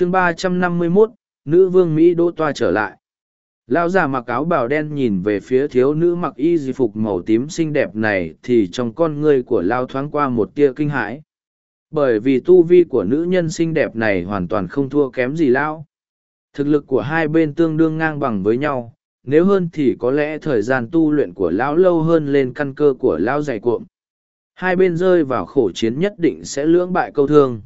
chương ba trăm năm mươi 351, nữ vương Mỹ đỗ toa trở lại. Lão già mặc áo bào đen nhìn về phía thiếu nữ mặc y di phục màu tím xinh đẹp này thì trong con ngươi của Lao thoáng qua một tia kinh hãi. Bởi vì tu vi của nữ nhân xinh đẹp này hoàn toàn không thua kém gì Lão. Thực lực của hai bên tương đương ngang bằng với nhau, nếu hơn thì có lẽ thời gian tu luyện của Lão lâu hơn lên căn cơ của Lão dày cuộn. Hai bên rơi vào khổ chiến nhất định sẽ lưỡng bại câu thương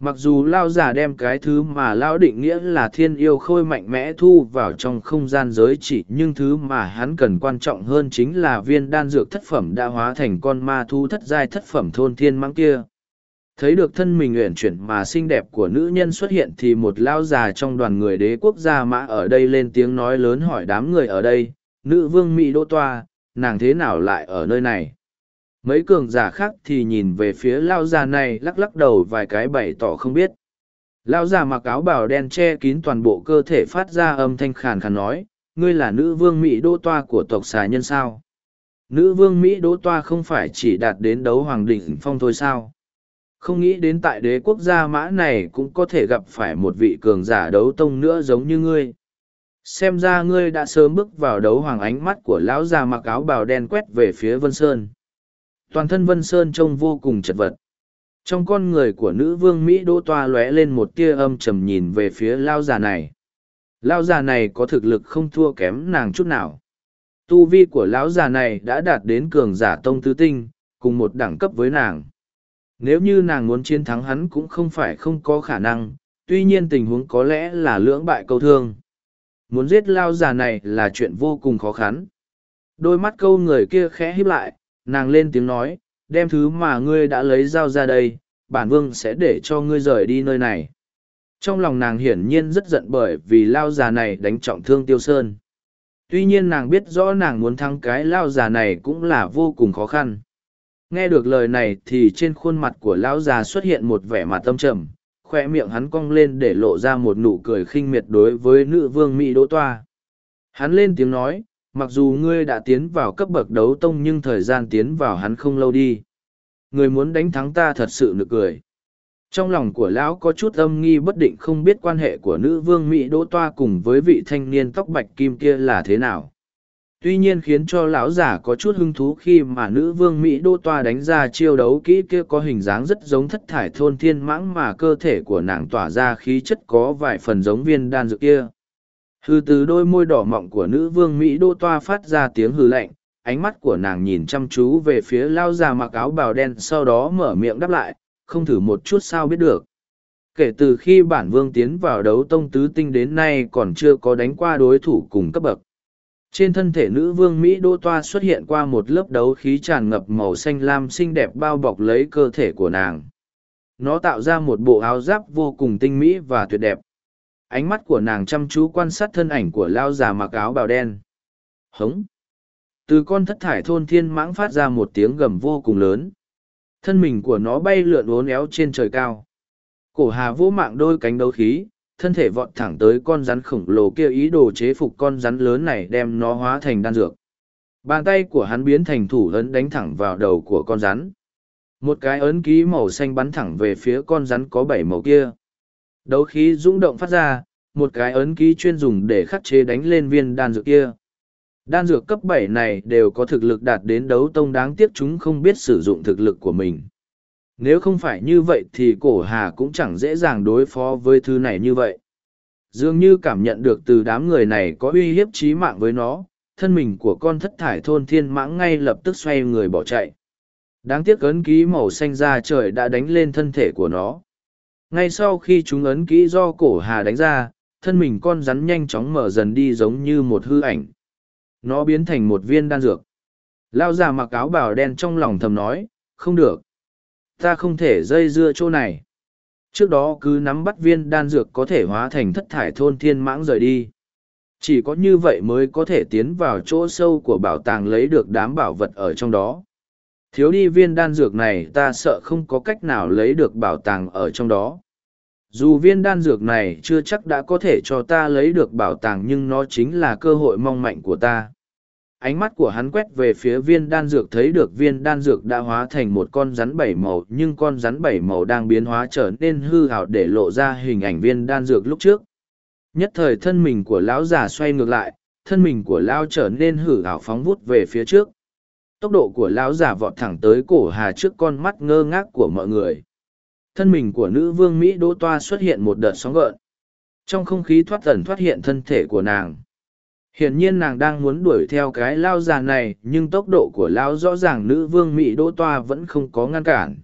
mặc dù lao giả đem cái thứ mà lao định nghĩa là thiên yêu khôi mạnh mẽ thu vào trong không gian giới chỉ, nhưng thứ mà hắn cần quan trọng hơn chính là viên đan dược thất phẩm đã hóa thành con ma thu thất giai thất phẩm thôn thiên mãng kia. Thấy được thân mình uyển chuyển mà xinh đẹp của nữ nhân xuất hiện thì một lao già trong đoàn người đế quốc gia mã ở đây lên tiếng nói lớn hỏi đám người ở đây, nữ vương mỹ đỗ toa, nàng thế nào lại ở nơi này? Mấy cường giả khác thì nhìn về phía lao già này lắc lắc đầu vài cái bày tỏ không biết. Lao già mặc áo bào đen che kín toàn bộ cơ thể phát ra âm thanh khàn khàn nói, ngươi là nữ vương mỹ đô toa của tộc xà nhân sao? Nữ vương mỹ đô toa không phải chỉ đạt đến đấu hoàng đỉnh phong thôi sao? Không nghĩ đến tại đế quốc gia mã này cũng có thể gặp phải một vị cường giả đấu tông nữa giống như ngươi. Xem ra ngươi đã sớm bước vào đấu hoàng ánh mắt của lão già mặc áo bào đen quét về phía vân sơn toàn thân vân sơn trông vô cùng chật vật. Trong con người của nữ vương mỹ đỗ toa lóe lên một tia âm trầm nhìn về phía lao già này. Lao già này có thực lực không thua kém nàng chút nào. Tu vi của lão già này đã đạt đến cường giả tông tứ tinh, cùng một đẳng cấp với nàng. Nếu như nàng muốn chiến thắng hắn cũng không phải không có khả năng, tuy nhiên tình huống có lẽ là lưỡng bại câu thương. Muốn giết lao già này là chuyện vô cùng khó khăn. Đôi mắt câu người kia khẽ híp lại nàng lên tiếng nói, đem thứ mà ngươi đã lấy dao ra đây, bản vương sẽ để cho ngươi rời đi nơi này. Trong lòng nàng hiển nhiên rất giận bởi vì lao già này đánh trọng thương tiêu sơn. Tuy nhiên nàng biết rõ nàng muốn thắng cái lao già này cũng là vô cùng khó khăn. Nghe được lời này thì trên khuôn mặt của lão già xuất hiện một vẻ mặt tâm trầm, khoe miệng hắn cong lên để lộ ra một nụ cười khinh miệt đối với nữ vương Mỹ Đỗ Toa. Hắn lên tiếng nói, mặc dù ngươi đã tiến vào cấp bậc đấu tông nhưng thời gian tiến vào hắn không lâu đi. Người muốn đánh thắng ta thật sự nực cười. Trong lòng của lão có chút âm nghi bất định không biết quan hệ của nữ vương mỹ đỗ toa cùng với vị thanh niên tóc bạch kim kia là thế nào. Tuy nhiên khiến cho lão giả có chút hứng thú khi mà nữ vương mỹ đỗ toa đánh ra chiêu đấu kỹ kia có hình dáng rất giống thất thải thôn thiên mãng mà cơ thể của nàng tỏa ra khí chất có vài phần giống viên đan dược kia hư từ đôi môi đỏ mọng của nữ vương mỹ đô toa phát ra tiếng hư lạnh, ánh mắt của nàng nhìn chăm chú về phía lao già mặc áo bào đen sau đó mở miệng đáp lại, không thử một chút sao biết được. Kể từ khi bản vương tiến vào đấu tông tứ tinh đến nay còn chưa có đánh qua đối thủ cùng cấp bậc. Trên thân thể nữ vương mỹ đô toa xuất hiện qua một lớp đấu khí tràn ngập màu xanh lam xinh đẹp bao bọc lấy cơ thể của nàng. Nó tạo ra một bộ áo giáp vô cùng tinh mỹ và tuyệt đẹp ánh mắt của nàng chăm chú quan sát thân ảnh của lao già mặc áo bào đen. Hống! Từ con thất thải thôn thiên mãng phát ra một tiếng gầm vô cùng lớn. Thân mình của nó bay lượn uốn éo trên trời cao. Cổ hà vỗ mạng đôi cánh đấu khí, thân thể vọt thẳng tới con rắn khổng lồ kia ý đồ chế phục con rắn lớn này đem nó hóa thành đan dược. Bàn tay của hắn biến thành thủ ấn đánh thẳng vào đầu của con rắn. Một cái ấn ký màu xanh bắn thẳng về phía con rắn có bảy màu kia. Đấu khí rung động phát ra, một cái ấn ký chuyên dùng để khắc chế đánh lên viên đan dược kia. Đan dược cấp bảy này đều có thực lực đạt đến đấu tông đáng tiếc chúng không biết sử dụng thực lực của mình. Nếu không phải như vậy thì cổ hà cũng chẳng dễ dàng đối phó với thứ này như vậy. Dường như cảm nhận được từ đám người này có uy hiếp chí mạng với nó, thân mình của con thất thải thôn thiên mãng ngay lập tức xoay người bỏ chạy. Đáng tiếc ấn ký màu xanh ra trời đã đánh lên thân thể của nó ngay sau khi chúng ấn kỹ do cổ hà đánh ra, thân mình con rắn nhanh chóng mở dần đi giống như một hư ảnh. Nó biến thành một viên đan dược. Lao già mặc áo bào đen trong lòng thầm nói, không được. Ta không thể dây dưa chỗ này. Trước đó cứ nắm bắt viên đan dược có thể hóa thành thất thải thôn thiên mãng rời đi. Chỉ có như vậy mới có thể tiến vào chỗ sâu của bảo tàng lấy được đám bảo vật ở trong đó. Thiếu đi viên đan dược này ta sợ không có cách nào lấy được bảo tàng ở trong đó dù viên đan dược này chưa chắc đã có thể cho ta lấy được bảo tàng nhưng nó chính là cơ hội mong mạnh của ta. Ánh mắt của hắn quét về phía viên đan dược thấy được viên đan dược đã hóa thành một con rắn bảy màu, nhưng con rắn bảy màu đang biến hóa trở nên hư hảo để lộ ra hình ảnh viên đan dược lúc trước. Nhất thời thân mình của lão già xoay ngược lại, thân mình của lão trở nên hư hảo phóng vút về phía trước. Tốc độ của lão già vọt thẳng tới cổ hà trước con mắt ngơ ngác của mọi người thân mình của nữ vương mỹ đỗ toa xuất hiện một đợt sóng gợn. Trong không khí thoát tần thoát hiện thân thể của nàng. Hiển nhiên nàng đang muốn đuổi theo cái lao già này, nhưng tốc độ của lao rõ ràng nữ vương mỹ đỗ toa vẫn không có ngăn cản.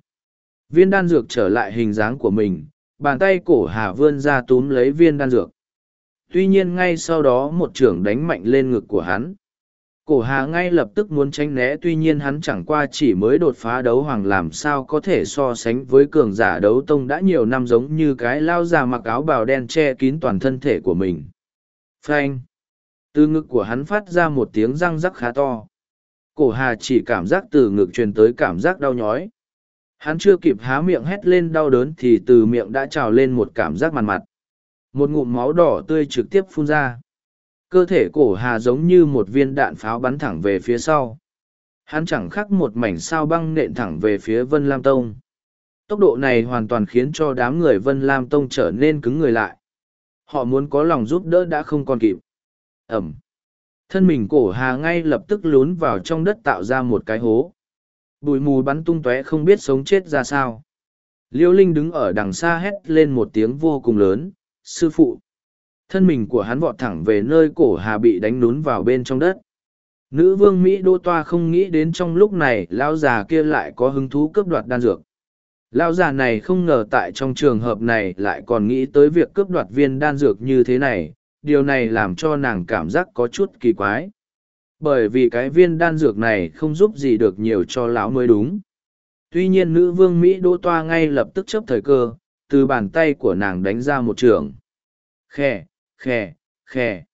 Viên đan dược trở lại hình dáng của mình, bàn tay cổ hà vươn ra túm lấy viên đan dược. Tuy nhiên ngay sau đó một trưởng đánh mạnh lên ngực của hắn cổ hà ngay lập tức muốn tránh né, tuy nhiên hắn chẳng qua chỉ mới đột phá đấu hoàng làm sao có thể so sánh với cường giả đấu tông đã nhiều năm giống như cái lao già mặc áo bào đen che kín toàn thân thể của mình. Frank từ ngực của hắn phát ra một tiếng răng rắc khá to. Cổ hà chỉ cảm giác từ ngực truyền tới cảm giác đau nhói. Hắn chưa kịp há miệng hét lên đau đớn thì từ miệng đã trào lên một cảm giác mặt mặt một ngụm máu đỏ tươi trực tiếp phun ra cơ thể cổ hà giống như một viên đạn pháo bắn thẳng về phía sau. Hắn chẳng khác một mảnh sao băng nện thẳng về phía vân lam tông. Tốc độ này hoàn toàn khiến cho đám người vân lam tông trở nên cứng người lại. Họ muốn có lòng giúp đỡ đã không còn kịp. Ẩm. Thân mình cổ hà ngay lập tức lún vào trong đất tạo ra một cái hố. Bụi mù bắn tung tóe không biết sống chết ra sao. Liêu linh đứng ở đằng xa hét lên một tiếng vô cùng lớn. Sư phụ thân mình của hắn vọt thẳng về nơi cổ hà bị đánh lún vào bên trong đất. Nữ vương mỹ đô toa không nghĩ đến trong lúc này lão già kia lại có hứng thú cướp đoạt đan dược. Lão già này không ngờ tại trong trường hợp này lại còn nghĩ tới việc cướp đoạt viên đan dược như thế này, điều này làm cho nàng cảm giác có chút kỳ quái. Bởi vì cái viên đan dược này không giúp gì được nhiều cho lão mới đúng. Tuy nhiên nữ vương mỹ đỗ toa ngay lập tức chấp thời cơ, từ bàn tay của nàng đánh ra một trường. Khe khè, khè.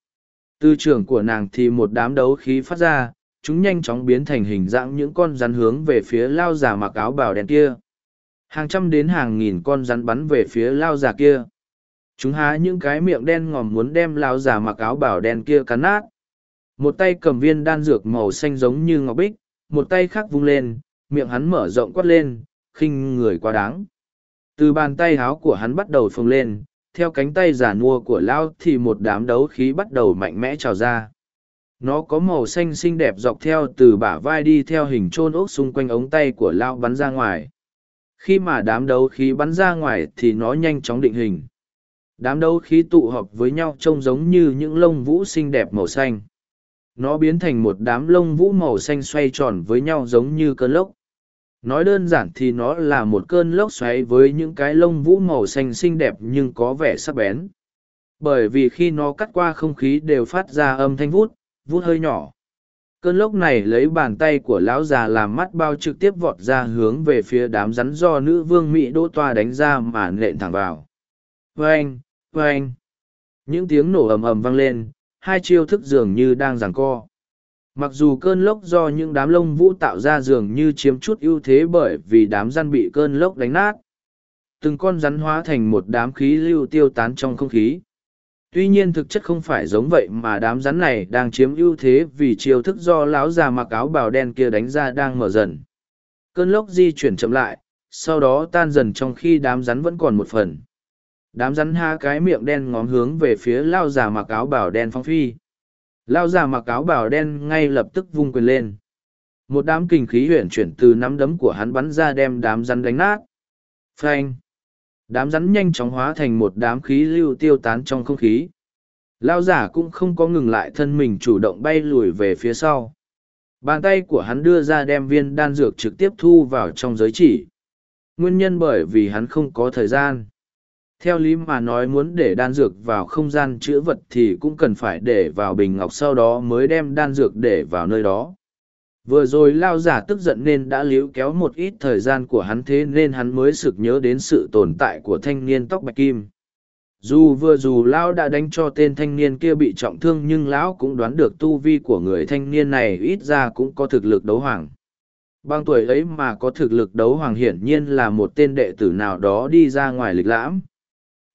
từ trường của nàng thì một đám đấu khí phát ra chúng nhanh chóng biến thành hình dạng những con rắn hướng về phía lao già mặc áo bào đen kia. Hàng trăm đến hàng nghìn con rắn bắn về phía lao già kia. Chúng há những cái miệng đen ngòm muốn đem lao già mặc áo bảo đen kia cắn nát. Một tay cầm viên đan dược màu xanh giống như ngọc bích một tay khác vung lên miệng hắn mở rộng quát lên khinh người quá đáng. Từ bàn tay háo của hắn bắt đầu phồng lên theo cánh tay giả nua của lao thì một đám đấu khí bắt đầu mạnh mẽ trào ra. Nó có màu xanh xinh đẹp dọc theo từ bả vai đi theo hình trôn ốc xung quanh ống tay của lao bắn ra ngoài. Khi mà đám đấu khí bắn ra ngoài thì nó nhanh chóng định hình. Đám đấu khí tụ họp với nhau trông giống như những lông vũ xinh đẹp màu xanh. Nó biến thành một đám lông vũ màu xanh xoay tròn với nhau giống như cơn lốc nói đơn giản thì nó là một cơn lốc xoáy với những cái lông vũ màu xanh xinh đẹp nhưng có vẻ sắc bén. Bởi vì khi nó cắt qua không khí đều phát ra âm thanh vút vút hơi nhỏ. Cơn lốc này lấy bàn tay của lão già làm mắt bao trực tiếp vọt ra hướng về phía đám rắn do nữ vương mỹ đỗ toa đánh ra mà nện thẳng vào. Vê anh vâng những tiếng nổ ầm ầm vang lên, hai chiêu thức dường như đang giằng co mặc dù cơn lốc do những đám lông vũ tạo ra dường như chiếm chút ưu thế bởi vì đám răn bị cơn lốc đánh nát. Từng con rắn hóa thành một đám khí lưu tiêu tán trong không khí. Tuy nhiên thực chất không phải giống vậy mà đám rắn này đang chiếm ưu thế vì chiêu thức do lão già mặc áo bào đen kia đánh ra đang mở dần. Cơn lốc di chuyển chậm lại, sau đó tan dần trong khi đám rắn vẫn còn một phần. Đám rắn ha cái miệng đen ngóm hướng về phía lao già mặc áo bảo đen phong phi lao già mặc áo bào đen ngay lập tức vung quyền lên. Một đám kinh khí huyển chuyển từ nắm đấm của hắn bắn ra đem đám rắn đánh nát. Phanh! Đám rắn nhanh chóng hóa thành một đám khí lưu tiêu tán trong không khí. Lao giả cũng không có ngừng lại thân mình chủ động bay lùi về phía sau. Bàn tay của hắn đưa ra đem viên đan dược trực tiếp thu vào trong giới chỉ. Nguyên nhân bởi vì hắn không có thời gian theo lý mà nói muốn để đan dược vào không gian chữa vật thì cũng cần phải để vào bình ngọc sau đó mới đem đan dược để vào nơi đó. Vừa rồi lao giả tức giận nên đã liễu kéo một ít thời gian của hắn thế nên hắn mới sực nhớ đến sự tồn tại của thanh niên tóc bạch kim. Dù vừa dù lão đã đánh cho tên thanh niên kia bị trọng thương nhưng lão cũng đoán được tu vi của người thanh niên này ít ra cũng có thực lực đấu hoàng. Bằng tuổi ấy mà có thực lực đấu hoàng hiển nhiên là một tên đệ tử nào đó đi ra ngoài lịch lãm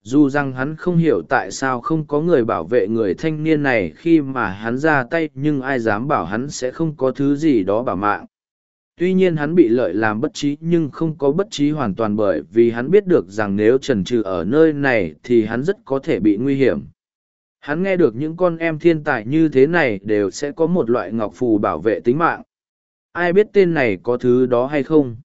dù rằng hắn không hiểu tại sao không có người bảo vệ người thanh niên này khi mà hắn ra tay, nhưng ai dám bảo hắn sẽ không có thứ gì đó bảo mạng. Tuy nhiên hắn bị lợi làm bất trí, nhưng không có bất trí hoàn toàn bởi vì hắn biết được rằng nếu trần trừ ở nơi này thì hắn rất có thể bị nguy hiểm. Hắn nghe được những con em thiên tài như thế này đều sẽ có một loại ngọc phù bảo vệ tính mạng. Ai biết tên này có thứ đó hay không?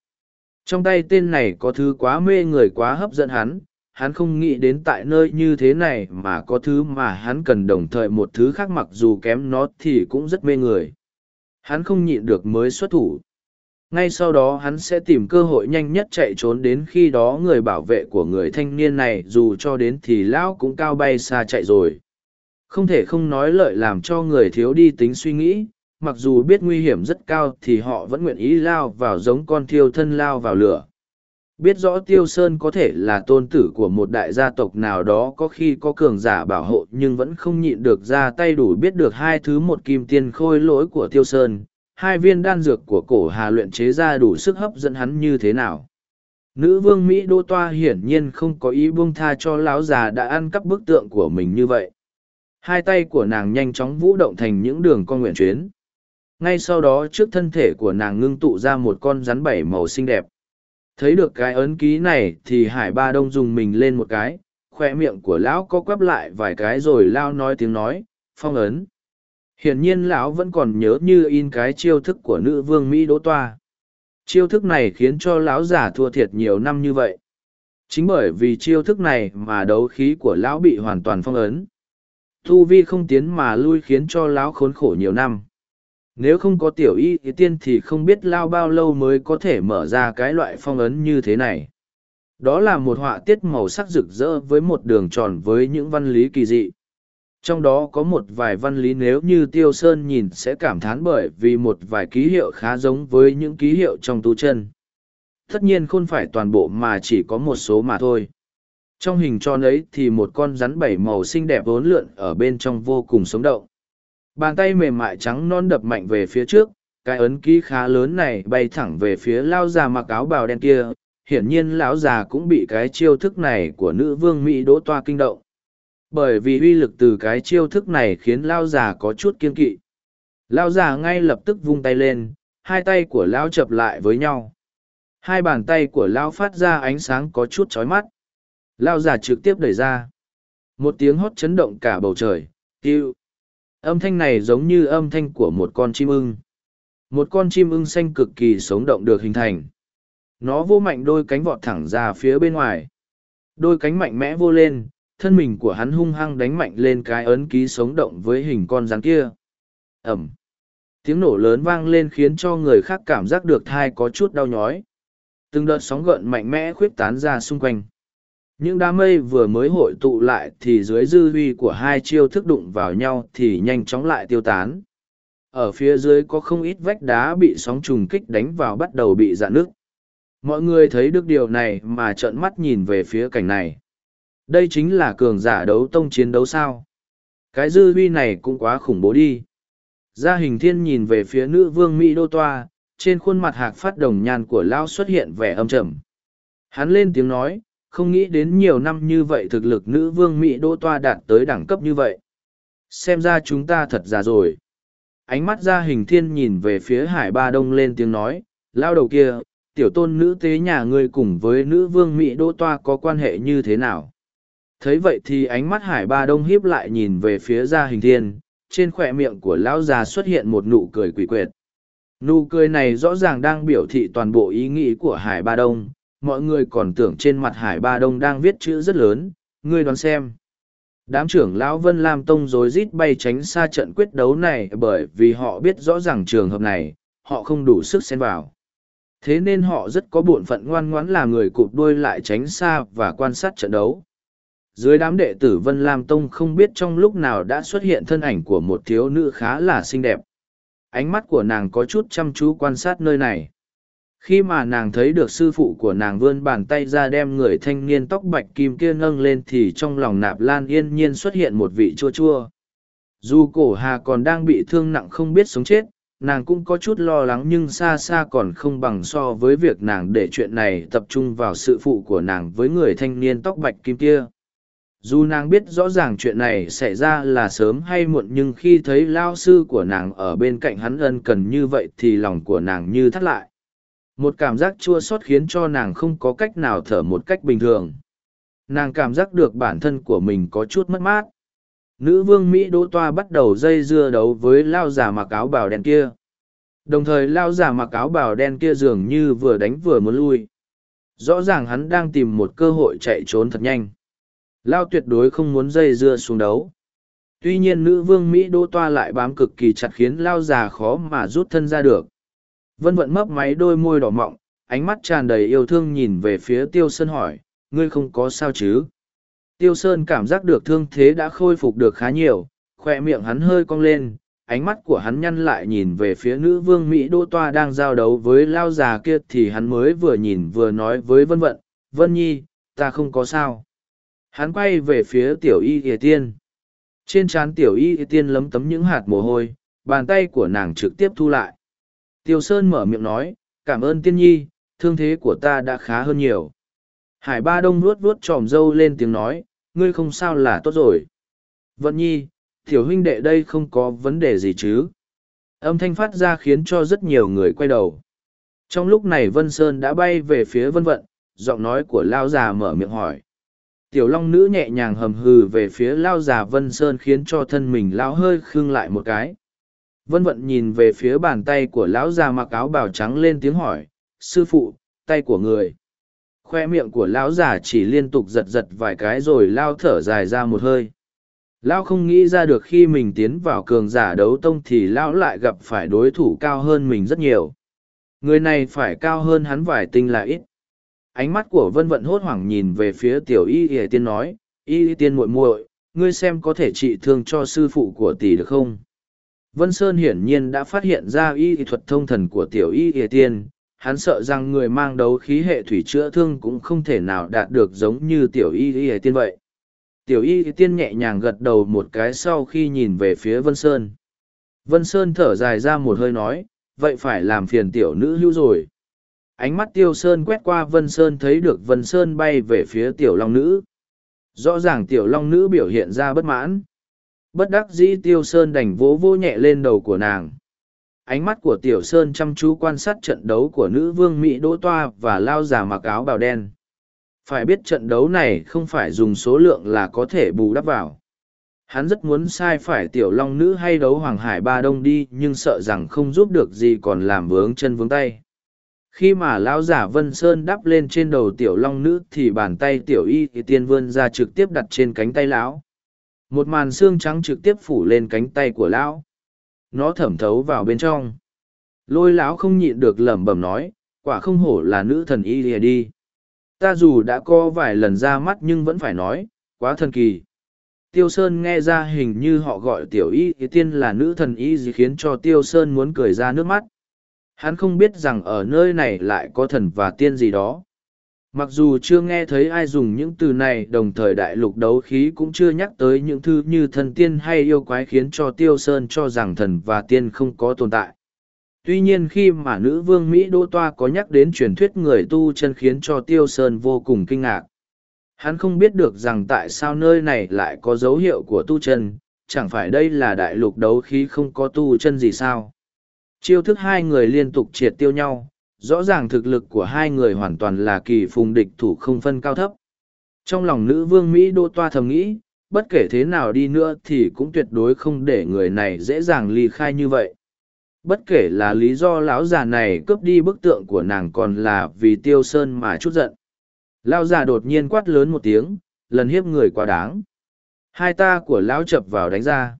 Trong tay tên này có thứ quá mê người quá hấp dẫn hắn hắn không nghĩ đến tại nơi như thế này mà có thứ mà hắn cần đồng thời một thứ khác mặc dù kém nó thì cũng rất mê người. Hắn không nhịn được mới xuất thủ. Ngay sau đó hắn sẽ tìm cơ hội nhanh nhất chạy trốn đến khi đó người bảo vệ của người thanh niên này dù cho đến thì lão cũng cao bay xa chạy rồi. Không thể không nói lợi làm cho người thiếu đi tính suy nghĩ, mặc dù biết nguy hiểm rất cao thì họ vẫn nguyện ý lao vào giống con thiêu thân lao vào lửa biết rõ tiêu sơn có thể là tôn tử của một đại gia tộc nào đó có khi có cường giả bảo hộ nhưng vẫn không nhịn được ra tay đủ biết được hai thứ một kim tiên khôi lỗi của tiêu sơn, hai viên đan dược của cổ hà luyện chế ra đủ sức hấp dẫn hắn như thế nào. Nữ vương mỹ đô toa hiển nhiên không có ý buông tha cho lão già đã ăn cắp bức tượng của mình như vậy. Hai tay của nàng nhanh chóng vũ động thành những đường con nguyện chuyến. Ngay sau đó trước thân thể của nàng ngưng tụ ra một con rắn bảy màu xinh đẹp thấy được cái ấn ký này thì hải ba đông dùng mình lên một cái, khoe miệng của lão có quắp lại vài cái rồi lao nói tiếng nói, phong ấn. Hiển nhiên lão vẫn còn nhớ như in cái chiêu thức của nữ vương mỹ đỗ toa. Chiêu thức này khiến cho lão già thua thiệt nhiều năm như vậy. Chính bởi vì chiêu thức này mà đấu khí của lão bị hoàn toàn phong ấn. Thu vi không tiến mà lui khiến cho lão khốn khổ nhiều năm nếu không có tiểu y thì tiên thì không biết lao bao lâu mới có thể mở ra cái loại phong ấn như thế này. Đó là một họa tiết màu sắc rực rỡ với một đường tròn với những văn lý kỳ dị. Trong đó có một vài văn lý nếu như tiêu sơn nhìn sẽ cảm thán bởi vì một vài ký hiệu khá giống với những ký hiệu trong tu chân. Tất nhiên không phải toàn bộ mà chỉ có một số mà thôi. Trong hình tròn ấy thì một con rắn bảy màu xinh đẹp vốn lượn ở bên trong vô cùng sống động bàn tay mềm mại trắng non đập mạnh về phía trước, cái ấn ký khá lớn này bay thẳng về phía lao già mặc áo bào đen kia, hiển nhiên lão già cũng bị cái chiêu thức này của nữ vương mỹ đỗ toa kinh động. Bởi vì uy lực từ cái chiêu thức này khiến lao già có chút kiên kỵ. Lao già ngay lập tức vung tay lên, hai tay của lão chập lại với nhau. Hai bàn tay của lão phát ra ánh sáng có chút chói mắt. Lao già trực tiếp đẩy ra. Một tiếng hót chấn động cả bầu trời, tiêu âm thanh này giống như âm thanh của một con chim ưng. Một con chim ưng xanh cực kỳ sống động được hình thành. Nó vô mạnh đôi cánh vọt thẳng ra phía bên ngoài. Đôi cánh mạnh mẽ vô lên, thân mình của hắn hung hăng đánh mạnh lên cái ấn ký sống động với hình con rắn kia. Ẩm. Tiếng nổ lớn vang lên khiến cho người khác cảm giác được thai có chút đau nhói. Từng đợt sóng gợn mạnh mẽ khuyết tán ra xung quanh những đám mây vừa mới hội tụ lại thì dưới dư huy của hai chiêu thức đụng vào nhau thì nhanh chóng lại tiêu tán. Ở phía dưới có không ít vách đá bị sóng trùng kích đánh vào bắt đầu bị dạn nước mọi người thấy được điều này mà trợn mắt nhìn về phía cảnh này. Đây chính là cường giả đấu tông chiến đấu sao? Cái dư huy này cũng quá khủng bố đi. Gia hình thiên nhìn về phía nữ vương mỹ đô toa, trên khuôn mặt hạc phát đồng nhan của lão xuất hiện vẻ âm trầm. Hắn lên tiếng nói không nghĩ đến nhiều năm như vậy thực lực nữ vương Mỹ Đỗ Toa đạt tới đẳng cấp như vậy. Xem ra chúng ta thật già rồi. Ánh mắt ra hình thiên nhìn về phía hải ba đông lên tiếng nói, lao đầu kia, tiểu tôn nữ tế nhà ngươi cùng với nữ vương Mỹ Đỗ Toa có quan hệ như thế nào? thấy vậy thì ánh mắt hải ba đông hiếp lại nhìn về phía gia hình thiên, trên khỏe miệng của lão già xuất hiện một nụ cười quỷ quyệt. Nụ cười này rõ ràng đang biểu thị toàn bộ ý nghĩ của hải ba đông, mọi người còn tưởng trên mặt hải ba đông đang viết chữ rất lớn, ngươi đoán xem. Đám trưởng lão vân lam tông rối rít bay tránh xa trận quyết đấu này bởi vì họ biết rõ ràng trường hợp này, họ không đủ sức xen vào. Thế nên họ rất có bổn phận ngoan ngoãn là người cụp đuôi lại tránh xa và quan sát trận đấu. Dưới đám đệ tử vân lam tông không biết trong lúc nào đã xuất hiện thân ảnh của một thiếu nữ khá là xinh đẹp. Ánh mắt của nàng có chút chăm chú quan sát nơi này khi mà nàng thấy được sư phụ của nàng vươn bàn tay ra đem người thanh niên tóc bạch kim kia nâng lên thì trong lòng nạp lan yên nhiên xuất hiện một vị chua chua. Dù cổ hà còn đang bị thương nặng không biết sống chết, nàng cũng có chút lo lắng nhưng xa xa còn không bằng so với việc nàng để chuyện này tập trung vào sự phụ của nàng với người thanh niên tóc bạch kim kia. Dù nàng biết rõ ràng chuyện này xảy ra là sớm hay muộn nhưng khi thấy lao sư của nàng ở bên cạnh hắn ân cần như vậy thì lòng của nàng như thắt lại một cảm giác chua xót khiến cho nàng không có cách nào thở một cách bình thường. Nàng cảm giác được bản thân của mình có chút mất mát. Nữ vương mỹ đỗ toa bắt đầu dây dưa đấu với lao già mặc áo bào đen kia. Đồng thời lao già mặc áo bào đen kia dường như vừa đánh vừa muốn lui. Rõ ràng hắn đang tìm một cơ hội chạy trốn thật nhanh. Lao tuyệt đối không muốn dây dưa xuống đấu. Tuy nhiên nữ vương mỹ đỗ toa lại bám cực kỳ chặt khiến lao già khó mà rút thân ra được vân vận mấp máy đôi môi đỏ mọng, ánh mắt tràn đầy yêu thương nhìn về phía tiêu sơn hỏi, ngươi không có sao chứ? Tiêu sơn cảm giác được thương thế đã khôi phục được khá nhiều khoe miệng hắn hơi cong lên, ánh mắt của hắn nhăn lại nhìn về phía nữ vương mỹ đỗ toa đang giao đấu với lao già kia thì hắn mới vừa nhìn vừa nói với vân vận, vân nhi, ta không có sao. Hắn quay về phía tiểu y ỉa tiên. Trên trán tiểu y ỉa tiên lấm tấm những hạt mồ hôi, bàn tay của nàng trực tiếp thu lại tiêu sơn mở miệng nói, cảm ơn tiên nhi, thương thế của ta đã khá hơn nhiều. Hải ba đông vuốt vuốt tròm râu lên tiếng nói, ngươi không sao là tốt rồi. Vận nhi, tiểu huynh đệ đây không có vấn đề gì chứ? Âm thanh phát ra khiến cho rất nhiều người quay đầu. Trong lúc này vân sơn đã bay về phía vân vận, giọng nói của lao già mở miệng hỏi. Tiểu long nữ nhẹ nhàng hầm hừ về phía lao già vân sơn khiến cho thân mình lao hơi khương lại một cái vân vận nhìn về phía bàn tay của lão già mặc áo bào trắng lên tiếng hỏi, sư phụ, tay của người. Khoe miệng của lão già chỉ liên tục giật giật vài cái rồi lao thở dài ra một hơi. Lão không nghĩ ra được khi mình tiến vào cường giả đấu tông thì lão lại gặp phải đối thủ cao hơn mình rất nhiều. Người này phải cao hơn hắn vài tinh là ít. Ánh mắt của vân vận hốt hoảng nhìn về phía tiểu y y tiên nói, y y tiên muội muội, ngươi xem có thể trị thương cho sư phụ của tỷ được không? Vân sơn hiển nhiên đã phát hiện ra y thuật thông thần của tiểu y y tiên. Hắn sợ rằng người mang đấu khí hệ thủy chữa thương cũng không thể nào đạt được giống như tiểu y y tiên vậy. Tiểu y y tiên nhẹ nhàng gật đầu một cái sau khi nhìn về phía vân sơn. Vân sơn thở dài ra một hơi nói, vậy phải làm phiền tiểu nữ hữu rồi. Ánh mắt tiêu sơn quét qua vân sơn thấy được vân sơn bay về phía tiểu long nữ. Rõ ràng tiểu long nữ biểu hiện ra bất mãn bất đắc dĩ tiêu sơn đành vỗ vỗ nhẹ lên đầu của nàng. Ánh mắt của tiểu sơn chăm chú quan sát trận đấu của nữ vương mỹ đỗ toa và lao già mặc áo bào đen. Phải biết trận đấu này không phải dùng số lượng là có thể bù đắp vào. Hắn rất muốn sai phải tiểu long nữ hay đấu hoàng hải ba đông đi, nhưng sợ rằng không giúp được gì còn làm vướng chân vướng tay. Khi mà lão giả vân sơn đắp lên trên đầu tiểu long nữ thì bàn tay tiểu y thì tiên vươn ra trực tiếp đặt trên cánh tay lão một màn xương trắng trực tiếp phủ lên cánh tay của lão. Nó thẩm thấu vào bên trong. Lôi lão không nhịn được lẩm bẩm nói, quả không hổ là nữ thần y lìa đi. Ta dù đã có vài lần ra mắt nhưng vẫn phải nói, quá thần kỳ. Tiêu sơn nghe ra hình như họ gọi tiểu y, thì tiên là nữ thần y gì khiến cho tiêu sơn muốn cười ra nước mắt. Hắn không biết rằng ở nơi này lại có thần và tiên gì đó mặc dù chưa nghe thấy ai dùng những từ này, đồng thời đại lục đấu khí cũng chưa nhắc tới những thư như thần tiên hay yêu quái khiến cho tiêu sơn cho rằng thần và tiên không có tồn tại. Tuy nhiên khi mà nữ vương mỹ đô toa có nhắc đến truyền thuyết người tu chân khiến cho tiêu sơn vô cùng kinh ngạc. Hắn không biết được rằng tại sao nơi này lại có dấu hiệu của tu chân, chẳng phải đây là đại lục đấu khí không có tu chân gì sao? Chiêu thức hai người liên tục triệt tiêu nhau rõ ràng thực lực của hai người hoàn toàn là kỳ phùng địch thủ không phân cao thấp. Trong lòng nữ vương Mỹ đô toa thầm nghĩ, bất kể thế nào đi nữa thì cũng tuyệt đối không để người này dễ dàng ly khai như vậy. Bất kể là lý do lão già này cướp đi bức tượng của nàng còn là vì tiêu sơn mà chút giận. Lão già đột nhiên quát lớn một tiếng, lần hiếp người quá đáng. Hai ta của lão chập vào đánh ra.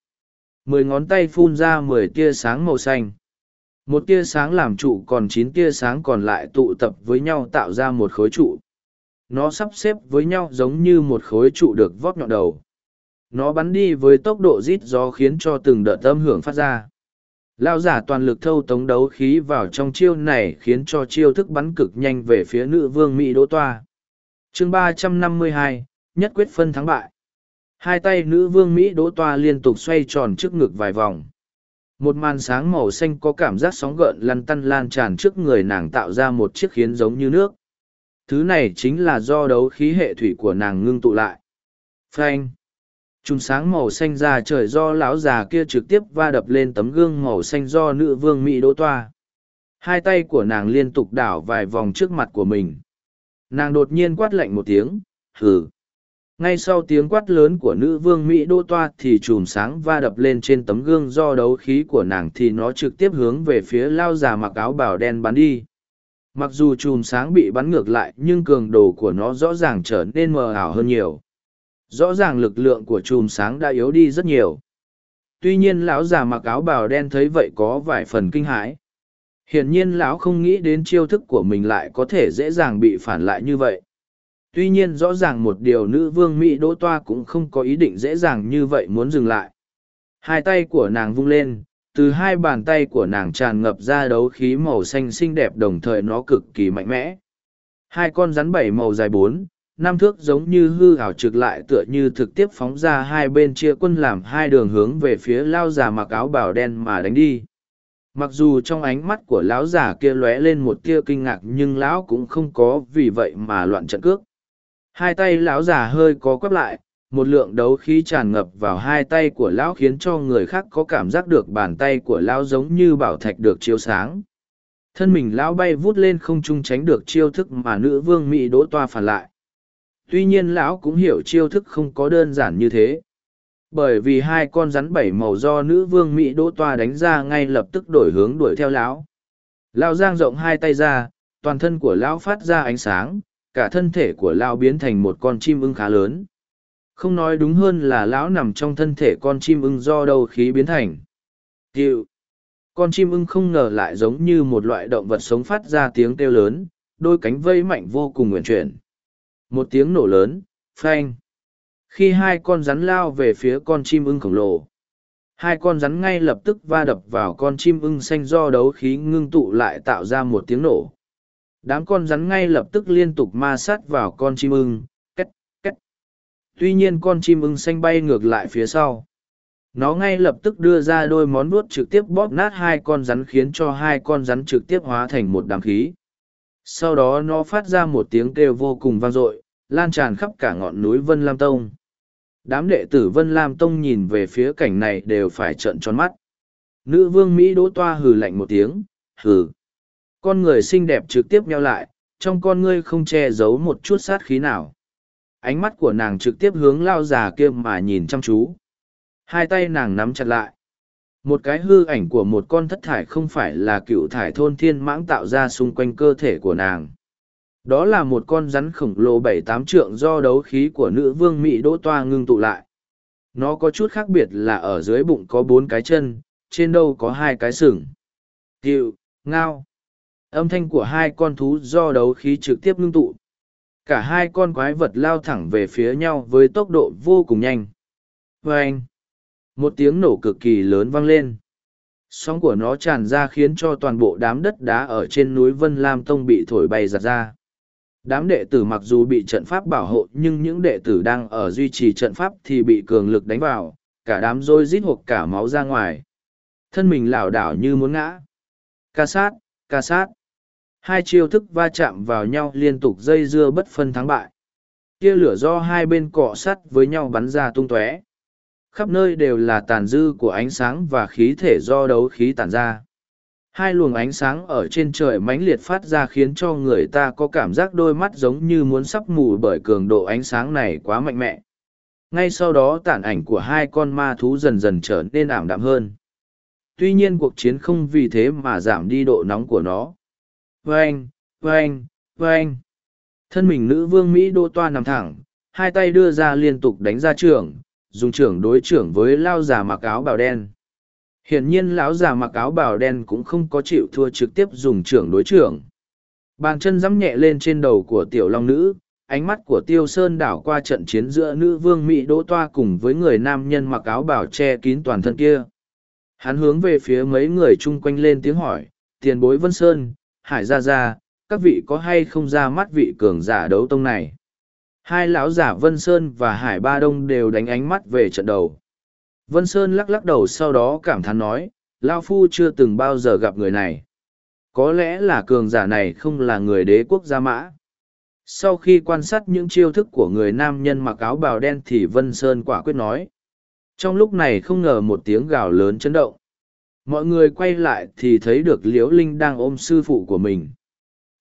Mười ngón tay phun ra mười tia sáng màu xanh một tia sáng làm trụ còn chín tia sáng còn lại tụ tập với nhau tạo ra một khối trụ. Nó sắp xếp với nhau giống như một khối trụ được vót nhọn đầu. Nó bắn đi với tốc độ rít gió khiến cho từng đợt âm hưởng phát ra. Lao giả toàn lực thâu tống đấu khí vào trong chiêu này khiến cho chiêu thức bắn cực nhanh về phía nữ vương mỹ đỗ toa. Chương ba trăm năm mươi hai, nhất quyết phân thắng bại. Hai tay nữ vương mỹ đỗ toa liên tục xoay tròn trước ngực vài vòng một màn sáng màu xanh có cảm giác sóng gợn lăn tăn lan tràn trước người nàng tạo ra một chiếc khiến giống như nước. Thứ này chính là do đấu khí hệ thủy của nàng ngưng tụ lại. Frank chùm sáng màu xanh ra trời do lão già kia trực tiếp va đập lên tấm gương màu xanh do nữ vương mỹ đỗ toa. Hai tay của nàng liên tục đảo vài vòng trước mặt của mình. Nàng đột nhiên quát lạnh một tiếng, hừ ngay sau tiếng quát lớn của nữ vương mỹ Đô toa thì chùm sáng va đập lên trên tấm gương do đấu khí của nàng thì nó trực tiếp hướng về phía lao già mặc áo bào đen bắn đi. Mặc dù chùm sáng bị bắn ngược lại nhưng cường độ của nó rõ ràng trở nên mờ ảo hơn nhiều. Rõ ràng lực lượng của chùm sáng đã yếu đi rất nhiều. Tuy nhiên lão già mặc áo bào đen thấy vậy có vài phần kinh hãi. Hiển nhiên lão không nghĩ đến chiêu thức của mình lại có thể dễ dàng bị phản lại như vậy tuy nhiên rõ ràng một điều nữ vương mỹ đỗ toa cũng không có ý định dễ dàng như vậy muốn dừng lại. Hai tay của nàng vung lên, từ hai bàn tay của nàng tràn ngập ra đấu khí màu xanh xinh đẹp đồng thời nó cực kỳ mạnh mẽ. Hai con rắn bảy màu dài bốn, năm thước giống như hư ảo trực lại tựa như thực tiếp phóng ra hai bên chia quân làm hai đường hướng về phía lao già mặc áo bào đen mà đánh đi. Mặc dù trong ánh mắt của lão già kia lóe lên một tia kinh ngạc nhưng lão cũng không có vì vậy mà loạn trận cước hai tay lão già hơi có quắp lại, một lượng đấu khí tràn ngập vào hai tay của lão khiến cho người khác có cảm giác được bàn tay của lão giống như bảo thạch được chiếu sáng. Thân mình lão bay vút lên không trung tránh được chiêu thức mà nữ vương mỹ đỗ toa phản lại. Tuy nhiên lão cũng hiểu chiêu thức không có đơn giản như thế. Bởi vì hai con rắn bảy màu do nữ vương mỹ đỗ toa đánh ra ngay lập tức đổi hướng đuổi theo lão. Lão giang rộng hai tay ra, toàn thân của lão phát ra ánh sáng cả thân thể của lão biến thành một con chim ưng khá lớn. Không nói đúng hơn là lão nằm trong thân thể con chim ưng do đầu khí biến thành. Tiêu, con chim ưng không ngờ lại giống như một loại động vật sống phát ra tiếng kêu lớn đôi cánh vây mạnh vô cùng nguyện chuyển. Một tiếng nổ lớn phanh. Khi hai con rắn lao về phía con chim ưng khổng lồ hai con rắn ngay lập tức va đập vào con chim ưng xanh do đấu khí ngưng tụ lại tạo ra một tiếng nổ đám con rắn ngay lập tức liên tục ma sát vào con chim ưng, két két. Tuy nhiên con chim ưng xanh bay ngược lại phía sau. Nó ngay lập tức đưa ra đôi món vuốt trực tiếp bóp nát hai con rắn khiến cho hai con rắn trực tiếp hóa thành một đám khí. Sau đó nó phát ra một tiếng kêu vô cùng vang dội, lan tràn khắp cả ngọn núi vân lam tông. Đám đệ tử vân lam tông nhìn về phía cảnh này đều phải trợn tròn mắt. Nữ vương mỹ đỗ toa hừ lạnh một tiếng, hừ con người xinh đẹp trực tiếp nheo lại, trong con ngươi không che giấu một chút sát khí nào. Ánh mắt của nàng trực tiếp hướng lao già kia mà nhìn chăm chú. Hai tay nàng nắm chặt lại. Một cái hư ảnh của một con thất thải không phải là cựu thải thôn thiên mãng tạo ra xung quanh cơ thể của nàng. Đó là một con rắn khổng lồ bảy tám trượng do đấu khí của nữ vương mỹ đỗ toa ngưng tụ lại. Nó có chút khác biệt là ở dưới bụng có bốn cái chân, trên đâu có hai cái sừng. Tiệu ngao âm thanh của hai con thú do đấu khí trực tiếp ngưng tụ. Cả hai con quái vật lao thẳng về phía nhau với tốc độ vô cùng nhanh. Vê anh một tiếng nổ cực kỳ lớn vang lên. Sóng của nó tràn ra khiến cho toàn bộ đám đất đá ở trên núi vân lam tông bị thổi bay giặt ra. Đám đệ tử mặc dù bị trận pháp bảo hộ, nhưng những đệ tử đang ở duy trì trận pháp thì bị cường lực đánh vào, cả đám rôi rít hộp cả máu ra ngoài. Thân mình lảo đảo như muốn ngã. Ca sát ca sát hai chiêu thức va chạm vào nhau liên tục dây dưa bất phân thắng bại. Tia lửa do hai bên cọ sắt với nhau bắn ra tung tóe. Khắp nơi đều là tàn dư của ánh sáng và khí thể do đấu khí tàn ra. Hai luồng ánh sáng ở trên trời mãnh liệt phát ra khiến cho người ta có cảm giác đôi mắt giống như muốn sắp mù bởi cường độ ánh sáng này quá mạnh mẽ. Ngay sau đó tản ảnh của hai con ma thú dần dần trở nên ảm đạm hơn. Tuy nhiên cuộc chiến không vì thế mà giảm đi độ nóng của nó vâng, vâng, vâng. thân mình nữ vương mỹ đô toa nằm thẳng hai tay đưa ra liên tục đánh ra trưởng, dùng trưởng đối trưởng với lao già mặc áo bào đen. Hiển nhiên lão già mặc áo bào đen cũng không có chịu thua trực tiếp dùng trưởng đối trưởng. Bàn chân dẫm nhẹ lên trên đầu của tiểu long nữ ánh mắt của tiêu sơn đảo qua trận chiến giữa nữ vương mỹ đỗ toa cùng với người nam nhân mặc áo bào che kín toàn thân kia. Hắn hướng về phía mấy người chung quanh lên tiếng hỏi tiền bối vân sơn hải gia gia, các vị có hay không ra mắt vị cường giả đấu tông này? Hai lão giả vân sơn và hải ba đông đều đánh ánh mắt về trận đầu. Vân sơn lắc lắc đầu sau đó cảm thán nói lao phu chưa từng bao giờ gặp người này. Có lẽ là cường giả này không là người đế quốc gia mã. Sau khi quan sát những chiêu thức của người nam nhân mặc áo bào đen thì vân sơn quả quyết nói, trong lúc này không ngờ một tiếng gào lớn chấn động mọi người quay lại thì thấy được liễu linh đang ôm sư phụ của mình.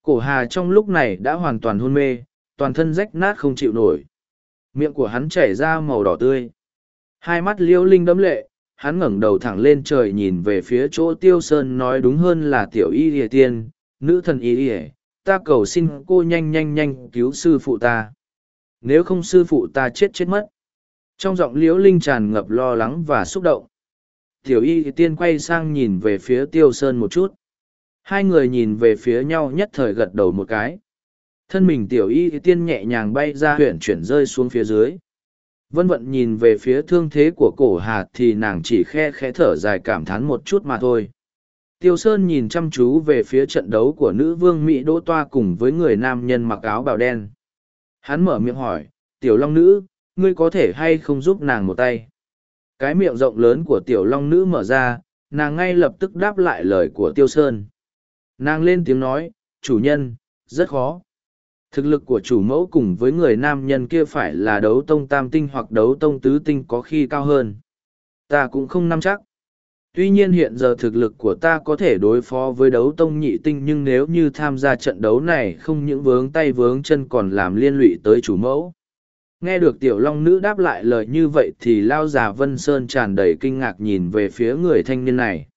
Cổ hà trong lúc này đã hoàn toàn hôn mê, toàn thân rách nát không chịu nổi. Miệng của hắn chảy ra màu đỏ tươi. Hai mắt liễu linh đẫm lệ, hắn ngẩng đầu thẳng lên trời nhìn về phía chỗ tiêu sơn nói đúng hơn là tiểu y ỉa tiên, nữ thần y ỉa ta cầu xin cô nhanh nhanh nhanh cứu sư phụ ta. Nếu không sư phụ ta chết chết mất. Trong giọng liễu linh tràn ngập lo lắng và xúc động tiểu y tiên quay sang nhìn về phía tiêu sơn một chút. Hai người nhìn về phía nhau nhất thời gật đầu một cái. Thân mình tiểu y tiên nhẹ nhàng bay ra huyện chuyển rơi xuống phía dưới. Vân vận nhìn về phía thương thế của cổ hà thì nàng chỉ khe khẽ thở dài cảm thán một chút mà thôi. Tiêu sơn nhìn chăm chú về phía trận đấu của nữ vương mỹ đỗ toa cùng với người nam nhân mặc áo bào đen. Hắn mở miệng hỏi, tiểu long nữ, ngươi có thể hay không giúp nàng một tay? Cái miệng rộng lớn của tiểu long nữ mở ra, nàng ngay lập tức đáp lại lời của tiêu sơn. Nàng lên tiếng nói, chủ nhân, rất khó. Thực lực của chủ mẫu cùng với người nam nhân kia phải là đấu tông tam tinh hoặc đấu tông tứ tinh có khi cao hơn. Ta cũng không nắm chắc. Tuy nhiên hiện giờ thực lực của ta có thể đối phó với đấu tông nhị tinh nhưng nếu như tham gia trận đấu này không những vướng tay vướng chân còn làm liên lụy tới chủ mẫu nghe được tiểu long nữ đáp lại lời như vậy thì lao già vân sơn tràn đầy kinh ngạc nhìn về phía người thanh niên này.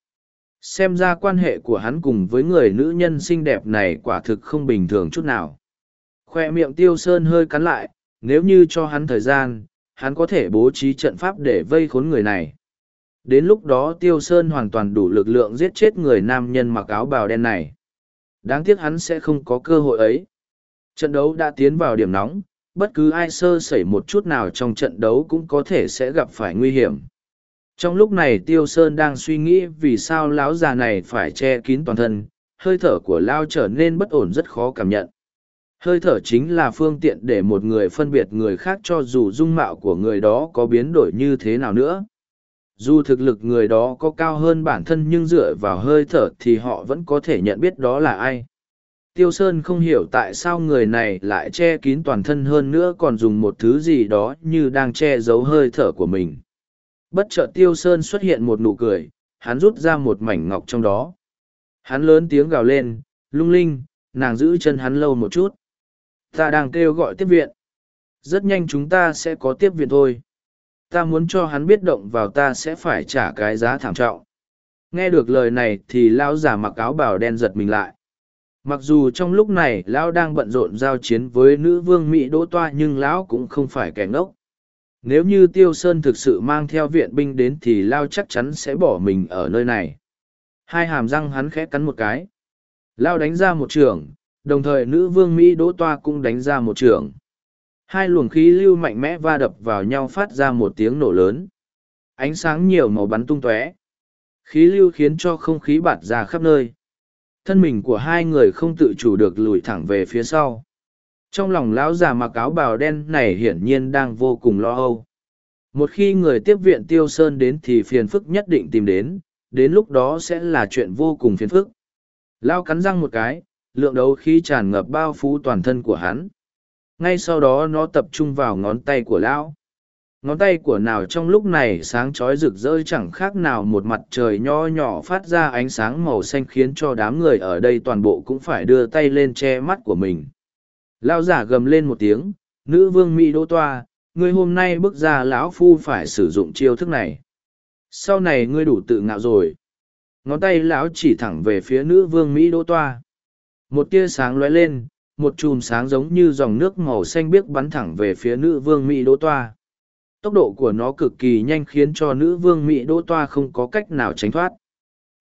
Xem ra quan hệ của hắn cùng với người nữ nhân xinh đẹp này quả thực không bình thường chút nào. Khoe miệng tiêu sơn hơi cắn lại, nếu như cho hắn thời gian, hắn có thể bố trí trận pháp để vây khốn người này. Đến lúc đó tiêu sơn hoàn toàn đủ lực lượng giết chết người nam nhân mặc áo bào đen này. Đáng tiếc hắn sẽ không có cơ hội ấy. Trận đấu đã tiến vào điểm nóng bất cứ ai sơ sẩy một chút nào trong trận đấu cũng có thể sẽ gặp phải nguy hiểm. Trong lúc này tiêu sơn đang suy nghĩ vì sao lão già này phải che kín toàn thân, hơi thở của lao trở nên bất ổn rất khó cảm nhận. Hơi thở chính là phương tiện để một người phân biệt người khác cho dù dung mạo của người đó có biến đổi như thế nào nữa. Dù thực lực người đó có cao hơn bản thân nhưng dựa vào hơi thở thì họ vẫn có thể nhận biết đó là ai tiêu sơn không hiểu tại sao người này lại che kín toàn thân hơn nữa còn dùng một thứ gì đó như đang che giấu hơi thở của mình. Bất chợt tiêu sơn xuất hiện một nụ cười, hắn rút ra một mảnh ngọc trong đó. Hắn lớn tiếng gào lên, lung linh, nàng giữ chân hắn lâu một chút. Ta đang kêu gọi tiếp viện. Rất nhanh chúng ta sẽ có tiếp viện thôi. Ta muốn cho hắn biết động vào ta sẽ phải trả cái giá thảm trọng. Nghe được lời này thì lão già mặc áo bào đen giật mình lại mặc dù trong lúc này lão đang bận rộn giao chiến với nữ vương mỹ đỗ toa nhưng lão cũng không phải kẻ ngốc. Nếu như tiêu sơn thực sự mang theo viện binh đến thì lao chắc chắn sẽ bỏ mình ở nơi này. Hai hàm răng hắn khẽ cắn một cái. Lao đánh ra một trường, đồng thời nữ vương mỹ đỗ toa cũng đánh ra một trường. Hai luồng khí lưu mạnh mẽ va đập vào nhau phát ra một tiếng nổ lớn. Ánh sáng nhiều màu bắn tung tóe. Khí lưu khiến cho không khí bạt ra khắp nơi thân mình của hai người không tự chủ được lùi thẳng về phía sau. Trong lòng lão già mặc áo bào đen này hiển nhiên đang vô cùng lo âu. Một khi người tiếp viện tiêu sơn đến thì phiền phức nhất định tìm đến đến lúc đó sẽ là chuyện vô cùng phiền phức. Lao cắn răng một cái, lượng đấu khí tràn ngập bao phủ toàn thân của hắn. Ngay sau đó nó tập trung vào ngón tay của lão ngón tay của nào trong lúc này sáng chói rực rỡ chẳng khác nào một mặt trời nho nhỏ phát ra ánh sáng màu xanh khiến cho đám người ở đây toàn bộ cũng phải đưa tay lên che mắt của mình. Lão giả gầm lên một tiếng, nữ vương mỹ đỗ toa, ngươi hôm nay bước ra lão phu phải sử dụng chiêu thức này. Sau này ngươi đủ tự ngạo rồi. Ngón tay lão chỉ thẳng về phía nữ vương mỹ đỗ toa. Một tia sáng lóe lên, một chùm sáng giống như dòng nước màu xanh biếc bắn thẳng về phía nữ vương mỹ đỗ toa tốc độ của nó cực kỳ nhanh khiến cho nữ vương mỹ đỗ toa không có cách nào tránh thoát.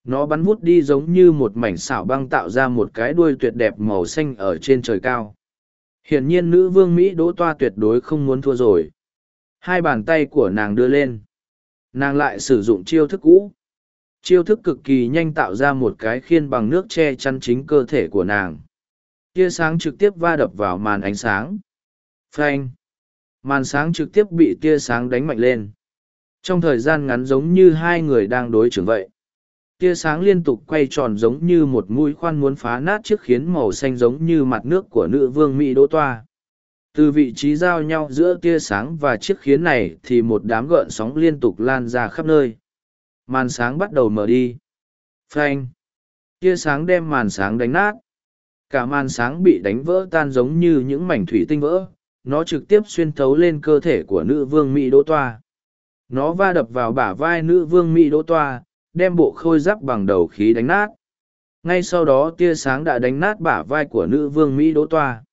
Nó bắn vút đi giống như một mảnh xảo băng tạo ra một cái đuôi tuyệt đẹp màu xanh ở trên trời cao. Hiển nhiên nữ vương mỹ đỗ toa tuyệt đối không muốn thua rồi. Hai bàn tay của nàng đưa lên. Nàng lại sử dụng chiêu thức cũ. Chiêu thức cực kỳ nhanh tạo ra một cái khiên bằng nước che chắn chính cơ thể của nàng. Tia sáng trực tiếp va đập vào màn ánh sáng. Phanh màn sáng trực tiếp bị tia sáng đánh mạnh lên. Trong thời gian ngắn giống như hai người đang đối trưởng vậy. Tia sáng liên tục quay tròn giống như một mũi khoan muốn phá nát chiếc khiến màu xanh giống như mặt nước của nữ vương mỹ đỗ toa. Từ vị trí giao nhau giữa tia sáng và chiếc khiến này thì một đám gợn sóng liên tục lan ra khắp nơi. Màn sáng bắt đầu mở đi. Phanh. Tia sáng đem màn sáng đánh nát. Cả màn sáng bị đánh vỡ tan giống như những mảnh thủy tinh vỡ nó trực tiếp xuyên thấu lên cơ thể của nữ vương mỹ đỗ toa. Nó va đập vào bả vai nữ vương mỹ đỗ toa, đem bộ khôi giáp bằng đầu khí đánh nát. Ngay sau đó tia sáng đã đánh nát bả vai của nữ vương mỹ đỗ toa.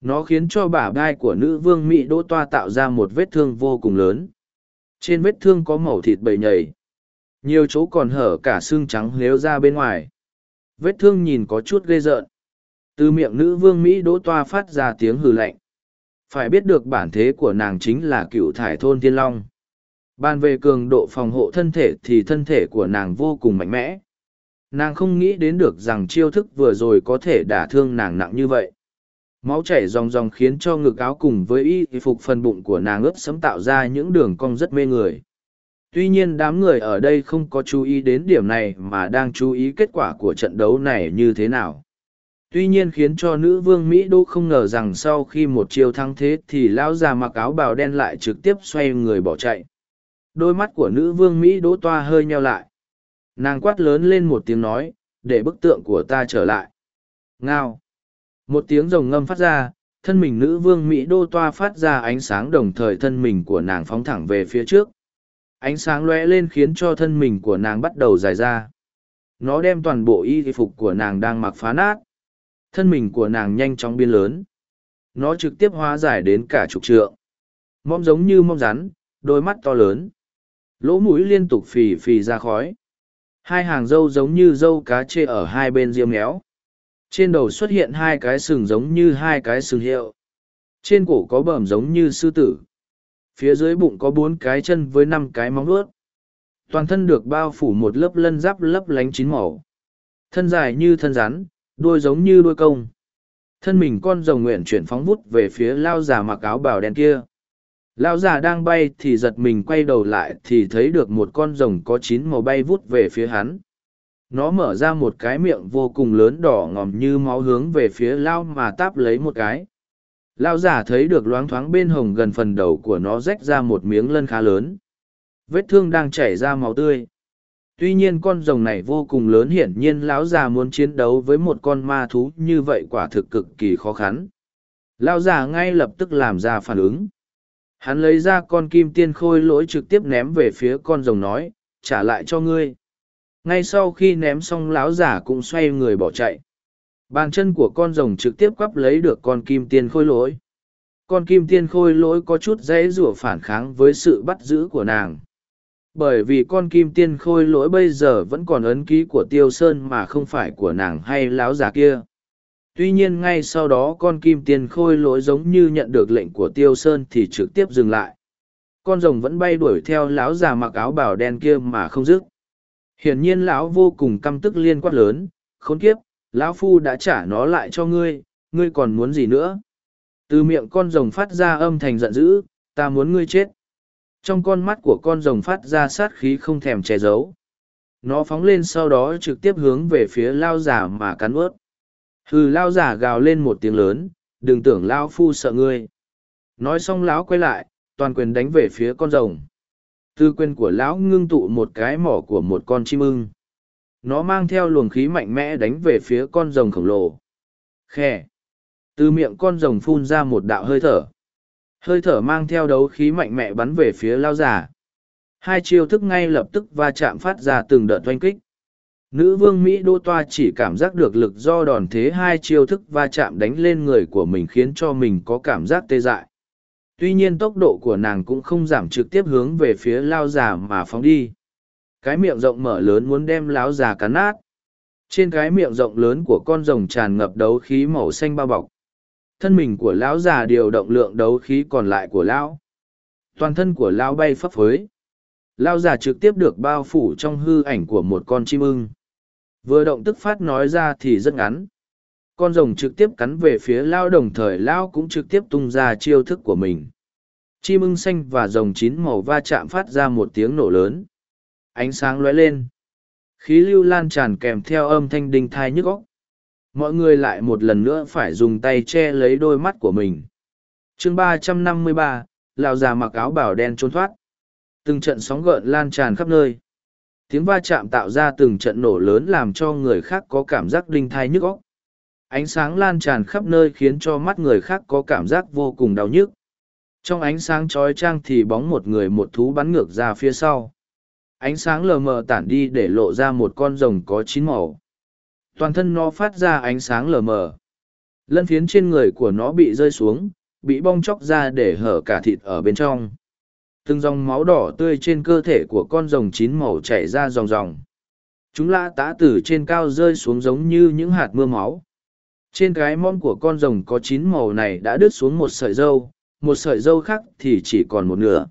Nó khiến cho bả vai của nữ vương mỹ đỗ toa tạo ra một vết thương vô cùng lớn. Trên vết thương có màu thịt bầy nhầy. Nhiều chỗ còn hở cả xương trắng lếu ra bên ngoài. Vết thương nhìn có chút ghê rợn. Từ miệng nữ vương mỹ đỗ toa phát ra tiếng hừ lạnh phải biết được bản thế của nàng chính là cựu thải thôn thiên long Bàn về cường độ phòng hộ thân thể thì thân thể của nàng vô cùng mạnh mẽ. Nàng không nghĩ đến được rằng chiêu thức vừa rồi có thể đả thương nàng nặng như vậy. Máu chảy ròng ròng khiến cho ngực áo cùng với y phục phần bụng của nàng ướt sấm tạo ra những đường cong rất mê người. Tuy nhiên đám người ở đây không có chú ý đến điểm này mà đang chú ý kết quả của trận đấu này như thế nào. Tuy nhiên khiến cho nữ vương Mỹ Đô không ngờ rằng sau khi một chiêu thắng thế thì lão già mặc áo bào đen lại trực tiếp xoay người bỏ chạy. Đôi mắt của nữ vương mỹ đỗ toa hơi nheo lại. Nàng quát lớn lên một tiếng nói, để bức tượng của ta trở lại. Ngao. Một tiếng rồng ngâm phát ra, thân mình nữ vương mỹ đô toa phát ra ánh sáng đồng thời thân mình của nàng phóng thẳng về phía trước. Ánh sáng lóe lên khiến cho thân mình của nàng bắt đầu dài ra. Nó đem toàn bộ y phục của nàng đang mặc phá nát thân mình của nàng nhanh chóng biến lớn. Nó trực tiếp hóa giải đến cả chục trượng. Mom giống như mom rắn, đôi mắt to lớn. Lỗ mũi liên tục phì phì ra khói. Hai hàng râu giống như râu cá chê ở hai bên riêng méo trên đầu xuất hiện hai cái sừng giống như hai cái sừng hiệu. Trên cổ có bờm giống như sư tử. Phía dưới bụng có bốn cái chân với năm cái móng ướt toàn thân được bao phủ một lớp lân giáp lấp lánh chín màu. Thân dài như thân rắn đuôi giống như đuôi công. Thân mình con rồng nguyện chuyển phóng vút về phía lao già mặc áo bào đen kia. Lão già đang bay thì giật mình quay đầu lại thì thấy được một con rồng có chín màu bay vút về phía hắn. Nó mở ra một cái miệng vô cùng lớn đỏ ngòm như máu hướng về phía lao mà táp lấy một cái. Lao giả thấy được loáng thoáng bên hồng gần phần đầu của nó rách ra một miếng lân khá lớn. Vết thương đang chảy ra máu tươi tuy nhiên con rồng này vô cùng lớn hiển nhiên lão già muốn chiến đấu với một con ma thú như vậy quả thực cực kỳ khó khăn Lão già ngay lập tức làm ra phản ứng Hắn lấy ra con kim tiên khôi lỗi trực tiếp ném về phía con rồng nói, trả lại cho ngươi. Ngay sau khi ném xong lão giả cũng xoay người bỏ chạy. Bàn chân của con rồng trực tiếp quắp lấy được con kim tiên khôi lỗi. Con kim tiên khôi lỗi có chút dễ rủa phản kháng với sự bắt giữ của nàng. Bởi vì con kim tiên khôi lỗi bây giờ vẫn còn ấn ký của tiêu sơn mà không phải của nàng hay láo già kia. Tuy nhiên ngay sau đó con kim tiên khôi lỗi giống như nhận được lệnh của tiêu sơn thì trực tiếp dừng lại. Con rồng vẫn bay đuổi theo lão già mặc áo bào đen kia mà không dứt. Hiển nhiên lão vô cùng căm tức liên quát lớn, khốn kiếp, lão phu đã trả nó lại cho ngươi ngươi còn muốn gì nữa? Từ miệng con rồng phát ra âm thanh giận dữ, ta muốn ngươi chết trong con mắt của con rồng phát ra sát khí không thèm che giấu. Nó phóng lên sau đó trực tiếp hướng về phía lao giả mà cắn ướt. Hừ, lao giả gào lên một tiếng lớn, đừng tưởng lao phu sợ ngươi. Nói xong lão quay lại, toàn quyền đánh về phía con rồng. Tư quyền của lão ngưng tụ một cái mỏ của một con chim ưng. Nó mang theo luồng khí mạnh mẽ đánh về phía con rồng khổng lồ. Khe từ miệng con rồng phun ra một đạo hơi thở hơi thở mang theo đấu khí mạnh mẽ bắn về phía lao giả hai chiêu thức ngay lập tức va chạm phát ra từng đợt oanh kích Nữ vương Mỹ Đô Toa chỉ cảm giác được lực do đòn thế hai chiêu thức va chạm đánh lên người của mình khiến cho mình có cảm giác tê dại. Tuy nhiên tốc độ của nàng cũng không giảm trực tiếp hướng về phía lao già mà phóng đi. Cái miệng rộng mở lớn muốn đem láo già cắn nát. Trên cái miệng rộng lớn của con rồng tràn ngập đấu khí màu xanh bao bọc. Thân mình của lão già điều động lượng đấu khí còn lại của lão. Toàn thân của lão bay phấp phới. Lão già trực tiếp được bao phủ trong hư ảnh của một con chim ưng. Vừa động tức phát nói ra thì rất ngắn. Con rồng trực tiếp cắn về phía lão đồng thời lão cũng trực tiếp tung ra chiêu thức của mình. Chim ưng xanh và rồng chín màu va chạm phát ra một tiếng nổ lớn. Ánh sáng lóe lên. khí lưu lan tràn kèm theo âm thanh đinh thai nhức góc mọi người lại một lần nữa phải dùng tay che lấy đôi mắt của mình. Chương ba trăm năm mươi ba lào già mặc áo bảo đen trốn thoát. Từng trận sóng gợn lan tràn khắp nơi. Tiếng va chạm tạo ra từng trận nổ lớn làm cho người khác có cảm giác đinh thai nhức óc. Ánh sáng lan tràn khắp nơi khiến cho mắt người khác có cảm giác vô cùng đau nhức. Trong ánh sáng trói trang thì bóng một người một thú bắn ngược ra phía sau. Ánh sáng lờ mờ tản đi để lộ ra một con rồng có chín màu toàn thân nó phát ra ánh sáng lờ mờ. Lân phiến trên người của nó bị rơi xuống, bị bong chóc ra để hở cả thịt ở bên trong. Từng dòng máu đỏ tươi trên cơ thể của con rồng chín màu chảy ra ròng ròng. Chúng lã tá từ trên cao rơi xuống giống như những hạt mưa máu. Trên cái món của con rồng có chín màu này đã đứt xuống một sợi dâu, một sợi dâu khác thì chỉ còn một nửa.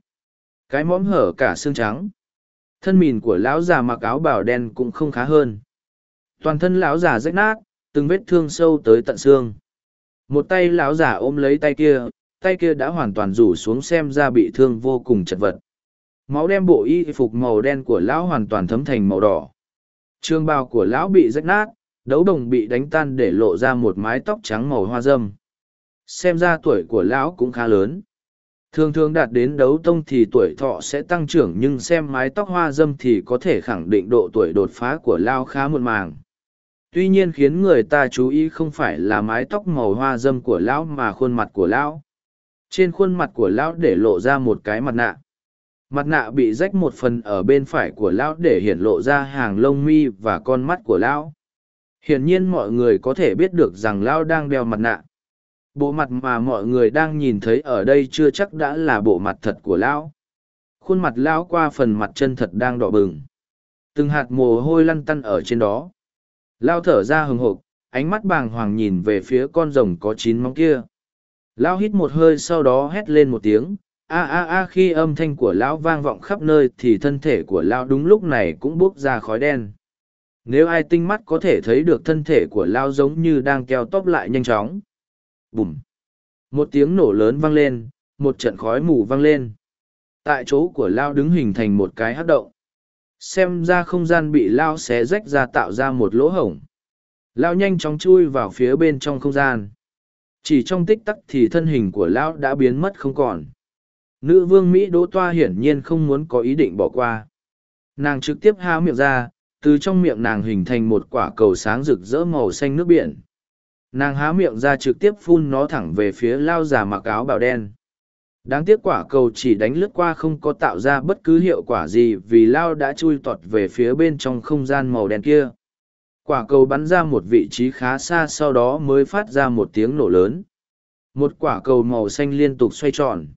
Cái móm hở cả xương trắng. Thân mìn của lão già mặc áo bảo đen cũng không khá hơn toàn thân lão già rách nát, từng vết thương sâu tới tận xương. Một tay lão già ôm lấy tay kia tay kia đã hoàn toàn rủ xuống xem ra bị thương vô cùng chật vật. Máu đem bộ y phục màu đen của lão hoàn toàn thấm thành màu đỏ. Trường bào của lão bị rách nát, đấu đồng bị đánh tan để lộ ra một mái tóc trắng màu hoa dâm. Xem ra tuổi của lão cũng khá lớn. Thường thường đạt đến đấu tông thì tuổi thọ sẽ tăng trưởng nhưng xem mái tóc hoa dâm thì có thể khẳng định độ tuổi đột phá của lao khá muộn màng tuy nhiên khiến người ta chú ý không phải là mái tóc màu hoa dâm của lão mà khuôn mặt của lão. Trên khuôn mặt của lão để lộ ra một cái mặt nạ. Mặt nạ bị rách một phần ở bên phải của lão để hiện lộ ra hàng lông mi và con mắt của lão. Hiển nhiên mọi người có thể biết được rằng lão đang đeo mặt nạ. Bộ mặt mà mọi người đang nhìn thấy ở đây chưa chắc đã là bộ mặt thật của lão. Khuôn mặt lão qua phần mặt chân thật đang đỏ bừng. Từng hạt mồ hôi lăn tăn ở trên đó lao thở ra hừng hộp ánh mắt bàng hoàng nhìn về phía con rồng có chín móng kia. Lão hít một hơi sau đó hét lên một tiếng, a a a khi âm thanh của lão vang vọng khắp nơi thì thân thể của lão đúng lúc này cũng buốc ra khói đen. Nếu ai tinh mắt có thể thấy được thân thể của lão giống như đang keo tóp lại nhanh chóng. Bùm! Một tiếng nổ lớn vang lên, một trận khói mù vang lên. Tại chỗ của lao đứng hình thành một cái hát động xem ra không gian bị lao xé rách ra tạo ra một lỗ hổng. Lao nhanh chóng chui vào phía bên trong không gian. Chỉ trong tích tắc thì thân hình của lão đã biến mất không còn. Nữ vương mỹ đỗ toa hiển nhiên không muốn có ý định bỏ qua. Nàng trực tiếp há miệng ra, từ trong miệng nàng hình thành một quả cầu sáng rực rỡ màu xanh nước biển. Nàng há miệng ra trực tiếp phun nó thẳng về phía lao già mặc áo bào đen đáng tiếc quả cầu chỉ đánh lướt qua không có tạo ra bất cứ hiệu quả gì vì lao đã chui tọt về phía bên trong không gian màu đen kia. Quả cầu bắn ra một vị trí khá xa sau đó mới phát ra một tiếng nổ lớn. Một quả cầu màu xanh liên tục xoay tròn.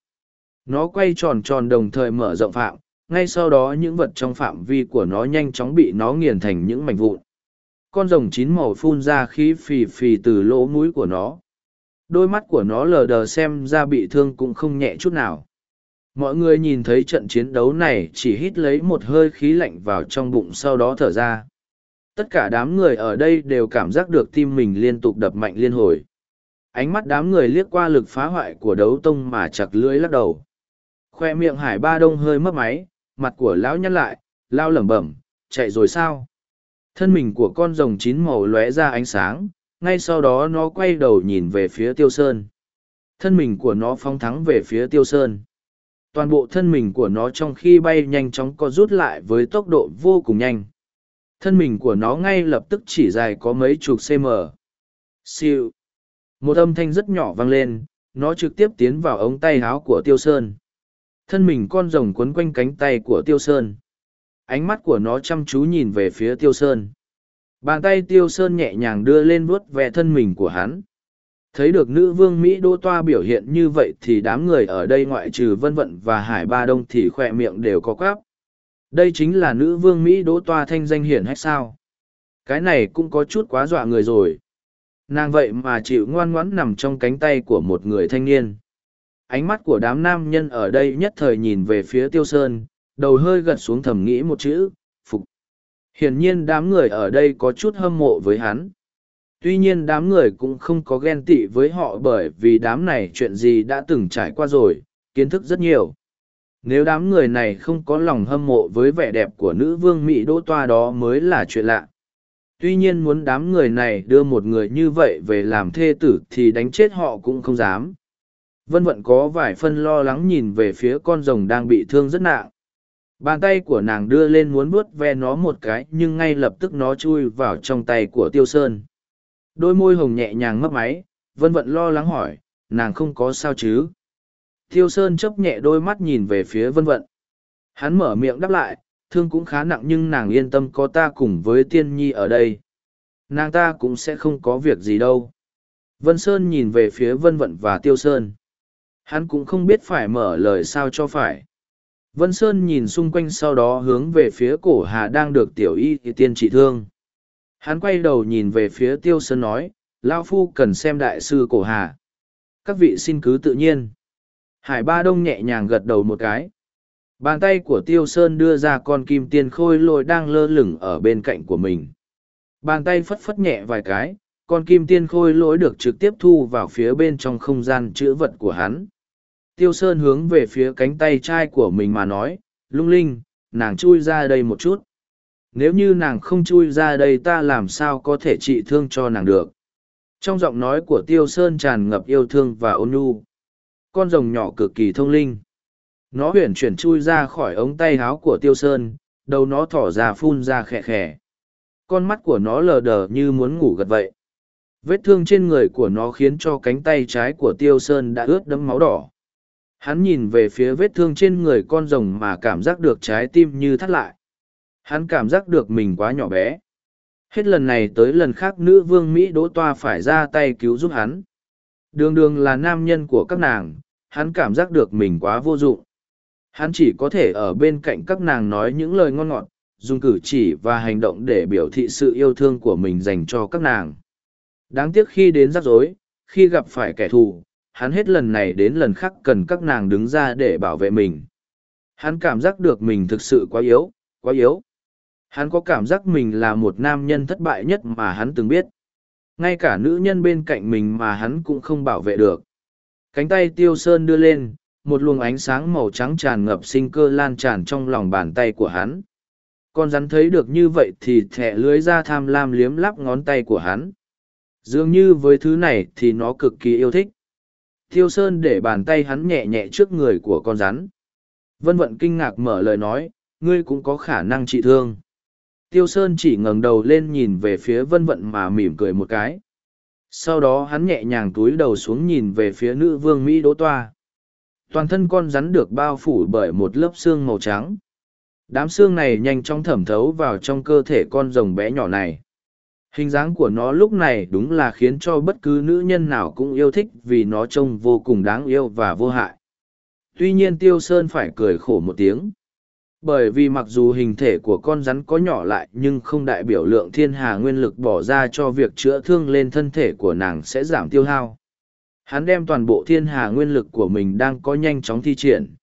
Nó quay tròn tròn đồng thời mở rộng phạm, ngay sau đó những vật trong phạm vi của nó nhanh chóng bị nó nghiền thành những mảnh vụn. Con rồng chín màu phun ra khí phì phì từ lỗ mũi của nó đôi mắt của nó lờ đờ xem ra bị thương cũng không nhẹ chút nào. Mọi người nhìn thấy trận chiến đấu này chỉ hít lấy một hơi khí lạnh vào trong bụng sau đó thở ra. Tất cả đám người ở đây đều cảm giác được tim mình liên tục đập mạnh liên hồi. Ánh mắt đám người liếc qua lực phá hoại của đấu tông mà chặt lưỡi lắc đầu. Khoe miệng hải ba đông hơi mất máy, mặt của lão nhăn lại, lao lẩm bẩm, chạy rồi sao? Thân mình của con rồng chín màu lóe ra ánh sáng ngay sau đó nó quay đầu nhìn về phía tiêu sơn. Thân mình của nó phóng thắng về phía tiêu sơn. Toàn bộ thân mình của nó trong khi bay nhanh chóng có rút lại với tốc độ vô cùng nhanh. Thân mình của nó ngay lập tức chỉ dài có mấy chục cm siêu. Một âm thanh rất nhỏ vang lên, nó trực tiếp tiến vào ống tay áo của tiêu sơn. Thân mình con rồng quấn quanh cánh tay của tiêu sơn. Ánh mắt của nó chăm chú nhìn về phía tiêu sơn bàn tay tiêu sơn nhẹ nhàng đưa lên vuốt ve thân mình của hắn. Thấy được nữ vương mỹ đô toa biểu hiện như vậy thì đám người ở đây ngoại trừ vân vận và hải ba đông thì khoe miệng đều có quáp. Đây chính là nữ vương mỹ đỗ toa thanh danh hiển hách sao? Cái này cũng có chút quá dọa người rồi. Nàng vậy mà chịu ngoan ngoãn nằm trong cánh tay của một người thanh niên. Ánh mắt của đám nam nhân ở đây nhất thời nhìn về phía tiêu sơn, đầu hơi gật xuống thầm nghĩ một chữ hiển nhiên đám người ở đây có chút hâm mộ với hắn. Tuy nhiên đám người cũng không có ghen tị với họ bởi vì đám này chuyện gì đã từng trải qua rồi, kiến thức rất nhiều. Nếu đám người này không có lòng hâm mộ với vẻ đẹp của nữ vương mỹ đỗ toa đó mới là chuyện lạ. Tuy nhiên muốn đám người này đưa một người như vậy về làm thê tử thì đánh chết họ cũng không dám. Vân vận có vài phân lo lắng nhìn về phía con rồng đang bị thương rất nặng bàn tay của nàng đưa lên muốn vuốt ve nó một cái, nhưng ngay lập tức nó chui vào trong tay của tiêu sơn. Đôi môi hồng nhẹ nhàng mấp máy, vân vận lo lắng hỏi, nàng không có sao chứ? Tiêu sơn chấp nhẹ đôi mắt nhìn về phía vân vận. Hắn mở miệng đáp lại, thương cũng khá nặng nhưng nàng yên tâm có ta cùng với tiên nhi ở đây. Nàng ta cũng sẽ không có việc gì đâu. Vân sơn nhìn về phía vân vận và tiêu sơn. Hắn cũng không biết phải mở lời sao cho phải vân sơn nhìn xung quanh sau đó hướng về phía cổ hà đang được tiểu y thì tiên trị thương hắn quay đầu nhìn về phía tiêu sơn nói lao phu cần xem đại sư cổ hà các vị xin cứ tự nhiên hải ba đông nhẹ nhàng gật đầu một cái Bàn tay của Tiêu Sơn đưa ra con kim tiên khôi lôi đang lơ lửng ở bên cạnh của mình. Bàn tay phất phất nhẹ vài cái, con kim tiên khôi lỗi được trực tiếp thu vào phía bên trong không gian chữ vật của hắn. Tiêu Sơn hướng về phía cánh tay trai của mình mà nói, lung linh, nàng chui ra đây một chút. Nếu như nàng không chui ra đây ta làm sao có thể trị thương cho nàng được. Trong giọng nói của Tiêu Sơn tràn ngập yêu thương và ôn nhu. Con rồng nhỏ cực kỳ thông linh nó huyền chuyển chui ra khỏi ống tay háo của tiêu sơn đầu nó thỏ ra phun ra khẽ khẽ con mắt của nó lờ đờ như muốn ngủ gật vậy vết thương trên người của nó khiến cho cánh tay trái của tiêu sơn đã ướt đẫm máu đỏ hắn nhìn về phía vết thương trên người con rồng mà cảm giác được trái tim như thắt lại. Hắn cảm giác được mình quá nhỏ bé. Hết lần này tới lần khác nữ vương mỹ đỗ toa phải ra tay cứu giúp hắn. Đường đường là nam nhân của các nàng, hắn cảm giác được mình quá vô dụng. Hắn chỉ có thể ở bên cạnh các nàng nói những lời ngon ngọt, dùng cử chỉ và hành động để biểu thị sự yêu thương của mình dành cho các nàng. Đáng tiếc khi đến rắc rối, khi gặp phải kẻ thù hắn hết lần này đến lần khác cần các nàng đứng ra để bảo vệ mình. Hắn cảm giác được mình thực sự quá yếu quá yếu. Hắn có cảm giác mình là một nam nhân thất bại nhất mà hắn từng biết. Ngay cả nữ nhân bên cạnh mình mà hắn cũng không bảo vệ được. Cánh tay tiêu sơn đưa lên, một luồng ánh sáng màu trắng tràn ngập sinh cơ lan tràn trong lòng bàn tay của hắn. Con rắn thấy được như vậy thì thẻ lưới ra tham lam liếm lắp ngón tay của hắn. Dường như với thứ này thì nó cực kỳ yêu thích thiêu sơn để bàn tay hắn nhẹ nhẹ trước người của con rắn. Vân vận kinh ngạc mở lời nói, ngươi cũng có khả năng trị thương. Tiêu sơn chỉ ngẩng đầu lên nhìn về phía vân vận mà mỉm cười một cái. Sau đó hắn nhẹ nhàng túi đầu xuống nhìn về phía nữ vương mỹ đỗ toa. Toàn thân con rắn được bao phủ bởi một lớp xương màu trắng. Đám xương này nhanh chóng thẩm thấu vào trong cơ thể con rồng bé nhỏ này hình dáng của nó lúc này đúng là khiến cho bất cứ nữ nhân nào cũng yêu thích vì nó trông vô cùng đáng yêu và vô hại tuy nhiên tiêu sơn phải cười khổ một tiếng bởi vì mặc dù hình thể của con rắn có nhỏ lại nhưng không đại biểu lượng thiên hà nguyên lực bỏ ra cho việc chữa thương lên thân thể của nàng sẽ giảm tiêu hao Hắn đem toàn bộ thiên hà nguyên lực của mình đang có nhanh chóng thi triển.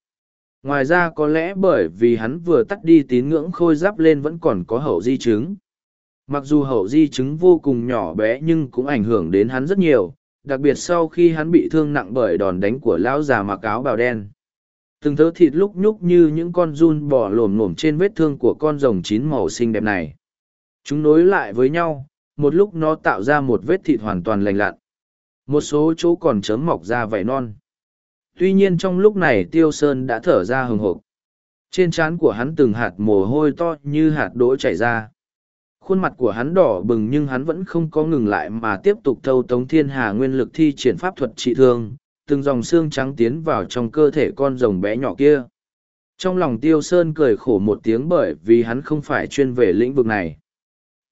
Ngoài ra có lẽ bởi vì hắn vừa tắt đi tín ngưỡng khôi giáp lên vẫn còn có hậu di chứng. Mặc dù hậu di chứng vô cùng nhỏ bé nhưng cũng ảnh hưởng đến hắn rất nhiều, đặc biệt sau khi hắn bị thương nặng bởi đòn đánh của lão già mặc áo bào đen. Từng thớ thịt lúc nhúc như những con run bò lồm lổm trên vết thương của con rồng chín màu xinh đẹp này. Chúng nối lại với nhau, một lúc nó tạo ra một vết thịt hoàn toàn lành lặn một số chỗ còn chớm mọc ra vảy non tuy nhiên trong lúc này tiêu sơn đã thở ra hừng hộp trên trán của hắn từng hạt mồ hôi to như hạt đỗ chảy ra khuôn mặt của hắn đỏ bừng nhưng hắn vẫn không có ngừng lại mà tiếp tục thâu tống thiên hà nguyên lực thi triển pháp thuật trị thương từng dòng xương trắng tiến vào trong cơ thể con rồng bé nhỏ kia. Trong lòng tiêu sơn cười khổ một tiếng bởi vì hắn không phải chuyên về lĩnh vực này.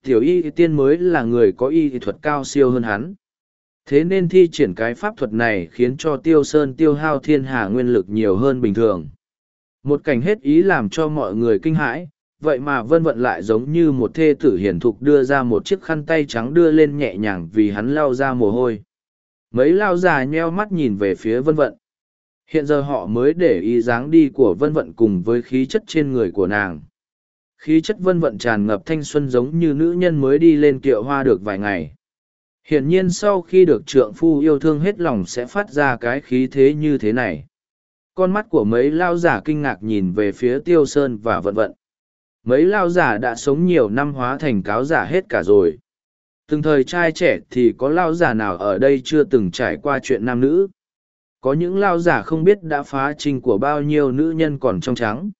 Tiểu y tiên mới là người có y thuật cao siêu hơn hắn. Thế nên thi triển cái pháp thuật này khiến cho tiêu sơn tiêu hao thiên hà nguyên lực nhiều hơn bình thường. Một cảnh hết ý làm cho mọi người kinh hãi, vậy mà vân vận lại giống như một thê tử hiển thục đưa ra một chiếc khăn tay trắng đưa lên nhẹ nhàng vì hắn lao ra mồ hôi. Mấy lao già nheo mắt nhìn về phía vân vận. Hiện giờ họ mới để ý dáng đi của vân vận cùng với khí chất trên người của nàng. Khí chất vân vận tràn ngập thanh xuân giống như nữ nhân mới đi lên kiệu hoa được vài ngày hiển nhiên sau khi được trượng phu yêu thương hết lòng sẽ phát ra cái khí thế như thế này con mắt của mấy lao giả kinh ngạc nhìn về phía tiêu sơn và vận vận mấy lao giả đã sống nhiều năm hóa thành cáo giả hết cả rồi. Từng thời trai trẻ thì có lao giả nào ở đây chưa từng trải qua chuyện nam nữ? Có những lao giả không biết đã phá trình của bao nhiêu nữ nhân còn trong trắng.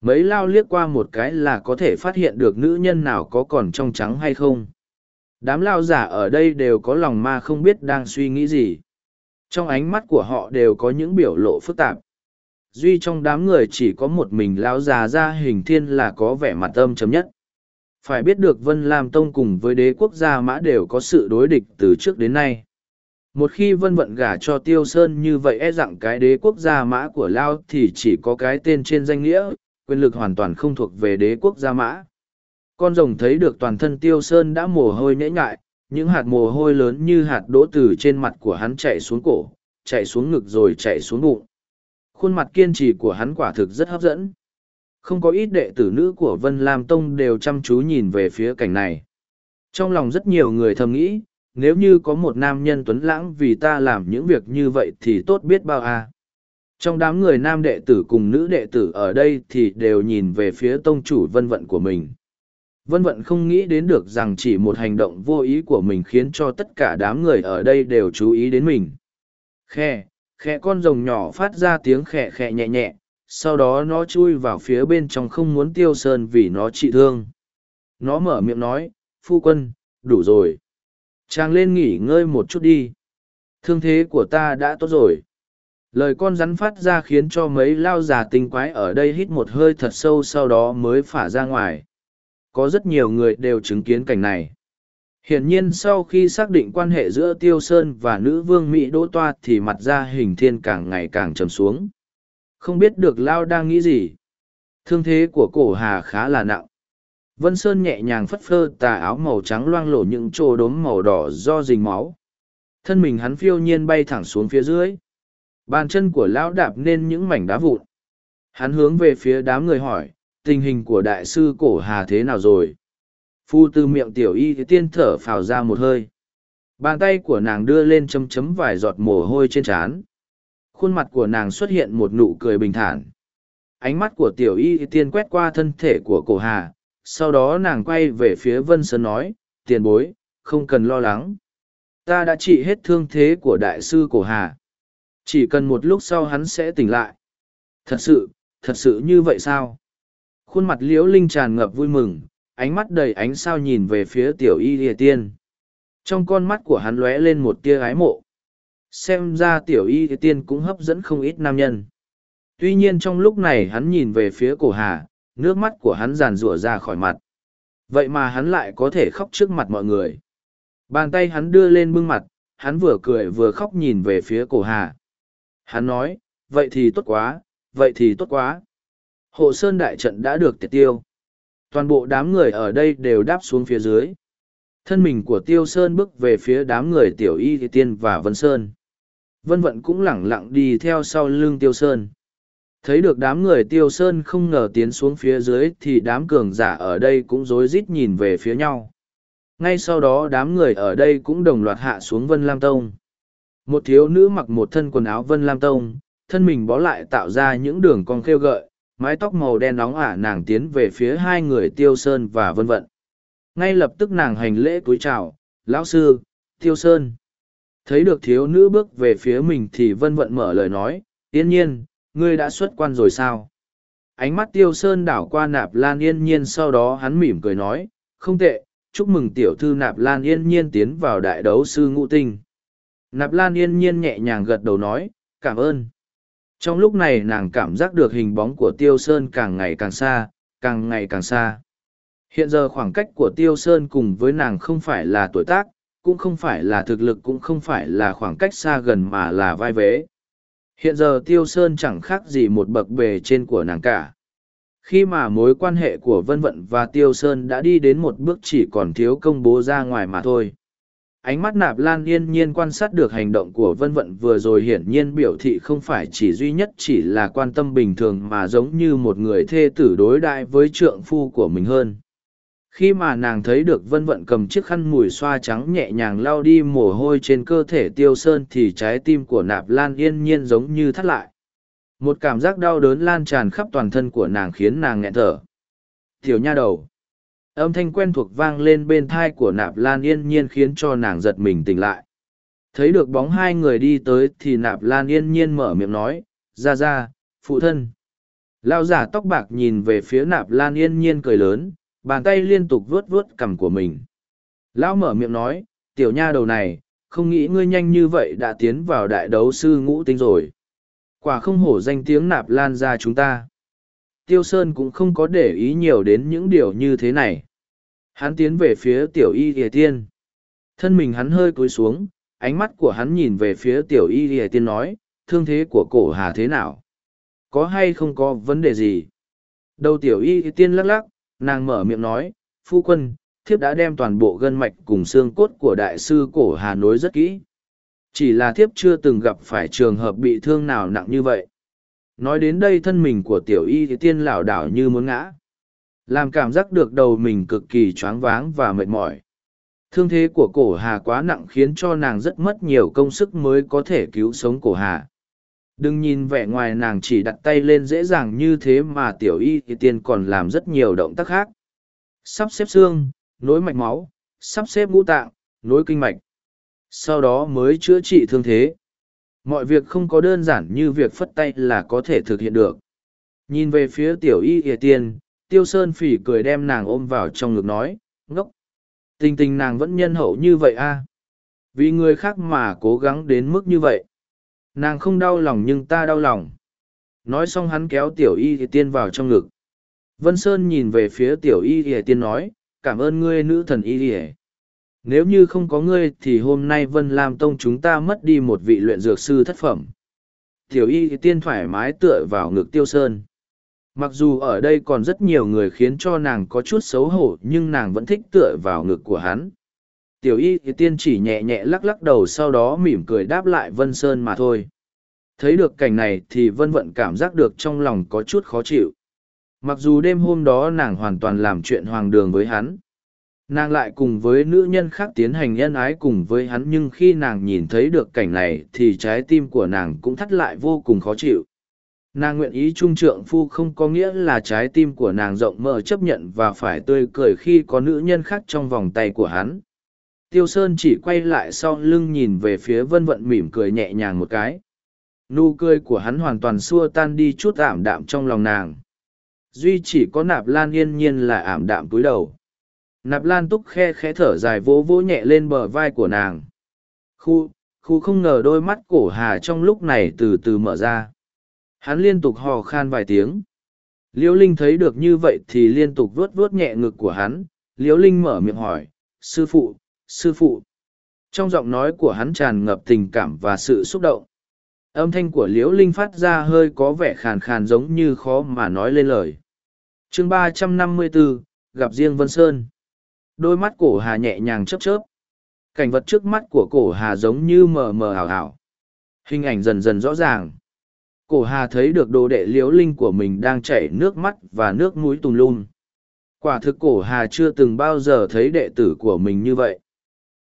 Mấy lao liếc qua một cái là có thể phát hiện được nữ nhân nào có còn trong trắng hay không. Đám lao giả ở đây đều có lòng ma không biết đang suy nghĩ gì. Trong ánh mắt của họ đều có những biểu lộ phức tạp duy trong đám người chỉ có một mình lão già ra hình thiên là có vẻ mặt âm chấm nhất. Phải biết được vân lam tông cùng với đế quốc gia mã đều có sự đối địch từ trước đến nay. Một khi vân vận gả cho tiêu sơn như vậy e rằng cái đế quốc gia mã của lao thì chỉ có cái tên trên danh nghĩa, quyền lực hoàn toàn không thuộc về đế quốc gia mã. Con rồng thấy được toàn thân tiêu sơn đã mồ hôi nhễ ngại những hạt mồ hôi lớn như hạt đỗ từ trên mặt của hắn chạy xuống cổ chạy xuống ngực rồi chạy xuống bụng khuôn mặt kiên trì của hắn quả thực rất hấp dẫn. Không có ít đệ tử nữ của vân lam tông đều chăm chú nhìn về phía cảnh này. Trong lòng rất nhiều người thầm nghĩ, nếu như có một nam nhân tuấn lãng vì ta làm những việc như vậy thì tốt biết bao à. trong đám người nam đệ tử cùng nữ đệ tử ở đây thì đều nhìn về phía tông chủ vân vận của mình. Vân vận không nghĩ đến được rằng chỉ một hành động vô ý của mình khiến cho tất cả đám người ở đây đều chú ý đến mình. Khe khẽ con rồng nhỏ phát ra tiếng khẽ khẽ nhẹ nhẹ, sau đó nó chui vào phía bên trong không muốn tiêu sơn vì nó trị thương. Nó mở miệng nói, phu quân, đủ rồi. Chàng lên nghỉ ngơi một chút đi. Thương thế của ta đã tốt rồi. Lời con rắn phát ra khiến cho mấy lao già tinh quái ở đây hít một hơi thật sâu sau đó mới phả ra ngoài. Có rất nhiều người đều chứng kiến cảnh này hiển nhiên sau khi xác định quan hệ giữa tiêu sơn và nữ vương mỹ đỗ toa thì mặt ra hình thiên càng ngày càng trầm xuống. Không biết được lao đang nghĩ gì. Thương thế của cổ hà khá là nặng. Vân sơn nhẹ nhàng phất phơ tà áo màu trắng loang lổ những chỗ đốm màu đỏ do rình máu. Thân mình hắn phiêu nhiên bay thẳng xuống phía dưới. Bàn chân của lão đạp nên những mảnh đá vụn. Hắn hướng về phía đám người hỏi, tình hình của đại sư cổ hà thế nào rồi? Phu từ miệng tiểu y tiên thở phào ra một hơi. Bàn tay của nàng đưa lên chấm chấm vài giọt mồ hôi trên trán. Khuôn mặt của nàng xuất hiện một nụ cười bình thản. Ánh mắt của tiểu y tiên quét qua thân thể của cổ hà. Sau đó nàng quay về phía vân sơn nói, tiền bối, không cần lo lắng. Ta đã trị hết thương thế của đại sư cổ hà. Chỉ cần một lúc sau hắn sẽ tỉnh lại. Thật sự thật sự như vậy sao? Khuôn mặt liễu linh tràn ngập vui mừng ánh mắt đầy ánh sao nhìn về phía tiểu y lìa tiên. Trong con mắt của hắn lóe lên một tia ái mộ. Xem ra tiểu y lìa tiên cũng hấp dẫn không ít nam nhân. Tuy nhiên trong lúc này hắn nhìn về phía cổ hà, nước mắt của hắn giàn rủa ra khỏi mặt. Vậy mà hắn lại có thể khóc trước mặt mọi người. Bàn tay hắn đưa lên bưng mặt, hắn vừa cười vừa khóc nhìn về phía cổ hà. Hắn nói, vậy thì tốt quá, vậy thì tốt quá. Hộ sơn đại trận đã được tiệt tiêu toàn bộ đám người ở đây đều đáp xuống phía dưới. Thân mình của tiêu sơn bước về phía đám người tiểu y thị tiên và vân sơn. Vân vận cũng lẳng lặng đi theo sau lưng tiêu sơn. Thấy được đám người tiêu sơn không ngờ tiến xuống phía dưới thì đám cường giả ở đây cũng rối rít nhìn về phía nhau. Ngay sau đó đám người ở đây cũng đồng loạt hạ xuống vân lam tông. Một thiếu nữ mặc một thân quần áo vân lam tông, thân mình bó lại tạo ra những đường cong khêu gợi mái tóc màu đen nóng ả nàng tiến về phía hai người tiêu sơn và vân vận. Ngay lập tức nàng hành lễ cúi chào, lão sư, tiêu sơn. Thấy được thiếu nữ bước về phía mình thì vân vận mở lời nói, yên nhiên, ngươi đã xuất quan rồi sao? Ánh mắt tiêu sơn đảo qua nạp lan yên nhiên, sau đó hắn mỉm cười nói, không tệ, chúc mừng tiểu thư nạp lan yên nhiên tiến vào đại đấu sư ngũ tinh. Nạp lan yên nhiên nhẹ nhàng gật đầu nói, cảm ơn trong lúc này nàng cảm giác được hình bóng của tiêu sơn càng ngày càng xa, càng ngày càng xa. Hiện giờ khoảng cách của tiêu sơn cùng với nàng không phải là tuổi tác, cũng không phải là thực lực cũng không phải là khoảng cách xa gần mà là vai vế. Hiện giờ tiêu sơn chẳng khác gì một bậc bề trên của nàng cả. Khi mà mối quan hệ của vân vận và tiêu sơn đã đi đến một bước chỉ còn thiếu công bố ra ngoài mà thôi ánh mắt nạp lan yên nhiên quan sát được hành động của vân vận vừa rồi hiển nhiên biểu thị không phải chỉ duy nhất chỉ là quan tâm bình thường mà giống như một người thê tử đối đại với trượng phu của mình hơn. Khi mà nàng thấy được vân vận cầm chiếc khăn mùi xoa trắng nhẹ nhàng lao đi mồ hôi trên cơ thể tiêu sơn thì trái tim của nạp lan yên nhiên giống như thắt lại. Một cảm giác đau đớn lan tràn khắp toàn thân của nàng khiến nàng nghẹn thở. Tiểu nha đầu âm thanh quen thuộc vang lên bên thai của nạp lan yên nhiên khiến cho nàng giật mình tỉnh lại. Thấy được bóng hai người đi tới thì nạp lan yên nhiên mở miệng nói, ra ra, phụ thân. Lao giả tóc bạc nhìn về phía nạp lan yên nhiên cười lớn, bàn tay liên tục vuốt vuốt cằm của mình. Lão mở miệng nói, tiểu nha đầu này, không nghĩ ngươi nhanh như vậy đã tiến vào đại đấu sư ngũ tinh rồi. Quả không hổ danh tiếng nạp lan ra chúng ta tiêu sơn cũng không có để ý nhiều đến những điều như thế này. Hắn tiến về phía tiểu y hề tiên. Thân mình hắn hơi cúi xuống, ánh mắt của hắn nhìn về phía tiểu y hề tiên nói, thương thế của cổ hà thế nào? Có hay không có vấn đề gì? Đầu tiểu y tiên lắc lắc, nàng mở miệng nói, phu quân, thiếp đã đem toàn bộ gân mạch cùng xương cốt của đại sư cổ hà nối rất kỹ. Chỉ là thiếp chưa từng gặp phải trường hợp bị thương nào nặng như vậy nói đến đây thân mình của tiểu y thì tiên lảo đảo như muốn ngã. Làm cảm giác được đầu mình cực kỳ choáng váng và mệt mỏi. Thương thế của cổ hà quá nặng khiến cho nàng rất mất nhiều công sức mới có thể cứu sống cổ hà. Đừng nhìn vẻ ngoài nàng chỉ đặt tay lên dễ dàng như thế mà tiểu y thì tiên còn làm rất nhiều động tác khác. Sắp xếp xương, nối mạch máu, sắp xếp ngũ tạng, nối kinh mạch. Sau đó mới chữa trị thương thế mọi việc không có đơn giản như việc phất tay là có thể thực hiện được. Nhìn về phía tiểu y ỉa tiên, tiêu sơn phỉ cười đem nàng ôm vào trong ngực nói, ngốc, tình tình nàng vẫn nhân hậu như vậy a? Vì người khác mà cố gắng đến mức như vậy. Nàng không đau lòng nhưng ta đau lòng. Nói xong hắn kéo tiểu y ỉa tiên vào trong ngực. Vân sơn nhìn về phía tiểu y ỉa tiên nói, cảm ơn ngươi nữ thần y ỉa nếu như không có ngươi thì hôm nay Vân Lam Tông chúng ta mất đi một vị luyện dược sư thất phẩm. Tiểu y tiên thoải mái tựa vào ngực tiêu sơn. Mặc dù ở đây còn rất nhiều người khiến cho nàng có chút xấu hổ, nhưng nàng vẫn thích tựa vào ngực của hắn. Tiểu y tiên chỉ nhẹ nhẹ lắc lắc đầu sau đó mỉm cười đáp lại Vân Sơn mà thôi. Thấy được cảnh này thì Vân Vận cảm giác được trong lòng có chút khó chịu. Mặc dù đêm hôm đó nàng hoàn toàn làm chuyện hoàng đường với hắn nàng lại cùng với nữ nhân khác tiến hành nhân ái cùng với hắn, nhưng khi nàng nhìn thấy được cảnh này thì trái tim của nàng cũng thắt lại vô cùng khó chịu. Nàng nguyện ý trung trượng phu không có nghĩa là trái tim của nàng rộng mở chấp nhận và phải tươi cười khi có nữ nhân khác trong vòng tay của hắn. Tiêu sơn chỉ quay lại sau lưng nhìn về phía vân vận mỉm cười nhẹ nhàng một cái. Nụ cười của hắn hoàn toàn xua tan đi chút ảm đạm trong lòng nàng. Duy chỉ có nạp lan yên nhiên là ảm đạm cúi đầu nạp lan túc khe khẽ thở dài vỗ vỗ nhẹ lên bờ vai của nàng. Khu khu không ngờ đôi mắt cổ hà trong lúc này từ từ mở ra. Hắn liên tục hò khan vài tiếng. Liễu linh thấy được như vậy thì liên tục vuốt vuốt nhẹ ngực của hắn. Liễu linh mở miệng hỏi, sư phụ sư phụ. Trong giọng nói của hắn tràn ngập tình cảm và sự xúc động. Âm thanh của liễu linh phát ra hơi có vẻ khàn khàn giống như khó mà nói lên lời. Chương ba trăm năm mươi bốn gặp riêng vân sơn. Đôi mắt cổ hà nhẹ nhàng chớp chớp. Cảnh vật trước mắt của cổ hà giống như mờ mờ ảo ảo. Hình ảnh dần dần rõ ràng. Cổ hà thấy được đồ đệ liễu linh của mình đang chảy nước mắt và nước mũi tùm lum. Quả thực cổ hà chưa từng bao giờ thấy đệ tử của mình như vậy.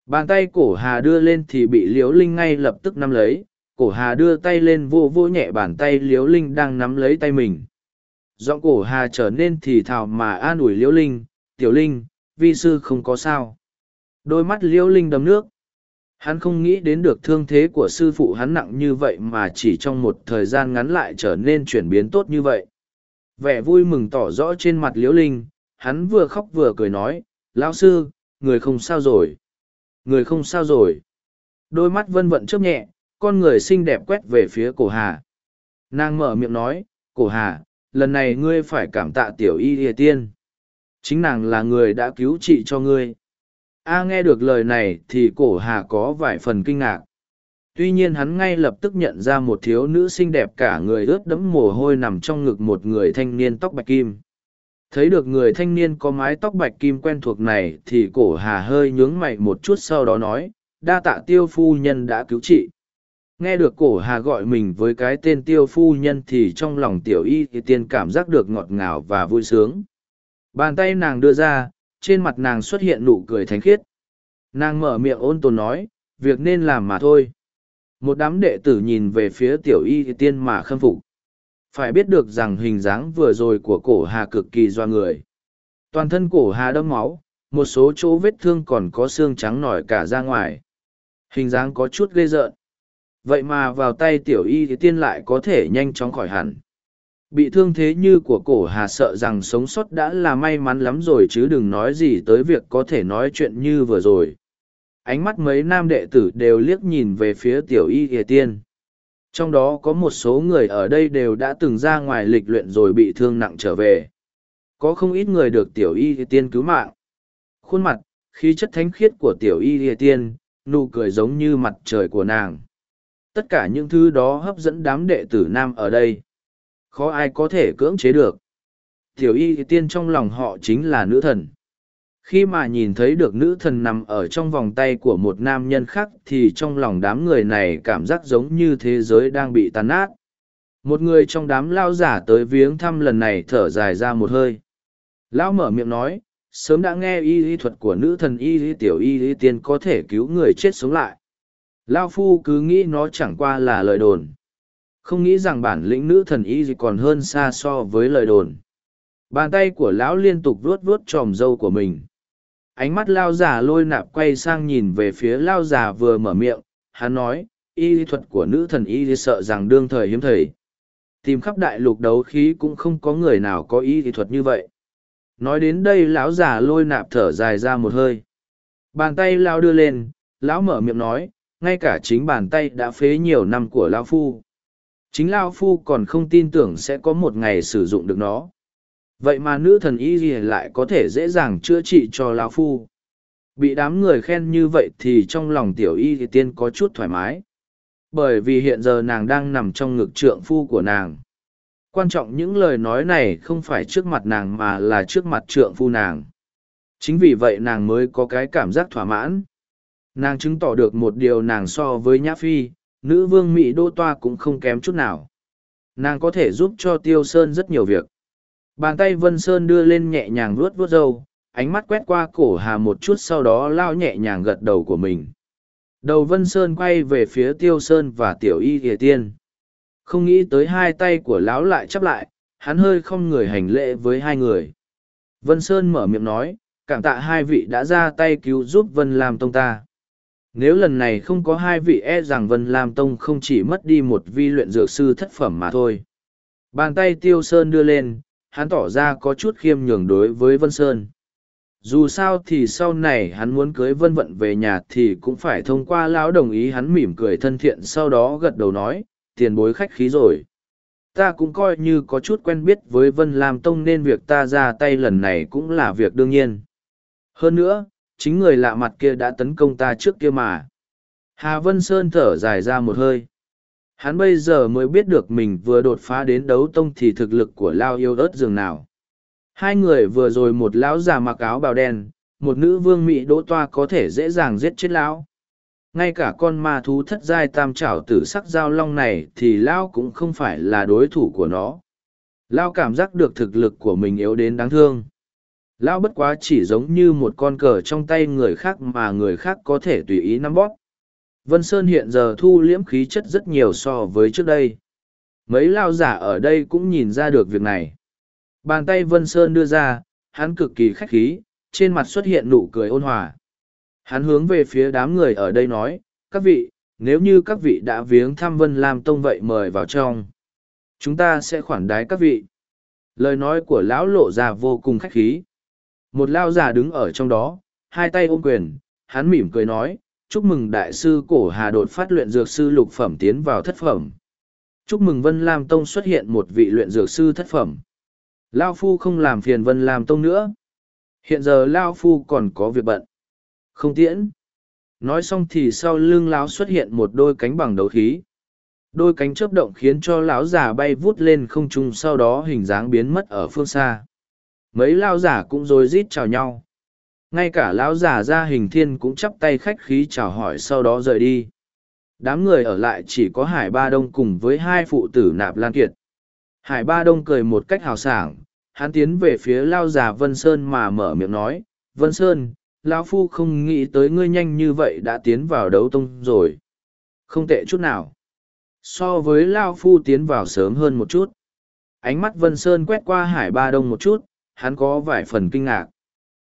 Bàn tay cổ hà đưa lên thì bị liễu linh ngay lập tức nắm lấy. Cổ hà đưa tay lên vô vô nhẹ bàn tay liễu linh đang nắm lấy tay mình. Giọng cổ hà trở nên thì thào mà an ủi liễu linh, tiểu linh, vi sư không có sao. Đôi mắt liễu linh đấm nước. Hắn không nghĩ đến được thương thế của sư phụ hắn nặng như vậy mà chỉ trong một thời gian ngắn lại trở nên chuyển biến tốt như vậy. Vẻ vui mừng tỏ rõ trên mặt liễu linh, hắn vừa khóc vừa cười nói, lão sư, người không sao rồi. Người không sao rồi. Đôi mắt vân vận chớp nhẹ, con người xinh đẹp quét về phía cổ hà. Nàng mở miệng nói, cổ hà, lần này ngươi phải cảm tạ tiểu y địa tiên. Chính nàng là người đã cứu trị cho ngươi. A nghe được lời này thì cổ hà có vài phần kinh ngạc. Tuy nhiên hắn ngay lập tức nhận ra một thiếu nữ xinh đẹp cả người ướt đẫm mồ hôi nằm trong ngực một người thanh niên tóc bạch kim. Thấy được người thanh niên có mái tóc bạch kim quen thuộc này thì cổ hà hơi nhướng mày một chút sau đó nói, đa tạ tiêu phu nhân đã cứu trị. Nghe được cổ hà gọi mình với cái tên tiêu phu nhân thì trong lòng tiểu y thì tiên cảm giác được ngọt ngào và vui sướng. Bàn tay nàng đưa ra, trên mặt nàng xuất hiện nụ cười thánh khiết. Nàng mở miệng ôn tồn nói, việc nên làm mà thôi. Một đám đệ tử nhìn về phía tiểu y tiên mà khâm phục. phải biết được rằng hình dáng vừa rồi của cổ hà cực kỳ doa người toàn thân cổ hà đâm máu một số chỗ vết thương còn có xương trắng nổi cả ra ngoài hình dáng có chút ghê rợn vậy mà vào tay tiểu y thì tiên lại có thể nhanh chóng khỏi hẳn bị thương thế như của cổ hà sợ rằng sống sót đã là may mắn lắm rồi chứ đừng nói gì tới việc có thể nói chuyện như vừa rồi. Ánh mắt mấy nam đệ tử đều liếc nhìn về phía tiểu y ỉa tiên. Trong đó có một số người ở đây đều đã từng ra ngoài lịch luyện rồi bị thương nặng trở về. Có không ít người được tiểu y ỉa tiên cứu mạng. Khuôn mặt, khí chất thánh khiết của tiểu y ỉa tiên, nụ cười giống như mặt trời của nàng. Tất cả những thứ đó hấp dẫn đám đệ tử nam ở đây khó ai có thể cưỡng chế được. Tiểu y tiên trong lòng họ chính là nữ thần. Khi mà nhìn thấy được nữ thần nằm ở trong vòng tay của một nam nhân khác thì trong lòng đám người này cảm giác giống như thế giới đang bị tàn nát. Một người trong đám lao giả tới viếng thăm lần này thở dài ra một hơi. Lão mở miệng nói, sớm đã nghe y y thuật của nữ thần y y tiểu y y tiên có thể cứu người chết sống lại. Lao phu cứ nghĩ nó chẳng qua là lời đồn không nghĩ rằng bản lĩnh nữ thần y gì còn hơn xa so với lời đồn. Bàn tay của lão liên tục vuốt vuốt tròm râu của mình. Ánh mắt lao già lôi nạp quay sang nhìn về phía lao già vừa mở miệng, hắn nói, y thuật của nữ thần y sợ rằng đương thời hiếm thầy tìm khắp đại lục đấu khí cũng không có người nào có y thuật như vậy. Nói đến đây lão già lôi nạp thở dài ra một hơi. Bàn tay lao đưa lên, lão mở miệng nói, ngay cả chính bàn tay đã phế nhiều năm của lao phu chính lao phu còn không tin tưởng sẽ có một ngày sử dụng được nó. Vậy mà nữ thần y gì lại có thể dễ dàng chữa trị cho lao phu. Bị đám người khen như vậy thì trong lòng tiểu y thì tiên có chút thoải mái. Bởi vì hiện giờ nàng đang nằm trong ngực trượng phu của nàng. Quan trọng những lời nói này không phải trước mặt nàng mà là trước mặt trượng phu nàng. Chính vì vậy nàng mới có cái cảm giác thỏa mãn. Nàng chứng tỏ được một điều nàng so với nhã phi nữ vương mỹ đô toa cũng không kém chút nào. Nàng có thể giúp cho tiêu sơn rất nhiều việc. Bàn tay vân sơn đưa lên nhẹ nhàng vuốt vuốt râu, ánh mắt quét qua cổ hà một chút sau đó lao nhẹ nhàng gật đầu của mình. Đầu vân sơn quay về phía tiêu sơn và tiểu y ỉa tiên. Không nghĩ tới hai tay của lão lại chắp lại, hắn hơi không người hành lễ với hai người. Vân sơn mở miệng nói, cảm tạ hai vị đã ra tay cứu giúp vân lam tông ta nếu lần này không có hai vị e rằng Vân Lam Tông không chỉ mất đi một vi luyện dược sư thất phẩm mà thôi. Bàn tay Tiêu Sơn đưa lên, hắn tỏ ra có chút khiêm nhường đối với Vân Sơn. Dù sao thì sau này hắn muốn cưới Vân Vận về nhà thì cũng phải thông qua lão đồng ý hắn mỉm cười thân thiện sau đó gật đầu nói, tiền bối khách khí rồi. Ta cũng coi như có chút quen biết với Vân Lam Tông nên việc ta ra tay lần này cũng là việc đương nhiên. Hơn nữa, chính người lạ mặt kia đã tấn công ta trước kia mà. Hà Vân Sơn thở dài ra một hơi. Hắn bây giờ mới biết được mình vừa đột phá đến đấu tông thì thực lực của Lao yêu ớt dường nào. Hai người vừa rồi một lão già mặc áo bào đen, một nữ vương mỹ đỗ toa có thể dễ dàng giết chết lão. Ngay cả con ma thú thất giai tam trảo tử sắc giao long này thì Lão cũng không phải là đối thủ của nó. Lao cảm giác được thực lực của mình yếu đến đáng thương. Lão bất quá chỉ giống như một con cờ trong tay người khác mà người khác có thể tùy ý nắm bóp. Vân Sơn hiện giờ thu liễm khí chất rất nhiều so với trước đây. Mấy lao giả ở đây cũng nhìn ra được việc này. Bàn tay Vân Sơn đưa ra, hắn cực kỳ khách khí, trên mặt xuất hiện nụ cười ôn hòa. Hắn hướng về phía đám người ở đây nói, các vị, nếu như các vị đã viếng thăm Vân Lam Tông vậy mời vào trong. Chúng ta sẽ khoản đái các vị. Lời nói của lão lộ ra vô cùng khách khí. Một lao già đứng ở trong đó, hai tay ôm quyền, hắn mỉm cười nói, chúc mừng đại sư cổ hà đột phát luyện dược sư lục phẩm tiến vào thất phẩm. Chúc mừng Vân Lam Tông xuất hiện một vị luyện dược sư thất phẩm. Lao Phu không làm phiền Vân Lam Tông nữa. Hiện giờ Lao Phu còn có việc bận. Không tiễn. Nói xong thì sau lưng lão xuất hiện một đôi cánh bằng đấu khí. Đôi cánh chớp động khiến cho lão già bay vút lên không trung sau đó hình dáng biến mất ở phương xa mấy lao giả cũng rối rít chào nhau. Ngay cả lão giả ra hình thiên cũng chắp tay khách khí chào hỏi sau đó rời đi. Đám người ở lại chỉ có hải ba đông cùng với hai phụ tử nạp lan kiệt. Hải ba đông cười một cách hào sảng hắn tiến về phía lao già vân sơn mà mở miệng nói vân sơn lão phu không nghĩ tới ngươi nhanh như vậy đã tiến vào đấu tông rồi. Không tệ chút nào. So với lao phu tiến vào sớm hơn một chút. Ánh mắt Vân Sơn quét qua Hải Ba Đông một chút, hắn có vài phần kinh ngạc.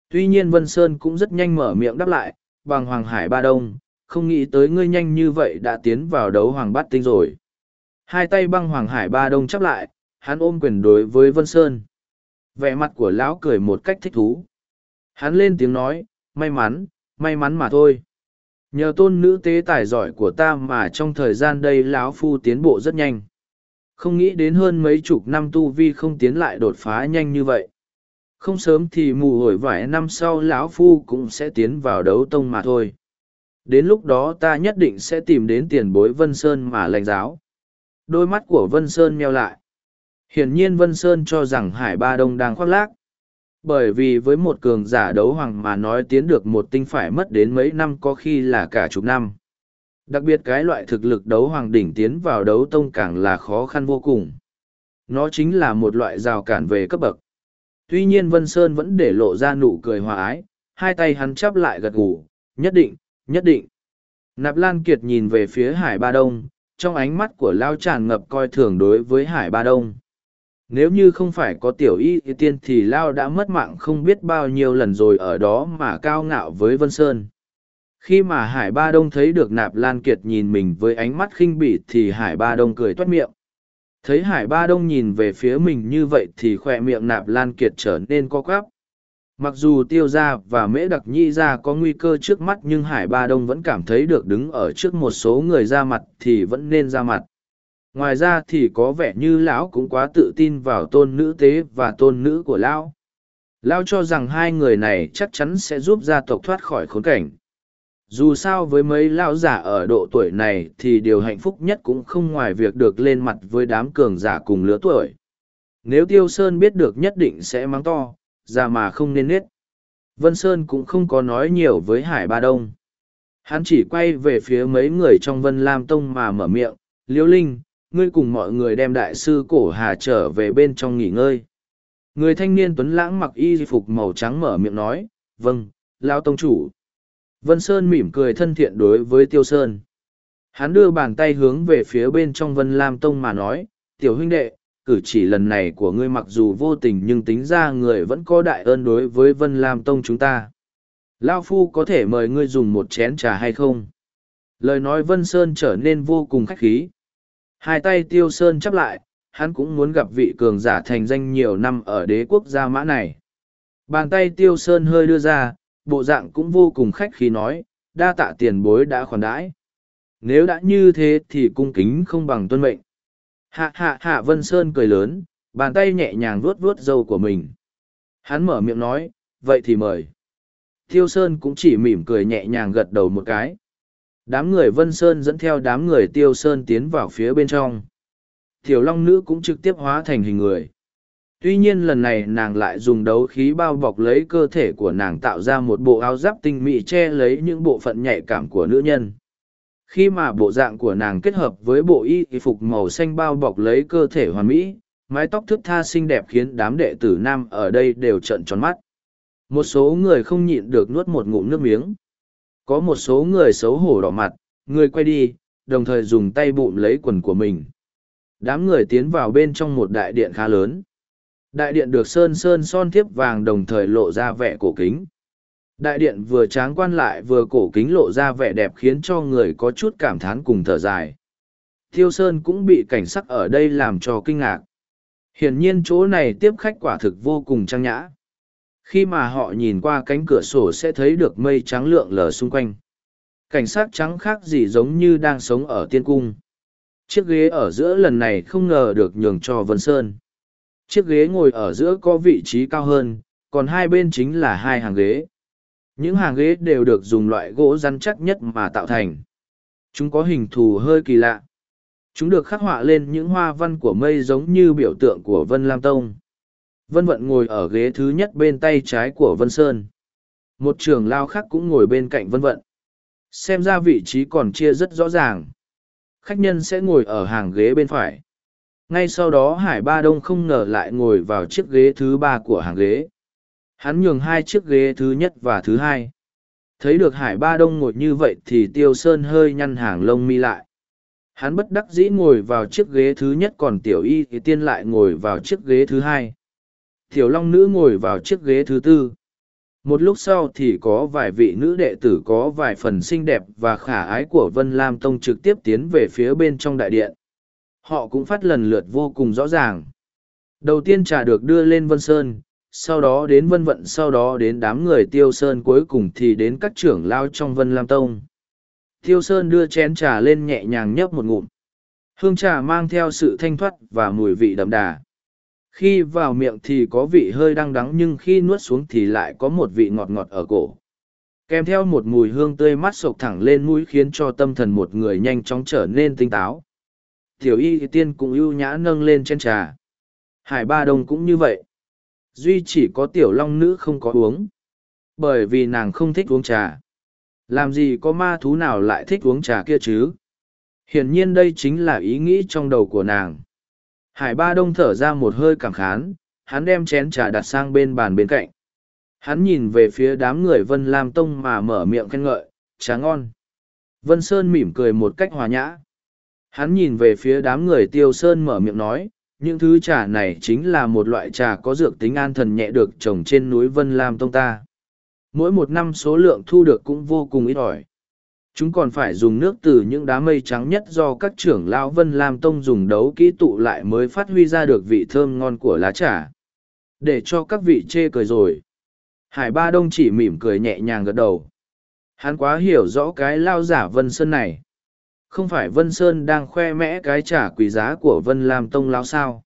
Tuy nhiên Vân Sơn cũng rất nhanh mở miệng đáp lại, bằng Hoàng Hải Ba Đông, không nghĩ tới ngươi nhanh như vậy đã tiến vào đấu Hoàng Bát Tinh rồi. Hai tay băng Hoàng Hải Ba Đông chắp lại, hắn ôm quyền đối với Vân Sơn. Vẻ mặt của lão cười một cách thích thú. Hắn lên tiếng nói, may mắn, may mắn mà thôi. Nhờ tôn nữ tế tài giỏi của ta mà trong thời gian đây lão phu tiến bộ rất nhanh. Không nghĩ đến hơn mấy chục năm tu vi không tiến lại đột phá nhanh như vậy. Không sớm thì mù hồi vải năm sau lão phu cũng sẽ tiến vào đấu tông mà thôi. Đến lúc đó ta nhất định sẽ tìm đến tiền bối Vân Sơn mà lãnh giáo. Đôi mắt của Vân Sơn meo lại. Hiển nhiên Vân Sơn cho rằng Hải Ba Đông đang khoác lác. Bởi vì với một cường giả đấu hoàng mà nói tiến được một tinh phải mất đến mấy năm có khi là cả chục năm. Đặc biệt cái loại thực lực đấu hoàng đỉnh tiến vào đấu tông càng là khó khăn vô cùng. Nó chính là một loại rào cản về cấp bậc. Tuy nhiên Vân Sơn vẫn để lộ ra nụ cười hòa ái, hai tay hắn chắp lại gật gù, nhất định, nhất định. Nạp Lan Kiệt nhìn về phía Hải Ba Đông, trong ánh mắt của Lao tràn ngập coi thường đối với Hải Ba Đông. Nếu như không phải có tiểu y tiên thì lao đã mất mạng không biết bao nhiêu lần rồi ở đó mà cao ngạo với vân sơn. Khi mà hải ba đông thấy được nạp lan kiệt nhìn mình với ánh mắt khinh bỉ thì hải ba đông cười toát miệng thấy hải ba đông nhìn về phía mình như vậy thì khoe miệng nạp lan kiệt trở nên co quắp. Mặc dù tiêu g i a và mễ đặc nhi ra có nguy cơ trước mắt nhưng hải ba đông vẫn cảm thấy được đứng ở trước một số người ra mặt thì vẫn nên ra mặt. Ngoài ra thì có vẻ như lão cũng quá tự tin vào tôn nữ tế và tôn nữ của lão. Lão cho rằng hai người này chắc chắn sẽ giúp gia tộc thoát khỏi khốn cảnh dù sao với mấy lão giả ở độ tuổi này thì điều hạnh phúc nhất cũng không ngoài việc được lên mặt với đám cường giả cùng lứa tuổi nếu tiêu sơn biết được nhất định sẽ mắng to già mà không nên nết vân sơn cũng không có nói nhiều với hải ba đông hắn chỉ quay về phía mấy người trong vân lam tông mà mở miệng liễu linh ngươi cùng mọi người đem đại sư cổ hà trở về bên trong nghỉ ngơi. Người thanh niên tuấn lãng mặc y phục màu trắng mở miệng nói, vâng, lao tông chủ. Vân Sơn mỉm cười thân thiện đối với Tiêu Sơn. Hắn đưa bàn tay hướng về phía bên trong Vân Lam Tông mà nói, tiểu huynh đệ, cử chỉ lần này của ngươi mặc dù vô tình nhưng tính ra người vẫn có đại ơn đối với Vân Lam Tông chúng ta. Lao Phu có thể mời ngươi dùng một chén trà hay không? Lời nói Vân Sơn trở nên vô cùng khách khí. Hai tay tiêu sơn chắp lại, hắn cũng muốn gặp vị cường giả thành danh nhiều năm ở đế quốc gia mã này. Bàn tay tiêu sơn hơi đưa ra, bộ dạng cũng vô cùng khách khí nói, đa tạ tiền bối đã khoản đãi. Nếu đã như thế thì cung kính không bằng tuân mệnh. Hạ hạ hạ Vân Sơn cười lớn, bàn tay nhẹ nhàng vuốt vuốt râu của mình. Hắn mở miệng nói, vậy thì mời. Tiêu Sơn cũng chỉ mỉm cười nhẹ nhàng gật đầu một cái. Đám người Vân Sơn dẫn theo đám người Tiêu Sơn tiến vào phía bên trong. Tiểu Long Nữ cũng trực tiếp hóa thành hình người. Tuy nhiên lần này nàng lại dùng đấu khí bao bọc lấy cơ thể của nàng tạo ra một bộ áo giáp tinh mị che lấy những bộ phận nhạy cảm của nữ nhân. Khi mà bộ dạng của nàng kết hợp với bộ y phục màu xanh bao bọc lấy cơ thể hoàn mỹ, mái tóc thức tha xinh đẹp khiến đám đệ tử nam ở đây đều trợn tròn mắt. Một số người không nhịn được nuốt một ngụm nước miếng. Có một số người xấu hổ đỏ mặt, người quay đi, đồng thời dùng tay bụm lấy quần của mình. Đám người tiến vào bên trong một đại điện khá lớn. Đại điện được sơn sơn son thiếp vàng đồng thời lộ ra vẻ cổ kính. Đại điện vừa tráng quan lại vừa cổ kính lộ ra vẻ đẹp khiến cho người có chút cảm thán cùng thở dài. Thiêu Sơn cũng bị cảnh sắc ở đây làm cho kinh ngạc. Hiển nhiên chỗ này tiếp khách quả thực vô cùng trang nhã khi mà họ nhìn qua cánh cửa sổ sẽ thấy được mây trắng lượn lờ xung quanh cảnh sát trắng khác gì giống như đang sống ở tiên cung chiếc ghế ở giữa lần này không ngờ được nhường cho vân sơn chiếc ghế ngồi ở giữa có vị trí cao hơn, còn hai bên chính là hai hàng ghế những hàng ghế đều được dùng loại gỗ rắn chắc nhất mà tạo thành chúng có hình thù hơi kỳ lạ chúng được khắc họa lên những hoa văn của mây giống như biểu tượng của vân lam tông Vân Vận ngồi ở ghế thứ nhất bên tay trái của Vân Sơn. Một trường lao khác cũng ngồi bên cạnh Vân Vận. Xem ra vị trí còn chia rất rõ ràng. Khách nhân sẽ ngồi ở hàng ghế bên phải. Ngay sau đó Hải Ba Đông không ngờ lại ngồi vào chiếc ghế thứ ba của hàng ghế. Hắn nhường hai chiếc ghế thứ nhất và thứ hai. Thấy được Hải Ba Đông ngồi như vậy thì Tiêu Sơn hơi nhăn hàng lông mi lại. hắn bất đắc dĩ ngồi vào chiếc ghế thứ nhất còn tiểu y thì tiên lại ngồi vào chiếc ghế thứ hai tiểu long nữ ngồi vào chiếc ghế thứ tư một lúc sau thì có vài vị nữ đệ tử có vài phần xinh đẹp và khả ái của vân lam tông trực tiếp tiến về phía bên trong đại điện họ cũng phát lần lượt vô cùng rõ ràng. Đầu tiên trà được đưa lên vân sơn, sau đó đến vân vận, sau đó đến đám người tiêu sơn, cuối cùng thì đến các trưởng lao trong vân lam tông. Tiêu sơn đưa chén trà lên nhẹ nhàng nhấp một ngụm. Hương trà mang theo sự thanh thoát và mùi vị đậm đà. Khi vào miệng thì có vị hơi đăng đắng, nhưng khi nuốt xuống thì lại có một vị ngọt ngọt ở cổ. Kèm theo một mùi hương tươi mắt sộc thẳng lên mũi khiến cho tâm thần một người nhanh chóng trở nên tinh táo tiểu y tiên cũng ưu nhã nâng lên trên trà. Hải ba đông cũng như vậy. Duy chỉ có tiểu long nữ không có uống. Bởi vì nàng không thích uống trà. Làm gì có ma thú nào lại thích uống trà kia chứ? Hiển nhiên đây chính là ý nghĩ trong đầu của nàng. Hải ba đông thở ra một hơi cảm khán, hắn đem chén trà đặt sang bên bàn bên cạnh. Hắn nhìn về phía đám người vân lam tông mà mở miệng khen ngợi, trà ngon. Vân sơn mỉm cười một cách hòa nhã hắn nhìn về phía đám người tiêu sơn mở miệng nói, những thứ trà này chính là một loại trà có dược tính an thần nhẹ được trồng trên núi Vân Lam Tông ta. Mỗi một năm số lượng thu được cũng vô cùng ít ỏi. Chúng còn phải dùng nước từ những đá mây trắng nhất do các trưởng lão Vân Lam Tông dùng đấu kỹ tụ lại mới phát huy ra được vị thơm ngon của lá trà. Để cho các vị chê cười rồi. Hải Ba Đông chỉ mỉm cười nhẹ nhàng gật đầu. Hắn quá hiểu rõ cái lao giả Vân Sơn này không phải Vân Sơn đang khoe mẽ cái trả quý giá của Vân Lam Tông lão sao.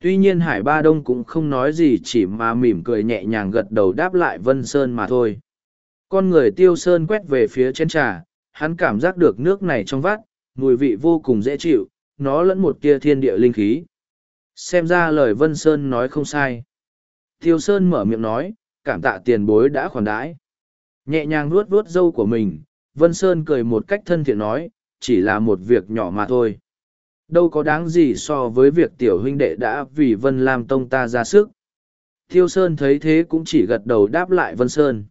Tuy nhiên Hải Ba Đông cũng không nói gì chỉ mà mỉm cười nhẹ nhàng gật đầu đáp lại Vân Sơn mà thôi. Con người tiêu sơn quét về phía chén trà, hắn cảm giác được nước này trong vắt, mùi vị vô cùng dễ chịu, nó lẫn một tia thiên địa linh khí. Xem ra lời Vân Sơn nói không sai. Tiêu Sơn mở miệng nói, cảm tạ tiền bối đã khoản đãi. Nhẹ nhàng vuốt vuốt râu của mình, Vân Sơn cười một cách thân thiện nói, chỉ là một việc nhỏ mà thôi. Đâu có đáng gì so với việc tiểu huynh đệ đã vì Vân Lam Tông ta ra sức. Thiêu Sơn thấy thế cũng chỉ gật đầu đáp lại Vân Sơn.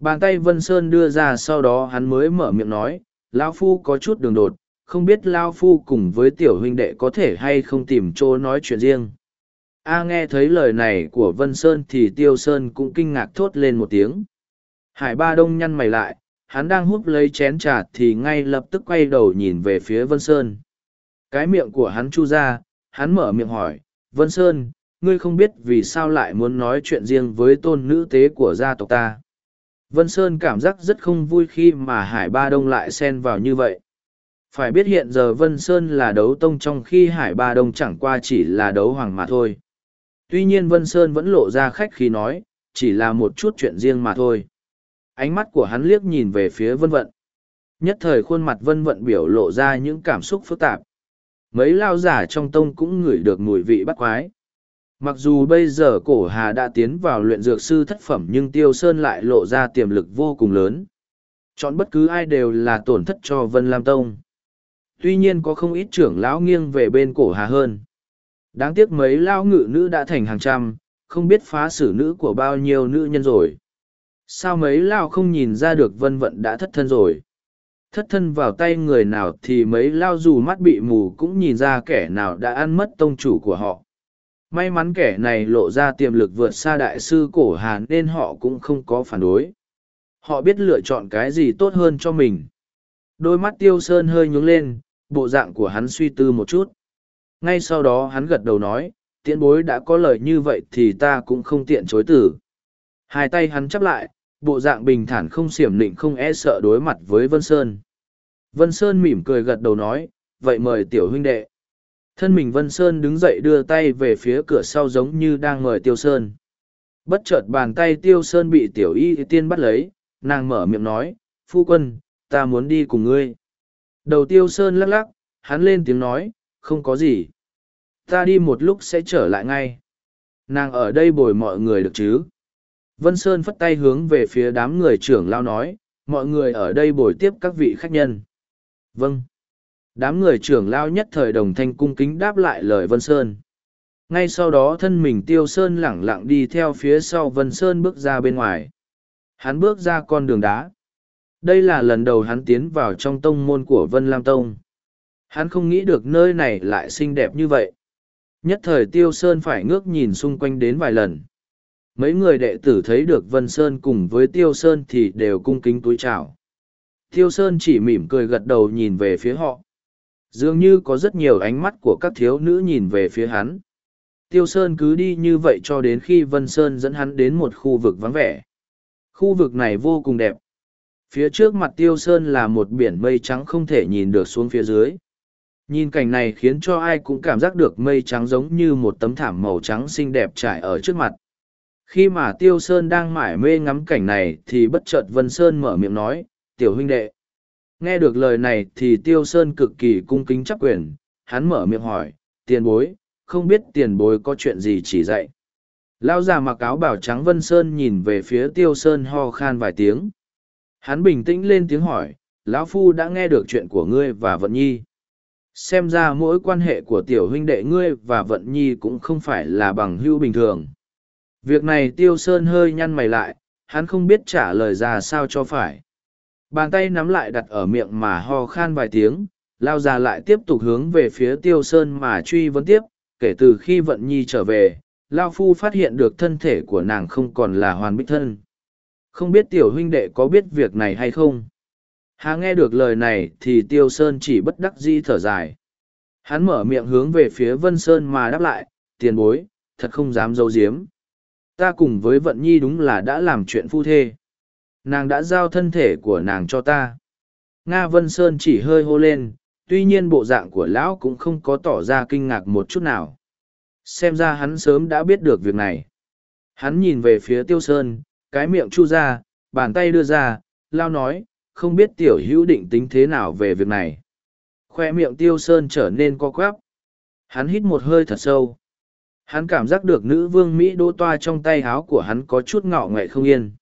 Bàn tay Vân Sơn đưa ra sau đó hắn mới mở miệng nói, Lao Phu có chút đường đột, không biết Lao Phu cùng với tiểu huynh đệ có thể hay không tìm chỗ nói chuyện riêng. A nghe thấy lời này của Vân Sơn thì Tiêu Sơn cũng kinh ngạc thốt lên một tiếng. Hải Ba Đông nhăn mày lại, hắn đang hút lấy chén trà thì ngay lập tức quay đầu nhìn về phía Vân Sơn. Cái miệng của hắn chu ra, hắn mở miệng hỏi, Vân Sơn, ngươi không biết vì sao lại muốn nói chuyện riêng với tôn nữ tế của gia tộc ta. Vân Sơn cảm giác rất không vui khi mà Hải Ba Đông lại xen vào như vậy. Phải biết hiện giờ Vân Sơn là đấu tông trong khi Hải Ba Đông chẳng qua chỉ là đấu hoàng mà thôi. Tuy nhiên Vân Sơn vẫn lộ ra khách khi nói, chỉ là một chút chuyện riêng mà thôi ánh mắt của hắn liếc nhìn về phía vân vận. Nhất thời khuôn mặt vân vận biểu lộ ra những cảm xúc phức tạp. Mấy lao giả trong tông cũng ngửi được mùi vị bắt quái. Mặc dù bây giờ cổ hà đã tiến vào luyện dược sư thất phẩm nhưng tiêu sơn lại lộ ra tiềm lực vô cùng lớn. Chọn bất cứ ai đều là tổn thất cho vân lam tông. Tuy nhiên có không ít trưởng lão nghiêng về bên cổ hà hơn. Đáng tiếc mấy lao ngự nữ đã thành hàng trăm, không biết phá xử nữ của bao nhiêu nữ nhân rồi sao mấy lao không nhìn ra được vân vận đã thất thân rồi? Thất thân vào tay người nào thì mấy lao dù mắt bị mù cũng nhìn ra kẻ nào đã ăn mất tông chủ của họ. May mắn kẻ này lộ ra tiềm lực vượt xa đại sư cổ hàn nên họ cũng không có phản đối. Họ biết lựa chọn cái gì tốt hơn cho mình. Đôi mắt tiêu sơn hơi nhướng lên, bộ dạng của hắn suy tư một chút. Ngay sau đó hắn gật đầu nói, tiễn bối đã có lời như vậy thì ta cũng không tiện chối từ. Hai tay hắn chắp lại bộ dạng bình thản không xiểm nịnh không e sợ đối mặt với Vân Sơn. Vân Sơn mỉm cười gật đầu nói, vậy mời tiểu huynh đệ. Thân mình Vân Sơn đứng dậy đưa tay về phía cửa sau giống như đang mời Tiêu Sơn. Bất chợt bàn tay Tiêu Sơn bị tiểu y tiên bắt lấy, nàng mở miệng nói, phu quân, ta muốn đi cùng ngươi. Đầu Tiêu Sơn lắc lắc, hắn lên tiếng nói, không có gì. Ta đi một lúc sẽ trở lại ngay. Nàng ở đây bồi mọi người được chứ? Vân Sơn phất tay hướng về phía đám người trưởng lao nói, mọi người ở đây bồi tiếp các vị khách nhân. Vâng. Đám người trưởng lao nhất thời đồng thanh cung kính đáp lại lời Vân Sơn. Ngay sau đó thân mình Tiêu Sơn lẳng lặng đi theo phía sau Vân Sơn bước ra bên ngoài. Hắn bước ra con đường đá. Đây là lần đầu hắn tiến vào trong tông môn của Vân Lam Tông. Hắn không nghĩ được nơi này lại xinh đẹp như vậy. Nhất thời Tiêu Sơn phải ngước nhìn xung quanh đến vài lần. Mấy người đệ tử thấy được Vân Sơn cùng với Tiêu Sơn thì đều cung kính túi chào. Tiêu Sơn chỉ mỉm cười gật đầu nhìn về phía họ. Dường như có rất nhiều ánh mắt của các thiếu nữ nhìn về phía hắn. Tiêu Sơn cứ đi như vậy cho đến khi Vân Sơn dẫn hắn đến một khu vực vắng vẻ. Khu vực này vô cùng đẹp. Phía trước mặt Tiêu Sơn là một biển mây trắng không thể nhìn được xuống phía dưới. Nhìn cảnh này khiến cho ai cũng cảm giác được mây trắng giống như một tấm thảm màu trắng xinh đẹp trải ở trước mặt. Khi mà Tiêu Sơn đang mải mê ngắm cảnh này thì bất chợt Vân Sơn mở miệng nói, tiểu huynh đệ. Nghe được lời này thì Tiêu Sơn cực kỳ cung kính chấp quyền, hắn mở miệng hỏi, tiền bối, không biết tiền bối có chuyện gì chỉ dạy. Lão già mặc áo bảo trắng Vân Sơn nhìn về phía Tiêu Sơn ho khan vài tiếng. Hắn bình tĩnh lên tiếng hỏi, lão Phu đã nghe được chuyện của ngươi và Vận Nhi. Xem ra mỗi quan hệ của tiểu huynh đệ ngươi và Vận Nhi cũng không phải là bằng hữu bình thường. Việc này Tiêu Sơn hơi nhăn mày lại, hắn không biết trả lời ra sao cho phải. Bàn tay nắm lại đặt ở miệng mà ho khan vài tiếng, lao già lại tiếp tục hướng về phía Tiêu Sơn mà truy vấn tiếp, kể từ khi Vận Nhi trở về, Lao Phu phát hiện được thân thể của nàng không còn là hoàn bích thân. Không biết tiểu huynh đệ có biết việc này hay không? Hà nghe được lời này thì Tiêu Sơn chỉ bất đắc dĩ thở dài. Hắn mở miệng hướng về phía Vân Sơn mà đáp lại, tiền bối, thật không dám giấu giếm. Ta cùng với Vận Nhi đúng là đã làm chuyện phu thê. Nàng đã giao thân thể của nàng cho ta. Nga Vân Sơn chỉ hơi hô lên, tuy nhiên bộ dạng của lão cũng không có tỏ ra kinh ngạc một chút nào. Xem ra hắn sớm đã biết được việc này. Hắn nhìn về phía Tiêu Sơn, cái miệng chu ra, bàn tay đưa ra, lao nói, không biết tiểu hữu định tính thế nào về việc này. Khoe miệng Tiêu Sơn trở nên co quắp. Hắn hít một hơi thật sâu. Hắn cảm giác được nữ vương Mỹ đô toa trong tay háo của hắn có chút ngạo nghệ không yên.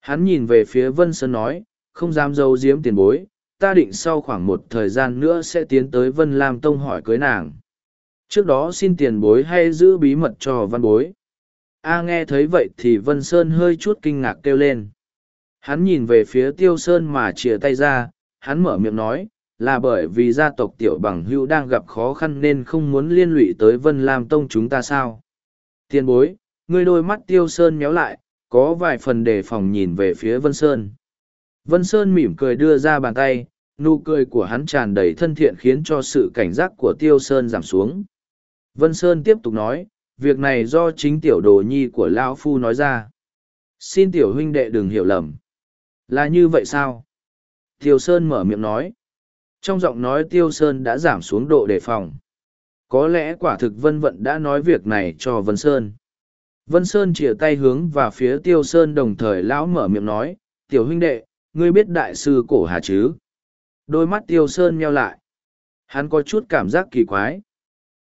Hắn nhìn về phía Vân Sơn nói, không dám giấu giếm tiền bối, ta định sau khoảng một thời gian nữa sẽ tiến tới Vân Lam Tông hỏi cưới nàng. Trước đó xin tiền bối hay giữ bí mật cho văn bối. A nghe thấy vậy thì Vân Sơn hơi chút kinh ngạc kêu lên. Hắn nhìn về phía Tiêu Sơn mà chìa tay ra, hắn mở miệng nói, là bởi vì gia tộc tiểu bằng hữu đang gặp khó khăn nên không muốn liên lụy tới Vân Lam Tông chúng ta sao. Tiền bối, ngươi đôi mắt Tiêu Sơn méo lại, có vài phần đề phòng nhìn về phía Vân Sơn. Vân Sơn mỉm cười đưa ra bàn tay, nụ cười của hắn tràn đầy thân thiện khiến cho sự cảnh giác của Tiêu Sơn giảm xuống. Vân Sơn tiếp tục nói, việc này do chính tiểu đồ nhi của Lão Phu nói ra. Xin tiểu huynh đệ đừng hiểu lầm. Là như vậy sao? Tiêu Sơn mở miệng nói. Trong giọng nói Tiêu Sơn đã giảm xuống độ đề phòng. Có lẽ quả thực Vân Vận đã nói việc này cho Vân Sơn. Vân Sơn chìa tay hướng vào phía Tiêu Sơn đồng thời lão mở miệng nói, tiểu huynh đệ, ngươi biết đại sư cổ hà chứ? Đôi mắt Tiêu Sơn nheo lại. Hắn có chút cảm giác kỳ quái.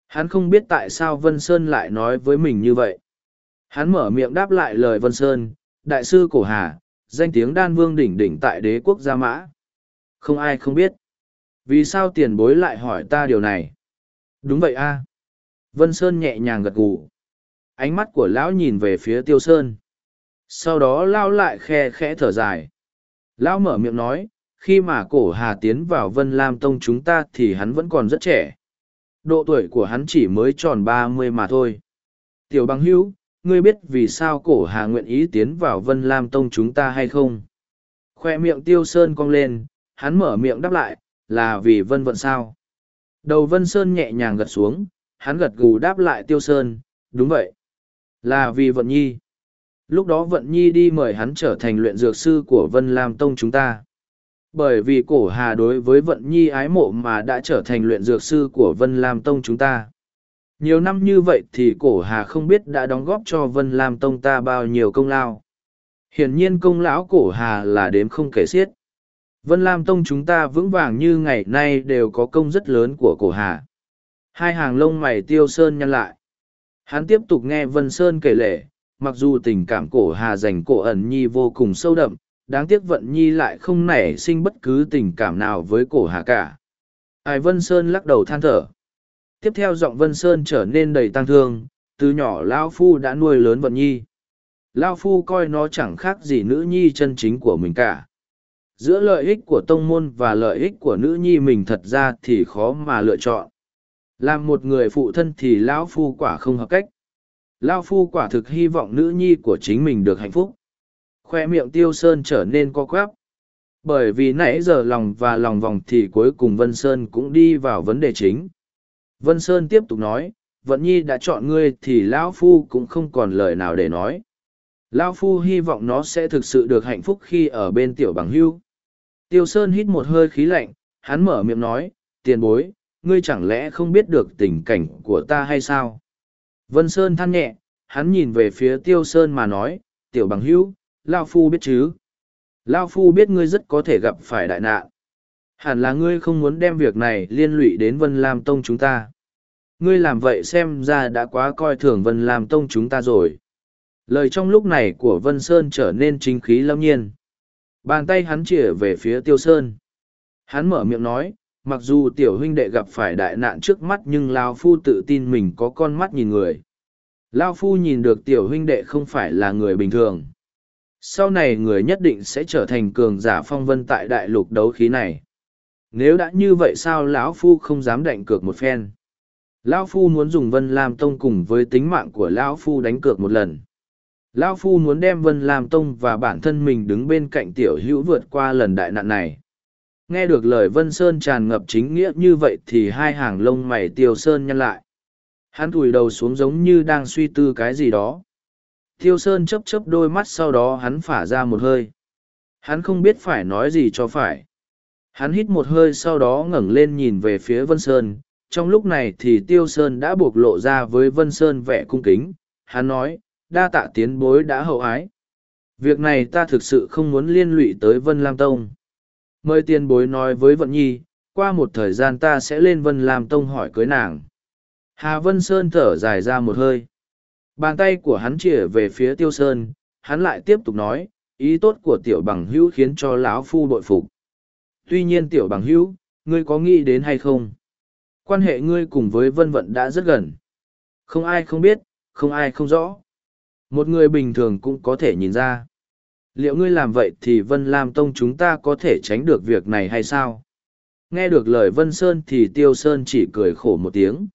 Hắn không biết tại sao Vân Sơn lại nói với mình như vậy. Hắn mở miệng đáp lại lời Vân Sơn, đại sư cổ hà, danh tiếng đan vương đỉnh đỉnh tại đế quốc Gia Mã. Không ai không biết. Vì sao tiền bối lại hỏi ta điều này? Đúng vậy a. À. Vân Sơn nhẹ nhàng gật gù. Ánh mắt của lão nhìn về phía tiêu sơn. Sau đó lão lại khe khẽ thở dài. Lão mở miệng nói, khi mà cổ hà tiến vào vân lam tông chúng ta thì hắn vẫn còn rất trẻ. Độ tuổi của hắn chỉ mới tròn ba mươi mà thôi. Tiểu bằng hữu, ngươi biết vì sao cổ hà nguyện ý tiến vào vân lam tông chúng ta hay không? Khoe miệng tiêu sơn cong lên, hắn mở miệng đáp lại là vì vân vận sao đầu vân sơn nhẹ nhàng gật xuống, hắn gật gù đáp lại tiêu sơn, đúng vậy, là vì Vận Nhi. Lúc đó Vận Nhi đi mời hắn trở thành luyện dược sư của Vân Lam Tông chúng ta. Bởi vì cổ hà đối với Vận Nhi ái mộ mà đã trở thành luyện dược sư của Vân Lam Tông chúng ta. Nhiều năm như vậy thì cổ hà không biết đã đóng góp cho Vân Lam Tông ta bao nhiêu công lao. Hiển nhiên công lão cổ hà là đếm không kể xiết. Vân Lam Tông chúng ta vững vàng như ngày nay đều có công rất lớn của cổ hà. Hai hàng lông mày tiêu sơn nhăn lại. Hắn tiếp tục nghe Vân Sơn kể lể, mặc dù tình cảm cổ hà dành cổ ẩn nhi vô cùng sâu đậm, đáng tiếc vận nhi lại không nảy sinh bất cứ tình cảm nào với cổ hà cả. Ai Vân Sơn lắc đầu than thở. Tiếp theo giọng Vân Sơn trở nên đầy tăng thương, từ nhỏ Lao Phu đã nuôi lớn vận nhi. Lao Phu coi nó chẳng khác gì nữ nhi chân chính của mình cả giữa lợi ích của tông môn và lợi ích của nữ nhi mình thật ra thì khó mà lựa chọn. Làm một người phụ thân thì lão phu quả không hợp cách. Lão phu quả thực hy vọng nữ nhi của chính mình được hạnh phúc. Khoe miệng tiêu sơn trở nên co quắp. Bởi vì nãy giờ lòng và lòng vòng thì cuối cùng vân sơn cũng đi vào vấn đề chính. Vân sơn tiếp tục nói, vận nhi đã chọn ngươi thì lão phu cũng không còn lời nào để nói. Lão phu hy vọng nó sẽ thực sự được hạnh phúc khi ở bên tiểu bằng hưu tiêu sơn hít một hơi khí lạnh, hắn mở miệng nói, tiền bối, ngươi chẳng lẽ không biết được tình cảnh của ta hay sao? Vân sơn than nhẹ, hắn nhìn về phía tiêu sơn mà nói, tiểu bằng hữu, lao phu biết chứ? Lao phu biết ngươi rất có thể gặp phải đại nạn. Hẳn là ngươi không muốn đem việc này liên lụy đến vân lam tông chúng ta. Ngươi làm vậy xem ra đã quá coi thường vân lam tông chúng ta rồi. Lời trong lúc này của vân sơn trở nên chính khí lâm nhiên bàn tay hắn chỉ về phía tiêu sơn. Hắn mở miệng nói, mặc dù tiểu huynh đệ gặp phải đại nạn trước mắt nhưng lao phu tự tin mình có con mắt nhìn người. Lao phu nhìn được tiểu huynh đệ không phải là người bình thường. Sau này người nhất định sẽ trở thành cường giả phong vân tại đại lục đấu khí này. Nếu đã như vậy sao lão phu không dám đạnh cược một phen? Lão phu muốn dùng vân lam tông cùng với tính mạng của lão phu đánh cược một lần lão phu muốn đem vân lam tông và bản thân mình đứng bên cạnh tiểu hữu vượt qua lần đại nạn này. Nghe được lời vân sơn tràn ngập chính nghĩa như vậy thì hai hàng lông mày tiêu sơn nhăn lại. Hắn thùi đầu xuống giống như đang suy tư cái gì đó. Tiêu sơn chấp chấp đôi mắt sau đó hắn phả ra một hơi. Hắn không biết phải nói gì cho phải. Hắn hít một hơi sau đó ngẩng lên nhìn về phía vân sơn. Trong lúc này thì tiêu sơn đã buộc lộ ra với vân sơn vẻ cung kính. Hắn nói đa tạ tiến bối đã hậu ái. Việc này ta thực sự không muốn liên lụy tới vân lam tông. Mời tiền bối nói với vận nhi, qua một thời gian ta sẽ lên vân lam tông hỏi cưới nàng. Hà vân sơn thở dài ra một hơi. Bàn tay của hắn chỉ về phía tiêu sơn, hắn lại tiếp tục nói, ý tốt của tiểu bằng hữu khiến cho lão phu bội phục. Tuy nhiên tiểu bằng hữu, ngươi có nghĩ đến hay không? Quan hệ ngươi cùng với vân vận đã rất gần. Không ai không biết, không ai không rõ một người bình thường cũng có thể nhìn ra. Liệu ngươi làm vậy thì vân lam tông chúng ta có thể tránh được việc này hay sao? Nghe được lời vân sơn thì tiêu sơn chỉ cười khổ một tiếng.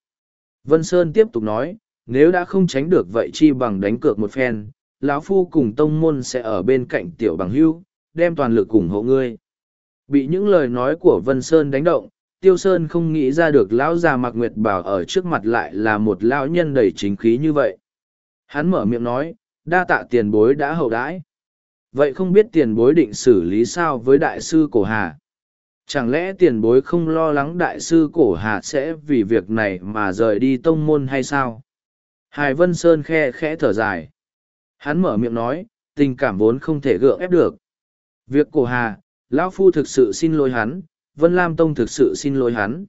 Vân sơn tiếp tục nói, nếu đã không tránh được vậy chi bằng đánh cược một phen, lão phu cùng tông môn sẽ ở bên cạnh tiểu bằng hưu, đem toàn lực ủng hộ ngươi. Bị những lời nói của vân sơn đánh động, tiêu sơn không nghĩ ra được lão già mặc nguyệt bảo ở trước mặt lại là một lão nhân đầy chính khí như vậy hắn mở miệng nói, đa tạ tiền bối đã hậu đãi. Vậy không biết tiền bối định xử lý sao với đại sư cổ hà? Chẳng lẽ tiền bối không lo lắng đại sư cổ hà sẽ vì việc này mà rời đi tông môn hay sao? Hải vân sơn khe khẽ thở dài. Hắn mở miệng nói, tình cảm vốn không thể gượng ép được. Việc cổ hà, lão phu thực sự xin lỗi hắn, vân lam tông thực sự xin lỗi hắn.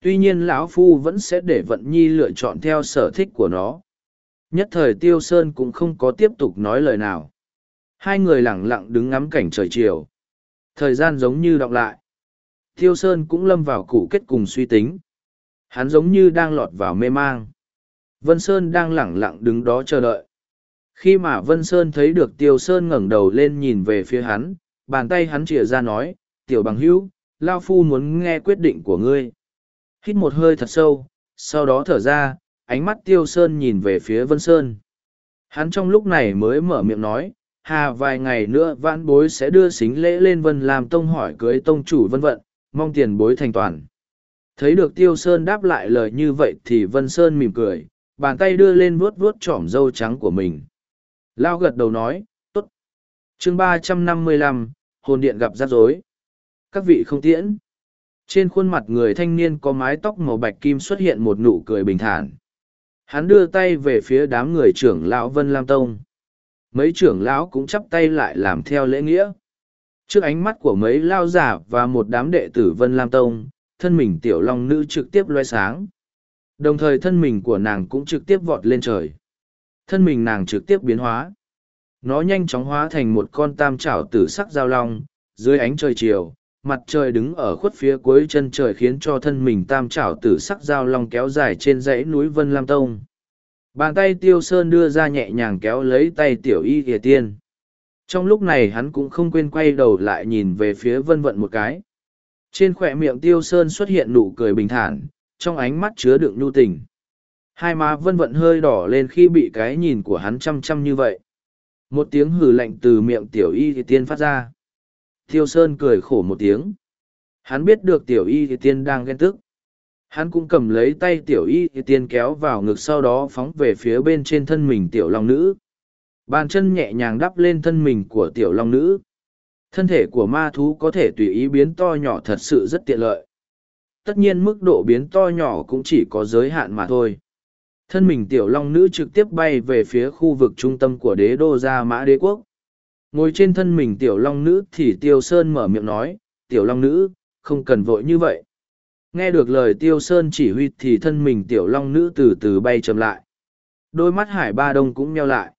Tuy nhiên lão phu vẫn sẽ để vận nhi lựa chọn theo sở thích của nó nhất thời tiêu sơn cũng không có tiếp tục nói lời nào. Hai người lẳng lặng đứng ngắm cảnh trời chiều. Thời gian giống như đọng lại. Tiêu sơn cũng lâm vào củ kết cùng suy tính. Hắn giống như đang lọt vào mê mang. Vân sơn đang lẳng lặng đứng đó chờ đợi. Khi mà vân sơn thấy được tiêu sơn ngẩng đầu lên nhìn về phía hắn, bàn tay hắn chìa ra nói, tiểu bằng hữu, lao phu muốn nghe quyết định của ngươi. Hít một hơi thật sâu, sau đó thở ra ánh mắt tiêu sơn nhìn về phía vân sơn. Hắn trong lúc này mới mở miệng nói, hà, vài ngày nữa vãn bối sẽ đưa xính lễ lên vân làm tông hỏi cưới tông chủ vân vận, mong tiền bối thành toàn. Thấy được tiêu sơn đáp lại lời như vậy thì vân sơn mỉm cười, bàn tay đưa lên vuốt vuốt trỏm râu trắng của mình. Lao gật đầu nói t ố t chương ba trăm năm mươi lăm, hồn điện gặp rắc rối. Các vị không tiễn. Trên khuôn mặt người thanh niên có mái tóc màu bạch kim xuất hiện một nụ cười bình thản hắn đưa tay về phía đám người trưởng lão vân lam tông. Mấy trưởng lão cũng chắp tay lại làm theo lễ nghĩa. Trước ánh mắt của mấy lao giả và một đám đệ tử vân lam tông, thân mình tiểu long nữ trực tiếp loay sáng. Đồng thời thân mình của nàng cũng trực tiếp vọt lên trời. Thân mình nàng trực tiếp biến hóa. Nó nhanh chóng hóa thành một con tam trảo tử sắc giao long, dưới ánh trời chiều mặt trời đứng ở khuất phía cuối chân trời khiến cho thân mình tam trảo tử sắc dao long kéo dài trên dãy núi vân lam tông bàn tay tiêu sơn đưa ra nhẹ nhàng kéo lấy tay tiểu y Kìa tiên Trong lúc này hắn cũng không quên quay đầu lại nhìn về phía vân vận một cái. Trên khỏe miệng tiêu sơn xuất hiện nụ cười bình thản, trong ánh mắt chứa đựng nhu tình. Hai má vân vận hơi đỏ lên khi bị cái nhìn của hắn chăm chăm như vậy. Một tiếng hừ lạnh từ miệng tiểu y Kìa tiên phát ra. Tiêu sơn cười khổ một tiếng. Hắn biết được tiểu y thì tiên đang ghen tức. Hắn cũng cầm lấy tay tiểu y thì tiên kéo vào ngực sau đó phóng về phía bên trên thân mình tiểu long nữ. Bàn chân nhẹ nhàng đắp lên thân mình của tiểu long nữ. Thân thể của ma thú có thể tùy ý biến to nhỏ thật sự rất tiện lợi. Tất nhiên mức độ biến to nhỏ cũng chỉ có giới hạn mà thôi. Thân mình tiểu long nữ trực tiếp bay về phía khu vực trung tâm của đế đô gia mã đế quốc. Ngồi trên thân mình tiểu long nữ thì tiêu sơn mở miệng nói, tiểu long nữ, không cần vội như vậy. Nghe được lời tiêu sơn chỉ huy thì thân mình tiểu long nữ từ từ bay chậm lại. Đôi mắt hải ba đông cũng nheo lại.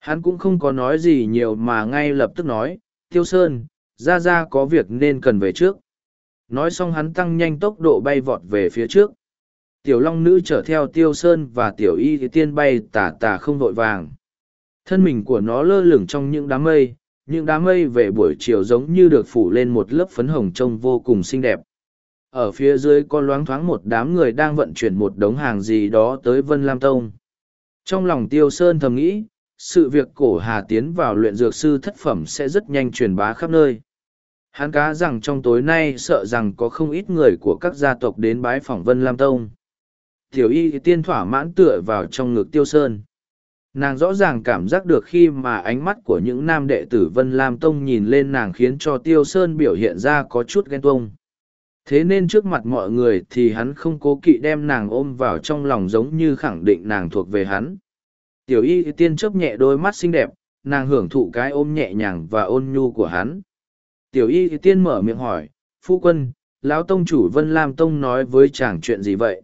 Hắn cũng không có nói gì nhiều mà ngay lập tức nói, tiêu sơn, ra ra có việc nên cần về trước. Nói xong hắn tăng nhanh tốc độ bay vọt về phía trước. Tiểu long nữ chở theo tiêu sơn và tiểu y thì tiên bay tà tà không vội vàng. Thân mình của nó lơ lửng trong những đám mây, những đám mây về buổi chiều giống như được phủ lên một lớp phấn hồng trông vô cùng xinh đẹp. Ở phía dưới có loáng thoáng một đám người đang vận chuyển một đống hàng gì đó tới Vân Lam Tông. Trong lòng Tiêu Sơn thầm nghĩ, sự việc cổ hà tiến vào luyện dược sư thất phẩm sẽ rất nhanh truyền bá khắp nơi. Hắn cá rằng trong tối nay sợ rằng có không ít người của các gia tộc đến bái phỏng Vân Lam Tông. Tiểu y tiên thỏa mãn tựa vào trong ngực Tiêu Sơn nàng rõ ràng cảm giác được khi mà ánh mắt của những nam đệ tử vân lam tông nhìn lên nàng khiến cho tiêu sơn biểu hiện ra có chút ghen tuông. Thế nên trước mặt mọi người thì hắn không cố kỵ đem nàng ôm vào trong lòng giống như khẳng định nàng thuộc về hắn. Tiểu y tiên chớp nhẹ đôi mắt xinh đẹp, nàng hưởng thụ cái ôm nhẹ nhàng và ôn nhu của hắn. Tiểu y tiên mở miệng hỏi, phu quân, lão tông chủ vân lam tông nói với chàng chuyện gì vậy?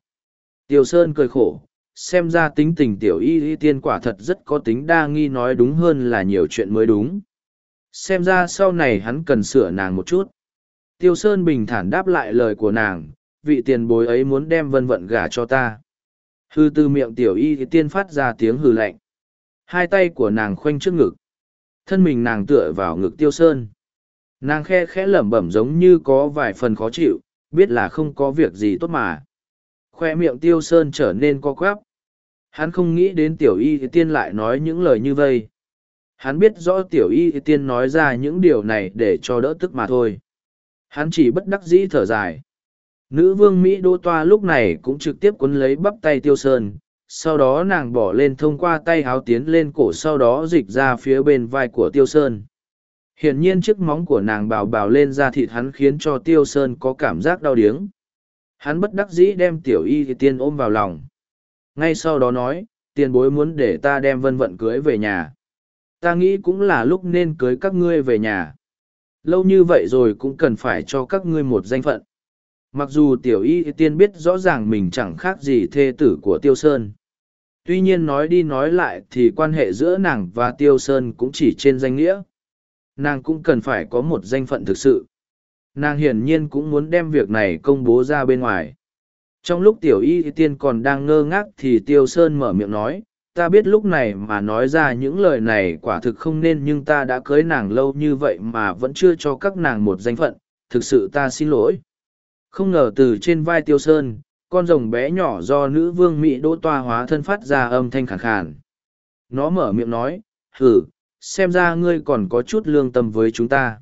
Tiêu sơn cười khổ xem ra tính tình tiểu y y tiên quả thật rất có tính đa nghi nói đúng hơn là nhiều chuyện mới đúng. Xem ra sau này hắn cần sửa nàng một chút. Tiêu sơn bình thản đáp lại lời của nàng, vị tiền bối ấy muốn đem vân vận gả cho ta. Hư từ miệng tiểu y y tiên phát ra tiếng hư lạnh. Hai tay của nàng khoanh trước ngực. Thân mình nàng tựa vào ngực tiêu sơn. Nàng khe khẽ lẩm bẩm giống như có vài phần khó chịu, biết là không có việc gì tốt mà. Khoe miệng tiêu sơn trở nên co quắp. Hắn không nghĩ đến tiểu y tiên lại nói những lời như vây. Hắn biết rõ tiểu y tiên nói ra những điều này để cho đỡ tức mà thôi. Hắn chỉ bất đắc dĩ thở dài. Nữ vương Mỹ Đô Toa lúc này cũng trực tiếp cuốn lấy bắp tay tiêu sơn, sau đó nàng bỏ lên thông qua tay háo tiến lên cổ sau đó dịch ra phía bên vai của tiêu sơn. Hiển nhiên chiếc móng của nàng bào bào lên da thịt hắn khiến cho tiêu sơn có cảm giác đau điếng. Hắn bất đắc dĩ đem tiểu y tiên ôm vào lòng ngay sau đó nói, tiền bối muốn để ta đem vân vận cưới về nhà. Ta nghĩ cũng là lúc nên cưới các ngươi về nhà. Lâu như vậy rồi cũng cần phải cho các ngươi một danh phận. Mặc dù tiểu y tiên biết rõ ràng mình chẳng khác gì thê tử của tiêu sơn. Tuy nhiên nói đi nói lại thì quan hệ giữa nàng và tiêu sơn cũng chỉ trên danh nghĩa. Nàng cũng cần phải có một danh phận thực sự. Nàng hiển nhiên cũng muốn đem việc này công bố ra bên ngoài trong lúc tiểu y tiên còn đang ngơ ngác thì tiêu sơn mở miệng nói, ta biết lúc này mà nói ra những lời này quả thực không nên nhưng ta đã cưới nàng lâu như vậy mà vẫn chưa cho các nàng một danh phận, thực sự ta xin lỗi. Không ngờ từ trên vai tiêu sơn, con rồng bé nhỏ do nữ vương mỹ đỗ toa hóa thân phát ra âm thanh khàn khàn. Nó mở miệng nói, hử, xem ra ngươi còn có chút lương tâm với chúng ta.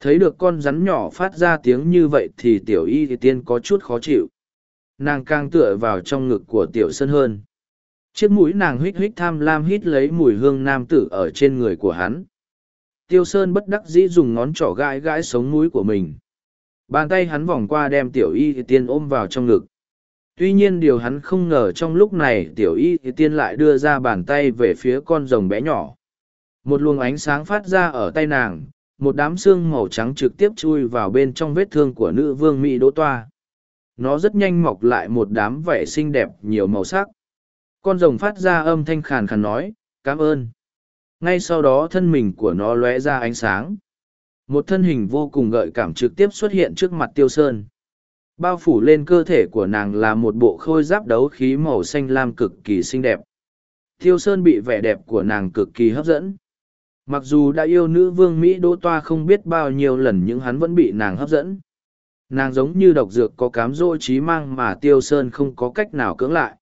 Thấy được con rắn nhỏ phát ra tiếng như vậy thì tiểu y tiên có chút khó chịu nàng càng tựa vào trong ngực của tiểu sơn hơn. Chiếc mũi nàng huých huých tham lam hít lấy mùi hương nam tử ở trên người của hắn. Tiêu sơn bất đắc dĩ dùng ngón trỏ gãi gãi sống mũi của mình. Bàn tay hắn vòng qua đem tiểu y tiên ôm vào trong ngực. Tuy nhiên điều hắn không ngờ trong lúc này tiểu y tiên lại đưa ra bàn tay về phía con rồng bé nhỏ. Một luồng ánh sáng phát ra ở tay nàng, một đám xương màu trắng trực tiếp chui vào bên trong vết thương của nữ vương mỹ đỗ toa nó rất nhanh mọc lại một đám vẻ xinh đẹp nhiều màu sắc. Con rồng phát ra âm thanh khàn khàn nói, cảm ơn. Ngay sau đó thân mình của nó lóe ra ánh sáng. Một thân hình vô cùng gợi cảm trực tiếp xuất hiện trước mặt tiêu sơn. Bao phủ lên cơ thể của nàng là một bộ khôi giáp đấu khí màu xanh lam cực kỳ xinh đẹp. Tiêu sơn bị vẻ đẹp của nàng cực kỳ hấp dẫn. Mặc dù đã yêu nữ vương Mỹ Đỗ Toa không biết bao nhiêu lần nhưng hắn vẫn bị nàng hấp dẫn. Nàng giống như độc dược có cám dỗ trí mang mà Tiêu Sơn không có cách nào cưỡng lại.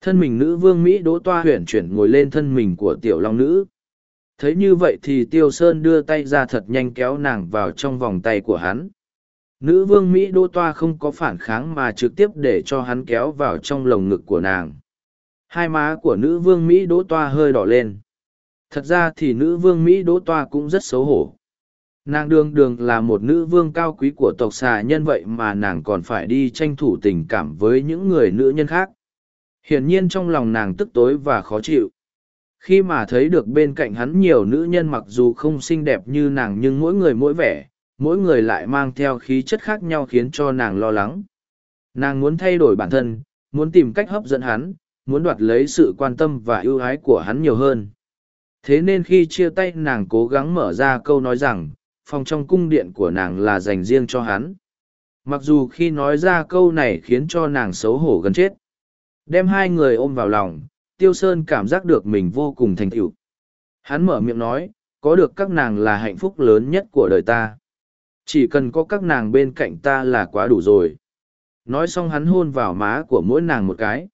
Thân mình nữ vương Mỹ Đỗ Toa huyền chuyển ngồi lên thân mình của tiểu long nữ. Thấy như vậy thì Tiêu Sơn đưa tay ra thật nhanh kéo nàng vào trong vòng tay của hắn. Nữ vương Mỹ Đỗ Toa không có phản kháng mà trực tiếp để cho hắn kéo vào trong lồng ngực của nàng. Hai má của nữ vương Mỹ Đỗ Toa hơi đỏ lên. Thật ra thì nữ vương Mỹ Đỗ Toa cũng rất xấu hổ. Nàng đường đường là một nữ vương cao quý của tộc xà nhân vậy mà nàng còn phải đi tranh thủ tình cảm với những người nữ nhân khác. Hiển nhiên trong lòng nàng tức tối và khó chịu. Khi mà thấy được bên cạnh hắn nhiều nữ nhân mặc dù không xinh đẹp như nàng nhưng mỗi người mỗi vẻ, mỗi người lại mang theo khí chất khác nhau khiến cho nàng lo lắng. Nàng muốn thay đổi bản thân, muốn tìm cách hấp dẫn hắn, muốn đoạt lấy sự quan tâm và ưu ái của hắn nhiều hơn. Thế nên khi chia tay nàng cố gắng mở ra câu nói rằng, phòng trong cung điện của nàng là dành riêng cho hắn. Mặc dù khi nói ra câu này khiến cho nàng xấu hổ gần chết. Đem hai người ôm vào lòng, Tiêu Sơn cảm giác được mình vô cùng thành tựu. Hắn mở miệng nói, có được các nàng là hạnh phúc lớn nhất của đời ta. Chỉ cần có các nàng bên cạnh ta là quá đủ rồi. Nói xong hắn hôn vào má của mỗi nàng một cái.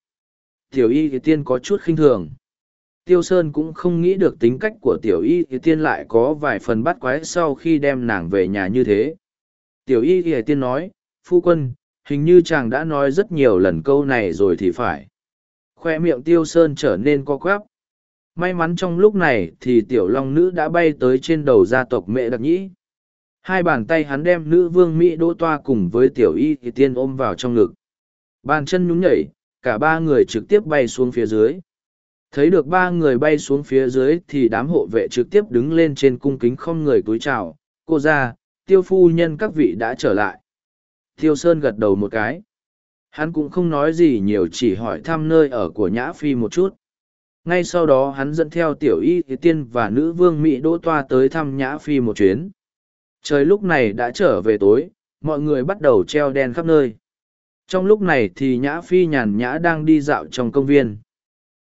Tiểu y thì tiên có chút khinh thường. Tiêu Sơn cũng không nghĩ được tính cách của tiểu y thì tiên lại có vài phần bắt quái sau khi đem nàng về nhà như thế. Tiểu y thì tiên nói, phu quân, hình như chàng đã nói rất nhiều lần câu này rồi thì phải. Khoe miệng tiêu sơn trở nên co quắp. May mắn trong lúc này thì tiểu long nữ đã bay tới trên đầu gia tộc mẹ đặc nhĩ. Hai bàn tay hắn đem nữ vương Mỹ đỗ toa cùng với tiểu y thì tiên ôm vào trong ngực. Bàn chân nhún nhảy, cả ba người trực tiếp bay xuống phía dưới. Thấy được ba người bay xuống phía dưới thì đám hộ vệ trực tiếp đứng lên trên cung kính không người cúi chào. Cô ra, tiêu phu nhân các vị đã trở lại. Tiêu Sơn gật đầu một cái. Hắn cũng không nói gì nhiều chỉ hỏi thăm nơi ở của Nhã Phi một chút. Ngay sau đó hắn dẫn theo tiểu y tiên và nữ vương Mỹ Đỗ Toa tới thăm Nhã Phi một chuyến. Trời lúc này đã trở về tối, mọi người bắt đầu treo đen khắp nơi. Trong lúc này thì Nhã Phi nhàn nhã đang đi dạo trong công viên.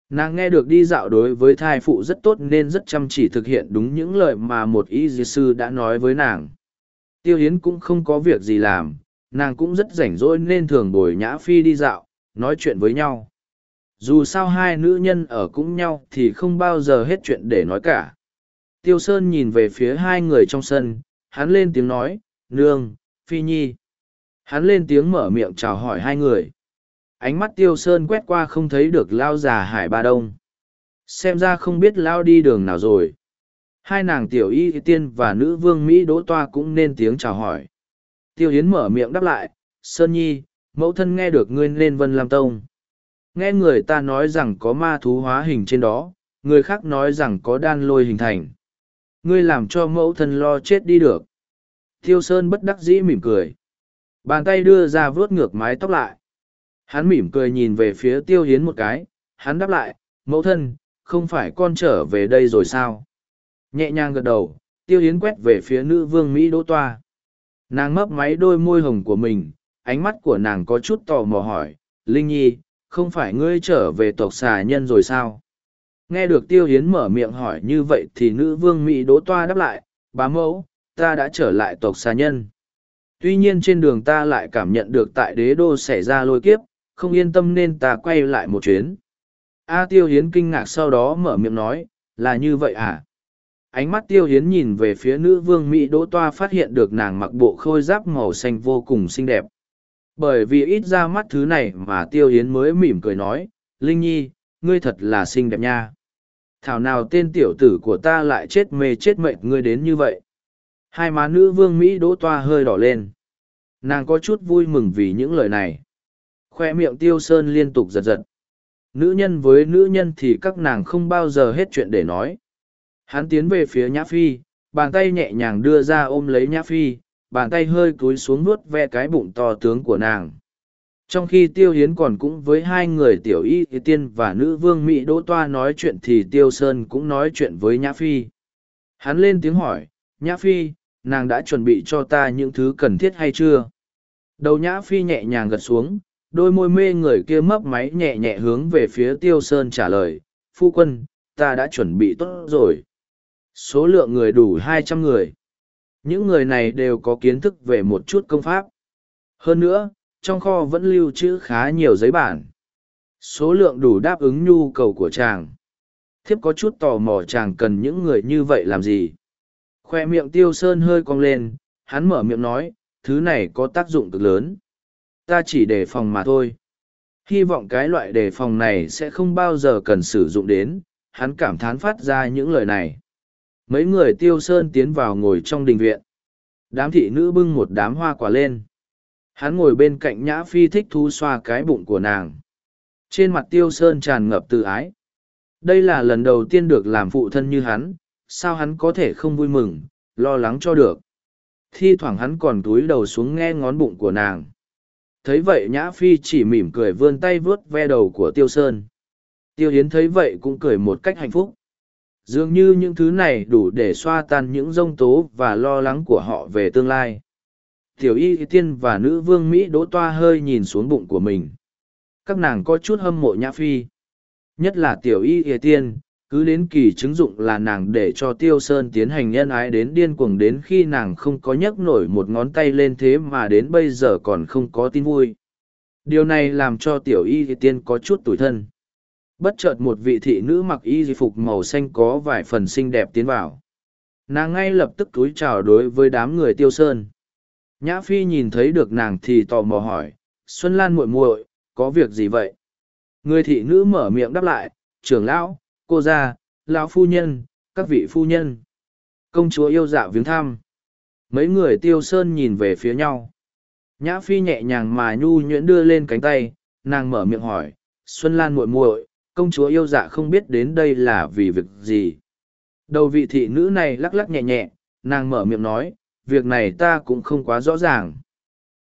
Nàng nghe được đi dạo đối với thai phụ rất tốt nên rất chăm chỉ thực hiện đúng những lời mà một y dì sư đã nói với nàng. Tiêu Hiến cũng không có việc gì làm, nàng cũng rất rảnh rỗi nên thường bồi nhã phi đi dạo nói chuyện với nhau. Dù sao hai nữ nhân ở cũng nhau thì không bao giờ hết chuyện để nói cả. Tiêu sơn nhìn về phía hai người trong sân hắn lên tiếng nói nương phi nhi. Hắn lên tiếng mở miệng chào hỏi hai người ánh mắt tiêu sơn quét qua không thấy được lao già hải ba đông xem ra không biết lao đi đường nào rồi hai nàng tiểu y tiên và nữ vương mỹ đỗ toa cũng nên tiếng chào hỏi Tiêu Hiến mở miệng đáp lại, Sơn Nhi, mẫu thân nghe được ngươi nên Vân Lam Tông. Nghe người ta nói rằng có ma thú hóa hình trên đó, người khác nói rằng có đan lôi hình thành. Ngươi làm cho mẫu thân lo chết đi được. Tiêu Sơn bất đắc dĩ mỉm cười. Bàn tay đưa ra vuốt ngược mái tóc lại. Hắn mỉm cười nhìn về phía Tiêu Hiến một cái, hắn đáp lại, mẫu thân, không phải con trở về đây rồi sao? Nhẹ nhàng gật đầu, Tiêu Hiến quét về phía nữ vương Mỹ Đỗ Toa. Nàng mấp máy đôi môi hồng của mình ánh mắt của nàng có chút tò mò hỏi linh nhi không phải ngươi trở về tộc xà nhân rồi sao? Nghe được tiêu hiến mở miệng hỏi như vậy thì nữ vương mỹ đỗ toa đáp lại bá mẫu ta đã trở lại tộc xà nhân. Tuy nhiên trên đường ta lại cảm nhận được tại đế đô xảy ra lôi kiếp không yên tâm nên ta quay lại một chuyến. A tiêu hiến kinh ngạc sau đó mở miệng nói, là như vậy à? Ánh mắt tiêu hiến nhìn về phía nữ vương mỹ đỗ toa phát hiện được nàng mặc bộ khôi giáp màu xanh vô cùng xinh đẹp. Bởi vì ít ra mắt thứ này mà tiêu hiến mới mỉm cười nói, linh nhi, ngươi thật là xinh đẹp nha. Thảo nào tên tiểu tử của ta lại chết mê chết mệnh ngươi đến như vậy? Hai má nữ vương mỹ đỗ toa hơi đỏ lên. Nàng có chút vui mừng vì những lời này khoe miệng tiêu sơn liên tục giật giật nữ nhân với nữ nhân thì các nàng không bao giờ hết chuyện để nói Hắn tiến về phía Nhã Phi, bàn tay nhẹ nhàng đưa ra ôm lấy Nhã Phi, bàn tay hơi cúi xuống nuốt ve cái bụng to tướng của nàng. Trong khi Tiêu Hiến còn cũng với hai người tiểu y tiên và nữ vương Mỹ Đỗ Toa nói chuyện thì Tiêu Sơn cũng nói chuyện với Nhã Phi. Hắn lên tiếng hỏi, Nhã Phi, nàng đã chuẩn bị cho ta những thứ cần thiết hay chưa? Đầu Nhã Phi nhẹ nhàng gật xuống, đôi môi mê người kia mấp máy nhẹ nhẹ hướng về phía Tiêu Sơn trả lời, Phu quân, ta đã chuẩn bị tốt rồi Số lượng người đủ hai trăm người. Những người này đều có kiến thức về một chút công pháp. Hơn nữa, trong kho vẫn lưu trữ khá nhiều giấy bản. Số lượng đủ đáp ứng nhu cầu của chàng. Thiếp có chút tò mò chàng cần những người như vậy làm gì. Khoe miệng tiêu sơn hơi cong lên, hắn mở miệng nói, thứ này có tác dụng cực lớn. Ta chỉ đề phòng mà thôi. Hy vọng cái loại đề phòng này sẽ không bao giờ cần sử dụng đến, hắn cảm thán phát ra những lời này. Mấy người tiêu sơn tiến vào ngồi trong đình viện. Đám thị nữ bưng một đám hoa quả lên. Hắn ngồi bên cạnh nhã phi thích thu xoa cái bụng của nàng. Trên mặt tiêu sơn tràn ngập tự ái. Đây là lần đầu tiên được làm phụ thân như hắn, sao hắn có thể không vui mừng, lo lắng cho được. Thi thoảng hắn còn túi đầu xuống nghe ngón bụng của nàng. Thấy vậy Nhã Phi chỉ mỉm cười vươn tay vuốt ve đầu của Tiêu Sơn. Tiêu Hiến thấy vậy cũng cười một cách hạnh phúc. Dường như những thứ này đủ để xoa tan những rông tố và lo lắng của họ về tương lai. Tiểu y tiên và nữ vương Mỹ đỗ toa hơi nhìn xuống bụng của mình. Các nàng có chút hâm mộ Nhã Phi. Nhất là tiểu y tiên, cứ đến kỳ chứng dụng là nàng để cho tiêu sơn tiến hành nhân ái đến điên cuồng đến khi nàng không có nhấc nổi một ngón tay lên thế mà đến bây giờ còn không có tin vui. Điều này làm cho tiểu y tiên có chút tủi thân. Bất chợt một vị thị nữ mặc y di phục màu xanh có vài phần xinh đẹp tiến vào. Nàng ngay lập tức túi chào đối với đám người tiêu sơn. Nhã phi nhìn thấy được nàng thì tò mò hỏi, xuân lan muội muội, có việc gì vậy? Người thị nữ mở miệng đáp lại, trưởng lão cô gia, lão phu nhân, các vị phu nhân. Công chúa yêu dạ viếng thăm. Mấy người tiêu sơn nhìn về phía nhau. Nhã phi nhẹ nhàng mà nhu nhuyễn đưa lên cánh tay, nàng mở miệng hỏi, Xuân Lan muội muội, công chúa yêu dạ không biết đến đây là vì việc gì. Đầu vị thị nữ này lắc lắc nhẹ nhẹ, nàng mở miệng nói, việc này ta cũng không quá rõ ràng.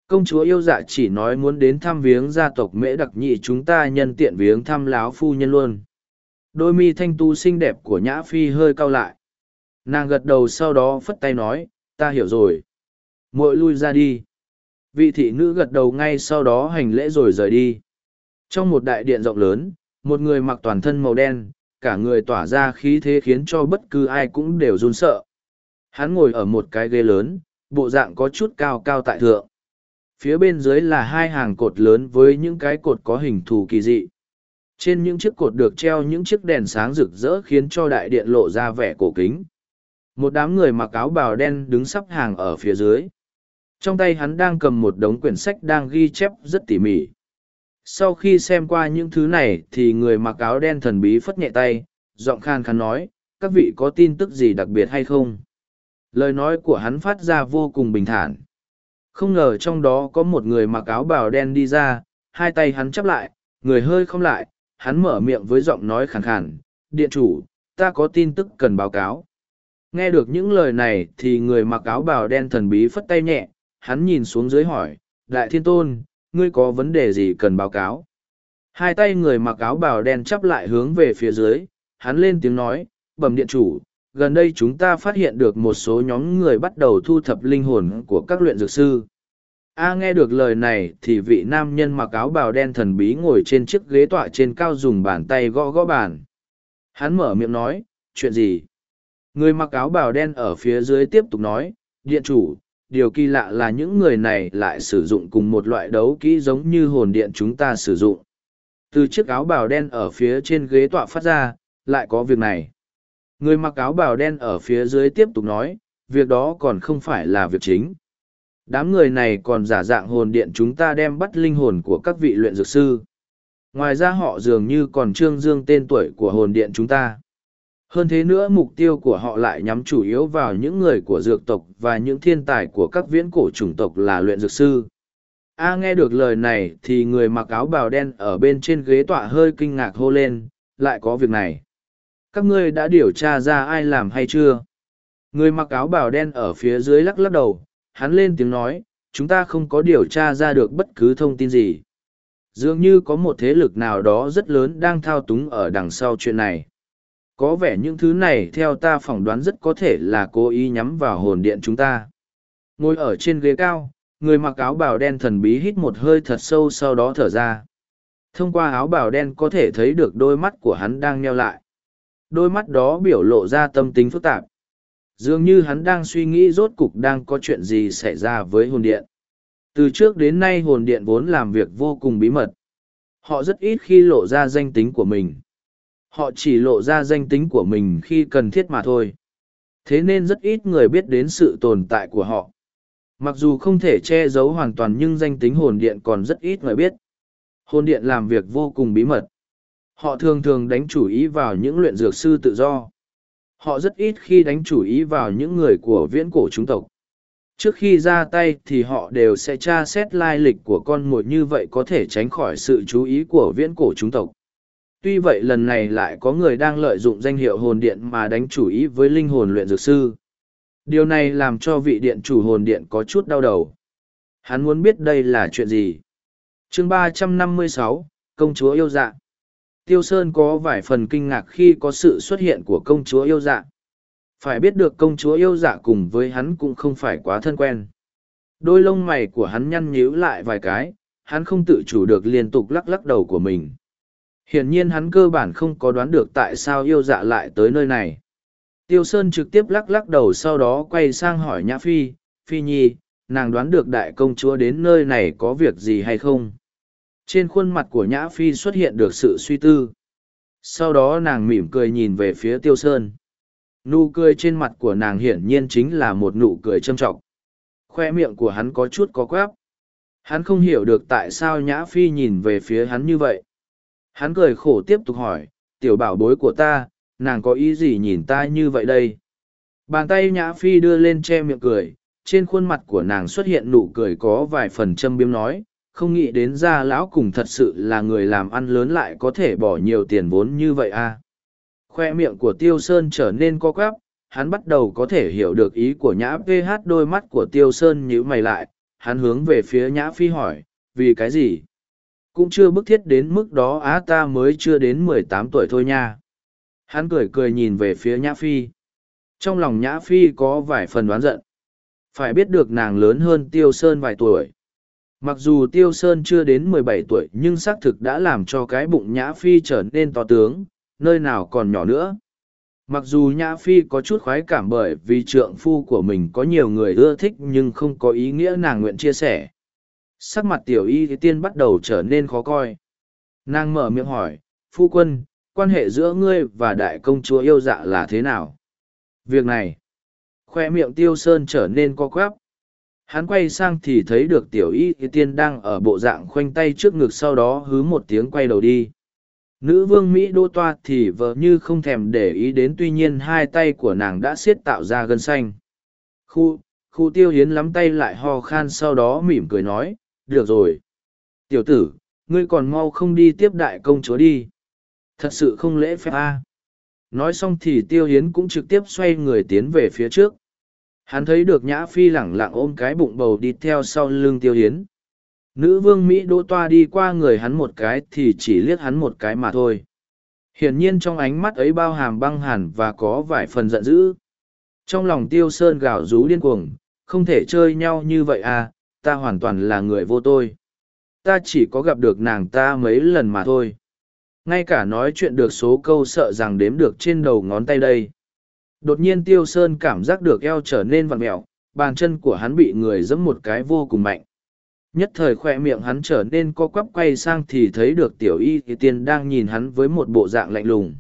Công chúa yêu dạ chỉ nói muốn đến thăm viếng gia tộc mễ đặc nhị chúng ta nhân tiện viếng thăm láo phu nhân luôn đôi mi thanh tu xinh đẹp của nhã phi hơi cau lại. Nàng gật đầu sau đó phất tay nói, ta hiểu rồi. Muội lui ra đi. Vị thị nữ gật đầu ngay sau đó hành lễ rồi rời đi. Trong một đại điện rộng lớn, một người mặc toàn thân màu đen, cả người tỏa ra khí thế khiến cho bất cứ ai cũng đều run sợ. Hắn ngồi ở một cái ghế lớn, bộ dạng có chút cao cao tại thượng. Phía bên dưới là hai hàng cột lớn với những cái cột có hình thù kỳ dị trên những chiếc cột được treo những chiếc đèn sáng rực rỡ khiến cho đại điện lộ ra vẻ cổ kính. Một đám người mặc áo bào đen đứng sắp hàng ở phía dưới. Trong tay hắn đang cầm một đống quyển sách đang ghi chép rất tỉ mỉ. Sau khi xem qua những thứ này thì người mặc áo đen thần bí phất nhẹ tay, giọng khan khán nói, các vị có tin tức gì đặc biệt hay không? Lời nói của hắn phát ra vô cùng bình thản. Không ngờ trong đó có một người mặc áo bào đen đi ra, hai tay hắn chắp lại, người hơi không lại, hắn mở miệng với giọng nói khàn khàn, điện chủ, ta có tin tức cần báo cáo. Nghe được những lời này thì người mặc áo bào đen thần bí phất tay nhẹ, hắn nhìn xuống dưới hỏi, Đại Thiên Tôn, ngươi có vấn đề gì cần báo cáo? Hai tay người mặc áo bào đen chắp lại hướng về phía dưới, hắn lên tiếng nói, bẩm điện chủ, gần đây chúng ta phát hiện được một số nhóm người bắt đầu thu thập linh hồn của các luyện dược sư. A nghe được lời này thì vị nam nhân mặc áo bào đen thần bí ngồi trên chiếc ghế tọa trên cao dùng bàn tay gõ gõ bàn. Hắn mở miệng nói, chuyện gì? Người mặc áo bào đen ở phía dưới tiếp tục nói, điện chủ, điều kỳ lạ là những người này lại sử dụng cùng một loại đấu kỹ giống như hồn điện chúng ta sử dụng. Từ chiếc áo bào đen ở phía trên ghế tọa phát ra, lại có việc này. Người mặc áo bào đen ở phía dưới tiếp tục nói, việc đó còn không phải là việc chính. Đám người này còn giả dạng hồn điện chúng ta đem bắt linh hồn của các vị luyện dược sư. Ngoài ra họ dường như còn trương dương tên tuổi của hồn điện chúng ta. Hơn thế nữa mục tiêu của họ lại nhắm chủ yếu vào những người của dược tộc và những thiên tài của các viễn cổ chủng tộc là luyện dược sư. A nghe được lời này thì người mặc áo bào đen ở bên trên ghế tọa hơi kinh ngạc hô lên, lại có việc này. Các ngươi đã điều tra ra ai làm hay chưa? Người mặc áo bào đen ở phía dưới lắc lắc đầu, hắn lên tiếng nói, chúng ta không có điều tra ra được bất cứ thông tin gì. Dường như có một thế lực nào đó rất lớn đang thao túng ở đằng sau chuyện này. Có vẻ những thứ này theo ta phỏng đoán rất có thể là cố ý nhắm vào hồn điện chúng ta. Ngồi ở trên ghế cao, người mặc áo bào đen thần bí hít một hơi thật sâu sau đó thở ra. Thông qua áo bào đen có thể thấy được đôi mắt của hắn đang nheo lại. Đôi mắt đó biểu lộ ra tâm tính phức tạp. Dường như hắn đang suy nghĩ rốt cục đang có chuyện gì xảy ra với hồn điện. Từ trước đến nay hồn điện vốn làm việc vô cùng bí mật. Họ rất ít khi lộ ra danh tính của mình. Họ chỉ lộ ra danh tính của mình khi cần thiết mà thôi. Thế nên rất ít người biết đến sự tồn tại của họ. Mặc dù không thể che giấu hoàn toàn nhưng danh tính hồn điện còn rất ít người biết. Hồn điện làm việc vô cùng bí mật. Họ thường thường đánh chủ ý vào những luyện dược sư tự do. Họ rất ít khi đánh chủ ý vào những người của viễn cổ chúng tộc. Trước khi ra tay thì họ đều sẽ tra xét lai lịch của con mồi như vậy có thể tránh khỏi sự chú ý của viễn cổ chúng tộc. Tuy vậy lần này lại có người đang lợi dụng danh hiệu hồn điện mà đánh chủ ý với linh hồn luyện dược sư. Điều này làm cho vị điện chủ hồn điện có chút đau đầu. Hắn muốn biết đây là chuyện gì. chương ba trăm năm mươi sáu, Công chúa yêu dạng. Tiêu Sơn có vài phần kinh ngạc khi có sự xuất hiện của công chúa yêu dạ. Phải biết được công chúa yêu dạ cùng với hắn cũng không phải quá thân quen. Đôi lông mày của hắn nhăn nhíu lại vài cái, hắn không tự chủ được liên tục lắc lắc đầu của mình. Hiển nhiên hắn cơ bản không có đoán được tại sao yêu dạ lại tới nơi này. Tiêu Sơn trực tiếp lắc lắc đầu sau đó quay sang hỏi Nhã Phi, Phi Nhi, nàng đoán được đại công chúa đến nơi này có việc gì hay không? Trên khuôn mặt của Nhã Phi xuất hiện được sự suy tư. Sau đó nàng mỉm cười nhìn về phía Tiêu Sơn. Nụ cười trên mặt của nàng hiển nhiên chính là một nụ cười trâm trọng. Khoe miệng của hắn có chút có quáp. Hắn không hiểu được tại sao Nhã Phi nhìn về phía hắn như vậy. Hắn cười khổ tiếp tục hỏi, tiểu bảo bối của ta, nàng có ý gì nhìn ta như vậy đây? Bàn tay Nhã Phi đưa lên che miệng cười, trên khuôn mặt của nàng xuất hiện nụ cười có vài phần châm biếm nói, không nghĩ đến gia lão cùng thật sự là người làm ăn lớn lại có thể bỏ nhiều tiền vốn như vậy à. Khoe miệng của Tiêu Sơn trở nên co quắp, hắn bắt đầu có thể hiểu được ý của Nhã PH đôi mắt của Tiêu Sơn nhíu mày lại, hắn hướng về phía Nhã Phi hỏi, vì cái gì? cũng chưa bức thiết đến mức đó á ta mới chưa đến mười tám tuổi thôi nha hắn cười cười nhìn về phía nhã phi trong lòng nhã phi có vài phần đoán giận phải biết được nàng lớn hơn tiêu sơn vài tuổi mặc dù tiêu sơn chưa đến mười bảy tuổi nhưng xác thực đã làm cho cái bụng nhã phi trở nên to tướng, nơi nào còn nhỏ nữa. Mặc dù nhã phi có chút khoái cảm bởi vì trượng phu của mình có nhiều người ưa thích nhưng không có ý nghĩa nàng nguyện chia sẻ. Sắc mặt tiểu y tiên bắt đầu trở nên khó coi. Nàng mở miệng hỏi, phu quân, quan hệ giữa ngươi và đại công chúa yêu dạ là thế nào? Việc này, khoe miệng tiêu sơn trở nên co quắp hắn quay sang thì thấy được tiểu y tiên đang ở bộ dạng khoanh tay trước ngực sau đó hứ một tiếng quay đầu đi nữ vương mỹ đô toa thì vợ như không thèm để ý đến tuy nhiên hai tay của nàng đã siết tạo ra gân xanh khu khu tiêu hiến lắm tay lại ho khan sau đó mỉm cười nói được rồi. Tiểu tử, ngươi còn mau không đi tiếp đại công chúa đi. Thật sự không lễ phép a. Nói xong thì tiêu hiến cũng trực tiếp xoay người tiến về phía trước. Hắn thấy được nhã phi lẳng lặng ôm cái bụng bầu đi theo sau lưng tiêu hiến. Nữ vương Mỹ đỗ toa đi qua người hắn một cái thì chỉ liếc hắn một cái mà thôi. Hiển nhiên trong ánh mắt ấy bao hàm băng hàn và có vài phần giận dữ. Trong lòng tiêu sơn gào rú điên cuồng, không thể chơi nhau như vậy à, ta hoàn toàn là người vô tôi ta chỉ có gặp được nàng ta mấy lần mà thôi ngay cả nói chuyện được số câu sợ rằng đếm được trên đầu ngón tay đây đột nhiên tiêu sơn cảm giác được eo trở nên vặn mẹo bàn chân của hắn bị người giẫm một cái vô cùng mạnh nhất thời khoe miệng hắn trở nên co quắp quay sang thì thấy được tiểu y thì tiên đang nhìn hắn với một bộ dạng lạnh lùng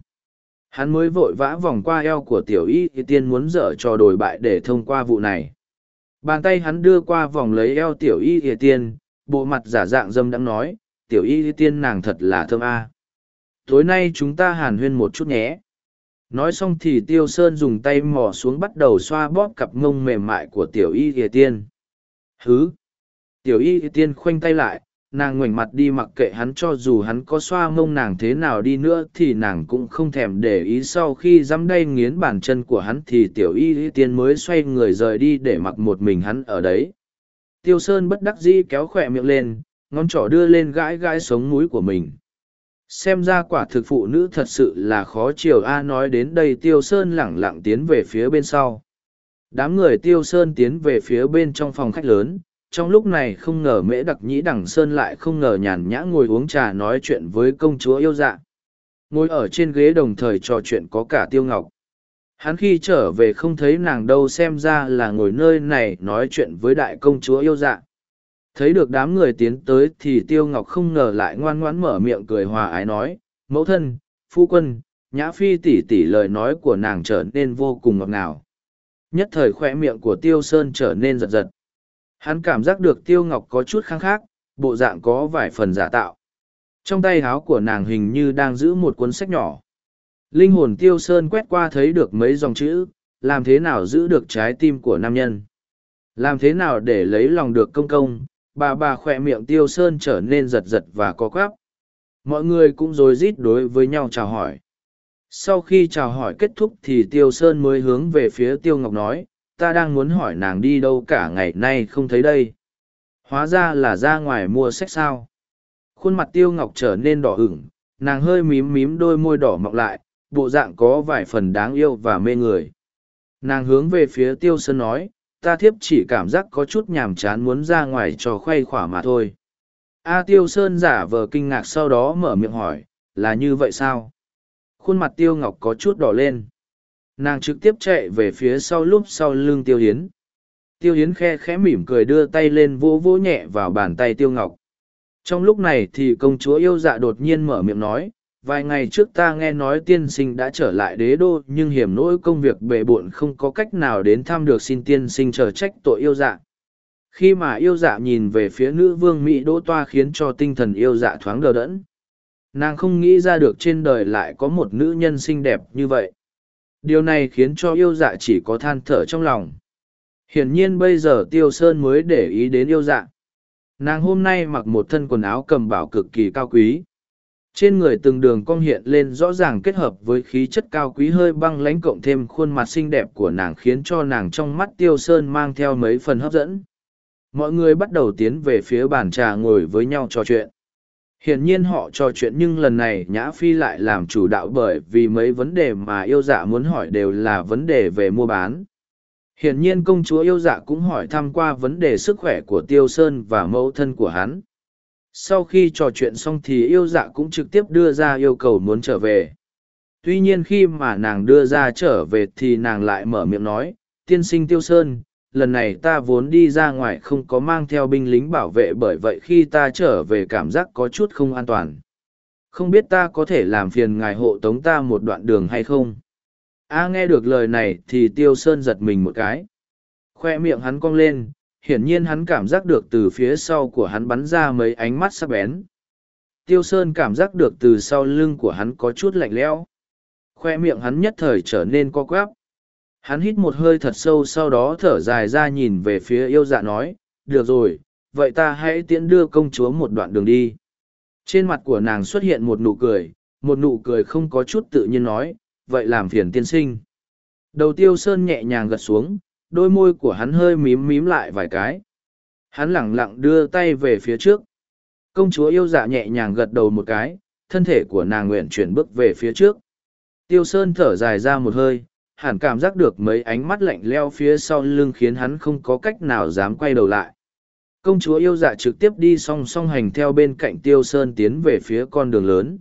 hắn mới vội vã vòng qua eo của tiểu y thì tiên muốn dở trò đổi bại để thông qua vụ này Bàn tay hắn đưa qua vòng lấy eo tiểu y thì tiên, bộ mặt giả dạng dâm đang nói, tiểu y thì tiên nàng thật là thơm a. Tối nay chúng ta hàn huyên một chút nhé. Nói xong thì tiêu sơn dùng tay mò xuống bắt đầu xoa bóp cặp mông mềm mại của tiểu y ỉa tiên. Hứ! Tiểu y ỉa tiên khoanh tay lại, nàng ngoảnh mặt đi mặc kệ hắn cho dù hắn có xoa mông nàng thế nào đi nữa thì nàng cũng không thèm để ý sau khi dám đay nghiến bàn chân của hắn thì tiểu y ỉa tiên mới xoay người rời đi để mặc một mình hắn ở đấy tiêu sơn bất đắc dĩ kéo khỏe miệng lên ngón trỏ đưa lên gãi gãi sống núi của mình xem ra quả thực phụ nữ thật sự là khó chiều a nói đến đây tiêu sơn lẳng lặng tiến về phía bên sau. Đám người tiêu sơn tiến về phía bên trong phòng khách lớn. Trong lúc này không ngờ mễ đặc nhĩ đằng sơn lại không ngờ nhàn nhã ngồi uống trà nói chuyện với công chúa yêu dạ. Ngồi ở trên ghế đồng thời trò chuyện có cả tiêu ngọc. Hắn khi trở về không thấy nàng đâu xem ra là ngồi nơi này nói chuyện với đại công chúa yêu dạ thấy được đám người tiến tới thì tiêu ngọc không ngờ lại ngoan ngoãn mở miệng cười hòa ái nói, mẫu thân, phu quân, nhã phi tỉ tỉ lời nói của nàng trở nên vô cùng ngọt ngào. Nhất thời khoe miệng của tiêu sơn trở nên giật giật. Hắn cảm giác được tiêu ngọc có chút kháng khác, bộ dạng có vài phần giả tạo. Trong tay háo của nàng hình như đang giữ một cuốn sách nhỏ. Linh hồn tiêu sơn quét qua thấy được mấy dòng chữ, làm thế nào giữ được trái tim của nam nhân? Làm thế nào để lấy lòng được công công? Bà bà khỏe miệng tiêu sơn trở nên giật giật và có quắp. Mọi người cũng rối rít đối với nhau chào hỏi. Sau khi chào hỏi kết thúc thì tiêu sơn mới hướng về phía tiêu ngọc nói, ta đang muốn hỏi nàng đi đâu cả ngày nay không thấy đây? Hóa ra là ra ngoài mua sách sao? Khuôn mặt tiêu ngọc trở nên đỏ hửng nàng hơi mím mím đôi môi đỏ mọc lại, bộ dạng có vài phần đáng yêu và mê người. Nàng hướng về phía tiêu sơn nói ta thiếp chỉ cảm giác có chút nhàm chán muốn ra ngoài cho khoay khỏa mà thôi. A tiêu sơn giả vờ kinh ngạc sau đó mở miệng hỏi, là như vậy sao? Khuôn mặt tiêu ngọc có chút đỏ lên. Nàng trực tiếp chạy về phía sau lúc sau lưng tiêu hiến. Tiêu hiến khe khẽ mỉm cười đưa tay lên vỗ vỗ nhẹ vào bàn tay tiêu ngọc. Trong lúc này thì công chúa yêu dạ đột nhiên mở miệng nói vài ngày trước ta nghe nói tiên sinh đã trở lại đế đô, nhưng hiểm nỗi công việc bề bộn không có cách nào đến thăm được xin tiên sinh chờ trách tội yêu dạ. Khi mà yêu dạ nhìn về phía nữ vương mỹ đỗ toa khiến cho tinh thần yêu dạ thoáng đờ đẫn. Nàng không nghĩ ra được trên đời lại có một nữ nhân xinh đẹp như vậy. Điều này khiến cho yêu dạ chỉ có than thở trong lòng. Hiển nhiên bây giờ tiêu sơn mới để ý đến yêu dạ. Nàng hôm nay mặc một thân quần áo cầm bảo cực kỳ cao quý trên người từng đường cong hiện lên rõ ràng kết hợp với khí chất cao quý hơi băng lãnh cộng thêm khuôn mặt xinh đẹp của nàng khiến cho nàng trong mắt tiêu sơn mang theo mấy phần hấp dẫn. Mọi người bắt đầu tiến về phía bàn trà ngồi với nhau trò chuyện. Hiển nhiên họ trò chuyện nhưng lần này nhã phi lại làm chủ đạo bởi vì mấy vấn đề mà yêu dạ muốn hỏi đều là vấn đề về mua bán. Hiển nhiên công chúa yêu dạ cũng hỏi thăm qua vấn đề sức khỏe của tiêu sơn và mẫu thân của hắn sau khi trò chuyện xong thì yêu dạ cũng trực tiếp đưa ra yêu cầu muốn trở về. Tuy nhiên khi mà nàng đưa ra trở về thì nàng lại mở miệng nói, tiên sinh tiêu sơn, lần này ta vốn đi ra ngoài không có mang theo binh lính bảo vệ bởi vậy khi ta trở về cảm giác có chút không an toàn. Không biết ta có thể làm phiền ngài hộ tống ta một đoạn đường hay không? A nghe được lời này thì tiêu sơn giật mình một cái. Khoe miệng hắn cong lên hiển nhiên hắn cảm giác được từ phía sau của hắn bắn ra mấy ánh mắt sắc bén. Tiêu sơn cảm giác được từ sau lưng của hắn có chút lạnh lẽo. Khoe miệng hắn nhất thời trở nên co quắp. Hắn hít một hơi thật sâu sau đó thở dài ra nhìn về phía yêu dạ nói, được rồi, vậy ta hãy tiễn đưa công chúa một đoạn đường đi. Trên mặt của nàng xuất hiện một nụ cười, một nụ cười không có chút tự nhiên nói, vậy làm phiền tiên sinh. Đầu tiêu sơn nhẹ nhàng gật xuống đôi môi của hắn hơi mím mím lại vài cái. Hắn lẳng lặng đưa tay về phía trước. Công chúa yêu dạ nhẹ nhàng gật đầu một cái, thân thể của nàng nguyện chuyển bước về phía trước. Tiêu sơn thở dài ra một hơi, hẳn cảm giác được mấy ánh mắt lạnh leo phía sau lưng khiến hắn không có cách nào dám quay đầu lại. Công chúa yêu dạ trực tiếp đi song song hành theo bên cạnh tiêu sơn tiến về phía con đường lớn.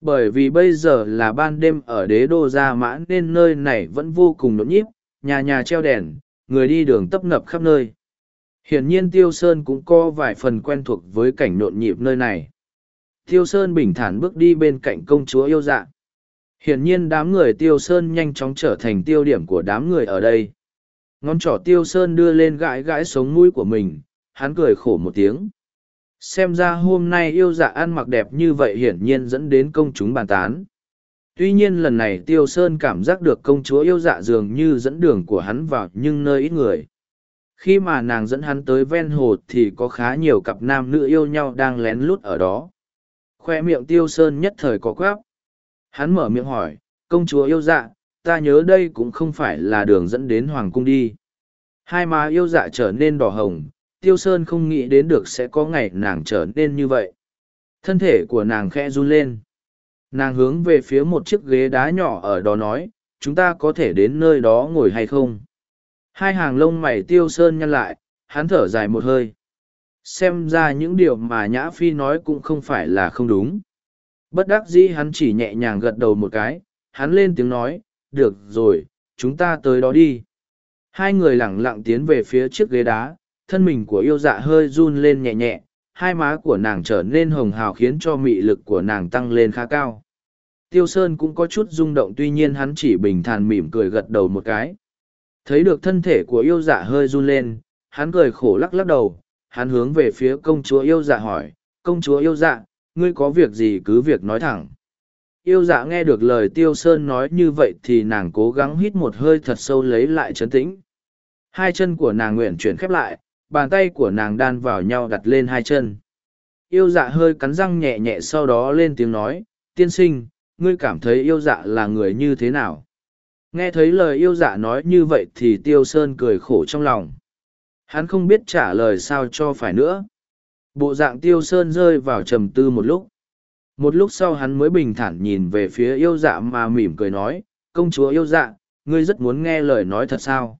Bởi vì bây giờ là ban đêm ở đế đô gia mã nên nơi này vẫn vô cùng nhộn nhịp nhà nhà treo đèn, người đi đường tấp nập khắp nơi. Hiển nhiên tiêu sơn cũng có vài phần quen thuộc với cảnh nhộn nhịp nơi này. Tiêu sơn bình thản bước đi bên cạnh công chúa yêu dạ. Hiển nhiên đám người tiêu sơn nhanh chóng trở thành tiêu điểm của đám người ở đây. Ngón trỏ tiêu sơn đưa lên gãi gãi sống mũi của mình, hắn cười khổ một tiếng. Xem ra hôm nay yêu dạ ăn mặc đẹp như vậy hiển nhiên dẫn đến công chúng bàn tán tuy nhiên lần này tiêu sơn cảm giác được công chúa yêu dạ dường như dẫn đường của hắn vào nhưng nơi ít người. Khi mà nàng dẫn hắn tới ven hồ thì có khá nhiều cặp nam nữ yêu nhau đang lén lút ở đó. Khoe miệng tiêu sơn nhất thời có quáp. Hắn mở miệng hỏi, công chúa yêu dạ ta nhớ đây cũng không phải là đường dẫn đến hoàng cung đi. Hai má yêu dạ trở nên đỏ hồng, tiêu sơn không nghĩ đến được sẽ có ngày nàng trở nên như vậy. Thân thể của nàng khe run lên nàng hướng về phía một chiếc ghế đá nhỏ ở đó nói, chúng ta có thể đến nơi đó ngồi hay không? Hai hàng lông mày tiêu sơn nhăn lại, hắn thở dài một hơi. Xem ra những điều mà nhã phi nói cũng không phải là không đúng. Bất đắc dĩ hắn chỉ nhẹ nhàng gật đầu một cái, hắn lên tiếng nói, được rồi, chúng ta tới đó đi. Hai người lẳng lặng tiến về phía chiếc ghế đá, thân mình của yêu dạ hơi run lên nhẹ nhẹ hai má của nàng trở nên hồng hào khiến cho mị lực của nàng tăng lên khá cao. Tiêu sơn cũng có chút rung động tuy nhiên hắn chỉ bình thản mỉm cười gật đầu một cái. Thấy được thân thể của yêu dạ hơi run lên, hắn cười khổ lắc lắc đầu, hắn hướng về phía công chúa yêu dạ hỏi, công chúa yêu dạ ngươi có việc gì cứ việc nói thẳng. Yêu dạ nghe được lời tiêu sơn nói như vậy thì nàng cố gắng hít một hơi thật sâu lấy lại trấn tĩnh. Hai chân của nàng nguyện chuyển khép lại bàn tay của nàng đan vào nhau đặt lên hai chân. Yêu dạ hơi cắn răng nhẹ nhẹ sau đó lên tiếng nói, tiên sinh, ngươi cảm thấy yêu dạ là người như thế nào? Nghe thấy lời yêu dạ nói như vậy thì tiêu sơn cười khổ trong lòng. Hắn không biết trả lời sao cho phải nữa. Bộ dạng tiêu sơn rơi vào trầm tư một lúc. Một lúc sau hắn mới bình thản nhìn về phía yêu dạ mà mỉm cười nói, công chúa yêu dạ ngươi rất muốn nghe lời nói thật sao?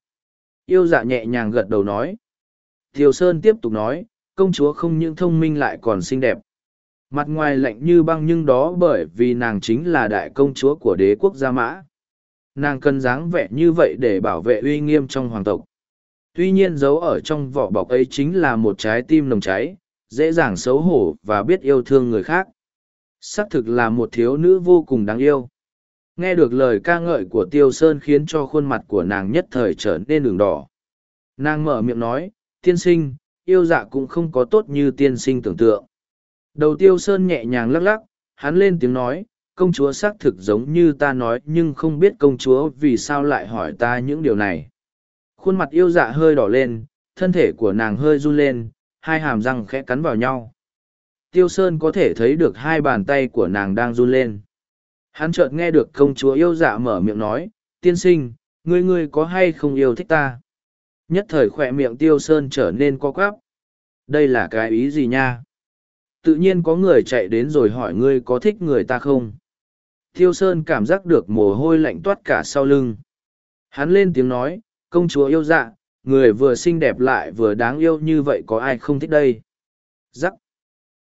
Yêu dạ nhẹ nhàng gật đầu nói tiêu sơn tiếp tục nói, công chúa không những thông minh lại còn xinh đẹp. Mặt ngoài lạnh như băng nhưng đó bởi vì nàng chính là đại công chúa của đế quốc gia mã. Nàng cần dáng vẻ như vậy để bảo vệ uy nghiêm trong hoàng tộc. Tuy nhiên giấu ở trong vỏ bọc ấy chính là một trái tim nồng cháy, dễ dàng xấu hổ và biết yêu thương người khác. Xác thực là một thiếu nữ vô cùng đáng yêu. Nghe được lời ca ngợi của tiêu sơn khiến cho khuôn mặt của nàng nhất thời trở nên đường đỏ. Nàng mở miệng nói tiên sinh, yêu dạ cũng không có tốt như tiên sinh tưởng tượng. Đầu tiêu sơn nhẹ nhàng lắc lắc, hắn lên tiếng nói, công chúa xác thực giống như ta nói nhưng không biết công chúa vì sao lại hỏi ta những điều này. Khuôn mặt yêu dạ hơi đỏ lên, thân thể của nàng hơi run lên, hai hàm răng khẽ cắn vào nhau. Tiêu sơn có thể thấy được hai bàn tay của nàng đang run lên. Hắn chợt nghe được công chúa yêu dạ mở miệng nói, tiên sinh, ngươi ngươi có hay không yêu thích ta? Nhất thời khỏe miệng tiêu sơn trở nên co quắp. Đây là cái ý gì nha? Tự nhiên có người chạy đến rồi hỏi ngươi có thích người ta không? Tiêu sơn cảm giác được mồ hôi lạnh toát cả sau lưng. Hắn lên tiếng nói, công chúa yêu dạ người vừa xinh đẹp lại vừa đáng yêu như vậy có ai không thích đây? Giắc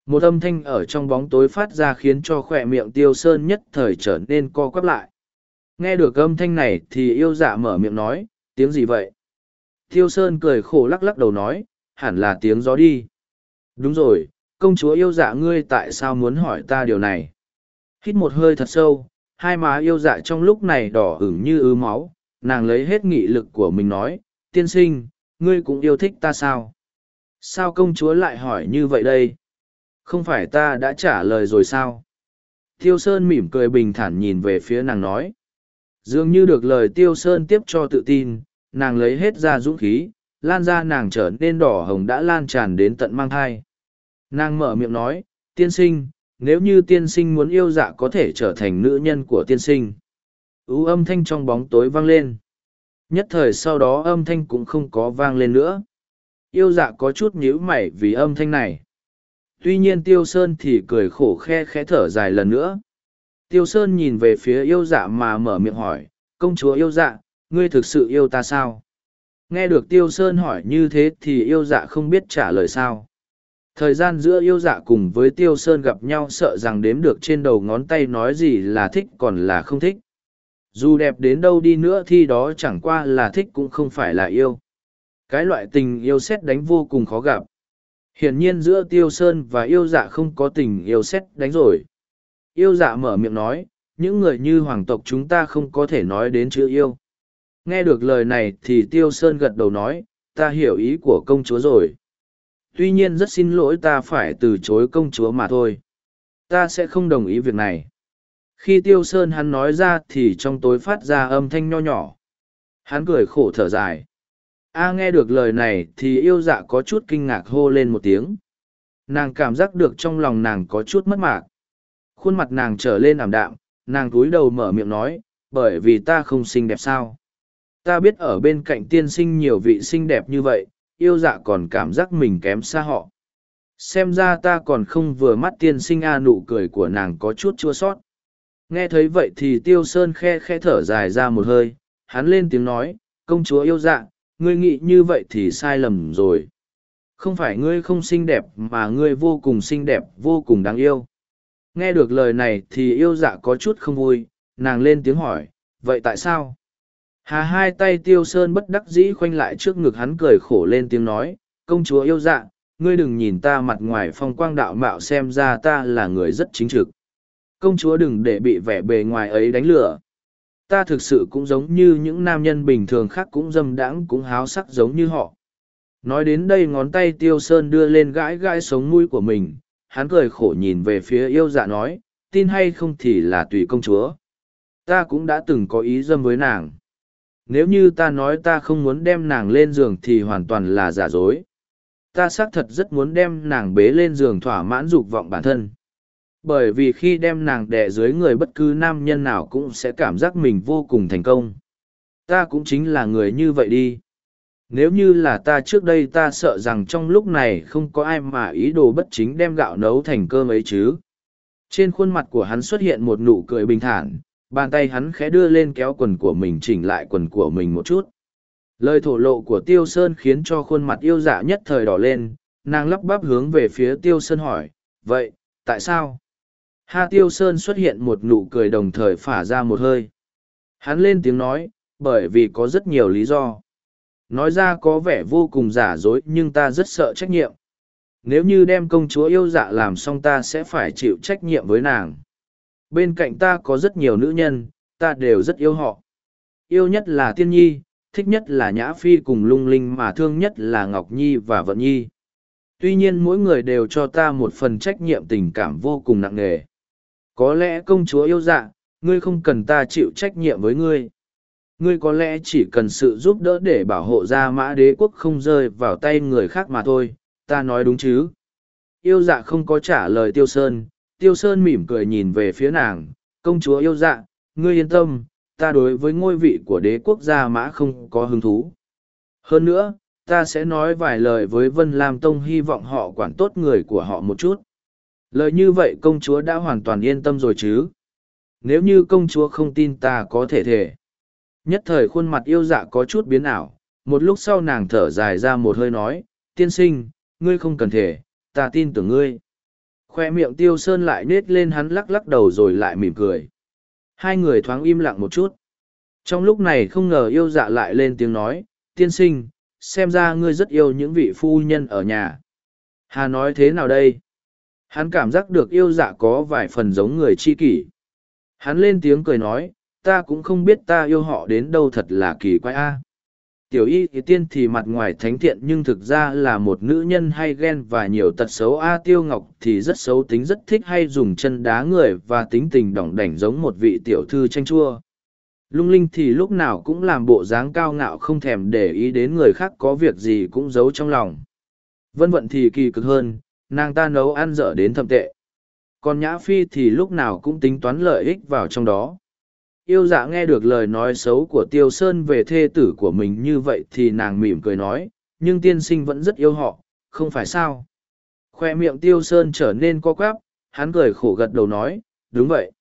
một âm thanh ở trong bóng tối phát ra khiến cho khỏe miệng tiêu sơn nhất thời trở nên co quắp lại. Nghe được âm thanh này thì yêu dạ mở miệng nói, tiếng gì vậy? Tiêu sơn cười khổ lắc lắc đầu nói, hẳn là tiếng gió đi. Đúng rồi, công chúa yêu dạ ngươi tại sao muốn hỏi ta điều này? Hít một hơi thật sâu, hai má yêu dạ trong lúc này đỏ ửng như ứ máu, nàng lấy hết nghị lực của mình nói, tiên sinh, ngươi cũng yêu thích ta sao? Sao công chúa lại hỏi như vậy đây? Không phải ta đã trả lời rồi sao? Tiêu sơn mỉm cười bình thản nhìn về phía nàng nói. Dường như được lời tiêu sơn tiếp cho tự tin nàng lấy hết ra dũng khí, lan ra nàng trở nên đỏ hồng đã lan tràn đến tận mang thai. Nàng mở miệng nói, tiên sinh, nếu như tiên sinh muốn yêu dạ có thể trở thành nữ nhân của tiên sinh. Ú âm thanh trong bóng tối vang lên. Nhất thời sau đó âm thanh cũng không có vang lên nữa. Yêu dạ có chút nhíu mày vì âm thanh này. Tuy nhiên tiêu sơn thì cười khổ khe khẽ thở dài lần nữa. Tiêu sơn nhìn về phía yêu dạ mà mở miệng hỏi, công chúa yêu dạ ngươi thực sự yêu ta sao? Nghe được tiêu sơn hỏi như thế thì yêu dạ không biết trả lời sao. Thời gian giữa yêu dạ cùng với tiêu sơn gặp nhau sợ rằng đếm được trên đầu ngón tay nói gì là thích còn là không thích. Dù đẹp đến đâu đi nữa thì đó chẳng qua là thích cũng không phải là yêu. Cái loại tình yêu xét đánh vô cùng khó gặp. Hiển nhiên giữa tiêu sơn và yêu dạ không có tình yêu xét đánh rồi. Yêu dạ mở miệng nói, những người như hoàng tộc chúng ta không có thể nói đến chữ yêu nghe được lời này thì tiêu sơn gật đầu nói, ta hiểu ý của công chúa rồi. Tuy nhiên rất xin lỗi ta phải từ chối công chúa mà thôi. Ta sẽ không đồng ý việc này. Khi tiêu sơn hắn nói ra thì trong tối phát ra âm thanh nho nhỏ. Hắn cười khổ thở dài. A nghe được lời này thì yêu dạ có chút kinh ngạc hô lên một tiếng. Nàng cảm giác được trong lòng nàng có chút mất mạc. Khuôn mặt nàng trở lên ảm đạm, nàng cúi đầu mở miệng nói, bởi vì ta không xinh đẹp sao? Ta biết ở bên cạnh tiên sinh nhiều vị xinh đẹp như vậy, yêu dạ còn cảm giác mình kém xa họ. Xem ra ta còn không vừa mắt tiên sinh a nụ cười của nàng có chút chua sót. Nghe thấy vậy thì tiêu sơn khe khe thở dài ra một hơi, hắn lên tiếng nói, công chúa yêu dạ ngươi nghĩ như vậy thì sai lầm rồi. Không phải ngươi không xinh đẹp mà ngươi vô cùng xinh đẹp, vô cùng đáng yêu. Nghe được lời này thì yêu dạ có chút không vui, nàng lên tiếng hỏi, vậy tại sao? Hà hai tay tiêu sơn bất đắc dĩ khoanh lại trước ngực hắn cười khổ lên tiếng nói, công chúa yêu dạ, ngươi đừng nhìn ta mặt ngoài phong quang đạo mạo xem ra ta là người rất chính trực. Công chúa đừng để bị vẻ bề ngoài ấy đánh lửa. Ta thực sự cũng giống như những nam nhân bình thường khác cũng dâm đãng cũng háo sắc giống như họ. Nói đến đây ngón tay tiêu sơn đưa lên gãi gãi sống mũi của mình, hắn cười khổ nhìn về phía yêu dạ nói, tin hay không thì là tùy công chúa. Ta cũng đã từng có ý dâm với nàng. Nếu như ta nói ta không muốn đem nàng lên giường thì hoàn toàn là giả dối. Ta xác thật rất muốn đem nàng bế lên giường thỏa mãn dục vọng bản thân. Bởi vì khi đem nàng đè dưới người bất cứ nam nhân nào cũng sẽ cảm giác mình vô cùng thành công. Ta cũng chính là người như vậy đi nếu như là ta trước đây ta sợ rằng trong lúc này không có ai mà ý đồ bất chính đem gạo nấu thành cơm ấy chứ trên khuôn mặt của hắn xuất hiện một nụ cười bình thản bàn tay hắn khẽ đưa lên kéo quần của mình chỉnh lại quần của mình một chút. Lời thổ lộ của tiêu sơn khiến cho khuôn mặt yêu dạ nhất thời đỏ lên, nàng lắp bắp hướng về phía tiêu sơn hỏi, vậy, tại sao? Ha tiêu sơn xuất hiện một nụ cười đồng thời phả ra một hơi. Hắn lên tiếng nói, bởi vì có rất nhiều lý do. Nói ra có vẻ vô cùng giả dối nhưng ta rất sợ trách nhiệm. Nếu như đem công chúa yêu dạ làm xong ta sẽ phải chịu trách nhiệm với nàng bên cạnh ta có rất nhiều nữ nhân, ta đều rất yêu họ. Yêu nhất là tiên nhi, thích nhất là nhã phi cùng lung linh mà thương nhất là ngọc nhi và vận nhi. Tuy nhiên mỗi người đều cho ta một phần trách nhiệm tình cảm vô cùng nặng nề. Có lẽ công chúa yêu dạ ngươi không cần ta chịu trách nhiệm với ngươi. Ngươi có lẽ chỉ cần sự giúp đỡ để bảo hộ ra mã đế quốc không rơi vào tay người khác mà thôi, ta nói đúng chứ? Yêu dạ không có trả lời tiêu sơn tiêu sơn mỉm cười nhìn về phía nàng công chúa yêu dạ ngươi yên tâm ta đối với ngôi vị của đế quốc gia mã không có hứng thú. Hơn nữa ta sẽ nói vài lời với vân lam tông hy vọng họ quản tốt người của họ một chút. Lời như vậy công chúa đã hoàn toàn yên tâm rồi chứ? Nếu như công chúa không tin ta có thể thể Nhất thời khuôn mặt yêu dạ có chút biến ảo, một lúc sau nàng thở dài ra một hơi nói, tiên sinh, ngươi không cần thể, ta tin tưởng ngươi. Khoe miệng tiêu sơn lại nết lên hắn lắc lắc đầu rồi lại mỉm cười. Hai người thoáng im lặng một chút. Trong lúc này không ngờ yêu dạ lại lên tiếng nói, tiên sinh, xem ra ngươi rất yêu những vị phu nhân ở nhà. Hà nói thế nào đây? Hắn cảm giác được yêu dạ có vài phần giống người chi kỷ. Hắn lên tiếng cười nói, ta cũng không biết ta yêu họ đến đâu thật là kỳ quái a tiểu y thì tiên thì mặt ngoài thánh thiện nhưng thực ra là một nữ nhân hay ghen và nhiều tật xấu. A tiêu ngọc thì rất xấu, tính rất thích hay dùng chân đá người và tính tình đỏng đảnh giống một vị tiểu thư tranh chua. Lung linh thì lúc nào cũng làm bộ dáng cao ngạo, không thèm để ý đến người khác, có việc gì cũng giấu trong lòng. Vân vận thì kỳ cực hơn, nàng ta nấu ăn dở đến thậm tệ. Còn nhã phi thì lúc nào cũng tính toán lợi ích vào trong đó yêu dạ nghe được lời nói xấu của tiêu sơn về thê tử của mình như vậy thì nàng mỉm cười nói, nhưng tiên sinh vẫn rất yêu họ, không phải sao? Khoe miệng tiêu sơn trở nên co quắp, hắn cười khổ gật đầu nói, đúng vậy.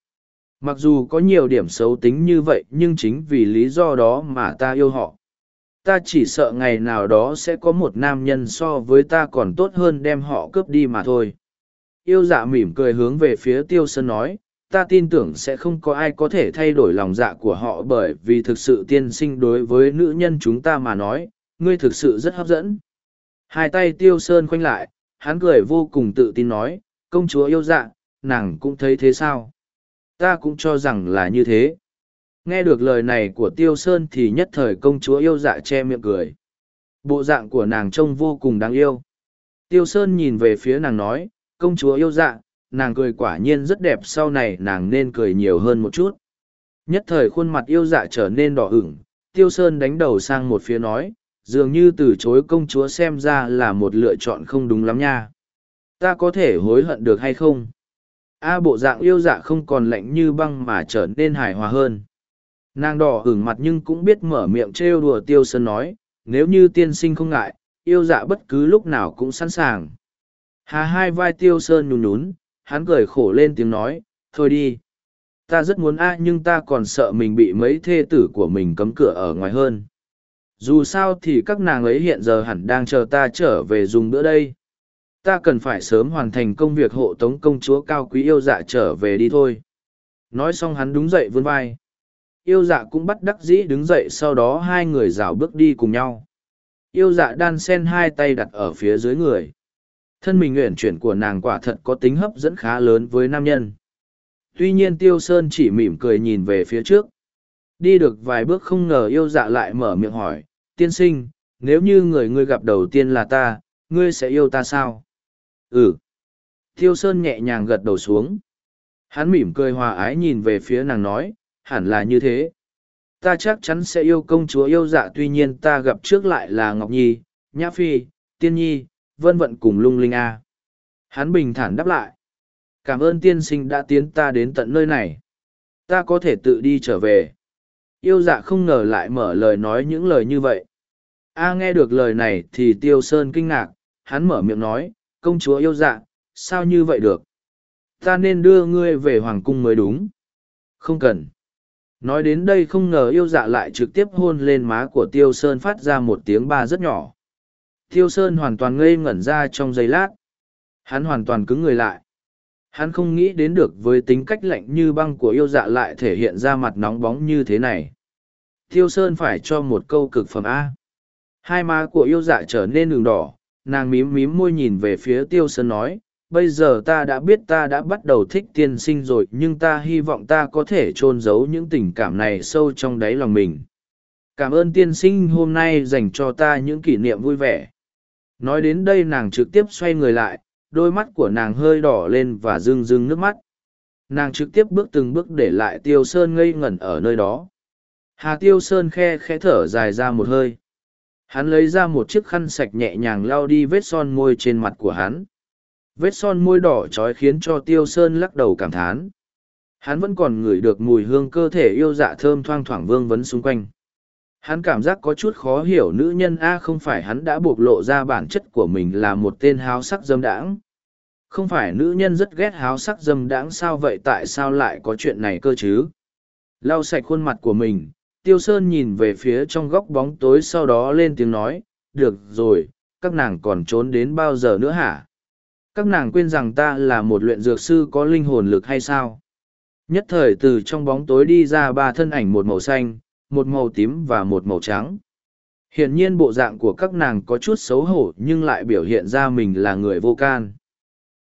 Mặc dù có nhiều điểm xấu tính như vậy nhưng chính vì lý do đó mà ta yêu họ. Ta chỉ sợ ngày nào đó sẽ có một nam nhân so với ta còn tốt hơn đem họ cướp đi mà thôi. Yêu dạ mỉm cười hướng về phía tiêu sơn nói ta tin tưởng sẽ không có ai có thể thay đổi lòng dạ của họ bởi vì thực sự tiên sinh đối với nữ nhân chúng ta mà nói, ngươi thực sự rất hấp dẫn. Hai tay tiêu sơn khoanh lại, hắn cười vô cùng tự tin nói, công chúa yêu dạ, nàng cũng thấy thế sao? Ta cũng cho rằng là như thế. Nghe được lời này của tiêu sơn thì nhất thời công chúa yêu dạ che miệng cười. Bộ dạng của nàng trông vô cùng đáng yêu. Tiêu sơn nhìn về phía nàng nói, công chúa yêu dạ, nàng cười quả nhiên rất đẹp, sau này nàng nên cười nhiều hơn một chút. Nhất thời khuôn mặt yêu dạ trở nên đỏ ửng, tiêu sơn đánh đầu sang một phía nói, dường như từ chối công chúa xem ra là một lựa chọn không đúng lắm nha. Ta có thể hối hận được hay không? A, bộ dạng yêu dạ không còn lạnh như băng mà trở nên hài hòa hơn. Nàng đỏ hửng mặt nhưng cũng biết mở miệng trêu đùa tiêu sơn nói, nếu như tiên sinh không ngại, yêu dạ bất cứ lúc nào cũng sẵn sàng. Hà hai vai tiêu sơn nhún nhún hắn cười khổ lên tiếng nói, thôi đi. Ta rất muốn a nhưng ta còn sợ mình bị mấy thê tử của mình cấm cửa ở ngoài hơn. Dù sao thì các nàng ấy hiện giờ hẳn đang chờ ta trở về dùng bữa đây. Ta cần phải sớm hoàn thành công việc hộ tống công chúa cao quý yêu dạ trở về đi thôi. Nói xong hắn đúng dậy vươn vai. yêu dạ cũng bắt đắc dĩ đứng dậy sau đó hai người rào bước đi cùng nhau yêu dạ đan sen hai tay đặt ở phía dưới người thân mình uyển chuyển của nàng quả thật có tính hấp dẫn khá lớn với nam nhân. Tuy nhiên tiêu sơn chỉ mỉm cười nhìn về phía trước. Đi được vài bước không ngờ yêu dạ lại mở miệng hỏi, tiên sinh, nếu như người ngươi gặp đầu tiên là ta, ngươi sẽ yêu ta sao? Ừ. Tiêu sơn nhẹ nhàng gật đầu xuống. Hắn mỉm cười hòa ái nhìn về phía nàng nói, hẳn là như thế. Ta chắc chắn sẽ yêu công chúa yêu dạ tuy nhiên ta gặp trước lại là ngọc nhi, nhã phi, tiên nhi vân vận cùng lung linh a. Hắn bình thản đáp lại. Cảm ơn tiên sinh đã tiến ta đến tận nơi này. Ta có thể tự đi trở về. Yêu dạ không ngờ lại mở lời nói những lời như vậy. A nghe được lời này thì tiêu sơn kinh ngạc. Hắn mở miệng nói, công chúa yêu dạ sao như vậy được? Ta nên đưa ngươi về hoàng cung mới đúng. Không cần. Nói đến đây không ngờ yêu dạ lại trực tiếp hôn lên má của tiêu sơn phát ra một tiếng ba rất nhỏ tiêu sơn hoàn toàn ngây ngẩn ra trong giây lát. Hắn hoàn toàn cứng người lại. Hắn không nghĩ đến được với tính cách lạnh như băng của yêu dạ lại thể hiện ra mặt nóng bóng như thế này. Tiêu sơn phải cho một câu cực phẩm a. Hai má của yêu dạ trở nên đường đỏ, nàng mím mím môi nhìn về phía tiêu sơn nói, bây giờ ta đã biết ta đã bắt đầu thích tiên sinh rồi, nhưng ta hy vọng ta có thể t r ô n giấu những tình cảm này sâu trong đáy lòng mình. Cảm ơn tiên sinh hôm nay dành cho ta những kỷ niệm vui vẻ nói đến đây nàng trực tiếp xoay người lại, đôi mắt của nàng hơi đỏ lên và rưng rưng nước mắt. Nàng trực tiếp bước từng bước để lại tiêu sơn ngây ngẩn ở nơi đó. Hà tiêu sơn khe khẽ thở dài ra một hơi. Hắn lấy ra một chiếc khăn sạch nhẹ nhàng lau đi vết son môi trên mặt của hắn. Vết son môi đỏ trói khiến cho tiêu sơn lắc đầu cảm thán. Hắn vẫn còn ngửi được mùi hương cơ thể yêu dạ thơm thoang thoảng vương vấn xung quanh hắn cảm giác có chút khó hiểu nữ nhân a không phải hắn đã bộc lộ ra bản chất của mình là một tên háo sắc dâm đãng. Không phải nữ nhân rất ghét háo sắc dâm đãng sao vậy tại sao lại có chuyện này cơ chứ? Lau sạch khuôn mặt của mình, tiêu sơn nhìn về phía trong góc bóng tối sau đó lên tiếng nói, được rồi, các nàng còn trốn đến bao giờ nữa hả? Các nàng quên rằng ta là một luyện dược sư có linh hồn lực hay sao? Nhất thời từ trong bóng tối đi ra ba thân ảnh một màu xanh một màu tím và một màu trắng. Hiển nhiên bộ dạng của các nàng có chút xấu hổ nhưng lại biểu hiện ra mình là người vô can.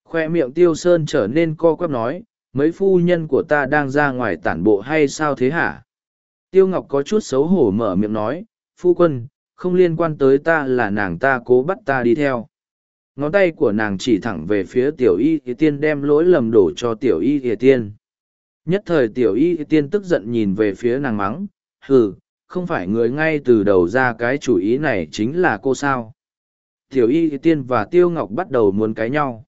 Khoe miệng tiêu sơn trở nên co quắp nói, mấy phu nhân của ta đang ra ngoài tản bộ hay sao thế hả? Tiêu ngọc có chút xấu hổ mở miệng nói, phu quân, không liên quan tới ta là nàng ta cố bắt ta đi theo. Ngón tay của nàng chỉ thẳng về phía tiểu y thì tiên đem lỗi lầm đổ cho tiểu y thì tiên. Nhất thời tiểu y thì tiên tức giận nhìn về phía nàng mắng hừ, không phải người ngay từ đầu ra cái chủ ý này chính là cô sao tiểu y tiên và tiêu ngọc bắt đầu muốn cái nhau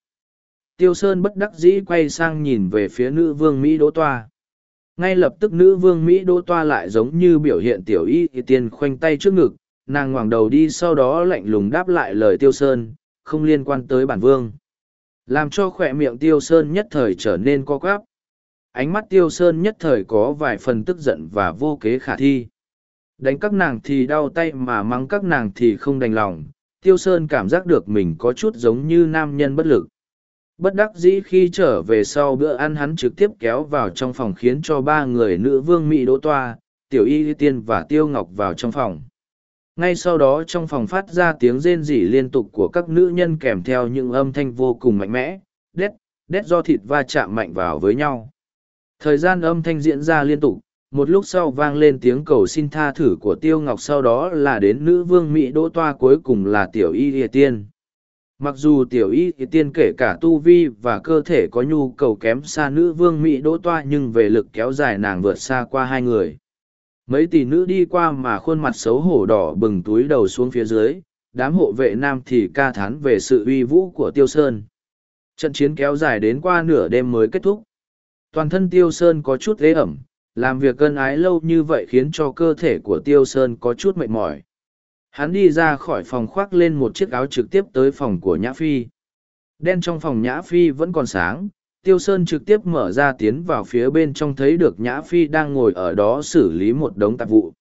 tiêu sơn bất đắc dĩ quay sang nhìn về phía nữ vương mỹ đỗ toa ngay lập tức nữ vương mỹ đỗ toa lại giống như biểu hiện tiểu y tiên khoanh tay trước ngực, nàng ngoảng đầu đi sau đó lạnh lùng đáp lại lời tiêu sơn, không liên quan tới bản vương. Làm cho khỏe miệng tiêu sơn nhất thời trở nên co quắp. Ánh mắt tiêu sơn nhất thời có vài phần tức giận và vô kế khả thi. Đánh các nàng thì đau tay mà mắng các nàng thì không đành lòng. Tiêu sơn cảm giác được mình có chút giống như nam nhân bất lực. Bất đắc dĩ khi trở về sau bữa ăn hắn trực tiếp kéo vào trong phòng khiến cho ba người nữ vương Mỹ đỗ toa, tiểu y tiên và tiêu ngọc vào trong phòng ngay sau đó trong phòng phát ra tiếng rên rỉ liên tục của các nữ nhân kèm theo những âm thanh vô cùng mạnh mẽ đét đét do thịt va chạm mạnh vào với nhau thời gian âm thanh diễn ra liên tục, một lúc sau vang lên tiếng cầu xin tha thử của tiêu ngọc, sau đó là đến nữ vương mỹ đỗ toa, cuối cùng là tiểu y địa tiên. Mặc dù tiểu y địa tiên kể cả tu vi và cơ thể có nhu cầu kém xa nữ vương mỹ đỗ toa, nhưng về lực kéo dài nàng vượt xa qua hai người. Mấy tỷ nữ đi qua mà khuôn mặt xấu hổ đỏ bừng túi đầu xuống phía dưới, đám hộ vệ nam thì ca thán về sự uy vũ của tiêu sơn. Trận chiến kéo dài đến qua nửa đêm mới kết thúc toàn thân tiêu sơn có chút ế ẩm làm việc cân ái lâu như vậy khiến cho cơ thể của tiêu sơn có chút mệt mỏi hắn đi ra khỏi phòng khoác lên một chiếc áo trực tiếp tới phòng của nhã phi đen trong phòng nhã phi vẫn còn sáng Tiêu Sơn trực tiếp mở ra tiến vào phía bên trong thấy được Nhã Phi đang ngồi ở đó xử lý một đống tạp vụ.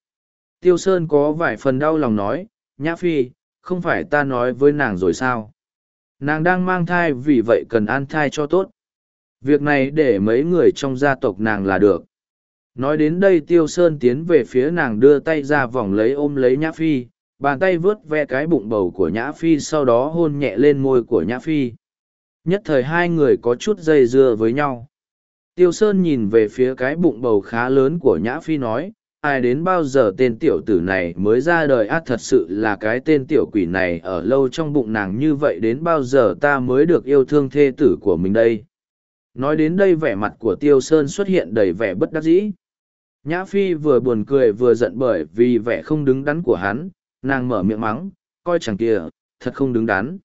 Tiêu Sơn có vài phần đau lòng nói, Nhã Phi, không phải ta nói với nàng rồi sao? Nàng đang mang thai vì vậy cần an thai cho tốt. Việc này để mấy người trong gia tộc nàng là được. nói đến đây tiêu sơn tiến về phía nàng đưa tay ra vòng lấy ôm lấy nhã phi, bàn tay vớt ve cái bụng bầu của nhã phi sau đó hôn nhẹ lên môi của nhã phi. Nhất thời hai người có chút dây dưa với nhau. Tiêu sơn nhìn về phía cái bụng bầu khá lớn của nhã phi nói, ai đến bao giờ tên tiểu tử này mới ra đời? Át thật sự là cái tên tiểu quỷ này ở lâu trong bụng nàng như vậy đến bao giờ ta mới được yêu thương thê tử của mình đây? Nói đến đây vẻ mặt của tiêu sơn xuất hiện đầy vẻ bất đắc dĩ. Nhã phi vừa buồn cười vừa giận bởi vì vẻ không đứng đắn của hắn, nàng mở miệng mắng, coi chẳng kìa, thật không đứng đắn.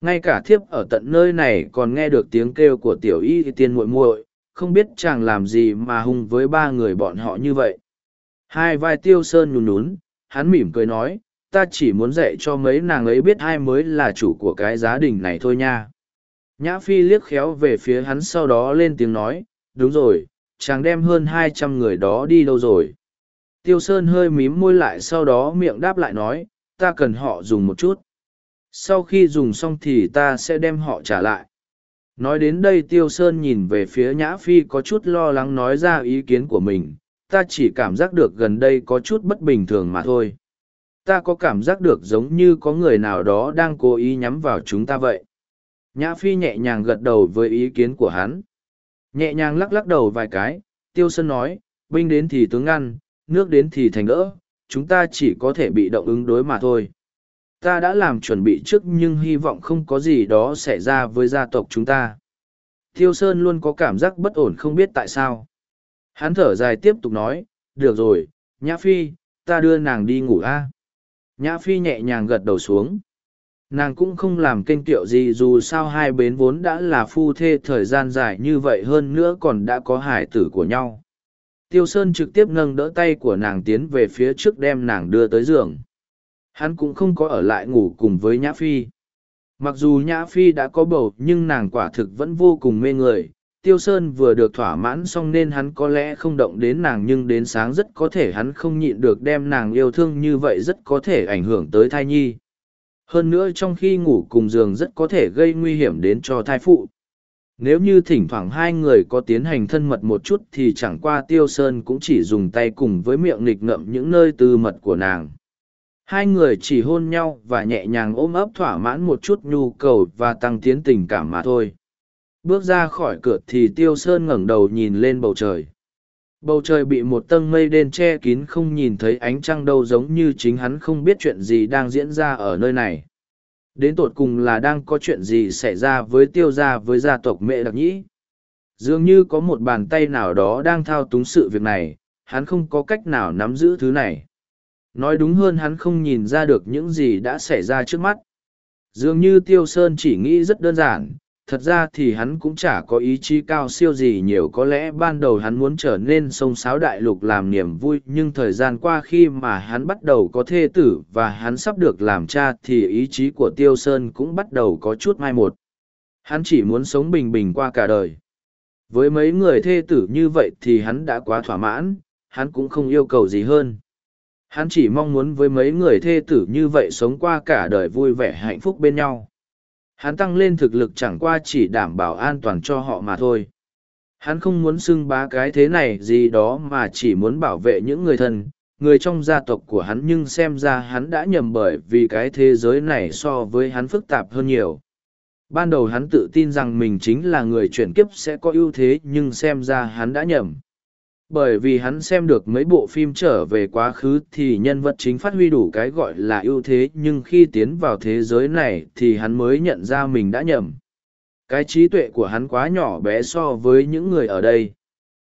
Ngay cả thiếp ở tận nơi này còn nghe được tiếng kêu của tiểu y tiên muội muội, không biết chàng làm gì mà hung với ba người bọn họ như vậy. Hai vai tiêu sơn nhùn nhún, hắn mỉm cười nói, ta chỉ muốn dạy cho mấy nàng ấy biết ai mới là chủ của cái gia đình này thôi nha nhã phi liếc khéo về phía hắn sau đó lên tiếng nói, đúng rồi, chàng đem hơn hai trăm người đó đi đâu rồi? Tiêu sơn hơi mím môi lại sau đó miệng đáp lại nói, ta cần họ dùng một chút. Sau khi dùng xong thì ta sẽ đem họ trả lại. Nói đến đây tiêu sơn nhìn về phía nhã phi có chút lo lắng nói ra ý kiến của mình, ta chỉ cảm giác được gần đây có chút bất bình thường mà thôi. Ta có cảm giác được giống như có người nào đó đang cố ý nhắm vào chúng ta vậy nhã phi nhẹ nhàng gật đầu với ý kiến của hắn. Nhẹ nhàng lắc lắc đầu vài cái, tiêu sơn nói, binh đến thì tướng ngăn, nước đến thì thành đỡ, chúng ta chỉ có thể bị động ứng đối mà thôi. Ta đã làm chuẩn bị trước nhưng hy vọng không có gì đó xảy ra với gia tộc chúng ta. Tiêu sơn luôn có cảm giác bất ổn không biết tại sao. Hắn thở dài tiếp tục nói, được rồi, nhã phi, ta đưa nàng đi ngủ a. Nhã phi nhẹ nhàng gật đầu xuống nàng cũng không làm kênh tiệu gì dù sao hai bến vốn đã là phu thê thời gian dài như vậy hơn nữa còn đã có hải tử của nhau. Tiêu sơn trực tiếp nâng đỡ tay của nàng tiến về phía trước đem nàng đưa tới giường. Hắn cũng không có ở lại ngủ cùng với nhã phi. Mặc dù nhã phi đã có bầu, nhưng nàng quả thực vẫn vô cùng mê người. Tiêu sơn vừa được thỏa mãn xong nên hắn có lẽ không động đến nàng, nhưng đến sáng rất có thể hắn không nhịn được đem nàng yêu thương như vậy rất có thể ảnh hưởng tới thai nhi hơn nữa trong khi ngủ cùng giường rất có thể gây nguy hiểm đến cho thai phụ. Nếu như thỉnh thoảng hai người có tiến hành thân mật một chút thì chẳng qua tiêu sơn cũng chỉ dùng tay cùng với miệng nghịch ngậm những nơi tư mật của nàng. Hai người chỉ hôn nhau và nhẹ nhàng ôm ấp thỏa mãn một chút nhu cầu và tăng tiến tình cảm mà thôi. Bước ra khỏi cửa thì tiêu sơn ngẩng đầu nhìn lên bầu trời bầu trời bị một tầng mây đen che kín không nhìn thấy ánh trăng đâu giống như chính hắn không biết chuyện gì đang diễn ra ở nơi này. Đến tột cùng là đang có chuyện gì xảy ra với tiêu gia với gia tộc mẹ đặc nhĩ? Dường như có một bàn tay nào đó đang thao túng sự việc này, hắn không có cách nào nắm giữ thứ này. Nói đúng hơn hắn không nhìn ra được những gì đã xảy ra trước mắt. Dường như tiêu sơn chỉ nghĩ rất đơn giản thật ra thì hắn cũng chả có ý chí cao siêu gì nhiều, có lẽ ban đầu hắn muốn trở nên sông sáo đại lục làm niềm vui, nhưng thời gian qua khi mà hắn bắt đầu có thê tử và hắn sắp được làm cha thì ý chí của tiêu sơn cũng bắt đầu có chút mai một. Hắn chỉ muốn sống bình bình qua cả đời. Với mấy người thê tử như vậy thì hắn đã quá thỏa mãn, hắn cũng không yêu cầu gì hơn. Hắn chỉ mong muốn với mấy người thê tử như vậy sống qua cả đời vui vẻ hạnh phúc bên nhau. Hắn tăng lên thực lực chẳng qua chỉ đảm bảo an toàn cho họ mà thôi. Hắn không muốn xưng bá cái thế này gì đó mà chỉ muốn bảo vệ những người thân, người trong gia tộc của hắn nhưng xem ra hắn đã nhầm bởi vì cái thế giới này so với hắn phức tạp hơn nhiều. Ban đầu hắn tự tin rằng mình chính là người chuyển kiếp sẽ có ưu thế nhưng xem ra hắn đã nhầm bởi vì hắn xem được mấy bộ phim trở về quá khứ thì nhân vật chính phát huy đủ cái gọi là ưu thế, nhưng khi tiến vào thế giới này thì hắn mới nhận ra mình đã nhầm. Cái trí tuệ của hắn quá nhỏ bé so với những người ở đây.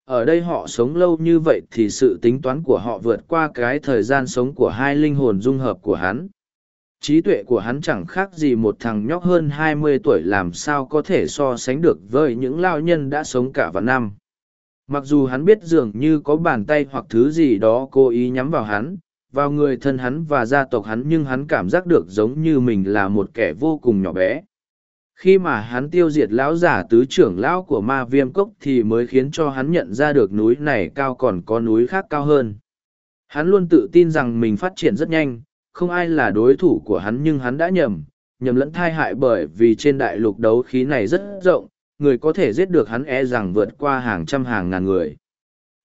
Ở đây họ sống lâu như vậy thì sự tính toán của họ vượt qua cái thời gian sống của hai linh hồn dung hợp của hắn. Trí tuệ của hắn chẳng khác gì một thằng nhóc hơn hai mươi tuổi làm sao có thể so sánh được với những lao nhân đã sống cả vạn năm mặc dù hắn biết dường như có bàn tay hoặc thứ gì đó cố ý nhắm vào hắn, vào người thân hắn và gia tộc hắn nhưng hắn cảm giác được giống như mình là một kẻ vô cùng nhỏ bé. Khi mà hắn tiêu diệt lão giả tứ trưởng lão của ma viêm cốc thì mới khiến cho hắn nhận ra được núi này cao còn có núi khác cao hơn. Hắn luôn tự tin rằng mình phát triển rất nhanh, không ai là đối thủ của hắn nhưng hắn đã nhầm nhầm lẫn thai hại bởi vì trên đại lục đấu khí này rất rộng người có thể giết được hắn e rằng vượt qua hàng trăm hàng ngàn người.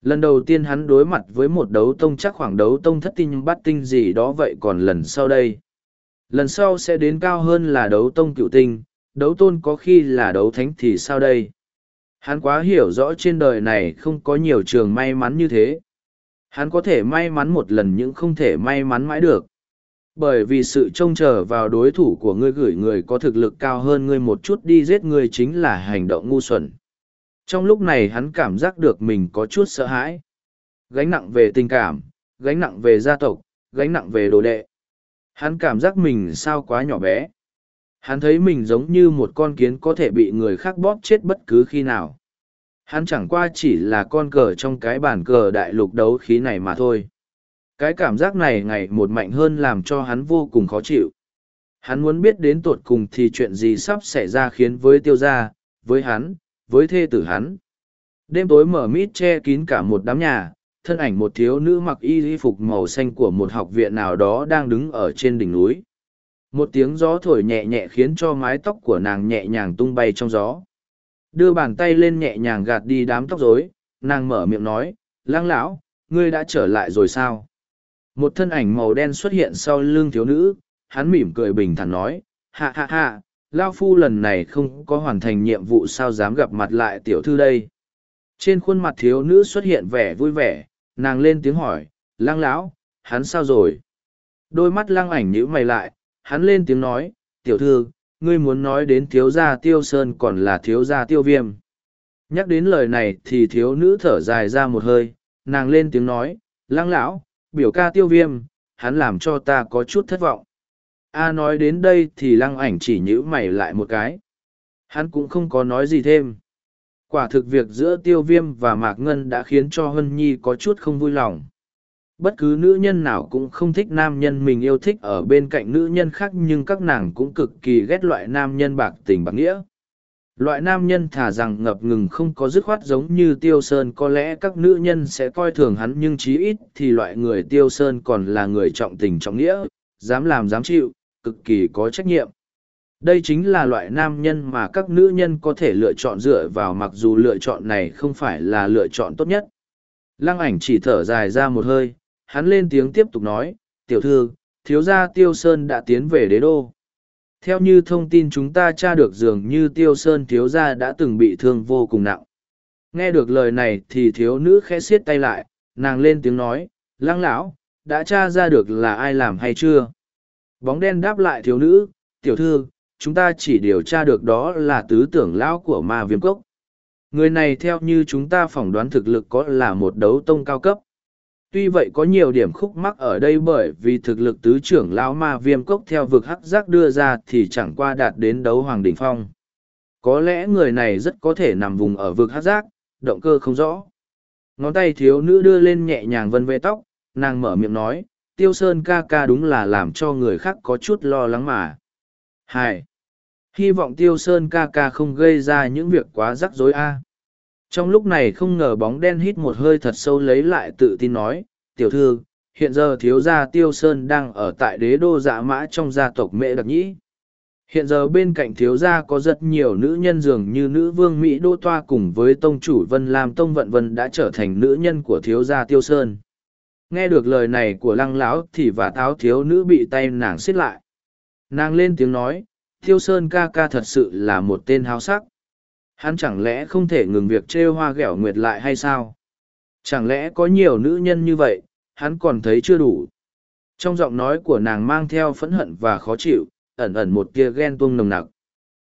Lần đầu tiên hắn đối mặt với một đấu tông chắc khoảng đấu tông thất tinh bắt tinh gì đó vậy còn lần sau đây. Lần sau sẽ đến cao hơn là đấu tông cựu tinh, đấu tôn có khi là đấu thánh thì sao đây? Hắn quá hiểu rõ trên đời này không có nhiều trường may mắn như thế. Hắn có thể may mắn một lần nhưng không thể may mắn mãi được. Bởi vì sự trông chờ vào đối thủ của ngươi gửi người có thực lực cao hơn ngươi một chút đi giết ngươi chính là hành động ngu xuẩn. Trong lúc này hắn cảm giác được mình có chút sợ hãi. Gánh nặng về tình cảm, gánh nặng về gia tộc, gánh nặng về đồ đệ. Hắn cảm giác mình sao quá nhỏ bé. Hắn thấy mình giống như một con kiến có thể bị người khác bóp chết bất cứ khi nào. Hắn chẳng qua chỉ là con cờ trong cái bàn cờ đại lục đấu khí này mà thôi. Cái cảm giác này ngày một mạnh hơn làm cho hắn vô cùng khó chịu. Hắn muốn biết đến tột cùng thì chuyện gì sắp xảy ra khiến với tiêu gia, với hắn, với thê tử hắn. Đêm tối mở mít che kín cả một đám nhà, thân ảnh một thiếu nữ mặc y y phục màu xanh của một học viện nào đó đang đứng ở trên đỉnh núi. Một tiếng gió thổi nhẹ nhẹ khiến cho mái tóc của nàng nhẹ nhàng tung bay trong gió. Đưa bàn tay lên nhẹ nhàng gạt đi đám tóc rối, nàng mở miệng nói, lang lão, ngươi đã trở lại rồi sao? Một thân ảnh màu đen xuất hiện sau lưng thiếu nữ, hắn mỉm cười bình thản nói, hạ hạ hạ, Lao Phu lần này không có hoàn thành nhiệm vụ sao dám gặp mặt lại tiểu thư đây. Trên khuôn mặt thiếu nữ xuất hiện vẻ vui vẻ, nàng lên tiếng hỏi, lang lão, hắn sao rồi? Đôi mắt lang ảnh nhữ mày lại, hắn lên tiếng nói, tiểu thư, ngươi muốn nói đến thiếu gia tiêu sơn còn là thiếu gia tiêu viêm. Nhắc đến lời này thì thiếu nữ thở dài ra một hơi, nàng lên tiếng nói, lang lão, biểu ca tiêu viêm, hắn làm cho ta có chút thất vọng. A nói đến đây thì lăng ảnh chỉ nhữ mày lại một cái. Hắn cũng không có nói gì thêm. Quả thực việc giữa tiêu viêm và mạc ngân đã khiến cho Hân Nhi có chút không vui lòng. Bất cứ nữ nhân nào cũng không thích nam nhân mình yêu thích ở bên cạnh nữ nhân khác nhưng các nàng cũng cực kỳ ghét loại nam nhân bạc tình bạc nghĩa. Loại nam nhân thả rằng ngập ngừng không có dứt khoát giống như tiêu sơn có lẽ các nữ nhân sẽ coi thường hắn nhưng chí ít thì loại người tiêu sơn còn là người trọng tình trọng nghĩa, dám làm dám chịu, cực kỳ có trách nhiệm. Đây chính là loại nam nhân mà các nữ nhân có thể lựa chọn dựa vào mặc dù lựa chọn này không phải là lựa chọn tốt nhất. Lăng ảnh chỉ thở dài ra một hơi, hắn lên tiếng tiếp tục nói, tiểu thư, thiếu gia tiêu sơn đã tiến về đế đô. Theo như thông tin chúng ta tra được dường như tiêu sơn thiếu gia đã từng bị thương vô cùng nặng. Nghe được lời này thì thiếu nữ khẽ xiết tay lại, nàng lên tiếng nói, lăng lão, đã tra ra được là ai làm hay chưa? Bóng đen đáp lại thiếu nữ, tiểu thư, chúng ta chỉ điều tra được đó là tứ tưởng lão của ma viêm cốc. Người này theo như chúng ta phỏng đoán thực lực có là một đấu tông cao cấp. Tuy vậy có nhiều điểm khúc mắc ở đây bởi vì thực lực tứ trưởng lão ma viêm cốc theo vực hắc giác đưa ra thì chẳng qua đạt đến đấu hoàng đỉnh phong. Có lẽ người này rất có thể nằm vùng ở vực hắc giác, động cơ không rõ. Ngón tay thiếu nữ đưa lên nhẹ nhàng vân vê tóc, nàng mở miệng nói, tiêu sơn ca ca đúng là làm cho người khác có chút lo lắng mà. Hai, hy vọng tiêu sơn ca ca không gây ra những việc quá rắc rối a trong lúc này không ngờ bóng đen hít một hơi thật sâu lấy lại tự tin nói, tiểu thư, hiện giờ thiếu gia tiêu sơn đang ở tại đế đô dạ mã trong gia tộc mễ đặc nhĩ. Hiện giờ bên cạnh thiếu gia có rất nhiều nữ nhân dường như nữ vương mỹ đô toa cùng với tông chủ vân lam tông vận vân đã trở thành nữ nhân của thiếu gia tiêu sơn. Nghe được lời này của lăng lão thì và táo thiếu nữ bị tay nàng xiết lại. Nàng lên tiếng nói, tiêu sơn ca ca thật sự là một tên háo sắc. Hắn chẳng lẽ không thể ngừng việc trêu hoa ghẻo nguyệt lại hay sao? Chẳng lẽ có nhiều nữ nhân như vậy, hắn còn thấy chưa đủ? Trong giọng nói của nàng mang theo phẫn hận và khó chịu, ẩn ẩn một tia ghen tuông nồng nặc.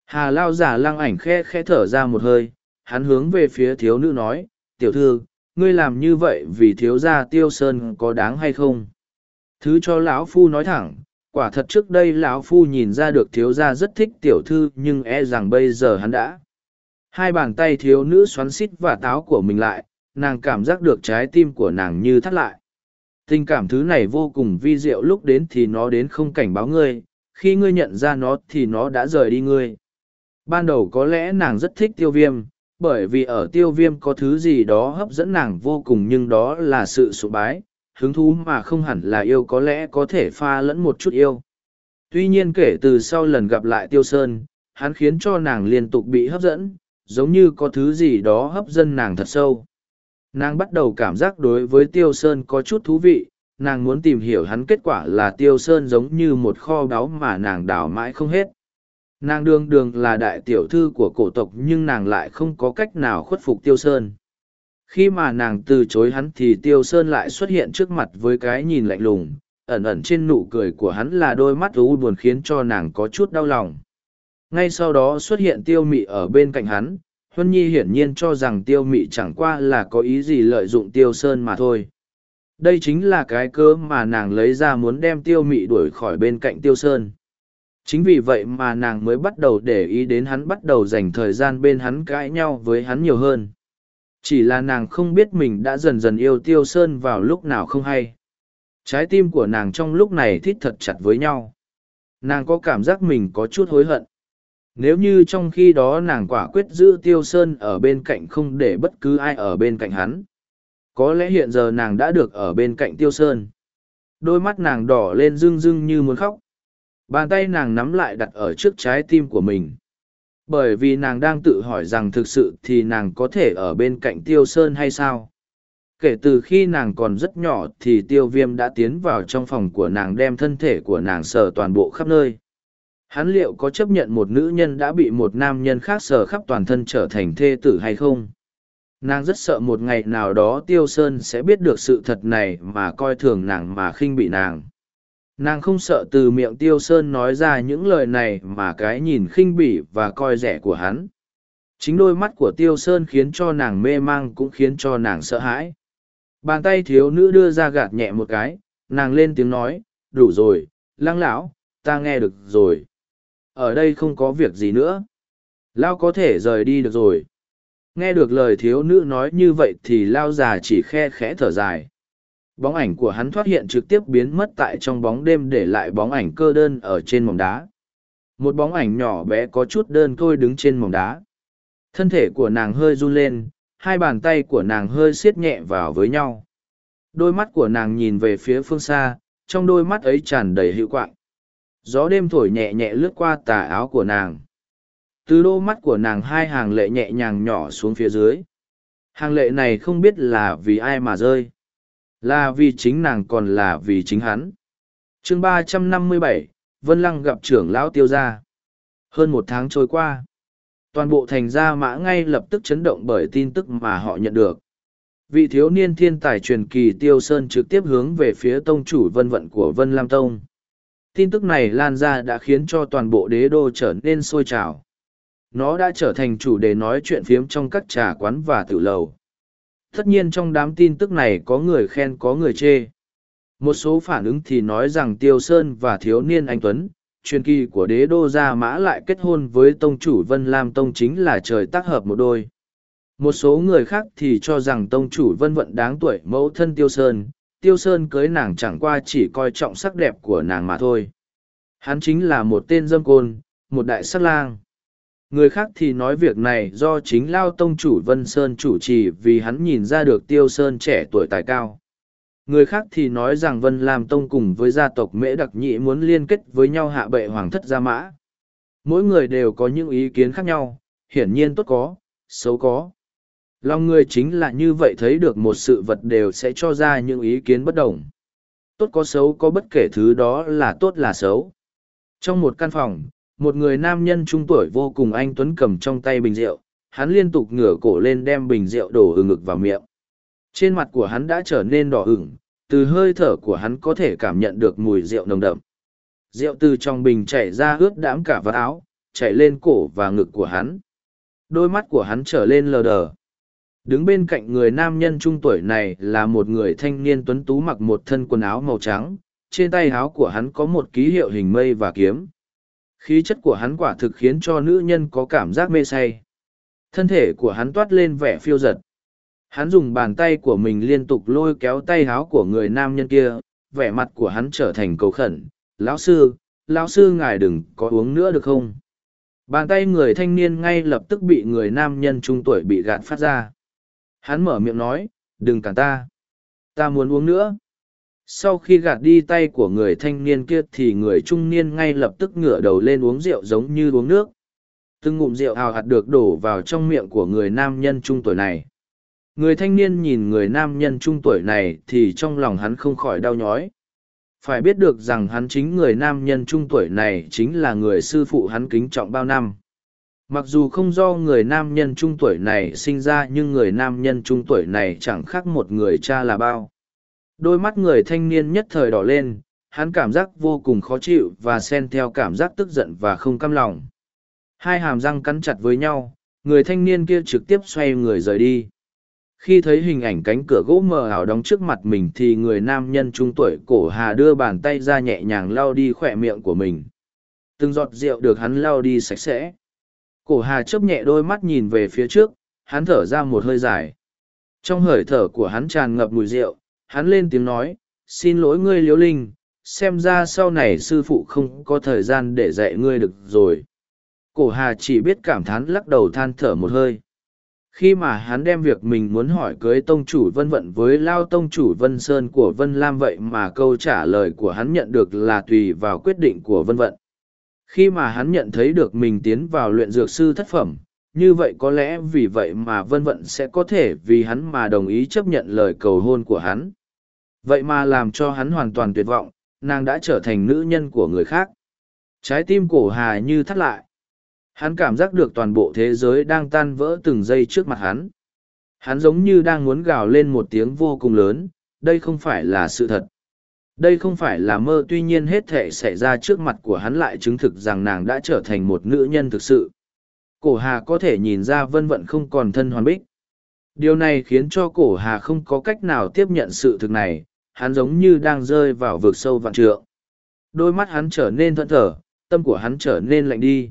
Hà lao giả lăng ảnh khe khe thở ra một hơi, hắn hướng về phía thiếu nữ nói, tiểu thư, ngươi làm như vậy vì thiếu gia tiêu sơn có đáng hay không? Thứ cho lão phu nói thẳng, quả thật trước đây lão phu nhìn ra được thiếu gia rất thích tiểu thư nhưng e rằng bây giờ hắn đã Hai bàn tay thiếu nữ xoắn xít và táo của mình lại, nàng cảm giác được trái tim của nàng như thắt lại. Tình cảm thứ này vô cùng vi diệu lúc đến thì nó đến không cảnh báo ngươi, khi ngươi nhận ra nó thì nó đã rời đi ngươi. Ban đầu có lẽ nàng rất thích tiêu viêm, bởi vì ở tiêu viêm có thứ gì đó hấp dẫn nàng vô cùng nhưng đó là sự sụ bái, hứng thú mà không hẳn là yêu có lẽ có thể pha lẫn một chút yêu. Tuy nhiên kể từ sau lần gặp lại tiêu sơn, hắn khiến cho nàng liên tục bị hấp dẫn, giống như có thứ gì đó hấp dẫn nàng thật sâu. nàng bắt đầu cảm giác đối với tiêu sơn có chút thú vị, nàng muốn tìm hiểu hắn kết quả là tiêu sơn giống như một kho báu mà nàng đào mãi không hết. Nàng đương đường là đại tiểu thư của cổ tộc nhưng nàng lại không có cách nào khuất phục tiêu sơn. Khi mà nàng từ chối hắn thì tiêu sơn lại xuất hiện trước mặt với cái nhìn lạnh lùng, ẩn ẩn trên nụ cười của hắn là đôi mắt u buồn khiến cho nàng có chút đau lòng ngay sau đó xuất hiện tiêu mị ở bên cạnh hắn, huân nhi hiển nhiên cho rằng tiêu mị chẳng qua là có ý gì lợi dụng tiêu sơn mà thôi. Đây chính là cái cớ mà nàng lấy ra muốn đem tiêu mị đuổi khỏi bên cạnh tiêu sơn. Chính vì vậy mà nàng mới bắt đầu để ý đến hắn bắt đầu dành thời gian bên hắn cãi nhau với hắn nhiều hơn. Chỉ là nàng không biết mình đã dần dần yêu tiêu sơn vào lúc nào không hay. Trái tim của nàng trong lúc này thít thật chặt với nhau. Nàng có cảm giác mình có chút hối hận nếu như trong khi đó nàng quả quyết giữ tiêu sơn ở bên cạnh không để bất cứ ai ở bên cạnh hắn, có lẽ hiện giờ nàng đã được ở bên cạnh tiêu sơn. Đôi mắt nàng đỏ lên rưng rưng như muốn khóc. Bàn tay nàng nắm lại đặt ở trước trái tim của mình. Bởi vì nàng đang tự hỏi rằng thực sự thì nàng có thể ở bên cạnh tiêu sơn hay sao? Kể từ khi nàng còn rất nhỏ thì tiêu viêm đã tiến vào trong phòng của nàng đem thân thể của nàng sờ toàn bộ khắp nơi hắn liệu có chấp nhận một nữ nhân đã bị một nam nhân khác sờ khắp toàn thân trở thành thê tử hay không? Nàng rất sợ một ngày nào đó tiêu sơn sẽ biết được sự thật này mà coi thường nàng mà khinh bị nàng. Nàng không sợ từ miệng tiêu sơn nói ra những lời này mà cái nhìn khinh bỉ và coi rẻ của hắn. Chính đôi mắt của tiêu sơn khiến cho nàng mê mang cũng khiến cho nàng sợ hãi. Bàn tay thiếu nữ đưa ra gạt nhẹ một cái, nàng lên tiếng nói, đủ rồi, lăng lão, ta nghe được rồi ở đây không có việc gì nữa. Lao có thể rời đi được rồi. Nghe được lời thiếu nữ nói như vậy thì lao già chỉ khe khẽ thở dài. Bóng ảnh của hắn thoát hiện trực tiếp biến mất tại trong bóng đêm để lại bóng ảnh cơ đơn ở trên mỏng đá. Một bóng ảnh nhỏ bé có chút đơn côi đứng trên mỏng đá. Thân thể của nàng hơi run lên, hai bàn tay của nàng hơi siết nhẹ vào với nhau. Đôi mắt của nàng nhìn về phía phương xa, trong đôi mắt ấy tràn đầy hữu quạng gió đêm thổi nhẹ nhẹ lướt qua tà áo của nàng. Từ đôi mắt của nàng hai hàng lệ nhẹ nhàng nhỏ xuống phía dưới. Hàng lệ này không biết là vì ai mà rơi, là vì chính nàng còn là vì chính hắn. Chương ba trăm năm mươi bảy, vân lăng gặp trưởng lão tiêu gia. Hơn một tháng trôi qua, toàn bộ thành gia mã ngay lập tức chấn động bởi tin tức mà họ nhận được. Vị thiếu niên thiên tài truyền kỳ tiêu sơn trực tiếp hướng về phía tông chủ vân vận của vân lam tông tin tức này lan ra đã khiến cho toàn bộ đế đô trở nên sôi trào. Nó đã trở thành chủ đề nói chuyện phiếm trong các trà quán và tử lầu. Tất nhiên trong đám tin tức này có người khen, có người chê. Một số phản ứng thì nói rằng tiêu sơn và thiếu niên anh tuấn, truyền kỳ của đế đô gia mã lại kết hôn với tông chủ vân lam tông chính là trời tác hợp một đôi. Một số người khác thì cho rằng tông chủ vân vận đáng tuổi mẫu thân tiêu sơn tiêu sơn cưới nàng chẳng qua chỉ coi trọng sắc đẹp của nàng mà thôi. Hắn chính là một tên dâm côn, một đại sắc lang. Người khác thì nói việc này do chính lao tông chủ vân sơn chủ trì vì hắn nhìn ra được tiêu sơn trẻ tuổi tài cao. Người khác thì nói rằng vân lam tông cùng với gia tộc mễ đặc nhị muốn liên kết với nhau hạ bệ hoàng thất gia mã. Mỗi người đều có những ý kiến khác nhau, hiển nhiên tốt có, xấu có lòng người chính là như vậy thấy được một sự vật đều sẽ cho ra những ý kiến bất đồng. Tốt có xấu có bất kể thứ đó là tốt là xấu. Trong một căn phòng, một người nam nhân trung tuổi vô cùng anh tuấn cầm trong tay bình rượu, hắn liên tục ngửa cổ lên đem bình rượu đổ hừng ngực vào miệng. Trên mặt của hắn đã trở nên đỏ ửng, từ hơi thở của hắn có thể cảm nhận được mùi rượu nồng đậm. Rượu từ trong bình chảy ra ướt đẫm cả vạt áo, chảy lên cổ và ngực của hắn. Đôi mắt của hắn trở lên lờ đờ đứng bên cạnh người nam nhân trung tuổi này là một người thanh niên tuấn tú mặc một thân quần áo màu trắng, trên tay áo của hắn có một ký hiệu hình mây và kiếm. Khí chất của hắn quả thực khiến cho nữ nhân có cảm giác mê say. Thân thể của hắn toát lên vẻ phiêu giật. Hắn dùng bàn tay của mình liên tục lôi kéo tay háo của người nam nhân kia, vẻ mặt của hắn trở thành cầu khẩn. Lão sư lão sư ngài đừng có uống nữa được không? Bàn tay người thanh niên ngay lập tức bị người nam nhân trung tuổi bị gạt phát ra hắn mở miệng nói, đừng cản ta. Ta muốn uống nữa. Sau khi gạt đi tay của người thanh niên kia thì người trung niên ngay lập tức ngửa đầu lên uống rượu giống như uống nước. Từng ngụm rượu hào hạt được đổ vào trong miệng của người nam nhân trung tuổi này. Người thanh niên nhìn người nam nhân trung tuổi này thì trong lòng hắn không khỏi đau nhói. Phải biết được rằng hắn chính người nam nhân trung tuổi này chính là người sư phụ hắn kính trọng bao năm mặc dù không do người nam nhân trung tuổi này sinh ra, nhưng người nam nhân trung tuổi này chẳng khác một người cha là bao. Đôi mắt người thanh niên nhất thời đỏ lên, hắn cảm giác vô cùng khó chịu và xen theo cảm giác tức giận và không căm lòng. Hai hàm răng cắn chặt với nhau, người thanh niên kia trực tiếp xoay người rời đi. Khi thấy hình ảnh cánh cửa gỗ mờ ảo đóng trước mặt mình thì người nam nhân trung tuổi cổ hà đưa bàn tay ra nhẹ nhàng lau đi khỏe miệng của mình. Từng giọt rượu được hắn lau đi sạch sẽ cổ hà chớp nhẹ đôi mắt nhìn về phía trước, hắn thở ra một hơi dài. Trong hơi thở của hắn tràn ngập mùi rượu, hắn lên tiếng nói, xin lỗi ngươi liếu linh, xem ra sau này sư phụ không có thời gian để dạy ngươi được rồi. Cổ hà chỉ biết cảm thán lắc đầu than thở một hơi. Khi mà hắn đem việc mình muốn hỏi cưới tông chủ vân vận với lao tông chủ vân sơn của vân lam vậy mà câu trả lời của hắn nhận được là tùy vào quyết định của vân vận khi mà hắn nhận thấy được mình tiến vào luyện dược sư thất phẩm như vậy có lẽ vì vậy mà vân vận sẽ có thể vì hắn mà đồng ý chấp nhận lời cầu hôn của hắn vậy mà làm cho hắn hoàn toàn tuyệt vọng nàng đã trở thành nữ nhân của người khác trái tim cổ hà như thắt lại Hắn cảm giác được toàn bộ thế giới đang tan vỡ từng giây trước mặt hắn. Hắn giống như đang muốn gào lên một tiếng vô cùng lớn, đây không phải là sự thật. Đây không phải là mơ tuy nhiên hết thể xảy ra trước mặt của hắn lại chứng thực rằng nàng đã trở thành một nữ nhân thực sự. Cổ hà có thể nhìn ra vân vận không còn thân hoàn bích. Điều này khiến cho cổ hà không có cách nào tiếp nhận sự thực này, hắn giống như đang rơi vào vực sâu vạn trượng. Đôi mắt hắn trở nên thẫn thở, tâm của hắn trở nên lạnh đi.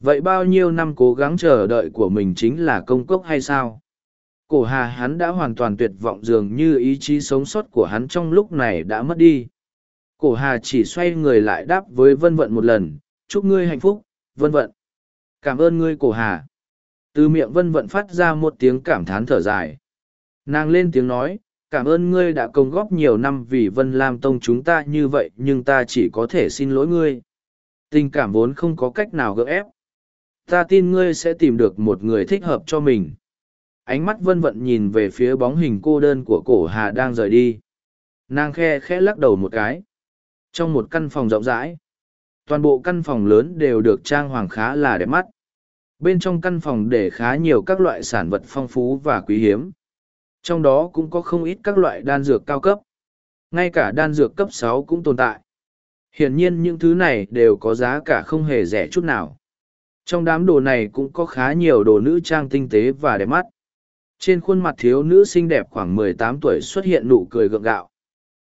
Vậy bao nhiêu năm cố gắng chờ đợi của mình chính là công cốc hay sao? Cổ hà hắn đã hoàn toàn tuyệt vọng dường như ý chí sống sót của hắn trong lúc này đã mất đi. Cổ hà chỉ xoay người lại đáp với vân vận một lần, chúc ngươi hạnh phúc, vân vận. Cảm ơn ngươi cổ hà. Từ miệng vân vận phát ra một tiếng cảm thán thở dài. Nàng lên tiếng nói, cảm ơn ngươi đã công góp nhiều năm vì vân lam tông chúng ta như vậy nhưng ta chỉ có thể xin lỗi ngươi. Tình cảm vốn không có cách nào gỡ ép ta tin ngươi sẽ tìm được một người thích hợp cho mình ánh mắt vân vận nhìn về phía bóng hình cô đơn của cổ hà đang rời đi. Nàng khe khẽ lắc đầu một cái. Trong một căn phòng rộng rãi, toàn bộ căn phòng lớn đều được trang hoàng khá là đẹp mắt. Bên trong căn phòng để khá nhiều các loại sản vật phong phú và quý hiếm. Trong đó cũng có không ít các loại đan dược cao cấp. Ngay cả đan dược cấp sáu cũng tồn tại. Hiển nhiên những thứ này đều có giá cả không hề rẻ chút nào. Trong đám đồ này cũng có khá nhiều đồ nữ trang tinh tế và đẹp mắt. Trên khuôn mặt thiếu nữ xinh đẹp khoảng mười tám tuổi xuất hiện nụ cười gượng gạo.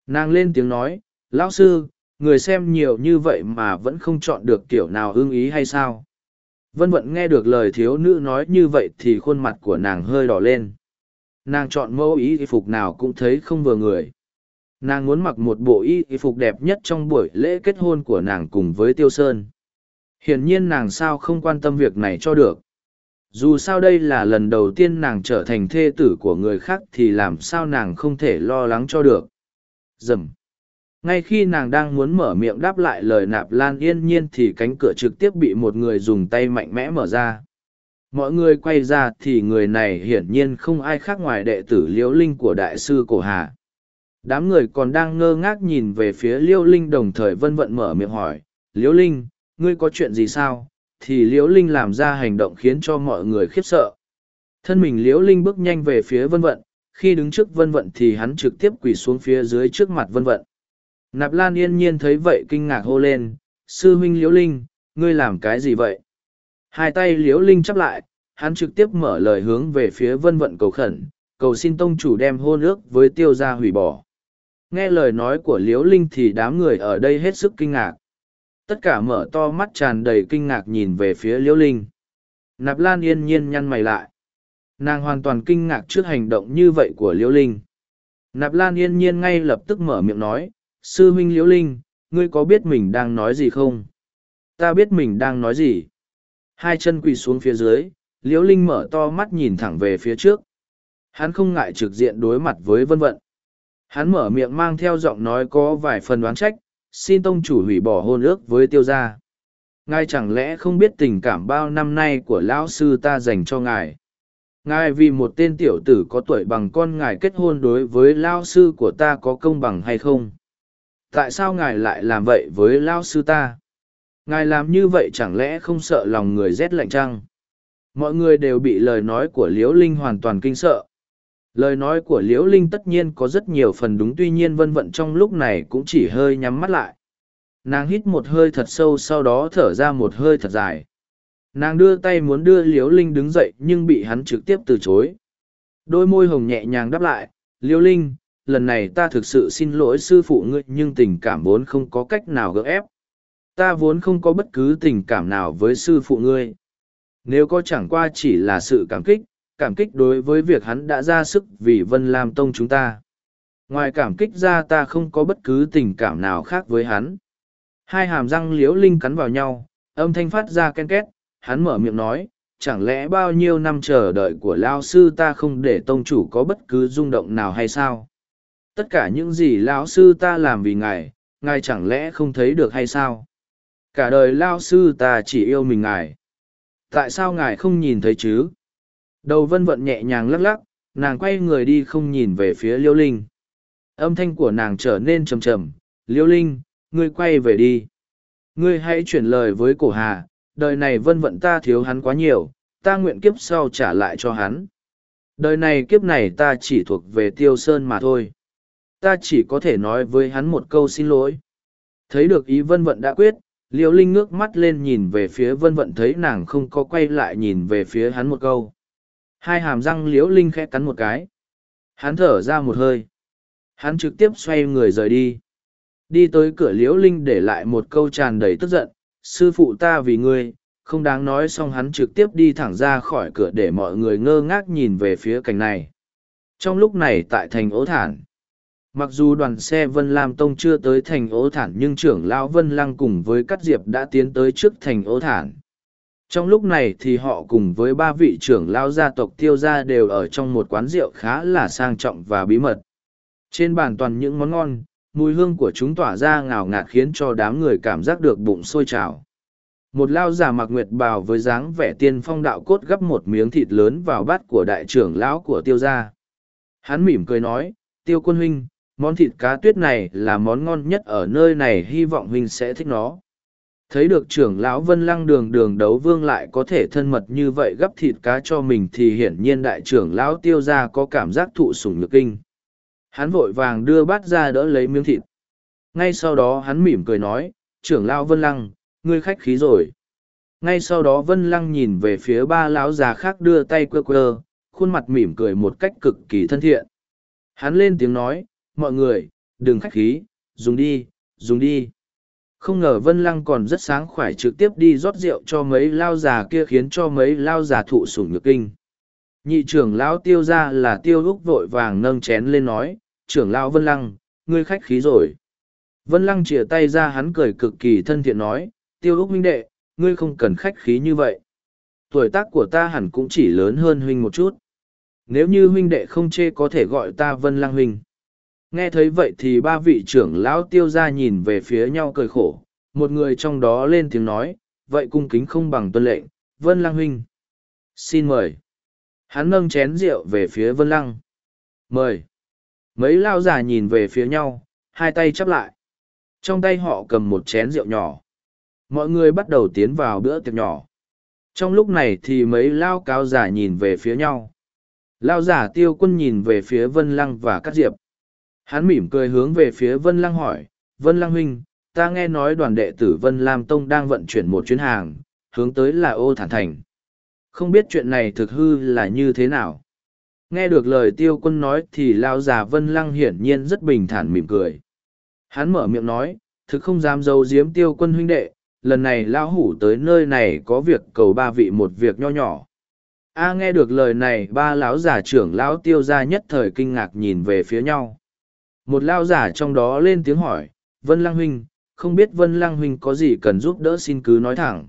Nàng lên tiếng nói, lão sư, người xem nhiều như vậy mà vẫn không chọn được kiểu nào ưng ý hay sao? Vân vận nghe được lời thiếu nữ nói như vậy thì khuôn mặt của nàng hơi đỏ lên. Nàng chọn mẫu y phục nào cũng thấy không vừa người. Nàng muốn mặc một bộ y phục đẹp nhất trong buổi lễ kết hôn của nàng cùng với Tiêu Sơn. Hiển nhiên nàng sao không quan tâm việc này cho được. Dù sao đây là lần đầu tiên nàng trở thành thê tử của người khác thì làm sao nàng không thể lo lắng cho được. Dầm. Ngay khi nàng đang muốn mở miệng đáp lại lời nạp lan yên nhiên thì cánh cửa trực tiếp bị một người dùng tay mạnh mẽ mở ra. Mọi người quay ra thì người này hiển nhiên không ai khác ngoài đệ tử liễu linh của đại sư cổ hà. Đám người còn đang ngơ ngác nhìn về phía liễu linh đồng thời vân vận mở miệng hỏi, liễu linh, ngươi có chuyện gì sao thì liễu linh làm ra hành động khiến cho mọi người khiếp sợ. Thân mình liễu linh bước nhanh về phía vân vận, khi đứng trước vân vận thì hắn trực tiếp quỳ xuống phía dưới trước mặt vân vận. Nạp lan yên nhiên thấy vậy kinh ngạc hô lên, sư huynh liễu linh, ngươi làm cái gì vậy? Hai tay liễu linh chắp lại, hắn trực tiếp mở lời hướng về phía vân vận cầu khẩn, cầu xin tông chủ đem hôn ước với tiêu gia hủy bỏ. Nghe lời nói của liễu linh thì đám người ở đây hết sức kinh ngạc tất cả mở to mắt tràn đầy kinh ngạc nhìn về phía liễu linh. Nạp lan yên nhiên nhăn mày lại. Nàng hoàn toàn kinh ngạc trước hành động như vậy của liễu linh. Nạp lan yên nhiên ngay lập tức mở miệng nói, sư huynh liễu linh, ngươi có biết mình đang nói gì không? Ta biết mình đang nói gì. Hai chân quỳ xuống phía dưới, liễu linh mở to mắt nhìn thẳng về phía trước. Hắn không ngại trực diện đối mặt với vân vận. Hắn mở miệng mang theo giọng nói có vài phần đoán trách xin tông chủ hủy bỏ hôn ước với tiêu gia. Ngài chẳng lẽ không biết tình cảm bao năm nay của lão sư ta dành cho ngài? Ngài vì một tên tiểu tử có tuổi bằng con ngài kết hôn đối với lao sư của ta có công bằng hay không? Tại sao ngài lại làm vậy với lao sư ta? Ngài làm như vậy chẳng lẽ không sợ lòng người rét lạnh chăng? Mọi người đều bị lời nói của liễu linh hoàn toàn kinh sợ lời nói của liễu linh tất nhiên có rất nhiều phần đúng, tuy nhiên vân vận trong lúc này cũng chỉ hơi nhắm mắt lại. Nàng hít một hơi thật sâu, sau đó thở ra một hơi thật dài. Nàng đưa tay muốn đưa liễu linh đứng dậy, nhưng bị hắn trực tiếp từ chối. Đôi môi hồng nhẹ nhàng đáp lại, liễu linh, lần này ta thực sự xin lỗi sư phụ ngươi, nhưng tình cảm vốn không có cách nào gỡ ép. Ta vốn không có bất cứ tình cảm nào với sư phụ ngươi. Nếu có chẳng qua chỉ là sự cảm kích cảm kích đối với việc hắn đã ra sức vì vân lam tông chúng ta. Ngoài cảm kích ra ta không có bất cứ tình cảm nào khác với hắn. Hai hàm răng liễu linh cắn vào nhau, âm thanh phát ra ken két, hắn mở miệng nói, chẳng lẽ bao nhiêu năm chờ đợi của lao sư ta không để tông chủ có bất cứ rung động nào hay sao? Tất cả những gì lão sư ta làm vì ngài ngài chẳng lẽ không thấy được hay sao? Cả đời lao sư ta chỉ yêu mình ngài. Tại sao ngài không nhìn thấy chứ? Đầu vân vận nhẹ nhàng lắc lắc, nàng quay người đi không nhìn về phía liêu linh. Âm thanh của nàng trở nên trầm trầm, liêu linh, ngươi quay về đi. Ngươi hãy chuyển lời với cổ hà, đời này vân vận ta thiếu hắn quá nhiều, ta nguyện kiếp sau trả lại cho hắn. Đời này kiếp này ta chỉ thuộc về tiêu sơn mà thôi. Ta chỉ có thể nói với hắn một câu xin lỗi. Thấy được ý vân vận đã quyết, liêu linh ngước mắt lên nhìn về phía vân vận thấy nàng không có quay lại nhìn về phía hắn một câu hai hàm răng liễu linh khẽ cắn một cái. Hắn thở ra một hơi. Hắn trực tiếp xoay người rời đi. Đi tới cửa liễu linh để lại một câu tràn đầy tức giận. Sư phụ ta vì ngươi, không đáng nói xong hắn trực tiếp đi thẳng ra khỏi cửa để mọi người ngơ ngác nhìn về phía cảnh này. Trong lúc này tại thành ố thản, mặc dù đoàn xe vân lam tông chưa tới thành ố thản nhưng trưởng lão vân lăng cùng với các diệp đã tiến tới trước thành ố thản trong lúc này thì họ cùng với ba vị trưởng lão gia tộc tiêu gia đều ở trong một quán rượu khá là sang trọng và bí mật. Trên bàn toàn những món ngon, mùi hương của chúng tỏa ra ngào ngạt khiến cho đám người cảm giác được bụng sôi trào. Một lao già mặc nguyệt bào với dáng vẻ tiên phong đạo cốt gắp một miếng thịt lớn vào bát của đại trưởng lão của tiêu gia. Hắn mỉm cười nói, tiêu quân huynh, món thịt cá tuyết này là món ngon nhất ở nơi này, hy vọng huynh sẽ thích nó thấy được trưởng lão vân lăng đường đường đấu vương lại có thể thân mật như vậy gắp thịt cá cho mình thì hiển nhiên đại trưởng lão tiêu ra có cảm giác thụ sủng nhược kinh. Hắn vội vàng đưa bát ra đỡ lấy miếng thịt. Ngay sau đó hắn mỉm cười nói, trưởng lão vân lăng, ngươi khách khí rồi. Ngay sau đó vân lăng nhìn về phía ba lão già khác đưa tay quơ quơ, khuôn mặt mỉm cười một cách cực kỳ thân thiện. Hắn lên tiếng nói, mọi người, đừng khách khí, dùng đi dùng đi không ngờ vân lăng còn rất sáng khỏe trực tiếp đi rót rượu cho mấy lao già kia khiến cho mấy lao già thụ sủng nhược kinh. Nhị trưởng lão tiêu ra là tiêu lúc vội vàng nâng chén lên nói, trưởng lão vân lăng, ngươi khách khí rồi. Vân lăng chìa tay ra hắn cười cực kỳ thân thiện nói, tiêu lúc huynh đệ, ngươi không cần khách khí như vậy. Tuổi tác của ta hẳn cũng chỉ lớn hơn huynh một chút. Nếu như huynh đệ không chê có thể gọi ta vân lăng huynh nghe thấy vậy thì ba vị trưởng lão tiêu ra nhìn về phía nhau cười khổ. Một người trong đó lên tiếng nói, vậy cung kính không bằng tuân lệnh, vân lăng huynh. Xin mời. Hắn nâng chén rượu về phía vân lăng. Mời. Mấy lao già nhìn về phía nhau, hai tay chắp lại. Trong tay họ cầm một chén rượu nhỏ. Mọi người bắt đầu tiến vào bữa tiệc nhỏ. Trong lúc này thì mấy lao cao giả nhìn về phía nhau. Lao giả tiêu quân nhìn về phía vân lăng và Cát diệp. Hắn mỉm cười hướng về phía Vân Lăng hỏi, Vân Lăng huynh, ta nghe nói đoàn đệ tử Vân Lam Tông đang vận chuyển một chuyến hàng, hướng tới là ô thản thành. Không biết chuyện này thực hư là như thế nào. Nghe được lời tiêu quân nói thì lao già Vân Lăng hiển nhiên rất bình thản mỉm cười. Hắn mở miệng nói, thực không dám giấu giếm tiêu quân huynh đệ, lần này lao hủ tới nơi này có việc cầu ba vị một việc nho nhỏ. A nghe được lời này ba lão già trưởng lão tiêu ra nhất thời kinh ngạc nhìn về phía nhau. Một lao giả trong đó lên tiếng hỏi, Vân Lang Huynh, không biết Vân Lang Huynh có gì cần giúp đỡ xin cứ nói thẳng.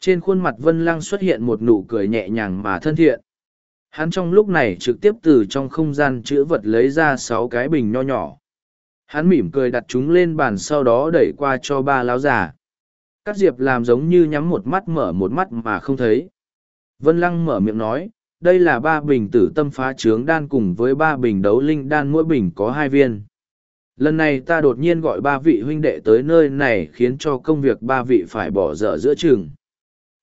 Trên khuôn mặt Vân Lang xuất hiện một nụ cười nhẹ nhàng mà thân thiện. Hắn trong lúc này trực tiếp từ trong không gian chữ vật lấy ra sáu cái bình nho nhỏ. Hắn mỉm cười đặt chúng lên bàn sau đó đẩy qua cho ba lão giả. Các diệp làm giống như nhắm một mắt mở một mắt mà không thấy. Vân Lăng mở miệng nói, đây là ba bình tử tâm phá trướng đan cùng với ba bình đấu linh đan mỗi bình có hai viên. Lần này ta đột nhiên gọi ba vị huynh đệ tới nơi này khiến cho công việc ba vị phải bỏ dở giữa chừng.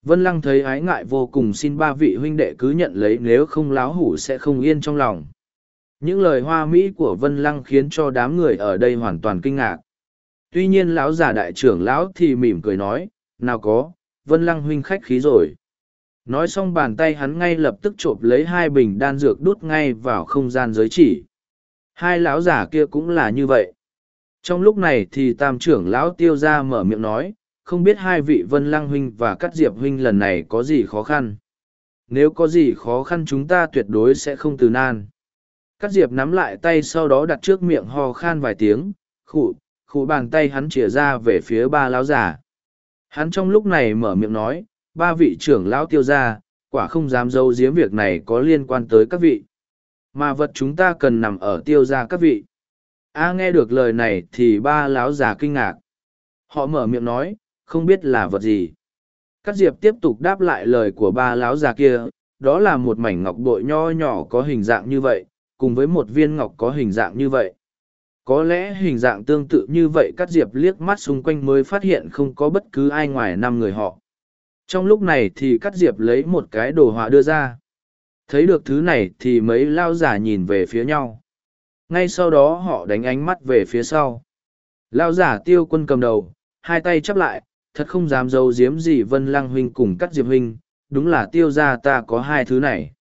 Vân Lăng thấy ái ngại vô cùng xin ba vị huynh đệ cứ nhận lấy nếu không láo hủ sẽ không yên trong lòng. Những lời hoa mỹ của Vân Lăng khiến cho đám người ở đây hoàn toàn kinh ngạc. Tuy nhiên lão già đại trưởng lão thì mỉm cười nói, nào có, Vân Lăng huynh khách khí rồi. Nói xong bàn tay hắn ngay lập tức trộm lấy hai bình đan dược đút ngay vào không gian giới chỉ. Hai lão giả kia cũng là như vậy. Trong lúc này thì tam trưởng lão tiêu ra mở miệng nói, không biết hai vị vân lăng huynh và cắt diệp huynh lần này có gì khó khăn. Nếu có gì khó khăn chúng ta tuyệt đối sẽ không từ nan. Cắt diệp nắm lại tay sau đó đặt trước miệng ho khan vài tiếng, khụ, khụ bàn tay hắn chìa ra về phía ba lão giả. Hắn trong lúc này mở miệng nói, ba vị trưởng lão tiêu ra, quả không dám giấu giếm việc này có liên quan tới các vị. Mà vật chúng ta cần nằm ở tiêu ra các vị. A nghe được lời này thì ba lão già kinh ngạc. Họ mở miệng nói, không biết là vật gì. Cát diệp tiếp tục đáp lại lời của ba lão già kia, đó là một mảnh ngọc bội nho nhỏ có hình dạng như vậy, cùng với một viên ngọc có hình dạng như vậy. Có lẽ hình dạng tương tự như vậy Cát diệp liếc mắt xung quanh mới phát hiện không có bất cứ ai ngoài năm người họ. Trong lúc này thì cắt diệp lấy một cái đồ họa đưa ra. Thấy được thứ này thì mấy lao giả nhìn về phía nhau. Ngay sau đó họ đánh ánh mắt về phía sau. Lao giả tiêu quân cầm đầu, hai tay chắp lại, thật không dám giấu giếm gì Vân Lăng Huynh cùng cắt Diệp Huynh, đúng là tiêu ra ta có hai thứ này.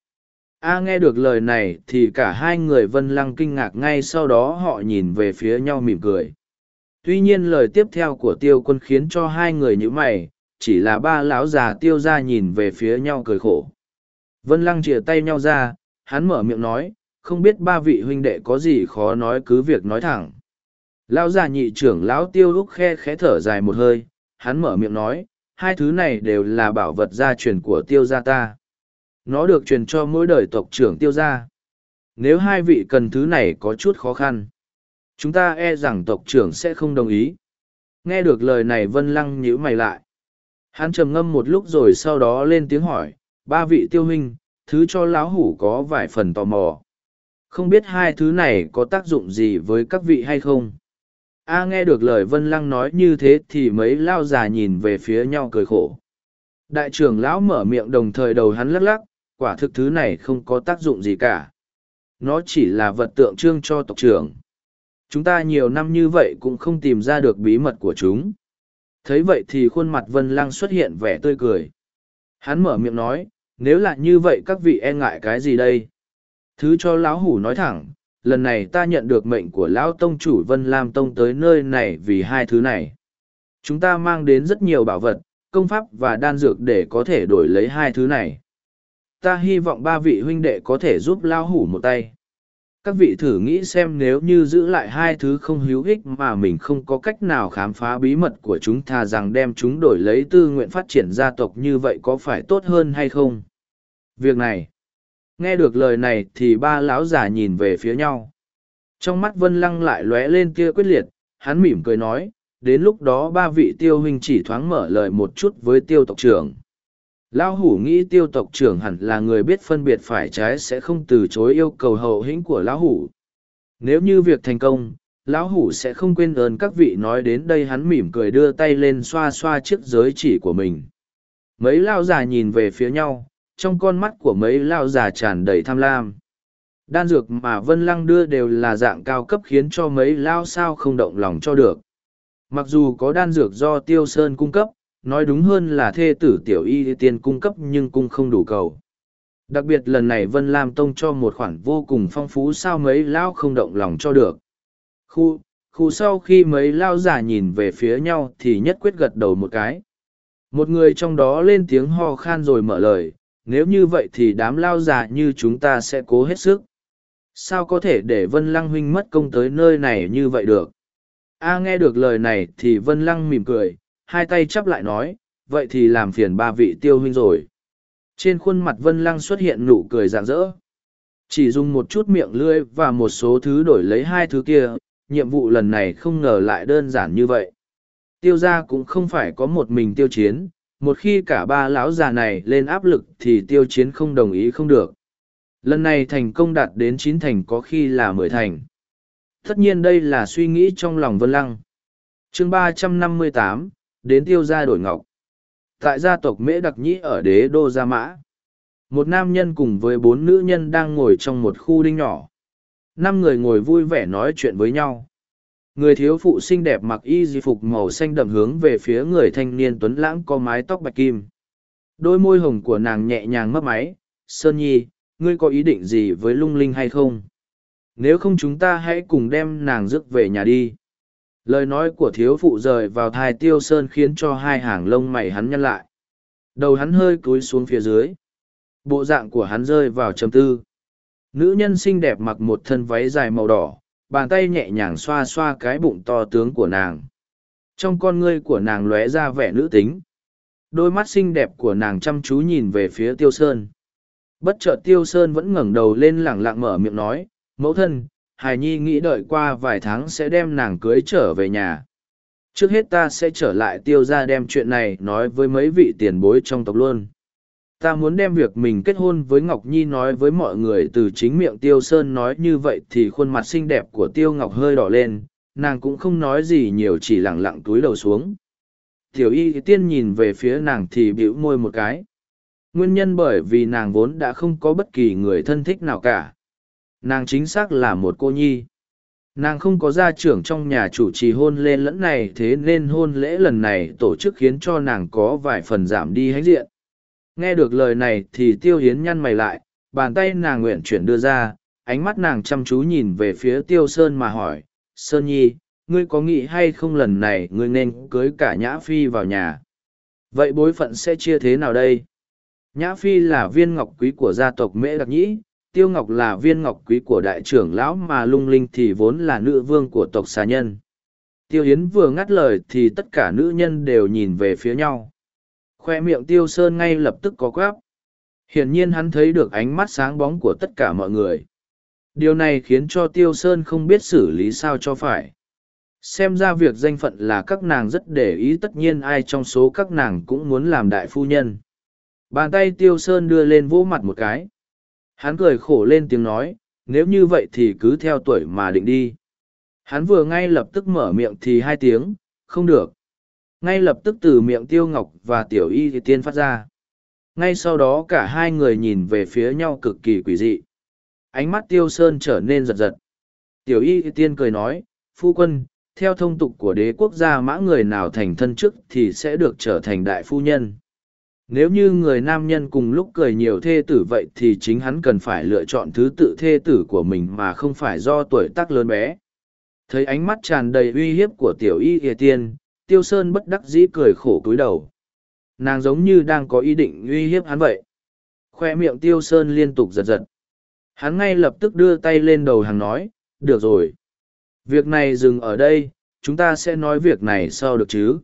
A nghe được lời này thì cả hai người Vân Lăng kinh ngạc ngay sau đó họ nhìn về phía nhau mỉm cười. Tuy nhiên lời tiếp theo của tiêu quân khiến cho hai người như mày, chỉ là ba lão già tiêu ra nhìn về phía nhau cười khổ. Vân Lăng chia tay nhau ra, hắn mở miệng nói, không biết ba vị huynh đệ có gì khó nói cứ việc nói thẳng. Lão già nhị trưởng lão tiêu lúc khe khẽ thở dài một hơi, hắn mở miệng nói, hai thứ này đều là bảo vật gia truyền của tiêu gia ta. Nó được truyền cho mỗi đời tộc trưởng tiêu gia. Nếu hai vị cần thứ này có chút khó khăn, chúng ta e rằng tộc trưởng sẽ không đồng ý. Nghe được lời này Vân Lăng nhíu mày lại. Hắn trầm ngâm một lúc rồi sau đó lên tiếng hỏi, ba vị tiêu huynh, thứ cho lão hủ có vài phần tò mò. Không biết hai thứ này có tác dụng gì với các vị hay không? A nghe được lời Vân Lăng nói như thế thì mấy lao già nhìn về phía nhau cười khổ. Đại trưởng lão mở miệng đồng thời đầu hắn lắc lắc, quả thực thứ này không có tác dụng gì cả. Nó chỉ là vật tượng trưng cho tộc trưởng. Chúng ta nhiều năm như vậy cũng không tìm ra được bí mật của chúng. Thấy vậy thì khuôn mặt Vân Lăng xuất hiện vẻ tươi cười. Hắn mở miệng nói, nếu là như vậy các vị e ngại cái gì đây? Thứ cho lão hủ nói thẳng, lần này ta nhận được mệnh của lão tông chủ Vân Lam Tông tới nơi này vì hai thứ này. Chúng ta mang đến rất nhiều bảo vật, công pháp và đan dược để có thể đổi lấy hai thứ này. Ta hy vọng ba vị huynh đệ có thể giúp lão hủ một tay. Các vị thử nghĩ xem nếu như giữ lại hai thứ không hữu ích mà mình không có cách nào khám phá bí mật của chúng thà rằng đem chúng đổi lấy tư nguyện phát triển gia tộc như vậy có phải tốt hơn hay không? Việc này, nghe được lời này thì ba lão già nhìn về phía nhau trong mắt vân lăng lại lóe lên kia quyết liệt hắn mỉm cười nói đến lúc đó ba vị tiêu huynh chỉ thoáng mở lời một chút với tiêu tộc trưởng lão hủ nghĩ tiêu tộc trưởng hẳn là người biết phân biệt phải trái sẽ không từ chối yêu cầu hậu hĩnh của lão hủ nếu như việc thành công lão hủ sẽ không quên ơn các vị nói đến đây hắn mỉm cười đưa tay lên xoa xoa chiếc giới chỉ của mình mấy lao già nhìn về phía nhau trong con mắt của mấy lao già tràn đầy tham lam. Đan dược mà Vân Lăng đưa đều là dạng cao cấp khiến cho mấy lao sao không động lòng cho được. Mặc dù có đan dược do Tiêu Sơn cung cấp, nói đúng hơn là thê tử tiểu y tiên cung cấp nhưng cung không đủ cầu. Đặc biệt lần này Vân Lam Tông cho một khoản vô cùng phong phú sao mấy lao không động lòng cho được. Khu, khu sau khi mấy lao giả nhìn về phía nhau thì nhất quyết gật đầu một cái. Một người trong đó lên tiếng ho khan rồi mở lời, nếu như vậy thì đám lao già như chúng ta sẽ cố hết sức sao có thể để vân lăng huynh mất công tới nơi này như vậy được a nghe được lời này thì vân lăng mỉm cười hai tay chắp lại nói, vậy thì làm phiền ba vị tiêu huynh rồi. Trên khuôn mặt vân lăng xuất hiện nụ cười rạng rỡ. Chỉ dùng một chút miệng lưỡi và một số thứ đổi lấy hai thứ kia, nhiệm vụ lần này không ngờ lại đơn giản như vậy. Tiêu gia cũng không phải có một mình tiêu chiến, một khi cả ba lão già này lên áp lực thì tiêu chiến không đồng ý không được. Lần này thành công đạt đến chín thành có khi là mười thành. Tất nhiên đây là suy nghĩ trong lòng vân lăng. Chương ba trăm năm mươi tám đến tiêu gia đổi ngọc. Tại gia tộc mễ đặc nhĩ ở đế đô gia mã, một nam nhân cùng với bốn nữ nhân đang ngồi trong một khu đinh nhỏ. Năm người ngồi vui vẻ nói chuyện với nhau. Người thiếu phụ xinh đẹp mặc y di phục màu xanh đậm hướng về phía người thanh niên tuấn lãng có mái tóc bạch kim. Đôi môi hồng của nàng nhẹ nhàng mấp máy. Sơn nhi, ngươi có ý định gì với lung linh hay không? Nếu không chúng ta hãy cùng đem nàng rước về nhà đi lời nói của thiếu phụ rời vào thai tiêu sơn khiến cho hai hàng lông mày hắn nhăn lại. Đầu hắn hơi cúi xuống phía dưới. Bộ dạng của hắn rơi vào trầm tư. Nữ nhân xinh đẹp mặc một thân váy dài màu đỏ, bàn tay nhẹ nhàng xoa xoa cái bụng to tướng của nàng. Trong con ngươi của nàng lóe ra vẻ nữ tính. Đôi mắt xinh đẹp của nàng chăm chú nhìn về phía tiêu sơn. Bất chợt tiêu sơn vẫn ngẩng đầu lên lẳng lặng mở miệng nói, mẫu thân hài nhi nghĩ đợi qua vài tháng sẽ đem nàng cưới trở về nhà. Trước hết ta sẽ trở lại tiêu ra đem chuyện này nói với mấy vị tiền bối trong tộc luôn. Ta muốn đem việc mình kết hôn với ngọc nhi nói với mọi người từ chính miệng tiêu sơn nói như vậy thì khuôn mặt xinh đẹp của tiêu ngọc hơi đỏ lên, nàng cũng không nói gì nhiều chỉ lẳng lặng túi đầu xuống. Tiểu y tiên nhìn về phía nàng thì bĩu môi một cái. Nguyên nhân bởi vì nàng vốn đã không có bất kỳ người thân thích nào cả nàng chính xác là một cô nhi. Nàng không có gia trưởng trong nhà chủ trì hôn lê lẫn này, thế nên hôn lễ lần này tổ chức khiến cho nàng có vài phần giảm đi hãnh diện. Nghe được lời này thì tiêu hiến nhăn mày lại, bàn tay nàng nguyện chuyển đưa ra, ánh mắt nàng chăm chú nhìn về phía tiêu sơn mà hỏi, sơn nhi, ngươi có nghĩ hay không lần này ngươi nên cưới cả nhã phi vào nhà? Vậy bối phận sẽ chia thế nào đây? Nhã phi là viên ngọc quý của gia tộc mễ đặc nhĩ tiêu ngọc là viên ngọc quý của đại trưởng lão mà lung linh thì vốn là nữ vương của tộc xà nhân. Tiêu hiến vừa ngắt lời thì tất cả nữ nhân đều nhìn về phía nhau. Khoe miệng tiêu sơn ngay lập tức có quáp. Hiển nhiên hắn thấy được ánh mắt sáng bóng của tất cả mọi người. Điều này khiến cho tiêu sơn không biết xử lý sao cho phải. Xem ra việc danh phận là các nàng rất để ý, tất nhiên ai trong số các nàng cũng muốn làm đại phu nhân. Bàn tay tiêu sơn đưa lên vỗ mặt một cái hắn cười khổ lên tiếng nói, nếu như vậy thì cứ theo tuổi mà định đi. Hắn vừa ngay lập tức mở miệng thì hai tiếng, không được. Ngay lập tức từ miệng tiêu ngọc và tiểu y thì tiên phát ra. Ngay sau đó cả hai người nhìn về phía nhau cực kỳ quỷ dị. Ánh mắt tiêu sơn trở nên giật giật. Tiểu y thì tiên cười nói, phu quân, theo thông tục của đế quốc gia mã người nào thành thân chức thì sẽ được trở thành đại phu nhân nếu như người nam nhân cùng lúc cười nhiều thê tử vậy thì chính hắn cần phải lựa chọn thứ tự thê tử của mình mà không phải do tuổi tác lớn bé. Thấy ánh mắt tràn đầy uy hiếp của tiểu y ỉa tiên, tiêu sơn bất đắc dĩ cười khổ cúi đầu. Nàng giống như đang có ý định uy hiếp hắn vậy. Khoe miệng tiêu sơn liên tục giật giật. Hắn ngay lập tức đưa tay lên đầu hàng nói, được rồi. Việc này dừng ở đây, chúng ta sẽ nói việc này sau được chứ?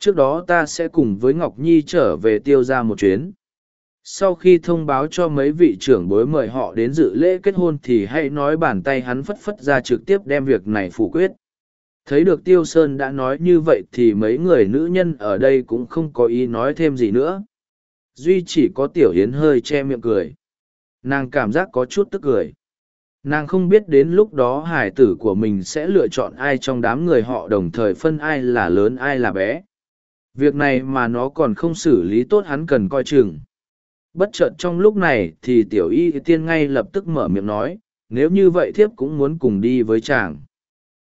Trước đó ta sẽ cùng với ngọc nhi trở về tiêu ra một chuyến. Sau khi thông báo cho mấy vị trưởng bối mời họ đến dự lễ kết hôn thì hãy nói bàn tay hắn phất phất ra trực tiếp đem việc này phủ quyết. Thấy được tiêu sơn đã nói như vậy thì mấy người nữ nhân ở đây cũng không có ý nói thêm gì nữa. Duy chỉ có tiểu hiến hơi che miệng cười. Nàng cảm giác có chút tức cười. Nàng không biết đến lúc đó hải tử của mình sẽ lựa chọn ai trong đám người họ đồng thời phân ai là lớn ai là bé việc này mà nó còn không xử lý tốt hắn cần coi chừng. Bất chợt trong lúc này thì tiểu y tiên ngay lập tức mở miệng nói, nếu như vậy thiếp cũng muốn cùng đi với chàng.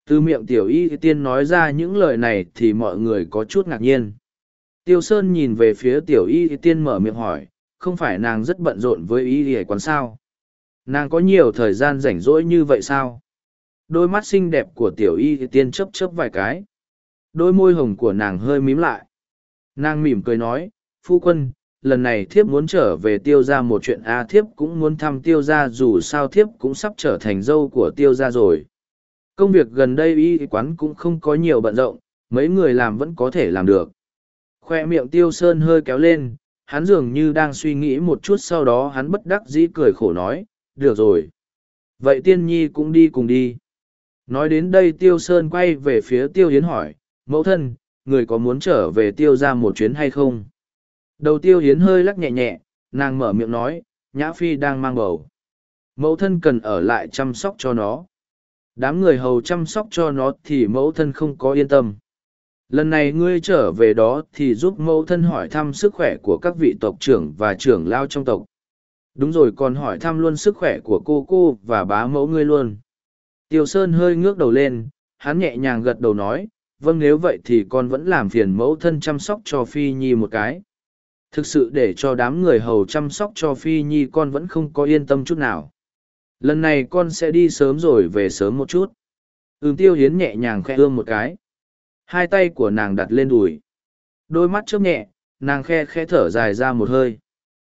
Từ miệng tiểu y tiên nói ra những lời này thì mọi người có chút ngạc nhiên. Tiêu sơn nhìn về phía tiểu y tiên mở miệng hỏi, không phải nàng rất bận rộn với y y quán sao? Nàng có nhiều thời gian rảnh rỗi như vậy sao? Đôi mắt xinh đẹp của tiểu y tiên chấp chấp vài cái. Đôi môi hồng của nàng hơi mím lại nàng mỉm cười nói, phu quân, lần này thiếp muốn trở về tiêu ra một chuyện, a, thiếp cũng muốn thăm tiêu ra dù sao thiếp cũng sắp trở thành dâu của tiêu ra rồi. Công việc gần đây y quán cũng không có nhiều bận rộn, mấy người làm vẫn có thể làm được. Khoe miệng tiêu sơn hơi kéo lên, hắn dường như đang suy nghĩ một chút, sau đó hắn bất đắc dĩ cười khổ nói, được rồi. Vậy tiên nhi cũng đi cùng đi. Nói đến đây tiêu sơn quay về phía tiêu hiến hỏi, mẫu thân người có muốn trở về tiêu ra một chuyến hay không? Đầu tiêu hiến hơi lắc nhẹ nhẹ, nàng mở miệng nói, nhã phi đang mang bầu. Mẫu thân cần ở lại chăm sóc cho nó. Đám người hầu chăm sóc cho nó thì mẫu thân không có yên tâm. Lần này ngươi trở về đó thì giúp mẫu thân hỏi thăm sức khỏe của các vị tộc trưởng và trưởng lao trong tộc. Đúng rồi, còn hỏi thăm luôn sức khỏe của cô cô và bá mẫu ngươi luôn. Tiêu sơn hơi ngước đầu lên, hắn nhẹ nhàng gật đầu nói vâng nếu vậy thì con vẫn làm phiền mẫu thân chăm sóc cho phi nhi một cái. Thực sự để cho đám người hầu chăm sóc cho phi nhi con vẫn không có yên tâm chút nào. Lần này con sẽ đi sớm rồi về sớm một chút. Ừm tiêu hiến nhẹ nhàng khe ươm một cái. Hai tay của nàng đặt lên đùi. Đôi mắt chớp nhẹ, nàng khe khe thở dài ra một hơi.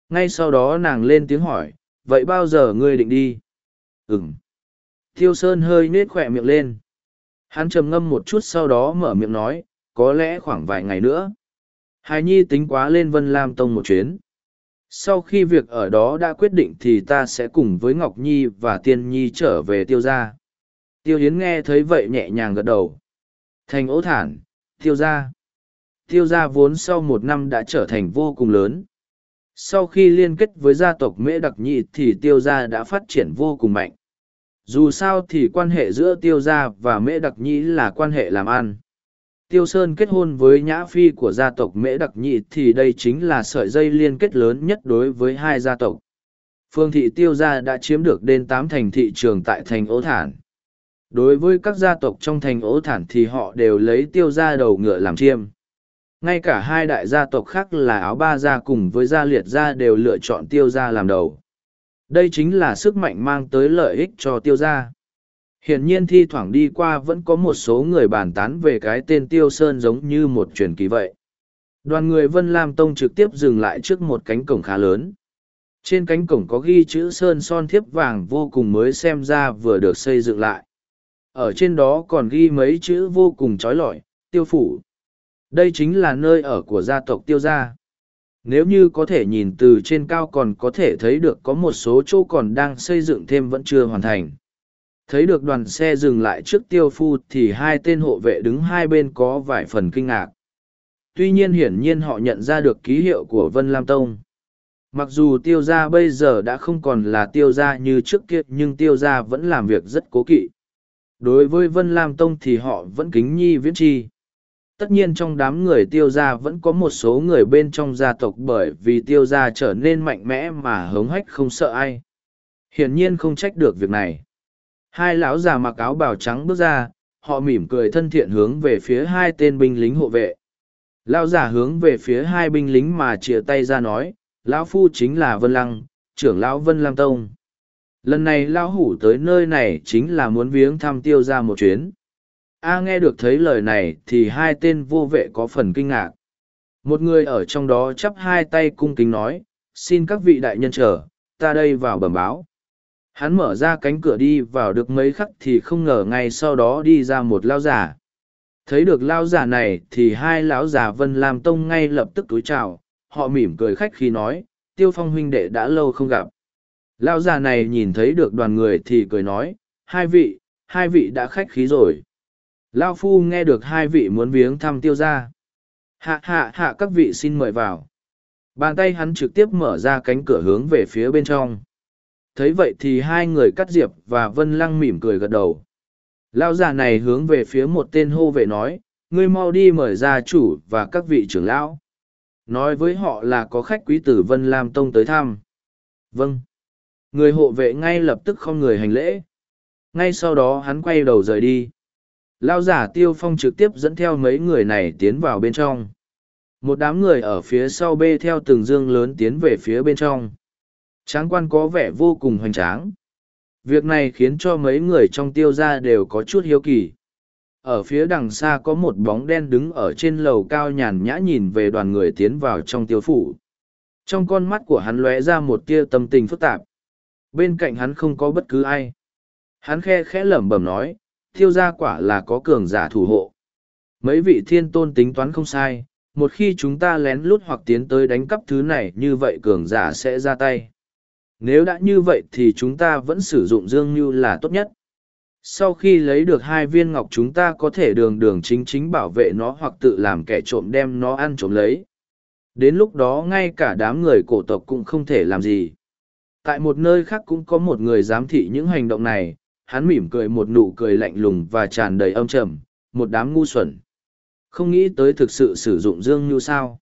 Ngay sau đó nàng lên tiếng hỏi, vậy bao giờ ngươi định đi? Ừng tiêu sơn hơi nết khỏe miệng lên hắn trầm ngâm một chút sau đó mở miệng nói, có lẽ khoảng vài ngày nữa. Hài nhi tính quá lên vân lam tông một chuyến. Sau khi việc ở đó đã quyết định thì ta sẽ cùng với ngọc nhi và tiên nhi trở về tiêu gia. Tiêu hiến nghe thấy vậy nhẹ nhàng gật đầu. Thành ố thản, tiêu gia. Tiêu gia vốn sau một năm đã trở thành vô cùng lớn. Sau khi liên kết với gia tộc mễ đặc nhị thì tiêu gia đã phát triển vô cùng mạnh dù sao thì quan hệ giữa tiêu gia và mễ đặc nhĩ là quan hệ làm ăn. Tiêu sơn kết hôn với nhã phi của gia tộc mễ đặc Nhĩ thì đây chính là sợi dây liên kết lớn nhất đối với hai gia tộc. Phương thị tiêu gia đã chiếm được đến tám thành thị trường tại thành ố thản. Đối với các gia tộc trong thành ố thản thì họ đều lấy tiêu gia đầu ngựa làm chiêm. Ngay cả hai đại gia tộc khác là áo ba gia cùng với gia liệt gia đều lựa chọn tiêu gia làm đầu đây chính là sức mạnh mang tới lợi ích cho tiêu gia. Hiển nhiên thi thoảng đi qua vẫn có một số người bàn tán về cái tên tiêu sơn giống như một truyền kỳ vậy. Đoàn người vân lam tông trực tiếp dừng lại trước một cánh cổng khá lớn. Trên cánh cổng có ghi chữ sơn son thiếp vàng vô cùng mới xem ra vừa được xây dựng lại. Ở trên đó còn ghi mấy chữ vô cùng trói lọi, tiêu phủ. Đây chính là nơi ở của gia tộc tiêu gia nếu như có thể nhìn từ trên cao còn có thể thấy được có một số chỗ còn đang xây dựng thêm vẫn chưa hoàn thành. Thấy được đoàn xe dừng lại trước tiêu phu thì hai tên hộ vệ đứng hai bên có vài phần kinh ngạc. Tuy nhiên hiển nhiên họ nhận ra được ký hiệu của vân lam tông. Mặc dù tiêu g i a bây giờ đã không còn là tiêu g i a như trước kia, nhưng tiêu g i a vẫn làm việc rất cố kỵ. Đối với vân lam tông thì họ vẫn kính nhi viễn chi tất nhiên trong đám người tiêu gia vẫn có một số người bên trong gia tộc bởi vì tiêu gia trở nên mạnh mẽ mà hống hách không sợ ai. Hiển nhiên không trách được việc này. Hai lão già mặc áo bào trắng bước ra, họ mỉm cười thân thiện hướng về phía hai tên binh lính hộ vệ. Lão già hướng về phía hai binh lính mà chia tay ra nói, lão phu chính là vân lăng, trưởng lão vân lam tông. Lần này lão hủ tới nơi này chính là muốn viếng thăm tiêu ra một chuyến. A nghe được thấy lời này thì hai tên vô vệ có phần kinh ngạc. Một người ở trong đó chắp hai tay cung kính nói, xin các vị đại nhân chờ, ta đây vào bẩm báo. Hắn mở ra cánh cửa đi vào được mấy khắc thì không ngờ ngay sau đó đi ra một lao giả. Thấy được lao giả này thì hai lão già Vân Lam Tông ngay lập tức túi chào, họ mỉm cười khách khi nói, tiêu phong huynh đệ đã lâu không gặp. Lao già này nhìn thấy được đoàn người thì cười nói, hai vị, hai vị đã khách khí rồi. Lao phu nghe được hai vị muốn viếng thăm tiêu ra. Hạ hạ hạ các vị xin mời vào. Bàn tay hắn trực tiếp mở ra cánh cửa hướng về phía bên trong. Thấy vậy thì hai người cắt diệp và vân lăng mỉm cười gật đầu. Lao già này hướng về phía một tên hô vệ nói, ngươi mau đi mời gia chủ và các vị trưởng lão. Nói với họ là có khách quý tử Vân Lam Tông tới thăm. Vâng. Người hộ vệ ngay lập tức không người hành lễ. Ngay sau đó hắn quay đầu rời đi. Lao giả tiêu phong trực tiếp dẫn theo mấy người này tiến vào bên trong. Một đám người ở phía sau bê theo từng dương lớn tiến về phía bên trong. Tráng quan có vẻ vô cùng hoành tráng. Việc này khiến cho mấy người trong tiêu gia đều có chút hiếu kỳ. Ở phía đằng xa có một bóng đen đứng ở trên lầu cao nhàn nhã nhìn về đoàn người tiến vào trong tiêu phủ. Trong con mắt của hắn lóe ra một tia tâm tình phức tạp. Bên cạnh hắn không có bất cứ ai. Hắn khe khẽ lẩm bẩm nói, thiêu gia quả là có cường giả thủ hộ. Mấy vị thiên tôn tính toán không sai, một khi chúng ta lén lút hoặc tiến tới đánh cắp thứ này như vậy cường giả sẽ ra tay. Nếu đã như vậy thì chúng ta vẫn sử dụng dương như là tốt nhất. Sau khi lấy được hai viên ngọc chúng ta có thể đường đường chính chính bảo vệ nó hoặc tự làm kẻ trộm đem nó ăn trộm lấy. Đến lúc đó ngay cả đám người cổ tộc cũng không thể làm gì. Tại một nơi khác cũng có một người giám thị những hành động này, hắn mỉm cười một nụ cười lạnh lùng và tràn đầy âm trầm, một đám ngu xuẩn. Không nghĩ tới thực sự sử dụng dương như sao.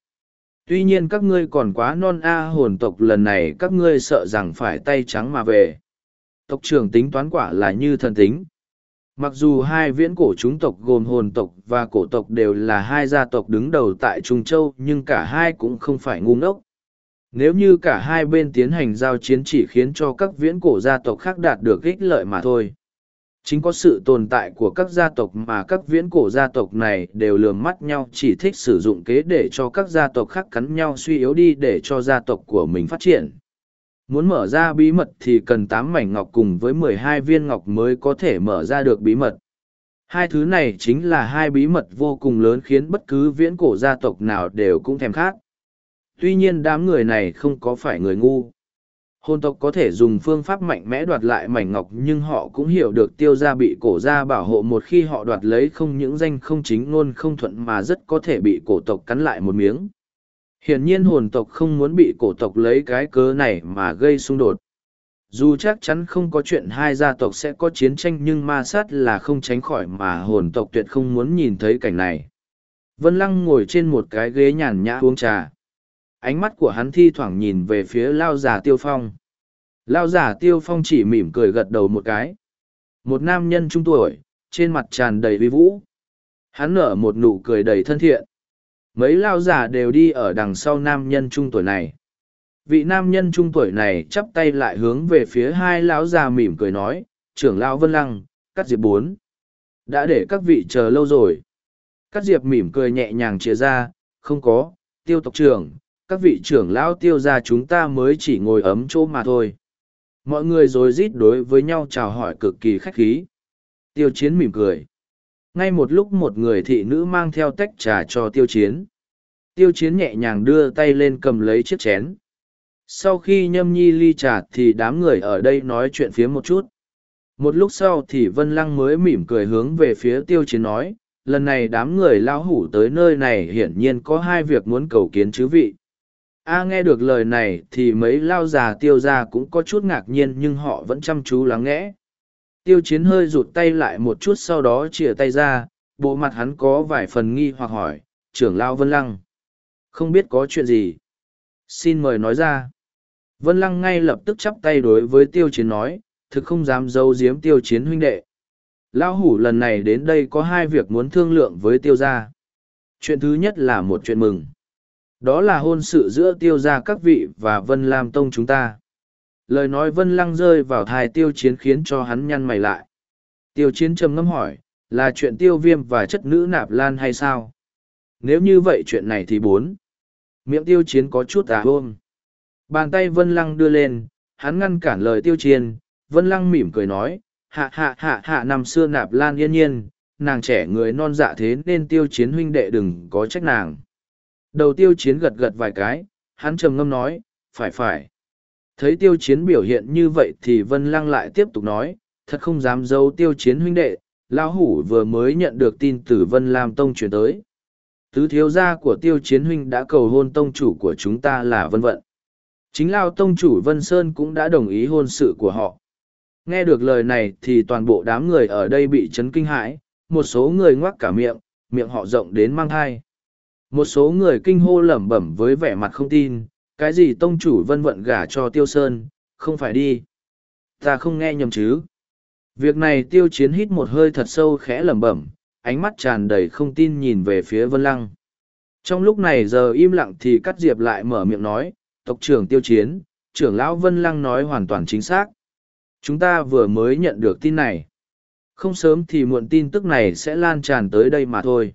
Tuy nhiên các ngươi còn quá non a hồn tộc lần này các ngươi sợ rằng phải tay trắng mà về. Tộc trưởng tính toán quả là như thần tính. Mặc dù hai viễn cổ chúng tộc gồm hồn tộc và cổ tộc đều là hai gia tộc đứng đầu tại Trung Châu nhưng cả hai cũng không phải ngu ngốc. Nếu như cả hai bên tiến hành giao chiến chỉ khiến cho các viễn cổ gia tộc khác đạt được ích lợi mà thôi. Chính có sự tồn tại của các gia tộc mà các viễn cổ gia tộc này đều lường mắt nhau, chỉ thích sử dụng kế để cho các gia tộc khác cắn nhau suy yếu đi để cho gia tộc của mình phát triển. Muốn mở ra bí mật thì cần tám mảnh ngọc cùng với mười hai viên ngọc mới có thể mở ra được bí mật. Hai thứ này chính là hai bí mật vô cùng lớn khiến bất cứ viễn cổ gia tộc nào đều cũng thèm khát. Tuy nhiên đám người này không có phải người ngu. Hồn tộc có thể dùng phương pháp mạnh mẽ đoạt lại mảnh ngọc nhưng họ cũng hiểu được tiêu gia bị cổ gia bảo hộ một khi họ đoạt lấy không những danh không chính ngôn không thuận mà rất có thể bị cổ tộc cắn lại một miếng. Hiển nhiên hồn tộc không muốn bị cổ tộc lấy cái cớ này mà gây xung đột. Dù chắc chắn không có chuyện hai gia tộc sẽ có chiến tranh nhưng ma sát là không tránh khỏi mà hồn tộc tuyệt không muốn nhìn thấy cảnh này. Vân Lăng ngồi trên một cái ghế nhàn nhã uống trà ánh mắt của hắn thi thoảng nhìn về phía lao giả tiêu phong. Lao giả tiêu phong chỉ mỉm cười gật đầu một cái. Một nam nhân trung tuổi, trên mặt tràn đầy vi vũ. Hắn nở một nụ cười đầy thân thiện. Mấy lao giả đều đi ở đằng sau nam nhân trung tuổi này. Vị nam nhân trung tuổi này chắp tay lại hướng về phía hai lão già mỉm cười nói, trưởng lão vân lăng cắt diệp bốn, đã để các vị chờ lâu rồi. Cắt diệp mỉm cười nhẹ nhàng chia ra, không có, tiêu tộc trưởng các vị trưởng lão tiêu ra chúng ta mới chỉ ngồi ấm chỗ mà thôi. Mọi người rồi rít đối với nhau chào hỏi cực kỳ khách khí. Tiêu chiến mỉm cười. Ngay một lúc một người thị nữ mang theo tách trà cho tiêu chiến. Tiêu chiến nhẹ nhàng đưa tay lên cầm lấy chiếc chén. Sau khi nhâm nhi ly trà thì đám người ở đây nói chuyện phía một chút. Một lúc sau thì vân lăng mới mỉm cười hướng về phía tiêu chiến nói, lần này đám người lão hủ tới nơi này hiển nhiên có hai việc muốn cầu kiến chứ vị. A nghe được lời này thì mấy lao già tiêu ra cũng có chút ngạc nhiên nhưng họ vẫn chăm chú lắng nghe. Tiêu chiến hơi rụt tay lại một chút sau đó chìa tay ra, bộ mặt hắn có vài phần nghi hoặc hỏi, trưởng lao Vân Lăng. Không biết có chuyện gì. Xin mời nói ra. Vân Lăng ngay lập tức chắp tay đối với tiêu chiến nói, thực không dám giấu giếm tiêu chiến huynh đệ. Lao hủ lần này đến đây có hai việc muốn thương lượng với tiêu gia. Chuyện thứ nhất là một chuyện mừng. Đó là hôn sự giữa tiêu gia các vị và Vân Lam Tông chúng ta. Lời nói Vân Lăng rơi vào thai tiêu chiến khiến cho hắn nhăn mày lại. Tiêu chiến trầm ngâm hỏi, là chuyện tiêu viêm và chất nữ nạp lan hay sao? Nếu như vậy chuyện này thì bốn. Miệng tiêu chiến có chút à ôm Bàn tay Vân Lăng đưa lên, hắn ngăn cản lời tiêu chiến, Vân Lăng mỉm cười nói, hạ hạ hạ hạ năm xưa nạp lan yên nhiên, nàng trẻ người non dạ thế nên tiêu chiến huynh đệ đừng có trách nàng. Đầu tiêu chiến gật gật vài cái, hắn trầm ngâm nói, phải phải. Thấy tiêu chiến biểu hiện như vậy thì Vân Lăng lại tiếp tục nói, thật không dám giấu tiêu chiến huynh đệ, Lão Hủ vừa mới nhận được tin từ Vân Lam Tông chuyển tới. Tứ thiếu gia của tiêu chiến huynh đã cầu hôn tông chủ của chúng ta là Vân Vận. Chính Lao Tông chủ Vân Sơn cũng đã đồng ý hôn sự của họ. Nghe được lời này thì toàn bộ đám người ở đây bị chấn kinh hãi, một số người ngoác cả miệng, miệng họ rộng đến mang thai một số người kinh hô lẩm bẩm với vẻ mặt không tin, cái gì tông chủ vân vận gả cho tiêu sơn, không phải đi. Ta không nghe nhầm chứ. Việc này tiêu chiến hít một hơi thật sâu khẽ lẩm bẩm, ánh mắt tràn đầy không tin nhìn về phía vân lăng. Trong lúc này giờ im lặng thì cắt diệp lại mở miệng nói, tộc trưởng tiêu chiến, trưởng lão vân lăng nói hoàn toàn chính xác. Chúng ta vừa mới nhận được tin này. Không sớm thì muộn tin tức này sẽ lan tràn tới đây mà thôi.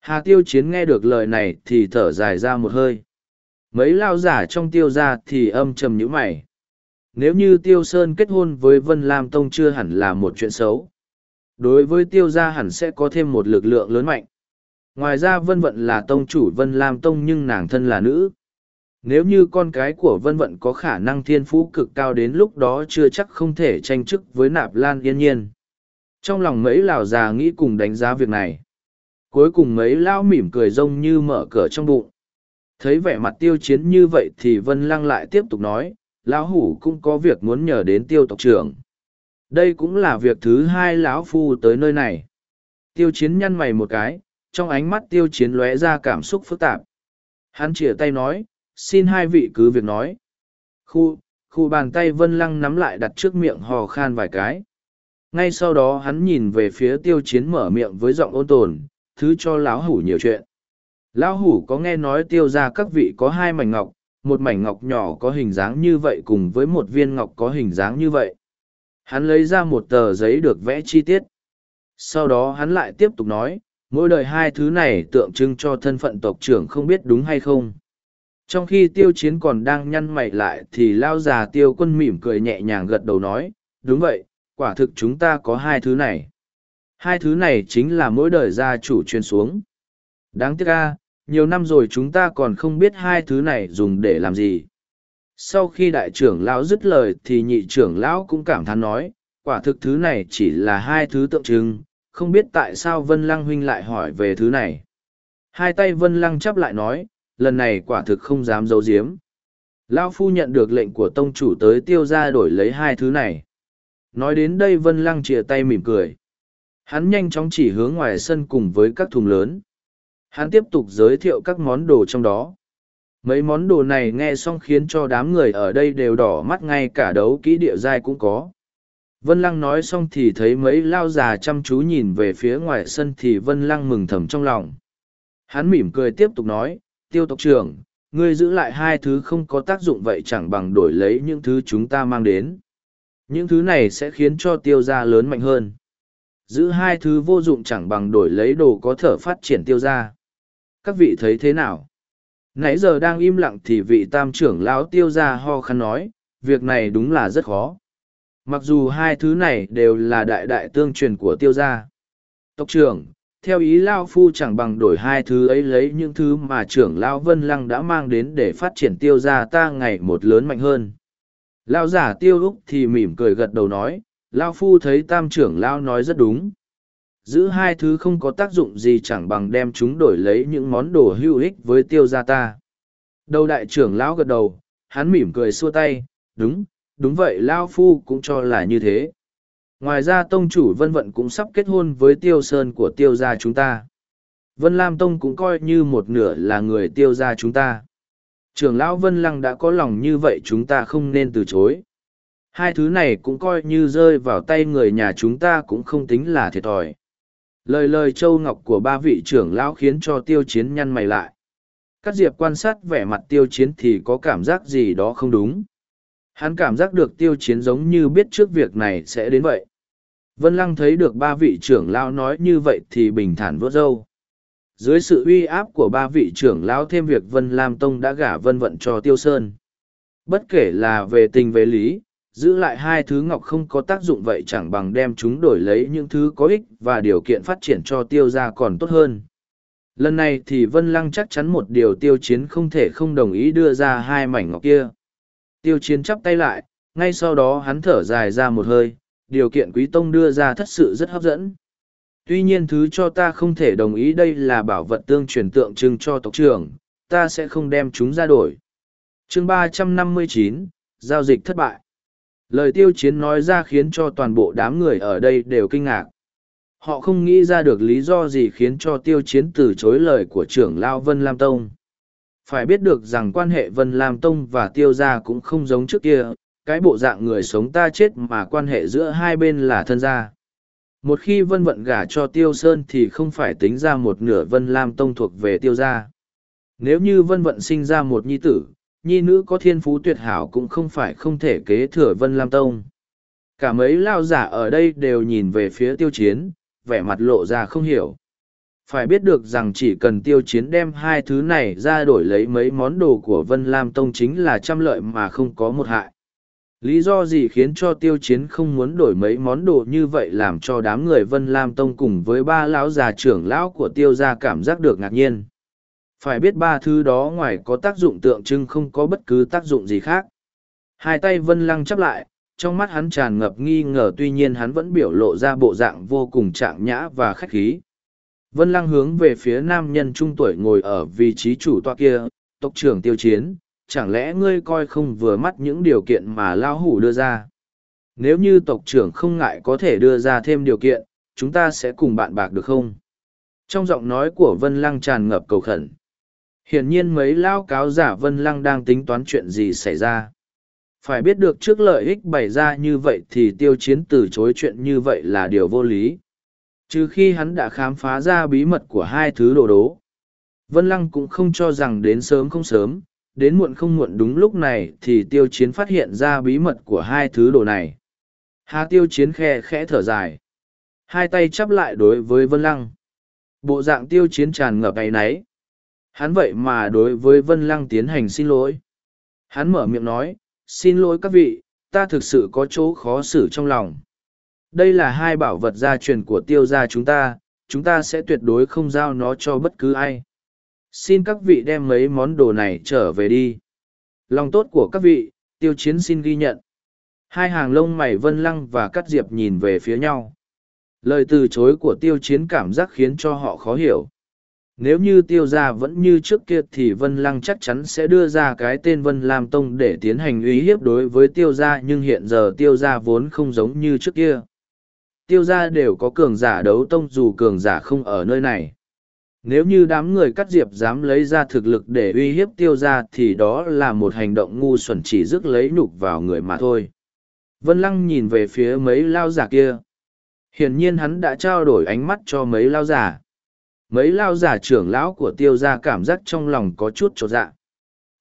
Hà tiêu chiến nghe được lời này thì thở dài ra một hơi. Mấy lao giả trong tiêu ra thì âm trầm như mày. Nếu như tiêu sơn kết hôn với Vân Lam Tông chưa hẳn là một chuyện xấu. Đối với tiêu gia hẳn sẽ có thêm một lực lượng lớn mạnh. Ngoài ra Vân Vận là tông chủ Vân Lam Tông nhưng nàng thân là nữ. Nếu như con cái của Vân Vận có khả năng thiên phú cực cao đến lúc đó chưa chắc không thể tranh chức với nạp lan yên nhiên. Trong lòng mấy lão già nghĩ cùng đánh giá việc này cuối cùng mấy lao mỉm cười rông như mở cửa trong bụng. Thấy vẻ mặt tiêu chiến như vậy thì vân lăng lại tiếp tục nói, lão hủ cũng có việc muốn nhờ đến tiêu tộc trưởng. Đây cũng là việc thứ hai lão phu tới nơi này. Tiêu chiến nhăn mày một cái, trong ánh mắt tiêu chiến lóe ra cảm xúc phức tạp. Hắn chìa tay nói, xin hai vị cứ việc nói. Khu khu bàn tay vân lăng nắm lại đặt trước miệng hò khan vài cái. Ngay sau đó hắn nhìn về phía tiêu chiến mở miệng với giọng ôn tồn thứ cho lão hủ nhiều chuyện. Lão hủ có nghe nói tiêu ra các vị có hai mảnh ngọc, một mảnh ngọc nhỏ có hình dáng như vậy cùng với một viên ngọc có hình dáng như vậy. Hắn lấy ra một tờ giấy được vẽ chi tiết. Sau đó hắn lại tiếp tục nói, mỗi đời hai thứ này tượng trưng cho thân phận tộc trưởng không biết đúng hay không. Trong khi tiêu chiến còn đang nhăn mày lại thì lao già tiêu quân mỉm cười nhẹ nhàng gật đầu nói, đúng vậy, quả thực chúng ta có hai thứ này hai thứ này chính là mỗi đời gia chủ truyền xuống. Đáng tiếc ca nhiều năm rồi chúng ta còn không biết hai thứ này dùng để làm gì. Sau khi đại trưởng lão dứt lời thì nhị trưởng lão cũng cảm thán nói, quả thực thứ này chỉ là hai thứ tượng trưng, không biết tại sao vân lăng huynh lại hỏi về thứ này. Hai tay vân lăng chắp lại nói, lần này quả thực không dám giấu giếm. Lão phu nhận được lệnh của tông chủ tới tiêu ra đổi lấy hai thứ này. Nói đến đây vân lăng chìa tay mỉm cười hắn nhanh chóng chỉ hướng ngoài sân cùng với các thùng lớn. Hắn tiếp tục giới thiệu các món đồ trong đó. Mấy món đồ này nghe xong khiến cho đám người ở đây đều đỏ mắt, ngay cả đấu kỹ địa giai cũng có. Vân lăng nói xong thì thấy mấy lao già chăm chú nhìn về phía ngoài sân thì vân lăng mừng thầm trong lòng. Hắn mỉm cười tiếp tục nói, tiêu tộc trưởng, ngươi giữ lại hai thứ không có tác dụng vậy chẳng bằng đổi lấy những thứ chúng ta mang đến. Những thứ này sẽ khiến cho tiêu g i a lớn mạnh hơn giữ hai thứ vô dụng chẳng bằng đổi lấy đồ có thở phát triển tiêu ra. các vị thấy thế nào? Nãy giờ đang im lặng thì vị tam trưởng lão tiêu ra ho khăn nói, việc này đúng là rất khó. Mặc dù hai thứ này đều là đại đại tương truyền của tiêu gia. Tộc trưởng, theo ý lao phu chẳng bằng đổi hai thứ ấy lấy những thứ mà trưởng lao vân lăng đã mang đến để phát triển tiêu gia ta ngày một lớn mạnh hơn. Lao giả tiêu úc thì mỉm cười gật đầu nói lao phu thấy tam trưởng lao nói rất đúng. Giữ hai thứ không có tác dụng gì chẳng bằng đem chúng đổi lấy những món đồ hữu ích với tiêu gia ta. Đầu đại trưởng lão gật đầu, hắn mỉm cười xua tay, đúng đúng vậy, lao phu cũng cho là như thế. Ngoài ra tông chủ vân vận cũng sắp kết hôn với tiêu sơn của tiêu gia chúng ta. Vân lam tông cũng coi như một nửa là người tiêu gia chúng ta. Trưởng lão vân lăng đã có lòng như vậy, chúng ta không nên từ chối hai thứ này cũng coi như rơi vào tay người nhà chúng ta cũng không tính là thiệt thòi. Lời lời châu ngọc của ba vị trưởng lão khiến cho tiêu chiến nhăn mày lại. Cát diệp quan sát vẻ mặt tiêu chiến thì có cảm giác gì đó không đúng. Hắn cảm giác được tiêu chiến giống như biết trước việc này sẽ đến vậy. Vân lăng thấy được ba vị trưởng lão nói như vậy thì bình thản vớt râu. Dưới sự uy áp của ba vị trưởng lão thêm việc vân lam tông đã gả vân vận cho tiêu sơn. Bất kể là về tình về lý giữ lại hai thứ ngọc không có tác dụng vậy chẳng bằng đem chúng đổi lấy những thứ có ích và điều kiện phát triển cho tiêu ra còn tốt hơn. Lần này thì vân lăng chắc chắn một điều tiêu chiến không thể không đồng ý đưa ra hai mảnh ngọc kia. Tiêu chiến chắp tay lại, ngay sau đó hắn thở dài ra một hơi, điều kiện quý tông đưa ra thật sự rất hấp dẫn. Tuy nhiên thứ cho ta không thể đồng ý đây là bảo vật tương truyền tượng trưng cho tộc trưởng, ta sẽ không đem chúng ra đổi. Chương ba trăm năm mươi chín, giao dịch thất bại lời tiêu chiến nói ra khiến cho toàn bộ đám người ở đây đều kinh ngạc. Họ không nghĩ ra được lý do gì khiến cho tiêu chiến từ chối lời của trưởng lao vân lam tông. Phải biết được rằng quan hệ vân lam tông và tiêu gia cũng không giống trước kia, cái bộ dạng người sống ta chết mà quan hệ giữa hai bên là thân gia. Một khi vân vận gả cho tiêu sơn thì không phải tính ra một nửa vân lam tông thuộc về tiêu gia. Nếu như vân vận sinh ra một nhi tử nhi nữ có thiên phú tuyệt hảo cũng không phải không thể kế thừa vân lam tông. Cả mấy lao giả ở đây đều nhìn về phía tiêu chiến, vẻ mặt lộ ra không hiểu. Phải biết được rằng chỉ cần tiêu chiến đem hai thứ này ra đổi lấy mấy món đồ của vân lam tông chính là trăm lợi mà không có một hại. Lý do gì khiến cho tiêu chiến không muốn đổi mấy món đồ như vậy làm cho đám người vân lam tông cùng với ba lão già trưởng lão của tiêu gia cảm giác được ngạc nhiên phải biết ba thứ đó ngoài có tác dụng tượng trưng không có bất cứ tác dụng gì khác. Hai tay vân lăng chắp lại, trong mắt hắn tràn ngập nghi ngờ tuy nhiên hắn vẫn biểu lộ ra bộ dạng vô cùng trạng nhã và khách khí. Vân lăng hướng về phía nam nhân trung tuổi ngồi ở vị trí chủ tọa kia, tộc trưởng tiêu chiến, chẳng lẽ ngươi coi không vừa mắt những điều kiện mà lao hủ đưa ra? Nếu như tộc trưởng không ngại có thể đưa ra thêm điều kiện, chúng ta sẽ cùng bạn bạc được không? Trong giọng nói của vân lăng tràn ngập cầu khẩn hiển nhiên mấy lao cáo giả vân lăng đang tính toán chuyện gì xảy ra. Phải biết được trước lợi ích bày ra như vậy thì tiêu chiến từ chối chuyện như vậy là điều vô lý. Trừ khi hắn đã khám phá ra bí mật của hai thứ đồ đố. Vân lăng cũng không cho rằng đến sớm không sớm, đến muộn không muộn đúng lúc này thì tiêu chiến phát hiện ra bí mật của hai thứ đồ này. Hà tiêu chiến khe khẽ thở dài. Hai tay chắp lại đối với vân lăng. Bộ dạng tiêu chiến tràn ngập áy náy hắn vậy mà đối với vân lăng tiến hành xin lỗi. Hắn mở miệng nói, xin lỗi các vị, ta thực sự có chỗ khó xử trong lòng. Đây là hai bảo vật gia truyền của tiêu gia chúng ta chúng ta sẽ tuyệt đối không giao nó cho bất cứ ai. Xin các vị đem mấy món đồ này trở về đi. Lòng tốt của các vị, tiêu chiến xin ghi nhận. Hai hàng lông mày vân lăng và cắt diệp nhìn về phía nhau. Lời từ chối của tiêu chiến cảm giác khiến cho họ khó hiểu nếu như tiêu gia vẫn như trước kia thì vân lăng chắc chắn sẽ đưa ra cái tên vân lam tông để tiến hành uy hiếp đối với tiêu gia, nhưng hiện giờ tiêu gia vốn không giống như trước kia. Tiêu gia đều có cường giả đấu tông, dù cường giả không ở nơi này. Nếu như đám người cắt diệp dám lấy ra thực lực để uy hiếp tiêu gia thì đó là một hành động ngu xuẩn chỉ rước lấy nhục vào người mà thôi. Vân lăng nhìn về phía mấy lao giả kia. Hiển nhiên hắn đã trao đổi ánh mắt cho mấy lao giả mấy lao giả trưởng lão của tiêu gia cảm giác trong lòng có chút trột dạ.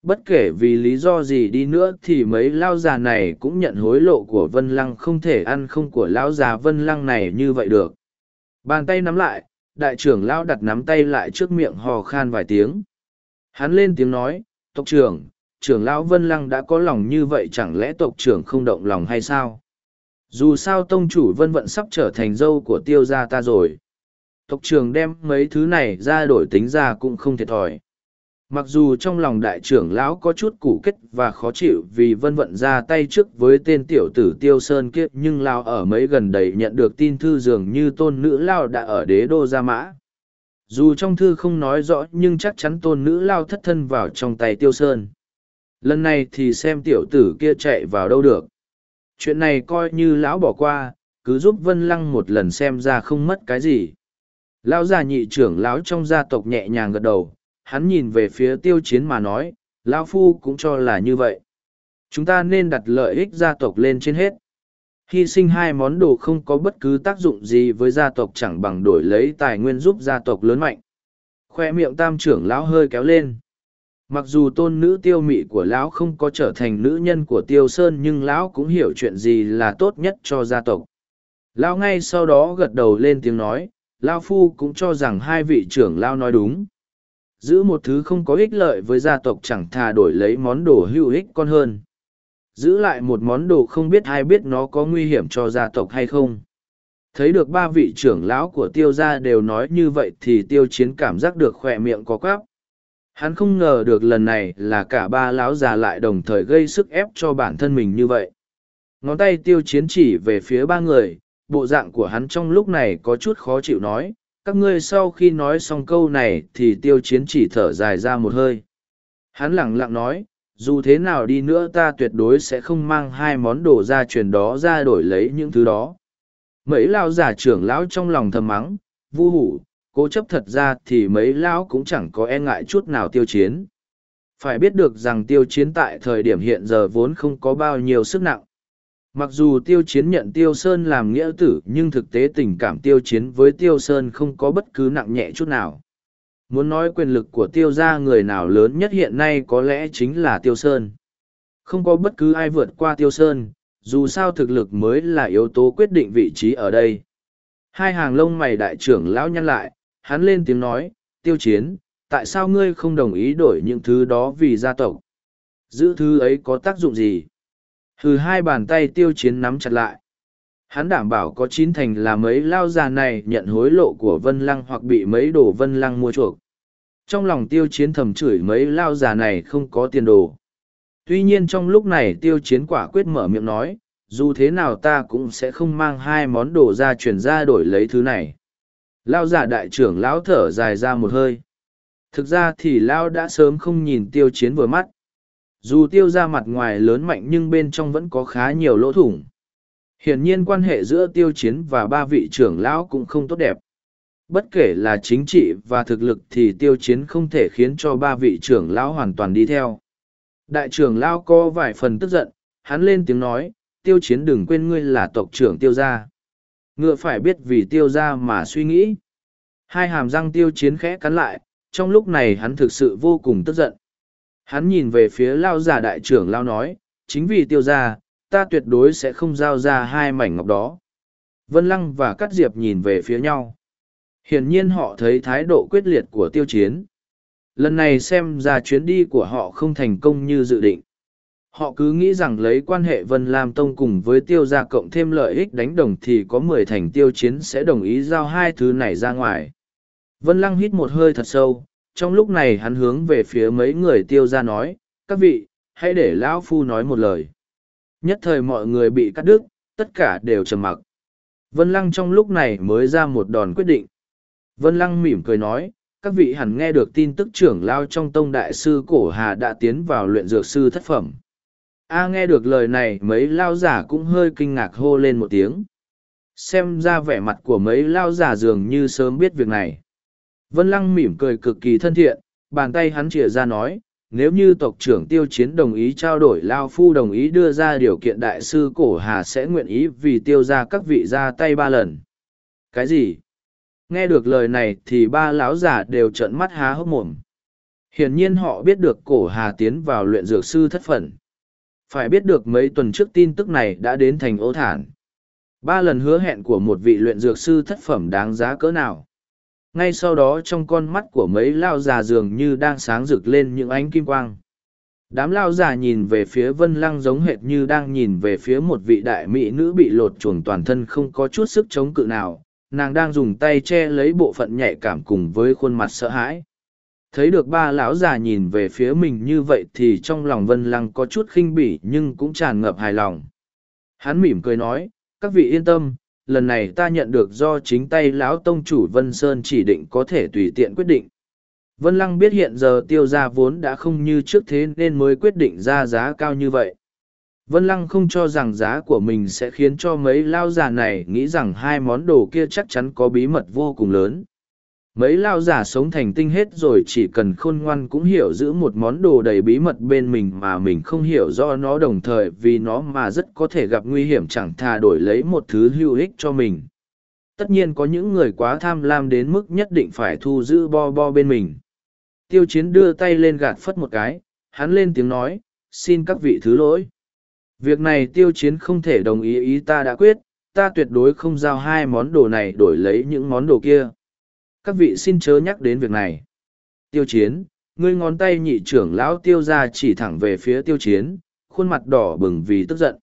Bất kể vì lý do gì đi nữa thì mấy lao già này cũng nhận hối lộ của vân lăng không thể ăn không của lão già vân lăng này như vậy được. Bàn tay nắm lại, đại trưởng lão đặt nắm tay lại trước miệng hò khan vài tiếng. Hắn lên tiếng nói, tộc trưởng trưởng lão vân lăng đã có lòng như vậy chẳng lẽ tộc trưởng không động lòng hay sao? Dù sao tông chủ vân vận sắp trở thành dâu của tiêu gia ta rồi tộc trưởng đem mấy thứ này ra đổi tính ra cũng không thiệt thòi. Mặc dù trong lòng đại trưởng lão có chút củ kết và khó chịu vì vân vận ra tay trước với tên tiểu tử tiêu sơn kiếp nhưng lao ở mấy gần đây nhận được tin thư dường như tôn nữ lao đã ở đế đô gia mã. Dù trong thư không nói rõ, nhưng chắc chắn tôn nữ lao thất thân vào trong tay tiêu sơn. Lần này thì xem tiểu tử kia chạy vào đâu được. Chuyện này coi như lão bỏ qua, cứ giúp vân lăng một lần xem ra không mất cái gì lão già nhị trưởng lão trong gia tộc nhẹ nhàng gật đầu, hắn nhìn về phía tiêu chiến mà nói, lão phu cũng cho là như vậy. Chúng ta nên đặt lợi ích gia tộc lên trên hết. Hy sinh hai món đồ không có bất cứ tác dụng gì với gia tộc chẳng bằng đổi lấy tài nguyên giúp gia tộc lớn mạnh. Khoe miệng tam trưởng lão hơi kéo lên. Mặc dù tôn nữ tiêu mị của lão không có trở thành nữ nhân của tiêu sơn nhưng lão cũng hiểu chuyện gì là tốt nhất cho gia tộc. Lão ngay sau đó gật đầu lên tiếng nói lao phu cũng cho rằng hai vị trưởng lao nói đúng. Giữ một thứ không có ích lợi với gia tộc chẳng thà đổi lấy món đồ hữu ích con hơn. Giữ lại một món đồ không biết ai biết nó có nguy hiểm cho gia tộc hay không. Thấy được ba vị trưởng lão của tiêu gia đều nói như vậy thì tiêu chiến cảm giác được khỏe miệng có quáp. Hắn không ngờ được lần này là cả ba lão già lại đồng thời gây sức ép cho bản thân mình như vậy. Ngón tay tiêu chiến chỉ về phía ba người bộ dạng của hắn trong lúc này có chút khó chịu nói, các ngươi sau khi nói xong câu này thì tiêu chiến chỉ thở dài ra một hơi. Hắn lẳng lặng nói, dù thế nào đi nữa ta tuyệt đối sẽ không mang hai món đồ gia truyền đó ra đổi lấy những thứ đó. Mấy lao giả trưởng lão trong lòng thầm mắng, vu hủ, cố chấp thật ra thì mấy lão cũng chẳng có e ngại chút nào tiêu chiến. Phải biết được rằng tiêu chiến tại thời điểm hiện giờ vốn không có bao nhiêu sức nặng mặc dù tiêu chiến nhận tiêu sơn làm nghĩa tử, nhưng thực tế tình cảm tiêu chiến với tiêu sơn không có bất cứ nặng nhẹ chút nào. Muốn nói quyền lực của tiêu gia người nào lớn nhất hiện nay có lẽ chính là tiêu sơn. Không có bất cứ ai vượt qua tiêu sơn, dù sao thực lực mới là yếu tố quyết định vị trí ở đây. Hai hàng lông mày đại trưởng lão nhăn lại, hắn lên tiếng nói, tiêu chiến, tại sao ngươi không đồng ý đổi những thứ đó vì gia tộc? Giữ thứ ấy có tác dụng gì? Hừ, hai bàn tay tiêu chiến nắm chặt lại. Hắn đảm bảo có chín thành là mấy lao già này nhận hối lộ của vân lăng hoặc bị mấy đồ vân lăng mua chuộc. Trong lòng tiêu chiến thầm chửi mấy lao già này không có tiền đồ. Tuy nhiên trong lúc này tiêu chiến quả quyết mở miệng nói, dù thế nào ta cũng sẽ không mang hai món đồ ra chuyển ra đổi lấy thứ này. Lao già đại trưởng lão thở dài ra một hơi. Thực ra thì lao đã sớm không nhìn tiêu chiến vừa mắt dù tiêu ra mặt ngoài lớn mạnh nhưng bên trong vẫn có khá nhiều lỗ thủng. Hiển nhiên quan hệ giữa tiêu chiến và ba vị trưởng lão cũng không tốt đẹp. Bất kể là chính trị và thực lực thì tiêu chiến không thể khiến cho ba vị trưởng lão hoàn toàn đi theo. Đại trưởng lão có vài phần tức giận, hắn lên tiếng nói, tiêu chiến đừng quên ngươi là tộc trưởng tiêu gia. Ngựa phải biết vì tiêu gia mà suy nghĩ. Hai hàm răng tiêu chiến khẽ cắn lại, trong lúc này hắn thực sự vô cùng tức giận hắn nhìn về phía lao giả đại trưởng lao nói, chính vì tiêu gia, ta tuyệt đối sẽ không giao ra hai mảnh ngọc đó. Vân lăng và Cát diệp nhìn về phía nhau. Hiển nhiên họ thấy thái độ quyết liệt của tiêu chiến. Lần này xem ra chuyến đi của họ không thành công như dự định. Họ cứ nghĩ rằng lấy quan hệ vân lam tông cùng với tiêu gia cộng thêm lợi ích đánh đồng thì có mười thành tiêu chiến sẽ đồng ý giao hai thứ này ra ngoài. Vân lăng hít một hơi thật sâu trong lúc này hắn hướng về phía mấy người tiêu gia nói, các vị, hãy để lão phu nói một lời. Nhất thời mọi người bị cắt đứt, tất cả đều trầm mặc. Vân lăng trong lúc này mới ra một đòn quyết định. Vân lăng mỉm cười nói, các vị hẳn nghe được tin tức trưởng lao trong tông đại sư cổ hà đã tiến vào luyện dược sư thất phẩm. A nghe được lời này, mấy lao giả cũng hơi kinh ngạc hô lên một tiếng. Xem ra vẻ mặt của mấy lao giả dường như sớm biết việc này vân lăng mỉm cười cực kỳ thân thiện, bàn tay hắn chìa ra nói, nếu như tộc trưởng tiêu chiến đồng ý trao đổi, lao phu đồng ý đưa ra điều kiện đại sư cổ hà sẽ nguyện ý vì tiêu ra các vị ra tay ba lần. Cái gì? Nghe được lời này thì ba lão giả đều trợn mắt há hốc mồm. Hiển nhiên họ biết được cổ hà tiến vào luyện dược sư thất phần phải biết được mấy tuần trước tin tức này đã đến thành ô thản. Ba lần hứa hẹn của một vị luyện dược sư thất phẩm đáng giá cỡ nào ngay sau đó trong con mắt của mấy lao già dường như đang sáng rực lên những ánh kim quang. Đám lao già nhìn về phía vân lăng giống hệt như đang nhìn về phía một vị đại mỹ nữ bị lột chuồng toàn thân không có chút sức chống cự nào. Nàng đang dùng tay che lấy bộ phận nhạy cảm cùng với khuôn mặt sợ hãi. Thấy được ba lão già nhìn về phía mình như vậy thì trong lòng vân lăng có chút khinh bỉ nhưng cũng tràn ngập hài lòng. Hắn mỉm cười nói, các vị yên tâm lần này ta nhận được do chính tay lão tông chủ vân sơn chỉ định có thể tùy tiện quyết định. Vân lăng biết hiện giờ tiêu gia vốn đã không như trước thế nên mới quyết định ra giá cao như vậy. Vân lăng không cho rằng giá của mình sẽ khiến cho mấy lao già này nghĩ rằng hai món đồ kia chắc chắn có bí mật vô cùng lớn mấy lao giả sống thành tinh hết rồi chỉ cần khôn ngoan cũng hiểu giữ một món đồ đầy bí mật bên mình mà mình không hiểu do nó đồng thời vì nó mà rất có thể gặp nguy hiểm chẳng thà đổi lấy một thứ hữu ích cho mình. Tất nhiên có những người quá tham lam đến mức nhất định phải thu giữ bo bo bên mình. Tiêu chiến đưa tay lên gạt phất một cái, hắn lên tiếng nói, xin các vị thứ lỗi. Việc này tiêu chiến không thể đồng ý ý ta đã quyết, ta tuyệt đối không giao hai món đồ này đổi lấy những món đồ kia các vị xin chớ nhắc đến việc này. Tiêu chiến, ngươi ngón tay nhị trưởng lão tiêu ra chỉ thẳng về phía tiêu chiến, khuôn mặt đỏ bừng vì tức giận.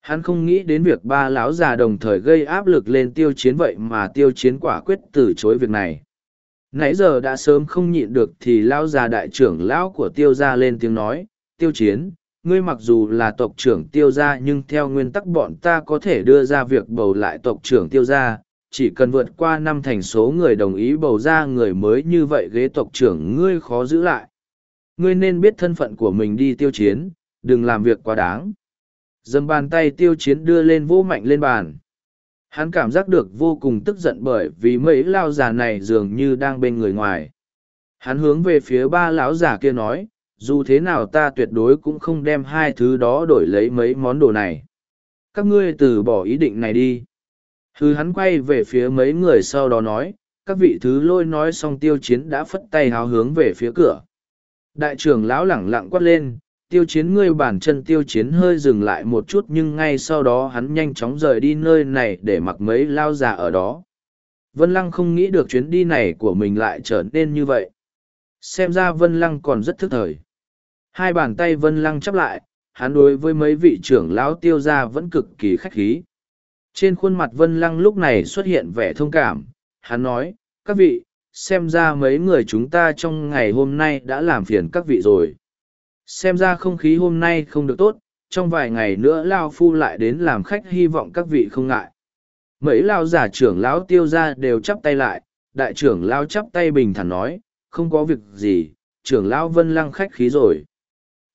Hắn không nghĩ đến việc ba lão già đồng thời gây áp lực lên tiêu chiến vậy mà tiêu chiến quả quyết từ chối việc này. Nãy giờ đã sớm không nhịn được thì lão già đại trưởng lão của tiêu gia lên tiếng nói, tiêu chiến, ngươi mặc dù là tộc trưởng tiêu gia nhưng theo nguyên tắc bọn ta có thể đưa ra việc bầu lại tộc trưởng tiêu gia chỉ cần vượt qua năm thành số người đồng ý bầu ra người mới như vậy ghế tộc trưởng ngươi khó giữ lại. Ngươi nên biết thân phận của mình đi tiêu chiến, đừng làm việc quá đáng. Dầm bàn tay tiêu chiến đưa lên vô mạnh lên bàn. Hắn cảm giác được vô cùng tức giận bởi vì mấy lao già này dường như đang bên người ngoài. Hắn hướng về phía ba lão già kia nói, dù thế nào ta tuyệt đối cũng không đem hai thứ đó đổi lấy mấy món đồ này. Các ngươi từ bỏ ý định này đi thứ hắn quay về phía mấy người sau đó nói, các vị thứ lôi nói xong tiêu chiến đã phất tay háo hướng về phía cửa. Đại trưởng lão lẳng lặng quát lên, tiêu chiến ngươi bản chân tiêu chiến hơi dừng lại một chút nhưng ngay sau đó hắn nhanh chóng rời đi nơi này để mặc mấy lao già ở đó. Vân Lăng không nghĩ được chuyến đi này của mình lại trở nên như vậy. Xem ra Vân Lăng còn rất thức thời. Hai bàn tay Vân Lăng chắp lại, hắn đối với mấy vị trưởng lão tiêu gia vẫn cực kỳ khách khí. Trên khuôn mặt Vân Lăng lúc này xuất hiện vẻ thông cảm, hắn nói, các vị, xem ra mấy người chúng ta trong ngày hôm nay đã làm phiền các vị rồi. Xem ra không khí hôm nay không được tốt, trong vài ngày nữa Lao Phu lại đến làm khách hy vọng các vị không ngại. Mấy Lao giả trưởng lão tiêu ra đều chắp tay lại, đại trưởng Lao chắp tay bình thản nói, không có việc gì, trưởng Lão Vân Lăng khách khí rồi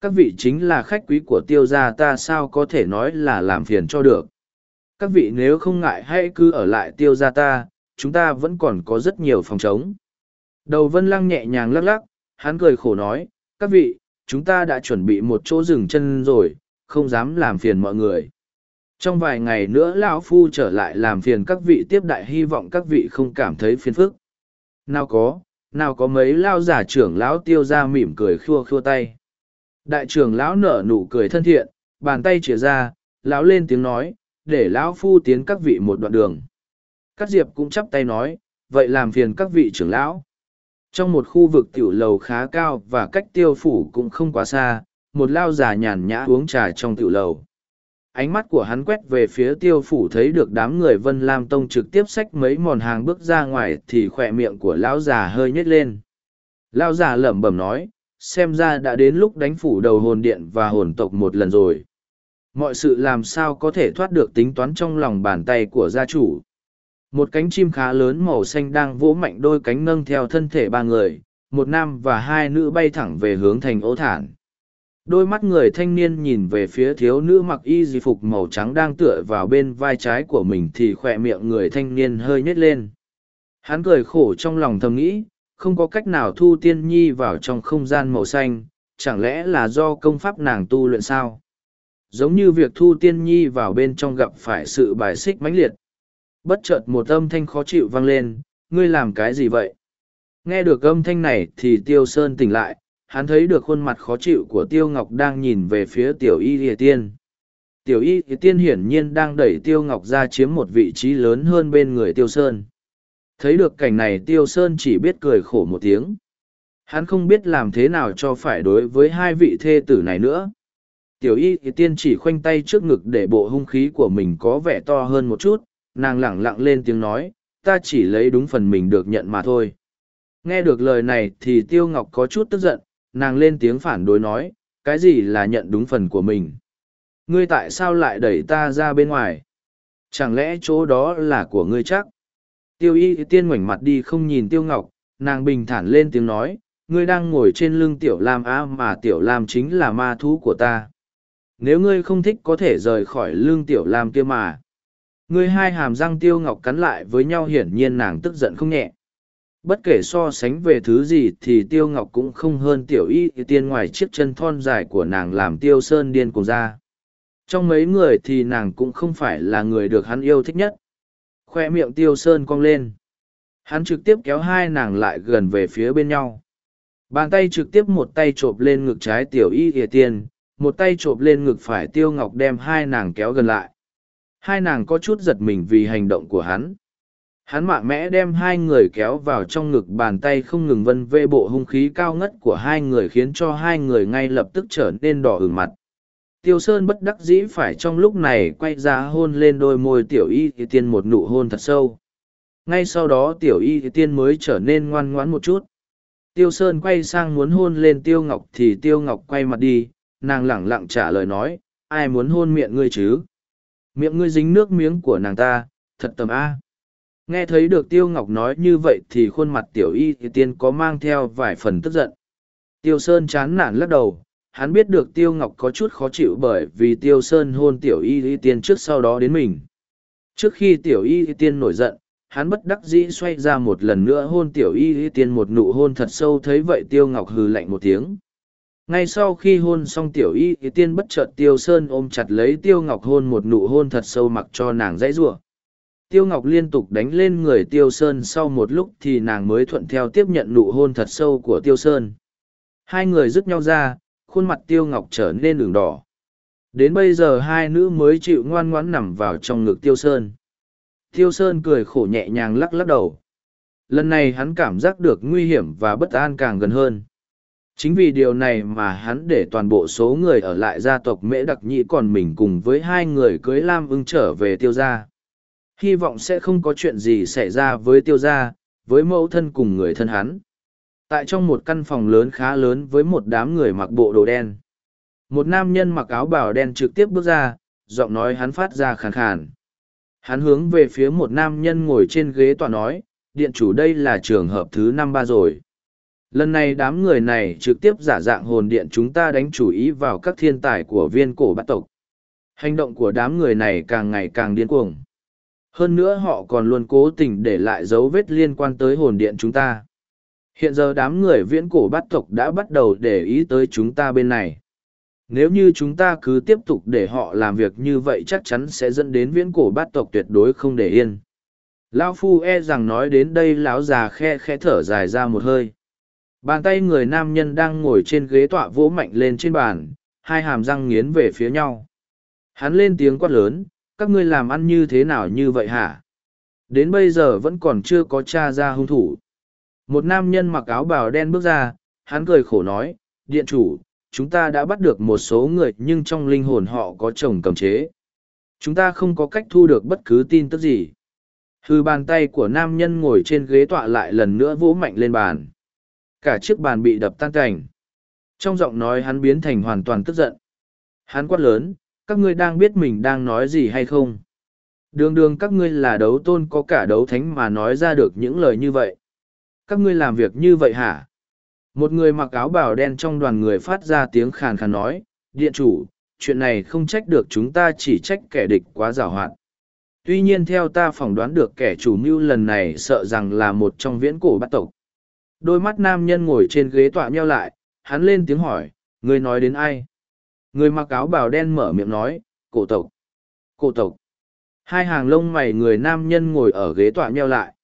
các vị chính là khách quý của tiêu gia ta sao có thể nói là làm phiền cho được. Các vị nếu không ngại hãy cứ ở lại tiêu gia ta, chúng ta vẫn còn có rất nhiều phòng trống. Đầu vân lăng nhẹ nhàng lắc lắc, hắn cười khổ nói, các vị, chúng ta đã chuẩn bị một chỗ dừng chân rồi, không dám làm phiền mọi người. Trong vài ngày nữa lão Phu trở lại làm phiền các vị tiếp đại hy vọng các vị không cảm thấy phiền phức. Nào có, nào có mấy lao giả trưởng lão tiêu ra mỉm cười khua khua tay. Đại trưởng lão nở nụ cười thân thiện, bàn tay chìa ra, lão lên tiếng nói, để lão Phu tiến các vị một đoạn đường. Cát diệp cũng chắp tay nói, vậy làm phiền các vị trưởng lão. Trong một khu vực tiểu lầu khá cao và cách tiêu phủ cũng không quá xa, một lao già nhàn nhã uống trà trong tiểu lầu. Ánh mắt của hắn quét về phía tiêu phủ thấy được đám người Vân Lam Tông trực tiếp xách mấy mòn hàng bước ra ngoài thì khỏe miệng của lão già hơi nhếch lên. Lão già lẩm bẩm nói, xem ra đã đến lúc đánh phủ đầu hồn điện và hồn tộc một lần rồi. Mọi sự làm sao có thể thoát được tính toán trong lòng bàn tay của gia chủ. Một cánh chim khá lớn màu xanh đang vỗ mạnh đôi cánh nâng theo thân thể ba người, một nam và hai nữ bay thẳng về hướng thành ố thản. Đôi mắt người thanh niên nhìn về phía thiếu nữ mặc y di phục màu trắng đang tựa vào bên vai trái của mình thì khỏe miệng người thanh niên hơi nhếch lên. Hắn cười khổ trong lòng thầm nghĩ, không có cách nào thu tiên nhi vào trong không gian màu xanh, chẳng lẽ là do công pháp nàng tu luyện sao? Giống như việc thu tiên nhi vào bên trong gặp phải sự bài xích mãnh liệt. Bất chợt một âm thanh khó chịu vang lên, ngươi làm cái gì vậy? Nghe được âm thanh này thì tiêu sơn tỉnh lại, hắn thấy được khuôn mặt khó chịu của tiêu ngọc đang nhìn về phía tiểu y địa tiên. Tiểu y địa tiên hiển nhiên đang đẩy tiêu ngọc ra chiếm một vị trí lớn hơn bên người tiêu sơn. Thấy được cảnh này, tiêu sơn chỉ biết cười khổ một tiếng. Hắn không biết làm thế nào cho phải đối với hai vị thê tử này nữa tiểu y thì tiên chỉ khoanh tay trước ngực để bộ hung khí của mình có vẻ to hơn một chút nàng lẳng lặng lên tiếng nói, ta chỉ lấy đúng phần mình được nhận mà thôi. Nghe được lời này thì Tiêu Ngọc có chút tức giận, nàng lên tiếng phản đối nói, cái gì là nhận đúng phần của mình? Ngươi tại sao lại đẩy ta ra bên ngoài? Chẳng lẽ chỗ đó là của ngươi chắc? Tiêu y tiên ngoảnh mặt đi không nhìn Tiêu Ngọc, nàng bình thản lên tiếng nói, ngươi đang ngồi trên lưng Tiểu Lam á mà Tiểu Lam chính là ma thú của ta. Nếu ngươi không thích có thể rời khỏi lưng Tiểu Lam kia mà. Ngươi hai hàm răng tiêu ngọc cắn lại với nhau hiển nhiên nàng tức giận không nhẹ. Bất kể so sánh về thứ gì thì tiêu ngọc cũng không hơn tiểu y tiên ngoài chiếc chân thon dài của nàng làm tiêu sơn điên cùng ra. Trong mấy người thì nàng cũng không phải là người được hắn yêu thích nhất. Khoe miệng tiêu sơn cong lên. Hắn trực tiếp kéo hai nàng lại gần về phía bên nhau. Bàn tay trực tiếp một tay chộp lên ngực trái tiểu y ỉa tiên, một tay chộp lên ngực phải tiêu ngọc đem hai nàng kéo gần lại. Hai nàng có chút giật mình vì hành động của hắn. Hắn mạnh mẽ đem hai người kéo vào trong ngực bàn tay không ngừng vân vê bộ hung khí cao ngất của hai người khiến cho hai người ngay lập tức trở nên đỏ ửng mặt. Tiêu sơn bất đắc dĩ phải trong lúc này quay ra hôn lên đôi môi tiểu y thì tiên một nụ hôn thật sâu. Ngay sau đó tiểu y thì tiên mới trở nên ngoan ngoãn một chút. Tiêu sơn quay sang muốn hôn lên tiêu ngọc thì tiêu ngọc quay mặt đi nàng lẳng lặng trả lời nói, ai muốn hôn miệng ngươi chứ? Miệng ngươi dính nước miếng của nàng ta, thật tầm a. Nghe thấy được tiêu ngọc nói như vậy thì khuôn mặt tiểu y thì tiên có mang theo vài phần tức giận. Tiêu sơn chán nản lắc đầu, hắn biết được tiêu ngọc có chút khó chịu bởi vì tiêu sơn hôn tiểu y thì tiên trước sau đó đến mình. Trước khi tiểu y thì tiên nổi giận, hắn bất đắc dĩ xoay ra một lần nữa hôn tiểu y thì tiên một nụ hôn thật sâu thấy vậy tiêu ngọc hừ lạnh một tiếng ngay sau khi hôn xong tiểu y thì tiên bất chợt tiêu sơn ôm chặt lấy tiêu ngọc hôn một nụ hôn thật sâu mặc cho nàng dãy giụa tiêu ngọc liên tục đánh lên người tiêu sơn, sau một lúc thì nàng mới thuận theo tiếp nhận nụ hôn thật sâu của tiêu sơn. Hai người dứt nhau ra, khuôn mặt tiêu ngọc trở nên đường đỏ. Đến bây giờ hai nữ mới chịu ngoan ngoãn nằm vào trong ngực tiêu sơn. Tiêu sơn cười khổ nhẹ nhàng lắc lắc đầu. Lần này hắn cảm giác được nguy hiểm và bất an càng gần hơn. Chính vì điều này mà hắn để toàn bộ số người ở lại gia tộc Mễ Đặc Nhĩ còn mình cùng với hai người cưới Lam ưng trở về tiêu gia. Hy vọng sẽ không có chuyện gì xảy ra với tiêu gia, với mẫu thân cùng người thân hắn. Tại trong một căn phòng lớn khá lớn với một đám người mặc bộ đồ đen. Một nam nhân mặc áo bào đen trực tiếp bước ra, giọng nói hắn phát ra khàn khàn. Hắn hướng về phía một nam nhân ngồi trên ghế tòa nói, điện chủ đây là trường hợp thứ năm ba rồi Lần này đám người này trực tiếp giả dạng hồn điện chúng ta đánh chủ ý vào các thiên tài của viên cổ bát tộc. Hành động của đám người này càng ngày càng điên cuồng. Hơn nữa họ còn luôn cố tình để lại dấu vết liên quan tới hồn điện chúng ta. Hiện giờ đám người viễn cổ bát tộc đã bắt đầu để ý tới chúng ta bên này. Nếu như chúng ta cứ tiếp tục để họ làm việc như vậy chắc chắn sẽ dẫn đến viễn cổ bát tộc tuyệt đối không để yên. Lão Phu e rằng nói đến đây, lão già khe khẽ thở dài ra một hơi. Bàn tay người nam nhân đang ngồi trên ghế tọa vỗ mạnh lên trên bàn, hai hàm răng nghiến về phía nhau. Hắn lên tiếng quát lớn, các ngươi làm ăn như thế nào như vậy hả? Đến bây giờ vẫn còn chưa có tra ra hung thủ. Một nam nhân mặc áo bào đen bước ra, hắn cười khổ nói, điện chủ, chúng ta đã bắt được một số người nhưng trong linh hồn họ có chồng cầm chế. Chúng ta không có cách thu được bất cứ tin tức gì. Hư bàn tay của nam nhân ngồi trên ghế tọa lại lần nữa vỗ mạnh lên bàn. Cả chiếc bàn bị đập tan cảnh. Trong giọng nói hắn biến thành hoàn toàn tức giận. Hắn quát lớn, các ngươi đang biết mình đang nói gì hay không? Đường đường các ngươi là đấu tôn có cả đấu thánh mà nói ra được những lời như vậy. Các ngươi làm việc như vậy hả? Một người mặc áo bào đen trong đoàn người phát ra tiếng khàn khàn nói, điện chủ, chuyện này không trách được chúng ta chỉ trách kẻ địch quá giảo hoạt. Tuy nhiên theo ta phỏng đoán được kẻ chủ mưu lần này sợ rằng là một trong viễn cổ bắt tộc. Đôi mắt nam nhân ngồi trên ghế tọa nheo lại, hắn lên tiếng hỏi, người nói đến ai? Người mặc áo bào đen mở miệng nói, cổ tộc. Cổ tộc. Hai hàng lông mày người nam nhân ngồi ở ghế tọa nheo lại.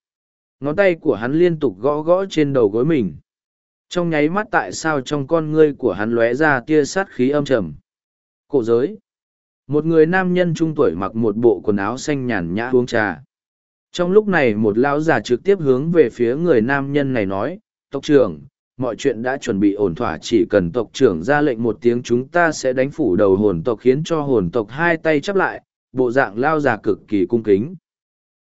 Ngón tay của hắn liên tục gõ gõ trên đầu gối mình. Trong nháy mắt tại sao trong con ngươi của hắn lóe ra tia sát khí âm trầm. Cổ giới. Một người nam nhân trung tuổi mặc một bộ quần áo xanh nhàn nhã uống trà. Trong lúc này một lão già trực tiếp hướng về phía người nam nhân này nói, tộc trưởng, mọi chuyện đã chuẩn bị ổn thỏa chỉ cần tộc trưởng ra lệnh một tiếng chúng ta sẽ đánh phủ đầu hồn tộc khiến cho hồn tộc hai tay chắp lại, bộ dạng lao già cực kỳ cung kính.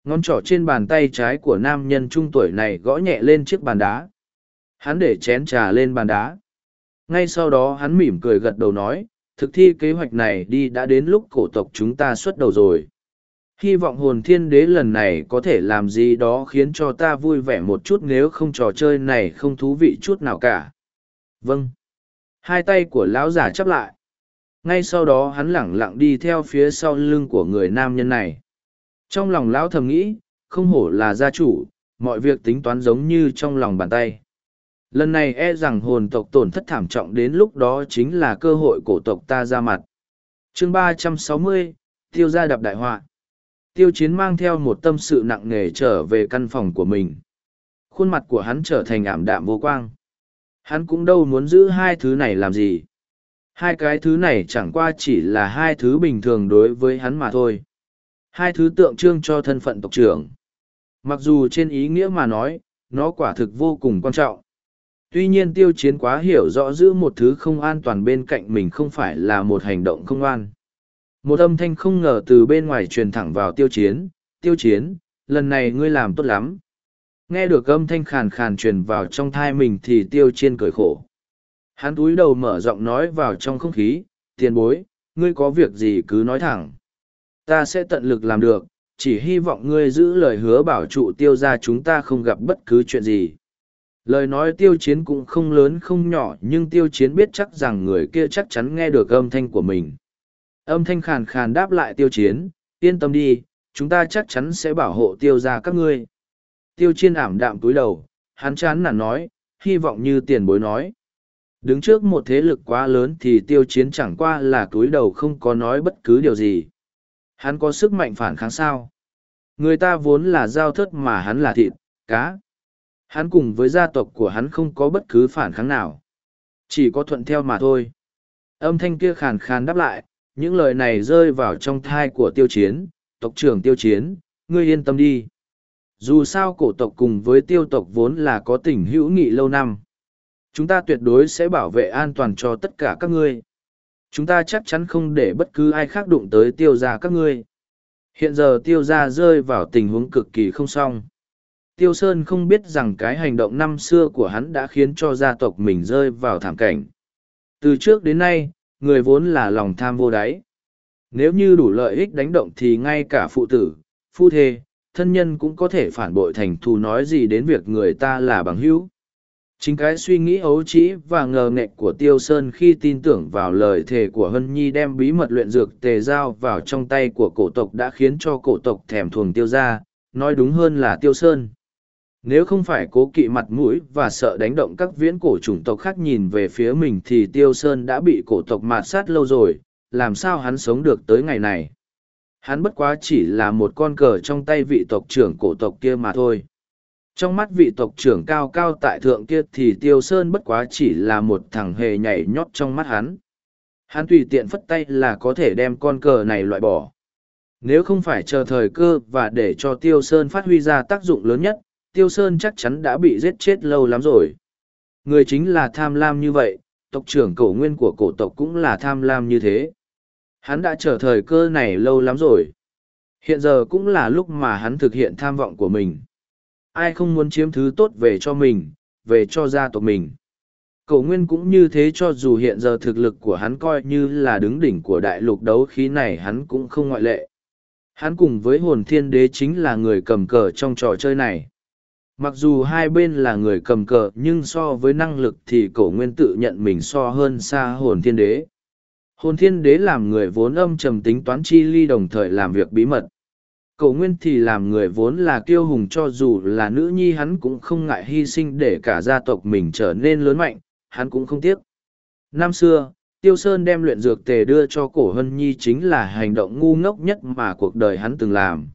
Ngón trỏ trên bàn tay trái của nam nhân trung tuổi này gõ nhẹ lên chiếc bàn đá. Hắn để chén trà lên bàn đá. Ngay sau đó hắn mỉm cười gật đầu nói, thực thi kế hoạch này đi đã đến lúc cổ tộc chúng ta xuất đầu rồi. Hy vọng hồn thiên đế lần này có thể làm gì đó khiến cho ta vui vẻ một chút nếu không trò chơi này không thú vị chút nào cả. Vâng. Hai tay của lão giả chắp lại. Ngay sau đó hắn lẳng lặng đi theo phía sau lưng của người nam nhân này. Trong lòng lão thầm nghĩ, không hổ là gia chủ, mọi việc tính toán giống như trong lòng bàn tay. Lần này e rằng hồn tộc tổn thất thảm trọng đến lúc đó chính là cơ hội cổ tộc ta ra mặt. chương ba trăm sáu mươi tiêu gia đập đại họa. Tiêu chiến mang theo một tâm sự nặng nề trở về căn phòng của mình. Khuôn mặt của hắn trở thành ảm đạm vô quang. Hắn cũng đâu muốn giữ hai thứ này làm gì. Hai cái thứ này chẳng qua chỉ là hai thứ bình thường đối với hắn mà thôi. Hai thứ tượng trưng cho thân phận tộc trưởng. Mặc dù trên ý nghĩa mà nói, nó quả thực vô cùng quan trọng. Tuy nhiên tiêu chiến quá hiểu rõ giữ một thứ không an toàn bên cạnh mình không phải là một hành động không an. Một âm thanh không ngờ từ bên ngoài truyền thẳng vào tiêu chiến, tiêu chiến, lần này ngươi làm tốt lắm. Nghe được âm thanh khàn khàn truyền vào trong thai mình thì tiêu chiên cười khổ. Hắn túi đầu mở giọng nói vào trong không khí, tiền bối, ngươi có việc gì cứ nói thẳng. Ta sẽ tận lực làm được, chỉ hy vọng ngươi giữ lời hứa bảo trụ tiêu ra chúng ta không gặp bất cứ chuyện gì. Lời nói tiêu chiến cũng không lớn không nhỏ nhưng tiêu chiến biết chắc rằng người kia chắc chắn nghe được âm thanh của mình. Âm thanh khàn khàn đáp lại tiêu chiến, yên tâm đi, chúng ta chắc chắn sẽ bảo hộ tiêu ra các ngươi. Tiêu Chiến ảm đạm túi đầu, hắn chán nản nói, hy vọng như tiền bối nói. Đứng trước một thế lực quá lớn thì tiêu chiến chẳng qua là túi đầu không có nói bất cứ điều gì. Hắn có sức mạnh phản kháng sao. Người ta vốn là giao thất mà hắn là thịt, cá. Hắn cùng với gia tộc của hắn không có bất cứ phản kháng nào. Chỉ có thuận theo mà thôi. Âm thanh kia khàn khàn đáp lại, những lời này rơi vào trong thai của tiêu chiến, tộc trưởng tiêu chiến, ngươi yên tâm đi. Dù sao cổ tộc cùng với tiêu tộc vốn là có tình hữu nghị lâu năm. Chúng ta tuyệt đối sẽ bảo vệ an toàn cho tất cả các ngươi. Chúng ta chắc chắn không để bất cứ ai khác đụng tới tiêu gia các ngươi. Hiện giờ tiêu gia rơi vào tình huống cực kỳ không xong. Tiêu Sơn không biết rằng cái hành động năm xưa của hắn đã khiến cho gia tộc mình rơi vào thảm cảnh. Từ trước đến nay, người vốn là lòng tham vô đáy. Nếu như đủ lợi ích đánh động thì ngay cả phụ tử, phu thê, thân nhân cũng có thể phản bội thành thù nói gì đến việc người ta là bằng hữu. Chính cái suy nghĩ ấu trĩ và ngờ nghệch của Tiêu Sơn khi tin tưởng vào lời thề của Hân Nhi đem bí mật luyện dược tề giao vào trong tay của cổ tộc đã khiến cho cổ tộc thèm thuồng tiêu ra, nói đúng hơn là Tiêu Sơn. Nếu không phải cố kỵ mặt mũi và sợ đánh động các viễn cổ chủng tộc khác nhìn về phía mình thì Tiêu Sơn đã bị cổ tộc mạt sát lâu rồi, làm sao hắn sống được tới ngày này. Hắn bất quá chỉ là một con cờ trong tay vị tộc trưởng cổ tộc kia mà thôi. Trong mắt vị tộc trưởng cao cao tại thượng kia thì Tiêu Sơn bất quá chỉ là một thằng hề nhảy nhót trong mắt hắn. Hắn tùy tiện phất tay là có thể đem con cờ này loại bỏ. Nếu không phải chờ thời cơ và để cho Tiêu Sơn phát huy ra tác dụng lớn nhất, Tiêu Sơn chắc chắn đã bị giết chết lâu lắm rồi. Người chính là tham lam như vậy, tộc trưởng cổ nguyên của cổ tộc cũng là tham lam như thế. Hắn đã chờ thời cơ này lâu lắm rồi. Hiện giờ cũng là lúc mà hắn thực hiện tham vọng của mình. Ai không muốn chiếm thứ tốt về cho mình, về cho gia tộc mình. Cổ nguyên cũng như thế cho dù hiện giờ thực lực của hắn coi như là đứng đỉnh của đại lục đấu khí này hắn cũng không ngoại lệ. Hắn cùng với hồn thiên đế chính là người cầm cờ trong trò chơi này. Mặc dù hai bên là người cầm cờ nhưng so với năng lực thì cổ nguyên tự nhận mình so hơn xa hồn thiên đế. Hồn thiên đế làm người vốn âm trầm tính toán chi ly đồng thời làm việc bí mật. Cổ nguyên thì làm người vốn là kiêu hùng cho dù là nữ nhi hắn cũng không ngại hy sinh để cả gia tộc mình trở nên lớn mạnh, hắn cũng không tiếc. Năm xưa, Tiêu Sơn đem luyện dược tề đưa cho cổ hân nhi chính là hành động ngu ngốc nhất mà cuộc đời hắn từng làm.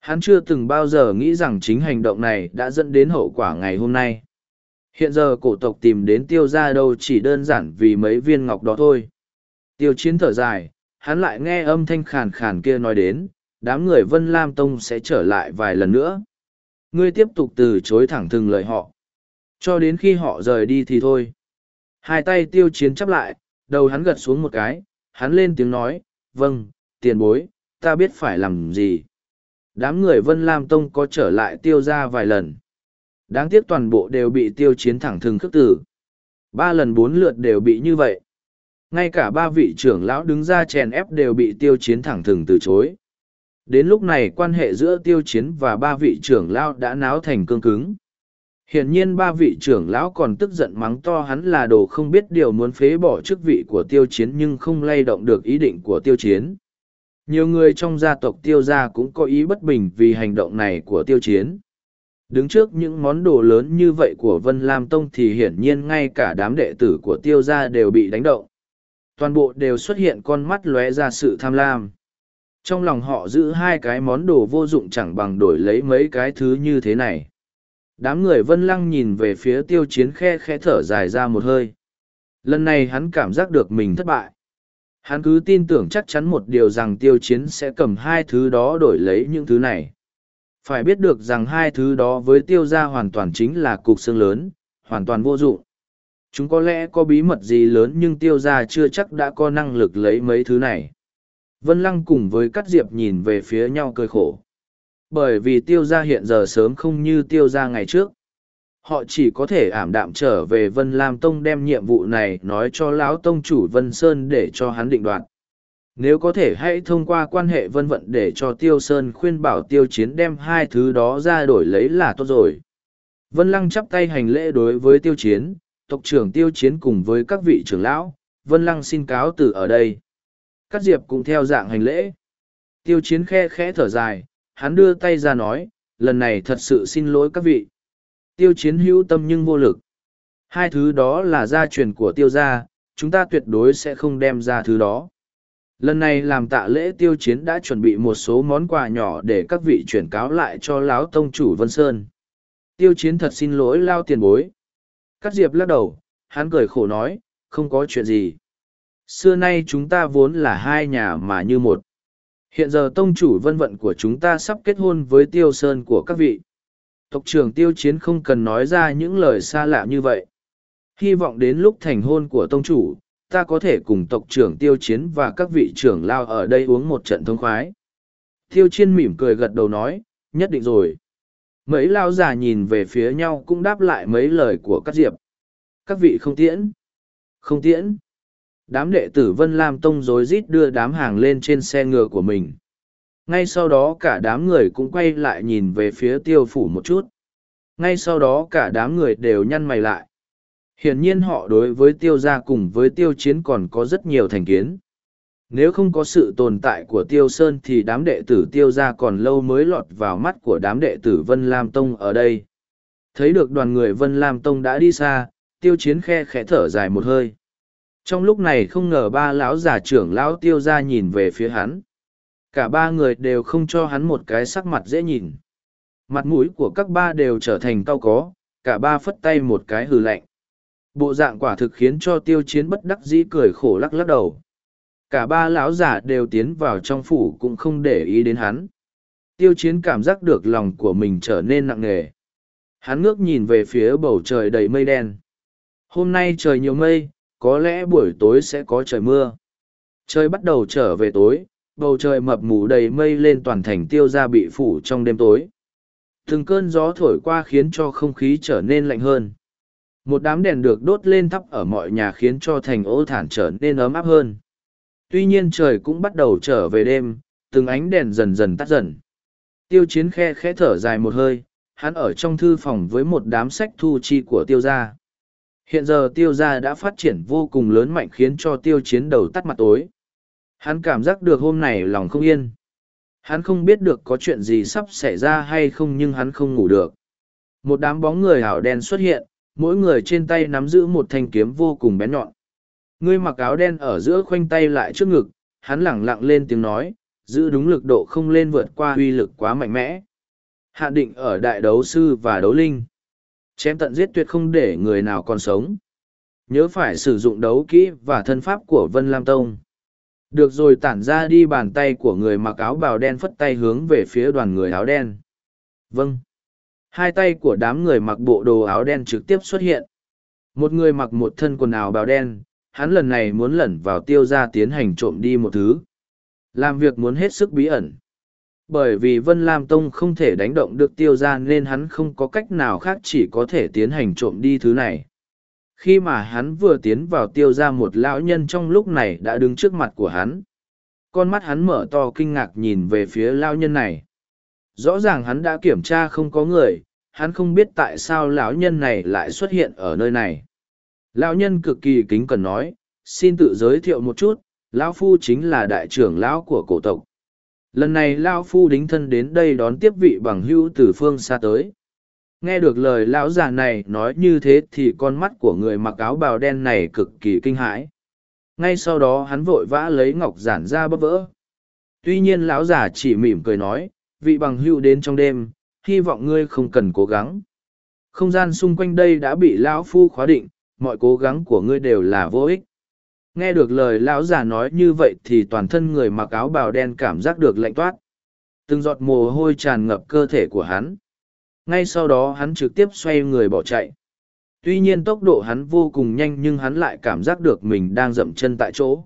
Hắn chưa từng bao giờ nghĩ rằng chính hành động này đã dẫn đến hậu quả ngày hôm nay. Hiện giờ cổ tộc tìm đến tiêu ra đâu chỉ đơn giản vì mấy viên ngọc đó thôi. Tiêu chiến thở dài, hắn lại nghe âm thanh khàn khàn kia nói đến, đám người Vân Lam Tông sẽ trở lại vài lần nữa. Ngươi tiếp tục từ chối thẳng thừng lời họ. Cho đến khi họ rời đi thì thôi. Hai tay tiêu chiến chắp lại, đầu hắn gật xuống một cái, hắn lên tiếng nói, vâng, tiền bối, ta biết phải làm gì. Đám người Vân Lam Tông có trở lại tiêu ra vài lần. Đáng tiếc toàn bộ đều bị tiêu chiến thẳng thừng khước tử. Ba lần bốn lượt đều bị như vậy. Ngay cả ba vị trưởng lão đứng ra chèn ép đều bị tiêu chiến thẳng thừng từ chối. Đến lúc này quan hệ giữa tiêu chiến và ba vị trưởng lão đã náo thành cương cứng. Hiển nhiên ba vị trưởng lão còn tức giận mắng to hắn là đồ không biết điều muốn phế bỏ chức vị của tiêu chiến nhưng không lay động được ý định của tiêu chiến. Nhiều người trong gia tộc tiêu gia cũng có ý bất bình vì hành động này của tiêu chiến. Đứng trước những món đồ lớn như vậy của Vân Lam Tông thì hiển nhiên ngay cả đám đệ tử của tiêu gia đều bị đánh động. Toàn bộ đều xuất hiện con mắt lóe ra sự tham lam. Trong lòng họ giữ hai cái món đồ vô dụng chẳng bằng đổi lấy mấy cái thứ như thế này. Đám người vân lăng nhìn về phía tiêu chiến khe khẽ thở dài ra một hơi. Lần này hắn cảm giác được mình thất bại. Hắn cứ tin tưởng chắc chắn một điều rằng tiêu chiến sẽ cầm hai thứ đó đổi lấy những thứ này. Phải biết được rằng hai thứ đó với tiêu gia hoàn toàn chính là cục xương lớn, hoàn toàn vô dụng. Chúng có lẽ có bí mật gì lớn nhưng tiêu gia chưa chắc đã có năng lực lấy mấy thứ này. Vân Lăng cùng với Cát Diệp nhìn về phía nhau cười khổ. Bởi vì tiêu gia hiện giờ sớm không như tiêu gia ngày trước. Họ chỉ có thể ảm đạm trở về Vân Lam Tông đem nhiệm vụ này nói cho lão tông chủ Vân Sơn để cho hắn định đoạt. Nếu có thể hãy thông qua quan hệ vân vận để cho Tiêu Sơn khuyên bảo Tiêu Chiến đem hai thứ đó ra đổi lấy là tốt rồi. Vân Lăng chắp tay hành lễ đối với Tiêu Chiến, tộc trưởng Tiêu Chiến cùng với các vị trưởng lão, Vân Lăng xin cáo từ ở đây. Các diệp cũng theo dạng hành lễ. Tiêu Chiến khe khẽ thở dài, hắn đưa tay ra nói, lần này thật sự xin lỗi các vị. Tiêu chiến hữu tâm nhưng vô lực. Hai thứ đó là gia truyền của tiêu gia, chúng ta tuyệt đối sẽ không đem ra thứ đó. Lần này làm tạ lễ tiêu chiến đã chuẩn bị một số món quà nhỏ để các vị chuyển cáo lại cho lão tông chủ Vân Sơn. Tiêu chiến thật xin lỗi lao tiền bối. Cắt diệp lắc đầu, hắn cười khổ nói, không có chuyện gì. Xưa nay chúng ta vốn là hai nhà mà như một. Hiện giờ tông chủ vân vận của chúng ta sắp kết hôn với tiêu sơn của các vị. Tộc trưởng tiêu chiến không cần nói ra những lời xa lạ như vậy. Hy vọng đến lúc thành hôn của tông chủ, ta có thể cùng tộc trưởng tiêu chiến và các vị trưởng lao ở đây uống một trận thông khoái. Tiêu Chiến mỉm cười gật đầu nói, nhất định rồi. Mấy lao già nhìn về phía nhau cũng đáp lại mấy lời của các diệp. Các vị không tiễn. Không tiễn đám đệ tử Vân Lam Tông rối rít đưa đám hàng lên trên xe ngựa của mình. Ngay sau đó cả đám người cũng quay lại nhìn về phía tiêu phủ một chút. Ngay sau đó cả đám người đều nhăn mày lại. Hiển nhiên họ đối với tiêu gia cùng với tiêu chiến còn có rất nhiều thành kiến. Nếu không có sự tồn tại của tiêu sơn thì đám đệ tử tiêu gia còn lâu mới lọt vào mắt của đám đệ tử Vân Lam Tông ở đây. Thấy được đoàn người Vân Lam Tông đã đi xa, tiêu chiến khe khẽ thở dài một hơi. Trong lúc này không ngờ ba lão già trưởng lão tiêu gia nhìn về phía hắn. Cả ba người đều không cho hắn một cái sắc mặt dễ nhìn. Mặt mũi của các ba đều trở thành cau có, cả ba phất tay một cái hừ lạnh. Bộ dạng quả thực khiến cho tiêu chiến bất đắc dĩ cười khổ lắc lắc đầu. Cả ba lão giả đều tiến vào trong phủ cũng không để ý đến hắn. Tiêu chiến cảm giác được lòng của mình trở nên nặng nề. Hắn ngước nhìn về phía bầu trời đầy mây đen. Hôm nay trời nhiều mây, có lẽ buổi tối sẽ có trời mưa. Trời bắt đầu trở về tối, bầu trời mập mù đầy mây lên toàn thành tiêu ra bị phủ trong đêm tối. Từng cơn gió thổi qua khiến cho không khí trở nên lạnh hơn. Một đám đèn được đốt lên thắp ở mọi nhà khiến cho thành ô thản trở nên ấm áp hơn. Tuy nhiên trời cũng bắt đầu trở về đêm, từng ánh đèn dần dần tắt dần. Tiêu chiến khe khẽ thở dài một hơi, hắn ở trong thư phòng với một đám sách thu chi của tiêu gia. Hiện giờ tiêu gia đã phát triển vô cùng lớn mạnh khiến cho tiêu chiến đầu tắt mặt tối. Hắn cảm giác được hôm này lòng không yên. Hắn không biết được có chuyện gì sắp xảy ra hay không nhưng hắn không ngủ được. Một đám bóng người hảo đen xuất hiện, mỗi người trên tay nắm giữ một thanh kiếm vô cùng bén nhọn. Ngươi mặc áo đen ở giữa khoanh tay lại trước ngực, hắn lẳng lặng lên tiếng nói, giữ đúng lực độ không lên vượt qua uy lực quá mạnh mẽ. Hạ định ở đại đấu sư và đấu linh. Chém tận giết tuyệt không để người nào còn sống. Nhớ phải sử dụng đấu kỹ và thân pháp của Vân Lam Tông. Được rồi tản ra đi bàn tay của người mặc áo bào đen phất tay hướng về phía đoàn người áo đen. Vâng. Hai tay của đám người mặc bộ đồ áo đen trực tiếp xuất hiện. Một người mặc một thân quần áo bào đen, hắn lần này muốn lẩn vào tiêu ra tiến hành trộm đi một thứ. Làm việc muốn hết sức bí ẩn. Bởi vì Vân Lam Tông không thể đánh động được tiêu ra nên hắn không có cách nào khác chỉ có thể tiến hành trộm đi thứ này. Khi mà hắn vừa tiến vào tiêu ra một lão nhân trong lúc này đã đứng trước mặt của hắn. Con mắt hắn mở to kinh ngạc nhìn về phía lão nhân này. Rõ ràng hắn đã kiểm tra không có người, hắn không biết tại sao lão nhân này lại xuất hiện ở nơi này lão nhân cực kỳ kính cần nói xin tự giới thiệu một chút lão phu chính là đại trưởng lão của cổ tộc lần này lão phu đính thân đến đây đón tiếp vị bằng hữu từ phương xa tới nghe được lời lão già này nói như thế thì con mắt của người mặc áo bào đen này cực kỳ kinh hãi. Ngay sau đó hắn vội vã lấy ngọc giản ra bấp vỡ. Tuy nhiên lão già chỉ mỉm cười nói, vị bằng hưu đến trong đêm, hy vọng ngươi không cần cố gắng. Không gian xung quanh đây đã bị lão phu khóa định, mọi cố gắng của ngươi đều là vô ích. Nghe được lời lão già nói như vậy thì toàn thân người mặc áo bào đen cảm giác được lạnh toát. Từng giọt mồ hôi tràn ngập cơ thể của hắn ngay sau đó hắn trực tiếp xoay người bỏ chạy. Tuy nhiên tốc độ hắn vô cùng nhanh nhưng hắn lại cảm giác được mình đang dậm chân tại chỗ.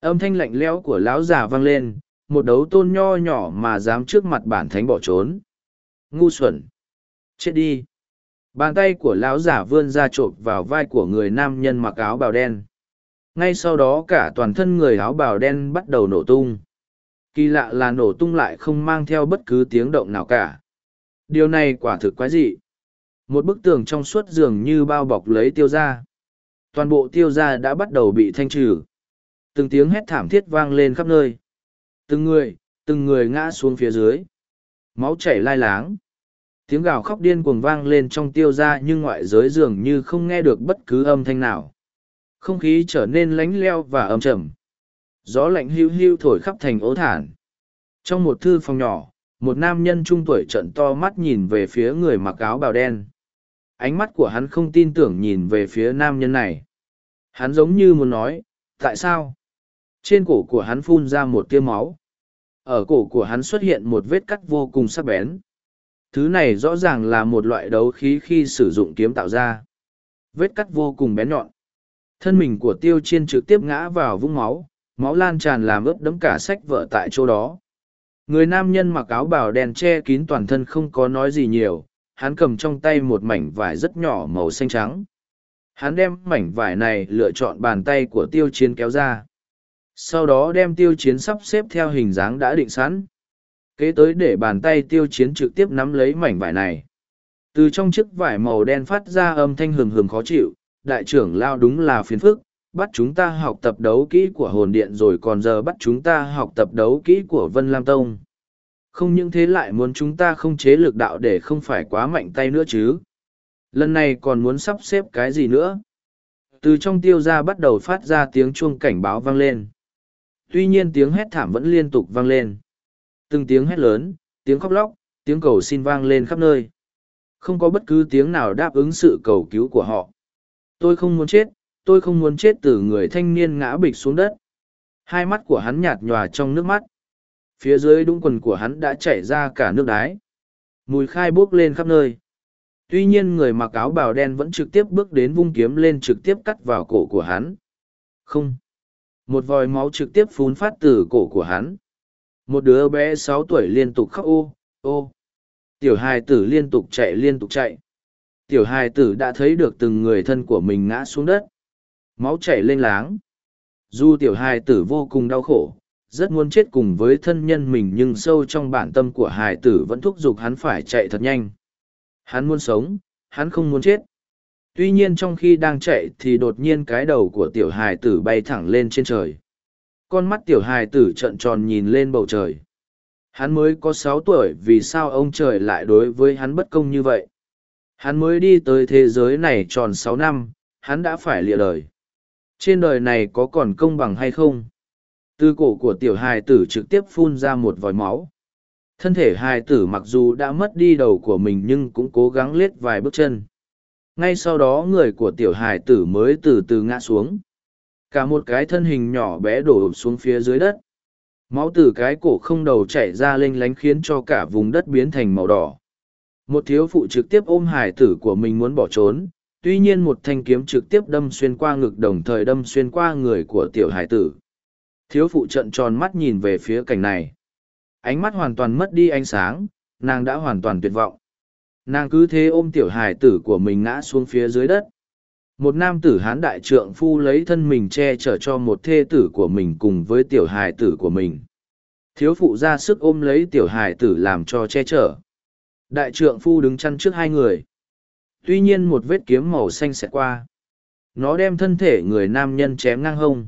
Âm thanh lạnh lẽo của lão già vang lên, một đấu tôn nho nhỏ mà dám trước mặt bản thánh bỏ trốn. Ngu xuẩn. Chết đi. Bàn tay của lão giả vươn ra trộm vào vai của người nam nhân mặc áo bào đen. Ngay sau đó cả toàn thân người áo bào đen bắt đầu nổ tung. Kỳ lạ là nổ tung lại không mang theo bất cứ tiếng động nào cả điều này quả thực quái dị. Một bức tường trong suốt dường như bao bọc lấy tiêu ra toàn bộ tiêu ra đã bắt đầu bị thanh trừ. Từng tiếng hét thảm thiết vang lên khắp nơi. Từng người từng người ngã xuống phía dưới. Máu chảy lai láng. Tiếng gào khóc điên cuồng vang lên trong tiêu ra nhưng ngoại giới dường như không nghe được bất cứ âm thanh nào. Không khí trở nên lánh leo và âm trầm. Gió lạnh hiu hiu thổi khắp thành ố thản. Trong một thư phòng nhỏ một nam nhân trung tuổi trận to mắt nhìn về phía người mặc áo bào đen. Ánh mắt của hắn không tin tưởng nhìn về phía nam nhân này. Hắn giống như muốn nói, tại sao? Trên cổ của hắn phun ra một tia máu. Ở cổ của hắn xuất hiện một vết cắt vô cùng sắc bén. Thứ này rõ ràng là một loại đấu khí khi sử dụng kiếm tạo ra. Vết cắt vô cùng bén nhọn. Thân mình của tiêu chiên trực tiếp ngã vào vũng máu. Máu lan tràn làm ướt đẫm cả sách vợ tại chỗ đó người nam nhân mặc áo bào đen che kín toàn thân không có nói gì nhiều hắn cầm trong tay một mảnh vải rất nhỏ màu xanh trắng. Hắn đem mảnh vải này lựa chọn bàn tay của tiêu chiến kéo ra. Sau đó đem tiêu chiến sắp xếp theo hình dáng đã định sẵn. Kế tới để bàn tay tiêu chiến trực tiếp nắm lấy mảnh vải này. Từ trong chiếc vải màu đen phát ra âm thanh hừng hừng khó chịu đại trưởng lao đúng là phiền phức, bắt chúng ta học tập đấu kỹ của hồn điện rồi còn giờ bắt chúng ta học tập đấu kỹ của Vân Lam Tông. Không những thế lại muốn chúng ta không chế lực đạo để không phải quá mạnh tay nữa chứ. Lần này còn muốn sắp xếp cái gì nữa? Từ trong tiêu ra bắt đầu phát ra tiếng chuông cảnh báo vang lên. Tuy nhiên tiếng hét thảm vẫn liên tục vang lên. Từng tiếng hét lớn, tiếng khóc lóc, tiếng cầu xin vang lên khắp nơi. Không có bất cứ tiếng nào đáp ứng sự cầu cứu của họ. Tôi không muốn chết, tôi không muốn chết từ người thanh niên ngã bịch xuống đất. Hai mắt của hắn nhạt nhòa trong nước mắt. Phía dưới đũng quần của hắn đã chảy ra cả nước đái. Mùi khai buốc lên khắp nơi. Tuy nhiên người mặc áo bào đen vẫn trực tiếp bước đến vung kiếm lên trực tiếp cắt vào cổ của hắn. Không. Một vòi máu trực tiếp phun phát từ cổ của hắn. Một đứa bé sáu tuổi liên tục khóc ô, ô. Tiểu hài tử liên tục chạy liên tục chạy. Tiểu hài tử đã thấy được từng người thân của mình ngã xuống đất. Máu chảy lên láng. Dù tiểu hài tử vô cùng đau khổ, rất muốn chết cùng với thân nhân mình nhưng sâu trong bản tâm của hài tử vẫn thúc giục hắn phải chạy thật nhanh. Hắn muốn sống, hắn không muốn chết. Tuy nhiên trong khi đang chạy thì đột nhiên cái đầu của tiểu hài tử bay thẳng lên trên trời. Con mắt tiểu hài tử trợn tròn nhìn lên bầu trời. Hắn mới có sáu tuổi vì sao ông trời lại đối với hắn bất công như vậy? Hắn mới đi tới thế giới này tròn sáu năm, hắn đã phải lịa đời. Trên đời này có còn công bằng hay không? Từ cổ của tiểu hài tử trực tiếp phun ra một vòi máu. Thân thể hài tử mặc dù đã mất đi đầu của mình nhưng cũng cố gắng lết vài bước chân. Ngay sau đó người của tiểu hài tử mới từ từ ngã xuống. Cả một cái thân hình nhỏ bé đổ xuống phía dưới đất. Máu từ cái cổ không đầu chảy ra lênh lánh khiến cho cả vùng đất biến thành màu đỏ. Một thiếu phụ trực tiếp ôm hài tử của mình muốn bỏ trốn, tuy nhiên một thanh kiếm trực tiếp đâm xuyên qua ngực đồng thời đâm xuyên qua người của tiểu hải tử. Thiếu phụ trận tròn mắt nhìn về phía cảnh này. Ánh mắt hoàn toàn mất đi ánh sáng, nàng đã hoàn toàn tuyệt vọng. Nàng cứ thế ôm tiểu hải tử của mình ngã xuống phía dưới đất. Một nam tử hán đại trượng phu lấy thân mình che chở cho một thê tử của mình cùng với tiểu hải tử của mình. Thiếu phụ ra sức ôm lấy tiểu hải tử làm cho che chở. Đại trượng phu đứng chăn trước hai người. Tuy nhiên một vết kiếm màu xanh xẹt qua. Nó đem thân thể người nam nhân chém ngang hông.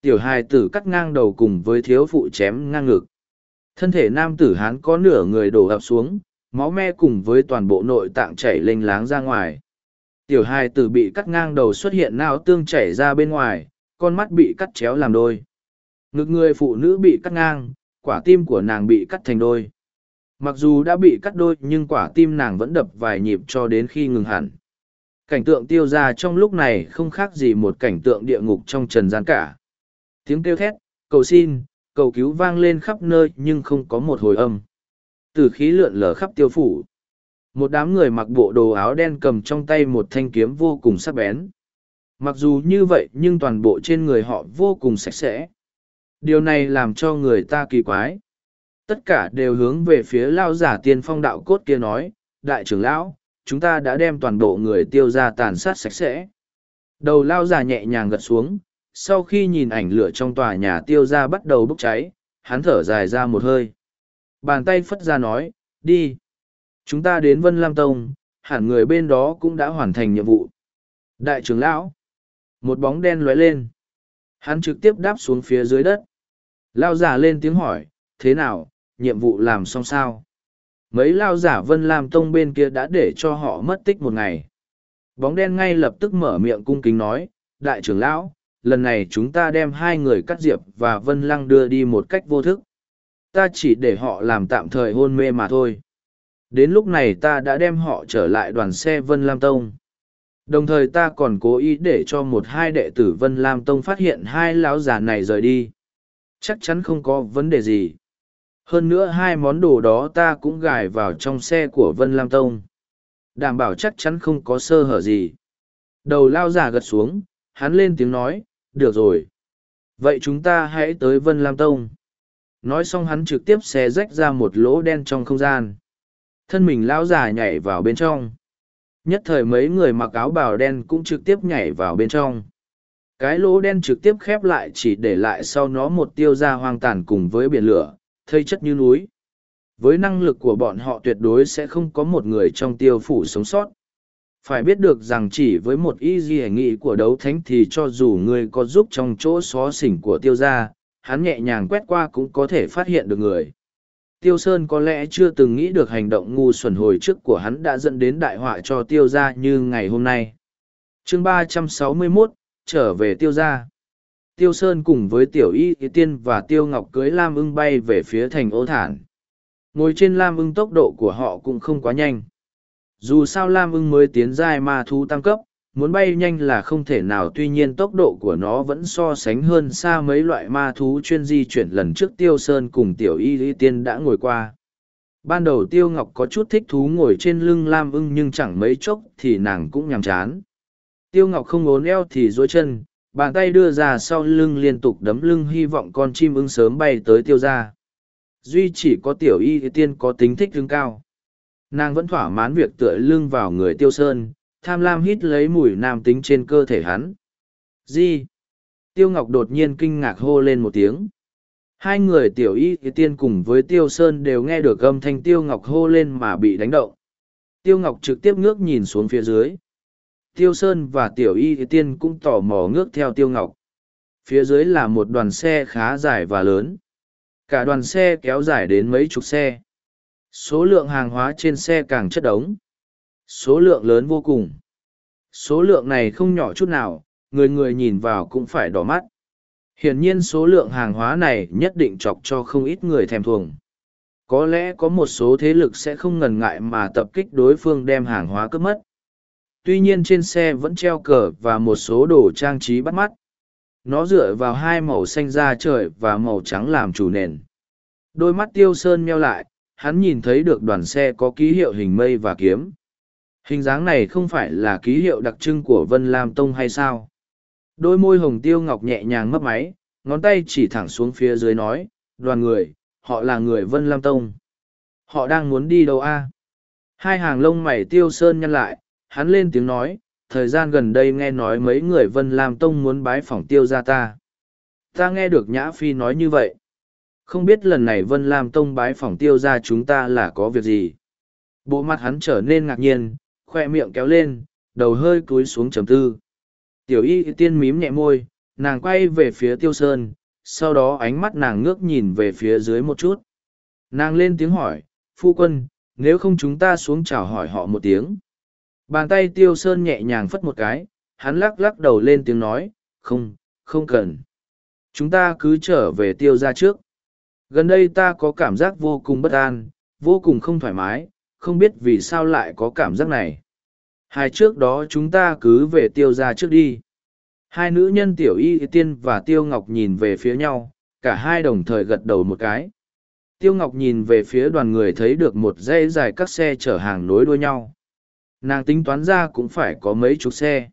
Tiểu hài tử cắt ngang đầu cùng với thiếu phụ chém ngang ngực. Thân thể nam tử hán có nửa người đổ ập xuống, máu me cùng với toàn bộ nội tạng chảy lênh láng ra ngoài. Tiểu hài tử bị cắt ngang đầu xuất hiện não tương chảy ra bên ngoài, con mắt bị cắt chéo làm đôi. Ngực người phụ nữ bị cắt ngang, quả tim của nàng bị cắt thành đôi. Mặc dù đã bị cắt đôi nhưng quả tim nàng vẫn đập vài nhịp cho đến khi ngừng hẳn. Cảnh tượng tiêu ra trong lúc này không khác gì một cảnh tượng địa ngục trong trần gian cả. Tiếng kêu thét, cầu xin, cầu cứu vang lên khắp nơi nhưng không có một hồi âm. Từ khí lượn lờ khắp tiêu phủ. Một đám người mặc bộ đồ áo đen cầm trong tay một thanh kiếm vô cùng sắc bén. Mặc dù như vậy nhưng toàn bộ trên người họ vô cùng sạch sẽ. Điều này làm cho người ta kỳ quái. Tất cả đều hướng về phía lao giả tiên phong đạo cốt kia nói, đại trưởng lão, chúng ta đã đem toàn bộ người tiêu ra tàn sát sạch sẽ. Đầu lao giả nhẹ nhàng gật xuống, sau khi nhìn ảnh lửa trong tòa nhà tiêu ra bắt đầu bốc cháy, hắn thở dài ra một hơi. Bàn tay phất ra nói, đi. Chúng ta đến Vân Lam Tông, hẳn người bên đó cũng đã hoàn thành nhiệm vụ. Đại trưởng lão. Một bóng đen lóe lên. Hắn trực tiếp đáp xuống phía dưới đất. Lao giả lên tiếng hỏi, thế nào, nhiệm vụ làm xong sao? Mấy lao giả Vân Lam Tông bên kia đã để cho họ mất tích một ngày. Bóng đen ngay lập tức mở miệng cung kính nói, đại trưởng lão, lần này chúng ta đem hai người cắt diệp và Vân Lăng đưa đi một cách vô thức. Ta chỉ để họ làm tạm thời hôn mê mà thôi. Đến lúc này ta đã đem họ trở lại đoàn xe Vân Lam Tông. Đồng thời ta còn cố ý để cho một hai đệ tử Vân Lam Tông phát hiện hai lão già này rời đi. Chắc chắn không có vấn đề gì. Hơn nữa hai món đồ đó ta cũng gài vào trong xe của Vân Lam Tông. Đảm bảo chắc chắn không có sơ hở gì. Đầu lao già gật xuống, hắn lên tiếng nói, được rồi. Vậy chúng ta hãy tới Vân Lam Tông. Nói xong hắn trực tiếp xé rách ra một lỗ đen trong không gian. Thân mình lão già nhảy vào bên trong. Nhất thời mấy người mặc áo bào đen cũng trực tiếp nhảy vào bên trong. Cái lỗ đen trực tiếp khép lại chỉ để lại sau nó một tiêu da hoang tàn cùng với biển lửa, thây chất như núi. Với năng lực của bọn họ tuyệt đối sẽ không có một người trong tiêu phủ sống sót. phải biết được rằng chỉ với một ý gì nghị của đấu thánh thì cho dù người có giúp trong chỗ xó xỉnh của tiêu gia hắn nhẹ nhàng quét qua cũng có thể phát hiện được người tiêu sơn có lẽ chưa từng nghĩ được hành động ngu xuẩn hồi trước của hắn đã dẫn đến đại họa cho tiêu gia như ngày hôm nay chương ba trăm sáu mươi 361, trở về tiêu gia tiêu sơn cùng với tiểu y tiên và tiêu ngọc cưới lam ưng bay về phía thành ô thản. Ngồi trên lam ưng tốc độ của họ cũng không quá nhanh. Dù sao lam ưng mới tiến giai ma thú tăng cấp, muốn bay nhanh là không thể nào, tuy nhiên tốc độ của nó vẫn so sánh hơn xa mấy loại ma thú chuyên di chuyển lần trước tiêu sơn cùng tiểu y y tiên đã ngồi qua. Ban đầu tiêu ngọc có chút thích thú ngồi trên lưng lam ưng nhưng chẳng mấy chốc thì nàng cũng nhàm chán. Tiêu ngọc không ốn eo thì dối chân bàn tay đưa ra sau lưng liên tục đấm lưng, hy vọng con chim ưng sớm bay tới tiêu ra duy chỉ có tiểu y tiên có tính thích hứng cao. Nàng vẫn thỏa mãn việc tựa lưng vào người tiêu sơn, tham lam hít lấy mùi nam tính trên cơ thể hắn. Di. Tiêu ngọc đột nhiên kinh ngạc hô lên một tiếng. Hai người tiểu y y tiên cùng với tiêu sơn đều nghe được âm thanh tiêu ngọc hô lên mà bị đánh động. Tiêu ngọc trực tiếp ngước nhìn xuống phía dưới tiêu sơn và tiểu y tiên cũng tò mò ngước theo tiêu ngọc. Phía dưới là một đoàn xe khá dài và lớn. Cả đoàn xe kéo dài đến mấy chục xe. Số lượng hàng hóa trên xe càng chất đống. Số lượng lớn vô cùng. Số lượng này không nhỏ chút nào, người người nhìn vào cũng phải đỏ mắt. Hiển nhiên số lượng hàng hóa này nhất định chọc cho không ít người thèm thuồng. Có lẽ có một số thế lực sẽ không ngần ngại mà tập kích đối phương đem hàng hóa cướp mất tuy nhiên trên xe vẫn treo cờ và một số đồ trang trí bắt mắt. Nó dựa vào hai màu xanh da trời và màu trắng làm chủ nền. Đôi mắt tiêu sơn meo lại, hắn nhìn thấy được đoàn xe có ký hiệu hình mây và kiếm. Hình dáng này không phải là ký hiệu đặc trưng của vân lam tông hay sao? Đôi môi hồng tiêu ngọc nhẹ nhàng mấp máy, ngón tay chỉ thẳng xuống phía dưới nói, đoàn người, họ là người vân lam tông. Họ đang muốn đi đâu a? Hai hàng lông mày tiêu sơn nhăn lại hắn lên tiếng nói, thời gian gần đây nghe nói mấy người vân lam tông muốn bái phỏng tiêu ra ta. Ta nghe được nhã phi nói như vậy. Không biết lần này vân lam tông bái phỏng tiêu ra chúng ta là có việc gì? Bộ mặt hắn trở nên ngạc nhiên, khoe miệng kéo lên, đầu hơi cúi xuống trầm tư. Tiểu y tiên mím nhẹ môi, nàng quay về phía tiêu sơn, sau đó ánh mắt nàng ngước nhìn về phía dưới một chút. Nàng lên tiếng hỏi, phu quân, nếu không chúng ta xuống chào hỏi họ một tiếng? Bàn tay tiêu sơn nhẹ nhàng phất một cái, hắn lắc lắc đầu lên tiếng nói, không, không cần. Chúng ta cứ trở về tiêu ra trước. Gần đây ta có cảm giác vô cùng bất an, vô cùng không thoải mái, không biết vì sao lại có cảm giác này. Hai trước đó chúng ta cứ về tiêu ra trước đi. Hai nữ nhân tiểu y tiên và tiêu ngọc nhìn về phía nhau, cả hai đồng thời gật đầu một cái. Tiêu ngọc nhìn về phía đoàn người thấy được một dãy dài các xe chở hàng nối đuôi nhau nàng tính toán ra cũng phải có mấy chục xe.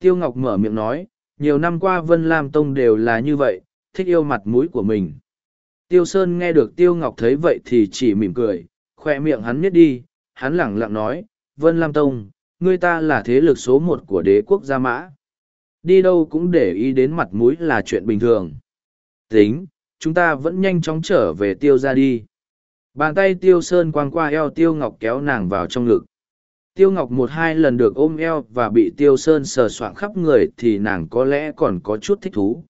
Tiêu ngọc mở miệng nói, nhiều năm qua vân lam tông đều là như vậy, thích yêu mặt mũi của mình. Tiêu sơn nghe được tiêu ngọc thấy vậy thì chỉ mỉm cười khoe miệng hắn miết đi, hắn lẳng lặng nói, vân lam tông, ngươi ta là thế lực số một của đế quốc gia mã. Đi đâu cũng để ý đến mặt mũi là chuyện bình thường. Tính, chúng ta vẫn nhanh chóng trở về tiêu ra đi. Bàn tay tiêu sơn quang qua eo tiêu ngọc kéo nàng vào trong ngực tiêu ngọc một hai lần được ôm eo và bị tiêu sơn sờ soạng khắp người thì nàng có lẽ còn có chút thích thú.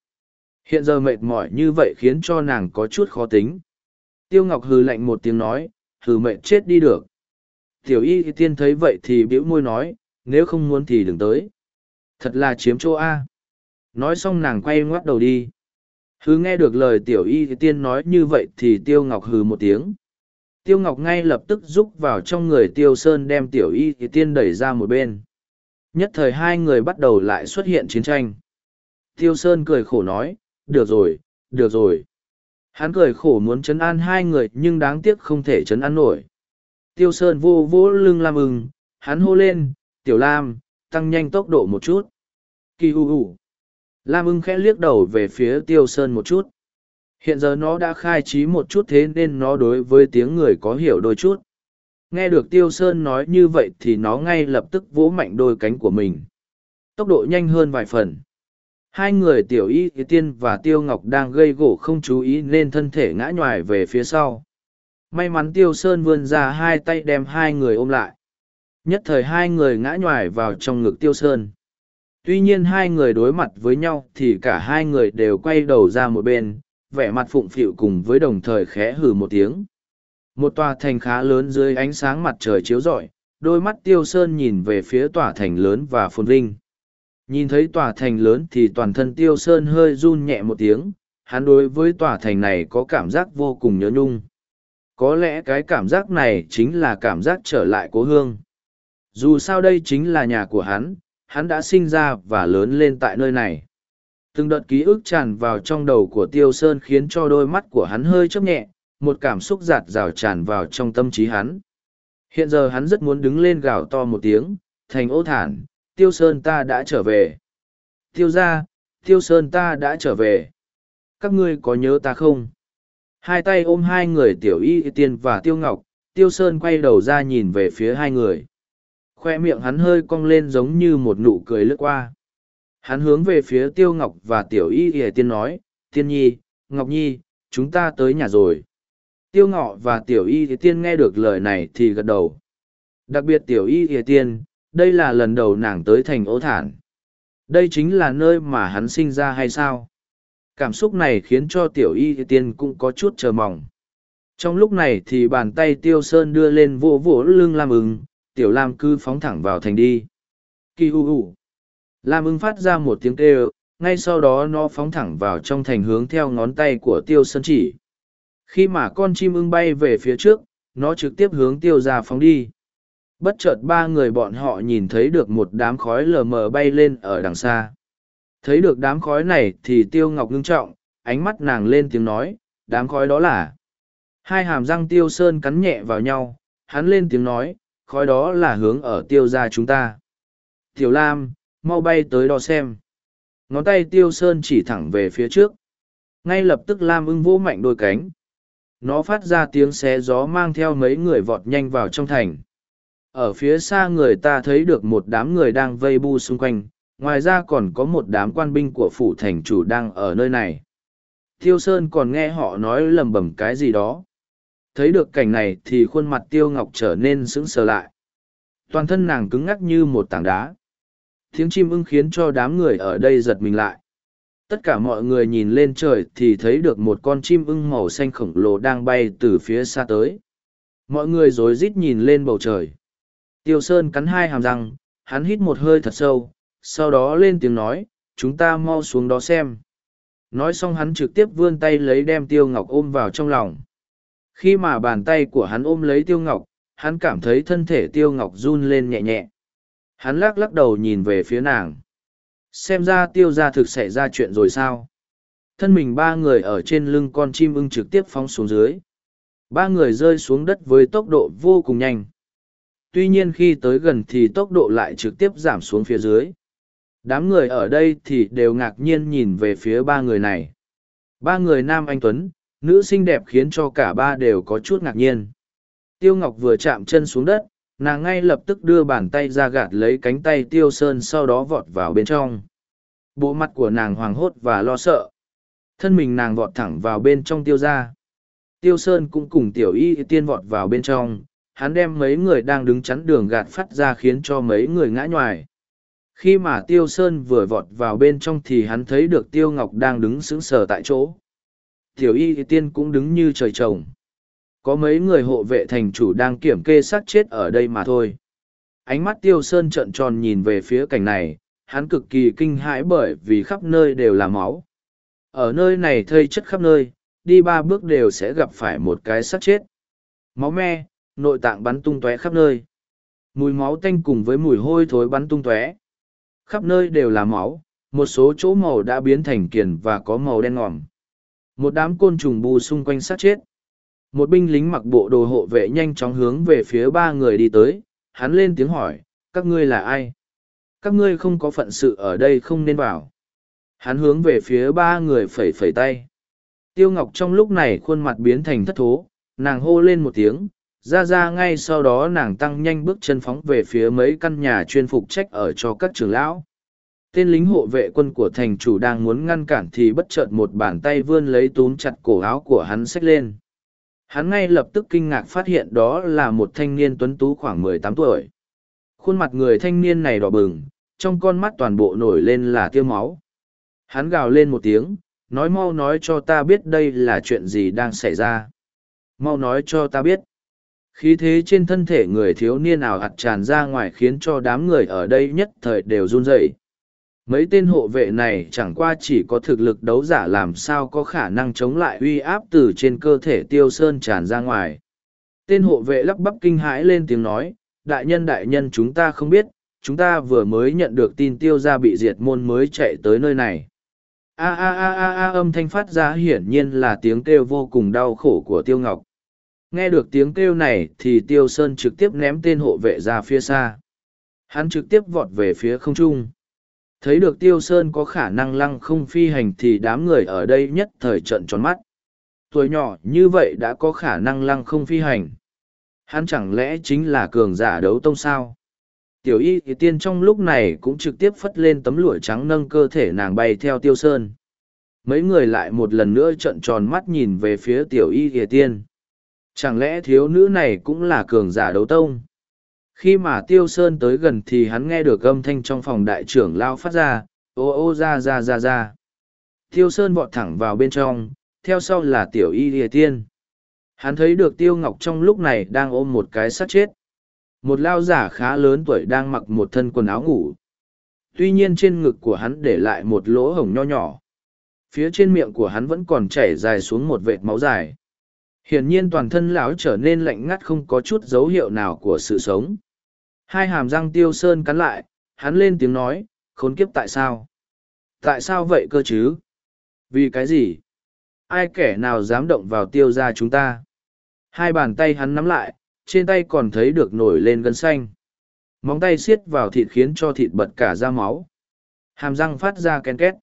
Hiện giờ mệt mỏi như vậy khiến cho nàng có chút khó tính. Tiêu ngọc hừ lạnh một tiếng nói, hừ, mệt chết đi được. Tiểu y tiên thấy vậy thì bĩu môi nói, nếu không muốn thì đừng tới. Thật là chiếm chỗ a. Nói xong nàng quay ngoắt đầu đi. Hứ nghe được lời tiểu y tiên nói như vậy thì tiêu ngọc hừ một tiếng tiêu ngọc ngay lập tức rúc vào trong người tiêu sơn đem tiểu y thì tiên đẩy ra một bên. Nhất thời hai người bắt đầu lại xuất hiện chiến tranh. Tiêu sơn cười khổ nói, được rồi được rồi. Hắn cười khổ muốn chấn an hai người, nhưng đáng tiếc không thể chấn an nổi. Tiêu sơn vô vỗ lưng lam ưng, hắn hô lên, tiểu lam, tăng nhanh tốc độ một chút. Kỳ hù hù lam ưng khẽ liếc đầu về phía tiêu sơn một chút. Hiện giờ nó đã khai trí một chút thế nên nó đối với tiếng người có hiểu đôi chút. Nghe được Tiêu Sơn nói như vậy thì nó ngay lập tức vỗ mạnh đôi cánh của mình. Tốc độ nhanh hơn vài phần. Hai người Tiểu Y Tiên và Tiêu Ngọc đang gây gỗ không chú ý nên thân thể ngã nhoài về phía sau. May mắn Tiêu Sơn vươn ra hai tay đem hai người ôm lại. Nhất thời hai người ngã nhoài vào trong ngực Tiêu Sơn. Tuy nhiên hai người đối mặt với nhau thì cả hai người đều quay đầu ra một bên, vẻ mặt phụng phịu cùng với đồng thời khẽ hừ một tiếng. Một tòa thành khá lớn dưới ánh sáng mặt trời chiếu rọi, đôi mắt Tiêu Sơn nhìn về phía tòa thành lớn và phồn vinh. Nhìn thấy tòa thành lớn thì toàn thân Tiêu Sơn hơi run nhẹ một tiếng, hắn đối với tòa thành này có cảm giác vô cùng nhớ nhung. Có lẽ cái cảm giác này chính là cảm giác trở lại cố hương. Dù sao đây chính là nhà của hắn, hắn đã sinh ra và lớn lên tại nơi này. Từng đợt ký ức tràn vào trong đầu của Tiêu Sơn khiến cho đôi mắt của hắn hơi chấp nhẹ, một cảm xúc giạt rào tràn vào trong tâm trí hắn. Hiện giờ hắn rất muốn đứng lên gào to một tiếng, thành ô thản, Tiêu Sơn ta đã trở về. Tiêu ra, Tiêu Sơn ta đã trở về. Các ngươi có nhớ ta không? Hai tay ôm hai người tiểu y tiên và Tiêu Ngọc, Tiêu Sơn quay đầu ra nhìn về phía hai người khoe miệng hắn hơi cong lên giống như một nụ cười lướt qua hắn hướng về phía tiêu ngọc và tiểu y ỉa tiên nói, tiên nhi, ngọc nhi, chúng ta tới nhà rồi. Tiêu ngọ và tiểu y ỉa tiên nghe được lời này thì gật đầu. Đặc biệt tiểu y ỉa tiên, đây là lần đầu nàng tới thành ố thản. Đây chính là nơi mà hắn sinh ra hay sao? Cảm xúc này khiến cho tiểu y ỉa tiên cũng có chút chờ mong. Trong lúc này thì bàn tay tiêu sơn đưa lên vỗ vỗ lưng lam ứng tiểu lam cứ phóng thẳng vào thành đi. Kỳ hù hù lam ưng phát ra một tiếng kêu ngay sau đó nó phóng thẳng vào trong thành hướng theo ngón tay của tiêu sơn chỉ. Khi mà con chim ưng bay về phía trước nó trực tiếp hướng tiêu ra phóng đi. Bất chợt ba người bọn họ nhìn thấy được một đám khói lờ mờ bay lên ở đằng xa. Thấy được đám khói này thì tiêu ngọc ngưng trọng ánh mắt nàng lên tiếng nói đám khói đó là? Hai hàm răng tiêu sơn cắn nhẹ vào nhau hắn lên tiếng nói khói đó là hướng ở tiêu ra chúng ta. Tiểu Lam, mau bay tới đo xem. Ngón tay tiêu sơn chỉ thẳng về phía trước. Ngay lập tức Lam ưng vỗ mạnh đôi cánh. Nó phát ra tiếng xé gió mang theo mấy người vọt nhanh vào trong thành. Ở phía xa người ta thấy được một đám người đang vây bu xung quanh, ngoài ra còn có một đám quan binh của phủ thành chủ đang ở nơi này. Tiêu Sơn còn nghe họ nói lầm bầm cái gì đó thấy được cảnh này thì khuôn mặt tiêu ngọc trở nên sững sờ lại toàn thân nàng cứng ngắc như một tảng đá tiếng chim ưng khiến cho đám người ở đây giật mình lại. Tất cả mọi người nhìn lên trời thì thấy được một con chim ưng màu xanh khổng lồ đang bay từ phía xa tới. Mọi người rối rít nhìn lên bầu trời. Tiêu sơn cắn hai hàm răng, hắn hít một hơi thật sâu, sau đó lên tiếng nói, chúng ta mau xuống đó xem. Nói xong hắn trực tiếp vươn tay lấy đem tiêu ngọc ôm vào trong lòng. Khi mà bàn tay của hắn ôm lấy tiêu ngọc, hắn cảm thấy thân thể tiêu ngọc run lên nhẹ nhẹ hắn lắc lắc đầu nhìn về phía nàng. Xem ra tiêu ra thực xảy ra chuyện rồi sao? Thân mình ba người ở trên lưng con chim ưng trực tiếp phóng xuống dưới. Ba người rơi xuống đất với tốc độ vô cùng nhanh. Tuy nhiên khi tới gần thì tốc độ lại trực tiếp giảm xuống phía dưới. Đám người ở đây thì đều ngạc nhiên nhìn về phía ba người này. Ba người nam anh tuấn, nữ xinh đẹp khiến cho cả ba đều có chút ngạc nhiên. Tiêu ngọc vừa chạm chân xuống đất nàng ngay lập tức đưa bàn tay ra gạt lấy cánh tay tiêu sơn sau đó vọt vào bên trong. Bộ mặt của nàng hoảng hốt và lo sợ. Thân mình nàng vọt thẳng vào bên trong tiêu ra tiêu sơn cũng cùng tiểu y tiên vọt vào bên trong. Hắn đem mấy người đang đứng chắn đường gạt phát ra khiến cho mấy người ngã nhoài. Khi mà tiêu sơn vừa vọt vào bên trong thì hắn thấy được tiêu ngọc đang đứng sững sờ tại chỗ. Tiểu y tiên cũng đứng như trời trồng. Có mấy người hộ vệ thành chủ đang kiểm kê xác chết ở đây mà thôi. Ánh mắt tiêu sơn trợn tròn nhìn về phía cảnh này, hắn cực kỳ kinh hãi bởi vì khắp nơi đều là máu. Ở nơi này thây chất khắp nơi, đi ba bước đều sẽ gặp phải một cái xác chết. Máu me, nội tạng bắn tung tóe khắp nơi. Mùi máu tanh cùng với mùi hôi thối bắn tung tóe. Khắp nơi đều là máu, một số chỗ màu đã biến thành kiền và có màu đen ngòm một đám côn trùng bù xung quanh sát chết một binh lính mặc bộ đồ hộ vệ nhanh chóng hướng về phía ba người đi tới. Hắn lên tiếng hỏi, các ngươi là ai? Các ngươi không có phận sự ở đây không nên vào. Hắn hướng về phía ba người phẩy phẩy tay. Tiêu ngọc trong lúc này khuôn mặt biến thành thất thố, nàng hô lên một tiếng. Ra ra, ngay sau đó nàng tăng nhanh bước chân phóng về phía mấy căn nhà chuyên phục trách ở cho các trường lão. Tên lính hộ vệ quân của thành chủ đang muốn ngăn cản thì bất chợt một bàn tay vươn lấy túm chặt cổ áo của hắn xách lên hắn ngay lập tức kinh ngạc phát hiện đó là một thanh niên tuấn tú khoảng mười tám tuổi Khuôn mặt người thanh niên này đỏ bừng, trong con mắt toàn bộ nổi lên là tiêu máu. Hắn gào lên một tiếng, nói mau nói cho ta biết đây là chuyện gì đang xảy ra. Mau nói cho ta biết. Khí thế trên thân thể người thiếu niên nào hạt tràn ra ngoài khiến cho đám người ở đây nhất thời đều run rẩy. Mấy tên hộ vệ này chẳng qua chỉ có thực lực đấu giả làm sao có khả năng chống lại uy áp từ trên cơ thể tiêu sơn tràn ra ngoài. Tên hộ vệ lắp bắp kinh hãi lên tiếng nói, đại nhân đại nhân chúng ta không biết, chúng ta vừa mới nhận được tin tiêu gia bị diệt môn mới chạy tới nơi này. A a a a a âm thanh phát ra hiển nhiên là tiếng kêu vô cùng đau khổ của tiêu ngọc. Nghe được tiếng kêu này thì tiêu sơn trực tiếp ném tên hộ vệ ra phía xa. Hắn trực tiếp vọt về phía không trung. Thấy được tiêu sơn có khả năng lăng không phi hành thì đám người ở đây nhất thời trận tròn mắt. Tuổi nhỏ như vậy đã có khả năng lăng không phi hành. Hắn chẳng lẽ chính là cường giả đấu tông sao? Tiểu y thì tiên trong lúc này cũng trực tiếp phất lên tấm lụa trắng nâng cơ thể nàng bay theo tiêu sơn. Mấy người lại một lần nữa trận tròn mắt nhìn về phía tiểu y thì tiên. Chẳng lẽ thiếu nữ này cũng là cường giả đấu tông? Khi mà tiêu sơn tới gần thì hắn nghe được âm thanh trong phòng đại trưởng lao phát ra, ô ô ra ra ra ra. Tiêu sơn vọt thẳng vào bên trong, theo sau là tiểu y lìa tiên. Hắn thấy được tiêu ngọc trong lúc này đang ôm một cái sắt chết. Một lao giả khá lớn tuổi đang mặc một thân quần áo ngủ. Tuy nhiên trên ngực của hắn để lại một lỗ hổng nho nhỏ. Phía trên miệng của hắn vẫn còn chảy dài xuống một vệt máu dài. Hiển nhiên toàn thân lão trở nên lạnh ngắt không có chút dấu hiệu nào của sự sống. Hai hàm răng tiêu sơn cắn lại, hắn lên tiếng nói, khốn kiếp tại sao? Tại sao vậy cơ chứ? Vì cái gì? Ai kẻ nào dám động vào tiêu ra chúng ta? Hai bàn tay hắn nắm lại, trên tay còn thấy được nổi lên gân xanh. Móng tay xiết vào thịt khiến cho thịt bật cả ra máu. Hàm răng phát ra ken két.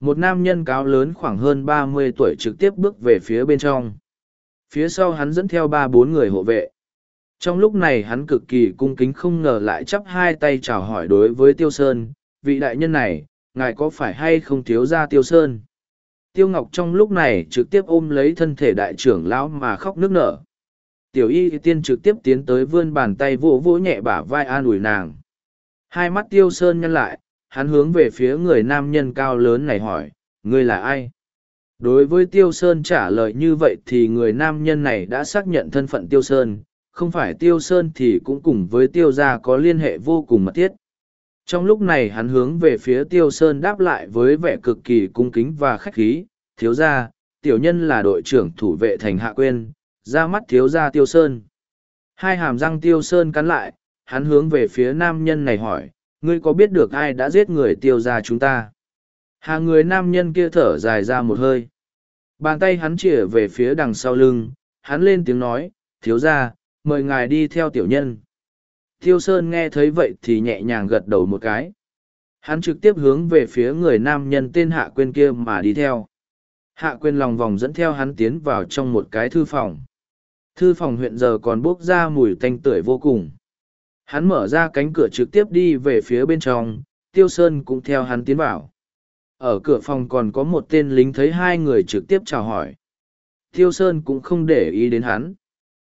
Một nam nhân cáo lớn khoảng hơn ba mươi tuổi trực tiếp bước về phía bên trong. Phía sau hắn dẫn theo ba bốn người hộ vệ. Trong lúc này hắn cực kỳ cung kính không ngờ lại chắp hai tay chào hỏi đối với Tiêu Sơn, vị đại nhân này, ngài có phải hay không thiếu ra Tiêu Sơn? Tiêu Ngọc trong lúc này trực tiếp ôm lấy thân thể đại trưởng lão mà khóc nức nở. Tiểu y tiên trực tiếp tiến tới vươn bàn tay vỗ vỗ nhẹ bả vai an ủi nàng. Hai mắt Tiêu Sơn nhăn lại, hắn hướng về phía người nam nhân cao lớn này hỏi, ngươi là ai? Đối với Tiêu Sơn trả lời như vậy thì người nam nhân này đã xác nhận thân phận Tiêu Sơn, không phải Tiêu Sơn thì cũng cùng với Tiêu gia có liên hệ vô cùng mật thiết. Trong lúc này hắn hướng về phía Tiêu Sơn đáp lại với vẻ cực kỳ cung kính và khách khí, thiếu gia, tiểu nhân là đội trưởng thủ vệ thành hạ Quyên. ra mắt thiếu gia Tiêu Sơn. Hai hàm răng Tiêu Sơn cắn lại, hắn hướng về phía nam nhân này hỏi, ngươi có biết được ai đã giết người tiêu gia chúng ta? Hà người nam nhân kia thở dài ra một hơi. Bàn tay hắn chĩa về phía đằng sau lưng, hắn lên tiếng nói, thiếu gia, mời ngài đi theo tiểu nhân. Tiêu Sơn nghe thấy vậy thì nhẹ nhàng gật đầu một cái. Hắn trực tiếp hướng về phía người nam nhân tên Hạ Quyên kia mà đi theo. Hạ Quyên lòng vòng dẫn theo hắn tiến vào trong một cái thư phòng. Thư phòng huyện giờ còn bốc ra mùi tanh tưởi vô cùng. Hắn mở ra cánh cửa trực tiếp đi về phía bên trong, Tiêu Sơn cũng theo hắn tiến vào. Ở cửa phòng còn có một tên lính thấy hai người trực tiếp chào hỏi. Tiêu Sơn cũng không để ý đến hắn.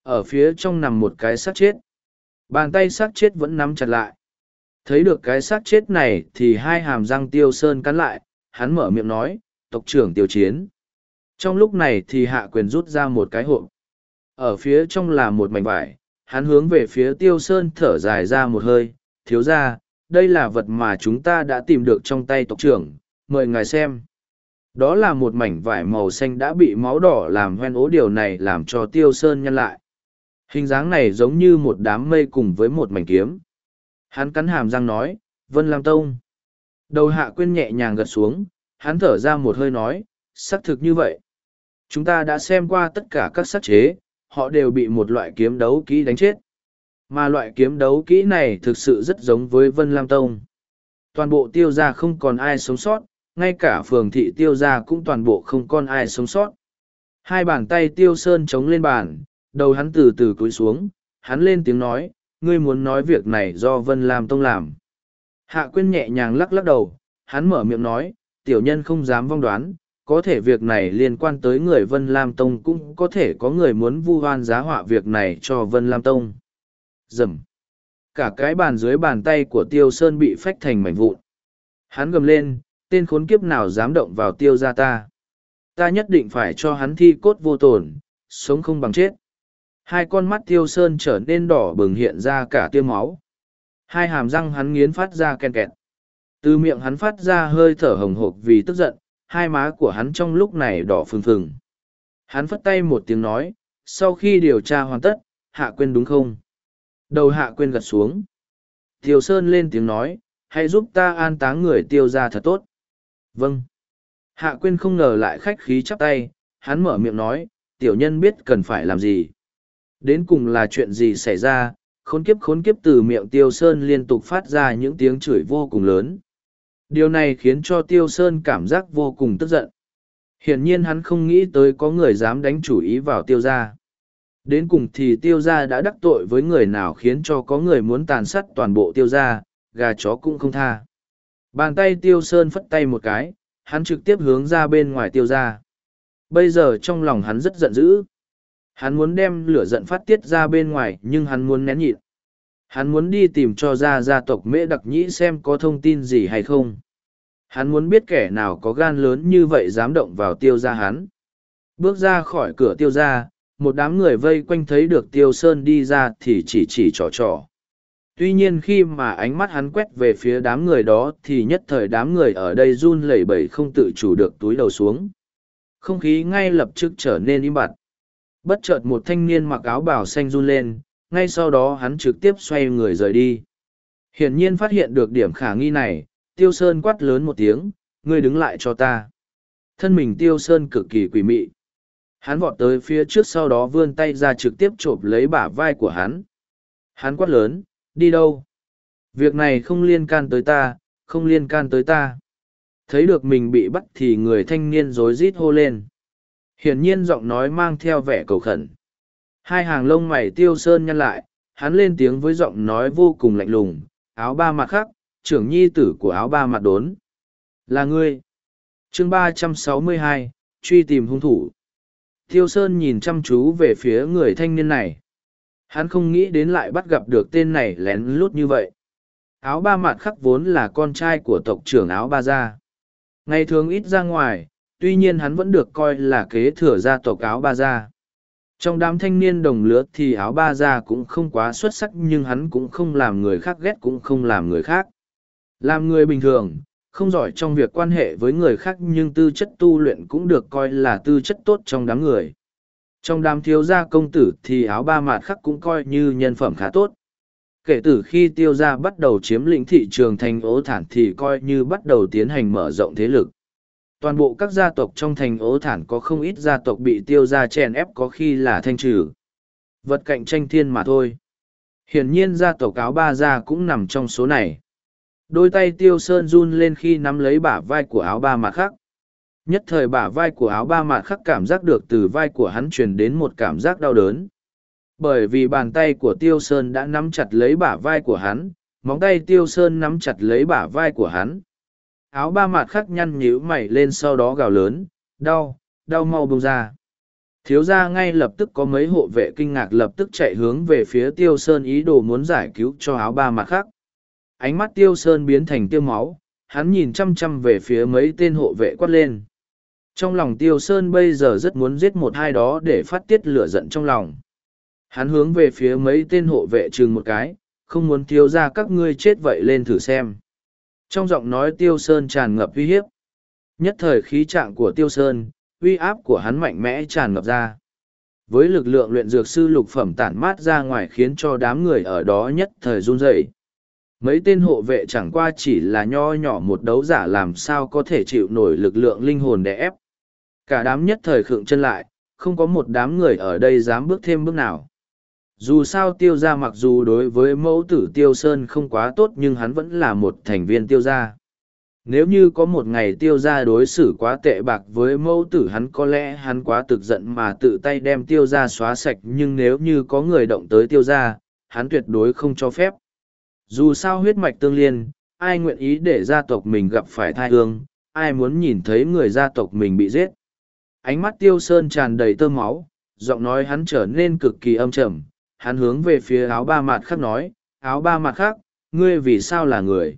Ở phía trong nằm một cái xác chết. Bàn tay xác chết vẫn nắm chặt lại. Thấy được cái xác chết này thì hai hàm răng Tiêu Sơn cắn lại, hắn mở miệng nói, tộc trưởng tiêu chiến. Trong lúc này thì hạ quyền rút ra một cái hộp. Ở phía trong là một mảnh vải, hắn hướng về phía Tiêu Sơn thở dài ra một hơi, thiếu ra, đây là vật mà chúng ta đã tìm được trong tay tộc trưởng, mời ngài xem. Đó là một mảnh vải màu xanh đã bị máu đỏ làm hoen ố điều này làm cho Tiêu Sơn nhăn lại. Hình dáng này giống như một đám mây cùng với một mảnh kiếm. Hắn cắn hàm răng nói, Vân Lam Tông. Đầu hạ quyên nhẹ nhàng gật xuống, hắn thở ra một hơi nói, xác thực như vậy. Chúng ta đã xem qua tất cả các sắc chế, họ đều bị một loại kiếm đấu kỹ đánh chết. Mà loại kiếm đấu kỹ này thực sự rất giống với Vân Lam Tông. Toàn bộ tiêu gia không còn ai sống sót, ngay cả phường thị tiêu gia cũng toàn bộ không còn ai sống sót. Hai bàn tay tiêu sơn chống lên bàn, đầu hắn từ từ cúi xuống, hắn lên tiếng nói, ngươi muốn nói việc này do Vân Lam Tông làm. Hạ quyên nhẹ nhàng lắc lắc đầu, hắn mở miệng nói, tiểu nhân không dám vong đoán, có thể việc này liên quan tới người Vân Lam Tông cũng có thể có người muốn vu hoan giá họa việc này cho Vân Lam Tông. Dầm. cả cái bàn dưới bàn tay của tiêu sơn bị phách thành mảnh vụn hắn gầm lên tên khốn kiếp nào dám động vào tiêu gia ta ta nhất định phải cho hắn thi cốt vô tổn sống không bằng chết hai con mắt tiêu sơn trở nên đỏ bừng hiện ra cả tiêu máu. Hai hàm răng hắn nghiến phát ra ken kẹt. Từ miệng hắn phát ra hơi thở hồng hộc vì tức giận, hai má của hắn trong lúc này đỏ phừng phừng. Hắn phất tay một tiếng nói, sau khi điều tra hoàn tất, hạ quên đúng không? Đầu hạ quên gật xuống. Tiêu sơn lên tiếng nói, hãy giúp ta an táng người tiêu ra thật tốt. Vâng. Hạ quên không ngờ lại khách khí chắp tay, hắn mở miệng nói, tiểu nhân biết cần phải làm gì? Đến cùng là chuyện gì xảy ra, khốn kiếp khốn kiếp từ miệng tiêu sơn liên tục phát ra những tiếng chửi vô cùng lớn. Điều này khiến cho tiêu sơn cảm giác vô cùng tức giận. Hiển nhiên hắn không nghĩ tới có người dám đánh chủ ý vào tiêu gia. Đến cùng thì tiêu gia đã đắc tội với người nào khiến cho có người muốn tàn sát toàn bộ tiêu gia, gà chó cũng không tha. Bàn tay tiêu sơn phất tay một cái, hắn trực tiếp hướng ra bên ngoài tiêu gia. Bây giờ trong lòng hắn rất giận dữ hắn muốn đem lửa giận phát tiết ra bên ngoài, nhưng hắn muốn nén nhịn. Hắn muốn đi tìm cho ra gia tộc mễ đặc nhĩ xem có thông tin gì hay không. Hắn muốn biết kẻ nào có gan lớn như vậy dám động vào tiêu gia hắn. Bước ra khỏi cửa tiêu gia, một đám người vây quanh thấy được tiêu sơn đi ra thì chỉ chỉ trò trò. Tuy nhiên khi mà ánh mắt hắn quét về phía đám người đó thì nhất thời đám người ở đây run lẩy bẩy không tự chủ được túi đầu xuống. Không khí ngay lập tức trở nên im bặt bất chợt một thanh niên mặc áo bào xanh run lên, ngay sau đó hắn trực tiếp xoay người rời đi. Hiển nhiên phát hiện được điểm khả nghi này, tiêu sơn quát lớn một tiếng, ngươi đứng lại cho ta. Thân mình tiêu sơn cực kỳ quỷ mị. Hắn vọt tới phía trước sau đó vươn tay ra trực tiếp chộp lấy bả vai của hắn. Hắn quát lớn, đi đâu? Việc này không liên can tới ta, không liên can tới ta. Thấy được mình bị bắt thì người thanh niên rối rít hô lên hiển nhiên giọng nói mang theo vẻ cầu khẩn. Hai hàng lông mày tiêu sơn nhăn lại hắn lên tiếng với giọng nói vô cùng lạnh lùng áo ba mặt Khắc, trưởng nhi tử của áo ba mặt đốn. Là ngươi. Chương ba trăm sáu mươi hai truy tìm hung thủ. Tiêu sơn nhìn chăm chú về phía người thanh niên này. Hắn không nghĩ đến lại bắt gặp được tên này lén lút như vậy. Áo ba mặt khắc vốn là con trai của tộc trưởng áo ba gia. Ngày thường ít ra ngoài tuy nhiên hắn vẫn được coi là kế thừa gia tộc áo ba gia. Trong đám thanh niên đồng lứa thì áo ba gia cũng không quá xuất sắc nhưng hắn cũng không làm người khác ghét cũng không làm người khác. Làm người bình thường, không giỏi trong việc quan hệ với người khác nhưng tư chất tu luyện cũng được coi là tư chất tốt trong đám người. Trong đám thiếu gia công tử thì áo ba mạt khắc cũng coi như nhân phẩm khá tốt. Kể từ khi tiêu gia bắt đầu chiếm lĩnh thị trường thành ố thản thì coi như bắt đầu tiến hành mở rộng thế lực toàn bộ các gia tộc trong thành ố thản có không ít gia tộc bị tiêu gia chèn ép có khi là thanh trừ. Vật cạnh tranh thiên mà thôi. Hiển nhiên gia tộc áo ba gia cũng nằm trong số này. Đôi tay tiêu sơn run lên khi nắm lấy bả vai của áo ba mặt khắc nhất thời bả vai của áo ba mặt khắc cảm giác được từ vai của hắn truyền đến một cảm giác đau đớn. Bởi vì bàn tay của tiêu sơn đã nắm chặt lấy bả vai của hắn, móng tay tiêu sơn nắm chặt lấy bả vai của hắn áo ba mặt khắc nhăn nhíu mày lên sau đó gào lớn, đau đau mau bông ra. Thiếu ra ngay lập tức có mấy hộ vệ kinh ngạc lập tức chạy hướng về phía tiêu sơn ý đồ muốn giải cứu cho áo ba mặt khắc ánh mắt tiêu sơn biến thành tiêu máu, hắn nhìn chăm chăm về phía mấy tên hộ vệ quát lên. Trong lòng tiêu sơn bây giờ rất muốn giết một hai đó để phát tiết lửa giận trong lòng. Hắn hướng về phía mấy tên hộ vệ chừng một cái, không muốn thiếu ra các ngươi chết vậy lên thử xem trong giọng nói tiêu sơn tràn ngập uy hiếp. Nhất thời khí trạng của tiêu sơn, uy áp của hắn mạnh mẽ tràn ngập ra. Với lực lượng luyện dược sư lục phẩm tản mát ra ngoài khiến cho đám người ở đó nhất thời run rẩy. Mấy tên hộ vệ chẳng qua chỉ là nho nhỏ một đấu giả làm sao có thể chịu nổi lực lượng linh hồn đè ép. Cả đám nhất thời khựng chân lại, không có một đám người ở đây dám bước thêm bước nào dù sao tiêu g i a mặc dù đối với mẫu tử tiêu sơn không quá tốt nhưng hắn vẫn là một thành viên tiêu g i a nếu như có một ngày tiêu g i a đối xử quá tệ bạc với mẫu tử hắn có lẽ hắn quá thực giận mà tự tay đem tiêu g i a xóa sạch nhưng nếu như có người động tới tiêu g i a hắn tuyệt đối không cho phép dù sao huyết mạch tương liên, ai nguyện ý để gia tộc mình gặp phải thai hương, ai muốn nhìn thấy người gia tộc mình bị giết. Ánh mắt tiêu sơn tràn đầy tơ máu, giọng nói hắn trở nên cực kỳ âm trầm, hắn hướng về phía áo ba mặt khắc nói, áo ba mặt khác, ngươi vì sao là người?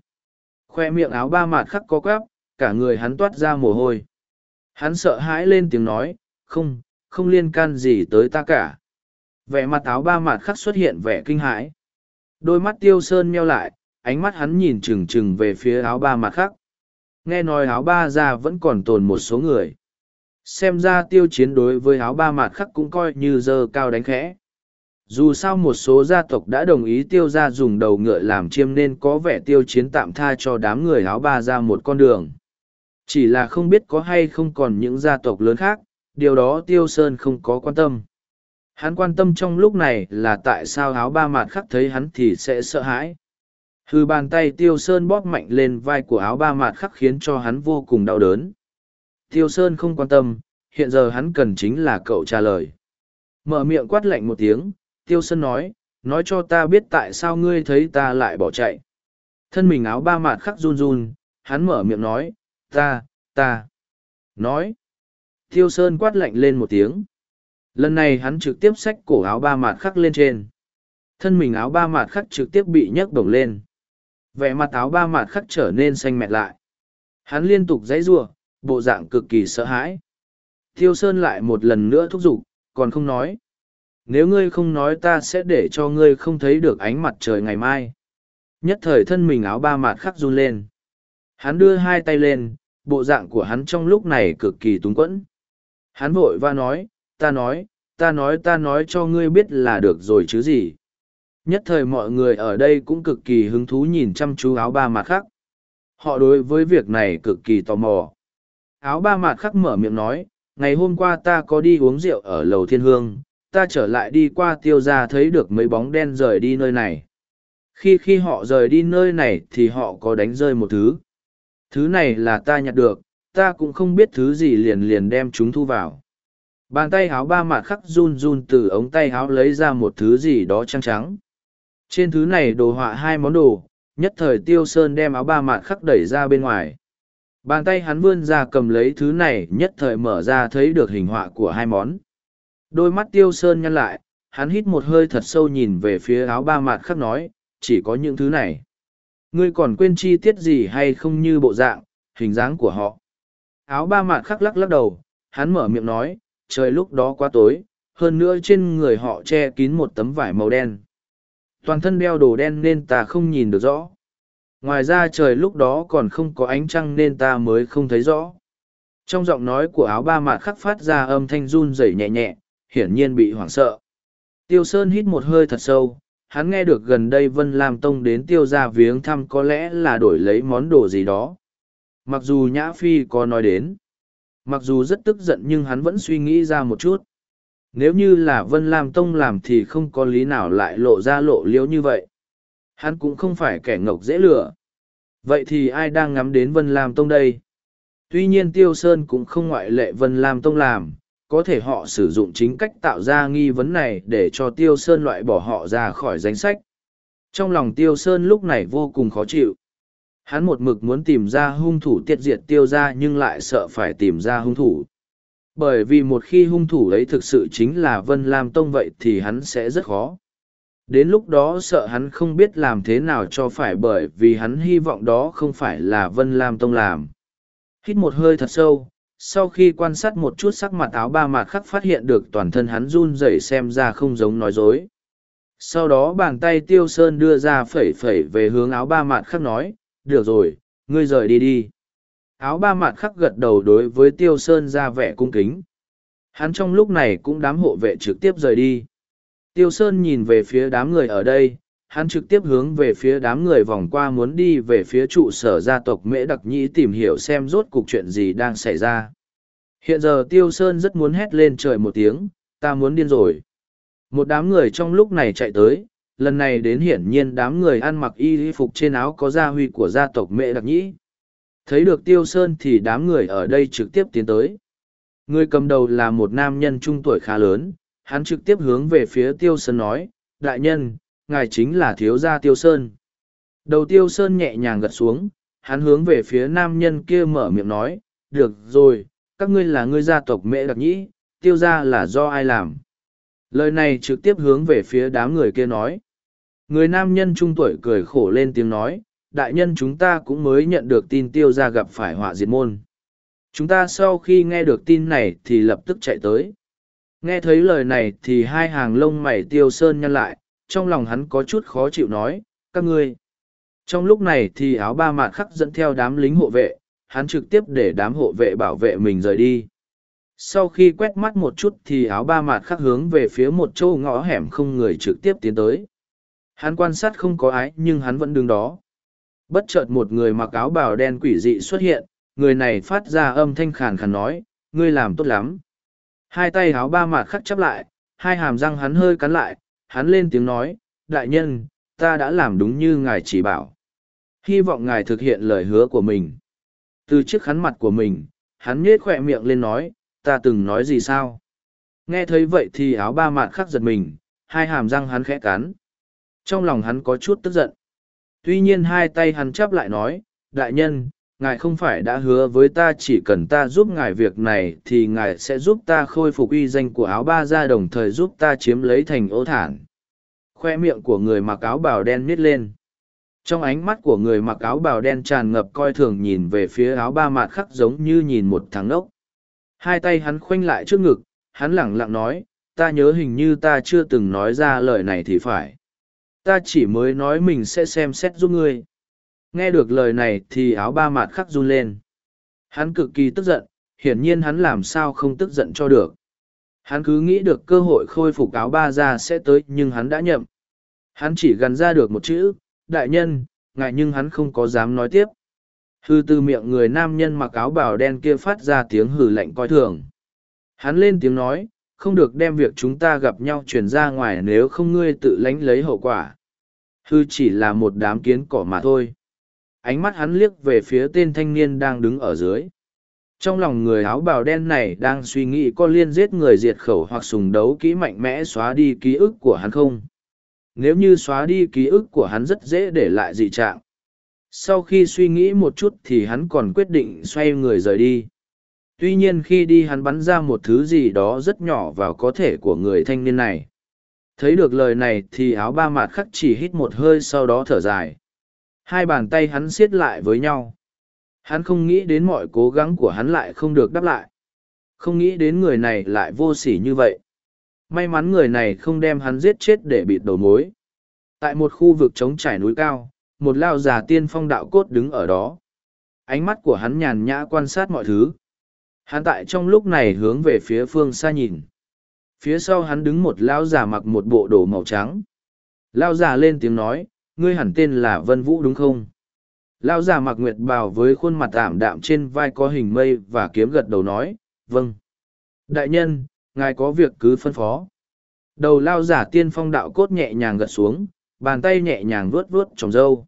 Khoe miệng áo ba mặt khắc có quắp, cả người hắn toát ra mồ hôi. Hắn sợ hãi lên tiếng nói, không, không liên can gì tới ta cả. Vẻ mặt áo ba mặt khắc xuất hiện vẻ kinh hãi. Đôi mắt tiêu sơn meo lại, ánh mắt hắn nhìn trừng trừng về phía áo ba mặt khắc. Nghe nói áo ba ra vẫn còn tồn một số người. Xem ra tiêu chiến đối với áo ba mặt khắc cũng coi như dơ cao đánh khẽ. Dù sao một số gia tộc đã đồng ý tiêu ra dùng đầu ngựa làm chiêm nên có vẻ tiêu chiến tạm tha cho đám người áo ba ra một con đường. Chỉ là không biết có hay không còn những gia tộc lớn khác, điều đó tiêu sơn không có quan tâm. Hắn quan tâm trong lúc này là tại sao áo ba mạt khắc thấy hắn thì sẽ sợ hãi. Hư bàn tay tiêu sơn bóp mạnh lên vai của áo ba mạt khắc khiến cho hắn vô cùng đau đớn. Tiêu sơn không quan tâm, hiện giờ hắn cần chính là cậu trả lời. Mở miệng quát lạnh một tiếng, tiêu sơn nói, nói cho ta biết tại sao ngươi thấy ta lại bỏ chạy. Thân mình áo ba mạt khắc run run, hắn mở miệng nói, ta, ta. Nói. Tiêu sơn quát lạnh lên một tiếng. Lần này hắn trực tiếp xách cổ áo ba mạt khắc lên trên. Thân mình áo ba mạt khắc trực tiếp bị nhấc bổng lên. Vẻ mặt áo ba mạt khắc trở nên xanh mẹt lại. Hắn liên tục dãy rủa, bộ dạng cực kỳ sợ hãi. Tiêu Sơn lại một lần nữa thúc giục, còn không nói. Nếu ngươi không nói ta sẽ để cho ngươi không thấy được ánh mặt trời ngày mai. Nhất thời thân mình áo ba mạt khắc run lên. Hắn đưa hai tay lên, bộ dạng của hắn trong lúc này cực kỳ túng quẫn. Hắn vội va nói, ta nói, ta nói ta nói cho ngươi biết là được rồi chứ gì. Nhất thời mọi người ở đây cũng cực kỳ hứng thú nhìn chăm chú áo ba mặt khắc. Họ đối với việc này cực kỳ tò mò. Áo ba mặt khắc mở miệng nói, ngày hôm qua ta có đi uống rượu ở lầu thiên hương, ta trở lại đi qua tiêu ra thấy được mấy bóng đen rời đi nơi này. Khi khi họ rời đi nơi này thì họ có đánh rơi một thứ. Thứ này là ta nhặt được, ta cũng không biết thứ gì liền liền đem chúng thu vào. Bàn tay áo ba mặt khắc run run từ ống tay áo lấy ra một thứ gì đó trắng trắng. Trên thứ này đồ họa hai món đồ, nhất thời tiêu sơn đem áo ba mặt khắc đẩy ra bên ngoài. Bàn tay hắn vươn ra cầm lấy thứ này nhất thời mở ra thấy được hình họa của hai món. Đôi mắt tiêu sơn nhăn lại, hắn hít một hơi thật sâu nhìn về phía áo ba mặt khắc nói, chỉ có những thứ này. Ngươi còn quên chi tiết gì hay không như bộ dạng, hình dáng của họ. Áo ba mặt khắc lắc lắc đầu, hắn mở miệng nói, trời lúc đó quá tối, hơn nữa trên người họ che kín một tấm vải màu đen. Toàn thân đeo đồ đen nên ta không nhìn được rõ. Ngoài ra trời lúc đó còn không có ánh trăng nên ta mới không thấy rõ. Trong giọng nói của áo ba mạt khắc phát ra âm thanh run rẩy nhẹ nhẹ, hiển nhiên bị hoảng sợ. Tiêu Sơn hít một hơi thật sâu, hắn nghe được gần đây Vân Lam Tông đến tiêu ra viếng thăm có lẽ là đổi lấy món đồ gì đó. Mặc dù Nhã Phi có nói đến, Mặc dù rất tức giận nhưng hắn vẫn suy nghĩ ra một chút. Nếu như là Vân Lam Tông làm thì không có lý nào lại lộ ra lộ liễu như vậy. Hắn cũng không phải kẻ ngốc dễ lừa. Vậy thì ai đang ngắm đến Vân Lam Tông đây? Tuy nhiên Tiêu Sơn cũng không ngoại lệ Vân Lam Tông làm, có thể họ sử dụng chính cách tạo ra nghi vấn này để cho Tiêu Sơn loại bỏ họ ra khỏi danh sách. Trong lòng Tiêu Sơn lúc này vô cùng khó chịu. Hắn một mực muốn tìm ra hung thủ tiết diệt tiêu ra nhưng lại sợ phải tìm ra hung thủ. Bởi vì một khi hung thủ ấy thực sự chính là vân lam tông vậy thì hắn sẽ rất khó. Đến lúc đó sợ hắn không biết làm thế nào cho phải bởi vì hắn hy vọng đó không phải là vân lam tông làm. Hít một hơi thật sâu sau khi quan sát một chút sắc mặt áo ba mặt khắc phát hiện được toàn thân hắn run rẩy xem ra không giống nói dối sau đó bàn tay tiêu sơn đưa ra phẩy phẩy về hướng áo ba mặt khắc nói được rồi, ngươi rời đi đi. Áo ba mặt khắc gật đầu đối với Tiêu Sơn ra vẻ cung kính. Hắn trong lúc này cũng đám hộ vệ trực tiếp rời đi. Tiêu Sơn nhìn về phía đám người ở đây, hắn trực tiếp hướng về phía đám người vòng qua muốn đi về phía trụ sở gia tộc Mễ Đặc Nhĩ tìm hiểu xem rốt cuộc chuyện gì đang xảy ra. Hiện giờ Tiêu Sơn rất muốn hét lên trời một tiếng, ta muốn điên rồi. Một đám người trong lúc này chạy tới, lần này đến hiển nhiên đám người ăn mặc y phục trên áo có gia huy của gia tộc Mễ đặc nhĩ thấy được tiêu sơn thì đám người ở đây trực tiếp tiến tới người cầm đầu là một nam nhân trung tuổi khá lớn hắn trực tiếp hướng về phía tiêu sơn nói đại nhân ngài chính là thiếu gia tiêu sơn đầu tiêu sơn nhẹ nhàng gật xuống hắn hướng về phía nam nhân kia mở miệng nói được rồi các ngươi là ngươi gia tộc mẹ đặc nhĩ tiêu gia là do ai làm lời này trực tiếp hướng về phía đám người kia nói Người nam nhân trung tuổi cười khổ lên tiếng nói, đại nhân chúng ta cũng mới nhận được tin tiêu gia gặp phải họa diệt môn. Chúng ta sau khi nghe được tin này thì lập tức chạy tới. Nghe thấy lời này thì hai hàng lông mày tiêu sơn nhăn lại, trong lòng hắn có chút khó chịu nói, các ngươi. Trong lúc này thì áo ba mạt khắc dẫn theo đám lính hộ vệ, hắn trực tiếp để đám hộ vệ bảo vệ mình rời đi. Sau khi quét mắt một chút thì áo ba mạt khắc hướng về phía một châu ngõ hẻm không người trực tiếp tiến tới. Hắn quan sát không có ái nhưng hắn vẫn đứng đó. Bất chợt một người mặc áo bào đen quỷ dị xuất hiện, người này phát ra âm thanh khàn khàn nói, ngươi làm tốt lắm. Hai tay áo ba mạt khắc chắp lại, hai hàm răng hắn hơi cắn lại, hắn lên tiếng nói, đại nhân, ta đã làm đúng như ngài chỉ bảo. Hy vọng ngài thực hiện lời hứa của mình. Từ chiếc khắn mặt của mình, hắn nhếch khỏe miệng lên nói, ta từng nói gì sao? Nghe thấy vậy thì áo ba mạt khắc giật mình, hai hàm răng hắn khẽ cắn. Trong lòng hắn có chút tức giận. Tuy nhiên hai tay hắn chắp lại nói, đại nhân, ngài không phải đã hứa với ta chỉ cần ta giúp ngài việc này thì ngài sẽ giúp ta khôi phục uy danh của áo ba ra đồng thời giúp ta chiếm lấy thành ô thản. Khoe miệng của người mặc áo bào đen nít lên. Trong ánh mắt của người mặc áo bào đen tràn ngập coi thường nhìn về phía áo ba mạt khắc giống như nhìn một thằng ốc. Hai tay hắn khoanh lại trước ngực, hắn lẳng lặng nói, ta nhớ hình như ta chưa từng nói ra lời này thì phải. Ta chỉ mới nói mình sẽ xem xét giúp ngươi. Nghe được lời này thì áo ba mạt khắc run lên. Hắn cực kỳ tức giận, hiển nhiên hắn làm sao không tức giận cho được. Hắn cứ nghĩ được cơ hội khôi phục áo ba ra sẽ tới nhưng hắn đã nhậm. Hắn chỉ gần ra được một chữ, đại nhân, ngại nhưng hắn không có dám nói tiếp. Hư từ miệng người nam nhân mặc áo bào đen kia phát ra tiếng hử lạnh coi thường. Hắn lên tiếng nói, không được đem việc chúng ta gặp nhau truyền ra ngoài nếu không ngươi tự lánh lấy hậu quả. Hư chỉ là một đám kiến cỏ mà thôi. Ánh mắt hắn liếc về phía tên thanh niên đang đứng ở dưới. Trong lòng người áo bào đen này đang suy nghĩ có liên giết người diệt khẩu hoặc sùng đấu kỹ mạnh mẽ xóa đi ký ức của hắn không. Nếu như xóa đi ký ức của hắn rất dễ để lại dị trạng. Sau khi suy nghĩ một chút thì hắn còn quyết định xoay người rời đi. Tuy nhiên khi đi hắn bắn ra một thứ gì đó rất nhỏ vào có thể của người thanh niên này. Thấy được lời này thì áo ba mạt khắc chỉ hít một hơi sau đó thở dài. Hai bàn tay hắn siết lại với nhau. Hắn không nghĩ đến mọi cố gắng của hắn lại không được đáp lại. Không nghĩ đến người này lại vô sỉ như vậy. May mắn người này không đem hắn giết chết để bịt đầu mối. Tại một khu vực trống trải núi cao, một lao già tiên phong đạo cốt đứng ở đó. Ánh mắt của hắn nhàn nhã quan sát mọi thứ. Hắn tại trong lúc này hướng về phía phương xa nhìn. Phía sau hắn đứng một lao già mặc một bộ đồ màu trắng. Lao già lên tiếng nói, ngươi hẳn tên là Vân Vũ đúng không? Lão già mặc nguyệt bào với khuôn mặt ảm đạm trên vai có hình mây và kiếm gật đầu nói, vâng. Đại nhân, ngài có việc cứ phân phó. Đầu lao giả tiên phong đạo cốt nhẹ nhàng gật xuống, bàn tay nhẹ nhàng vuốt vuốt trồng dâu.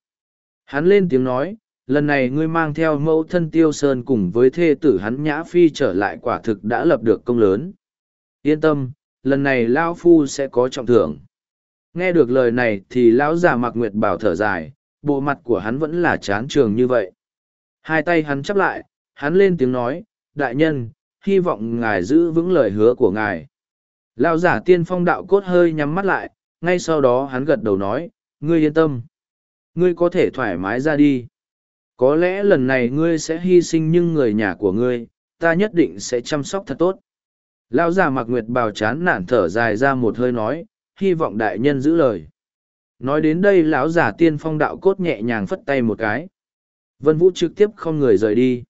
Hắn lên tiếng nói, lần này ngươi mang theo mẫu thân tiêu sơn cùng với thê tử hắn nhã phi trở lại quả thực đã lập được công lớn. Yên tâm, lần này Lao Phu sẽ có trọng thưởng. Nghe được lời này thì lão già mặc nguyệt bảo thở dài, bộ mặt của hắn vẫn là chán trường như vậy. Hai tay hắn chắp lại, hắn lên tiếng nói, đại nhân, hy vọng ngài giữ vững lời hứa của ngài. Lão giả tiên phong đạo cốt hơi nhắm mắt lại, ngay sau đó hắn gật đầu nói, ngươi yên tâm. Ngươi có thể thoải mái ra đi. Có lẽ lần này ngươi sẽ hy sinh nhưng người nhà của ngươi, ta nhất định sẽ chăm sóc thật tốt. Lão già mặc nguyệt bào chán nản thở dài ra một hơi nói, hy vọng đại nhân giữ lời. Nói đến đây lão giả tiên phong đạo cốt nhẹ nhàng phất tay một cái. Vân Vũ trực tiếp không người rời đi.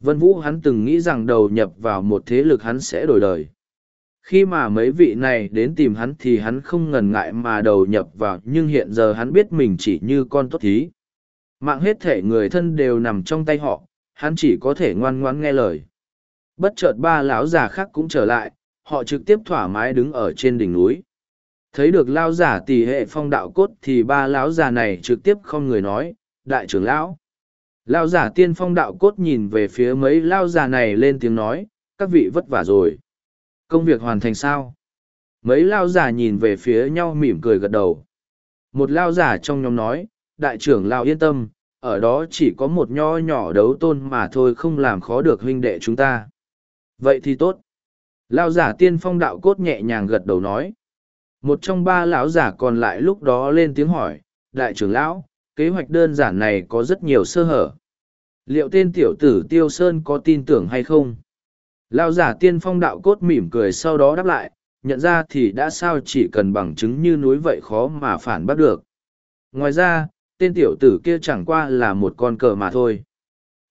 Vân Vũ hắn từng nghĩ rằng đầu nhập vào một thế lực hắn sẽ đổi đời. Khi mà mấy vị này đến tìm hắn thì hắn không ngần ngại mà đầu nhập vào nhưng hiện giờ hắn biết mình chỉ như con tốt thí. Mạng hết thể người thân đều nằm trong tay họ, hắn chỉ có thể ngoan ngoãn nghe lời. Bất chợt ba lão già khác cũng trở lại, họ trực tiếp thoải mái đứng ở trên đỉnh núi. Thấy được lao giả tỷ hệ phong đạo cốt thì ba lão già này trực tiếp không người nói, đại trưởng lão. Lao giả tiên phong đạo cốt nhìn về phía mấy lao già này lên tiếng nói, các vị vất vả rồi. Công việc hoàn thành sao? Mấy lao giả nhìn về phía nhau mỉm cười gật đầu. Một lao giả trong nhóm nói, đại trưởng lao yên tâm, ở đó chỉ có một nho nhỏ đấu tôn mà thôi không làm khó được huynh đệ chúng ta. Vậy thì tốt. Lao giả tiên phong đạo cốt nhẹ nhàng gật đầu nói một trong ba lão giả còn lại lúc đó lên tiếng hỏi, đại trưởng lão, kế hoạch đơn giản này có rất nhiều sơ hở. Liệu tên tiểu tử tiêu sơn có tin tưởng hay không? Lão giả tiên phong đạo cốt mỉm cười sau đó đáp lại, nhận ra thì đã sao chỉ cần bằng chứng như núi vậy khó mà phản bác được. Ngoài ra, tên tiểu tử kia chẳng qua là một con cờ mà thôi.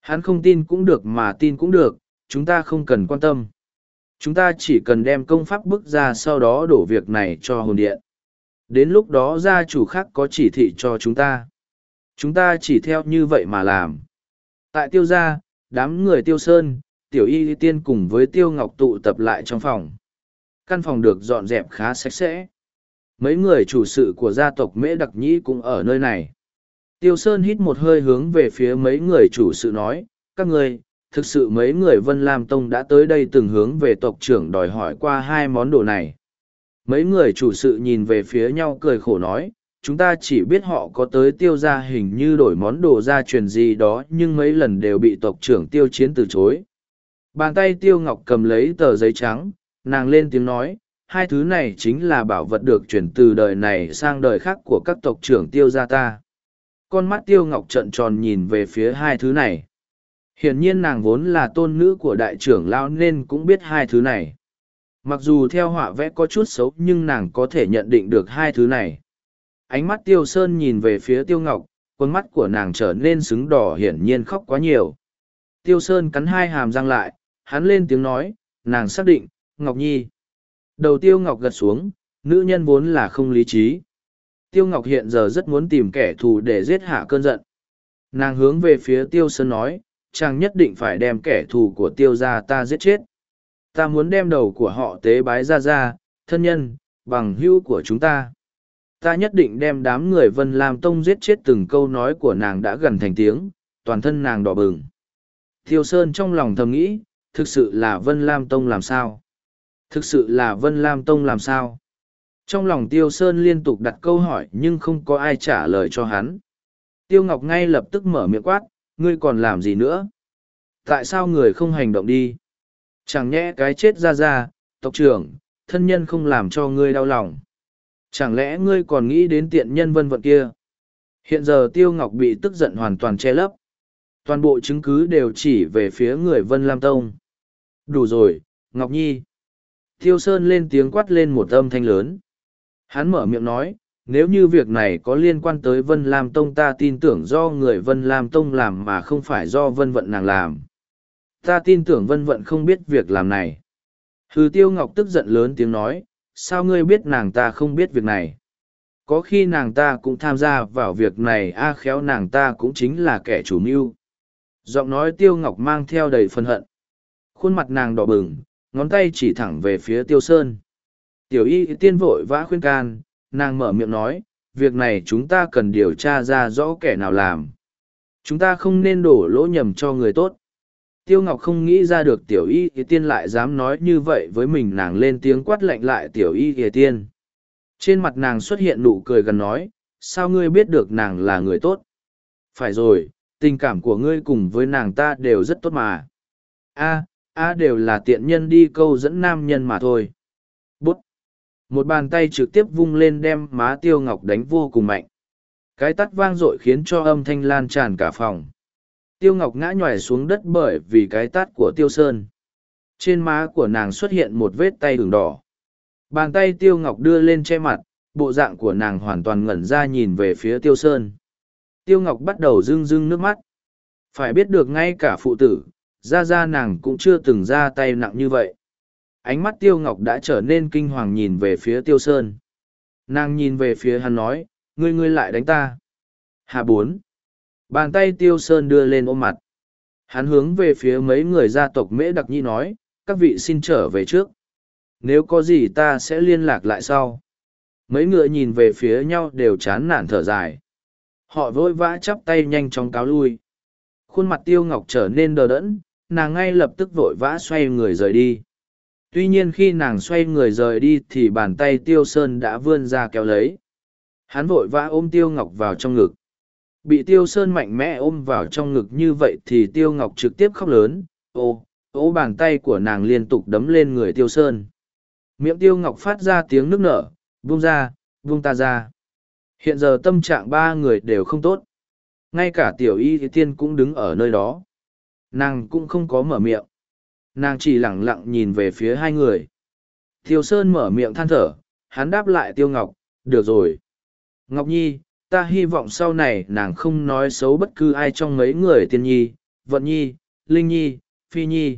Hắn không tin cũng được mà tin cũng được, chúng ta không cần quan tâm chúng ta chỉ cần đem công pháp bức ra sau đó đổ việc này cho hồn điện. Đến lúc đó gia chủ khác có chỉ thị cho chúng ta. Chúng ta chỉ theo như vậy mà làm. Tại tiêu gia, đám người tiêu sơn, tiểu y tiên cùng với tiêu ngọc tụ tập lại trong phòng. Căn phòng được dọn dẹp khá sạch sẽ. Mấy người chủ sự của gia tộc mễ đặc nhĩ cũng ở nơi này. Tiêu sơn hít một hơi hướng về phía mấy người chủ sự nói, các ngươi thực sự mấy người vân lam tông đã tới đây từng hướng về tộc trưởng đòi hỏi qua hai món đồ này. Mấy người chủ sự nhìn về phía nhau cười khổ nói, chúng ta chỉ biết họ có tới tiêu ra hình như đổi món đồ ra truyền gì đó nhưng mấy lần đều bị tộc trưởng tiêu chiến từ chối. Bàn tay tiêu ngọc cầm lấy tờ giấy trắng, nàng lên tiếng nói, hai thứ này chính là bảo vật được chuyển từ đời này sang đời khác của các tộc trưởng tiêu gia ta. Con mắt tiêu ngọc trận tròn nhìn về phía hai thứ này hiển nhiên nàng vốn là tôn nữ của đại trưởng lao nên cũng biết hai thứ này. Mặc dù theo họa vẽ có chút xấu, nhưng nàng có thể nhận định được hai thứ này. Ánh mắt tiêu sơn nhìn về phía tiêu ngọc quân mắt của nàng trở nên xứng đỏ, hiển nhiên khóc quá nhiều. Tiêu sơn cắn hai hàm răng lại, hắn lên tiếng nói, nàng xác định, ngọc nhi. Đầu tiêu ngọc gật xuống, nữ nhân vốn là không lý trí. Tiêu ngọc hiện giờ rất muốn tìm kẻ thù để giết hạ cơn giận. Nàng hướng về phía tiêu sơn nói chàng nhất định phải đem kẻ thù của tiêu gia ta giết chết. Ta muốn đem đầu của họ tế bái ra ra, thân nhân, bằng hữu của chúng ta. Ta nhất định đem đám người vân lam tông giết chết từng câu nói của nàng đã gần thành tiếng, toàn thân nàng đỏ bừng. Tiêu sơn trong lòng thầm nghĩ, thực sự là vân lam tông làm sao? Thực sự là vân lam tông làm sao? Trong lòng tiêu sơn liên tục đặt câu hỏi nhưng không có ai trả lời cho hắn. Tiêu ngọc ngay lập tức mở miệng quát ngươi còn làm gì nữa? Tại sao người không hành động đi? Chẳng nhẽ cái chết ra ra, tộc trưởng, thân nhân không làm cho ngươi đau lòng. Chẳng lẽ ngươi còn nghĩ đến tiện nhân vân vận kia? Hiện giờ tiêu ngọc bị tức giận hoàn toàn che lấp. Toàn bộ chứng cứ đều chỉ về phía người vân lam tông. Đủ rồi, ngọc nhi. Tiêu sơn lên tiếng quát lên một âm thanh lớn. Hắn mở miệng nói nếu như việc này có liên quan tới Vân Lam Tông ta tin tưởng do người Vân Lam Tông làm mà không phải do Vân Vận nàng làm. Ta tin tưởng Vân Vận không biết việc làm này. Hừ Tiêu Ngọc tức giận lớn tiếng nói, sao ngươi biết nàng ta không biết việc này? Có khi nàng ta cũng tham gia vào việc này a khéo nàng ta cũng chính là kẻ chủ mưu. Giọng nói Tiêu Ngọc mang theo đầy phân hận. Khuôn mặt nàng đỏ bừng, ngón tay chỉ thẳng về phía Tiêu Sơn. Tiểu y tiên vội vã khuyên can, nàng mở miệng nói, việc này chúng ta cần điều tra ra rõ kẻ nào làm. Chúng ta không nên đổ lỗ nhầm cho người tốt. Tiêu Ngọc không nghĩ ra được tiểu y thì tiên lại dám nói như vậy với mình nàng lên tiếng quát lạnh lại tiểu y thì tiên. Trên mặt nàng xuất hiện nụ cười gần nói, sao ngươi biết được nàng là người tốt? Phải rồi, tình cảm của ngươi cùng với nàng ta đều rất tốt mà. a a đều là tiện nhân đi câu dẫn nam nhân mà thôi. Một bàn tay trực tiếp vung lên đem má tiêu ngọc đánh vô cùng mạnh. Cái tắt vang r ộ i khiến cho âm thanh lan tràn cả phòng. Tiêu ngọc ngã nhoài xuống đất bởi vì cái tát của tiêu sơn. Trên má của nàng xuất hiện một vết tay đường đỏ. Bàn tay tiêu ngọc đưa lên che mặt, bộ dạng của nàng hoàn toàn ngẩn ra nhìn về phía tiêu sơn. Tiêu ngọc bắt đầu rưng rưng nước mắt. Phải biết được ngay cả phụ tử ra ra nàng cũng chưa từng ra tay nặng như vậy ánh mắt tiêu ngọc đã trở nên kinh hoàng nhìn về phía tiêu sơn. Nàng nhìn về phía hắn nói, ngươi ngươi lại đánh ta. Hà bốn. Bàn tay tiêu sơn đưa lên ôm mặt. Hắn hướng về phía mấy người gia tộc mễ đặc nhi nói, các vị xin trở về trước. Nếu có gì ta sẽ liên lạc lại sau. Mấy người nhìn về phía nhau đều chán nản thở dài. Họ vội vã chắp tay nhanh chóng cáo lui. Khuôn mặt tiêu ngọc trở nên đờ đẫn, nàng ngay lập tức vội vã xoay người rời đi tuy nhiên khi nàng xoay người rời đi thì bàn tay tiêu sơn đã vươn ra kéo lấy hắn vội vã ôm tiêu ngọc vào trong ngực bị tiêu sơn mạnh mẽ ôm vào trong ngực như vậy thì tiêu ngọc trực tiếp khóc lớn ô ô bàn tay của nàng liên tục đấm lên người tiêu sơn miệng tiêu ngọc phát ra tiếng nức nở Vung ra, vung ta ra. Hiện giờ tâm trạng ba người đều không tốt. Ngay cả tiểu y tiên cũng đứng ở nơi đó. Nàng cũng không có mở miệng. Nàng chỉ lẳng lặng nhìn về phía hai người. Tiêu Sơn mở miệng than thở, hắn đáp lại Tiêu Ngọc, được rồi. Ngọc Nhi, ta hy vọng sau này nàng không nói xấu bất cứ ai trong mấy người tiên nhi, vận nhi, linh nhi, phi nhi.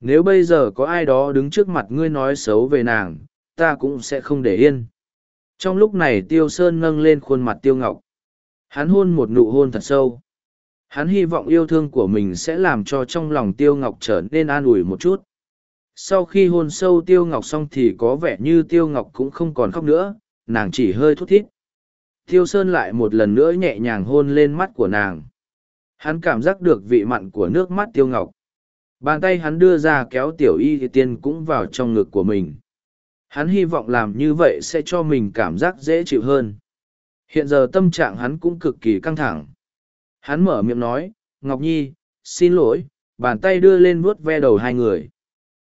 Nếu bây giờ có ai đó đứng trước mặt ngươi nói xấu về nàng, ta cũng sẽ không để yên. Trong lúc này Tiêu Sơn nâng lên khuôn mặt Tiêu Ngọc. Hắn hôn một nụ hôn thật sâu. Hắn hy vọng yêu thương của mình sẽ làm cho trong lòng Tiêu Ngọc trở nên an ủi một chút. Sau khi hôn sâu Tiêu Ngọc xong thì có vẻ như Tiêu Ngọc cũng không còn khóc nữa, nàng chỉ hơi thút thít. Tiêu Sơn lại một lần nữa nhẹ nhàng hôn lên mắt của nàng. Hắn cảm giác được vị mặn của nước mắt Tiêu Ngọc. Bàn tay hắn đưa ra kéo tiểu y thì tiên cũng vào trong ngực của mình. Hắn hy vọng làm như vậy sẽ cho mình cảm giác dễ chịu hơn. Hiện giờ tâm trạng hắn cũng cực kỳ căng thẳng. Hắn mở miệng nói, Ngọc Nhi, xin lỗi, bàn tay đưa lên vuốt ve đầu hai người.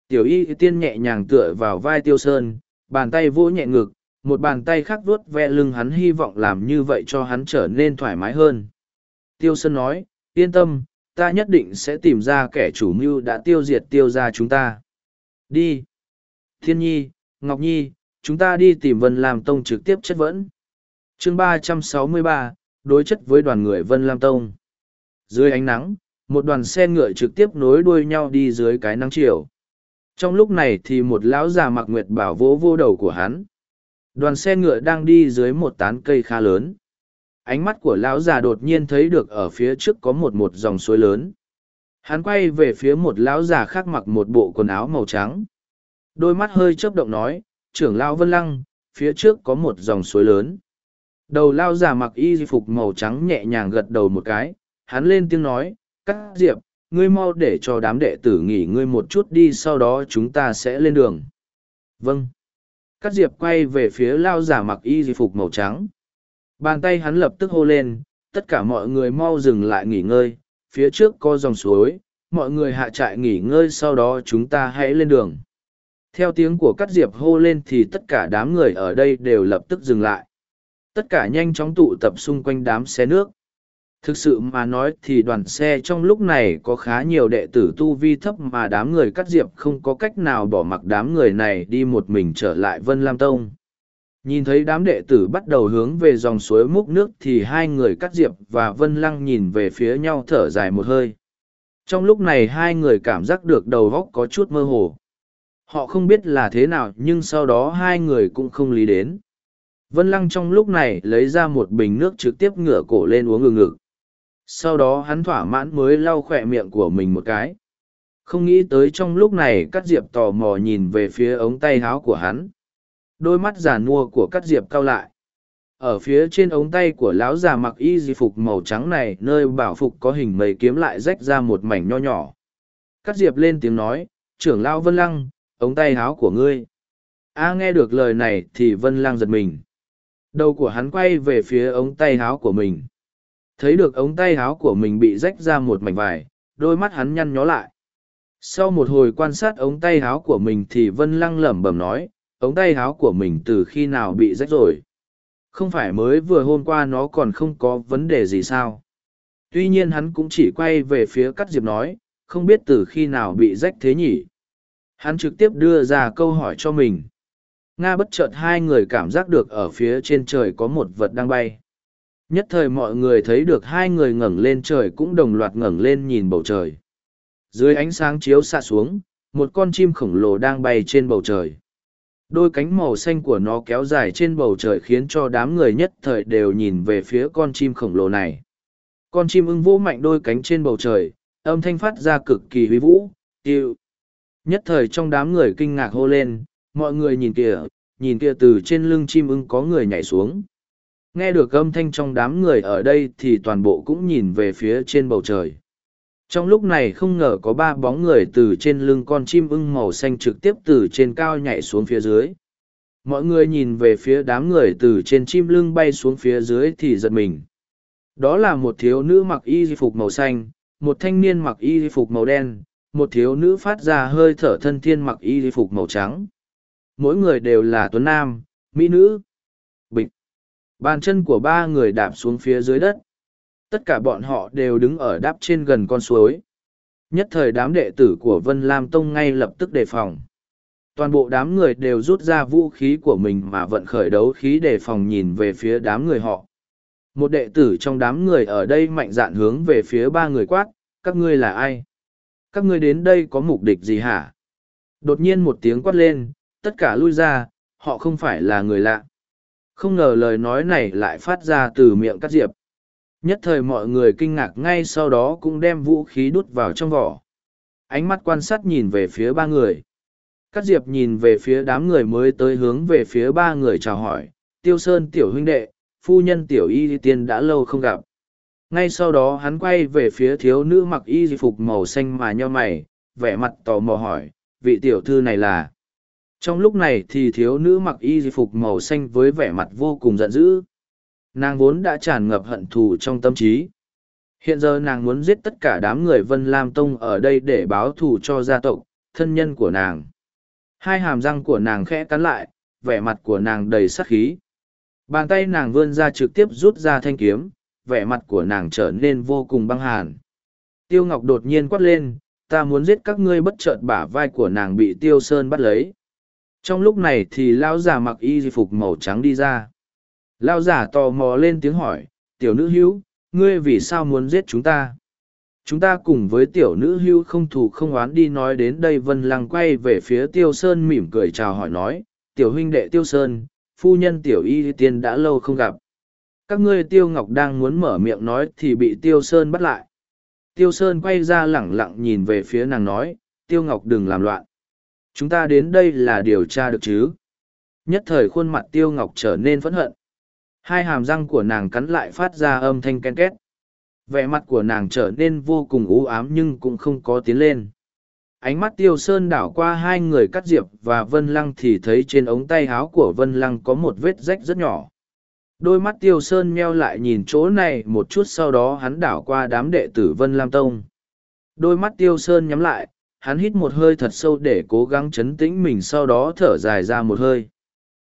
Tiểu y tiên nhẹ nhàng tựa vào vai tiêu sơn, bàn tay vỗ nhẹ ngực, một bàn tay khác vuốt ve lưng hắn hy vọng làm như vậy cho hắn trở nên thoải mái hơn. Tiêu sơn nói, yên tâm, ta nhất định sẽ tìm ra kẻ chủ mưu đã tiêu diệt tiêu ra chúng ta. Đi. Thiên nhi, Ngọc Nhi, chúng ta đi tìm Vân làm Tông trực tiếp chất vấn. chương ba trăm sáu mươi ba đối chất với đoàn người Vân Lam Tông. Dưới ánh nắng, một đoàn xe ngựa trực tiếp nối đuôi nhau đi dưới cái nắng chiều. Trong lúc này thì một lão già mặc nguyệt bảo vỗ vô đầu của hắn. Đoàn xe ngựa đang đi dưới một tán cây khá lớn. Ánh mắt của lão già đột nhiên thấy được ở phía trước có một một dòng suối lớn. Hắn quay về phía một lão già khác mặc một bộ quần áo màu trắng. Đôi mắt hơi chớp động nói, trưởng lão Vân Lăng, phía trước có một dòng suối lớn. Đầu lao giả mặc y phục màu trắng nhẹ nhàng gật đầu một cái, hắn lên tiếng nói, cắt diệp, ngươi mau để cho đám đệ tử nghỉ ngươi một chút đi sau đó chúng ta sẽ lên đường. Vâng. Cắt diệp quay về phía lao giả mặc y phục màu trắng. Bàn tay hắn lập tức hô lên, tất cả mọi người mau dừng lại nghỉ ngơi, phía trước có dòng suối, mọi người hạ trại nghỉ ngơi sau đó chúng ta hãy lên đường. Theo tiếng của Cát diệp hô lên thì tất cả đám người ở đây đều lập tức dừng lại. Tất cả nhanh chóng tụ tập xung quanh đám xe nước. Thực sự mà nói thì đoàn xe trong lúc này có khá nhiều đệ tử tu vi thấp mà đám người cắt diệp không có cách nào bỏ mặc đám người này đi một mình trở lại Vân Lam Tông. Nhìn thấy đám đệ tử bắt đầu hướng về dòng suối múc nước thì hai người cắt diệp và Vân Lăng nhìn về phía nhau thở dài một hơi. Trong lúc này hai người cảm giác được đầu góc có chút mơ hồ. Họ không biết là thế nào nhưng sau đó hai người cũng không lý đến. Vân Lăng trong lúc này lấy ra một bình nước trực tiếp ngửa cổ lên uống ngừng ngực. Sau đó hắn thỏa mãn mới lau khỏe miệng của mình một cái. Không nghĩ tới trong lúc này Cát Diệp tò mò nhìn về phía ống tay háo của hắn. Đôi mắt già nua của Cát Diệp cao lại. Ở phía trên ống tay của lão già mặc y di phục màu trắng này nơi bảo phục có hình mây kiếm lại rách ra một mảnh nho nhỏ. Cát Diệp lên tiếng nói, trưởng lão Vân Lăng, ống tay háo của ngươi. A nghe được lời này thì Vân Lăng giật mình. Đầu của hắn quay về phía ống tay háo của mình. Thấy được ống tay háo của mình bị rách ra một mảnh vải, đôi mắt hắn nhăn nhó lại. Sau một hồi quan sát ống tay háo của mình thì Vân Lăng lẩm bẩm nói, ống tay háo của mình từ khi nào bị rách rồi. Không phải mới vừa hôm qua nó còn không có vấn đề gì sao. Tuy nhiên hắn cũng chỉ quay về phía cắt diệp nói, không biết từ khi nào bị rách thế nhỉ. Hắn trực tiếp đưa ra câu hỏi cho mình. Nga bất chợt hai người cảm giác được ở phía trên trời có một vật đang bay. Nhất thời mọi người thấy được hai người ngẩng lên trời cũng đồng loạt ngẩng lên nhìn bầu trời. Dưới ánh sáng chiếu xạ xuống, một con chim khổng lồ đang bay trên bầu trời. Đôi cánh màu xanh của nó kéo dài trên bầu trời khiến cho đám người nhất thời đều nhìn về phía con chim khổng lồ này. Con chim ưng vô mạnh đôi cánh trên bầu trời, âm thanh phát ra cực kỳ huy vũ, tiêu. Nhất thời trong đám người kinh ngạc hô lên, mọi người nhìn kìa, nhìn kìa từ trên lưng chim ưng có người nhảy xuống. Nghe được âm thanh trong đám người ở đây thì toàn bộ cũng nhìn về phía trên bầu trời. Trong lúc này không ngờ có ba bóng người từ trên lưng con chim ưng màu xanh trực tiếp từ trên cao nhảy xuống phía dưới. Mọi người nhìn về phía đám người từ trên chim lưng bay xuống phía dưới thì giật mình. Đó là một thiếu nữ mặc y phục màu xanh, một thanh niên mặc y phục màu đen, một thiếu nữ phát ra hơi thở thân thiên mặc y phục màu trắng. Mỗi người đều là tuấn nam, mỹ nữ. Bịch. Bàn chân của ba người đạp xuống phía dưới đất. Tất cả bọn họ đều đứng ở đáp trên gần con suối. Nhất thời đám đệ tử của vân lam tông ngay lập tức đề phòng. Toàn bộ đám người đều rút ra vũ khí của mình mà vận khởi đấu khí đề phòng nhìn về phía đám người họ. Một đệ tử trong đám người ở đây mạnh dạn hướng về phía ba người quát các ngươi là ai? Các ngươi đến đây có mục đích gì hả? Đột nhiên một tiếng quát lên tất cả lui ra, họ không phải là người lạ. Không ngờ lời nói này lại phát ra từ miệng Cát diệp. Nhất thời mọi người kinh ngạc ngay sau đó cũng đem vũ khí đút vào trong vỏ. Ánh mắt quan sát nhìn về phía ba người. Cát diệp nhìn về phía đám người mới tới hướng về phía ba người chào hỏi, tiêu sơn tiểu huynh đệ, phu nhân tiểu y tiên đã lâu không gặp. Ngay sau đó hắn quay về phía thiếu nữ mặc y phục màu xanh mà nho mày, vẻ mặt tò mò hỏi, vị tiểu thư này là? Trong lúc này thì thiếu nữ mặc y phục màu xanh với vẻ mặt vô cùng giận dữ. Nàng vốn đã tràn ngập hận thù trong tâm trí. Hiện giờ nàng muốn giết tất cả đám người vân lam tông ở đây để báo thù cho gia tộc, thân nhân của nàng. Hai hàm răng của nàng khẽ cắn lại, vẻ mặt của nàng đầy sắc khí. Bàn tay nàng vươn ra trực tiếp rút ra thanh kiếm, vẻ mặt của nàng trở nên vô cùng băng hàn. Tiêu ngọc đột nhiên quát lên, ta muốn giết các ngươi bất chợt bả vai của nàng bị tiêu sơn bắt lấy trong lúc này thì lão già mặc y phục màu trắng đi ra. Lão già tò mò lên tiếng hỏi, tiểu nữ hữu, ngươi vì sao muốn giết chúng ta? Chúng ta cùng với tiểu nữ hưu không thù không oán đi nói đến đây. Vân lăng quay về phía tiêu sơn mỉm cười chào hỏi nói, tiểu huynh đệ tiêu sơn, phu nhân tiểu y tiên đã lâu không gặp. Các ngươi tiêu ngọc đang muốn mở miệng nói thì bị tiêu sơn bắt lại. Tiêu sơn quay ra lẳng lặng nhìn về phía nàng nói, tiêu ngọc đừng làm loạn chúng ta đến đây là điều tra được chứ? Nhất thời khuôn mặt tiêu ngọc trở nên phẫn hận. Hai hàm răng của nàng cắn lại phát ra âm thanh ken két. Vẻ mặt của nàng trở nên vô cùng u ám nhưng cũng không có tiến lên. Ánh mắt tiêu sơn đảo qua hai người cắt diệp và vân lăng thì thấy trên ống tay áo của vân lăng có một vết rách rất nhỏ. Đôi mắt tiêu sơn meo lại nhìn chỗ này một chút sau đó hắn đảo qua đám đệ tử vân lam tông. Đôi mắt tiêu sơn nhắm lại hắn hít một hơi thật sâu để cố gắng chấn tĩnh mình sau đó thở dài ra một hơi.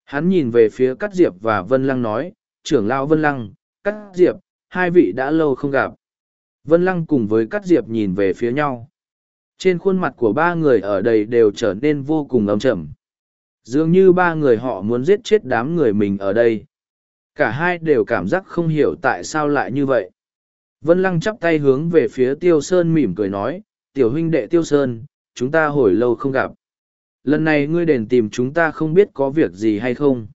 Hắn nhìn về phía cắt diệp và vân lăng nói, trưởng lão vân lăng cắt diệp, hai vị đã lâu không gặp. Vân lăng cùng với cắt diệp nhìn về phía nhau. Trên khuôn mặt của ba người ở đây đều trở nên vô cùng ấm chầm dường như ba người họ muốn giết chết đám người mình ở đây. Cả hai đều cảm giác không hiểu tại sao lại như vậy. Vân lăng chắp tay hướng về phía tiêu sơn mỉm cười nói tiểu huynh đệ tiêu sơn, chúng ta hồi lâu không gặp. Lần này ngươi đền tìm chúng ta không biết có việc gì hay không?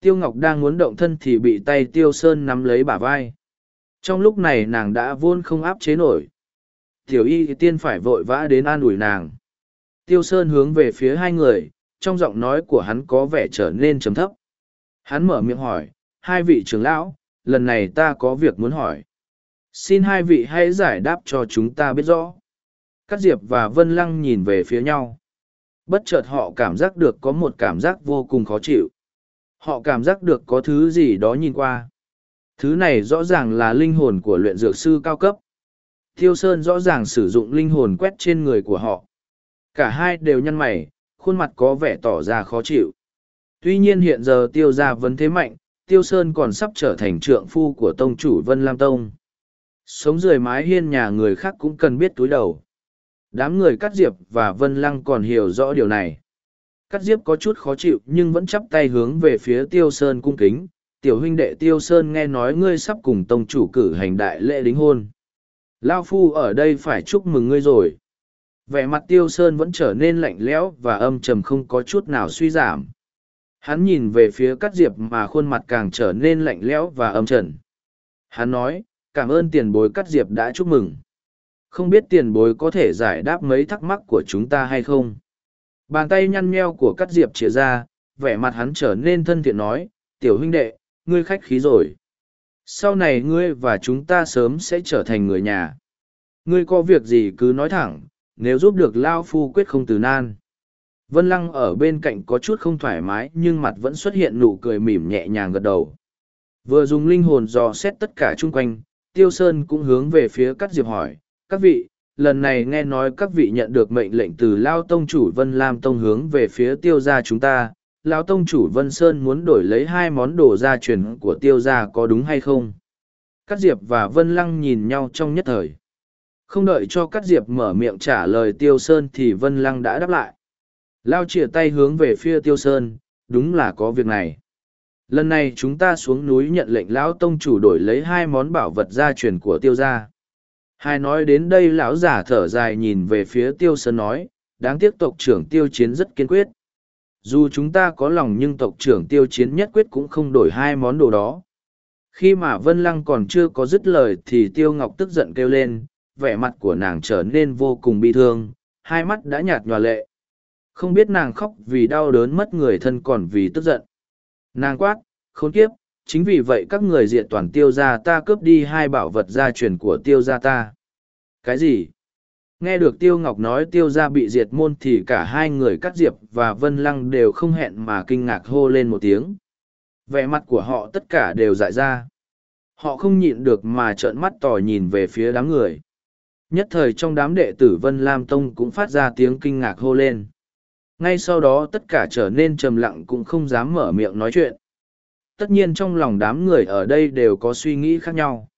Tiêu ngọc đang muốn động thân thì bị tay tiêu sơn nắm lấy bả vai. Trong lúc này nàng đã vốn không áp chế nổi. Tiểu y tiên phải vội vã đến an ủi nàng. Tiêu sơn hướng về phía hai người, trong giọng nói của hắn có vẻ trở nên trầm thấp. Hắn mở miệng hỏi, hai vị trưởng lão, lần này ta có việc muốn hỏi. Xin hai vị hãy giải đáp cho chúng ta biết rõ cát diệp và vân lăng nhìn về phía nhau bất chợt họ cảm giác được có một cảm giác vô cùng khó chịu họ cảm giác được có thứ gì đó nhìn qua thứ này rõ ràng là linh hồn của luyện dược sư cao cấp Thiêu Sơn rõ ràng sử dụng linh hồn quét trên người của họ. Cả hai đều nhăn mày, khuôn mặt có vẻ tỏ ra khó chịu. Tuy nhiên hiện giờ tiêu gia vẫn thế mạnh, Tiêu Sơn còn sắp trở thành trượng phu của tông chủ Vân Lam Tông. Sống dưới mái hiên nhà người khác cũng cần biết túi đầu. Đám người cắt diệp và Vân Lăng còn hiểu rõ điều này. Cắt diệp có chút khó chịu nhưng vẫn chắp tay hướng về phía Tiêu Sơn cung kính. Tiểu huynh đệ Tiêu Sơn nghe nói ngươi sắp cùng tông chủ cử hành đại lễ đính hôn. Lao Phu ở đây phải chúc mừng ngươi rồi. Vẻ mặt Tiêu Sơn vẫn trở nên lạnh lẽo và âm trầm không có chút nào suy giảm. Hắn nhìn về phía Cát Diệp mà khuôn mặt càng trở nên lạnh lẽo và âm trầm. Hắn nói, cảm ơn tiền bối Cát Diệp đã chúc mừng. Không biết tiền bối có thể giải đáp mấy thắc mắc của chúng ta hay không? Bàn tay nhăn nheo của Cát Diệp chia ra, vẻ mặt hắn trở nên thân thiện nói, tiểu huynh đệ, ngươi khách khí rồi. Sau này ngươi và chúng ta sớm sẽ trở thành người nhà. Ngươi có việc gì cứ nói thẳng nếu giúp được lao phu quyết không từ nan. Vân lăng ở bên cạnh có chút không thoải mái nhưng mặt vẫn xuất hiện nụ cười mỉm nhẹ nhàng gật đầu. Vừa dùng linh hồn dò xét tất cả chung quanh tiêu sơn cũng hướng về phía cắt diệp hỏi các vị lần này nghe nói các vị nhận được mệnh lệnh từ lao tông chủ vân lam tông hướng về phía tiêu gia chúng ta lão tông chủ Vân Sơn muốn đổi lấy hai món đồ gia truyền của tiêu gia có đúng hay không? Cát Diệp và Vân Lăng nhìn nhau trong nhất thời. Không đợi cho Cát Diệp mở miệng trả lời Tiêu Sơn thì Vân Lăng đã đáp lại. Lao chìa tay hướng về phía Tiêu Sơn, đúng là có việc này. Lần này chúng ta xuống núi nhận lệnh Lão Tông chủ đổi lấy hai món bảo vật gia truyền của Tiêu gia. Hai nói đến đây lão giả thở dài nhìn về phía Tiêu Sơn nói, đáng tiếc tộc trưởng Tiêu Chiến rất kiên quyết. Dù chúng ta có lòng nhưng tộc trưởng Tiêu Chiến nhất quyết cũng không đổi hai món đồ đó. Khi mà vân lăng còn chưa có dứt lời thì tiêu ngọc tức giận kêu lên vẻ mặt của nàng trở nên vô cùng bi thương hai mắt đã nhạt nhòa lệ. Không biết nàng khóc vì đau đớn mất người thân còn vì tức giận. Nàng quát khốn kiếp chính vì vậy các người diện toàn tiêu gia ta cướp đi hai bảo vật gia truyền của tiêu gia ta. Cái gì? Nghe được tiêu ngọc nói tiêu gia bị diệt môn thì cả hai người cát diệp và vân lăng đều không hẹn mà kinh ngạc hô lên một tiếng. Vẻ mặt của họ tất cả đều dại ra. Họ không nhịn được mà trợn mắt tỏ nhìn về phía đám người. Nhất thời trong đám đệ tử vân lam tông cũng phát ra tiếng kinh ngạc hô lên. Ngay sau đó tất cả trở nên trầm lặng cũng không dám mở miệng nói chuyện tất nhiên trong lòng đám người ở đây đều có suy nghĩ khác nhau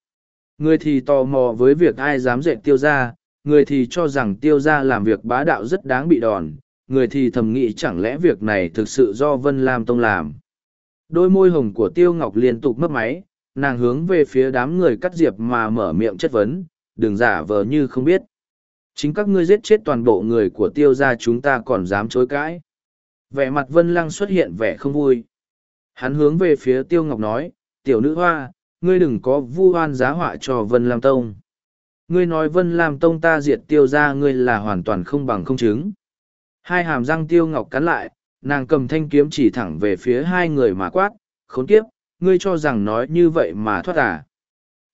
người thì tò mò với việc ai dám dạy tiêu ra người thì cho rằng tiêu ra làm việc bá đạo rất đáng bị đòn người thì thầm nghĩ chẳng lẽ việc này thực sự do vân lam tông làm Đôi môi hồng của Tiêu Ngọc liên tục mất máy, nàng hướng về phía đám người cắt diệp mà mở miệng chất vấn, đừng giả vờ như không biết. Chính các ngươi giết chết toàn bộ người của tiêu gia chúng ta còn dám chối cãi. Vẻ mặt Vân Lăng xuất hiện vẻ không vui. Hắn hướng về phía Tiêu Ngọc nói, tiểu nữ hoa, ngươi đừng có vu oan giá họa cho Vân Lam Tông. Ngươi nói Vân Lam Tông ta diệt tiêu gia ngươi là hoàn toàn không bằng không chứng. Hai hàm răng Tiêu Ngọc cắn lại, nàng cầm thanh kiếm chỉ thẳng về phía hai người mà quát khốn kiếp ngươi cho rằng nói như vậy mà thoát à.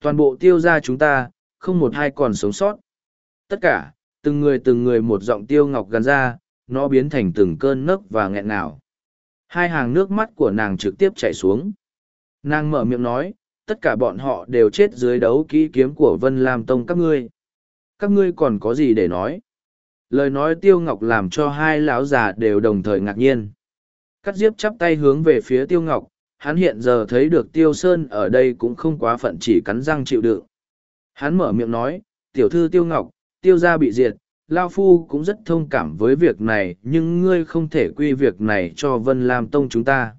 toàn bộ tiêu ra chúng ta không một hai còn sống sót tất cả từng người từng người một giọng tiêu ngọc gắn ra nó biến thành từng cơn nấc và nghẹn ngào hai hàng nước mắt của nàng trực tiếp chảy xuống. Nàng mở miệng nói, tất cả bọn họ đều chết dưới đấu kỹ kiếm của vân lam tông các ngươi. Các ngươi còn có gì để nói? Lời nói tiêu ngọc làm cho hai lão già đều đồng thời ngạc nhiên. Cắt diếp chắp tay hướng về phía tiêu ngọc, hắn hiện giờ thấy được tiêu sơn ở đây cũng không quá phận chỉ cắn răng chịu đựng. Hắn mở miệng nói, tiểu thư tiêu ngọc, tiêu gia bị diệt lao phu cũng rất thông cảm với việc này, nhưng ngươi không thể quy việc này cho vân lam tông chúng ta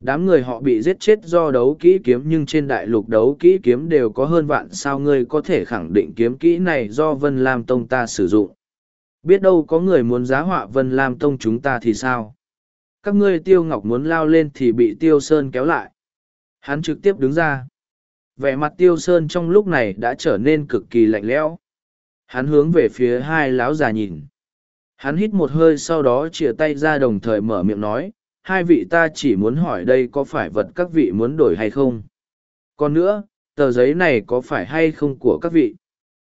đám người họ bị giết chết do đấu kỹ kiếm, nhưng trên đại lục đấu kỹ kiếm đều có hơn vạn, sao ngươi có thể khẳng định kiếm kỹ này do vân lam tông ta sử dụng Biết đâu có người muốn giá họa Vân Lam Tông chúng ta thì sao? Các ngươi tiêu ngọc muốn lao lên thì bị tiêu sơn kéo lại. Hắn trực tiếp đứng ra. Vẻ mặt tiêu sơn trong lúc này đã trở nên cực kỳ lạnh lẽo. Hắn hướng về phía hai lão già nhìn. Hắn hít một hơi sau đó chìa tay ra đồng thời mở miệng nói, hai vị ta chỉ muốn hỏi đây có phải vật các vị muốn đổi hay không? Còn nữa, tờ giấy này có phải hay không của các vị?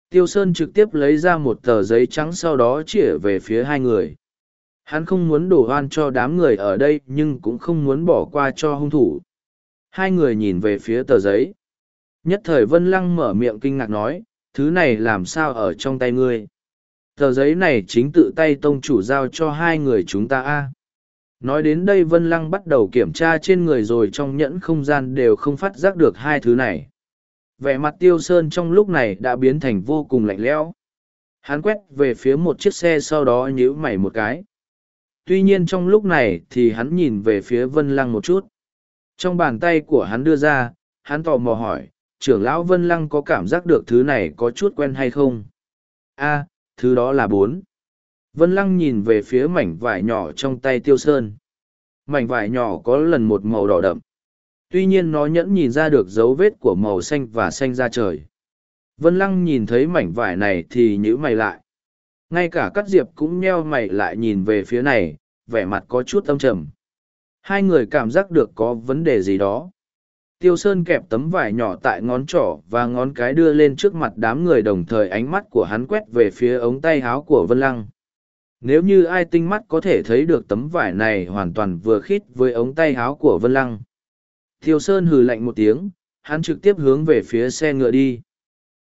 Tiêu Sơn trực tiếp lấy ra một tờ giấy trắng sau đó chĩa về phía hai người. Hắn không muốn đổ oan cho đám người ở đây nhưng cũng không muốn bỏ qua cho hung thủ. Hai người nhìn về phía tờ giấy. Nhất thời Vân Lăng mở miệng kinh ngạc nói, thứ này làm sao ở trong tay ngươi. Tờ giấy này chính tự tay tông chủ giao cho hai người chúng ta a. Nói đến đây Vân Lăng bắt đầu kiểm tra trên người rồi trong nhẫn không gian đều không phát giác được hai thứ này vẻ mặt tiêu sơn trong lúc này đã biến thành vô cùng lạnh lẽo hắn quét về phía một chiếc xe sau đó nhíu mày một cái tuy nhiên trong lúc này thì hắn nhìn về phía vân lăng một chút trong bàn tay của hắn đưa ra, hắn tò mò hỏi trưởng lão vân lăng có cảm giác được thứ này có chút quen hay không? A, thứ đó là bốn. Vân lăng nhìn về phía mảnh vải nhỏ trong tay tiêu sơn. Mảnh vải nhỏ có lần một màu đỏ đậm. Tuy nhiên nó nhẫn nhìn ra được dấu vết của màu xanh và xanh ra trời. Vân lăng nhìn thấy mảnh vải này thì nhữ mày lại. Ngay cả cát diệp cũng nheo mày lại nhìn về phía này, vẻ mặt có chút âm trầm. Hai người cảm giác được có vấn đề gì đó tiêu sơn kẹp tấm vải nhỏ tại ngón trỏ và ngón cái đưa lên trước mặt đám người đồng thời ánh mắt của hắn quét về phía ống tay áo của vân lăng nếu như ai tinh mắt có thể thấy được tấm vải này hoàn toàn vừa khít với ống tay áo của vân lăng Tiêu Sơn hừ lạnh một tiếng, hắn trực tiếp hướng về phía xe ngựa đi.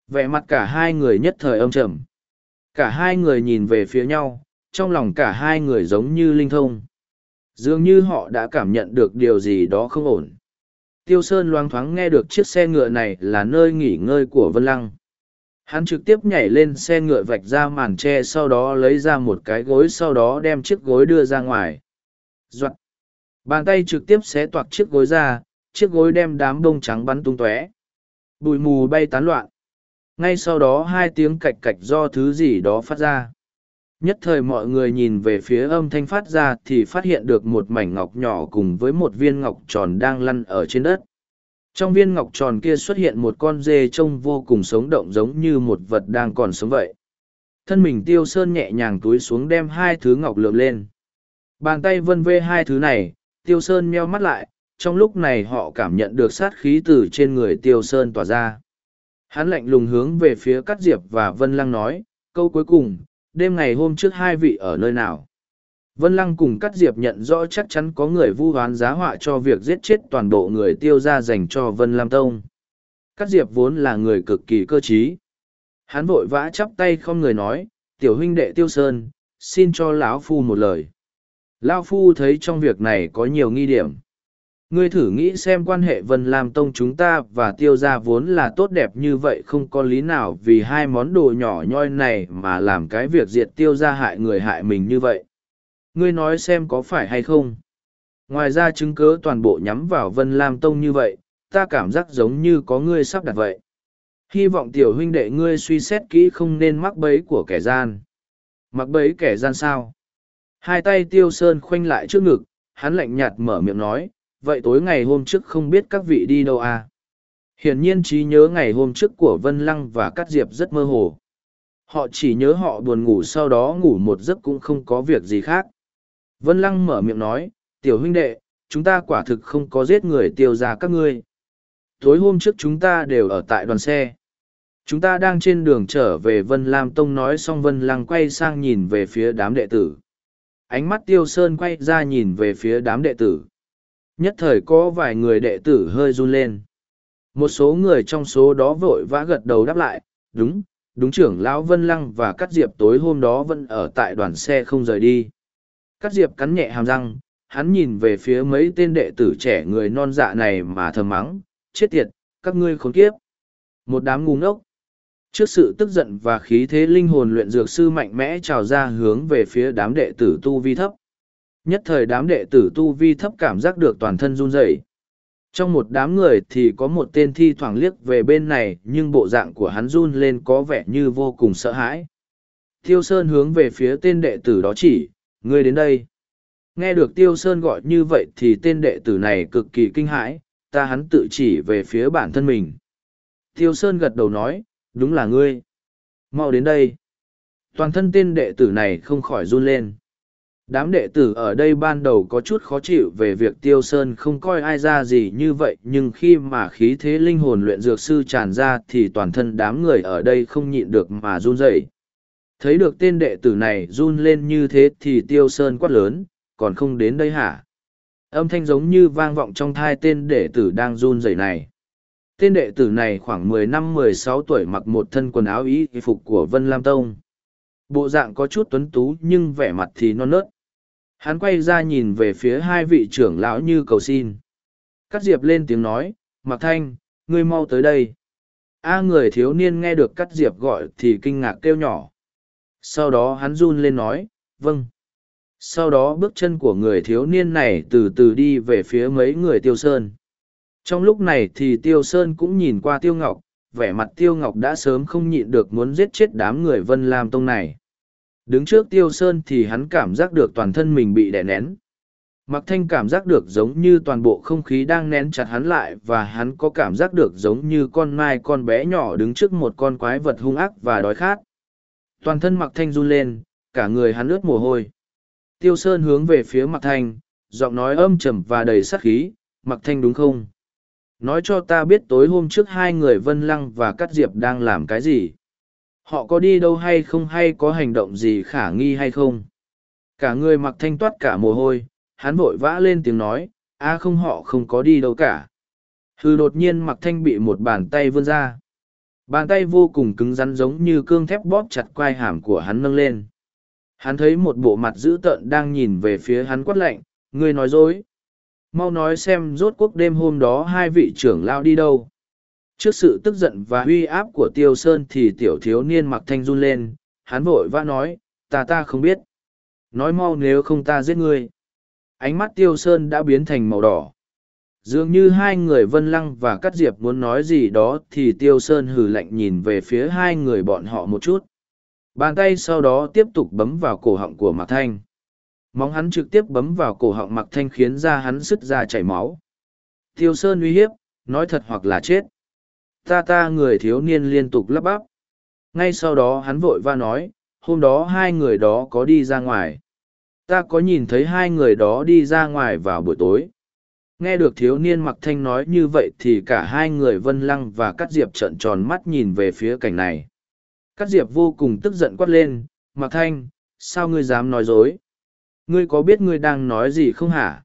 Vẻ mặt cả hai người nhất thời âm trầm. Cả hai người nhìn về phía nhau, trong lòng cả hai người giống như linh thông. dường như họ đã cảm nhận được điều gì đó không ổn tiêu sơn loang thoáng nghe được chiếc xe ngựa này là nơi nghỉ ngơi của vân lăng. Hắn trực tiếp nhảy lên xe ngựa vạch ra màn tre sau đó lấy ra một cái gối sau đó đem chiếc gối đưa ra ngoài. Doạn. bàn tay trực tiếp xé toạc chiếc gối ra, chiếc gối đem đám bông trắng bắn tung tóe. Bụi mù bay tán loạn. Ngay sau đó hai tiếng cạch cạch do thứ gì đó phát ra nhất thời mọi người nhìn về phía âm thanh phát ra thì phát hiện được một mảnh ngọc nhỏ cùng với một viên ngọc tròn đang lăn ở trên đất. Trong viên ngọc tròn kia xuất hiện một con dê trông vô cùng sống động giống như một vật đang còn sống vậy. Thân mình tiêu sơn nhẹ nhàng túi xuống đem hai thứ ngọc lượm lên. Bàn tay vân vê hai thứ này, tiêu sơn meo mắt lại, trong lúc này họ cảm nhận được sát khí từ trên người tiêu sơn tỏa ra. Hắn lạnh lùng hướng về phía cắt diệp và vân lăng nói, câu cuối cùng đêm ngày hôm trước hai vị ở nơi nào? Vân lăng cùng Cát diệp nhận rõ chắc chắn có người vu hoán giá họa cho việc giết chết toàn bộ người tiêu ra dành cho vân lam tông. Cát diệp vốn là người cực kỳ cơ trí, hắn vội vã chắp tay không người nói tiểu huynh đệ tiêu sơn xin cho lão phu một lời. Lão phu thấy trong việc này có nhiều nghi điểm. Ngươi thử nghĩ xem quan hệ Vân Lam Tông chúng ta và tiêu gia vốn là tốt đẹp như vậy không có lý nào vì hai món đồ nhỏ nhoi này mà làm cái việc diệt tiêu gia hại người hại mình như vậy. Ngươi nói xem có phải hay không? Ngoài ra chứng cớ toàn bộ nhắm vào Vân Lam Tông như vậy, ta cảm giác giống như có ngươi sắp đặt vậy. Hy vọng tiểu huynh đệ ngươi suy xét kỹ không nên mắc bẫy của kẻ gian. Mắc bẫy kẻ gian sao? Hai tay tiêu sơn khoanh lại trước ngực, hắn lạnh nhạt mở miệng nói, vậy tối ngày hôm trước không biết các vị đi đâu à? Hiển nhiên trí nhớ ngày hôm trước của Vân Lăng và Cát Diệp rất mơ hồ. Họ chỉ nhớ họ buồn ngủ sau đó ngủ một giấc cũng không có việc gì khác. Vân Lăng mở miệng nói, tiểu huynh đệ, chúng ta quả thực không có giết người tiêu ra các ngươi. Tối hôm trước chúng ta đều ở tại đoàn xe. Chúng ta đang trên đường trở về Vân Lam Tông nói xong Vân Lăng quay sang nhìn về phía đám đệ tử. Ánh mắt tiêu sơn quay ra nhìn về phía đám đệ tử nhất thời có vài người đệ tử hơi run lên. Một số người trong số đó vội vã gật đầu đáp lại, đúng đúng trưởng lão vân lăng và cắt diệp tối hôm đó vẫn ở tại đoàn xe không rời đi. Cắt diệp cắn nhẹ hàm răng, hắn nhìn về phía mấy tên đệ tử trẻ người non dạ này mà thầm mắng, chết tiệt, các ngươi khốn kiếp. Một đám ngu ngốc. Trước sự tức giận và khí thế linh hồn luyện dược sư mạnh mẽ trào ra hướng về phía đám đệ tử tu vi thấp. Nhất thời đám đệ tử tu vi thấp cảm giác được toàn thân run rẩy. Trong một đám người thì có một tên thi thoảng liếc về bên này nhưng bộ dạng của hắn run lên có vẻ như vô cùng sợ hãi. Tiêu Sơn hướng về phía tên đệ tử đó chỉ, ngươi đến đây. Nghe được Tiêu Sơn gọi như vậy thì tên đệ tử này cực kỳ kinh hãi, ta hắn tự chỉ về phía bản thân mình. Tiêu Sơn gật đầu nói, đúng là ngươi. Mau đến đây. Toàn thân tên đệ tử này không khỏi run lên. Đám đệ tử ở đây ban đầu có chút khó chịu về việc Tiêu Sơn không coi ai ra gì như vậy nhưng khi mà khí thế linh hồn luyện dược sư tràn ra thì toàn thân đám người ở đây không nhịn được mà run rẩy. Thấy được tên đệ tử này run lên như thế thì Tiêu Sơn quát lớn, còn không đến đây hả? Âm thanh giống như vang vọng trong thai tên đệ tử đang run rẩy này. Tên đệ tử này khoảng mười năm mười sáu tuổi mặc một thân quần áo ý phục của Vân Lam Tông. Bộ dạng có chút tuấn tú nhưng vẻ mặt thì non nớt Hắn quay ra nhìn về phía hai vị trưởng lão như cầu xin. Cắt diệp lên tiếng nói, Mặc Thanh, ngươi mau tới đây. A người thiếu niên nghe được cắt diệp gọi thì kinh ngạc kêu nhỏ. Sau đó hắn run lên nói, vâng. Sau đó bước chân của người thiếu niên này từ từ đi về phía mấy người tiêu sơn. Trong lúc này thì tiêu sơn cũng nhìn qua tiêu ngọc, vẻ mặt tiêu ngọc đã sớm không nhịn được muốn giết chết đám người vân lam tông này đứng trước tiêu sơn thì hắn cảm giác được toàn thân mình bị đè nén. Mặc thanh cảm giác được giống như toàn bộ không khí đang nén chặt hắn lại và hắn có cảm giác được giống như con mai con bé nhỏ đứng trước một con quái vật hung ác và đói khát. Toàn thân mặc thanh run lên, cả người hắn ướt mồ hôi. Tiêu sơn hướng về phía mặc thanh, giọng nói âm trầm và đầy sắc khí mặc thanh đúng không? Nói cho ta biết tối hôm trước hai người vân lăng và cắt diệp đang làm cái gì? Họ có đi đâu hay không hay có hành động gì khả nghi hay không cả người mặc thanh toát cả mồ hôi, hắn vội vã lên tiếng nói, a, không, họ không có đi đâu cả hư đột nhiên mặc thanh bị một bàn tay vươn ra bàn tay vô cùng cứng rắn giống như cương thép bóp chặt quai hàm của hắn nâng lên hắn thấy một bộ mặt dữ tợn đang nhìn về phía hắn quát lạnh, ngươi nói dối. Mau nói xem rốt cuộc đêm hôm đó hai vị trưởng lao đi đâu. Trước sự tức giận và uy áp của Tiêu Sơn thì tiểu thiếu niên mặc thanh run lên, hắn vội vã nói, ta ta không biết. Nói mau nếu không ta giết ngươi. Ánh mắt Tiêu Sơn đã biến thành màu đỏ. Dường như hai người Vân Lăng và Cát Diệp muốn nói gì đó thì Tiêu Sơn hừ lạnh nhìn về phía hai người bọn họ một chút. Bàn tay sau đó tiếp tục bấm vào cổ họng của Mạc Thanh. Móng hắn trực tiếp bấm vào cổ họng Mạc Thanh khiến da hắn sứt ra chảy máu. Tiêu Sơn uy hiếp, nói thật hoặc là chết. Ta ta người thiếu niên liên tục lắp bắp. Ngay sau đó hắn vội va nói, hôm đó hai người đó có đi ra ngoài. Ta có nhìn thấy hai người đó đi ra ngoài vào buổi tối. Nghe được thiếu niên mặc thanh nói như vậy thì cả hai người vân lăng và cắt diệp trợn tròn mắt nhìn về phía cảnh này. Cắt diệp vô cùng tức giận quát lên, mặc thanh, sao ngươi dám nói dối? Ngươi có biết ngươi đang nói gì không hả?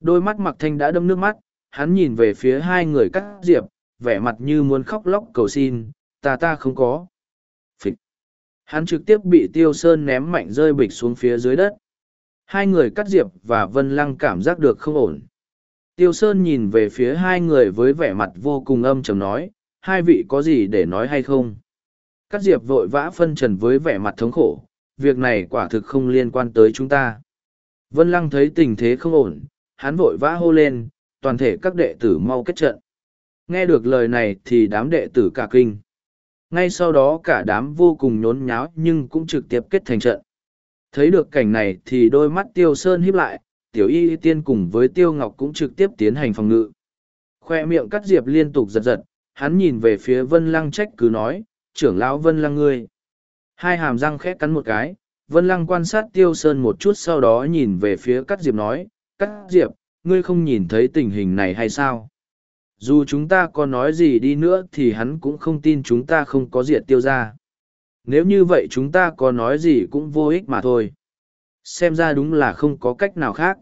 Đôi mắt mặc thanh đã đâm nước mắt, hắn nhìn về phía hai người cắt diệp, vẻ mặt như muốn khóc lóc cầu xin, ta ta không có. Phịch. Hắn trực tiếp bị tiêu sơn ném mạnh rơi bịch xuống phía dưới đất. Hai người cắt diệp và vân lăng cảm giác được không ổn. Tiêu Sơn nhìn về phía hai người với vẻ mặt vô cùng âm trầm nói, hai vị có gì để nói hay không? Cát Diệp vội vã phân trần với vẻ mặt thống khổ, việc này quả thực không liên quan tới chúng ta. Vân Lăng thấy tình thế không ổn, hắn vội vã hô lên, toàn thể các đệ tử mau kết trận. Nghe được lời này thì đám đệ tử cả kinh. Ngay sau đó cả đám vô cùng nhốn nháo nhưng cũng trực tiếp kết thành trận. Thấy được cảnh này thì đôi mắt Tiêu Sơn híp lại, tiểu y tiên cùng với tiêu ngọc cũng trực tiếp tiến hành phòng ngự khoe miệng cắt diệp liên tục giật giật hắn nhìn về phía vân lăng trách cứ nói trưởng lão vân lăng ngươi hai hàm răng khét cắn một cái vân lăng quan sát tiêu sơn một chút sau đó nhìn về phía cắt diệp nói cắt diệp ngươi không nhìn thấy tình hình này hay sao dù chúng ta có nói gì đi nữa thì hắn cũng không tin chúng ta không có diệt tiêu ra nếu như vậy chúng ta có nói gì cũng vô ích mà thôi. Xem ra đúng là không có cách nào khác.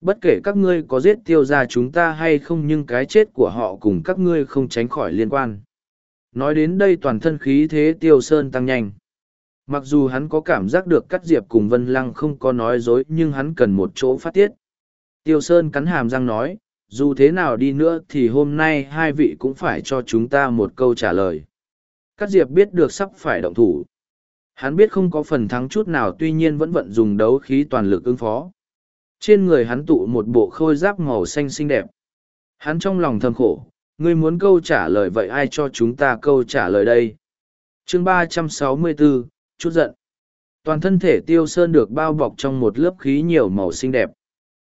Bất kể các ngươi có giết tiêu ra chúng ta hay không nhưng cái chết của họ cùng các ngươi không tránh khỏi liên quan. Nói đến đây toàn thân khí thế tiêu sơn tăng nhanh. Mặc dù hắn có cảm giác được cắt diệp cùng vân lăng không có nói dối nhưng hắn cần một chỗ phát tiết. Tiêu sơn cắn hàm răng nói dù thế nào đi nữa thì hôm nay hai vị cũng phải cho chúng ta một câu trả lời các diệp biết được sắp phải động thủ Hắn biết không có phần thắng chút nào tuy nhiên vẫn vận dùng đấu khí toàn lực ứng phó. Trên người hắn tụ một bộ khôi giáp màu xanh xinh đẹp. Hắn trong lòng thầm khổ, ngươi muốn câu trả lời vậy ai cho chúng ta câu trả lời đây? chương ba trăm sáu mươi bốn, chút giận. Toàn thân thể tiêu sơn được bao bọc trong một lớp khí nhiều màu xinh đẹp.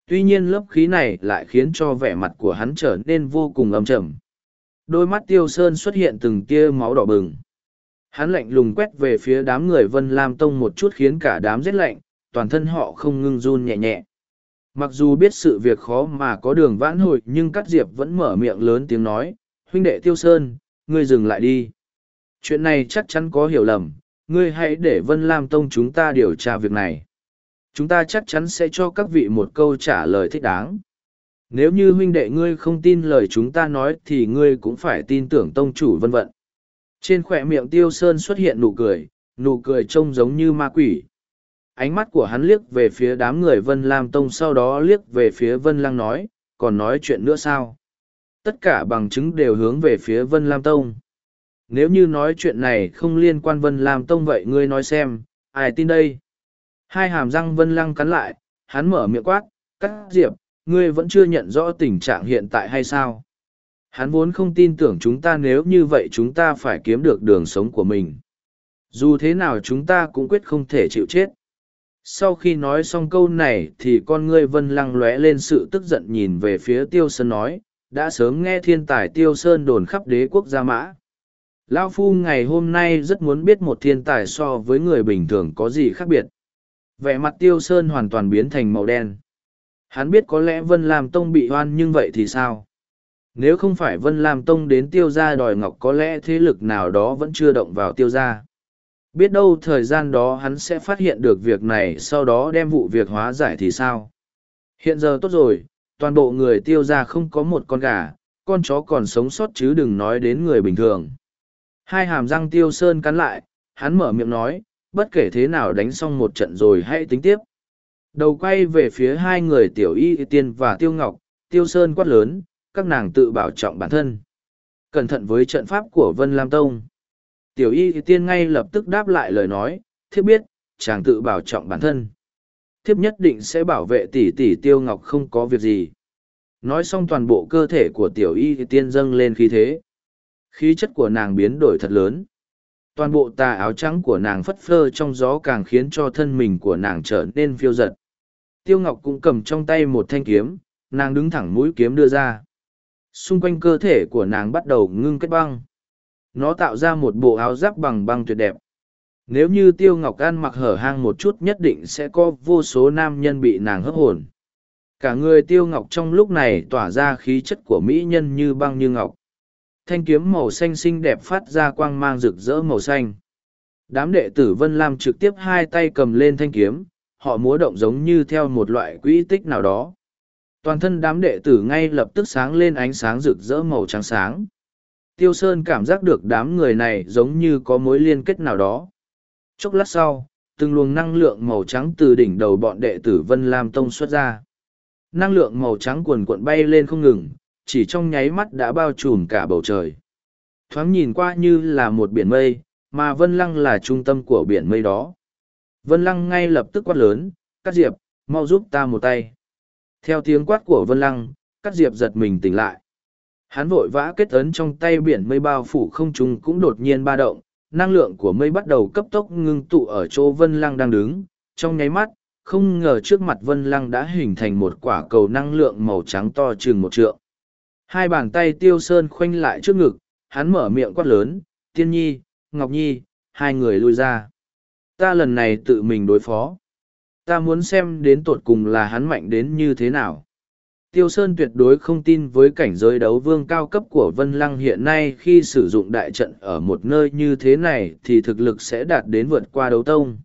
Tuy nhiên lớp khí này lại khiến cho vẻ mặt của hắn trở nên vô cùng âm trầm. Đôi mắt tiêu sơn xuất hiện từng tia máu đỏ bừng. Hắn lạnh lùng quét về phía đám người Vân Lam Tông một chút khiến cả đám rét lạnh, toàn thân họ không ngưng run nhẹ nhẹ. Mặc dù biết sự việc khó mà có đường vãn hồi nhưng Cát Diệp vẫn mở miệng lớn tiếng nói, huynh đệ Tiêu Sơn, ngươi dừng lại đi. Chuyện này chắc chắn có hiểu lầm, ngươi hãy để Vân Lam Tông chúng ta điều tra việc này. Chúng ta chắc chắn sẽ cho các vị một câu trả lời thích đáng. Nếu như huynh đệ ngươi không tin lời chúng ta nói thì ngươi cũng phải tin tưởng tông chủ vân vận. Trên khỏe miệng tiêu sơn xuất hiện nụ cười, nụ cười trông giống như ma quỷ. Ánh mắt của hắn liếc về phía đám người Vân Lam Tông sau đó liếc về phía Vân Lăng nói, còn nói chuyện nữa sao? Tất cả bằng chứng đều hướng về phía Vân Lam Tông. Nếu như nói chuyện này không liên quan Vân Lam Tông vậy ngươi nói xem, ai tin đây? Hai hàm răng Vân Lăng cắn lại, hắn mở miệng quát, cắt diệp, ngươi vẫn chưa nhận rõ tình trạng hiện tại hay sao? Hắn vốn không tin tưởng chúng ta nếu như vậy chúng ta phải kiếm được đường sống của mình. Dù thế nào chúng ta cũng quyết không thể chịu chết. Sau khi nói xong câu này thì con ngươi vân lăng lóe lên sự tức giận nhìn về phía Tiêu Sơn nói, đã sớm nghe thiên tài Tiêu Sơn đồn khắp đế quốc gia mã. Lao Phu ngày hôm nay rất muốn biết một thiên tài so với người bình thường có gì khác biệt. Vẻ mặt Tiêu Sơn hoàn toàn biến thành màu đen. Hắn biết có lẽ Vân Lam Tông bị hoan nhưng vậy thì sao? Nếu không phải Vân Lam Tông đến tiêu gia đòi ngọc có lẽ thế lực nào đó vẫn chưa động vào tiêu gia. Biết đâu thời gian đó hắn sẽ phát hiện được việc này sau đó đem vụ việc hóa giải thì sao. Hiện giờ tốt rồi, toàn bộ người tiêu gia không có một con gà, con chó còn sống sót chứ đừng nói đến người bình thường. Hai hàm răng tiêu sơn cắn lại, hắn mở miệng nói, bất kể thế nào đánh xong một trận rồi hãy tính tiếp. đầu quay về phía hai người tiểu y tiên và tiêu ngọc, tiêu sơn quát lớn, các nàng tự bảo trọng bản thân. Cẩn thận với trận pháp của vân lam tông. Tiểu y tiên ngay lập tức đáp lại lời nói, thiếp biết, chàng tự bảo trọng bản thân. Thiếp nhất định sẽ bảo vệ tỷ tỷ tiêu ngọc không có việc gì. Nói xong toàn bộ cơ thể của tiểu y tiên dâng lên khí thế. Khí chất của nàng biến đổi thật lớn toàn bộ tà áo trắng của nàng phất phơ trong gió càng khiến cho thân mình của nàng trở nên phiêu giật. Tiêu ngọc cũng cầm trong tay một thanh kiếm, nàng đứng thẳng mũi kiếm đưa ra. Xung quanh cơ thể của nàng bắt đầu ngưng kết băng. Nó tạo ra một bộ áo giáp bằng băng tuyệt đẹp. Nếu như tiêu ngọc ăn mặc hở hang một chút nhất định sẽ có vô số nam nhân bị nàng hấp hồn. Cả người tiêu ngọc trong lúc này tỏa ra khí chất của mỹ nhân như băng như ngọc thanh kiếm màu xanh xinh đẹp phát ra quang mang rực rỡ màu xanh. Đám đệ tử vân lam trực tiếp hai tay cầm lên thanh kiếm, họ múa động giống như theo một loại quỹ tích nào đó. Toàn thân đám đệ tử ngay lập tức sáng lên ánh sáng rực rỡ màu trắng sáng. Tiêu sơn cảm giác được đám người này giống như có mối liên kết nào đó. Chốc lát sau, từng luồng năng lượng màu trắng từ đỉnh đầu bọn đệ tử vân lam tông xuất ra. Năng lượng màu trắng cuồn cuộn bay lên không ngừng chỉ trong nháy mắt đã bao trùm cả bầu trời. Thoáng nhìn qua như là một biển mây, mà vân lăng là trung tâm của biển mây đó. Vân lăng ngay lập tức quát lớn, Cát diệp, mau giúp ta một tay. Theo tiếng quát của vân lăng, Cát diệp giật mình tỉnh lại. Hắn vội vã kết ấn trong tay biển mây bao phủ không trung cũng đột nhiên ba động, năng lượng của mây bắt đầu cấp tốc ngưng tụ ở chỗ vân lăng đang đứng. Trong nháy mắt, không ngờ trước mặt vân lăng đã hình thành một quả cầu năng lượng màu trắng to chừng một trượng hai bàn tay tiêu sơn khoanh lại trước ngực hắn mở miệng quát lớn tiên nhi ngọc nhi hai người lui ra ta lần này tự mình đối phó ta muốn xem đến tột cùng là hắn mạnh đến như thế nào Tiêu Sơn tuyệt đối không tin với cảnh giới đấu vương cao cấp của Vân Lăng hiện nay khi sử dụng đại trận ở một nơi như thế này thì thực lực sẽ đạt đến vượt qua đấu tông.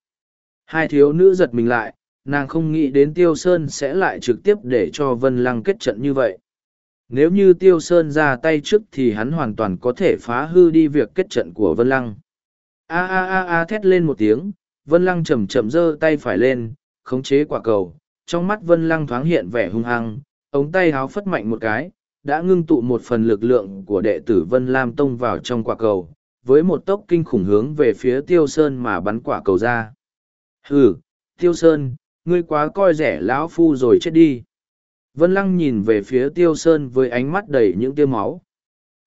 Hai thiếu nữ giật mình lại, nàng không nghĩ đến Tiêu Sơn sẽ lại trực tiếp để cho Vân Lăng kết trận như vậy. Nếu như Tiêu Sơn ra tay trước thì hắn hoàn toàn có thể phá hư đi việc kết trận của Vân Lăng. A a a a thét lên một tiếng, Vân Lăng chậm chậm giơ tay phải lên, khống chế quả cầu. Trong mắt Vân Lăng thoáng hiện vẻ hung hăng, ống tay háo phất mạnh một cái, đã ngưng tụ một phần lực lượng của đệ tử Vân Lam Tông vào trong quả cầu, với một tốc kinh khủng hướng về phía Tiêu Sơn mà bắn quả cầu ra. Hừ, Tiêu Sơn, ngươi quá coi rẻ lão phu rồi chết đi. Vân Lăng nhìn về phía Tiêu Sơn với ánh mắt đầy những tia máu.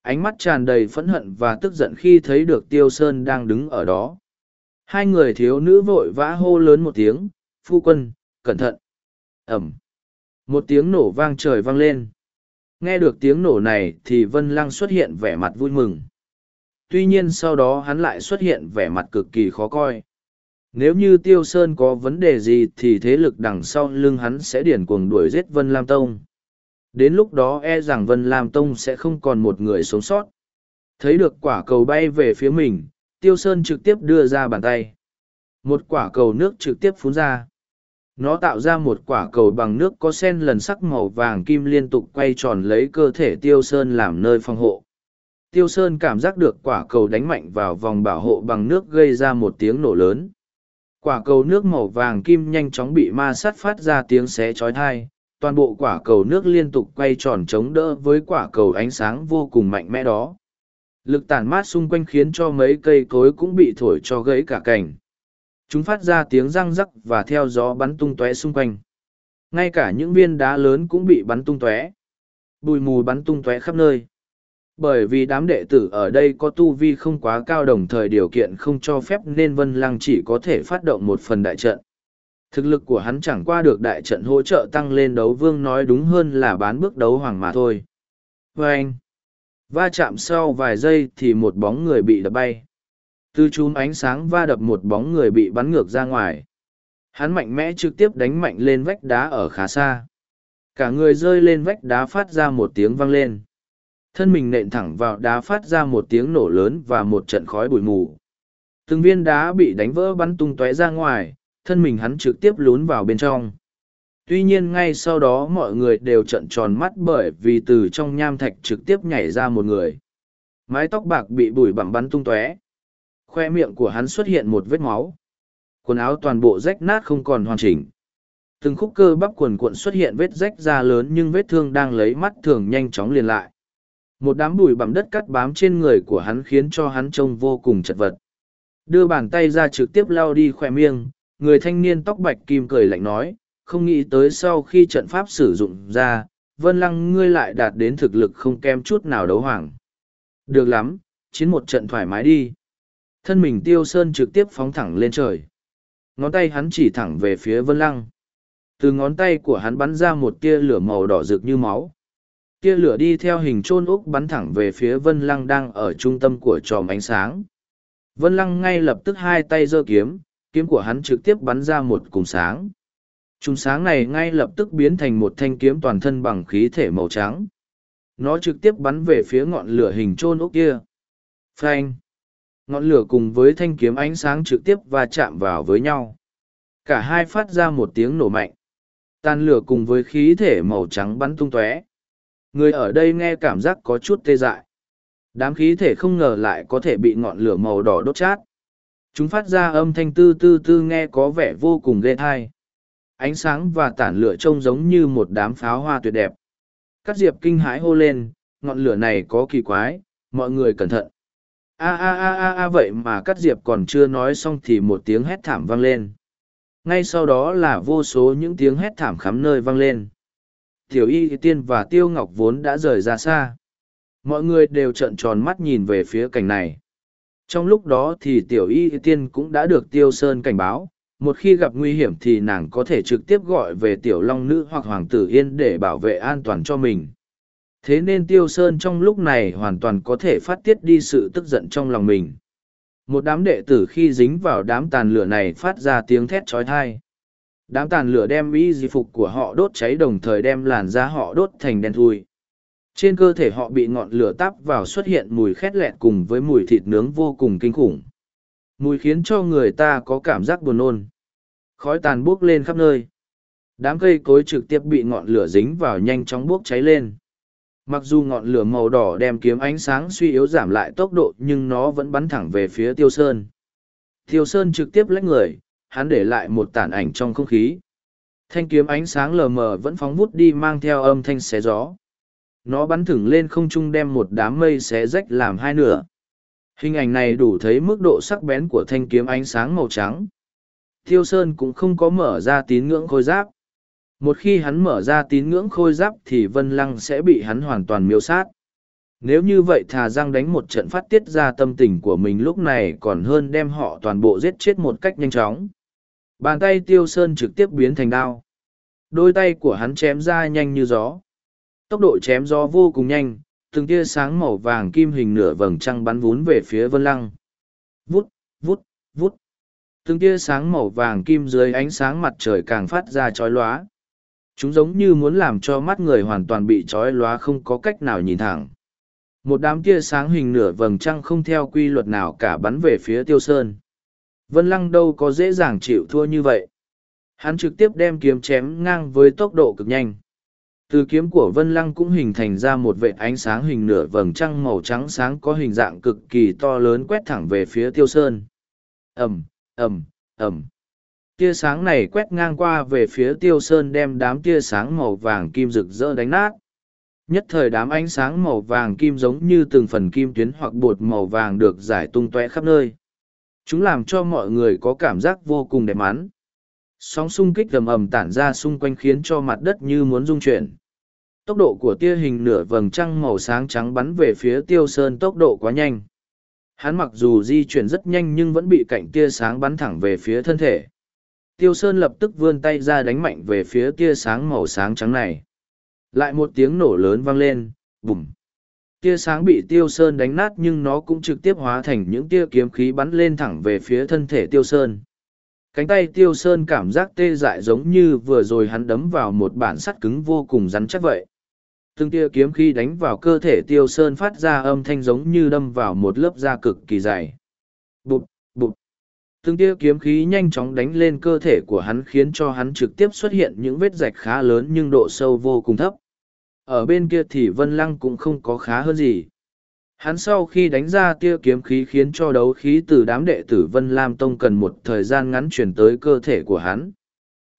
Ánh mắt tràn đầy phẫn hận và tức giận khi thấy được Tiêu Sơn đang đứng ở đó. Hai người thiếu nữ vội vã hô lớn một tiếng, phu quân, cẩn thận. Ẩm một tiếng nổ vang trời vang lên nghe được tiếng nổ này thì vân lăng xuất hiện vẻ mặt vui mừng tuy nhiên sau đó hắn lại xuất hiện vẻ mặt cực kỳ khó coi nếu như tiêu sơn có vấn đề gì thì thế lực đằng sau lưng hắn sẽ điển cuồng đuổi giết vân lam tông. Đến lúc đó e rằng vân lam tông sẽ không còn một người sống sót. Thấy được quả cầu bay về phía mình, tiêu sơn trực tiếp đưa ra bàn tay. Một quả cầu nước trực tiếp phun ra. Nó tạo ra một quả cầu bằng nước có sen lần sắc màu vàng kim liên tục quay tròn lấy cơ thể tiêu sơn làm nơi phòng hộ. Tiêu sơn cảm giác được quả cầu đánh mạnh vào vòng bảo hộ bằng nước gây ra một tiếng nổ lớn quả cầu nước màu vàng kim nhanh chóng bị ma sát phát ra tiếng xé chói thai toàn bộ quả cầu nước liên tục quay tròn chống đỡ với quả cầu ánh sáng vô cùng mạnh mẽ đó. Lực tản mát xung quanh khiến cho mấy cây cối cũng bị thổi cho gãy cả cành. Chúng phát ra tiếng răng rắc và theo gió bắn tung tóe xung quanh. Ngay cả những viên đá lớn cũng bị bắn tung tóe. Bụi mù bắn tung tóe khắp nơi bởi vì đám đệ tử ở đây có tu vi không quá cao đồng thời điều kiện không cho phép nên vân lăng chỉ có thể phát động một phần đại trận thực lực của hắn chẳng qua được đại trận hỗ trợ tăng lên đấu vương nói đúng hơn là bán bước đấu hoàng mà thôi vê anh, va chạm sau vài giây thì một bóng người bị đập bay từ chùm ánh sáng va đập một bóng người bị bắn ngược ra ngoài. Hắn mạnh mẽ trực tiếp đánh mạnh lên vách đá ở khá xa. Cả người rơi lên vách đá phát ra một tiếng vang lên. Thân mình nện thẳng vào đá phát ra một tiếng nổ lớn và một trận khói bụi mù. Từng viên đá bị đánh vỡ bắn tung tóe ra ngoài, thân mình hắn trực tiếp lún vào bên trong. Tuy nhiên ngay sau đó mọi người đều trận tròn mắt bởi vì từ trong nham thạch trực tiếp nhảy ra một người. Mái tóc bạc bị bụi bặm bắn tung tóe khoe miệng của hắn xuất hiện một vết máu quần áo toàn bộ rách nát không còn hoàn chỉnh Từng khúc cơ bắp quần cuộn xuất hiện vết rách ra lớn nhưng vết thương đang lấy mắt thường nhanh chóng liền lại. Một đám bụi bặm đất cắt bám trên người của hắn khiến cho hắn trông vô cùng chật vật. Đưa bàn tay ra trực tiếp lao đi khoe miêng người thanh niên tóc bạch kim cười lạnh nói, không nghĩ tới sau khi trận pháp sử dụng ra, vân lăng ngươi lại đạt đến thực lực không kém chút nào đấu hoàng. Được lắm, chiến một trận thoải mái đi. Thân mình tiêu sơn trực tiếp phóng thẳng lên trời. Ngón tay hắn chỉ thẳng về phía vân lăng. Từ ngón tay của hắn bắn ra một tia lửa màu đỏ rực như máu. Tia lửa đi theo hình trôn úc bắn thẳng về phía vân lăng đang ở trung tâm của tròm ánh sáng. Vân lăng ngay lập tức hai tay giơ kiếm, kiếm của hắn trực tiếp bắn ra một cùng sáng. Trùng sáng này ngay lập tức biến thành một thanh kiếm toàn thân bằng khí thể màu trắng. Nó trực tiếp bắn về phía ngọn lửa hình trôn ốc kia. Phanh! Ngọn lửa cùng với thanh kiếm ánh sáng trực tiếp va chạm vào với nhau. Cả hai phát ra một tiếng nổ mạnh. Tàn lửa cùng với khí thể màu trắng bắn tung tóe. Người ở đây nghe cảm giác có chút tê dại. Đám khí thể không ngờ lại có thể bị ngọn lửa màu đỏ đốt chát. Chúng phát ra âm thanh tư tư tư nghe có vẻ vô cùng ghê thai. Ánh sáng và tản lửa trông giống như một đám pháo hoa tuyệt đẹp. Cát diệp kinh hãi hô lên, ngọn lửa này có kỳ quái, mọi người cẩn thận. A a a a a vậy mà Cát diệp còn chưa nói xong thì một tiếng hét thảm vang lên. Ngay sau đó là vô số những tiếng hét thảm khắp nơi vang lên. Tiểu y tiên và tiêu ngọc vốn đã rời ra xa. Mọi người đều trợn tròn mắt nhìn về phía cảnh này. Trong lúc đó thì tiểu y tiên cũng đã được tiêu sơn cảnh báo, một khi gặp nguy hiểm thì nàng có thể trực tiếp gọi về tiểu long nữ hoặc hoàng tử yên để bảo vệ an toàn cho mình thế nên tiêu sơn trong lúc này hoàn toàn có thể phát tiết đi sự tức giận trong lòng mình một đám đệ tử khi dính vào đám tàn lửa này phát ra tiếng thét trói thai đám tàn lửa đem y di phục của họ đốt cháy đồng thời đem làn da họ đốt thành đen thui. Trên cơ thể họ bị ngọn lửa táp vào xuất hiện mùi khét lẹt cùng với mùi thịt nướng vô cùng kinh khủng. Mùi khiến cho người ta có cảm giác buồn nôn. Khói tàn buốc lên khắp nơi. Đám cây cối trực tiếp bị ngọn lửa dính vào nhanh chóng buốc cháy lên. Mặc dù ngọn lửa màu đỏ đem kiếm ánh sáng suy yếu giảm lại tốc độ nhưng nó vẫn bắn thẳng về phía tiêu sơn. Tiêu sơn trực tiếp lách người hắn để lại một tản ảnh trong không khí thanh kiếm ánh sáng lờ mờ vẫn phóng vút đi mang theo âm thanh xé gió nó bắn thẳng lên không trung đem một đám mây xé rách làm hai nửa hình ảnh này đủ thấy mức độ sắc bén của thanh kiếm ánh sáng màu trắng Thiêu Sơn cũng không có mở ra tín ngưỡng khôi giáp. Một khi hắn mở ra tín ngưỡng khôi giáp thì Vân Lăng sẽ bị hắn hoàn toàn miêu sát. Nếu như vậy thà răng đánh một trận phát tiết ra tâm tình của mình lúc này còn hơn đem họ toàn bộ giết chết một cách nhanh chóng. Bàn tay Tiêu Sơn trực tiếp biến thành đao. Đôi tay của hắn chém ra nhanh như gió. Tốc độ chém gió vô cùng nhanh, từng tia sáng màu vàng kim hình nửa vầng trăng bắn vún về phía Vân Lăng. Vút, vút, vút từng tia sáng màu vàng kim dưới ánh sáng mặt trời càng phát ra chói lóa chúng giống như muốn làm cho mắt người hoàn toàn bị chói lóa không có cách nào nhìn thẳng một đám tia sáng hình nửa vầng trăng không theo quy luật nào cả bắn về phía tiêu sơn vân lăng đâu có dễ dàng chịu thua như vậy. Hắn trực tiếp đem kiếm chém ngang với tốc độ cực nhanh. Từ kiếm của vân lăng cũng hình thành ra một vệ ánh sáng hình nửa vầng trăng màu trắng sáng có hình dạng cực kỳ to lớn quét thẳng về phía tiêu sơn. Ẩm ẩm ẩm tia sáng này quét ngang qua về phía tiêu sơn đem đám tia sáng màu vàng kim rực rỡ đánh nát. Nhất thời đám ánh sáng màu vàng kim giống như từng phần kim tuyến hoặc bột màu vàng được giải tung tóe khắp nơi chúng làm cho mọi người có cảm giác vô cùng đẹp mắn sóng xung kích ầm ầm tản ra xung quanh khiến cho mặt đất như muốn rung chuyển tốc độ của tia hình nửa vầng trăng màu sáng trắng bắn về phía tiêu sơn tốc độ quá nhanh Hắn mặc dù di chuyển rất nhanh nhưng vẫn bị cạnh tia sáng bắn thẳng về phía thân thể. Tiêu Sơn lập tức vươn tay ra đánh mạnh về phía tia sáng màu sáng trắng này. Lại một tiếng nổ lớn vang lên, bùm. Tia sáng bị Tiêu Sơn đánh nát nhưng nó cũng trực tiếp hóa thành những tia kiếm khí bắn lên thẳng về phía thân thể Tiêu Sơn. Cánh tay Tiêu Sơn cảm giác tê dại giống như vừa rồi hắn đấm vào một bản sắt cứng vô cùng rắn chắc vậy. Từng tia kiếm khi đánh vào cơ thể tiêu sơn phát ra âm thanh giống như đâm vào một lớp da cực kỳ dày. Bụp bụp. Từng tia kiếm khí nhanh chóng đánh lên cơ thể của hắn khiến cho hắn trực tiếp xuất hiện những vết rạch khá lớn nhưng độ sâu vô cùng thấp ở bên kia thì vân lăng cũng không có khá hơn gì hắn sau khi đánh ra tia kiếm khí khiến cho đấu khí từ đám đệ tử vân lam tông cần một thời gian ngắn chuyển tới cơ thể của hắn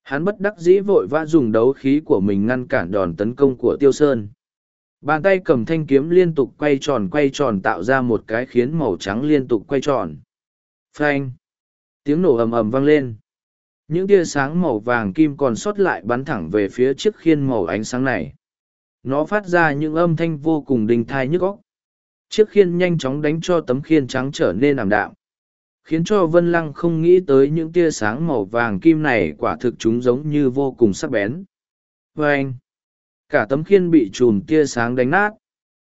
Hắn bất đắc dĩ vội vã dùng đấu khí của mình ngăn cản đòn tấn công của Tiêu Sơn. Bàn tay cầm thanh kiếm liên tục quay tròn quay tròn tạo ra một cái khiến màu trắng liên tục quay tròn. Phanh! Tiếng nổ ầm ầm vang lên. Những tia sáng màu vàng kim còn sót lại bắn thẳng về phía chiếc khiên màu ánh sáng này. Nó phát ra những âm thanh vô cùng đình thai nhức óc. Chiếc khiên nhanh chóng đánh cho tấm khiên trắng trở nên ảm đạm, khiến cho vân lăng không nghĩ tới những tia sáng màu vàng kim này quả thực chúng giống như vô cùng sắc bén. Vê anh, cả tấm khiên bị chùm tia sáng đánh nát.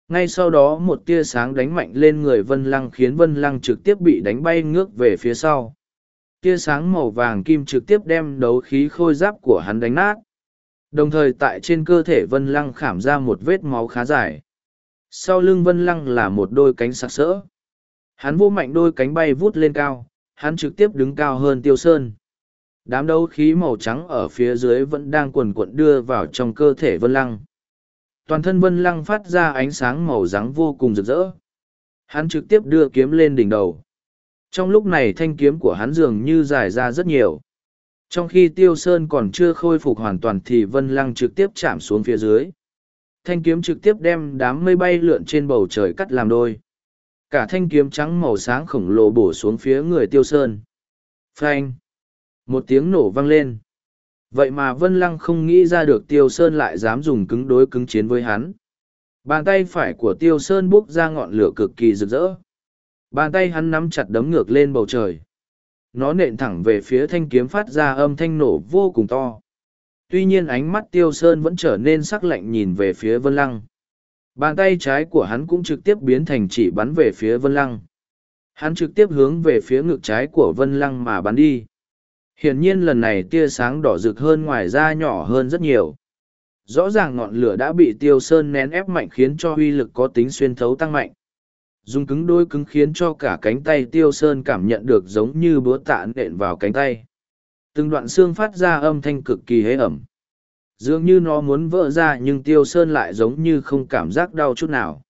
Ngay sau đó một tia sáng đánh mạnh lên người vân lăng khiến vân lăng trực tiếp bị đánh bay ngước về phía sau. Tia sáng màu vàng kim trực tiếp đem đấu khí khôi giáp của hắn đánh nát đồng thời tại trên cơ thể vân lăng khảm ra một vết máu khá dài sau lưng vân lăng là một đôi cánh sặc sỡ Hắn vô mạnh đôi cánh bay vút lên cao, hắn trực tiếp đứng cao hơn tiêu sơn. Đám đấu khí màu trắng ở phía dưới vẫn đang quần cuộn đưa vào trong cơ thể vân lăng. Toàn thân vân lăng phát ra ánh sáng màu trắng vô cùng rực rỡ. Hắn trực tiếp đưa kiếm lên đỉnh đầu. Trong lúc này thanh kiếm của hắn dường như dài ra rất nhiều. Trong khi tiêu sơn còn chưa khôi phục hoàn toàn thì vân lăng trực tiếp chạm xuống phía dưới. Thanh kiếm trực tiếp đem đám mây bay lượn trên bầu trời cắt làm đôi. Cả thanh kiếm trắng màu sáng khổng lồ bổ xuống phía người tiêu sơn. Phanh! Một tiếng nổ vang lên. Vậy mà vân lăng không nghĩ ra được tiêu sơn lại dám dùng cứng đối cứng chiến với hắn. Bàn tay phải của tiêu sơn bốc ra ngọn lửa cực kỳ rực rỡ. Bàn tay hắn nắm chặt đấm ngược lên bầu trời nó nện thẳng về phía thanh kiếm phát ra âm thanh nổ vô cùng to tuy nhiên ánh mắt tiêu sơn vẫn trở nên sắc lạnh nhìn về phía vân lăng Bàn tay trái của hắn cũng trực tiếp biến thành chỉ bắn về phía Vân Lăng. Hắn trực tiếp hướng về phía ngực trái của Vân Lăng mà bắn đi. Hiển nhiên lần này tia sáng đỏ rực hơn ngoài ra nhỏ hơn rất nhiều. Rõ ràng ngọn lửa đã bị tiêu sơn nén ép mạnh khiến cho uy lực có tính xuyên thấu tăng mạnh. Dùng cứng đôi cứng khiến cho cả cánh tay tiêu sơn cảm nhận được giống như búa tạ nện vào cánh tay. Từng đoạn xương phát ra âm thanh cực kỳ hế ẩm. Dường như nó muốn vỡ ra nhưng tiêu sơn lại giống như không cảm giác đau chút nào.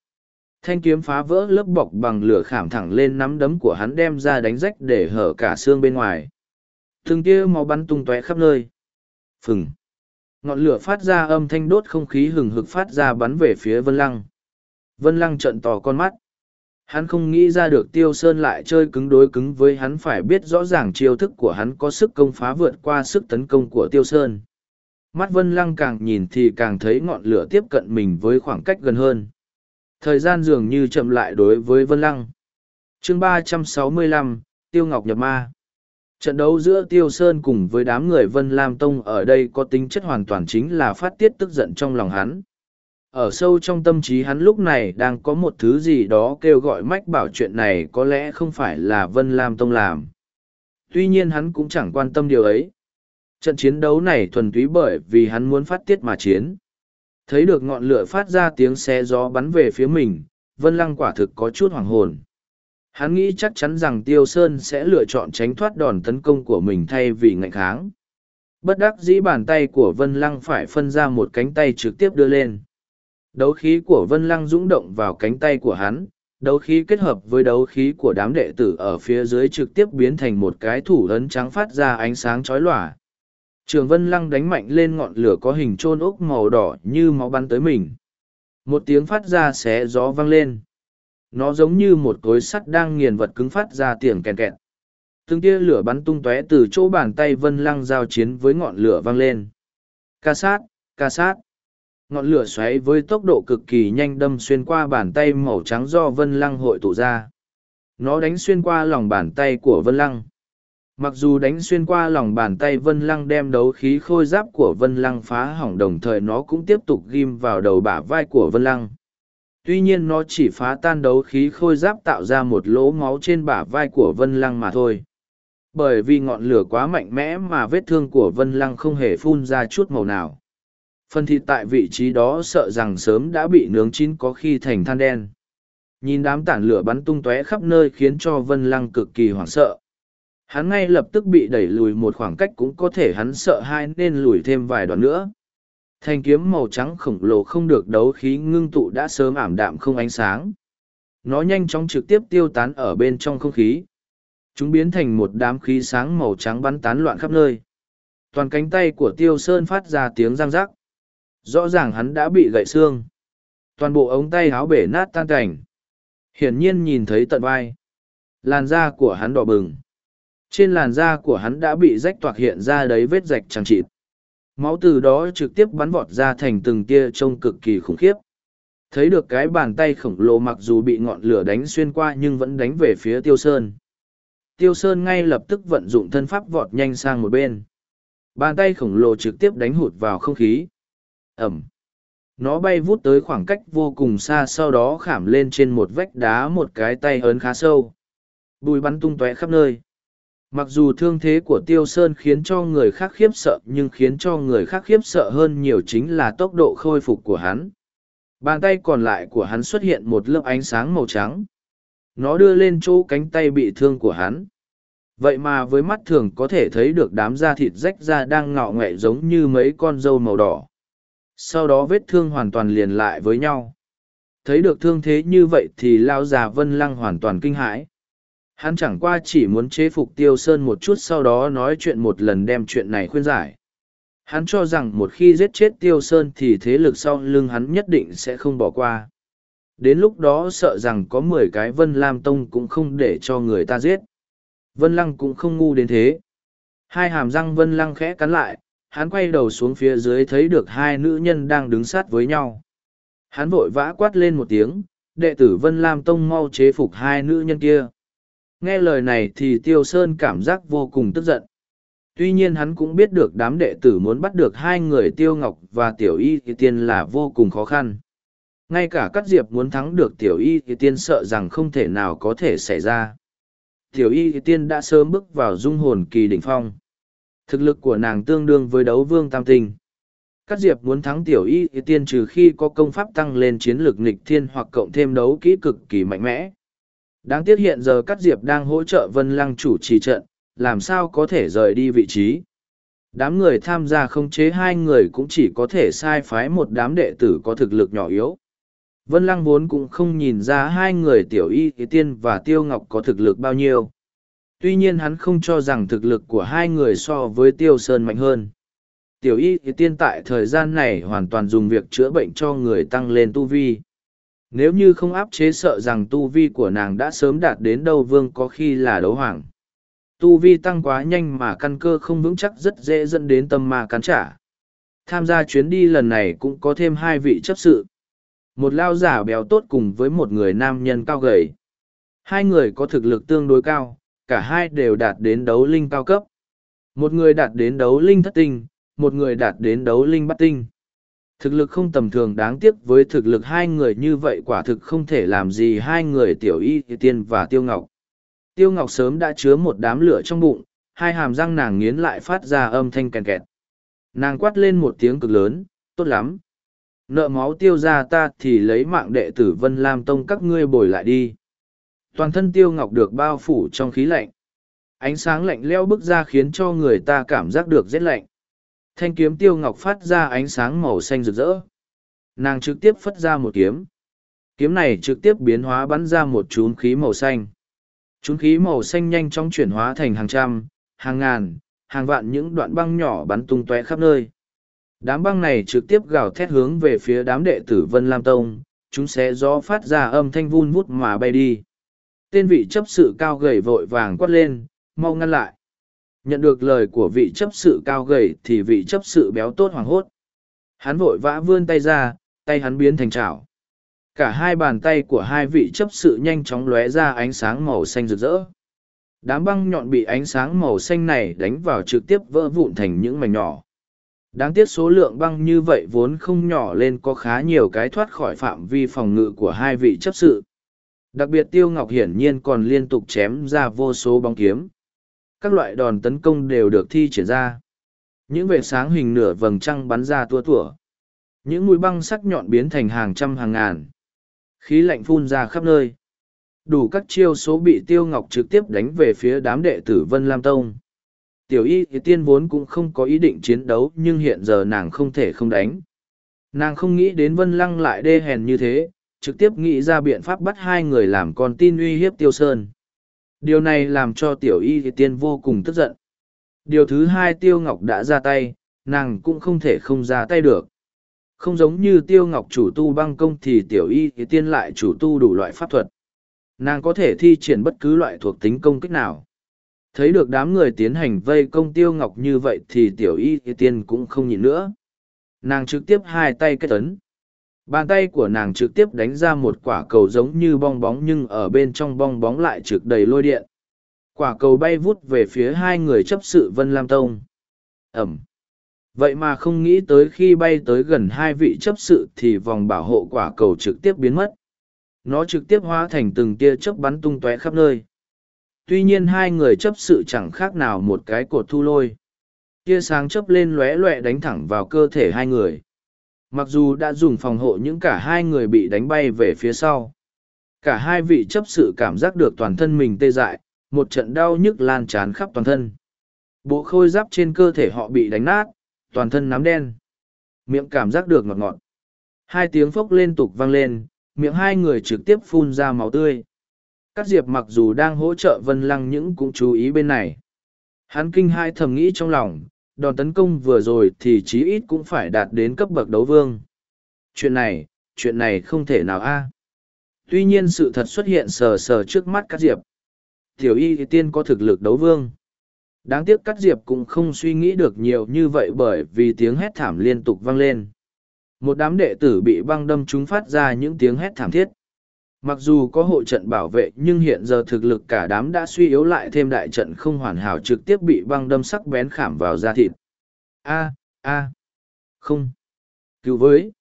Thanh kiếm phá vỡ lớp bọc bằng lửa khảm thẳng lên nắm đấm của hắn đem ra đánh rách để hở cả xương bên ngoài. Thường tia máu bắn tung tóe khắp nơi. Phừng. Ngọn lửa phát ra âm thanh đốt không khí hừng hực phát ra bắn về phía vân lăng. Vân lăng trợn tỏ con mắt hắn không nghĩ ra được tiêu sơn lại chơi cứng đối cứng với hắn phải biết rõ ràng chiêu thức của hắn có sức công phá vượt qua sức tấn công của tiêu sơn. Mắt vân lăng càng nhìn thì càng thấy ngọn lửa tiếp cận mình với khoảng cách gần hơn. Thời gian dường như chậm lại đối với vân lăng. Chương ba trăm sáu mươi lăm, tiêu ngọc nhập ma. Trận đấu giữa tiêu sơn cùng với đám người vân lam tông ở đây có tính chất hoàn toàn chính là phát tiết tức giận trong lòng hắn ở sâu trong tâm trí hắn lúc này đang có một thứ gì đó kêu gọi mách bảo chuyện này có lẽ không phải là vân lam tông làm tuy nhiên hắn cũng chẳng quan tâm điều ấy Trận chiến đấu này thuần túy bởi vì hắn muốn phát tiết mà chiến. Thấy được ngọn lửa phát ra tiếng xe gió bắn về phía mình, Vân Lăng quả thực có chút hoàng hồn. Hắn nghĩ chắc chắn rằng Tiêu Sơn sẽ lựa chọn tránh thoát đòn tấn công của mình thay vì ngạnh kháng. Bất đắc dĩ bàn tay của Vân Lăng phải phân ra một cánh tay trực tiếp đưa lên. Đấu khí của Vân Lăng dũng động vào cánh tay của hắn, đấu khí kết hợp với đấu khí của đám đệ tử ở phía dưới trực tiếp biến thành một cái thủ ấn trắng phát ra ánh sáng chói lòa Trường Vân Lăng đánh mạnh lên ngọn lửa có hình trôn ốc màu đỏ như máu bắn tới mình. Một tiếng phát ra xé gió vang lên. Nó giống như một cối sắt đang nghiền vật cứng phát ra tiếng kèn kẹt. Từng tia lửa bắn tung tóe từ chỗ bàn tay Vân Lăng giao chiến với ngọn lửa vang lên. Ca sát, ca sát. Ngọn lửa xoáy với tốc độ cực kỳ nhanh đâm xuyên qua bàn tay màu trắng do Vân Lăng hội tụ ra. Nó đánh xuyên qua lòng bàn tay của Vân Lăng Mặc dù đánh xuyên qua lòng bàn tay Vân Lăng đem đấu khí khôi giáp của Vân Lăng phá hỏng đồng thời nó cũng tiếp tục ghim vào đầu bả vai của Vân Lăng. Tuy nhiên nó chỉ phá tan đấu khí khôi giáp tạo ra một lỗ máu trên bả vai của Vân Lăng mà thôi. Bởi vì ngọn lửa quá mạnh mẽ mà vết thương của Vân Lăng không hề phun ra chút màu nào. Phần thịt tại vị trí đó sợ rằng sớm đã bị nướng chín có khi thành than đen. Nhìn đám tản lửa bắn tung tóe khắp nơi khiến cho Vân Lăng cực kỳ hoảng sợ. Hắn ngay lập tức bị đẩy lùi một khoảng cách cũng có thể hắn sợ hai nên lùi thêm vài đoạn nữa. Thanh kiếm màu trắng khổng lồ không được đấu khí ngưng tụ đã sớm ảm đạm không ánh sáng. Nó nhanh chóng trực tiếp tiêu tán ở bên trong không khí. Chúng biến thành một đám khí sáng màu trắng bắn tán loạn khắp nơi. Toàn cánh tay của tiêu sơn phát ra tiếng răng rắc rõ ràng hắn đã bị gãy xương. Toàn bộ ống tay háo bể nát tan cảnh. Hiển nhiên nhìn thấy tận vai. Làn da của hắn đỏ bừng. Trên làn da của hắn đã bị rách toạc hiện ra đấy vết rạch chẳng chịt. máu từ đó trực tiếp bắn vọt ra thành từng tia trông cực kỳ khủng khiếp. Thấy được cái bàn tay khổng lồ mặc dù bị ngọn lửa đánh xuyên qua nhưng vẫn đánh về phía tiêu sơn. Tiêu sơn ngay lập tức vận dụng thân pháp vọt nhanh sang một bên. Bàn tay khổng lồ trực tiếp đánh hụt vào không khí ẩm. Nó bay vút tới khoảng cách vô cùng xa sau đó khảm lên trên một vách đá một cái tay ớn khá sâu. Bùi bắn tung tóe khắp nơi. Mặc dù thương thế của tiêu sơn khiến cho người khác khiếp sợ, nhưng khiến cho người khác khiếp sợ hơn nhiều chính là tốc độ khôi phục của hắn. Bàn tay còn lại của hắn xuất hiện một lớp ánh sáng màu trắng. Nó đưa lên chỗ cánh tay bị thương của hắn. Vậy mà với mắt thường có thể thấy được đám da thịt rách ra đang ngạo nghệ giống như mấy con dâu màu đỏ sau đó vết thương hoàn toàn liền lại với nhau. Thấy được thương thế như vậy thì lao già vân lăng hoàn toàn kinh hãi. Hắn chẳng qua chỉ muốn chế phục tiêu sơn một chút sau đó nói chuyện một lần đem chuyện này khuyên giải. Hắn cho rằng một khi giết chết tiêu sơn thì thế lực sau lưng hắn nhất định sẽ không bỏ qua. Đến lúc đó sợ rằng có mười cái vân lam tông cũng không để cho người ta giết. Vân lăng cũng không ngu đến thế. Hai hàm răng vân lăng khẽ cắn lại hắn quay đầu xuống phía dưới thấy được hai nữ nhân đang đứng sát với nhau. Hắn vội vã quát lên một tiếng, đệ tử vân lam tông mau chế phục hai nữ nhân kia. Nghe lời này thì tiêu sơn cảm giác vô cùng tức giận. Tuy nhiên hắn cũng biết được đám đệ tử muốn bắt được hai người tiêu ngọc và tiểu y thì tiên là vô cùng khó khăn. Ngay cả các diệp muốn thắng được tiểu y thì tiên sợ rằng không thể nào có thể xảy ra. Tiểu y thì tiên đã sớm bước vào dung hồn kỳ đỉnh phong thực lực của nàng tương đương với đấu vương tam tinh. Cát diệp muốn thắng tiểu y thì tiên trừ khi có công pháp tăng lên chiến lược nghịch thiên hoặc cộng thêm đấu kỹ cực kỳ mạnh mẽ. Đáng tiếc hiện giờ Cát diệp đang hỗ trợ vân lăng chủ trì trận, làm sao có thể rời đi vị trí? Đám người tham gia không chế hai người cũng chỉ có thể sai phái một đám đệ tử có thực lực nhỏ yếu. Vân lăng vốn cũng không nhìn ra hai người tiểu y thì tiên và tiêu ngọc có thực lực bao nhiêu tuy nhiên hắn không cho rằng thực lực của hai người so với tiêu sơn mạnh hơn. Tiểu y thì tiên tại thời gian này hoàn toàn dùng việc chữa bệnh cho người tăng lên tu vi. Nếu như không áp chế sợ rằng tu vi của nàng đã sớm đạt đến đâu vương có khi là đấu hoàng. Tu vi tăng quá nhanh mà căn cơ không vững chắc rất dễ dẫn đến tâm ma cắn trả. Tham gia chuyến đi lần này cũng có thêm hai vị chấp sự. Một lao giả béo tốt cùng với một người nam nhân cao gầy. Hai người có thực lực tương đối cao cả hai đều đạt đến đấu linh cao cấp. Một người đạt đến đấu linh thất tinh, một người đạt đến đấu linh bát tinh. Thực lực không tầm thường đáng tiếc với thực lực hai người như vậy quả thực không thể làm gì hai người tiểu y tiên và tiêu ngọc. Tiêu ngọc sớm đã chứa một đám lửa trong bụng, hai hàm răng nàng nghiến lại phát ra âm thanh kèn kẹt. Nàng quát lên một tiếng cực lớn, tốt lắm. Nợ máu tiêu ra ta thì lấy mạng đệ tử vân lam tông các ngươi bồi lại đi toàn thân tiêu ngọc được bao phủ trong khí lạnh. Ánh sáng lạnh leo bức ra khiến cho người ta cảm giác được rét lạnh. Thanh kiếm tiêu ngọc phát ra ánh sáng màu xanh rực rỡ. Nàng trực tiếp phất ra một kiếm. Kiếm này trực tiếp biến hóa bắn ra một chún khí màu xanh. Chún khí màu xanh nhanh chóng chuyển hóa thành hàng trăm, hàng ngàn, hàng vạn những đoạn băng nhỏ bắn tung tóe khắp nơi. Đám băng này trực tiếp gào thét hướng về phía đám đệ tử vân lam tông. Chúng sẽ gió phát ra âm thanh vun vút mà bay đi tên vị chấp sự cao gầy vội vàng quát lên, mau ngăn lại. Nhận được lời của vị chấp sự cao gầy thì vị chấp sự béo tốt hoảng hốt. Hắn vội vã vươn tay ra, tay hắn biến thành chảo. Cả hai bàn tay của hai vị chấp sự nhanh chóng lóe ra ánh sáng màu xanh rực rỡ. Đám băng nhọn bị ánh sáng màu xanh này đánh vào trực tiếp vỡ vụn thành những mảnh nhỏ. Đáng tiếc số lượng băng như vậy vốn không nhỏ lên có khá nhiều cái thoát khỏi phạm vi phòng ngự của hai vị chấp sự đặc biệt tiêu ngọc hiển nhiên còn liên tục chém ra vô số bóng kiếm. Các loại đòn tấn công đều được thi triển ra. Những vệ sáng hình nửa vầng trăng bắn ra tua tủa. Những mũi băng sắc nhọn biến thành hàng trăm hàng ngàn. Khí lạnh phun ra khắp nơi. Đủ các chiêu số bị tiêu ngọc trực tiếp đánh về phía đám đệ tử vân lam tông. Tiểu y thì tiên vốn cũng không có ý định chiến đấu, nhưng hiện giờ nàng không thể không đánh. Nàng không nghĩ đến vân lăng lại đê hèn như thế trực tiếp nghĩ ra biện pháp bắt hai người làm con tin uy hiếp tiêu sơn điều này làm cho tiểu y thì tiên vô cùng tức giận Điều thứ hai Tiêu Ngọc đã ra tay, nàng cũng không thể không ra tay được. Không giống như Tiêu Ngọc chủ tu băng công thì tiểu y thì tiên lại chủ tu đủ loại pháp thuật. Nàng có thể thi triển bất cứ loại thuộc tính công kích nào. Thấy được đám người tiến hành vây công Tiêu Ngọc như vậy thì tiểu y thì tiên cũng không nhịn nữa. Nàng trực tiếp hai tay kết tấn. Bàn tay của nàng trực tiếp đánh ra một quả cầu giống như bong bóng nhưng ở bên trong bong bóng lại trực đầy lôi điện. Quả cầu bay vút về phía hai người chấp sự Vân Lam Tông. Ẩm. Vậy mà không nghĩ tới khi bay tới gần hai vị chấp sự thì vòng bảo hộ quả cầu trực tiếp biến mất. Nó trực tiếp hóa thành từng tia chớp bắn tung tóe khắp nơi. Tuy nhiên hai người chấp sự chẳng khác nào một cái cột thu lôi. Tia sáng chớp lên lóe loẹ đánh thẳng vào cơ thể hai người. Mặc dù đã dùng phòng hộ những cả hai người bị đánh bay về phía sau. Cả hai vị chấp sự cảm giác được toàn thân mình tê dại, một trận đau nhức lan tràn khắp toàn thân. Bộ khôi giáp trên cơ thể họ bị đánh nát, toàn thân nám đen. Miệng cảm giác được ngọt ngọt. Hai tiếng phốc liên tục vang lên, miệng hai người trực tiếp phun ra máu tươi. Các diệp mặc dù đang hỗ trợ vân lăng những cũng chú ý bên này. Hắn kinh hai thầm nghĩ trong lòng, đòn tấn công vừa rồi thì chí ít cũng phải đạt đến cấp bậc đấu vương. Chuyện này, chuyện này không thể nào a. Tuy nhiên sự thật xuất hiện sờ sờ trước mắt Cát diệp. Tiểu y tiên có thực lực đấu vương. Đáng tiếc Cát diệp cũng không suy nghĩ được nhiều như vậy bởi vì tiếng hét thảm liên tục vang lên. Một đám đệ tử bị băng đâm chúng phát ra những tiếng hét thảm thiết. Mặc dù có hộ trận bảo vệ nhưng hiện giờ thực lực cả đám đã suy yếu lại thêm đại trận không hoàn hảo trực tiếp bị băng đâm sắc bén khảm vào da thịt. A, a, không, cứu với.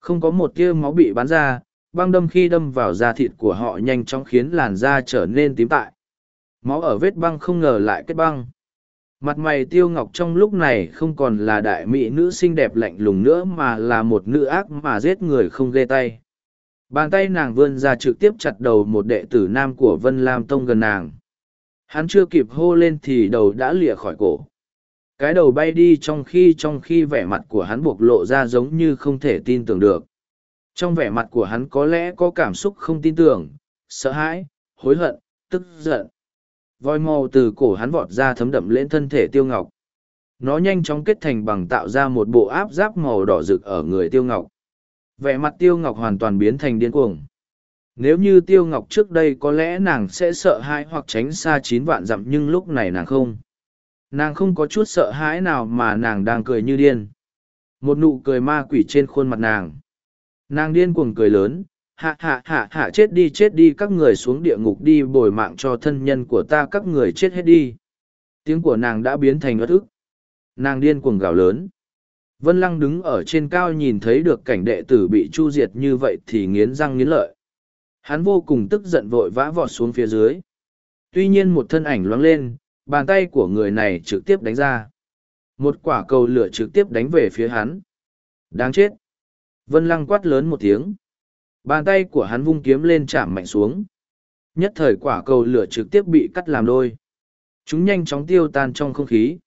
Không có một tia máu bị bắn ra, băng đâm khi đâm vào da thịt của họ nhanh chóng khiến làn da trở nên tím tại. Máu ở vết băng không ngờ lại kết băng. Mặt mày tiêu ngọc trong lúc này không còn là đại mỹ nữ xinh đẹp lạnh lùng nữa mà là một nữ ác mà giết người không ghê tay Bàn tay nàng vươn ra trực tiếp chặt đầu một đệ tử nam của Vân Lam Tông gần nàng. Hắn chưa kịp hô lên thì đầu đã lìa khỏi cổ. Cái đầu bay đi trong khi trong khi vẻ mặt của hắn bộc lộ ra giống như không thể tin tưởng được. Trong vẻ mặt của hắn có lẽ có cảm xúc không tin tưởng, sợ hãi, hối hận, tức giận. Voi màu từ cổ hắn vọt ra thấm đậm lên thân thể tiêu ngọc. Nó nhanh chóng kết thành bằng tạo ra một bộ áp giáp màu đỏ rực ở người tiêu ngọc. Vẻ mặt tiêu ngọc hoàn toàn biến thành điên cuồng. Nếu như tiêu ngọc trước đây có lẽ nàng sẽ sợ hãi hoặc tránh xa chín vạn dặm nhưng lúc này nàng không. Nàng không có chút sợ hãi nào mà nàng đang cười như điên. Một nụ cười ma quỷ trên khuôn mặt nàng. Nàng điên cuồng cười lớn, hạ hạ hạ hạ chết đi chết đi các người xuống địa ngục đi bồi mạng cho thân nhân của ta các người chết hết đi. Tiếng của nàng đã biến thành ớt ức. Nàng điên cuồng gào lớn. Vân Lăng đứng ở trên cao nhìn thấy được cảnh đệ tử bị chu diệt như vậy thì nghiến răng nghiến lợi. Hắn vô cùng tức giận vội vã vọt xuống phía dưới. Tuy nhiên một thân ảnh loáng lên, bàn tay của người này trực tiếp đánh ra. Một quả cầu lửa trực tiếp đánh về phía hắn. Đáng chết! Vân Lăng quát lớn một tiếng. Bàn tay của hắn vung kiếm lên chạm mạnh xuống. Nhất thời quả cầu lửa trực tiếp bị cắt làm đôi. Chúng nhanh chóng tiêu tan trong không khí.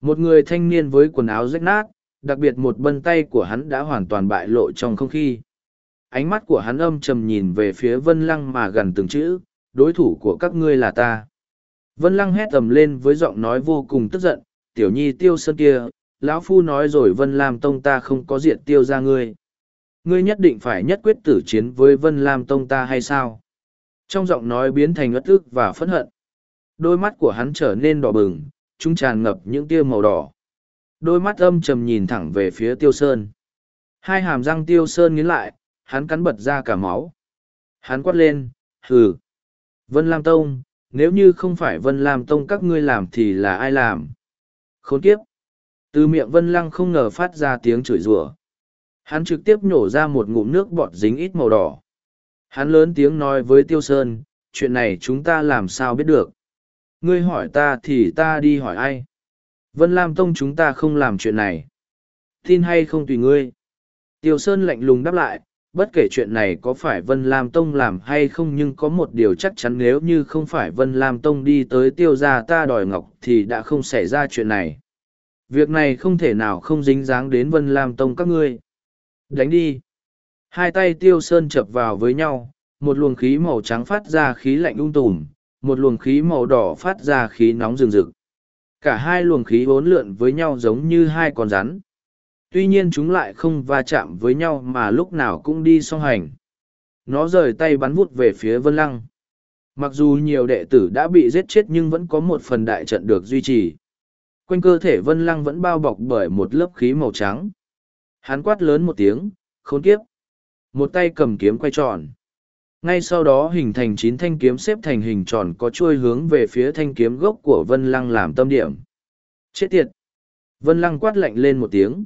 Một người thanh niên với quần áo rách nát, đặc biệt một bân tay của hắn đã hoàn toàn bại lộ trong không khí. Ánh mắt của hắn âm trầm nhìn về phía Vân Lăng mà gần từng chữ, đối thủ của các ngươi là ta. Vân Lăng hét tầm lên với giọng nói vô cùng tức giận, tiểu nhi tiêu sơn kia, lão phu nói rồi Vân Lam Tông ta không có diện tiêu ra ngươi. Ngươi nhất định phải nhất quyết tử chiến với Vân Lam Tông ta hay sao? Trong giọng nói biến thành ất ức và phẫn hận. Đôi mắt của hắn trở nên đỏ bừng, chúng tràn ngập những tia màu đỏ đôi mắt âm trầm nhìn thẳng về phía tiêu sơn. Hai hàm răng tiêu sơn nghiến lại, hắn cắn bật ra cả máu. Hắn quát lên, hừ, vân lam tông, nếu như không phải vân lam tông các ngươi làm thì là ai làm? Khốn kiếp! Từ miệng vân lăng không ngờ phát ra tiếng chửi rủa. Hắn trực tiếp nhổ ra một ngụm nước bọt dính ít màu đỏ. Hắn lớn tiếng nói với tiêu sơn, chuyện này chúng ta làm sao biết được? Ngươi hỏi ta thì ta đi hỏi ai? Vân Lam Tông chúng ta không làm chuyện này. Tin hay không tùy ngươi. Tiêu Sơn lạnh lùng đáp lại, bất kể chuyện này có phải Vân Lam Tông làm hay không nhưng có một điều chắc chắn nếu như không phải Vân Lam Tông đi tới tiêu gia ta đòi ngọc thì đã không xảy ra chuyện này. Việc này không thể nào không dính dáng đến Vân Lam Tông các ngươi. Đánh đi. Hai tay tiêu sơn chập vào với nhau, một luồng khí màu trắng phát ra khí lạnh ung tùm, một luồng khí màu đỏ phát ra khí nóng rừng rực Cả hai luồng khí bốn lượn với nhau giống như hai con rắn. Tuy nhiên chúng lại không va chạm với nhau mà lúc nào cũng đi song hành. Nó rời tay bắn vút về phía Vân Lăng. Mặc dù nhiều đệ tử đã bị giết chết nhưng vẫn có một phần đại trận được duy trì. Quanh cơ thể Vân Lăng vẫn bao bọc bởi một lớp khí màu trắng. Hắn quát lớn một tiếng, khốn kiếp. Một tay cầm kiếm quay tròn. Ngay sau đó hình thành chín thanh kiếm xếp thành hình tròn có chuôi hướng về phía thanh kiếm gốc của Vân Lăng làm tâm điểm. Chết tiệt! Vân Lăng quát lạnh lên một tiếng.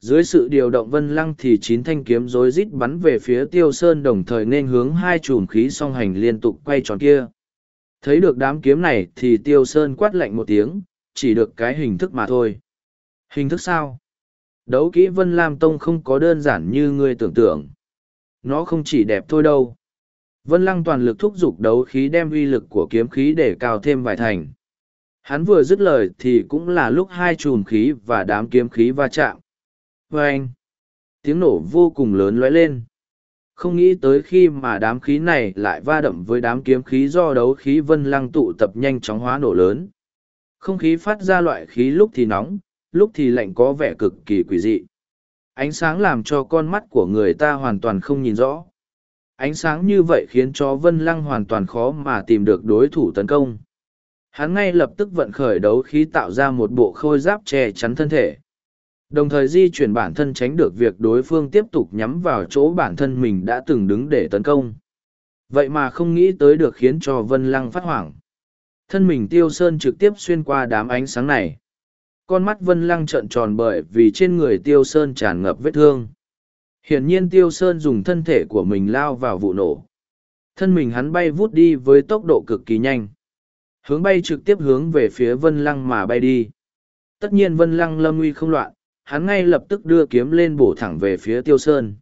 Dưới sự điều động Vân Lăng thì chín thanh kiếm rối rít bắn về phía Tiêu Sơn đồng thời nên hướng hai chùm khí song hành liên tục quay tròn kia. Thấy được đám kiếm này thì Tiêu Sơn quát lạnh một tiếng, chỉ được cái hình thức mà thôi. Hình thức sao? Đấu kỹ Vân Lam Tông không có đơn giản như ngươi tưởng tượng. Nó không chỉ đẹp thôi đâu. Vân Lăng toàn lực thúc giục đấu khí đem uy lực của kiếm khí để cao thêm vài thành. Hắn vừa dứt lời thì cũng là lúc hai chùm khí và đám kiếm khí va chạm. Và anh, tiếng nổ vô cùng lớn lóe lên. Không nghĩ tới khi mà đám khí này lại va đậm với đám kiếm khí do đấu khí vân lăng tụ tập nhanh chóng hóa nổ lớn. Không khí phát ra loại khí lúc thì nóng, lúc thì lạnh có vẻ cực kỳ quỷ dị. Ánh sáng làm cho con mắt của người ta hoàn toàn không nhìn rõ. Ánh sáng như vậy khiến cho Vân Lăng hoàn toàn khó mà tìm được đối thủ tấn công. Hắn ngay lập tức vận khởi đấu khí tạo ra một bộ khôi giáp che chắn thân thể. Đồng thời di chuyển bản thân tránh được việc đối phương tiếp tục nhắm vào chỗ bản thân mình đã từng đứng để tấn công. Vậy mà không nghĩ tới được khiến cho Vân Lăng phát hoảng. Thân mình tiêu sơn trực tiếp xuyên qua đám ánh sáng này. Con mắt Vân Lăng trợn tròn bởi vì trên người tiêu sơn tràn ngập vết thương. Hiển nhiên tiêu sơn dùng thân thể của mình lao vào vụ nổ. Thân mình hắn bay vút đi với tốc độ cực kỳ nhanh. Hướng bay trực tiếp hướng về phía Vân Lăng mà bay đi. Tất nhiên Vân Lăng lâm nguy không loạn, hắn ngay lập tức đưa kiếm lên bổ thẳng về phía tiêu sơn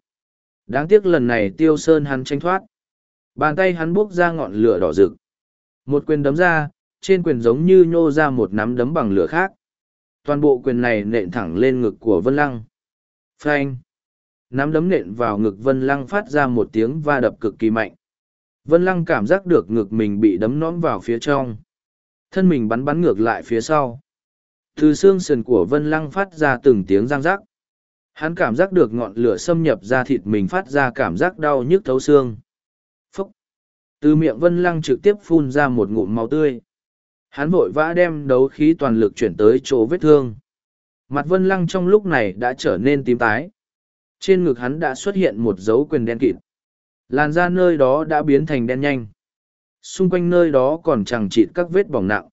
đáng tiếc lần này tiêu sơn hắn tranh thoát bàn tay hắn buốc ra ngọn lửa đỏ rực một quyền đấm ra trên quyền giống như nhô ra một nắm đấm bằng lửa khác toàn bộ quyền này nện thẳng lên ngực của vân lăng phanh nắm đấm nện vào ngực vân lăng phát ra một tiếng va đập cực kỳ mạnh vân lăng cảm giác được ngực mình bị đấm nõm vào phía trong thân mình bắn bắn ngược lại phía sau từ xương sườn của Vân Lăng phát ra từng tiếng răng rắc. Hắn cảm giác được ngọn lửa xâm nhập ra thịt mình phát ra cảm giác đau nhức thấu xương. phốc Từ miệng Vân Lăng trực tiếp phun ra một ngụm máu tươi. Hắn vội vã đem đấu khí toàn lực chuyển tới chỗ vết thương. Mặt Vân Lăng trong lúc này đã trở nên tím tái. Trên ngực hắn đã xuất hiện một dấu quyền đen kịt. Làn da nơi đó đã biến thành đen nhanh. Xung quanh nơi đó còn chẳng chịt các vết bỏng nặng.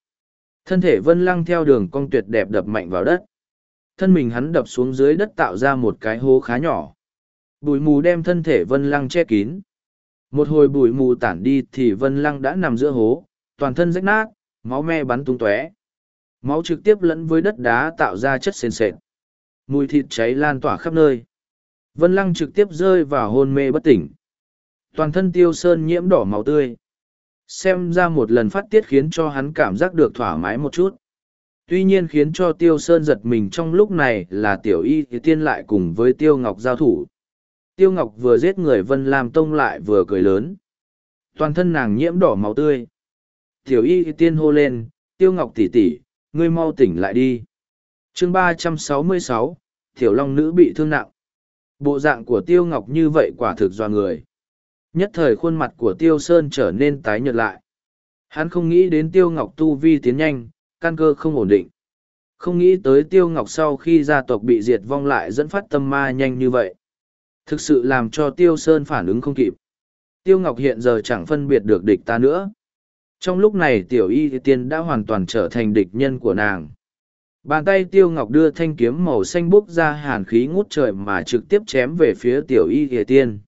Thân thể vân lăng theo đường cong tuyệt đẹp đập mạnh vào đất. Thân mình hắn đập xuống dưới đất tạo ra một cái hố khá nhỏ. Bụi mù đem thân thể vân lăng che kín. Một hồi bụi mù tản đi thì vân lăng đã nằm giữa hố, toàn thân rách nát, máu me bắn tung tóe. Máu trực tiếp lẫn với đất đá tạo ra chất sền sệt. Mùi thịt cháy lan tỏa khắp nơi. Vân lăng trực tiếp rơi vào hôn mê bất tỉnh. Toàn thân tiêu sơn nhiễm đỏ máu tươi. Xem ra một lần phát tiết khiến cho hắn cảm giác được thoải mái một chút. Tuy nhiên khiến cho tiêu sơn giật mình trong lúc này là tiểu y thì tiên lại cùng với tiêu ngọc giao thủ. Tiêu ngọc vừa giết người vân lam tông lại vừa cười lớn. Toàn thân nàng nhiễm đỏ máu tươi. Tiểu y thì tiên hô lên, tiêu ngọc tỉ tỉ ngươi mau tỉnh lại đi. Chương ba trăm sáu mươi sáu, tiểu long nữ bị thương nặng bộ dạng của tiêu ngọc như vậy quả thực do người Nhất thời khuôn mặt của Tiêu Sơn trở nên tái nhợt lại. Hắn không nghĩ đến Tiêu Ngọc tu vi tiến nhanh, căn cơ không ổn định. Không nghĩ tới Tiêu Ngọc sau khi gia tộc bị diệt vong lại dẫn phát tâm ma nhanh như vậy. Thực sự làm cho Tiêu Sơn phản ứng không kịp. Tiêu Ngọc hiện giờ chẳng phân biệt được địch ta nữa. Trong lúc này Tiểu Y Tiên đã hoàn toàn trở thành địch nhân của nàng. Bàn tay Tiêu Ngọc đưa thanh kiếm màu xanh bốc ra hàn khí ngút trời mà trực tiếp chém về phía Tiểu Y Tiên.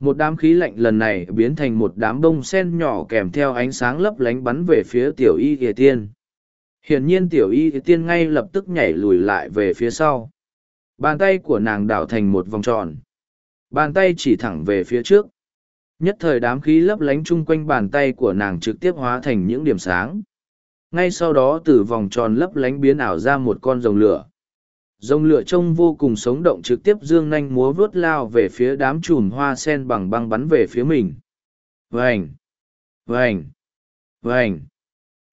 Một đám khí lạnh lần này biến thành một đám bông sen nhỏ kèm theo ánh sáng lấp lánh bắn về phía tiểu y ỉa tiên. Hiển nhiên tiểu y ỉa tiên ngay lập tức nhảy lùi lại về phía sau. Bàn tay của nàng đảo thành một vòng tròn. Bàn tay chỉ thẳng về phía trước. Nhất thời đám khí lấp lánh chung quanh bàn tay của nàng trực tiếp hóa thành những điểm sáng ngay sau đó từ vòng tròn lấp lánh biến ảo ra một con rồng lửa Rồng lửa trông vô cùng sống động trực tiếp dương nanh múa vớt lao về phía đám chùm hoa sen bằng băng bắn về phía mình. Vành! Vành! Vành!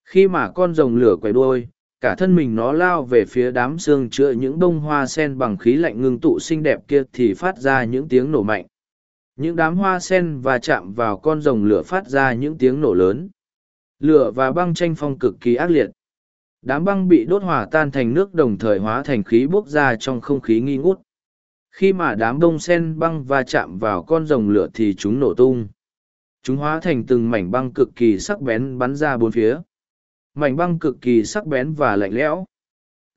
Khi mà con rồng lửa quay đuôi, cả thân mình nó lao về phía đám xương chữa những bông hoa sen bằng khí lạnh ngưng tụ xinh đẹp kia thì phát ra những tiếng nổ mạnh những đám hoa sen và chạm vào con rồng lửa phát ra những tiếng nổ lớn lửa và băng tranh phong cực kỳ ác liệt. Đám băng bị đốt hòa tan thành nước đồng thời hóa thành khí bốc ra trong không khí nghi ngút. Khi mà đám bông sen băng va chạm vào con rồng lửa thì chúng nổ tung. Chúng hóa thành từng mảnh băng cực kỳ sắc bén bắn ra bốn phía. Mảnh băng cực kỳ sắc bén và lạnh lẽo.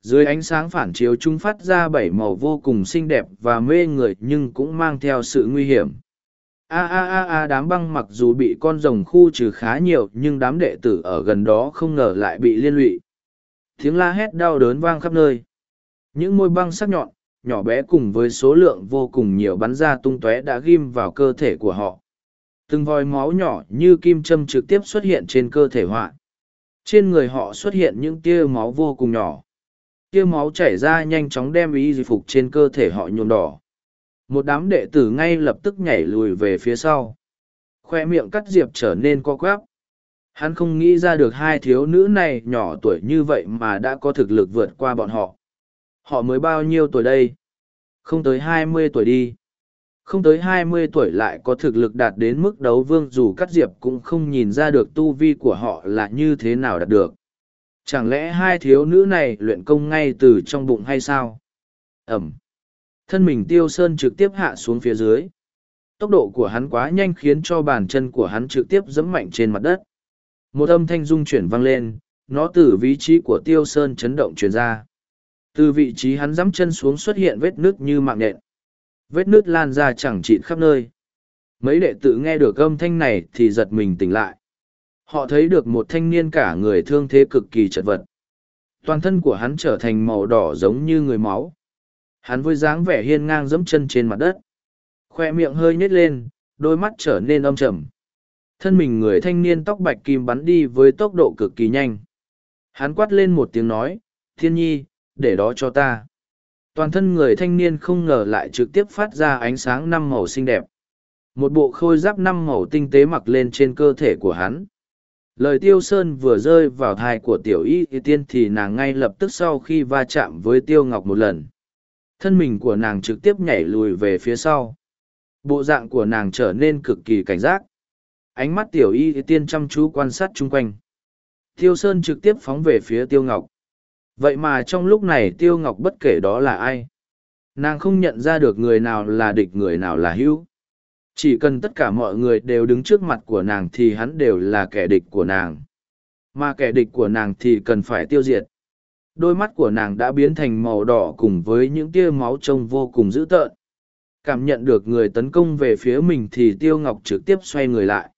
Dưới ánh sáng phản chiếu chúng phát ra bảy màu vô cùng xinh đẹp và mê người nhưng cũng mang theo sự nguy hiểm a a a a, đám băng mặc dù bị con rồng khu trừ khá nhiều, nhưng đám đệ tử ở gần đó không ngờ lại bị liên lụy. Tiếng la hét đau đớn vang khắp nơi. Những môi băng sắc nhọn, nhỏ bé cùng với số lượng vô cùng nhiều bắn ra tung tóe đã ghim vào cơ thể của họ. Từng vòi máu nhỏ như kim châm trực tiếp xuất hiện trên cơ thể họa. Trên người họ xuất hiện những tia máu vô cùng nhỏ. Tia máu chảy ra nhanh chóng đem ý di phục trên cơ thể họ nhuộm đỏ một đám đệ tử ngay lập tức nhảy lùi về phía sau. Khoe miệng cắt diệp trở nên co quắp. Hắn không nghĩ ra được hai thiếu nữ này nhỏ tuổi như vậy mà đã có thực lực vượt qua bọn họ. Họ mới bao nhiêu tuổi đây? Không tới hai mươi tuổi đi. Không tới hai mươi tuổi lại có thực lực đạt đến mức đấu vương dù cắt diệp cũng không nhìn ra được tu vi của họ là như thế nào đạt được. Chẳng lẽ hai thiếu nữ này luyện công ngay từ trong bụng hay sao? Ẩm thân mình tiêu sơn trực tiếp hạ xuống phía dưới. Tốc độ của hắn quá nhanh khiến cho bàn chân của hắn trực tiếp dẫm mạnh trên mặt đất. Một âm thanh dung chuyển vang lên, nó từ vị trí của tiêu sơn chấn động truyền ra. Từ vị trí hắn dẫm chân xuống xuất hiện vết nước như mạng nện vết nước lan ra chẳng chịt khắp nơi. Mấy đệ tử nghe được âm thanh này thì giật mình tỉnh lại. Họ thấy được một thanh niên cả người thương thế cực kỳ chật vật. Toàn thân của hắn trở thành màu đỏ giống như người máu hắn với dáng vẻ hiên ngang dẫm chân trên mặt đất. Khoe miệng hơi nhếch lên, đôi mắt trở nên âm trầm. Thân mình người thanh niên tóc bạch kim bắn đi với tốc độ cực kỳ nhanh. Hắn quát lên một tiếng nói, thiên nhi, để đó cho ta. Toàn thân người thanh niên không ngờ lại trực tiếp phát ra ánh sáng năm màu xinh đẹp. Một bộ khôi giáp năm màu tinh tế mặc lên trên cơ thể của hắn. Lời tiêu sơn vừa rơi vào thai của tiểu y tiên thì nàng ngay lập tức sau khi va chạm với tiêu ngọc một lần thân mình của nàng trực tiếp nhảy lùi về phía sau. Bộ dạng của nàng trở nên cực kỳ cảnh giác. Ánh mắt tiểu y tiên chăm chú quan sát chung quanh. Tiêu sơn trực tiếp phóng về phía tiêu ngọc. Vậy mà trong lúc này tiêu ngọc bất kể đó là ai? Nàng không nhận ra được người nào là địch, người nào là hữu. Chỉ cần tất cả mọi người đều đứng trước mặt của nàng thì hắn đều là kẻ địch của nàng. Mà kẻ địch của nàng thì cần phải tiêu diệt đôi mắt của nàng đã biến thành màu đỏ cùng với những tia máu trông vô cùng dữ tợn. Cảm nhận được người tấn công về phía mình thì tiêu ngọc trực tiếp xoay người lại.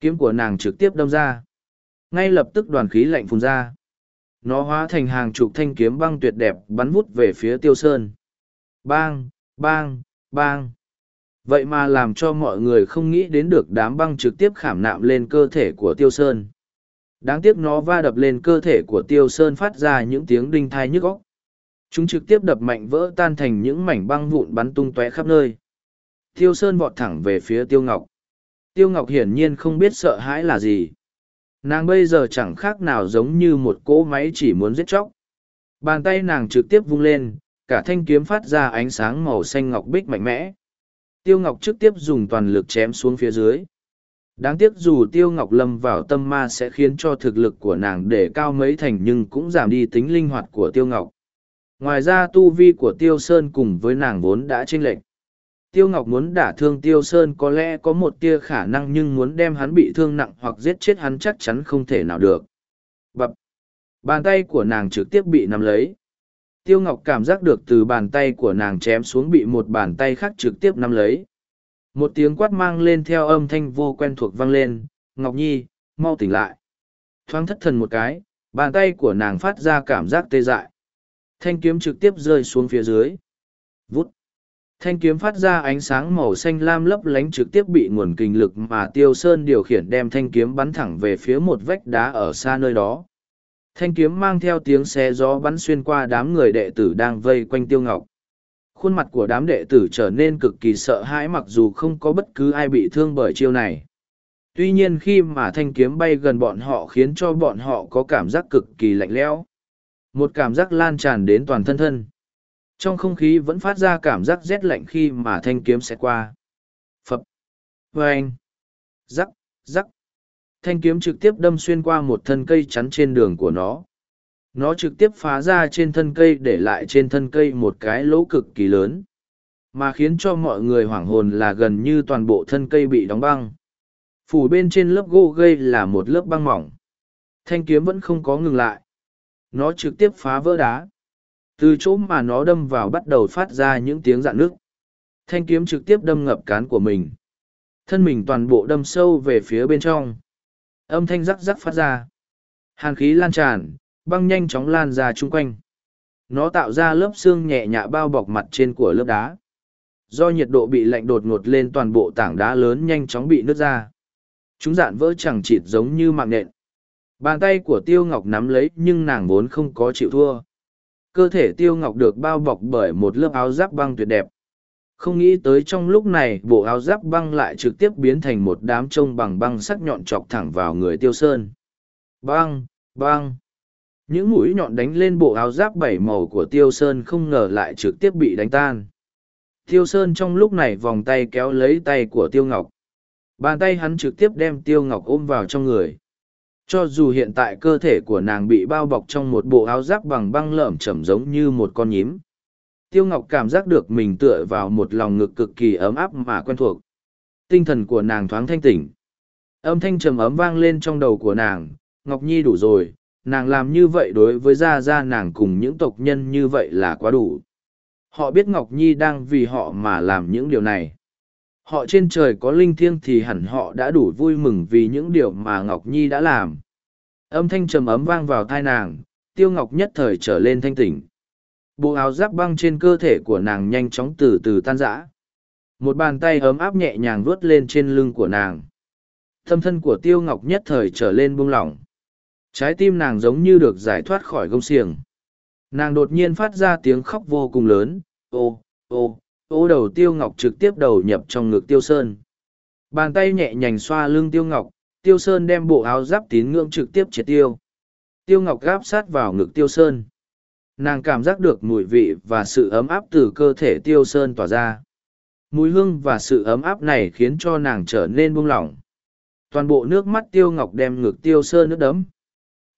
Kiếm của nàng trực tiếp đâm ra. Ngay lập tức đoàn khí lạnh phun ra. Nó hóa thành hàng chục thanh kiếm băng tuyệt đẹp bắn vút về phía tiêu sơn. Bang bang bang. Vậy mà làm cho mọi người không nghĩ đến được đám băng trực tiếp khảm nạm lên cơ thể của tiêu sơn đáng tiếc nó va đập lên cơ thể của tiêu sơn phát ra những tiếng đinh thai nhức óc. Chúng trực tiếp đập mạnh vỡ tan thành những mảnh băng vụn bắn tung tóe khắp nơi. Tiêu sơn vọt thẳng về phía tiêu ngọc. Tiêu ngọc hiển nhiên không biết sợ hãi là gì. Nàng bây giờ chẳng khác nào giống như một cỗ máy chỉ muốn giết chóc. Bàn tay nàng trực tiếp vung lên, cả thanh kiếm phát ra ánh sáng màu xanh ngọc bích mạnh mẽ. Tiêu ngọc trực tiếp dùng toàn lực chém xuống phía dưới đáng tiếc dù tiêu ngọc lâm vào tâm ma sẽ khiến cho thực lực của nàng để cao mấy thành nhưng cũng giảm đi tính linh hoạt của tiêu ngọc ngoài ra tu vi của tiêu sơn cùng với nàng vốn đã chênh lệch Tiêu Ngọc muốn đả thương Tiêu Sơn có lẽ có một tia khả năng nhưng muốn đem hắn bị thương nặng hoặc giết chết hắn chắc chắn không thể nào được. Bập! Bàn tay của nàng trực tiếp bị nắm lấy. Tiêu Ngọc cảm giác được từ bàn tay của nàng chém xuống bị một bàn tay khác trực tiếp nắm lấy. Một tiếng quát mang lên theo âm thanh vô quen thuộc vang lên, Ngọc Nhi, mau tỉnh lại. Thoáng thất thần một cái, bàn tay của nàng phát ra cảm giác tê dại. Thanh kiếm trực tiếp rơi xuống phía dưới. Vút! Thanh kiếm phát ra ánh sáng màu xanh lam lấp lánh trực tiếp bị nguồn kinh lực mà Tiêu Sơn điều khiển đem thanh kiếm bắn thẳng về phía một vách đá ở xa nơi đó. Thanh kiếm mang theo tiếng xe gió bắn xuyên qua đám người đệ tử đang vây quanh Tiêu Ngọc. Khuôn mặt của đám đệ tử trở nên cực kỳ sợ hãi mặc dù không có bất cứ ai bị thương bởi chiêu này. Tuy nhiên khi mà thanh kiếm bay gần bọn họ khiến cho bọn họ có cảm giác cực kỳ lạnh lẽo. Một cảm giác lan tràn đến toàn thân thân. Trong không khí vẫn phát ra cảm giác rét lạnh khi mà thanh kiếm sẽ qua. Phập. Vâng. Rắc, rắc. Thanh kiếm trực tiếp đâm xuyên qua một thân cây chắn trên đường của nó. Nó trực tiếp phá ra trên thân cây để lại trên thân cây một cái lỗ cực kỳ lớn. Mà khiến cho mọi người hoảng hồn là gần như toàn bộ thân cây bị đóng băng. Phủ bên trên lớp gỗ gây là một lớp băng mỏng. Thanh kiếm vẫn không có ngừng lại. Nó trực tiếp phá vỡ đá. Từ chỗ mà nó đâm vào bắt đầu phát ra những tiếng dạn nước. Thanh kiếm trực tiếp đâm ngập cán của mình. Thân mình toàn bộ đâm sâu về phía bên trong. Âm thanh rắc rắc phát ra. Hàn khí lan tràn, băng nhanh chóng lan ra chung quanh. Nó tạo ra lớp xương nhẹ nhạ bao bọc mặt trên của lớp đá. Do nhiệt độ bị lạnh đột ngột lên toàn bộ tảng đá lớn nhanh chóng bị nứt ra. Chúng dạn vỡ chẳng chịt giống như mạng nện. Bàn tay của Tiêu Ngọc nắm lấy nhưng nàng vốn không có chịu thua. Cơ thể Tiêu Ngọc được bao bọc bởi một lớp áo giáp băng tuyệt đẹp. Không nghĩ tới trong lúc này bộ áo giáp băng lại trực tiếp biến thành một đám trông bằng băng sắc nhọn chọc thẳng vào người Tiêu Sơn. Băng, băng. Những mũi nhọn đánh lên bộ áo giáp bảy màu của Tiêu Sơn không ngờ lại trực tiếp bị đánh tan. Tiêu Sơn trong lúc này vòng tay kéo lấy tay của Tiêu Ngọc. Bàn tay hắn trực tiếp đem Tiêu Ngọc ôm vào trong người. Cho dù hiện tại cơ thể của nàng bị bao bọc trong một bộ áo giáp bằng băng lởm chẩm giống như một con nhím. Tiêu Ngọc cảm giác được mình tựa vào một lòng ngực cực kỳ ấm áp mà quen thuộc. Tinh thần của nàng thoáng thanh tỉnh. Âm thanh trầm ấm vang lên trong đầu của nàng, Ngọc Nhi đủ rồi, nàng làm như vậy đối với gia gia nàng cùng những tộc nhân như vậy là quá đủ. Họ biết Ngọc Nhi đang vì họ mà làm những điều này. Họ trên trời có linh thiêng thì hẳn họ đã đủ vui mừng vì những điều mà Ngọc Nhi đã làm. Âm thanh trầm ấm vang vào tai nàng, tiêu ngọc nhất thời trở lên thanh tỉnh. Bộ áo giáp băng trên cơ thể của nàng nhanh chóng từ từ tan rã. Một bàn tay ấm áp nhẹ nhàng vuốt lên trên lưng của nàng. Thâm thân của tiêu ngọc nhất thời trở lên buông lỏng. Trái tim nàng giống như được giải thoát khỏi gông xiềng. Nàng đột nhiên phát ra tiếng khóc vô cùng lớn, ô, ô, ô đầu tiêu ngọc trực tiếp đầu nhập trong ngực tiêu sơn. Bàn tay nhẹ nhàng xoa lưng tiêu ngọc, tiêu sơn đem bộ áo giáp tín ngưỡng trực tiếp triệt tiêu. Tiêu ngọc gáp sát vào ngực tiêu sơn. Nàng cảm giác được mùi vị và sự ấm áp từ cơ thể tiêu sơn tỏa ra. Mùi hương và sự ấm áp này khiến cho nàng trở nên buông lỏng. Toàn bộ nước mắt tiêu ngọc đem ngực tiêu sơn nước đấm.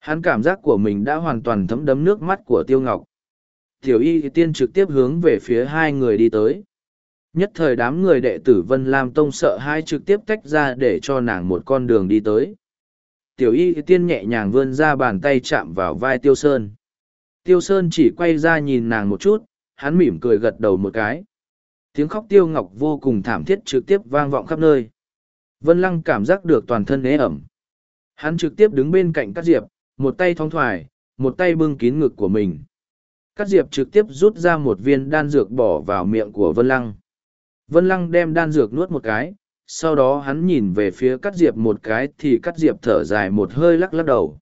Hắn cảm giác của mình đã hoàn toàn thấm đấm nước mắt của Tiêu Ngọc. Tiểu y tiên trực tiếp hướng về phía hai người đi tới. Nhất thời đám người đệ tử Vân Lam Tông sợ hai trực tiếp tách ra để cho nàng một con đường đi tới. Tiểu y tiên nhẹ nhàng vươn ra bàn tay chạm vào vai Tiêu Sơn. Tiêu Sơn chỉ quay ra nhìn nàng một chút, hắn mỉm cười gật đầu một cái. Tiếng khóc Tiêu Ngọc vô cùng thảm thiết trực tiếp vang vọng khắp nơi. Vân Lăng cảm giác được toàn thân ế ẩm. Hắn trực tiếp đứng bên cạnh các diệp, một tay thong thoải, một tay bưng kín ngực của mình. Cát diệp trực tiếp rút ra một viên đan dược bỏ vào miệng của Vân Lăng. Vân Lăng đem đan dược nuốt một cái, sau đó hắn nhìn về phía Cát diệp một cái thì Cát diệp thở dài một hơi lắc lắc đầu.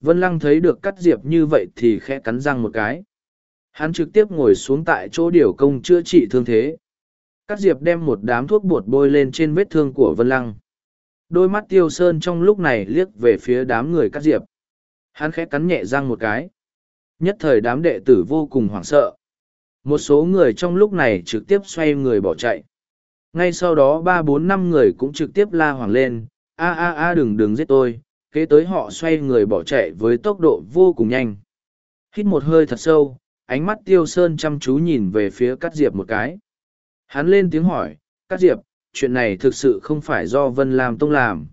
Vân Lăng thấy được Cát diệp như vậy thì khẽ cắn răng một cái. Hắn trực tiếp ngồi xuống tại chỗ điều công chữa trị thương thế. Cát diệp đem một đám thuốc bột bôi lên trên vết thương của Vân Lăng. Đôi mắt tiêu sơn trong lúc này liếc về phía đám người Cát diệp. Hắn khẽ cắn nhẹ răng một cái. Nhất thời đám đệ tử vô cùng hoảng sợ. Một số người trong lúc này trực tiếp xoay người bỏ chạy. Ngay sau đó ba bốn năm người cũng trực tiếp la hoảng lên, a a a đừng đừng giết tôi, kế tới họ xoay người bỏ chạy với tốc độ vô cùng nhanh. Hít một hơi thật sâu, ánh mắt tiêu sơn chăm chú nhìn về phía Cát Diệp một cái. Hắn lên tiếng hỏi, Cát Diệp, chuyện này thực sự không phải do Vân Lam Tông làm.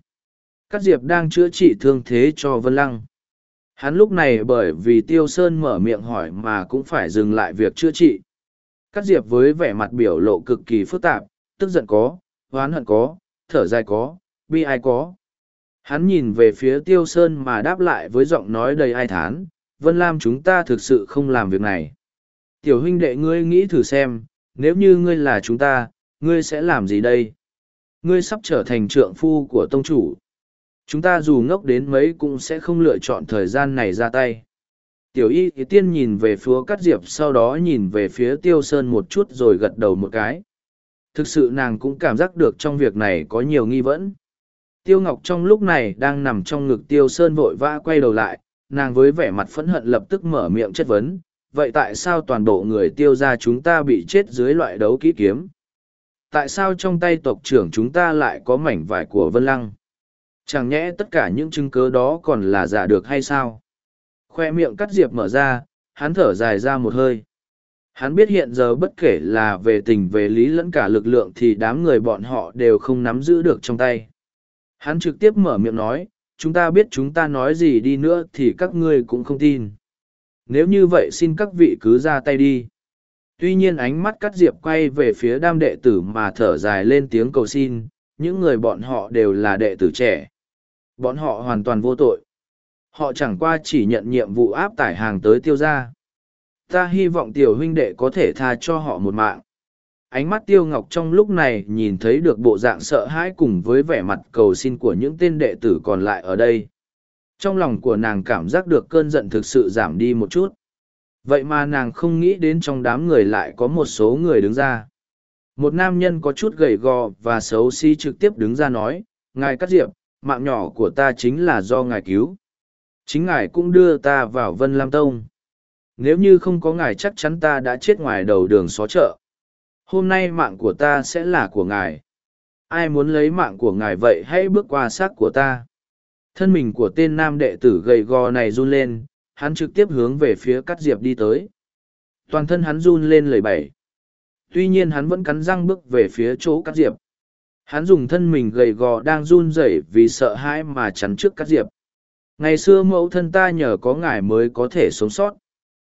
Cát Diệp đang chữa trị thương thế cho Vân Lăng. Hắn lúc này bởi vì Tiêu Sơn mở miệng hỏi mà cũng phải dừng lại việc chữa trị. Cắt diệp với vẻ mặt biểu lộ cực kỳ phức tạp, tức giận có, oán hận có, thở dài có, bi ai có. Hắn nhìn về phía Tiêu Sơn mà đáp lại với giọng nói đầy ai thán, Vân Lam chúng ta thực sự không làm việc này. Tiểu huynh đệ ngươi nghĩ thử xem, nếu như ngươi là chúng ta, ngươi sẽ làm gì đây? Ngươi sắp trở thành trượng phu của tông chủ, chúng ta dù ngốc đến mấy cũng sẽ không lựa chọn thời gian này ra tay tiểu y thì tiên nhìn về phía cắt diệp sau đó nhìn về phía tiêu sơn một chút rồi gật đầu một cái thực sự nàng cũng cảm giác được trong việc này có nhiều nghi vấn tiêu ngọc trong lúc này đang nằm trong ngực tiêu sơn vội vã quay đầu lại nàng với vẻ mặt phẫn hận lập tức mở miệng chất vấn, vậy tại sao toàn bộ người tiêu ra chúng ta bị chết dưới loại đấu kỹ kiếm? Tại sao trong tay tộc trưởng chúng ta lại có mảnh vải của Vân Lăng? Chẳng nhẽ tất cả những chứng cớ đó còn là giả được hay sao? Khoe miệng cắt diệp mở ra, hắn thở dài ra một hơi. Hắn biết hiện giờ bất kể là về tình về lý lẫn cả lực lượng thì đám người bọn họ đều không nắm giữ được trong tay. Hắn trực tiếp mở miệng nói, chúng ta biết chúng ta nói gì đi nữa thì các ngươi cũng không tin. Nếu như vậy xin các vị cứ ra tay đi. Tuy nhiên ánh mắt cắt diệp quay về phía đam đệ tử mà thở dài lên tiếng cầu xin, những người bọn họ đều là đệ tử trẻ. Bọn họ hoàn toàn vô tội. Họ chẳng qua chỉ nhận nhiệm vụ áp tải hàng tới tiêu gia. Ta hy vọng tiểu huynh đệ có thể tha cho họ một mạng. Ánh mắt tiêu ngọc trong lúc này nhìn thấy được bộ dạng sợ hãi cùng với vẻ mặt cầu xin của những tên đệ tử còn lại ở đây. Trong lòng của nàng cảm giác được cơn giận thực sự giảm đi một chút. Vậy mà nàng không nghĩ đến trong đám người lại có một số người đứng ra. Một nam nhân có chút gầy gò và xấu xí trực tiếp đứng ra nói, Ngài Cát Diệp, mạng nhỏ của ta chính là do Ngài cứu. Chính Ngài cũng đưa ta vào Vân Lam Tông. Nếu như không có Ngài chắc chắn ta đã chết ngoài đầu đường xó chợ. Hôm nay mạng của ta sẽ là của Ngài. Ai muốn lấy mạng của Ngài vậy hãy bước qua xác của ta. Thân mình của tên nam đệ tử gầy gò này run lên, hắn trực tiếp hướng về phía Cát Diệp đi tới. Toàn thân hắn run lên lời bẩy. Tuy nhiên hắn vẫn cắn răng bước về phía chỗ Cát Diệp. Hắn dùng thân mình gầy gò đang run rẩy vì sợ hãi mà chắn trước Cát Diệp. Ngày xưa mẫu thân ta nhờ có ngài mới có thể sống sót.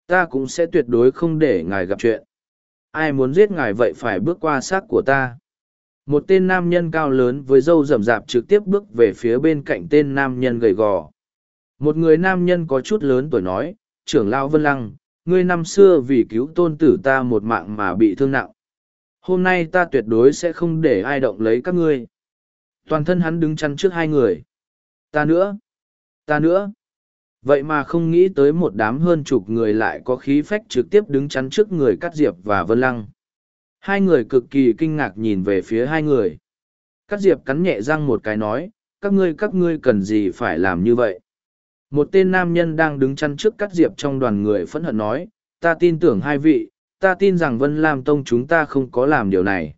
Ta cũng sẽ tuyệt đối không để ngài gặp chuyện. Ai muốn giết ngài vậy phải bước qua xác của ta. Một tên nam nhân cao lớn với râu rậm rạp trực tiếp bước về phía bên cạnh tên nam nhân gầy gò. Một người nam nhân có chút lớn tuổi nói, trưởng lão Vân Lăng, ngươi năm xưa vì cứu tôn tử ta một mạng mà bị thương nặng. Hôm nay ta tuyệt đối sẽ không để ai động lấy các ngươi. Toàn thân hắn đứng chắn trước hai người. Ta nữa. Ta nữa. Vậy mà không nghĩ tới một đám hơn chục người lại có khí phách trực tiếp đứng chắn trước người Cát Diệp và Vân Lăng. Hai người cực kỳ kinh ngạc nhìn về phía hai người. Cát Diệp cắn nhẹ răng một cái nói, các ngươi các ngươi cần gì phải làm như vậy một tên nam nhân đang đứng chăn trước cắt diệp trong đoàn người phẫn hận nói ta tin tưởng hai vị ta tin rằng vân lam tông chúng ta không có làm điều này.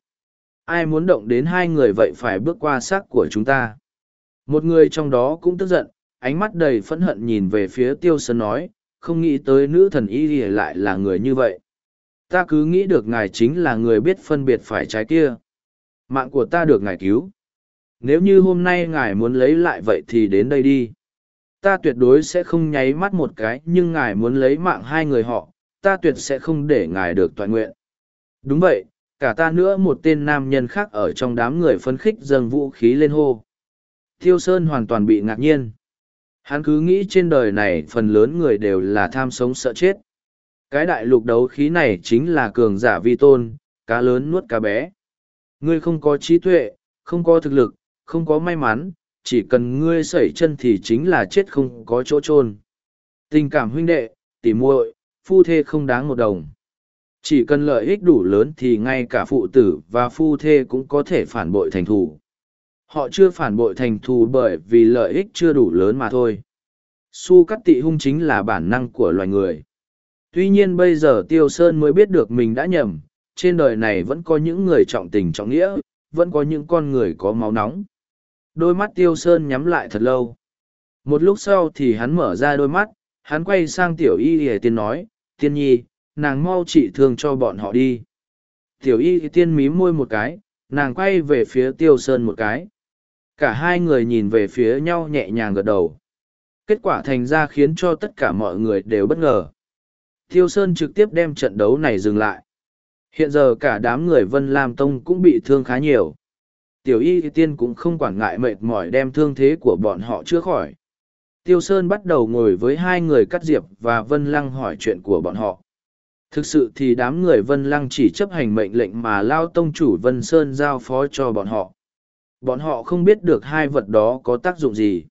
Ai muốn động đến hai người vậy phải bước qua xác của chúng ta. Một người trong đó cũng tức giận, ánh mắt đầy phẫn hận nhìn về phía tiêu sơn nói, không nghĩ tới nữ thần y thì lại là người như vậy. Ta cứ nghĩ được ngài chính là người biết phân biệt phải trái kia. Mạng của ta được ngài cứu. Nếu như hôm nay ngài muốn lấy lại vậy thì đến đây đi. Ta tuyệt đối sẽ không nháy mắt một cái, nhưng ngài muốn lấy mạng hai người họ ta tuyệt sẽ không để ngài được toàn nguyện. Đúng vậy, cả ta nữa một tên nam nhân khác ở trong đám người phấn khích dâng vũ khí lên hô. Thiêu sơn hoàn toàn bị ngạc nhiên. Hắn cứ nghĩ trên đời này phần lớn người đều là tham sống sợ chết. Cái đại lục đấu khí này chính là cường giả vi tôn, cá lớn nuốt cá bé. Ngươi không có trí tuệ, không có thực lực, không có may mắn, chỉ cần ngươi sẩy chân thì chính là chết không có chỗ chôn. Tình cảm huynh đệ, tỉ muội phu thê không đáng một đồng. Chỉ cần lợi ích đủ lớn thì ngay cả phụ tử và phu thê cũng có thể phản bội thành thù. Họ chưa phản bội thành thù bởi vì lợi ích chưa đủ lớn mà thôi. Su cắt tị hung chính là bản năng của loài người. Tuy nhiên bây giờ tiêu sơn mới biết được mình đã nhầm trên đời này vẫn có những người trọng tình trọng nghĩa vẫn có những con người có máu nóng. Đôi mắt tiêu sơn nhắm lại thật lâu. Một lúc sau thì hắn mở ra đôi mắt, hắn quay sang tiểu y hề tiên nói, tiên nhi, nàng mau trị thương cho bọn họ đi. Tiểu y tiên mí môi một cái, nàng quay về phía tiêu sơn một cái. Cả hai người nhìn về phía nhau nhẹ nhàng gật đầu. Kết quả thành ra khiến cho tất cả mọi người đều bất ngờ. Tiêu Sơn trực tiếp đem trận đấu này dừng lại. Hiện giờ cả đám người Vân Lam Tông cũng bị thương khá nhiều tiểu y tiên cũng không quản ngại mệt mỏi đem thương thế của bọn họ chữa khỏi. Tiêu Sơn bắt đầu ngồi với hai người cắt diệp và Vân Lăng hỏi chuyện của bọn họ. Thực sự thì đám người Vân Lăng chỉ chấp hành mệnh lệnh mà Lao Tông chủ Vân Sơn giao phó cho bọn họ. Bọn họ không biết được hai vật đó có tác dụng gì.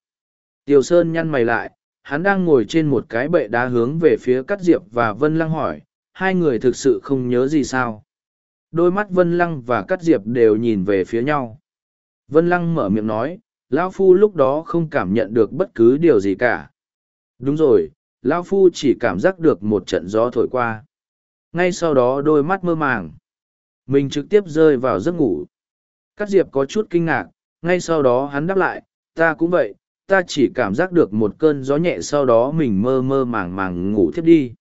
Tiêu Sơn nhăn mày lại, hắn đang ngồi trên một cái bệ đá hướng về phía cắt diệp và Vân Lăng hỏi, hai người thực sự không nhớ gì sao. Đôi mắt Vân Lăng và cắt diệp đều nhìn về phía nhau. Vân Lăng mở miệng nói, Lão Phu lúc đó không cảm nhận được bất cứ điều gì cả. đúng rồi, lão phu chỉ cảm giác được một trận gió thổi qua. Ngay sau đó đôi mắt mơ màng. Mình trực tiếp rơi vào giấc ngủ. Cắt diệp có chút kinh ngạc, ngay sau đó hắn đáp lại, ta cũng vậy, ta chỉ cảm giác được một cơn gió nhẹ sau đó mình mơ mơ màng màng ngủ thiếp đi.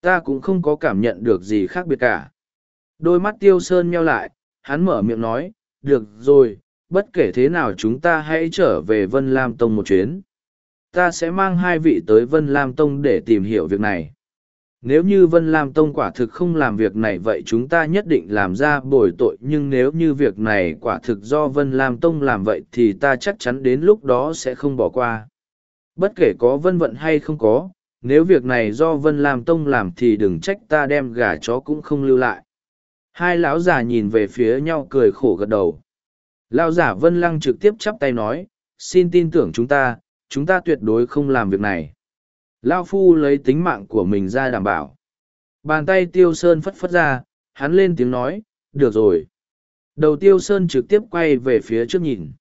Ta cũng không có cảm nhận được gì khác biệt cả. Đôi mắt tiêu sơn meo lại, hắn mở miệng nói, được rồi bất kể thế nào chúng ta hãy trở về vân lam tông một chuyến. Ta sẽ mang hai vị tới vân lam tông để tìm hiểu việc này. Nếu như vân lam tông quả thực không làm việc này vậy chúng ta nhất định làm ra bồi tội, nhưng nếu như việc này quả thực do vân lam tông làm vậy thì ta chắc chắn đến lúc đó sẽ không bỏ qua. Bất kể có vân vận hay không có, nếu việc này do vân lam tông làm thì đừng trách ta đem gà chó cũng không lưu lại. Hai lão già nhìn về phía nhau cười khổ gật đầu lão giả vân lăng trực tiếp chắp tay nói xin tin tưởng chúng ta chúng ta tuyệt đối không làm việc này Lao Phu lấy tính mạng của mình ra đảm bảo. Bàn tay Tiêu Sơn phất phất ra, hắn lên tiếng nói, được rồi. Đầu Tiêu Sơn trực tiếp quay về phía trước nhìn.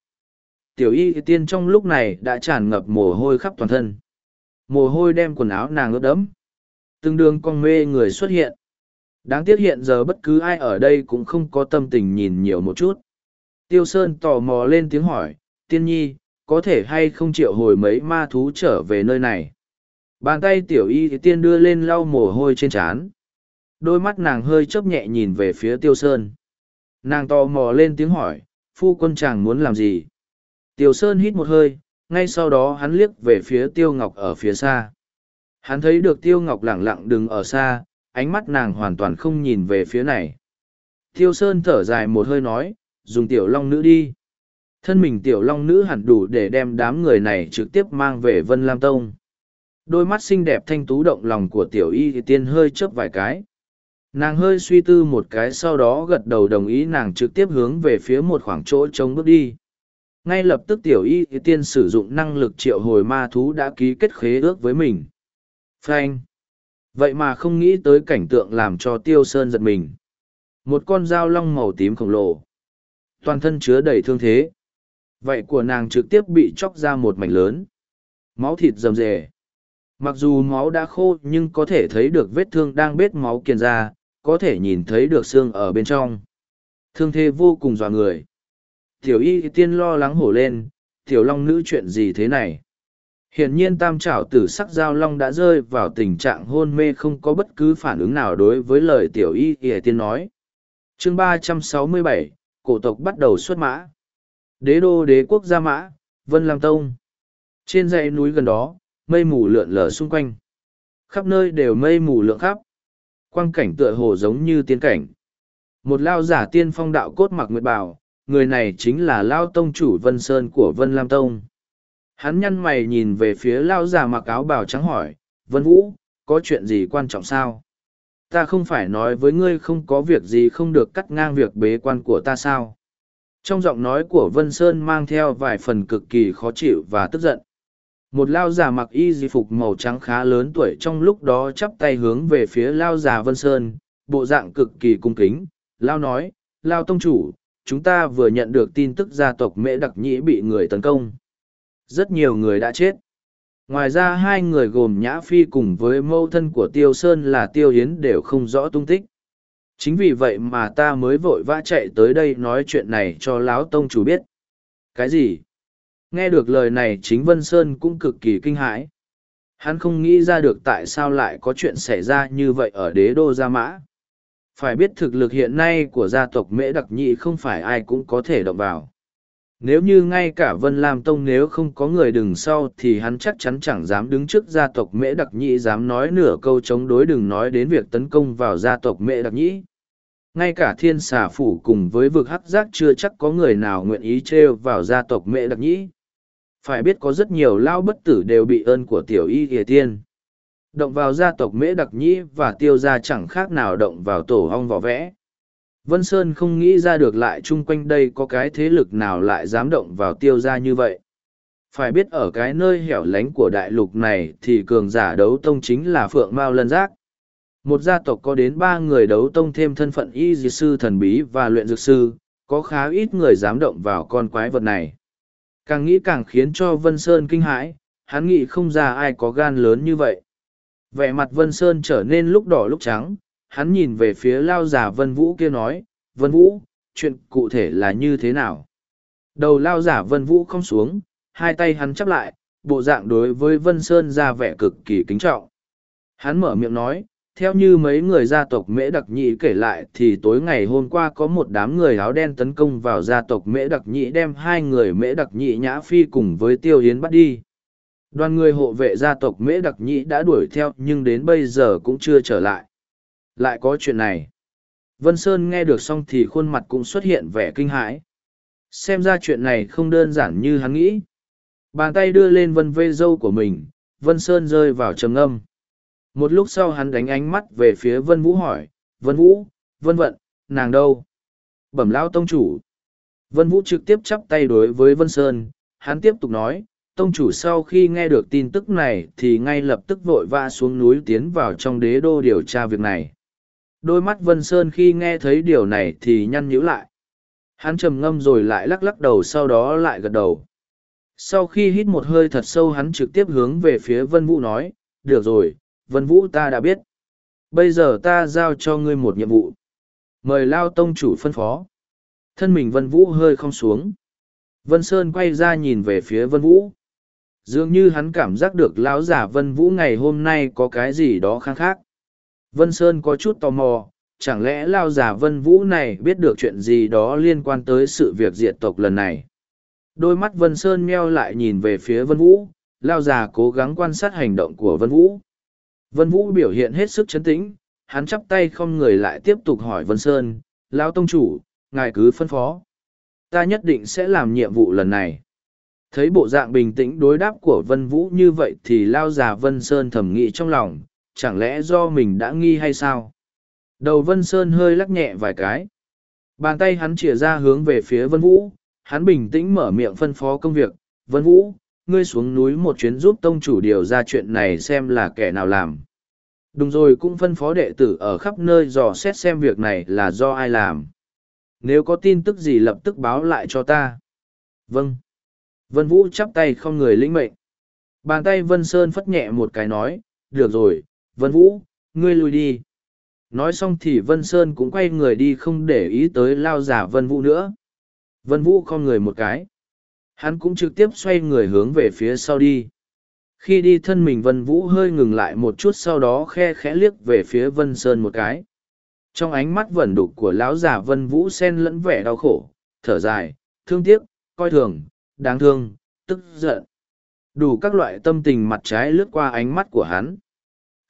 Tiểu y tiên trong lúc này đã tràn ngập mồ hôi khắp toàn thân. Mồ hôi đem quần áo nàng ướt đẫm. Từng đường con mê người xuất hiện. Đáng tiếc hiện giờ bất cứ ai ở đây cũng không có tâm tình nhìn nhiều một chút. Tiêu Sơn tò mò lên tiếng hỏi, tiên nhi, có thể hay không triệu hồi mấy ma thú trở về nơi này? Bàn tay tiểu y tiên đưa lên lau mồ hôi trên trán. Đôi mắt nàng hơi chớp nhẹ nhìn về phía tiêu sơn. Nàng tò mò lên tiếng hỏi, phu quân chàng muốn làm gì? Tiêu sơn hít một hơi, ngay sau đó hắn liếc về phía tiêu ngọc ở phía xa. Hắn thấy được tiêu ngọc lẳng lặng đứng ở xa, ánh mắt nàng hoàn toàn không nhìn về phía này. Tiêu sơn thở dài một hơi nói, dùng tiểu long nữ đi. Thân mình tiểu long nữ hẳn đủ để đem đám người này trực tiếp mang về Vân Lam Tông. Đôi mắt xinh đẹp thanh tú động lòng của tiểu y thì tiên hơi chớp vài cái. Nàng hơi suy tư một cái sau đó gật đầu đồng ý nàng trực tiếp hướng về phía một khoảng chỗ trống bước đi. Ngay lập tức tiểu y thì tiên sử dụng năng lực triệu hồi ma thú đã ký kết khế ước với mình. Frank! Vậy mà không nghĩ tới cảnh tượng làm cho tiêu sơn giật mình. Một con dao long màu tím khổng lồ. Toàn thân chứa đầy thương thế. Vậy của nàng trực tiếp bị chóc ra một mảnh lớn. Máu thịt rầm rề. Mặc dù máu đã khô nhưng có thể thấy được vết thương đang bết máu kiền ra, có thể nhìn thấy được xương ở bên trong. Thương thế vô cùng dọa người. Tiểu y tiên lo lắng hổ lên, tiểu long nữ chuyện gì thế này? Hiển nhiên tam trảo tử sắc giao long đã rơi vào tình trạng hôn mê không có bất cứ phản ứng nào đối với lời tiểu y y tiên nói. Chương ba trăm sáu mươi bảy cổ tộc bắt đầu xuất mã đế đô đế quốc gia mã vân lam tông trên dãy núi gần đó mây mù lượn lờ xung quanh. Khắp nơi đều mây mù lượng khắp. Quang cảnh tựa hồ giống như tiên cảnh. Một lao giả tiên phong đạo cốt mặc nguyệt bào, người này chính là lao tông chủ Vân Sơn của Vân Lam Tông. Hắn nhăn mày nhìn về phía lao giả mặc áo bào trắng hỏi, Vân Vũ, có chuyện gì quan trọng sao? Ta không phải nói với ngươi không có việc gì không được cắt ngang việc bế quan của ta sao? Trong giọng nói của Vân Sơn mang theo vài phần cực kỳ khó chịu và tức giận. Một lao già mặc y di phục màu trắng khá lớn tuổi trong lúc đó chắp tay hướng về phía lao già vân sơn, bộ dạng cực kỳ cung kính. Lao nói, lao tông chủ, chúng ta vừa nhận được tin tức gia tộc mễ đặc nhĩ bị người tấn công. Rất nhiều người đã chết ngoài ra hai người gồm nhã phi cùng với mâu thân của tiêu sơn là tiêu hiến đều không rõ tung tích chính vì vậy mà ta mới vội vã chạy tới đây nói chuyện này cho lão tông chủ biết cái gì Nghe được lời này chính Vân Sơn cũng cực kỳ kinh hãi. Hắn không nghĩ ra được tại sao lại có chuyện xảy ra như vậy ở đế đô Gia Mã. Phải biết thực lực hiện nay của gia tộc Mễ Đặc Nhị không phải ai cũng có thể động vào. Nếu như ngay cả Vân Lam Tông nếu không có người đừng sau thì hắn chắc chắn chẳng dám đứng trước gia tộc Mễ Đặc Nhĩ, dám nói nửa câu chống đối đừng nói đến việc tấn công vào gia tộc Mễ Đặc Nhĩ. ngay cả thiên xà phủ cùng với vực hắc giác chưa chắc có người nào nguyện ý trêu vào gia tộc Mễ đặc nhĩ. Phải biết có rất nhiều lao bất tử đều bị ơn của tiểu y kỳ tiên. Động vào gia tộc mễ đặc nhĩ và tiêu gia chẳng khác nào động vào tổ hong vỏ vẽ vân sơn không nghĩ ra được lại chung quanh đây có cái thế lực nào lại dám động vào tiêu ra như vậy. Phải biết ở cái nơi hẻo lánh của đại lục này thì cường giả đấu tông chính là phượng mao lân giác. Một gia tộc có đến ba người đấu tông thêm thân phận y dì sư thần bí và luyện dược sư có khá ít người dám động vào con quái vật này. Càng nghĩ càng khiến cho Vân Sơn kinh hãi, hắn nghĩ không ra ai có gan lớn như vậy. Vẻ mặt Vân Sơn trở nên lúc đỏ lúc trắng, hắn nhìn về phía lao giả Vân Vũ kia nói, Vân Vũ, chuyện cụ thể là như thế nào? Đầu lao giả Vân Vũ không xuống, hai tay hắn chắp lại, bộ dạng đối với Vân Sơn ra vẻ cực kỳ kính trọng. Hắn mở miệng nói, theo như mấy người gia tộc Mễ Đặc nhị kể lại thì tối ngày hôm qua có một đám người áo đen tấn công vào gia tộc Mễ Đặc nhị, đem hai người Mễ Đặc nhị Nhã Phi cùng với Tiêu Hiến bắt đi. Đoàn người hộ vệ gia tộc Mễ Đặc Nhĩ đã đuổi theo nhưng đến bây giờ cũng chưa trở lại. Lại có chuyện này. Vân Sơn nghe được xong thì khuôn mặt cũng xuất hiện vẻ kinh hãi. Xem ra chuyện này không đơn giản như hắn nghĩ. Bàn tay đưa lên vân vê dâu của mình, Vân Sơn rơi vào trầm âm. Một lúc sau hắn đánh ánh mắt về phía Vân Vũ hỏi, Vân Vũ, Vân Vận, nàng đâu? Bẩm lao tông chủ. Vân Vũ trực tiếp chắp tay đối với Vân Sơn, hắn tiếp tục nói, tông chủ sau khi nghe được tin tức này thì ngay lập tức vội vã xuống núi tiến vào trong đế đô điều tra việc này. Đôi mắt Vân Sơn khi nghe thấy điều này thì nhăn nhíu lại. Hắn trầm ngâm rồi lại lắc lắc đầu sau đó lại gật đầu. Sau khi hít một hơi thật sâu hắn trực tiếp hướng về phía Vân Vũ nói, được rồi, Vân Vũ ta đã biết. Bây giờ ta giao cho ngươi một nhiệm vụ. Mời Lao Tông chủ phân phó. Thân mình Vân Vũ hơi không xuống. Vân Sơn quay ra nhìn về phía Vân Vũ. Dường như hắn cảm giác được lão giả Vân Vũ ngày hôm nay có cái gì đó khác khác. Vân Sơn có chút tò mò, chẳng lẽ lao giả Vân Vũ này biết được chuyện gì đó liên quan tới sự việc diệt tộc lần này. Đôi mắt Vân Sơn meo lại nhìn về phía Vân Vũ, lao già cố gắng quan sát hành động của Vân Vũ. Vân Vũ biểu hiện hết sức chấn tĩnh, hắn chắp tay không người lại tiếp tục hỏi Vân Sơn, Lão Tông Chủ, ngài cứ phân phó. Ta nhất định sẽ làm nhiệm vụ lần này. Thấy bộ dạng bình tĩnh đối đáp của Vân Vũ như vậy thì lao già Vân Sơn thầm nghĩ trong lòng, chẳng lẽ do mình đã nghi hay sao? Đầu Vân Sơn hơi lắc nhẹ vài cái. Bàn tay hắn chìa ra hướng về phía Vân Vũ, hắn bình tĩnh mở miệng phân phó công việc. Vân Vũ, ngươi xuống núi một chuyến giúp tông chủ điều ra chuyện này xem là kẻ nào làm. Đúng rồi cũng phân phó đệ tử ở khắp nơi dò xét xem việc này là do ai làm. Nếu có tin tức gì lập tức báo lại cho ta. Vâng. Vân Vũ chắp tay không người lĩnh mệnh. Bàn tay Vân Sơn phất nhẹ một cái nói, được rồi, Vân Vũ, ngươi lui đi. Nói xong thì Vân Sơn cũng quay người đi không để ý tới lao giả Vân Vũ nữa. Vân Vũ không người một cái. Hắn cũng trực tiếp xoay người hướng về phía sau đi. Khi đi thân mình Vân Vũ hơi ngừng lại một chút sau đó khe khẽ liếc về phía Vân Sơn một cái. Trong ánh mắt vẩn đục của lão giả Vân Vũ xen lẫn vẻ đau khổ, thở dài, thương tiếc, coi thường, đáng thương, tức giận. Đủ các loại tâm tình mặt trái lướt qua ánh mắt của hắn.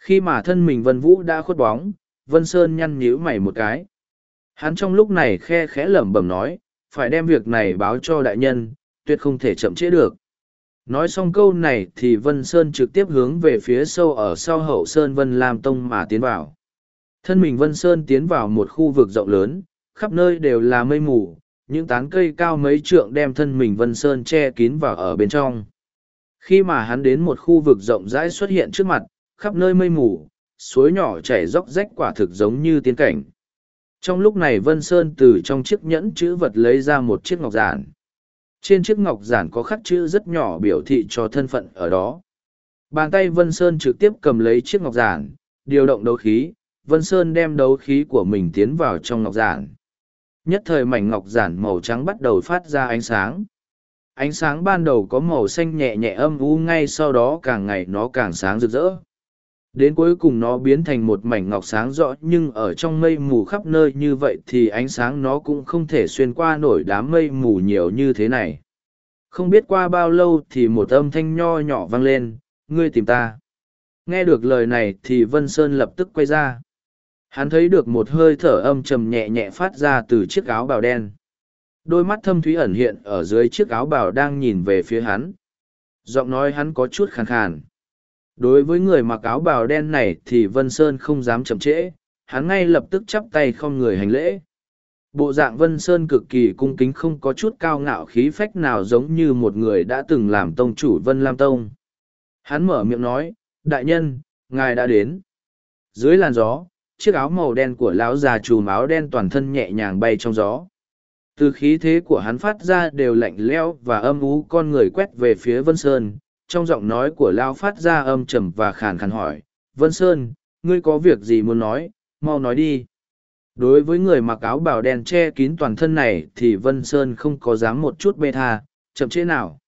Khi mà thân mình Vân Vũ đã khuất bóng, Vân Sơn nhăn nhíu mày một cái. Hắn trong lúc này khe khẽ lẩm bẩm nói, phải đem việc này báo cho đại nhân, tuyệt không thể chậm trễ được. Nói xong câu này thì Vân Sơn trực tiếp hướng về phía sâu ở sau hậu Sơn Vân Lam Tông mà tiến vào. Thân mình Vân Sơn tiến vào một khu vực rộng lớn, khắp nơi đều là mây mù, những tán cây cao mấy trượng đem thân mình Vân Sơn che kín vào ở bên trong. Khi mà hắn đến một khu vực rộng rãi xuất hiện trước mặt, khắp nơi mây mù, suối nhỏ chảy róc rách quả thực giống như tiên cảnh. Trong lúc này Vân Sơn từ trong chiếc nhẫn chữ vật lấy ra một chiếc ngọc giản. Trên chiếc ngọc giản có khắc chữ rất nhỏ biểu thị cho thân phận ở đó. Bàn tay Vân Sơn trực tiếp cầm lấy chiếc ngọc giản, điều động đấu khí, Vân Sơn đem đấu khí của mình tiến vào trong ngọc giản. Nhất thời mảnh ngọc giản màu trắng bắt đầu phát ra ánh sáng. Ánh sáng ban đầu có màu xanh nhẹ nhẹ âm u ngay sau đó càng ngày nó càng sáng rực rỡ. Đến cuối cùng nó biến thành một mảnh ngọc sáng rõ nhưng ở trong mây mù khắp nơi như vậy thì ánh sáng nó cũng không thể xuyên qua nổi đám mây mù nhiều như thế này. Không biết qua bao lâu thì một âm thanh nho nhỏ vang lên, ngươi tìm ta. Nghe được lời này thì Vân Sơn lập tức quay ra. Hắn thấy được một hơi thở âm trầm nhẹ nhẹ phát ra từ chiếc áo bào đen. Đôi mắt thâm thúy ẩn hiện ở dưới chiếc áo bào đang nhìn về phía hắn. Giọng nói hắn có chút khàn khàn đối với người mặc áo bào đen này thì vân sơn không dám chậm trễ, hắn ngay lập tức chắp tay không người hành lễ. Bộ dạng vân sơn cực kỳ cung kính không có chút cao ngạo khí phách nào giống như một người đã từng làm tông chủ vân lam tông. Hắn mở miệng nói, đại nhân, ngài đã đến. Dưới làn gió, chiếc áo màu đen của lão già trùm áo đen toàn thân nhẹ nhàng bay trong gió. Từ khí thế của hắn phát ra đều lạnh lẽo và âm ú con người quét về phía vân sơn trong giọng nói của Lao phát ra âm trầm và khàn khàn hỏi, Vân Sơn, ngươi có việc gì muốn nói, mau nói đi. Đối với người mặc áo bào đen che kín toàn thân này thì Vân Sơn không có dám một chút bê tha, chậm chế nào.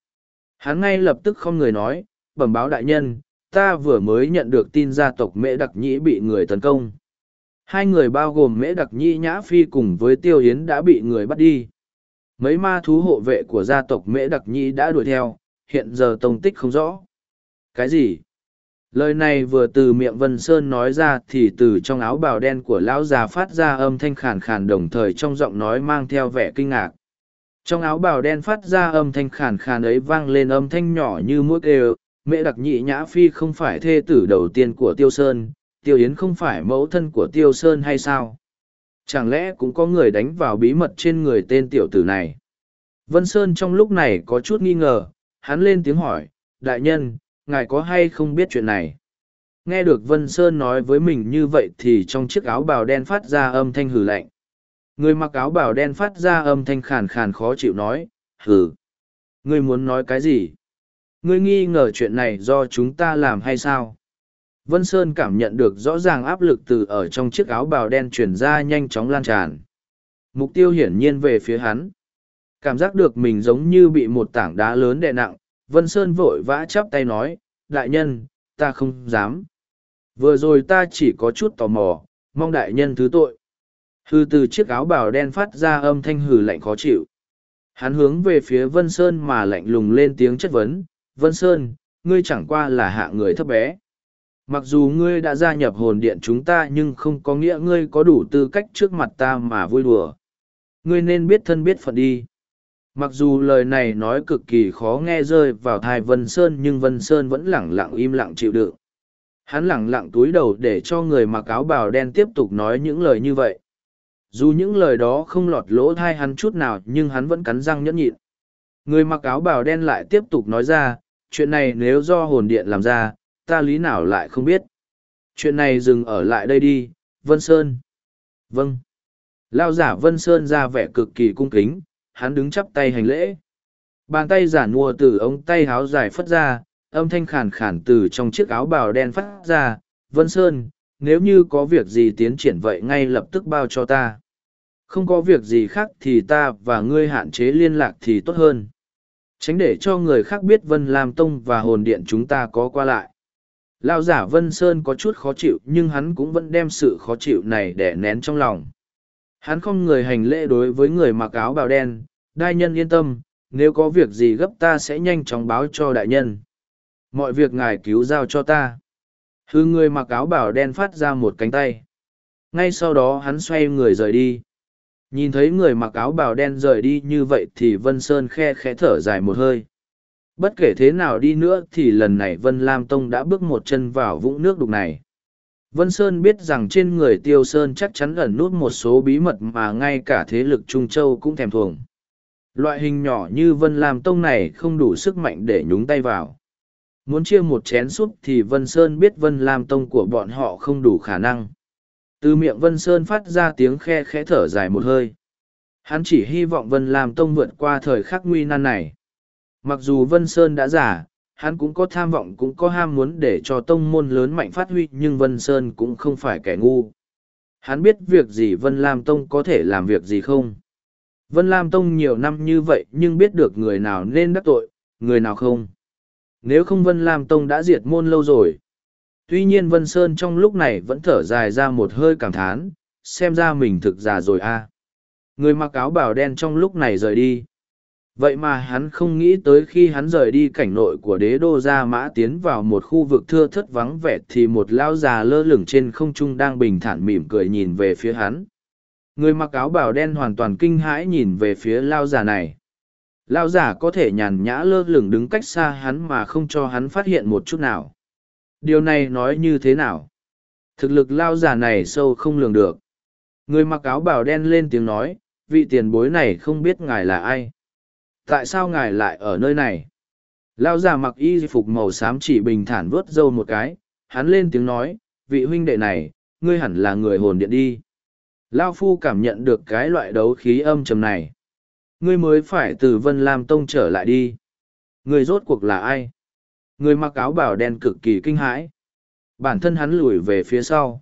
Hắn ngay lập tức không người nói, bẩm báo đại nhân, ta vừa mới nhận được tin gia tộc Mễ Đặc Nhĩ bị người tấn công. Hai người bao gồm Mễ Đặc Nhĩ Nhã Phi cùng với Tiêu Yến đã bị người bắt đi. Mấy ma thú hộ vệ của gia tộc Mễ Đặc Nhĩ đã đuổi theo, hiện giờ tông tích không rõ. Cái gì? lời này vừa từ miệng vân sơn nói ra thì từ trong áo bào đen của lão già phát ra âm thanh khàn khàn đồng thời trong giọng nói mang theo vẻ kinh ngạc trong áo bào đen phát ra âm thanh khàn khàn ấy vang lên âm thanh nhỏ như mũi kêu mẹ đặc nhị nhã phi không phải thê tử đầu tiên của tiêu sơn, tiêu yến không phải mẫu thân của tiêu sơn hay sao chẳng lẽ cũng có người đánh vào bí mật trên người tên tiểu tử này vân sơn trong lúc này có chút nghi ngờ hắn lên tiếng hỏi, đại nhân, ngài có hay không biết chuyện này? Nghe được vân sơn nói với mình như vậy thì trong chiếc áo bào đen phát ra âm thanh hử lạnh. Người mặc áo bào đen phát ra âm thanh khàn khàn khó chịu nói hử ngươi muốn nói cái gì? Ngươi nghi ngờ chuyện này do chúng ta làm hay sao? Vân sơn cảm nhận được rõ ràng áp lực từ ở trong chiếc áo bào đen chuyển ra nhanh chóng lan tràn. Mục tiêu hiển nhiên về phía hắn cảm giác được mình giống như bị một tảng đá lớn đè nặng Vân Sơn vội vã chắp tay nói, đại nhân, ta không dám. Vừa rồi ta chỉ có chút tò mò, mong đại nhân thứ tội. Hư từ chiếc áo bào đen phát ra âm thanh hừ lạnh khó chịu. Hắn hướng về phía Vân Sơn mà lạnh lùng lên tiếng chất vấn, Vân Sơn, ngươi chẳng qua là hạ người thấp bé. Mặc dù ngươi đã gia nhập hồn điện chúng ta nhưng không có nghĩa ngươi có đủ tư cách trước mặt ta mà vui đùa. Ngươi nên biết thân biết phận đi mặc dù lời này nói cực kỳ khó nghe rơi vào thai vân sơn, nhưng vân sơn vẫn lẳng lặng im lặng chịu đựng. Hắn lẳng lặng túi đầu để cho người mặc áo bào đen tiếp tục nói những lời như vậy. Dù những lời đó không lọt lỗ thai hắn chút nào, nhưng hắn vẫn cắn răng nhẫn nhịn. Người mặc áo bào đen lại tiếp tục nói ra, chuyện này nếu do hồn điện làm ra, ta lý nào lại không biết. Chuyện này dừng ở lại đây đi, vân sơn. Vâng. Lao giả vân sơn ra vẻ cực kỳ cung kính hắn đứng chắp tay hành lễ. Bàn tay giản mua từ ống tay háo dài phất ra, âm thanh khàn khàn từ trong chiếc áo bào đen phát ra, Vân Sơn, nếu như có việc gì tiến triển vậy ngay lập tức bao cho ta. Không có việc gì khác thì ta và ngươi hạn chế liên lạc thì tốt hơn. Tránh để cho người khác biết Vân Lam Tông và hồn điện chúng ta có qua lại. Lão giả Vân Sơn có chút khó chịu nhưng hắn cũng vẫn đem sự khó chịu này để nén trong lòng. Hắn không người hành lễ đối với người mặc áo bào đen, đại nhân yên tâm, nếu có việc gì gấp ta sẽ nhanh chóng báo cho đại nhân. Mọi việc ngài cứu giao cho ta. Hư người mặc áo bào đen phát ra một cánh tay. Ngay sau đó hắn xoay người rời đi. Nhìn thấy người mặc áo bào đen rời đi như vậy thì Vân Sơn khe khẽ thở dài một hơi. Bất kể thế nào đi nữa thì lần này Vân Lam Tông đã bước một chân vào vũng nước đục này. Vân Sơn biết rằng trên người Tiêu Sơn chắc chắn ẩn nút một số bí mật mà ngay cả thế lực Trung Châu cũng thèm thuồng. Loại hình nhỏ như Vân Lam Tông này không đủ sức mạnh để nhúng tay vào. Muốn chia một chén súp thì Vân Sơn biết Vân Lam Tông của bọn họ không đủ khả năng. Từ miệng Vân Sơn phát ra tiếng khe khẽ thở dài một hơi. Hắn chỉ hy vọng Vân Lam Tông vượt qua thời khắc nguy nan này. Mặc dù Vân Sơn đã giả, hắn cũng có tham vọng cũng có ham muốn để cho tông môn lớn mạnh phát huy nhưng Vân Sơn cũng không phải kẻ ngu. Hắn biết việc gì Vân Lam Tông có thể làm việc gì không. Vân Lam Tông nhiều năm như vậy nhưng biết được người nào nên đắc tội, người nào không. Nếu không Vân Lam Tông đã diệt môn lâu rồi. Tuy nhiên Vân Sơn trong lúc này vẫn thở dài ra một hơi cảm thán, xem ra mình thực già rồi a. Người mặc áo bảo đen trong lúc này rời đi. Vậy mà hắn không nghĩ tới khi hắn rời đi cảnh nội của đế đô gia mã tiến vào một khu vực thưa thất vắng vẻ thì một lão già lơ lửng trên không trung đang bình thản mỉm cười nhìn về phía hắn. Người mặc áo bào đen hoàn toàn kinh hãi nhìn về phía lao già này. Lao già có thể nhàn nhã lơ lửng đứng cách xa hắn mà không cho hắn phát hiện một chút nào. Điều này nói như thế nào? Thực lực lao già này sâu không lường được. Người mặc áo bào đen lên tiếng nói, vị tiền bối này không biết ngài là ai tại sao ngài lại ở nơi này? Lao già mặc y phục màu xám chỉ bình thản vuốt râu một cái, hắn lên tiếng nói, vị huynh đệ này, ngươi hẳn là người hồn điện đi. Lao phu cảm nhận được cái loại đấu khí âm trầm này. Ngươi mới phải từ vân lam tông trở lại đi. Ngươi rốt cuộc là ai? Người mặc áo bảo đen cực kỳ kinh hãi. Bản thân hắn lùi về phía sau.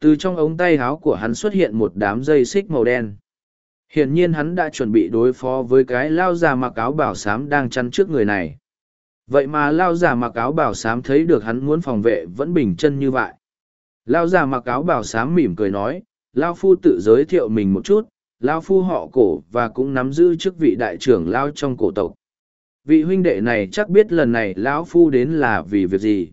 Từ trong ống tay áo của hắn xuất hiện một đám dây xích màu đen hiển nhiên hắn đã chuẩn bị đối phó với cái lao già mặc áo bảo sám đang chắn trước người này. Vậy mà lao già mặc áo bảo sám thấy được hắn muốn phòng vệ vẫn bình chân như vậy. Lao già mặc áo bảo sám mỉm cười nói, lao phu tự giới thiệu mình một chút, lao phu họ cổ và cũng nắm giữ chức vị đại trưởng lao trong cổ tộc. Vị huynh đệ này chắc biết lần này lão phu đến là vì việc gì?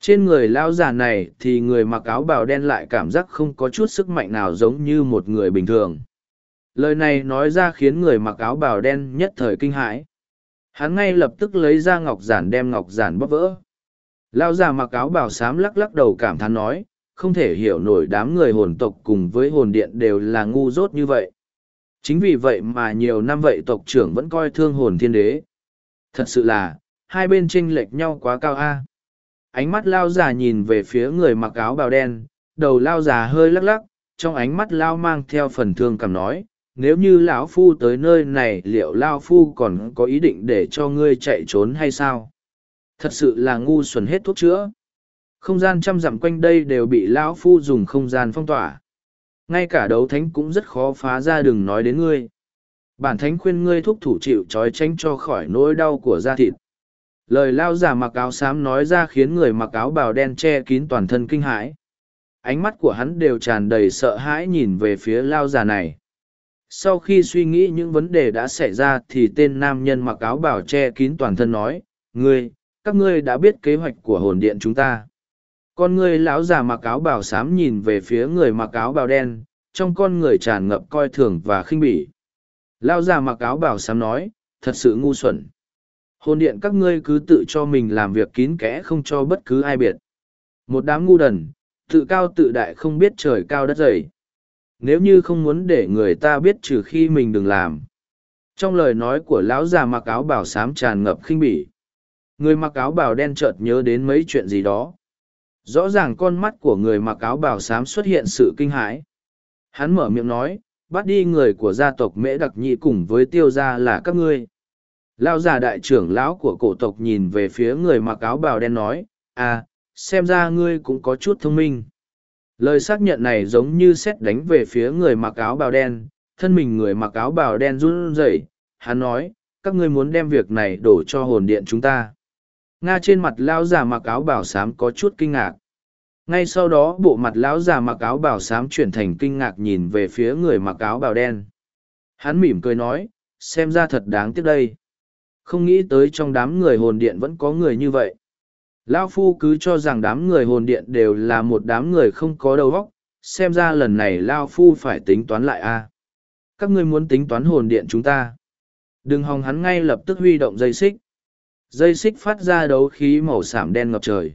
Trên người lao già này thì người mặc áo bào đen lại cảm giác không có chút sức mạnh nào giống như một người bình thường lời này nói ra khiến người mặc áo bào đen nhất thời kinh hãi. Hắn ngay lập tức lấy ra ngọc giản đem ngọc giản bóp vỡ. Lão già mặc áo bào xám lắc lắc đầu cảm thán nói, không thể hiểu nổi đám người hồn tộc cùng với hồn điện đều là ngu dốt như vậy. Chính vì vậy mà nhiều năm vậy tộc trưởng vẫn coi thương hồn thiên đế. Thật sự là, hai bên chênh lệch nhau quá cao a. Ánh mắt lao già nhìn về phía người mặc áo bào đen, đầu lao già hơi lắc lắc, trong ánh mắt lao mang theo phần thương cảm nói nếu như lão phu tới nơi này liệu lao phu còn có ý định để cho ngươi chạy trốn hay sao? Thật sự là ngu xuẩn hết thuốc chữa. Không gian trăm dặm quanh đây đều bị lão phu dùng không gian phong tỏa. Ngay cả đấu thánh cũng rất khó phá ra đừng nói đến ngươi. Bản thánh khuyên ngươi thúc thủ chịu trói tránh cho khỏi nỗi đau của da thịt. Lời lao giả mặc áo xám nói ra khiến người mặc áo bào đen che kín toàn thân kinh hãi. Ánh mắt của hắn đều tràn đầy sợ hãi nhìn về phía lao già này sau khi suy nghĩ những vấn đề đã xảy ra thì tên nam nhân mặc áo bảo che kín toàn thân nói, ngươi, các ngươi đã biết kế hoạch của hồn điện chúng ta. Con ngươi lão già mặc áo bảo xám nhìn về phía người mặc áo bào đen, trong con người tràn ngập coi thường và khinh bỉ. Lão già mặc áo bảo xám nói, thật sự ngu xuẩn. Hồn điện các ngươi cứ tự cho mình làm việc kín kẽ không cho bất cứ ai biệt. Một đám ngu đần, tự cao tự đại không biết trời cao đất dày nếu như không muốn để người ta biết trừ khi mình đừng làm. Trong lời nói của lão già mặc áo bảo sám tràn ngập khinh bỉ. Người mặc áo bảo đen chợt nhớ đến mấy chuyện gì đó. Rõ ràng con mắt của người mặc áo bảo xám xuất hiện sự kinh hãi. Hắn mở miệng nói bắt đi người của gia tộc mễ đặc nhị cùng với tiêu gia là các ngươi. Lao già đại trưởng lão của cổ tộc nhìn về phía người mặc áo bào đen nói, à, xem ra ngươi cũng có chút thông minh. Lời xác nhận này giống như xét đánh về phía người mặc áo bào đen, thân mình người mặc áo bào đen run rẩy. hắn nói, các ngươi muốn đem việc này đổ cho hồn điện chúng ta. Nga trên mặt lão già mặc áo bào xám có chút kinh ngạc. Ngay sau đó bộ mặt lão già mặc áo bào xám chuyển thành kinh ngạc nhìn về phía người mặc áo bào đen. Hắn mỉm cười nói, xem ra thật đáng tiếc đây. Không nghĩ tới trong đám người hồn điện vẫn có người như vậy. Lao Phu cứ cho rằng đám người hồn điện đều là một đám người không có đầu óc, xem ra lần này Lao Phu phải tính toán lại a. À. Các ngươi muốn tính toán hồn điện chúng ta. Đừng hòng hắn ngay lập tức huy động dây xích. Dây xích phát ra đấu khí màu xám đen ngập trời.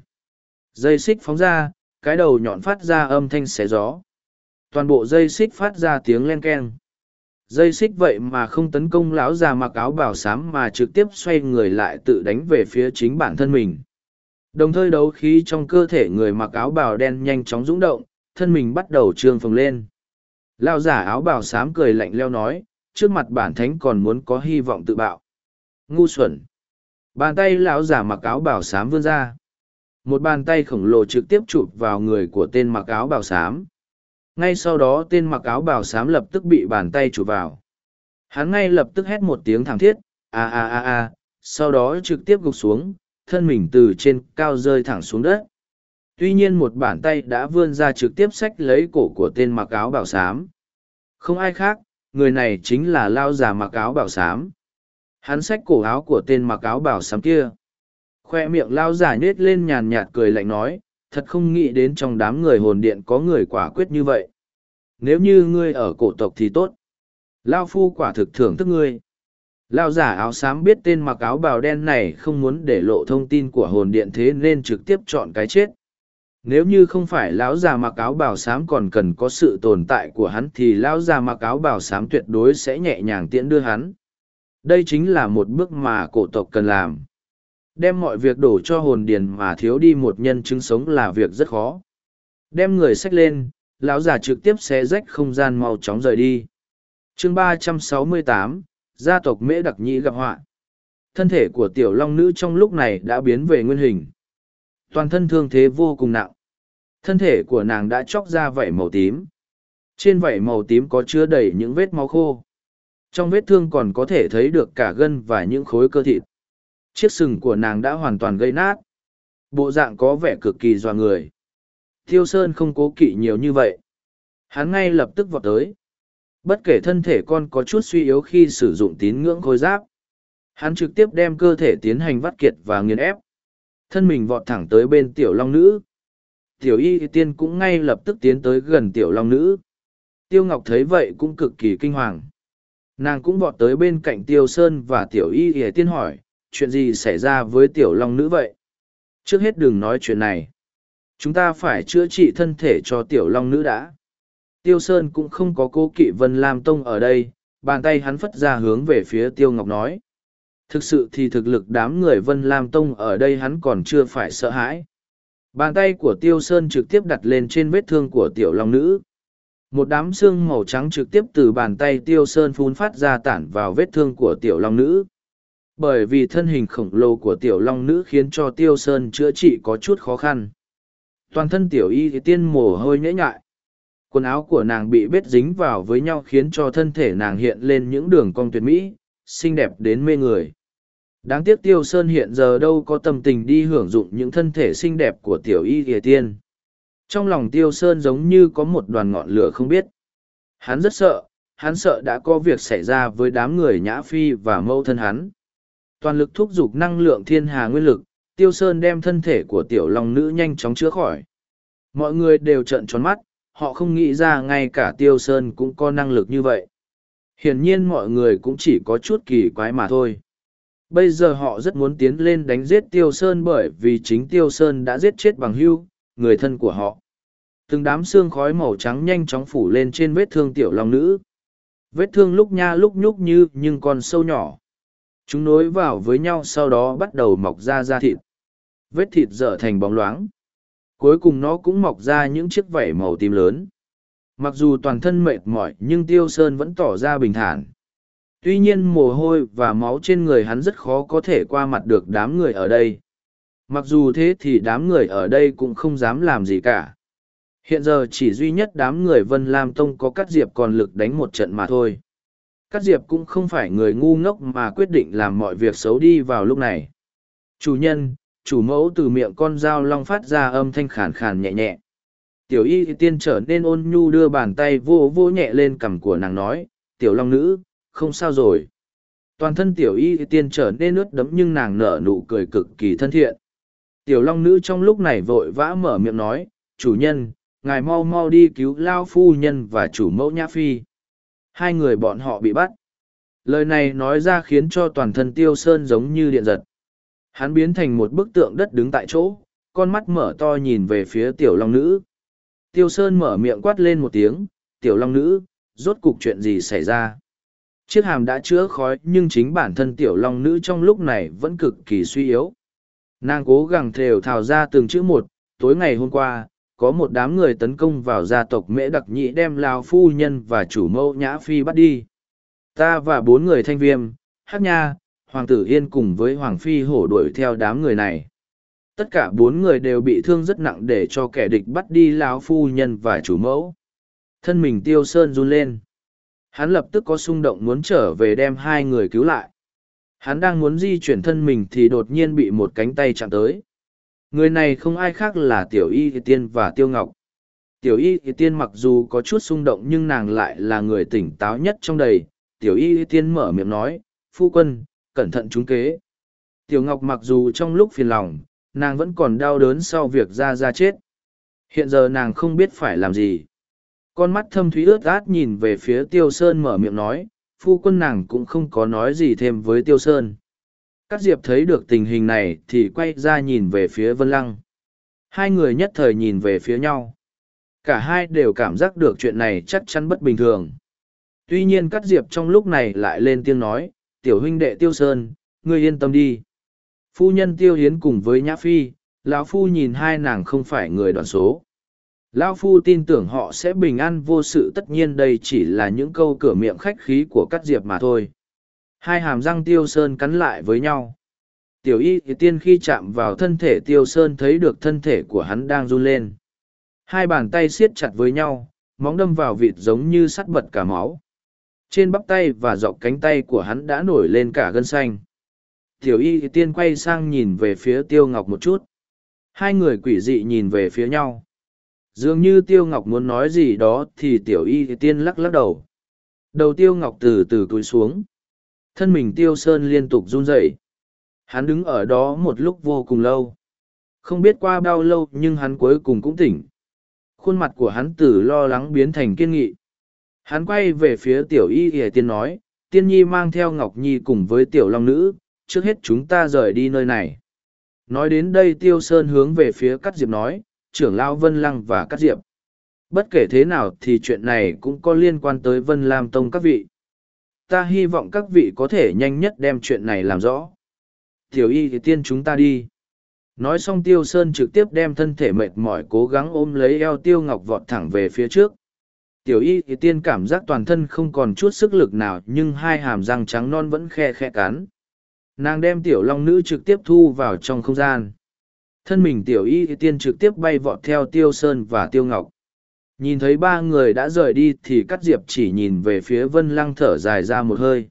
Dây xích phóng ra, cái đầu nhọn phát ra âm thanh xé gió. Toàn bộ dây xích phát ra tiếng len keng dây xích vậy mà không tấn công lão già mặc áo bảo sám mà trực tiếp xoay người lại tự đánh về phía chính bản thân mình đồng thời đấu khí trong cơ thể người mặc áo bào đen nhanh chóng rung động, thân mình bắt đầu trương phồng lên. Lao giả áo bào xám cười lạnh leo nói, trước mặt bản thánh còn muốn có hy vọng tự bạo. Ngu xuẩn. Bàn tay lão giả mặc áo bào xám vươn ra. Một bàn tay khổng lồ trực tiếp chụp vào người của tên mặc áo bào xám. Ngay sau đó tên mặc áo bào xám lập tức bị bàn tay chụp vào. Hắn ngay lập tức hét một tiếng thảm thiết, a a a a, sau đó trực tiếp gục xuống thân mình từ trên cao rơi thẳng xuống đất tuy nhiên một bàn tay đã vươn ra trực tiếp xách lấy cổ của tên mặc áo bảo xám không ai khác, người này chính là lao già mặc áo bảo xám hắn xách cổ áo của tên mặc áo bảo xám kia khoe miệng lao già nhết lên nhàn nhạt cười lạnh nói, thật không nghĩ đến trong đám người hồn điện có người quả quyết như vậy. Nếu như ngươi ở cổ tộc thì tốt. Lao phu quả thực thưởng thức ngươi. Lao giả áo xám biết tên mặc áo bào đen này không muốn để lộ thông tin của hồn điện thế nên trực tiếp chọn cái chết. Nếu như không phải lão già mặc áo bào xám còn cần có sự tồn tại của hắn thì lão già mặc áo bào xám tuyệt đối sẽ nhẹ nhàng tiễn đưa hắn. Đây chính là một bước mà cổ tộc cần làm đem mọi việc đổ cho hồn điền mà thiếu đi một nhân chứng sống là việc rất khó đem người xách lên, lão già trực tiếp xé rách không gian mau chóng rời đi chương ba trăm sáu mươi tám gia tộc mễ đặc nhĩ gặp họa. Thân thể của tiểu long nữ trong lúc này đã biến về nguyên hình. Toàn thân thương thế vô cùng nặng. Thân thể của nàng đã chóc ra vảy màu tím. Trên vảy màu tím có chứa đầy những vết máu khô. Trong vết thương còn có thể thấy được cả gân và những khối cơ thịt. Chiếc sừng của nàng đã hoàn toàn gây nát. Bộ dạng có vẻ cực kỳ dọa người. Thiêu sơn không cố kỵ nhiều như vậy. Hắn ngay lập tức vọt tới bất kể thân thể con có chút suy yếu khi sử dụng tín ngưỡng khối giáp. Hắn trực tiếp đem cơ thể tiến hành vắt kiệt và nghiền ép. Thân mình vọt thẳng tới bên tiểu long nữ. Tiểu y tiên cũng ngay lập tức tiến tới gần tiểu long nữ. Tiêu ngọc thấy vậy cũng cực kỳ kinh hoàng. Nàng cũng vọt tới bên cạnh tiêu sơn và tiểu y ỉa tiên hỏi, chuyện gì xảy ra với tiểu long nữ vậy? Trước hết đừng nói chuyện này. Chúng ta phải chữa trị thân thể cho tiểu long nữ đã tiêu sơn cũng không có cố kỵ vân lam tông ở đây, bàn tay hắn phất ra hướng về phía tiêu ngọc nói. Thực sự thì thực lực đám người vân lam tông ở đây hắn còn chưa phải sợ hãi. Bàn tay của tiêu sơn trực tiếp đặt lên trên vết thương của tiểu long nữ. Một đám xương màu trắng trực tiếp từ bàn tay tiêu sơn phun phát ra tản vào vết thương của tiểu long nữ. Bởi vì thân hình khổng lồ của tiểu long nữ khiến cho tiêu sơn chữa trị có chút khó khăn. Toàn thân tiểu y thì tiên mồ hôi nhễ nhại quần áo của nàng bị bết dính vào với nhau khiến cho thân thể nàng hiện lên những đường cong tuyệt mỹ, xinh đẹp đến mê người. Đáng tiếc tiêu sơn hiện giờ đâu có tâm tình đi hưởng dụng những thân thể xinh đẹp của tiểu y ỉa tiên. Trong lòng tiêu sơn giống như có một đoàn ngọn lửa không biết. Hắn rất sợ, hắn sợ đã có việc xảy ra với đám người nhã phi và mâu thân hắn. Toàn lực thúc giục năng lượng thiên hà nguyên lực, tiêu sơn đem thân thể của tiểu long nữ nhanh chóng chữa khỏi. Mọi người đều trợn tròn mắt họ không nghĩ ra ngay cả tiêu sơn cũng có năng lực như vậy. Hiển nhiên mọi người cũng chỉ có chút kỳ quái mà thôi. Bây giờ họ rất muốn tiến lên đánh giết tiêu sơn bởi vì chính tiêu sơn đã giết chết bằng hưu, người thân của họ. Từng đám xương khói màu trắng nhanh chóng phủ lên trên vết thương tiểu long nữ. Vết thương lúc nha lúc nhúc như, nhưng còn sâu nhỏ. Chúng nối vào với nhau sau đó bắt đầu mọc ra da thịt. Vết thịt dở thành bóng loáng cuối cùng nó cũng mọc ra những chiếc vảy màu tím lớn. Mặc dù toàn thân mệt mỏi, nhưng tiêu sơn vẫn tỏ ra bình thản. Tuy nhiên mồ hôi và máu trên người hắn rất khó có thể qua mặt được đám người ở đây. Mặc dù thế thì đám người ở đây cũng không dám làm gì cả. Hiện giờ chỉ duy nhất đám người vân lam tông có cắt diệp còn lực đánh một trận mà thôi. Cắt diệp cũng không phải người ngu ngốc mà quyết định làm mọi việc xấu đi vào lúc này. Chủ nhân chủ mẫu từ miệng con dao long phát ra âm thanh khàn khàn nhẹ nhẹ. Tiểu y tiên trở nên ôn nhu đưa bàn tay vô vô nhẹ lên cằm của nàng nói, tiểu long nữ, không sao rồi. Toàn thân tiểu y tiên trở nên ướt đẫm nhưng nàng nở nụ cười cực kỳ thân thiện. Tiểu long nữ trong lúc này vội vã mở miệng nói, chủ nhân, ngài mau mau đi cứu lao phu nhân và chủ mẫu nhã phi. Hai người bọn họ bị bắt. Lời này nói ra khiến cho toàn thân tiêu sơn giống như điện giật hắn biến thành một bức tượng đất đứng tại chỗ, con mắt mở to nhìn về phía tiểu long nữ. Tiêu sơn mở miệng quát lên một tiếng, tiểu long nữ, rốt cục chuyện gì xảy ra? Chiếc hàm đã chữa khói, nhưng chính bản thân tiểu long nữ trong lúc này vẫn cực kỳ suy yếu. Nàng cố gắng thều thào ra từng chữ một, tối ngày hôm qua, có một đám người tấn công vào gia tộc mễ đặc nhĩ đem lao phu nhân và chủ mẫu nhã phi bắt đi. Ta và bốn người thanh viêm, hát nha hoàng tử yên cùng với hoàng phi hổ đuổi theo đám người này. Tất cả bốn người đều bị thương rất nặng để cho kẻ địch bắt đi lão phu nhân và chủ mẫu. Thân mình tiêu sơn run lên. Hắn lập tức có xung động muốn trở về đem hai người cứu lại. Hắn đang muốn di chuyển thân mình thì đột nhiên bị một cánh tay chạm tới. Người này không ai khác là tiểu y thị tiên và tiêu ngọc. Tiểu y thị tiên mặc dù có chút xung động nhưng nàng lại là người tỉnh táo nhất trong đầy. Tiểu y thị tiên mở miệng nói, phu quân cẩn thận trúng kế. Tiểu ngọc mặc dù trong lúc phiền lòng, nàng vẫn còn đau đớn sau việc ra ra chết. Hiện giờ nàng không biết phải làm gì. Con mắt thâm thúy ướt át nhìn về phía tiêu sơn mở miệng nói, phu quân nàng cũng không có nói gì thêm với tiêu sơn. Cát diệp thấy được tình hình này thì quay ra nhìn về phía vân lăng. Hai người nhất thời nhìn về phía nhau. Cả hai đều cảm giác được chuyện này chắc chắn bất bình thường. Tuy nhiên Cát diệp trong lúc này lại lên tiếng nói tiểu huynh đệ tiêu sơn ngươi yên tâm đi phu nhân tiêu hiến cùng với nhã phi lão phu nhìn hai nàng không phải người đoàn số lão phu tin tưởng họ sẽ bình an vô sự tất nhiên đây chỉ là những câu cửa miệng khách khí của cắt diệp mà thôi Hai hàm răng tiêu sơn cắn lại với nhau. Tiểu y thì tiên khi chạm vào thân thể tiêu sơn thấy được thân thể của hắn đang run lên. Hai bàn tay siết chặt với nhau, móng đâm vào vịt giống như sắt bật cả máu. Trên bắp tay và dọc cánh tay của hắn đã nổi lên cả gân xanh. Tiểu y tiên quay sang nhìn về phía tiêu ngọc một chút. Hai người quỷ dị nhìn về phía nhau. Dường như tiêu ngọc muốn nói gì đó thì tiểu y tiên lắc lắc đầu. Đầu tiêu ngọc từ từ cúi xuống. Thân mình tiêu sơn liên tục run rẩy. Hắn đứng ở đó một lúc vô cùng lâu. Không biết qua bao lâu nhưng hắn cuối cùng cũng tỉnh. Khuôn mặt của hắn từ lo lắng biến thành kiên nghị. Hắn quay về phía tiểu y y tiên nói, tiên nhi mang theo Ngọc Nhi cùng với tiểu long nữ, trước hết chúng ta rời đi nơi này. Nói đến đây tiêu sơn hướng về phía cắt diệp nói, trưởng lao Vân Lăng và cắt diệp. Bất kể thế nào thì chuyện này cũng có liên quan tới Vân Lam Tông các vị. Ta hy vọng các vị có thể nhanh nhất đem chuyện này làm rõ. Tiểu y thì tiên chúng ta đi. Nói xong Tiêu Sơn trực tiếp đem thân thể mệt mỏi cố gắng ôm lấy eo Tiêu Ngọc vọt thẳng về phía trước. Tiểu y thì tiên cảm giác toàn thân không còn chút sức lực nào nhưng hai hàm răng trắng non vẫn khe khe cắn. Nàng đem Tiểu Long Nữ trực tiếp thu vào trong không gian. Thân mình Tiểu y thì tiên trực tiếp bay vọt theo Tiêu Sơn và Tiêu Ngọc. Nhìn thấy ba người đã rời đi thì Cắt Diệp chỉ nhìn về phía Vân Lăng thở dài ra một hơi.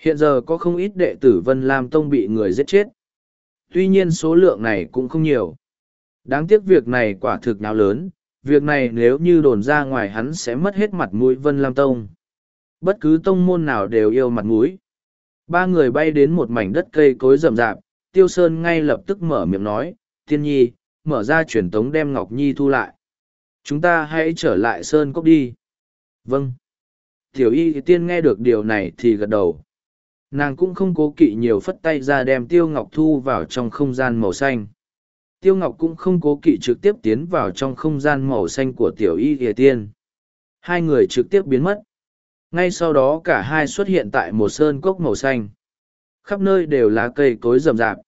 Hiện giờ có không ít đệ tử Vân Lam Tông bị người giết chết. Tuy nhiên số lượng này cũng không nhiều. Đáng tiếc việc này quả thực nào lớn, việc này nếu như đồn ra ngoài hắn sẽ mất hết mặt mũi Vân Lam Tông. Bất cứ tông môn nào đều yêu mặt mũi. Ba người bay đến một mảnh đất cây cối rậm rạp, Tiêu Sơn ngay lập tức mở miệng nói, Tiên Nhi, mở ra truyền tống đem Ngọc Nhi thu lại. Chúng ta hãy trở lại Sơn Cốc đi. Vâng. Tiểu y tiên nghe được điều này thì gật đầu nàng cũng không cố kỵ nhiều phất tay ra đem tiêu ngọc thu vào trong không gian màu xanh tiêu ngọc cũng không cố kỵ trực tiếp tiến vào trong không gian màu xanh của tiểu y ỉa tiên. Hai người trực tiếp biến mất. Ngay sau đó cả hai xuất hiện tại một sơn cốc màu xanh. Khắp nơi đều là cây cối rậm rạp.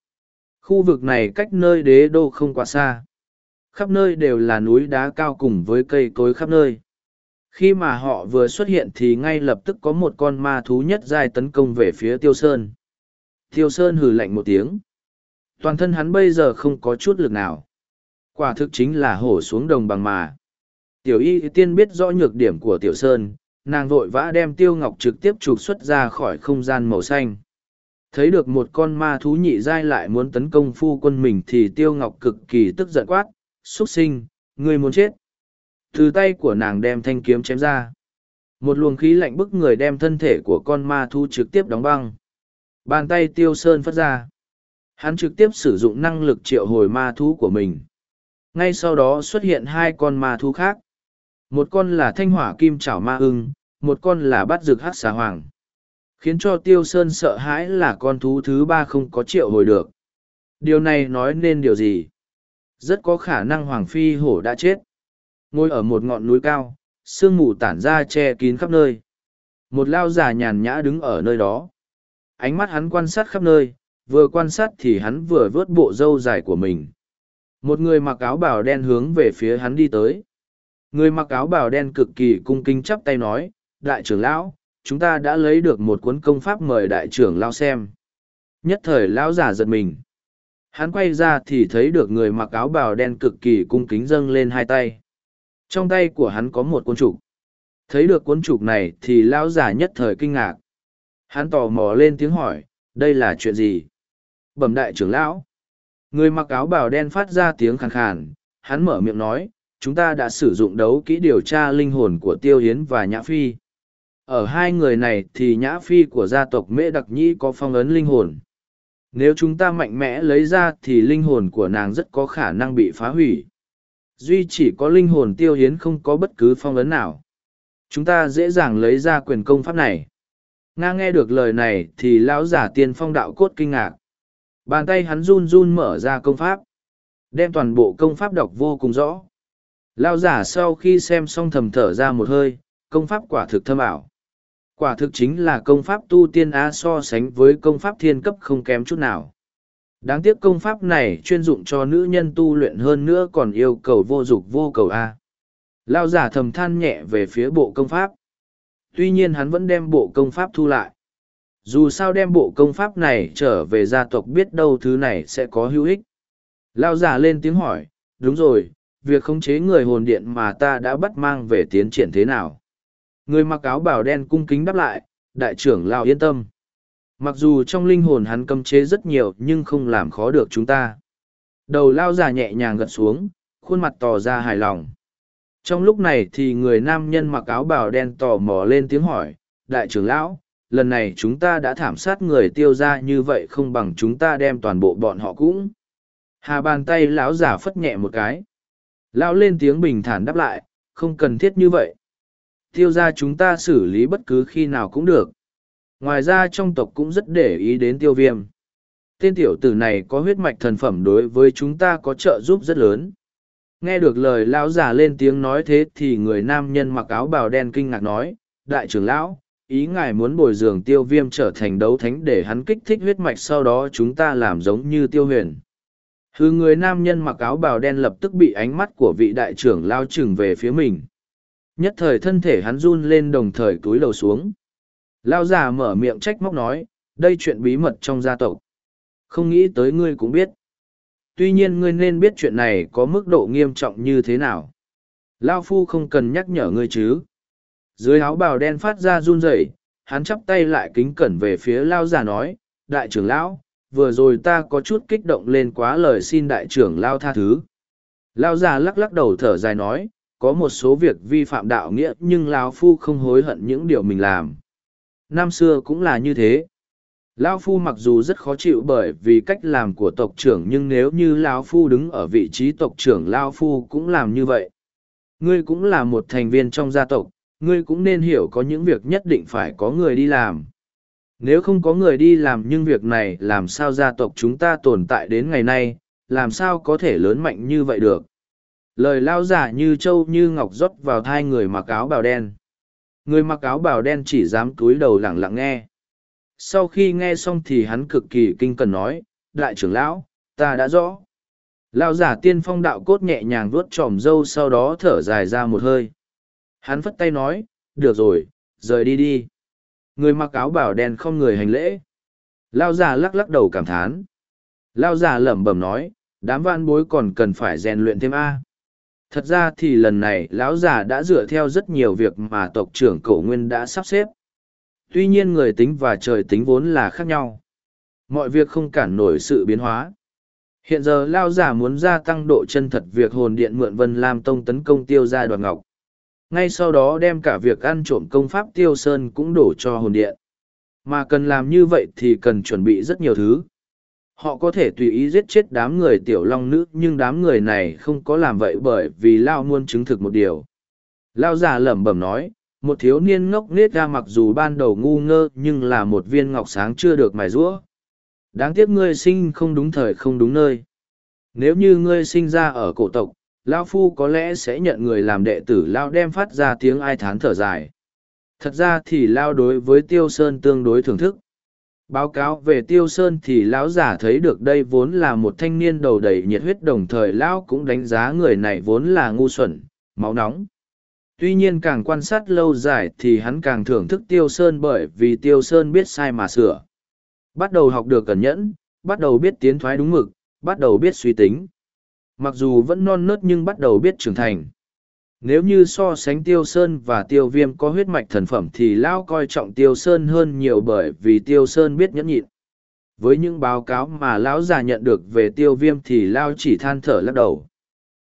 Khu vực này cách nơi đế đô không quá xa. Khắp nơi đều là núi đá cao cùng với cây cối khắp nơi. Khi mà họ vừa xuất hiện thì ngay lập tức có một con ma thú nhất giai tấn công về phía tiêu sơn. Tiêu sơn hừ lạnh một tiếng toàn thân hắn bây giờ không có chút lực nào. Quả thực chính là hổ xuống đồng bằng mà. Tiểu y tiên biết rõ nhược điểm của tiểu sơn, nàng vội vã đem tiêu ngọc trực tiếp trục xuất ra khỏi không gian màu xanh. Thấy được một con ma thú nhị giai lại muốn tấn công phu quân mình thì tiêu ngọc cực kỳ tức giận quát x u ấ t sinh, ngươi muốn chết. Từ tay của nàng đem thanh kiếm chém ra. Một luồng khí lạnh bức người đem thân thể của con ma thu trực tiếp đóng băng. Bàn tay tiêu sơn phất ra hắn trực tiếp sử dụng năng lực triệu hồi ma thú của mình. Ngay sau đó xuất hiện hai con ma thú khác. Một con là thanh hỏa kim chảo ma ưng một con là bắt rực hát xà hoàng. Khiến cho tiêu sơn sợ hãi là con thú thứ ba không có triệu hồi được. Điều này nói nên điều gì? Rất có khả năng hoàng phi hổ đã chết. Ngồi ở một ngọn núi cao, sương mù tản ra che kín khắp nơi. Một lao già nhàn nhã đứng ở nơi đó. Ánh mắt hắn quan sát khắp nơi, vừa quan sát thì hắn vừa vớt bộ râu dài của mình. Một người mặc áo bào đen hướng về phía hắn đi tới. Người mặc áo bào đen cực kỳ cung kính chắp tay nói, Đại trưởng lão, chúng ta đã lấy được một cuốn công pháp mời đại trưởng lão xem. Nhất thời lão giả giật mình. Hắn quay ra thì thấy được người mặc áo bào đen cực kỳ cung kính dâng lên hai tay. Trong tay của hắn có một cuốn trục. Thấy được cuốn trục này thì lão giả nhất thời kinh ngạc. Hắn tò mò lên tiếng hỏi, đây là chuyện gì? Bẩm đại trưởng lão. Người mặc áo bào đen phát ra tiếng khàn khàn, hắn mở miệng nói, chúng ta đã sử dụng đấu kỹ điều tra linh hồn của Tiêu Hiến và Nhã Phi. Ở hai người này thì Nhã Phi của gia tộc Mễ Đặc Nhĩ có phong ấn linh hồn. Nếu chúng ta mạnh mẽ lấy ra thì linh hồn của nàng rất có khả năng bị phá hủy duy chỉ có linh hồn tiêu hiến không có bất cứ phong ấn nào chúng ta dễ dàng lấy ra quyền công pháp này nga nghe được lời này thì lão giả tiên phong đạo cốt kinh ngạc bàn tay hắn run run mở ra công pháp đem toàn bộ công pháp đọc vô cùng rõ lão giả sau khi xem xong thầm thở ra một hơi, công pháp quả thực thâm ảo quả thực chính là công pháp tu tiên á so sánh với công pháp thiên cấp không kém chút nào Đáng tiếc công pháp này chuyên dụng cho nữ nhân tu luyện hơn nữa còn yêu cầu vô dục vô cầu A. Lao giả thầm than nhẹ về phía bộ công pháp. Tuy nhiên hắn vẫn đem bộ công pháp thu lại. Dù sao đem bộ công pháp này trở về gia tộc biết đâu thứ này sẽ có hữu ích. Lao giả lên tiếng hỏi, đúng rồi, việc khống chế người hồn điện mà ta đã bắt mang về tiến triển thế nào? Người mặc áo bào đen cung kính đáp lại, đại trưởng Lao yên tâm. Mặc dù trong linh hồn hắn cấm chế rất nhiều nhưng không làm khó được chúng ta. Đầu Lao giả nhẹ nhàng gật xuống, khuôn mặt tỏ ra hài lòng. Trong lúc này thì người nam nhân mặc áo bào đen tò mò lên tiếng hỏi, đại trưởng lão, lần này chúng ta đã thảm sát người tiêu ra như vậy không bằng chúng ta đem toàn bộ bọn họ cũng. Hà bàn tay lão giả phất nhẹ một cái. Lão lên tiếng bình thản đáp lại, không cần thiết như vậy. Tiêu ra chúng ta xử lý bất cứ khi nào cũng được. Ngoài ra trong tộc cũng rất để ý đến tiêu viêm. Tên tiểu tử này có huyết mạch thần phẩm đối với chúng ta có trợ giúp rất lớn. Nghe được lời lão giả lên tiếng nói thế thì người nam nhân mặc áo bào đen kinh ngạc nói, đại trưởng lão, ý ngài muốn bồi dưỡng tiêu viêm trở thành đấu thánh để hắn kích thích huyết mạch sau đó chúng ta làm giống như tiêu huyền. Hư người nam nhân mặc áo bào đen lập tức bị ánh mắt của vị đại trưởng lao chừng về phía mình. Nhất thời thân thể hắn run lên đồng thời túi đầu xuống. Lao già mở miệng trách móc nói, đây chuyện bí mật trong gia tộc. Không nghĩ tới ngươi cũng biết. Tuy nhiên ngươi nên biết chuyện này có mức độ nghiêm trọng như thế nào. Lao phu không cần nhắc nhở ngươi chứ. Dưới áo bào đen phát ra run rẩy, hắn chắp tay lại kính cẩn về phía Lao già nói, đại trưởng lão, vừa rồi ta có chút kích động lên quá lời xin đại trưởng lao tha thứ. Lao già lắc lắc đầu thở dài nói, có một số việc vi phạm đạo nghĩa nhưng Lao Phu không hối hận những điều mình làm. Năm xưa cũng là như thế. Lao Phu mặc dù rất khó chịu bởi vì cách làm của tộc trưởng nhưng nếu như Lao Phu đứng ở vị trí tộc trưởng Lao Phu cũng làm như vậy. Ngươi cũng là một thành viên trong gia tộc, ngươi cũng nên hiểu có những việc nhất định phải có người đi làm. Nếu không có người đi làm nhưng việc này làm sao gia tộc chúng ta tồn tại đến ngày nay, làm sao có thể lớn mạnh như vậy được. Lời lao giả như trâu như ngọc rót vào thai người mặc áo bào đen. Người mặc áo bào đen chỉ dám cúi đầu lặng lặng nghe. Sau khi nghe xong thì hắn cực kỳ kinh cần nói, đại trưởng lão, ta đã rõ. Lão giả tiên phong đạo cốt nhẹ nhàng vuốt tròm dâu sau đó thở dài ra một hơi. Hắn phất tay nói, được rồi, rời đi đi. Người mặc áo bảo đen không người hành lễ. Lao già lắc lắc đầu cảm thán. Lao già lẩm bẩm nói đám van bối còn cần phải rèn luyện thêm a. Thật ra thì lần này lão già đã dựa theo rất nhiều việc mà tộc trưởng cổ nguyên đã sắp xếp. Tuy nhiên người tính và trời tính vốn là khác nhau. Mọi việc không cản nổi sự biến hóa. Hiện giờ lao giả muốn gia tăng độ chân thật việc hồn điện mượn vân lam tông tấn công tiêu gia đoàn ngọc ngay sau đó đem cả việc ăn trộm công pháp tiêu sơn cũng đổ cho hồn điện. Mà cần làm như vậy thì cần chuẩn bị rất nhiều thứ. Họ có thể tùy ý giết chết đám người tiểu long nữ, nhưng đám người này không có làm vậy bởi vì lao muốn chứng thực một điều. Lao già lẩm bẩm nói, một thiếu niên ngốc nết ra mặc dù ban đầu ngu ngơ, nhưng là một viên ngọc sáng chưa được mài rũa. Đáng tiếc ngươi sinh không đúng thời không đúng nơi. Nếu như ngươi sinh ra ở cổ tộc Lao Phu có lẽ sẽ nhận người làm đệ tử Lao đem phát ra tiếng ai thán thở dài. Thật ra thì Lao đối với Tiêu Sơn tương đối thưởng thức. Báo cáo về Tiêu Sơn thì Lão giả thấy được đây vốn là một thanh niên đầu đầy nhiệt huyết đồng thời Lão cũng đánh giá người này vốn là ngu xuẩn, máu nóng. Tuy nhiên càng quan sát lâu dài thì hắn càng thưởng thức Tiêu Sơn bởi vì Tiêu Sơn biết sai mà sửa. Bắt đầu học được cẩn nhẫn, bắt đầu biết tiến thoái đúng mực, bắt đầu biết suy tính mặc dù vẫn non nớt nhưng bắt đầu biết trưởng thành. Nếu như so sánh tiêu sơn và tiêu viêm có huyết mạch thần phẩm thì lão coi trọng tiêu sơn hơn nhiều bởi vì tiêu sơn biết nhẫn nhịn. Với những báo cáo mà lão già nhận được về tiêu viêm thì lao chỉ than thở lắc đầu.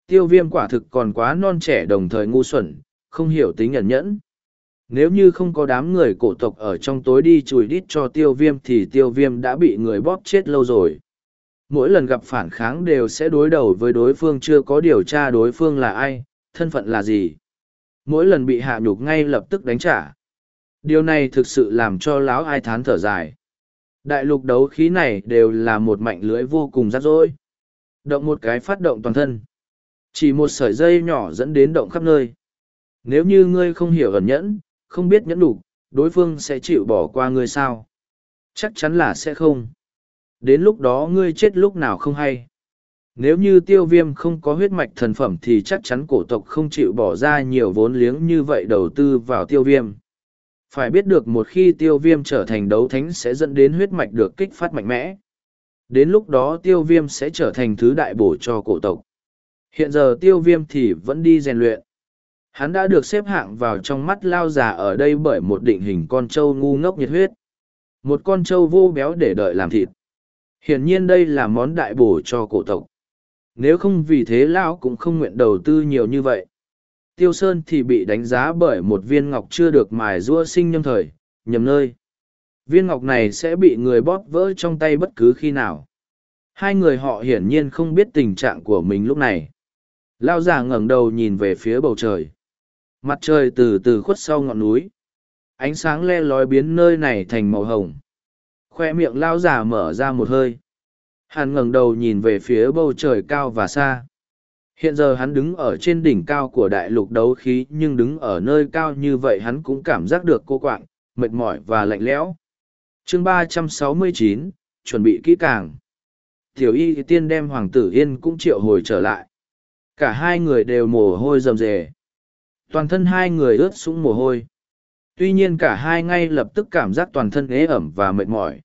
Tiêu viêm quả thực còn quá non trẻ đồng thời ngu xuẩn, không hiểu tính ẩn nhẫn. Nếu như không có đám người cổ tộc ở trong tối đi chùi đít cho tiêu viêm thì tiêu viêm đã bị người bóp chết lâu rồi mỗi lần gặp phản kháng đều sẽ đối đầu với đối phương chưa có điều tra đối phương là ai, thân phận là gì. Mỗi lần bị hạ nhục ngay lập tức đánh trả. Điều này thực sự làm cho lão ai thán thở dài. Đại lục đấu khí này đều là một mạnh lưới vô cùng rắc rối. Động một cái phát động toàn thân. Chỉ một sợi dây nhỏ dẫn đến động khắp nơi. Nếu như ngươi không hiểu ẩn nhẫn, không biết nhẫn đủ, đối phương sẽ chịu bỏ qua ngươi sao? Chắc chắn là sẽ không. Đến lúc đó ngươi chết lúc nào không hay. Nếu như tiêu viêm không có huyết mạch thần phẩm thì chắc chắn cổ tộc không chịu bỏ ra nhiều vốn liếng như vậy đầu tư vào tiêu viêm. Phải biết được một khi tiêu viêm trở thành đấu thánh sẽ dẫn đến huyết mạch được kích phát mạnh mẽ. Đến lúc đó tiêu viêm sẽ trở thành thứ đại bổ cho cổ tộc. Hiện giờ tiêu viêm thì vẫn đi rèn luyện. Hắn đã được xếp hạng vào trong mắt lao già ở đây bởi một định hình con trâu ngu ngốc nhiệt huyết. Một con trâu vô béo để đợi làm thịt. Hiển nhiên đây là món đại bổ cho cổ tộc. Nếu không vì thế lão cũng không nguyện đầu tư nhiều như vậy. Tiêu Sơn thì bị đánh giá bởi một viên ngọc chưa được mài rua sinh nhâm thời, nhầm nơi. Viên ngọc này sẽ bị người bóp vỡ trong tay bất cứ khi nào. Hai người họ hiển nhiên không biết tình trạng của mình lúc này. Lao già ngẩng đầu nhìn về phía bầu trời. Mặt trời từ từ khuất sau ngọn núi. Ánh sáng le lói biến nơi này thành màu hồng. Khoe miệng lao già mở ra một hơi. Hắn ngẩng đầu nhìn về phía bầu trời cao và xa. Hiện giờ hắn đứng ở trên đỉnh cao của đại lục đấu khí nhưng đứng ở nơi cao như vậy hắn cũng cảm giác được cô quạng, mệt mỏi và lạnh lẽo. chương ba trăm sáu mươi chín chuẩn bị kỹ càng. Tiểu y tiên đem Hoàng tử Yên cũng triệu hồi trở lại. Cả hai người đều mồ hôi rầm rề. Toàn thân hai người ướt sũng mồ hôi. Tuy nhiên cả hai ngay lập tức cảm giác toàn thân ế ẩm và mệt mỏi.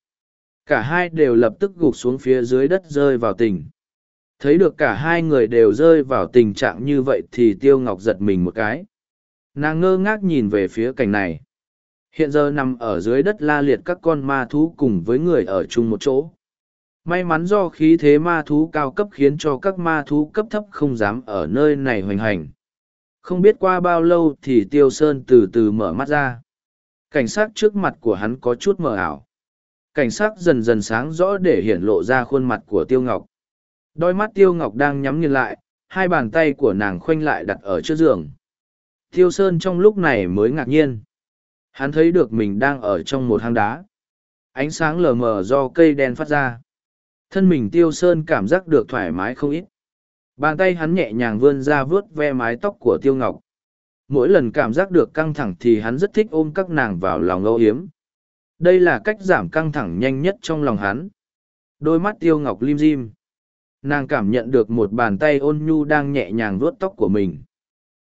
Cả hai đều lập tức gục xuống phía dưới đất rơi vào tình. Thấy được cả hai người đều rơi vào tình trạng như vậy thì tiêu ngọc giật mình một cái. Nàng ngơ ngác nhìn về phía cảnh này. Hiện giờ nằm ở dưới đất la liệt các con ma thú cùng với người ở chung một chỗ. May mắn do khí thế ma thú cao cấp khiến cho các ma thú cấp thấp không dám ở nơi này hoành hành. Không biết qua bao lâu thì tiêu sơn từ từ mở mắt ra. Cảnh sát trước mặt của hắn có chút mờ ảo cảnh sắc dần dần sáng rõ để hiển lộ ra khuôn mặt của tiêu ngọc Đôi mắt tiêu ngọc đang nhắm nghiền lại, hai bàn tay của nàng khoanh lại đặt ở trước giường. Tiêu Sơn trong lúc này mới ngạc nhiên. Hắn thấy được mình đang ở trong một hang đá. Ánh sáng lờ mờ do cây đen phát ra. Thân mình Tiêu Sơn cảm giác được thoải mái không ít. Bàn tay hắn nhẹ nhàng vươn ra vớt ve mái tóc của Tiêu Ngọc. Mỗi lần cảm giác được căng thẳng thì hắn rất thích ôm các nàng vào lòng âu hiếm. Đây là cách giảm căng thẳng nhanh nhất trong lòng hắn. Đôi mắt Tiêu Ngọc lim dim. Nàng cảm nhận được một bàn tay ôn nhu đang nhẹ nhàng vuốt tóc của mình.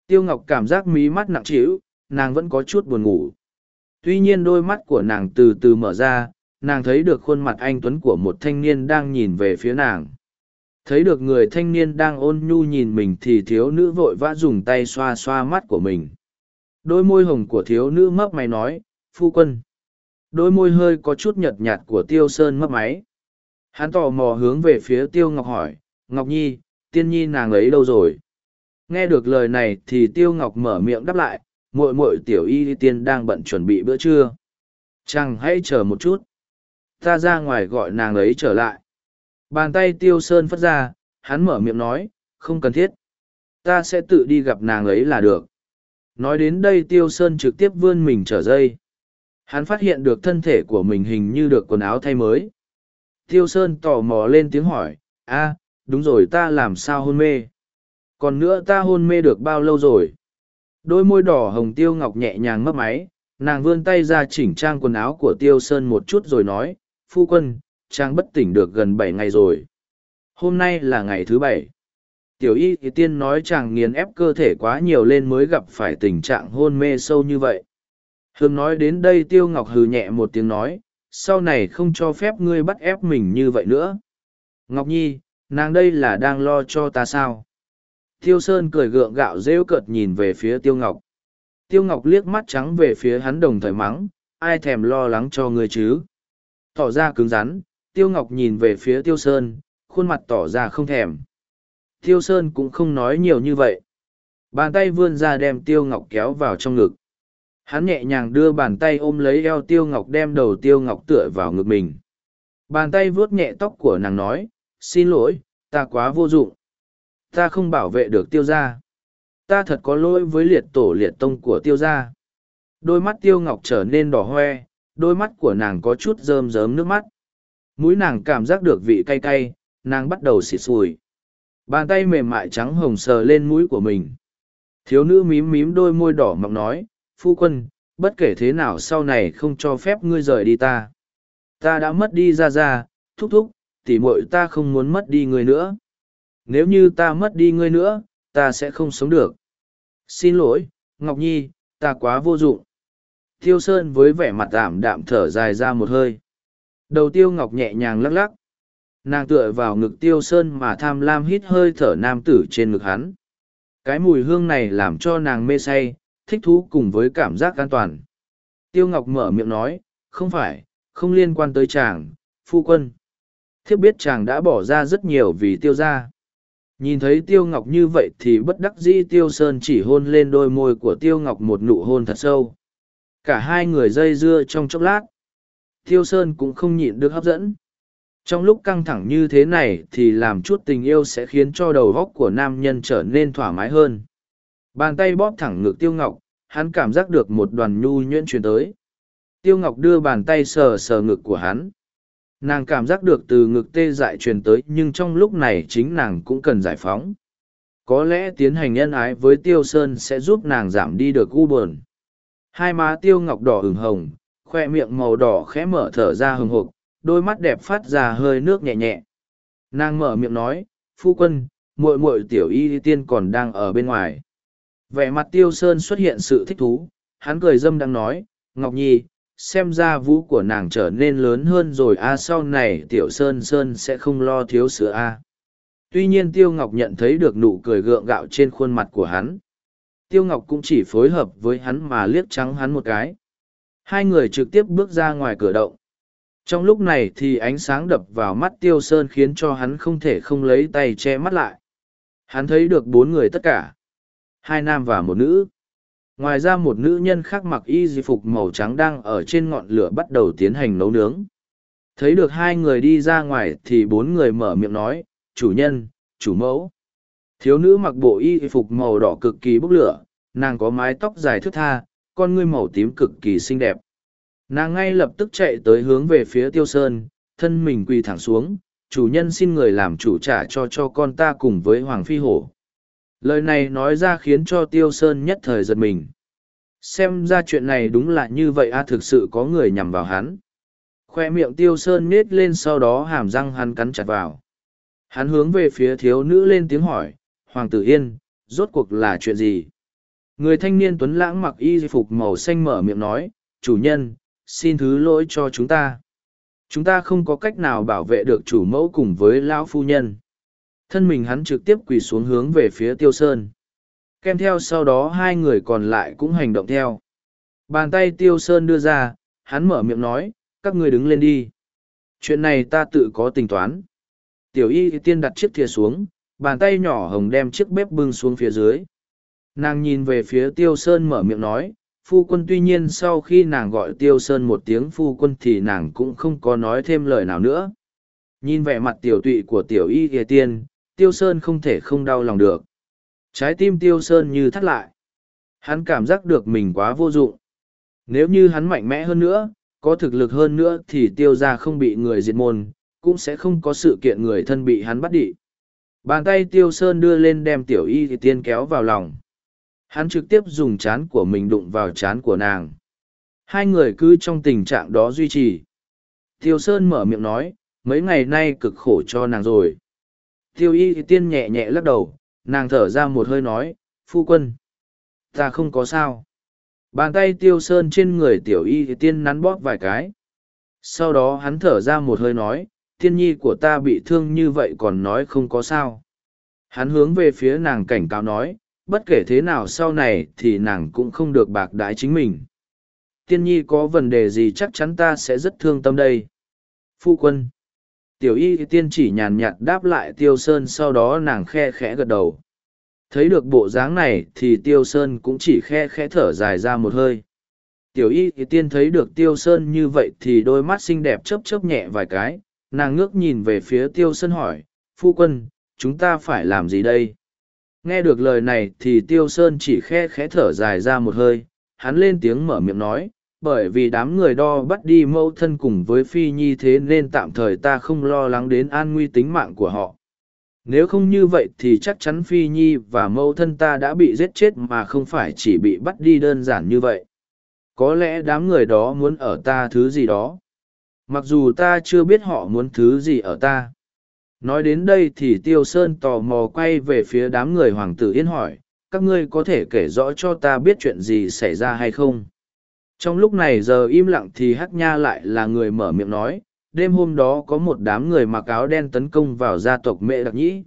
Tiêu ngọc cảm giác mí mắt nặng trĩu, nàng vẫn có chút buồn ngủ. Tuy nhiên đôi mắt của nàng từ từ mở ra, nàng thấy được khuôn mặt anh tuấn của một thanh niên đang nhìn về phía nàng. Thấy được người thanh niên đang ôn nhu nhìn mình thì thiếu nữ vội vã dùng tay xoa xoa mắt của mình. Đôi môi hồng của thiếu nữ mấp máy nói, phu quân đôi môi hơi có chút nhợt nhạt của tiêu sơn mấp máy Hắn tò mò hướng về phía Tiêu Ngọc hỏi, Ngọc Nhi, tiên nhi nàng ấy đâu rồi? Nghe được lời này thì Tiêu Ngọc mở miệng đáp lại, muội muội tiểu y tiên đang bận chuẩn bị bữa trưa. Chàng hãy chờ một chút. Ta ra ngoài gọi nàng ấy trở lại. Bàn tay Tiêu Sơn phất ra, hắn mở miệng nói, không cần thiết. Ta sẽ tự đi gặp nàng ấy là được. Nói đến đây Tiêu Sơn trực tiếp vươn mình trở dây. Hắn phát hiện được thân thể của mình hình như được quần áo thay mới Tiêu Sơn tò mò lên tiếng hỏi, a, đúng rồi ta làm sao hôn mê? Còn nữa ta hôn mê được bao lâu rồi? Đôi môi đỏ hồng Tiêu Ngọc nhẹ nhàng mấp máy, nàng vươn tay ra chỉnh trang quần áo của Tiêu Sơn một chút rồi nói, phu quân, trang bất tỉnh được gần bảy ngày rồi. Hôm nay là ngày thứ bảy. Tiểu y thì tiên nói chàng nghiền ép cơ thể quá nhiều lên mới gặp phải tình trạng hôn mê sâu như vậy. Hương nói đến đây Tiêu Ngọc hừ nhẹ một tiếng nói, sau này không cho phép ngươi bắt ép mình như vậy nữa. Ngọc Nhi, nàng đây là đang lo cho ta sao? Tiêu Sơn cười gượng gạo rêu cợt nhìn về phía Tiêu Ngọc. Tiêu Ngọc liếc mắt trắng về phía hắn đồng thời mắng, ai thèm lo lắng cho ngươi chứ? Tỏ ra cứng rắn, Tiêu Ngọc nhìn về phía Tiêu Sơn, khuôn mặt tỏ ra không thèm. Tiêu Sơn cũng không nói nhiều như vậy. Bàn tay vươn ra đem Tiêu Ngọc kéo vào trong ngực hắn nhẹ nhàng đưa bàn tay ôm lấy eo tiêu ngọc đem đầu tiêu ngọc tựa vào ngực mình. Bàn tay vuốt nhẹ tóc của nàng nói, xin lỗi, ta quá vô dụng. Ta không bảo vệ được tiêu gia. Ta thật có lỗi với liệt tổ liệt tông của tiêu gia. Đôi mắt tiêu ngọc trở nên đỏ hoe, đôi mắt của nàng có chút rơm rớm nước mắt. Mũi nàng cảm giác được vị cay cay, nàng bắt đầu xịt sùi bàn tay mềm mại trắng hồng sờ lên mũi của mình. Thiếu nữ mím mím đôi môi đỏ mọng nói phu quân, bất kể thế nào sau này không cho phép ngươi rời đi ta. Ta đã mất đi ra ra, thúc thúc, tỉ muội ta không muốn mất đi ngươi nữa. Nếu như ta mất đi ngươi nữa, ta sẽ không sống được. Xin lỗi, Ngọc Nhi, ta quá vô dụng. Tiêu Sơn với vẻ mặt ảm đạm thở dài ra một hơi. Đầu Tiêu Ngọc nhẹ nhàng lắc lắc. Nàng tựa vào ngực Tiêu Sơn mà tham lam hít hơi thở nam tử trên ngực hắn. Cái mùi hương này làm cho nàng mê say, thích thú cùng với cảm giác an toàn. Tiêu Ngọc mở miệng nói, không phải, không liên quan tới chàng, phu quân. Thiếp biết chàng đã bỏ ra rất nhiều vì tiêu gia. Nhìn thấy Tiêu Ngọc như vậy thì bất đắc dĩ Tiêu Sơn chỉ hôn lên đôi môi của Tiêu Ngọc một nụ hôn thật sâu. Cả hai người dây dưa trong chốc lát. Tiêu Sơn cũng không nhịn được hấp dẫn. Trong lúc căng thẳng như thế này thì làm chút tình yêu sẽ khiến cho đầu góc của nam nhân trở nên thoải mái hơn. Bàn tay bóp thẳng ngực Tiêu Ngọc, hắn cảm giác được một đoàn nhu nhuyễn truyền tới. Tiêu Ngọc đưa bàn tay sờ sờ ngực của hắn. Nàng cảm giác được từ ngực tê dại truyền tới nhưng trong lúc này chính nàng cũng cần giải phóng. Có lẽ tiến hành nhân ái với Tiêu Sơn sẽ giúp nàng giảm đi được u buồn. Hai má Tiêu Ngọc đỏ ửng hồng, khoe miệng màu đỏ khẽ mở thở ra hừng hộp, đôi mắt đẹp phát ra hơi nước nhẹ nhẹ. Nàng mở miệng nói, phu quân, muội muội tiểu y tiên còn đang ở bên ngoài. Vẻ mặt Tiêu Sơn xuất hiện sự thích thú, hắn cười dâm đang nói, Ngọc Nhi, xem ra vũ của nàng trở nên lớn hơn rồi a sau này tiểu sơn sơn sẽ không lo thiếu sữa a. Tuy nhiên tiêu ngọc nhận thấy được nụ cười gượng gạo trên khuôn mặt của hắn. Tiêu ngọc cũng chỉ phối hợp với hắn mà liếc trắng hắn một cái. Hai người trực tiếp bước ra ngoài cửa động. Trong lúc này thì ánh sáng đập vào mắt tiêu sơn khiến cho hắn không thể không lấy tay che mắt lại. Hắn thấy được bốn người tất cả hai nam và một nữ. Ngoài ra một nữ nhân khác mặc y di phục màu trắng đang ở trên ngọn lửa bắt đầu tiến hành nấu nướng. Thấy được hai người đi ra ngoài thì bốn người mở miệng nói, chủ nhân, chủ mẫu. Thiếu nữ mặc bộ y phục màu đỏ cực kỳ bốc lửa, nàng có mái tóc dài thướt tha, con ngươi màu tím cực kỳ xinh đẹp. Nàng ngay lập tức chạy tới hướng về phía tiêu sơn, thân mình quỳ thẳng xuống, chủ nhân xin người làm chủ trả cho cho con ta cùng với hoàng phi hổ lời này nói ra khiến cho tiêu sơn nhất thời giật mình. Xem ra chuyện này đúng là như vậy a, thực sự có người nhằm vào hắn. Khoe miệng tiêu sơn nết lên sau đó hàm răng hắn cắn chặt vào. Hắn hướng về phía thiếu nữ lên tiếng hỏi, hoàng tử yên, rốt cuộc là chuyện gì? Người thanh niên tuấn lãng mặc y phục màu xanh mở miệng nói, chủ nhân, xin thứ lỗi cho chúng ta. Chúng ta không có cách nào bảo vệ được chủ mẫu cùng với lão phu nhân thân mình hắn trực tiếp quỳ xuống hướng về phía tiêu sơn. Kèm theo sau đó hai người còn lại cũng hành động theo. Bàn tay tiêu sơn đưa ra, hắn mở miệng nói, các ngươi đứng lên đi. Chuyện này ta tự có tính toán. Tiểu y tiên đặt chiếc thìa xuống, bàn tay nhỏ hồng đem chiếc bếp bưng xuống phía dưới. Nàng nhìn về phía tiêu sơn mở miệng nói, phu quân tuy nhiên sau khi nàng gọi tiêu sơn một tiếng phu quân thì nàng cũng không có nói thêm lời nào nữa. Nhìn vẻ mặt tiểu tụy của tiểu y ghề tiên tiêu sơn không thể không đau lòng được. Trái tim tiêu sơn như thắt lại. Hắn cảm giác được mình quá vô dụng. Nếu như hắn mạnh mẽ hơn nữa, có thực lực hơn nữa thì tiêu ra không bị người diệt môn, cũng sẽ không có sự kiện người thân bị hắn bắt đị bàn tay tiêu sơn đưa lên đem tiểu y thì tiên kéo vào lòng. Hắn trực tiếp dùng chán của mình đụng vào chán của nàng. Hai người cứ trong tình trạng đó duy trì. Tiêu sơn mở miệng nói, mấy ngày nay cực khổ cho nàng rồi. Tiêu y tiên nhẹ nhẹ lắc đầu, nàng thở ra một hơi nói, phu quân. Ta không có sao. Bàn tay tiêu sơn trên người tiểu y tiên nắn bóp vài cái. Sau đó hắn thở ra một hơi nói, tiên nhi của ta bị thương như vậy còn nói không có sao. Hắn hướng về phía nàng cảnh cáo nói, bất kể thế nào sau này thì nàng cũng không được bạc đái chính mình. Tiên nhi có vấn đề gì chắc chắn ta sẽ rất thương tâm đây. Phu quân. Tiểu y tiên chỉ nhàn nhạt đáp lại tiêu sơn sau đó nàng khe khẽ gật đầu. Thấy được bộ dáng này thì tiêu sơn cũng chỉ khe khẽ thở dài ra một hơi. Tiểu y tiên thấy được tiêu sơn như vậy thì đôi mắt xinh đẹp chớp chớp nhẹ vài cái, nàng ngước nhìn về phía tiêu sơn hỏi, phu quân, chúng ta phải làm gì đây? Nghe được lời này thì tiêu sơn chỉ khe khẽ thở dài ra một hơi, hắn lên tiếng mở miệng nói, bởi vì đám người đo bắt đi mẫu thân cùng với phi nhi thế nên tạm thời ta không lo lắng đến an nguy tính mạng của họ. Nếu không như vậy thì chắc chắn phi nhi và mẫu thân ta đã bị giết chết mà không phải chỉ bị bắt đi đơn giản như vậy. Có lẽ đám người đó muốn ở ta thứ gì đó. Mặc dù ta chưa biết họ muốn thứ gì ở ta. Nói đến đây thì tiêu sơn tò mò quay về phía đám người hoàng tử yên hỏi, các ngươi có thể kể rõ cho ta biết chuyện gì xảy ra hay không? Trong lúc này giờ im lặng thì hắc nha lại là người mở miệng nói, đêm hôm đó có một đám người mặc áo đen tấn công vào gia tộc mẹ đặc nhĩ.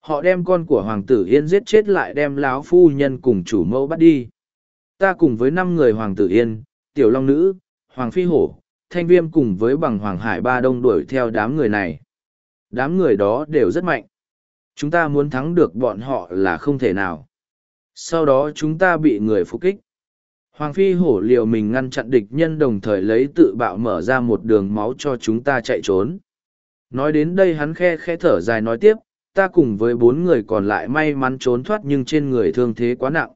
Họ đem con của hoàng tử yên giết chết lại đem láo phu nhân cùng chủ mẫu bắt đi. Ta cùng với năm người hoàng tử yên, tiểu long nữ, hoàng phi hổ, thanh viêm cùng với bằng hoàng hải ba đông đuổi theo đám người này. Đám người đó đều rất mạnh. Chúng ta muốn thắng được bọn họ là không thể nào. Sau đó chúng ta bị người phục kích hoàng phi hổ liều mình ngăn chặn địch nhân đồng thời lấy tự bạo mở ra một đường máu cho chúng ta chạy trốn. Nói đến đây hắn khe khe thở dài nói tiếp, ta cùng với bốn người còn lại may mắn trốn thoát nhưng trên người thương thế quá nặng.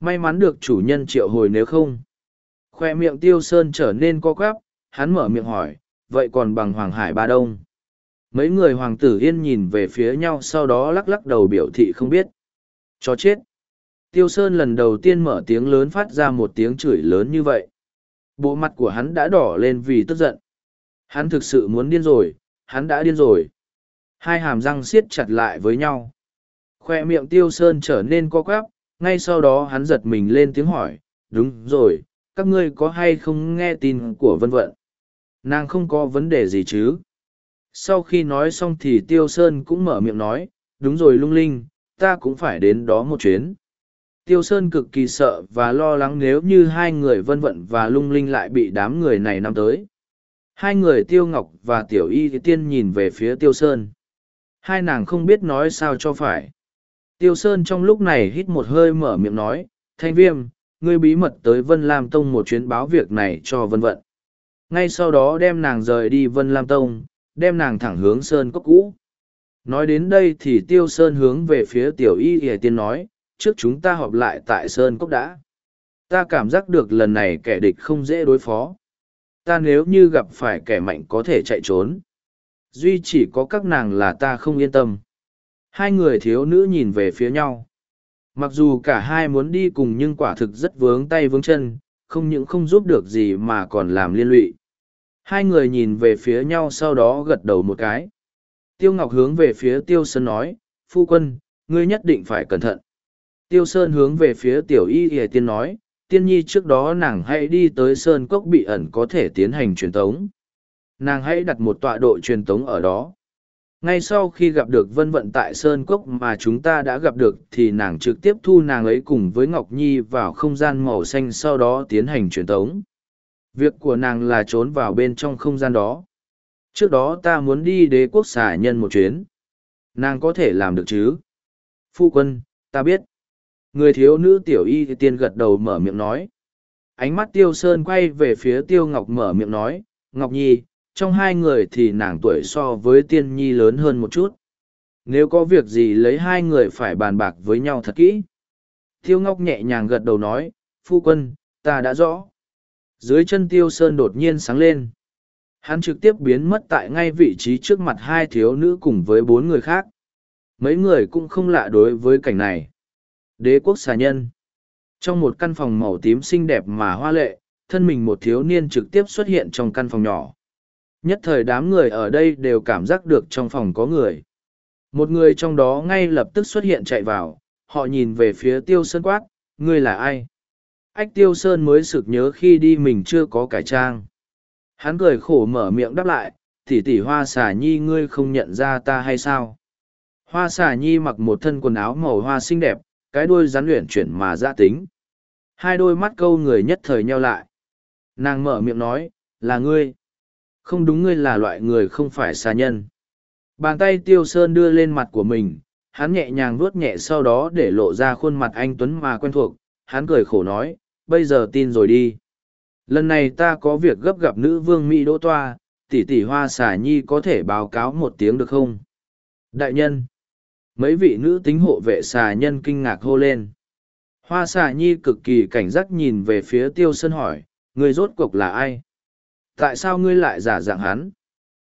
May mắn được chủ nhân triệu hồi nếu không. Khoe miệng tiêu sơn trở nên co quắp, hắn mở miệng hỏi, vậy còn bằng hoàng hải ba đông? Mấy người hoàng tử yên nhìn về phía nhau sau đó lắc lắc đầu biểu thị không biết. Cho chết tiêu sơn lần đầu tiên mở tiếng lớn phát ra một tiếng chửi lớn như vậy. Bộ mặt của hắn đã đỏ lên vì tức giận. Hắn thực sự muốn điên rồi, hắn đã điên rồi. Hai hàm răng siết chặt lại với nhau. Khoe miệng tiêu sơn trở nên co quắp, ngay sau đó hắn giật mình lên tiếng hỏi, đúng rồi, các ngươi có hay không nghe tin của vân vận? Nàng không có vấn đề gì chứ. Sau khi nói xong thì tiêu sơn cũng mở miệng nói, đúng rồi lung linh, ta cũng phải đến đó một chuyến tiêu sơn cực kỳ sợ và lo lắng nếu như hai người vân vận và lung linh lại bị đám người này nắm tới. Hai người tiêu ngọc và tiểu y tiên nhìn về phía tiêu sơn. Hai nàng không biết nói sao cho phải. Tiêu sơn trong lúc này hít một hơi mở miệng nói, thanh viêm, ngươi bí mật tới vân lam tông một chuyến báo việc này cho vân vận. Ngay sau đó đem nàng rời đi vân lam tông, đem nàng thẳng hướng sơn cốc cũ. Nói đến đây thì tiêu sơn hướng về phía tiểu y Y tiên nói trước chúng ta họp lại tại sơn cốc đã. Ta cảm giác được lần này kẻ địch không dễ đối phó. Ta nếu như gặp phải kẻ mạnh có thể chạy trốn. Duy chỉ có các nàng là ta không yên tâm. Hai người thiếu nữ nhìn về phía nhau. Mặc dù cả hai muốn đi cùng nhưng quả thực rất vướng tay vướng chân, không những không giúp được gì mà còn làm liên lụy. Hai người nhìn về phía nhau sau đó gật đầu một cái. Tiêu ngọc hướng về phía tiêu sơn nói, phu quân, ngươi nhất định phải cẩn thận tiêu sơn hướng về phía tiểu y ỉa tiên nói, tiên nhi trước đó nàng hãy đi tới sơn cốc bị ẩn có thể tiến hành truyền tống. Nàng hãy đặt một tọa độ truyền tống ở đó. Ngay sau khi gặp được vân vận tại sơn cốc mà chúng ta đã gặp được thì nàng trực tiếp thu nàng ấy cùng với ngọc nhi vào không gian màu xanh sau đó tiến hành truyền tống. Việc của nàng là trốn vào bên trong không gian đó. Trước đó ta muốn đi đế quốc xả nhân một chuyến. Nàng có thể làm được chứ? Phu quân, ta biết người thiếu nữ tiểu y tiên gật đầu mở miệng nói. Ánh mắt tiêu sơn quay về phía tiêu ngọc mở miệng nói, ngọc nhi, trong hai người thì nàng tuổi so với tiên nhi lớn hơn một chút. Nếu có việc gì lấy hai người phải bàn bạc với nhau thật kỹ. Tiêu ngọc nhẹ nhàng gật đầu nói, phu quân, ta đã rõ. Dưới chân tiêu sơn đột nhiên sáng lên. Hắn trực tiếp biến mất tại ngay vị trí trước mặt hai thiếu nữ cùng với bốn người khác. Mấy người cũng không lạ đối với cảnh này đế quốc xà nhân. Trong một căn phòng màu tím xinh đẹp mà hoa lệ, thân mình một thiếu niên trực tiếp xuất hiện trong căn phòng nhỏ. Nhất thời đám người ở đây đều cảm giác được trong phòng có người. Một người trong đó ngay lập tức xuất hiện chạy vào, họ nhìn về phía tiêu sơn quát, ngươi là ai? Ách, tiêu sơn mới sực nhớ khi đi mình chưa có cải trang. Hắn cười khổ mở miệng đáp lại, tỷ tỉ hoa xà nhi ngươi không nhận ra ta hay sao? Hoa xà nhi mặc một thân quần áo màu hoa xinh đẹp cái đuôi rắn luyện chuyển mà giã tính. Hai đôi mắt câu người nhất thời nheo lại. Nàng mở miệng nói, là ngươi. Không đúng ngươi là loại người không phải xa nhân. Bàn tay tiêu sơn đưa lên mặt của mình, hắn nhẹ nhàng vuốt nhẹ sau đó để lộ ra khuôn mặt anh tuấn mà quen thuộc. Hắn cười khổ nói, bây giờ tin rồi đi. Lần này ta có việc gấp gặp nữ vương mỹ đỗ toa, tỷ tỷ hoa xà nhi có thể báo cáo một tiếng được không? Đại nhân mấy vị nữ tính hộ vệ xà nhân kinh ngạc hô lên. Hoa xà nhi cực kỳ cảnh giác nhìn về phía tiêu sơn hỏi người rốt cuộc là ai? Tại sao ngươi lại giả dạng hắn?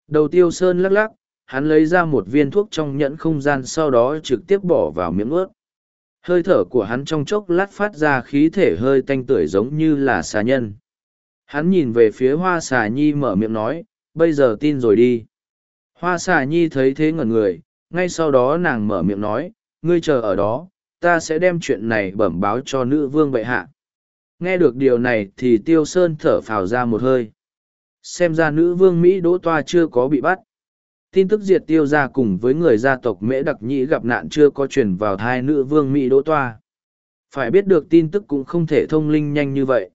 Đầu tiêu sơn lắc lắc, hắn lấy ra một viên thuốc trong nhẫn không gian sau đó trực tiếp bỏ vào miệng ướt. Hơi thở của hắn trong chốc lát phát ra khí thể hơi tanh tưởi giống như là xà nhân. Hắn nhìn về phía hoa xà nhi mở miệng nói, bây giờ tin rồi đi. Hoa xà nhi thấy thế ngẩn người ngay sau đó nàng mở miệng nói, ngươi chờ ở đó, ta sẽ đem chuyện này bẩm báo cho nữ vương bệ hạ Nghe được điều này thì Tiêu Sơn thở phào ra một hơi. Xem ra nữ vương Mỹ Đỗ Toa chưa có bị bắt. Tin tức diệt tiêu ra cùng với người gia tộc Mễ Đặc Nhĩ gặp nạn chưa có truyền vào thai nữ vương Mỹ Đỗ Toa. Phải biết được tin tức cũng không thể thông linh nhanh như vậy.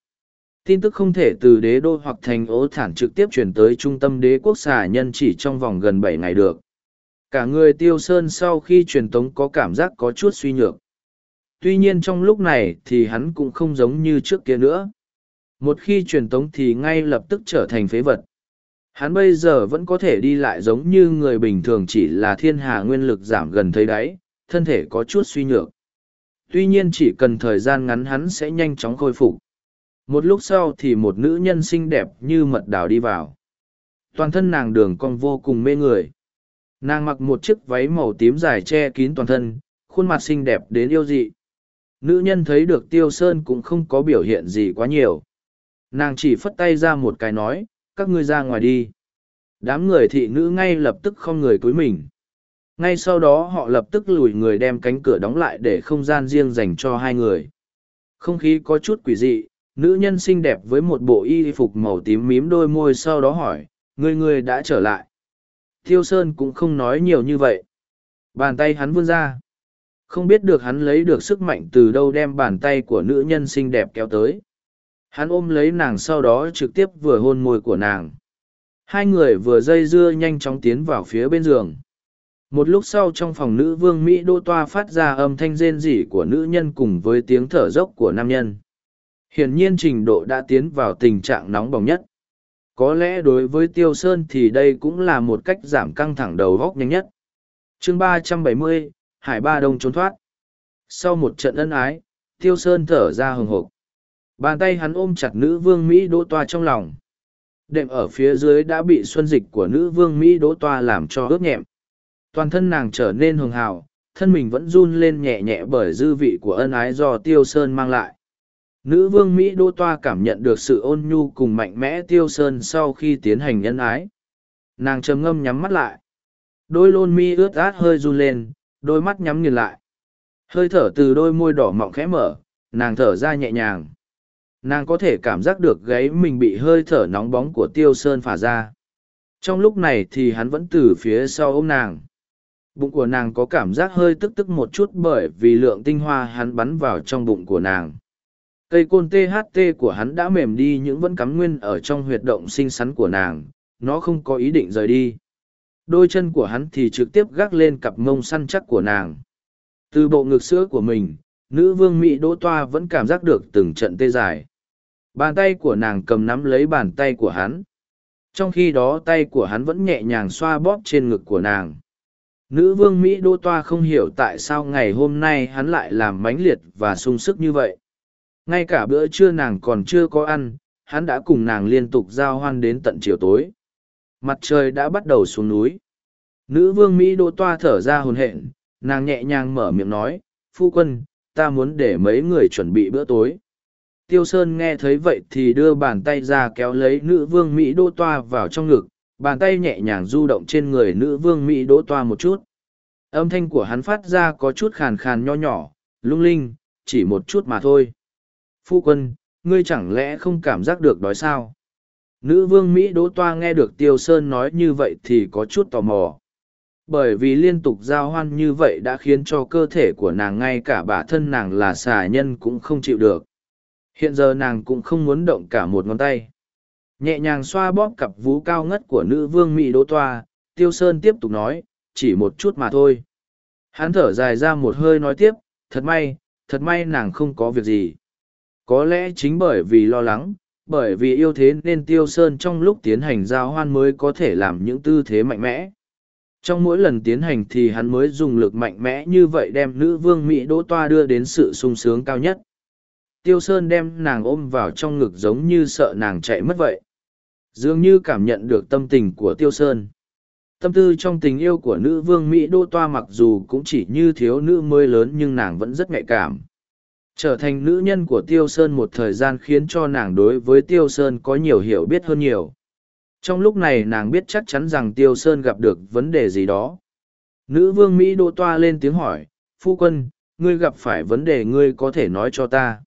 Tin tức không thể từ đế đô hoặc thành ố thản trực tiếp chuyển tới trung tâm đế quốc xà nhân chỉ trong vòng gần bảy ngày được. Cả người tiêu sơn sau khi truyền tống có cảm giác có chút suy nhược. Tuy nhiên trong lúc này thì hắn cũng không giống như trước kia nữa. Một khi truyền tống thì ngay lập tức trở thành phế vật. Hắn bây giờ vẫn có thể đi lại giống như người bình thường chỉ là thiên hà nguyên lực giảm gần thấy đáy, thân thể có chút suy nhược. Tuy nhiên chỉ cần thời gian ngắn hắn sẽ nhanh chóng khôi phục. Một lúc sau thì một nữ nhân xinh đẹp như mật đào đi vào. Toàn thân nàng đường cong vô cùng mê người. Nàng mặc một chiếc váy màu tím dài che kín toàn thân, khuôn mặt xinh đẹp đến yêu dị. Nữ nhân thấy được Tiêu Sơn cũng không có biểu hiện gì quá nhiều. Nàng chỉ phất tay ra một cái nói, các ngươi ra ngoài đi. Đám người thị nữ ngay lập tức không người cúi mình. Ngay sau đó họ lập tức lùi người đem cánh cửa đóng lại để không gian riêng dành cho hai người. Không khí có chút quỷ dị, nữ nhân xinh đẹp với một bộ y phục màu tím mím đôi môi sau đó hỏi, người người đã trở lại. Thiêu Sơn cũng không nói nhiều như vậy. Bàn tay hắn vươn ra. Không biết được hắn lấy được sức mạnh từ đâu đem bàn tay của nữ nhân xinh đẹp kéo tới. Hắn ôm lấy nàng sau đó trực tiếp vừa hôn môi của nàng. Hai người vừa dây dưa nhanh chóng tiến vào phía bên giường. Một lúc sau trong phòng nữ vương Mỹ đô toa phát ra âm thanh rên rỉ của nữ nhân cùng với tiếng thở dốc của nam nhân. Hiển nhiên trình độ đã tiến vào tình trạng nóng bỏng nhất. Có lẽ đối với Tiêu Sơn thì đây cũng là một cách giảm căng thẳng đầu góc nhanh nhất. chương ba trăm bảy mươi Hải Ba Đông trốn thoát. Sau một trận ân ái, Tiêu Sơn thở ra hừng hộp. Bàn tay hắn ôm chặt nữ vương Mỹ đỗ toa trong lòng. Đệm ở phía dưới đã bị xuân dịch của nữ vương Mỹ đỗ toa làm cho ướt nhẹm. Toàn thân nàng trở nên hường hào, thân mình vẫn run lên nhẹ nhẹ bởi dư vị của ân ái do Tiêu Sơn mang lại. Nữ vương Mỹ đô Toa cảm nhận được sự ôn nhu cùng mạnh mẽ Tiêu Sơn sau khi tiến hành nhân ái. Nàng trầm ngâm nhắm mắt lại. Đôi lôn mi ướt át hơi run lên, đôi mắt nhắm nghiền lại. Hơi thở từ đôi môi đỏ mọng khẽ mở, nàng thở ra nhẹ nhàng. Nàng có thể cảm giác được gáy mình bị hơi thở nóng bóng của Tiêu Sơn phả ra. Trong lúc này thì hắn vẫn từ phía sau ôm nàng. Bụng của nàng có cảm giác hơi tức tức một chút bởi vì lượng tinh hoa hắn bắn vào trong bụng của nàng. Cây côn THT của hắn đã mềm đi những vẫn cắm nguyên ở trong huyệt động xinh xắn của nàng, nó không có ý định rời đi. Đôi chân của hắn thì trực tiếp gác lên cặp mông săn chắc của nàng. Từ bộ ngực sữa của mình, nữ vương Mỹ Đỗ Toa vẫn cảm giác được từng trận tê dài. Bàn tay của nàng cầm nắm lấy bàn tay của hắn. Trong khi đó tay của hắn vẫn nhẹ nhàng xoa bóp trên ngực của nàng. Nữ vương Mỹ Đỗ Toa không hiểu tại sao ngày hôm nay hắn lại làm mãnh liệt và sung sức như vậy ngay cả bữa trưa nàng còn chưa có ăn, hắn đã cùng nàng liên tục giao hoan đến tận chiều tối. Mặt trời đã bắt đầu xuống núi. Nữ vương mỹ đỗ toa thở ra hồn hện, nàng nhẹ nhàng mở miệng nói, phu quân, ta muốn để mấy người chuẩn bị bữa tối. Tiêu sơn nghe thấy vậy thì đưa bàn tay ra kéo lấy nữ vương mỹ đỗ toa vào trong ngực, bàn tay nhẹ nhàng du động trên người nữ vương mỹ đỗ toa một chút. Âm thanh của hắn phát ra có chút khàn khàn nho nhỏ, lung linh, chỉ một chút mà thôi phu quân, ngươi chẳng lẽ không cảm giác được đói sao? Nữ vương Mỹ Đỗ Toa nghe được Tiêu Sơn nói như vậy thì có chút tò mò. Bởi vì liên tục giao hoan như vậy đã khiến cho cơ thể của nàng ngay cả bản thân nàng là xà nhân cũng không chịu được. Hiện giờ nàng cũng không muốn động cả một ngón tay. Nhẹ nhàng xoa bóp cặp vú cao ngất của nữ vương Mỹ Đỗ Toa, Tiêu Sơn tiếp tục nói, chỉ một chút mà thôi. Hắn thở dài ra một hơi nói tiếp, thật may, thật may nàng không có việc gì. Có lẽ chính bởi vì lo lắng, bởi vì yêu thế nên Tiêu Sơn trong lúc tiến hành giao hoan mới có thể làm những tư thế mạnh mẽ. Trong mỗi lần tiến hành thì hắn mới dùng lực mạnh mẽ như vậy đem nữ vương Mỹ Đỗ Toa đưa đến sự sung sướng cao nhất. Tiêu Sơn đem nàng ôm vào trong ngực giống như sợ nàng chạy mất vậy. Dường như cảm nhận được tâm tình của Tiêu Sơn. Tâm tư trong tình yêu của nữ vương Mỹ Đỗ Toa mặc dù cũng chỉ như thiếu nữ mới lớn nhưng nàng vẫn rất nhạy cảm. Trở thành nữ nhân của Tiêu Sơn một thời gian khiến cho nàng đối với Tiêu Sơn có nhiều hiểu biết hơn nhiều. Trong lúc này nàng biết chắc chắn rằng Tiêu Sơn gặp được vấn đề gì đó. Nữ vương Mỹ Đỗ toa lên tiếng hỏi, Phu quân, ngươi gặp phải vấn đề ngươi có thể nói cho ta.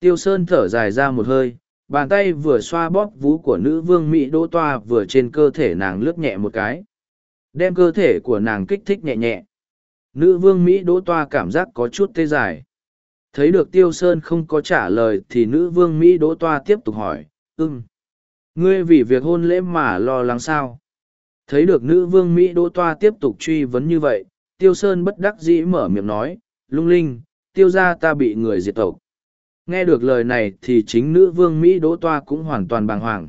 Tiêu Sơn thở dài ra một hơi, bàn tay vừa xoa bóp vú của nữ vương Mỹ Đỗ Toa vừa trên cơ thể nàng lướt nhẹ một cái. Đem cơ thể của nàng kích thích nhẹ nhẹ. Nữ vương Mỹ Đỗ Toa cảm giác có chút tê dài. Thấy được Tiêu Sơn không có trả lời thì nữ vương Mỹ Đỗ Toa tiếp tục hỏi, ưng. Ngươi vì việc hôn lễ mà lo lắng sao? Thấy được nữ vương Mỹ Đỗ Toa tiếp tục truy vấn như vậy, Tiêu Sơn bất đắc dĩ mở miệng nói, lung linh, tiêu ra ta bị người diệt tộc. Nghe được lời này thì chính nữ vương Mỹ Đỗ Toa cũng hoàn toàn bàng hoàng.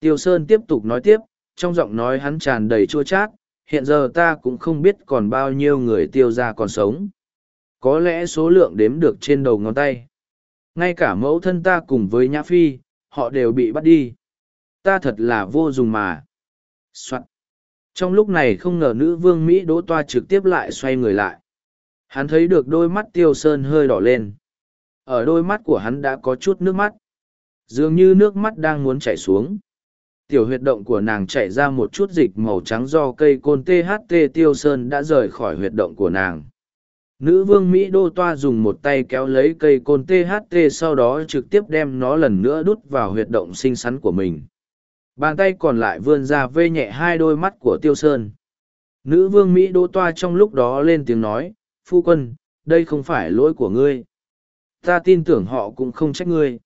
Tiêu Sơn tiếp tục nói tiếp, trong giọng nói hắn tràn đầy chua chát, hiện giờ ta cũng không biết còn bao nhiêu người tiêu ra còn sống. Có lẽ số lượng đếm được trên đầu ngón tay. Ngay cả mẫu thân ta cùng với Nhã Phi, họ đều bị bắt đi. Ta thật là vô dùng mà. Soạn. Trong lúc này không ngờ nữ vương Mỹ Đỗ Toa trực tiếp lại xoay người lại. Hắn thấy được đôi mắt Tiêu Sơn hơi đỏ lên. Ở đôi mắt của hắn đã có chút nước mắt. Dường như nước mắt đang muốn chảy xuống. Tiểu huyệt động của nàng chảy ra một chút dịch màu trắng do cây côn THT Tiêu Sơn đã rời khỏi huyệt động của nàng. Nữ vương Mỹ Đô Toa dùng một tay kéo lấy cây côn THT sau đó trực tiếp đem nó lần nữa đút vào huyệt động xinh xắn của mình. Bàn tay còn lại vươn ra vê nhẹ hai đôi mắt của Tiêu Sơn. Nữ vương Mỹ Đô Toa trong lúc đó lên tiếng nói, Phu quân, đây không phải lỗi của ngươi. Ta tin tưởng họ cũng không trách ngươi.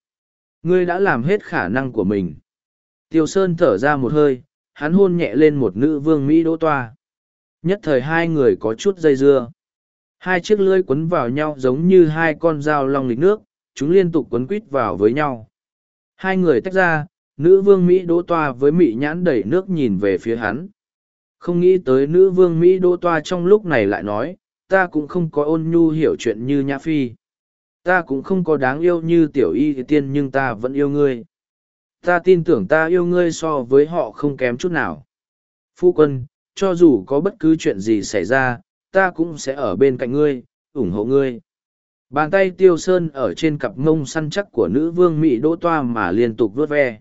Ngươi đã làm hết khả năng của mình. Tiêu Sơn thở ra một hơi, hắn hôn nhẹ lên một nữ vương Mỹ Đô Toa. Nhất thời hai người có chút dây dưa. Hai chiếc lưỡi quấn vào nhau giống như hai con dao long lịch nước, chúng liên tục quấn quít vào với nhau. Hai người tách ra, nữ vương Mỹ đỗ toa với mị nhãn đẩy nước nhìn về phía hắn. Không nghĩ tới nữ vương Mỹ đỗ toa trong lúc này lại nói, ta cũng không có ôn nhu hiểu chuyện như Nhã Phi. Ta cũng không có đáng yêu như tiểu y tiên nhưng ta vẫn yêu ngươi. Ta tin tưởng ta yêu ngươi so với họ không kém chút nào. Phu quân, cho dù có bất cứ chuyện gì xảy ra, ta cũng sẽ ở bên cạnh ngươi, ủng hộ ngươi. Bàn tay tiêu sơn ở trên cặp ngông săn chắc của nữ vương Mỹ đỗ toa mà liên tục vuốt ve.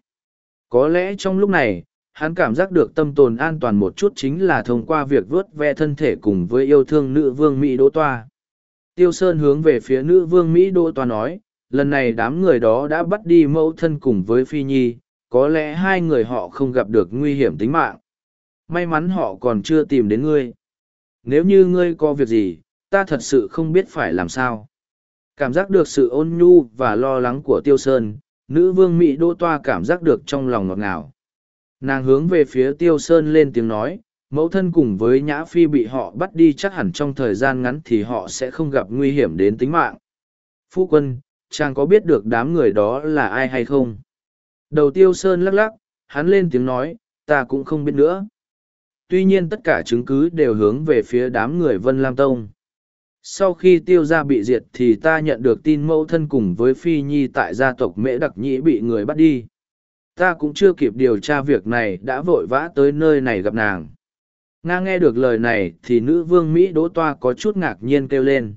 Có lẽ trong lúc này, hắn cảm giác được tâm tồn an toàn một chút chính là thông qua việc vuốt ve thân thể cùng với yêu thương nữ vương Mỹ đỗ toa. Tiêu Sơn hướng về phía nữ vương Mỹ đỗ toa nói, lần này đám người đó đã bắt đi mẫu thân cùng với Phi Nhi, có lẽ hai người họ không gặp được nguy hiểm tính mạng. May mắn họ còn chưa tìm đến ngươi nếu như ngươi có việc gì, ta thật sự không biết phải làm sao. Cảm giác được sự ôn nhu và lo lắng của tiêu sơn, nữ vương mỹ đỗ toa cảm giác được trong lòng ngọt ngào. Nàng hướng về phía tiêu sơn lên tiếng nói, mẫu thân cùng với nhã phi bị họ bắt đi chắc hẳn trong thời gian ngắn thì họ sẽ không gặp nguy hiểm đến tính mạng. Phu quân, chàng có biết được đám người đó là ai hay không? Đầu tiêu sơn lắc lắc, hắn lên tiếng nói, ta cũng không biết nữa tuy nhiên tất cả chứng cứ đều hướng về phía đám người Vân Lam Tông. Sau khi tiêu gia bị diệt thì ta nhận được tin mẫu thân cùng với Phi Nhi tại gia tộc Mễ Đặc Nhĩ bị người bắt đi. Ta cũng chưa kịp điều tra việc này đã vội vã tới nơi này gặp nàng. Nga nghe được lời này thì nữ vương Mỹ Đỗ Toa có chút ngạc nhiên kêu lên.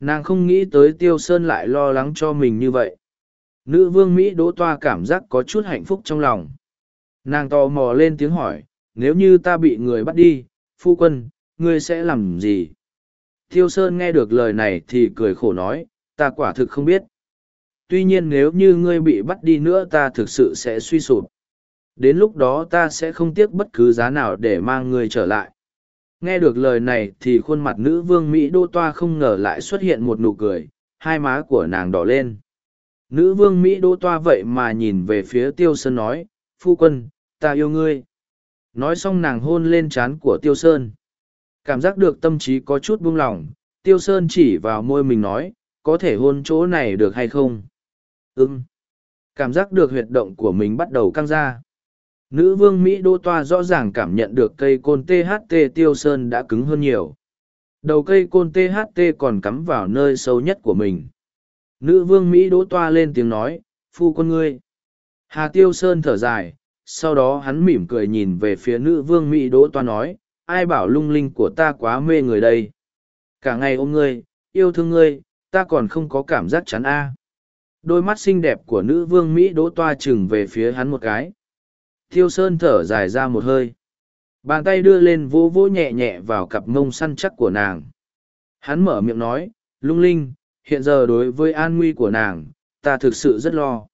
Nàng không nghĩ tới Tiêu Sơn lại lo lắng cho mình như vậy. Nữ vương Mỹ Đỗ Toa cảm giác có chút hạnh phúc trong lòng. Nàng tò mò lên tiếng hỏi, nếu như ta bị người bắt đi, phu quân, ngươi sẽ làm gì? Thiêu Sơn nghe được lời này thì cười khổ nói, ta quả thực không biết. Tuy nhiên nếu như ngươi bị bắt đi nữa ta thực sự sẽ suy sụp. Đến lúc đó ta sẽ không tiếc bất cứ giá nào để mang ngươi trở lại. Nghe được lời này thì khuôn mặt nữ vương Mỹ đô toa không ngờ lại xuất hiện một nụ cười, hai má của nàng đỏ lên. Nữ vương Mỹ đô toa vậy mà nhìn về phía tiêu sơn nói, phu quân, ta yêu ngươi nói xong nàng hôn lên trán của tiêu sơn. Cảm giác được tâm trí có chút buông lỏng, tiêu sơn chỉ vào môi mình nói, có thể hôn chỗ này được hay không? Ưng cảm giác được huyệt động của mình bắt đầu căng ra. Nữ vương mỹ đô toa rõ ràng cảm nhận được cây côn tht tiêu sơn đã cứng hơn nhiều. Đầu cây côn tht còn cắm vào nơi sâu nhất của mình. Nữ vương mỹ đỗ toa lên tiếng nói, phu quân ngươi. Hà tiêu sơn thở dài sau đó hắn mỉm cười nhìn về phía nữ vương mỹ đỗ toa nói, ai bảo lung linh của ta quá mê người đây? Cả ngày ôm ngươi, yêu thương ngươi, ta còn không có cảm giác chắn a. Đôi mắt xinh đẹp của nữ vương mỹ đỗ toa chừng về phía hắn một cái. Thiêu sơn thở dài ra một hơi. Bàn tay đưa lên vỗ vỗ nhẹ nhẹ vào cặp mông săn chắc của nàng. Hắn mở miệng nói, lung linh, hiện giờ đối với an nguy của nàng, ta thực sự rất lo.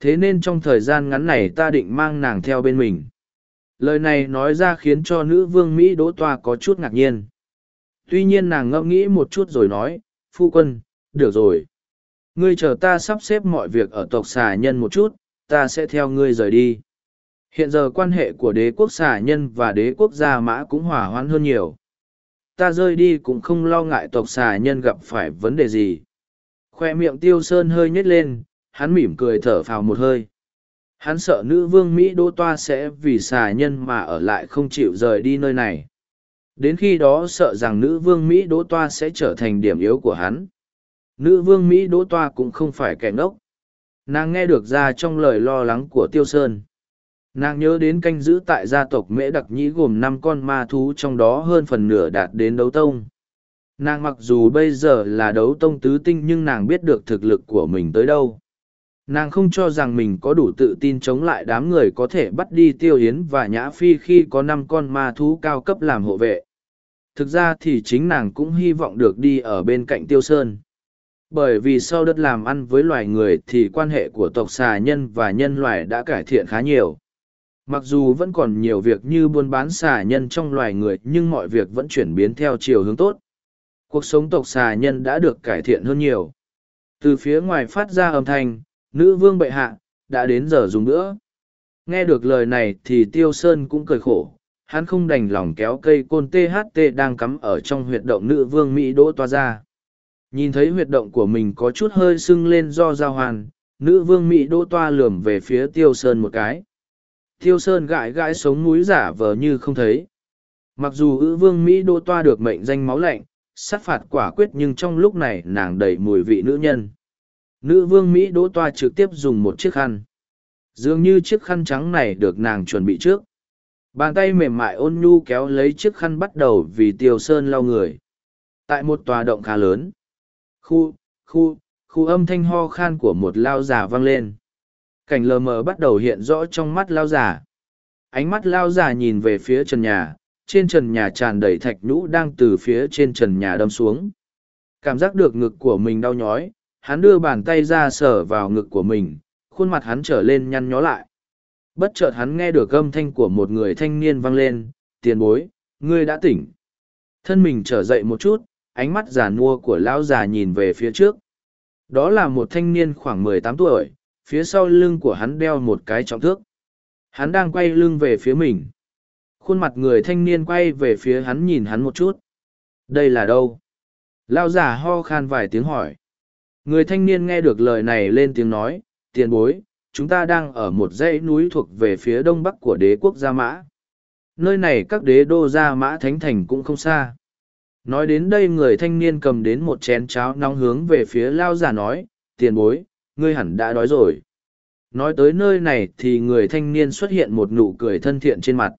Thế nên trong thời gian ngắn này ta định mang nàng theo bên mình. Lời này nói ra khiến cho nữ vương Mỹ đỗ toa có chút ngạc nhiên. Tuy nhiên nàng ngẫm nghĩ một chút rồi nói, phu quân, được rồi. Ngươi chờ ta sắp xếp mọi việc ở tộc xà nhân một chút, ta sẽ theo ngươi rời đi. Hiện giờ quan hệ của đế quốc xà nhân và đế quốc gia mã cũng hòa hoãn hơn nhiều. Ta rơi đi cũng không lo ngại tộc xà nhân gặp phải vấn đề gì. Khoe miệng tiêu sơn hơi nhét lên, hắn mỉm cười thở phào một hơi. Hắn sợ nữ vương Mỹ đô toa sẽ vì xà nhân mà ở lại không chịu rời đi nơi này. Đến khi đó sợ rằng nữ vương Mỹ đỗ toa sẽ trở thành điểm yếu của hắn. Nữ vương Mỹ đỗ toa cũng không phải kẻ ngốc. Nàng nghe được ra trong lời lo lắng của Tiêu Sơn. Nàng nhớ đến canh giữ tại gia tộc Mễ Đặc Nhĩ gồm năm con ma thú trong đó hơn phần nửa đạt đến đấu tông. Nàng mặc dù bây giờ là đấu tông tứ tinh nhưng nàng biết được thực lực của mình tới đâu. Nàng không cho rằng mình có đủ tự tin chống lại đám người có thể bắt đi Tiêu Hiến và Nhã Phi khi có năm con ma thú cao cấp làm hộ vệ. Thực ra thì chính nàng cũng hy vọng được đi ở bên cạnh Tiêu Sơn. Bởi vì sau đất làm ăn với loài người thì quan hệ của tộc xà nhân và nhân loại đã cải thiện khá nhiều. Mặc dù vẫn còn nhiều việc như buôn bán xà nhân trong loài người, nhưng mọi việc vẫn chuyển biến theo chiều hướng tốt. Cuộc sống tộc xà nhân đã được cải thiện hơn nhiều. Từ phía ngoài phát ra âm thanh nữ vương bệ hạ đã đến giờ dùng nữa nghe được lời này thì tiêu sơn cũng cười khổ hắn không đành lòng kéo cây côn tht đang cắm ở trong huyệt động nữ vương mỹ đỗ toa ra Nhìn thấy huyệt động của mình có chút hơi sưng lên do giao hoàn, nữ vương Mỹ đỗ toa lườm về phía Tiêu Sơn một cái. Tiêu Sơn gãi gãi sống núi giả vờ như không thấy. Mặc dù ữ vương Mỹ đỗ toa được mệnh danh máu lạnh, sát phạt quả quyết nhưng trong lúc này nàng đầy mùi vị nữ nhân. Nữ vương Mỹ đỗ toa trực tiếp dùng một chiếc khăn. Dường như chiếc khăn trắng này được nàng chuẩn bị trước. Bàn tay mềm mại ôn nhu kéo lấy chiếc khăn bắt đầu vì Tiêu Sơn lau người. Tại một tòa động khá lớn khu, khu, khu âm thanh ho khan của một lao già vang lên. Cảnh lờ mờ bắt đầu hiện rõ trong mắt lao già. Ánh mắt lao già nhìn về phía trần nhà, trên trần nhà tràn đầy thạch nhũ đang từ phía trên trần nhà đâm xuống. Cảm giác được ngực của mình đau nhói, hắn đưa bàn tay ra sờ vào ngực của mình, khuôn mặt hắn trở lên nhăn nhó lại. Bất chợt hắn nghe được âm thanh của một người thanh niên vang lên, tiền bối, ngươi đã tỉnh. Thân mình trở dậy một chút, ánh mắt già nua của lão già nhìn về phía trước. Đó là một thanh niên khoảng mười tám tuổi phía sau lưng của hắn đeo một cái trọng thước. Hắn đang quay lưng về phía mình. Khuôn mặt người thanh niên quay về phía hắn nhìn hắn một chút. Đây là đâu? Lao già ho khan vài tiếng hỏi người thanh niên nghe được lời này lên tiếng nói tiền bối chúng ta đang ở một dãy núi thuộc về phía đông bắc của đế quốc gia mã nơi này các đế đô gia mã thánh thành cũng không xa Nói đến đây người thanh niên cầm đến một chén cháo nóng hướng về phía lao giả nói, tiền bối, ngươi hẳn đã đói rồi. Nói tới nơi này thì người thanh niên xuất hiện một nụ cười thân thiện trên mặt.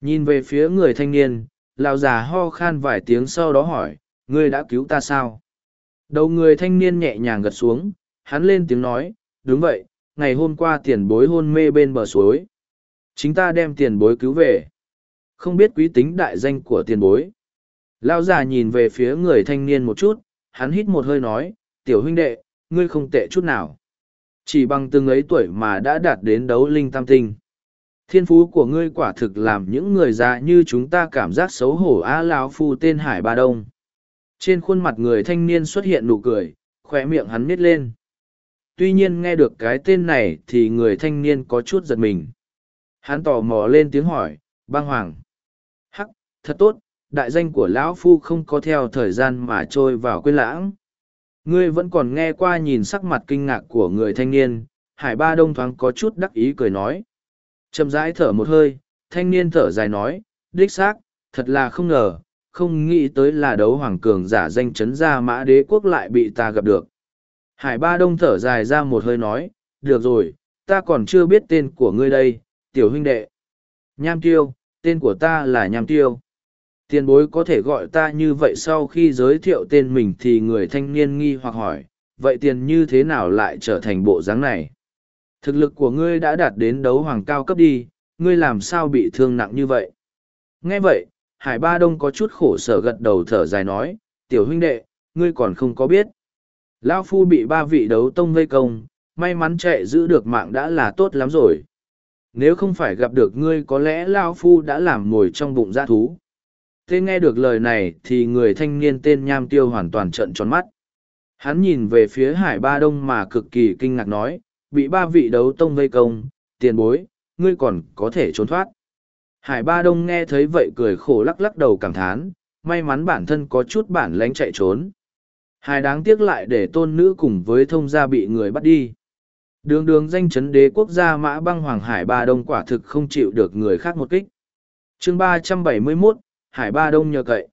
Nhìn về phía người thanh niên, lao giả ho khan vài tiếng sau đó hỏi, ngươi đã cứu ta sao? Đầu người thanh niên nhẹ nhàng gật xuống, hắn lên tiếng nói, đúng vậy, ngày hôm qua tiền bối hôn mê bên bờ suối. Chính ta đem tiền bối cứu về. Không biết quý tính đại danh của tiền bối. Lao già nhìn về phía người thanh niên một chút, hắn hít một hơi nói, tiểu huynh đệ, ngươi không tệ chút nào. Chỉ bằng từng ấy tuổi mà đã đạt đến đấu linh tam tinh. Thiên phú của ngươi quả thực làm những người già như chúng ta cảm giác xấu hổ á lão phu tên Hải Ba Đông. Trên khuôn mặt người thanh niên xuất hiện nụ cười, khỏe miệng hắn nít lên. Tuy nhiên nghe được cái tên này thì người thanh niên có chút giật mình. Hắn tò mò lên tiếng hỏi, băng hoàng. Hắc, thật tốt, đại danh của lão phu không có theo thời gian mà trôi vào quên lãng ngươi vẫn còn nghe qua nhìn sắc mặt kinh ngạc của người thanh niên hải ba đông thoáng có chút đắc ý cười nói chậm rãi thở một hơi thanh niên thở dài nói đích xác thật là không ngờ không nghĩ tới là đấu hoàng cường giả danh chấn ra mã đế quốc lại bị ta gặp được hải ba đông thở dài ra một hơi nói được rồi ta còn chưa biết tên của ngươi đây tiểu huynh đệ nham tiêu tên của ta là nham tiêu Tiền bối có thể gọi ta như vậy sau khi giới thiệu tên mình thì người thanh niên nghi hoặc hỏi, vậy tiền như thế nào lại trở thành bộ dáng này? Thực lực của ngươi đã đạt đến đấu hoàng cao cấp đi, ngươi làm sao bị thương nặng như vậy? Nghe vậy, Hải Ba Đông có chút khổ sở gật đầu thở dài nói, tiểu huynh đệ, ngươi còn không có biết. Lão Phu bị ba vị đấu tông vây công, may mắn chạy giữ được mạng đã là tốt lắm rồi. Nếu không phải gặp được ngươi có lẽ Lão Phu đã làm mồi trong bụng giã thú. Thế nghe được lời này thì người thanh niên tên Nham Tiêu hoàn toàn trận tròn mắt. Hắn nhìn về phía Hải Ba Đông mà cực kỳ kinh ngạc nói, bị ba vị đấu tông vây công, tiền bối, ngươi còn có thể trốn thoát. Hải Ba Đông nghe thấy vậy cười khổ lắc lắc đầu cảm thán, may mắn bản thân có chút bản lánh chạy trốn. Hải đáng tiếc lại để tôn nữ cùng với thông gia bị người bắt đi. Đường đường danh chấn đế quốc gia mã băng hoàng Hải Ba Đông quả thực không chịu được người khác một kích. chương ba trăm bảy mươi 371, Hải Ba Đông nhờ cậy.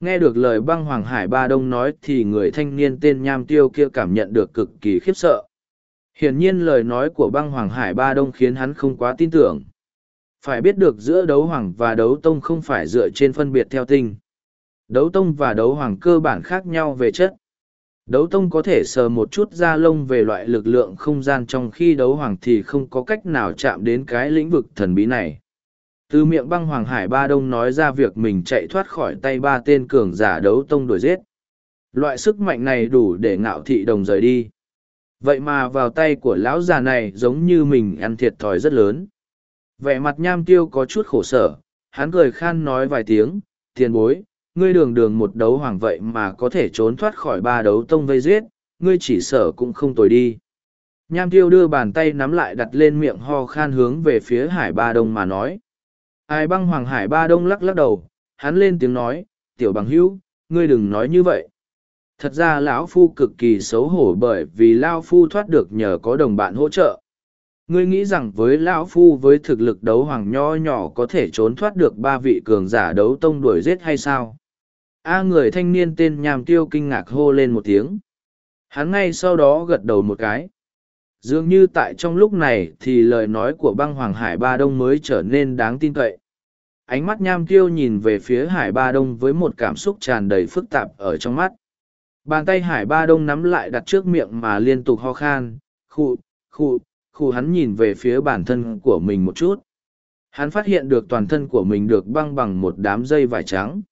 Nghe được lời băng hoàng Hải Ba Đông nói thì người thanh niên tên Nham Tiêu kia cảm nhận được cực kỳ khiếp sợ. Hiển nhiên lời nói của băng hoàng Hải Ba Đông khiến hắn không quá tin tưởng. Phải biết được giữa đấu hoàng và đấu tông không phải dựa trên phân biệt theo tinh. Đấu tông và đấu hoàng cơ bản khác nhau về chất. Đấu tông có thể sờ một chút da lông về loại lực lượng không gian trong khi đấu hoàng thì không có cách nào chạm đến cái lĩnh vực thần bí này. Từ miệng băng hoàng hải ba đông nói ra việc mình chạy thoát khỏi tay ba tên cường giả đấu tông đuổi giết. Loại sức mạnh này đủ để ngạo thị đồng rời đi. Vậy mà vào tay của lão già này giống như mình ăn thiệt thòi rất lớn. Vẻ mặt nham tiêu có chút khổ sở, hắn cười khan nói vài tiếng, tiền bối, ngươi đường đường một đấu hoàng vậy mà có thể trốn thoát khỏi ba đấu tông vây giết, ngươi chỉ sợ cũng không tồi đi. Nham tiêu đưa bàn tay nắm lại đặt lên miệng ho khan hướng về phía hải ba đông mà nói. Ai băng hoàng hải ba đông lắc lắc đầu, hắn lên tiếng nói, tiểu bằng hữu, ngươi đừng nói như vậy. Thật ra lão phu cực kỳ xấu hổ bởi vì lao phu thoát được nhờ có đồng bạn hỗ trợ. Ngươi nghĩ rằng với lão phu với thực lực đấu hoàng nho nhỏ có thể trốn thoát được ba vị cường giả đấu tông đuổi giết hay sao? A người thanh niên tên nhàm tiêu kinh ngạc hô lên một tiếng. Hắn ngay sau đó gật đầu một cái. Dường như tại trong lúc này thì lời nói của băng hoàng hải ba đông mới trở nên đáng tin cậy. Ánh mắt nham tiêu nhìn về phía hải ba đông với một cảm xúc tràn đầy phức tạp ở trong mắt. Bàn tay hải ba đông nắm lại đặt trước miệng mà liên tục ho khan, khụ, khụ, Khu hắn nhìn về phía bản thân của mình một chút. Hắn phát hiện được toàn thân của mình được băng bằng một đám dây vải trắng.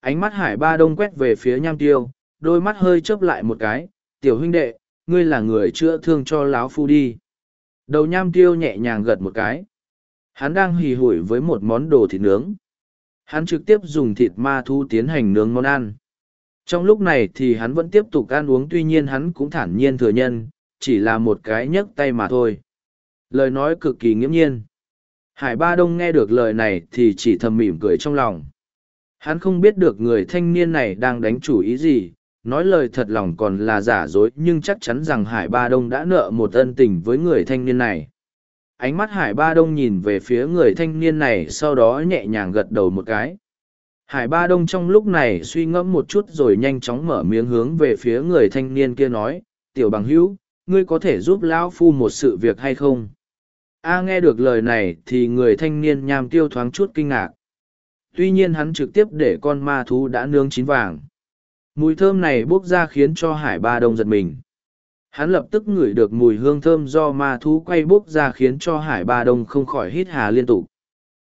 Ánh mắt hải ba đông quét về phía nham tiêu, đôi mắt hơi chớp lại một cái, tiểu huynh đệ, ngươi là người chữa thương cho láo phu đi. Đầu nham tiêu nhẹ nhàng gật một cái. Hắn đang hì hủi với một món đồ thịt nướng. Hắn trực tiếp dùng thịt ma thu tiến hành nướng món ăn. Trong lúc này thì hắn vẫn tiếp tục ăn uống tuy nhiên hắn cũng thản nhiên thừa nhân, chỉ là một cái nhấc tay mà thôi. Lời nói cực kỳ nghiễm nhiên. Hải Ba Đông nghe được lời này thì chỉ thầm mỉm cười trong lòng. Hắn không biết được người thanh niên này đang đánh chủ ý gì, nói lời thật lòng còn là giả dối nhưng chắc chắn rằng Hải Ba Đông đã nợ một ân tình với người thanh niên này. Ánh mắt Hải Ba Đông nhìn về phía người thanh niên này sau đó nhẹ nhàng gật đầu một cái. Hải Ba Đông trong lúc này suy ngẫm một chút rồi nhanh chóng mở miếng hướng về phía người thanh niên kia nói, tiểu bằng hữu, ngươi có thể giúp lão phu một sự việc hay không? A nghe được lời này thì người thanh niên nham tiêu thoáng chút kinh ngạc. Tuy nhiên hắn trực tiếp để con ma thú đã nướng chín vàng. Mùi thơm này bốc ra khiến cho hải ba đông giật mình. Hắn lập tức ngửi được mùi hương thơm do ma thú quay bốc ra khiến cho hải ba đông không khỏi hít hà liên tục.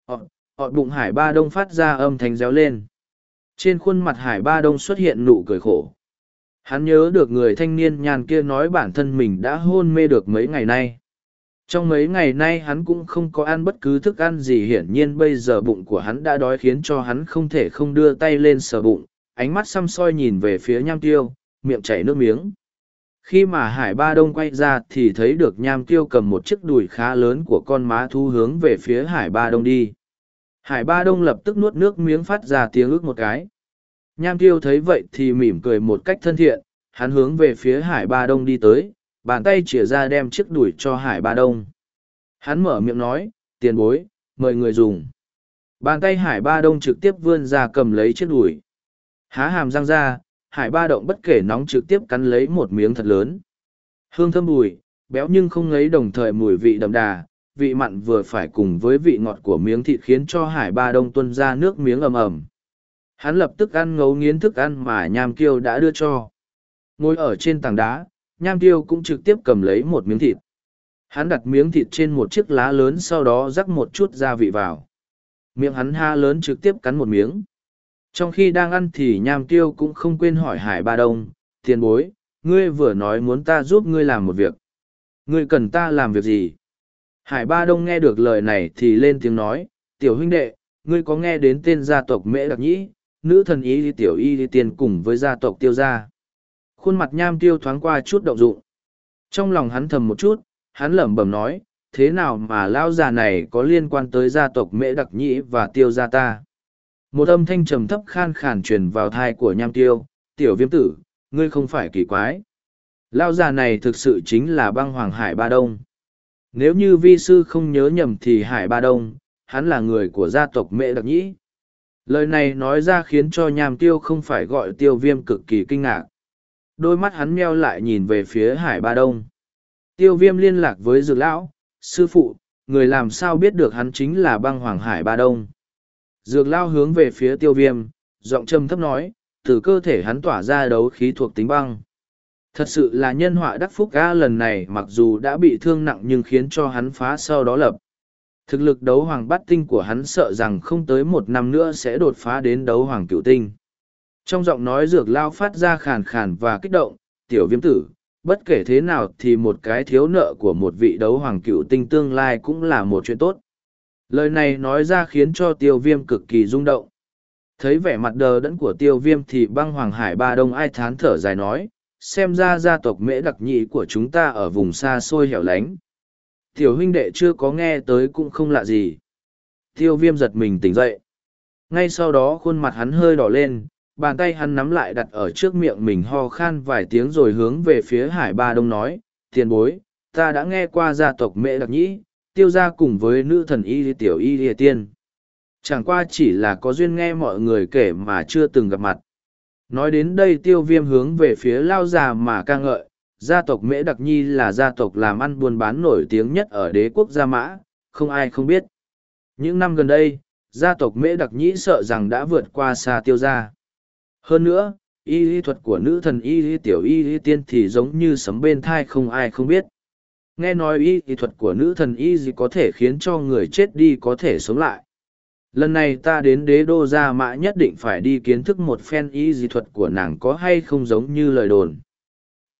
Họ, họ bụng hải ba đông phát ra âm thanh réo lên. Trên khuôn mặt hải ba đông xuất hiện nụ cười khổ. Hắn nhớ được người thanh niên nhàn kia nói bản thân mình đã hôn mê được mấy ngày nay. Trong mấy ngày nay hắn cũng không có ăn bất cứ thức ăn gì hiển nhiên bây giờ bụng của hắn đã đói khiến cho hắn không thể không đưa tay lên sờ bụng, ánh mắt xăm soi nhìn về phía nham tiêu, miệng chảy nước miếng. Khi mà hải ba đông quay ra thì thấy được nham tiêu cầm một chiếc đùi khá lớn của con má thu hướng về phía hải ba đông đi. Hải ba đông lập tức nuốt nước miếng phát ra tiếng ước một cái. Nham tiêu thấy vậy thì mỉm cười một cách thân thiện, hắn hướng về phía hải ba đông đi tới, bàn tay chìa ra đem chiếc đùi cho hải ba đông. Hắn mở miệng nói, tiền bối, mời người dùng. Bàn tay hải ba đông trực tiếp vươn ra cầm lấy chiếc đùi. Há hàm răng ra, hải ba động bất kể nóng trực tiếp cắn lấy một miếng thật lớn. Hương thơm bùi, béo nhưng không lấy đồng thời mùi vị đậm đà, vị mặn vừa phải cùng với vị ngọt của miếng thịt khiến cho hải ba đông tuân ra nước miếng ầm ầm. Hắn lập tức ăn ngấu nghiến thức ăn mà nham kiêu đã đưa cho. Ngồi ở trên tảng đá, nham tiêu cũng trực tiếp cầm lấy một miếng thịt. Hắn đặt miếng thịt trên một chiếc lá lớn sau đó rắc một chút gia vị vào. Miệng hắn ha lớn trực tiếp cắn một miếng. Trong khi đang ăn thì nham tiêu cũng không quên hỏi hải ba đông, tiền bối, ngươi vừa nói muốn ta giúp ngươi làm một việc. Ngươi cần ta làm việc gì? Hải Ba Đông nghe được lời này thì lên tiếng nói, tiểu huynh đệ, ngươi có nghe đến tên gia tộc Mễ Đặc Nhĩ, nữ thần ý tiểu y tiên cùng với gia tộc tiêu gia. Khuôn mặt nham tiêu thoáng qua chút động dụng. Trong lòng hắn thầm một chút, hắn lẩm bẩm nói, thế nào mà lão già này có liên quan tới gia tộc Mễ Đặc Nhĩ và tiêu gia ta? Một âm thanh trầm thấp khan khàn truyền vào thai của nham tiêu, tiểu viêm tử, ngươi không phải kỳ quái. Lão già này thực sự chính là băng hoàng hải ba đông. Nếu như vi sư không nhớ nhầm thì hải ba đông, hắn là người của gia tộc mẹ đặc nhĩ. Lời này nói ra khiến cho nham tiêu không phải gọi tiêu viêm cực kỳ kinh ngạc. Đôi mắt hắn meo lại nhìn về phía hải ba đông. Tiêu viêm liên lạc với dược lão, sư phụ, người làm sao biết được hắn chính là băng hoàng hải ba đông. Dược lao hướng về phía tiêu viêm, giọng trầm thấp nói, từ cơ thể hắn tỏa ra đấu khí thuộc tính băng. Thật sự là nhân họa đắc phúc ga lần này mặc dù đã bị thương nặng nhưng khiến cho hắn phá sau đó lập. Thực lực đấu hoàng bát tinh của hắn sợ rằng không tới một năm nữa sẽ đột phá đến đấu hoàng cửu tinh. Trong giọng nói dược lao phát ra khàn khàn và kích động, tiểu viêm tử, bất kể thế nào thì một cái thiếu nợ của một vị đấu hoàng cửu tinh tương lai cũng là một chuyện tốt. Lời này nói ra khiến cho tiêu viêm cực kỳ rung động. Thấy vẻ mặt đờ đẫn của tiêu viêm thì băng hoàng hải ba đông ai thán thở dài nói, xem ra gia tộc mễ đặc nhị của chúng ta ở vùng xa xôi hẻo lánh. Tiểu huynh đệ chưa có nghe tới cũng không lạ gì. Tiêu viêm giật mình tỉnh dậy. Ngay sau đó khuôn mặt hắn hơi đỏ lên, bàn tay hắn nắm lại đặt ở trước miệng mình ho khan vài tiếng rồi hướng về phía hải ba đông nói, tiền bối, ta đã nghe qua gia tộc mẹ đặc nhĩ, tiêu ra cùng với nữ thần y tiểu y lìa tiên. Chẳng qua chỉ là có duyên nghe mọi người kể mà chưa từng gặp mặt. Nói đến đây tiêu viêm hướng về phía lao già mà ca ngợi, gia tộc Mễ Đặc Nhi là gia tộc làm ăn buôn bán nổi tiếng nhất ở đế quốc Gia Mã, không ai không biết. Những năm gần đây, gia tộc Mễ Đặc Nhĩ sợ rằng đã vượt qua xa tiêu gia. Hơn nữa, y lý thuật của nữ thần y lý tiểu y lý tiên thì giống như sấm bên thai không ai không biết. Nghe nói y lý thuật của nữ thần y gì có thể khiến cho người chết đi có thể sống lại. Lần này ta đến đế đô gia mã nhất định phải đi kiến thức một phen y dị thuật của nàng có hay không giống như lời đồn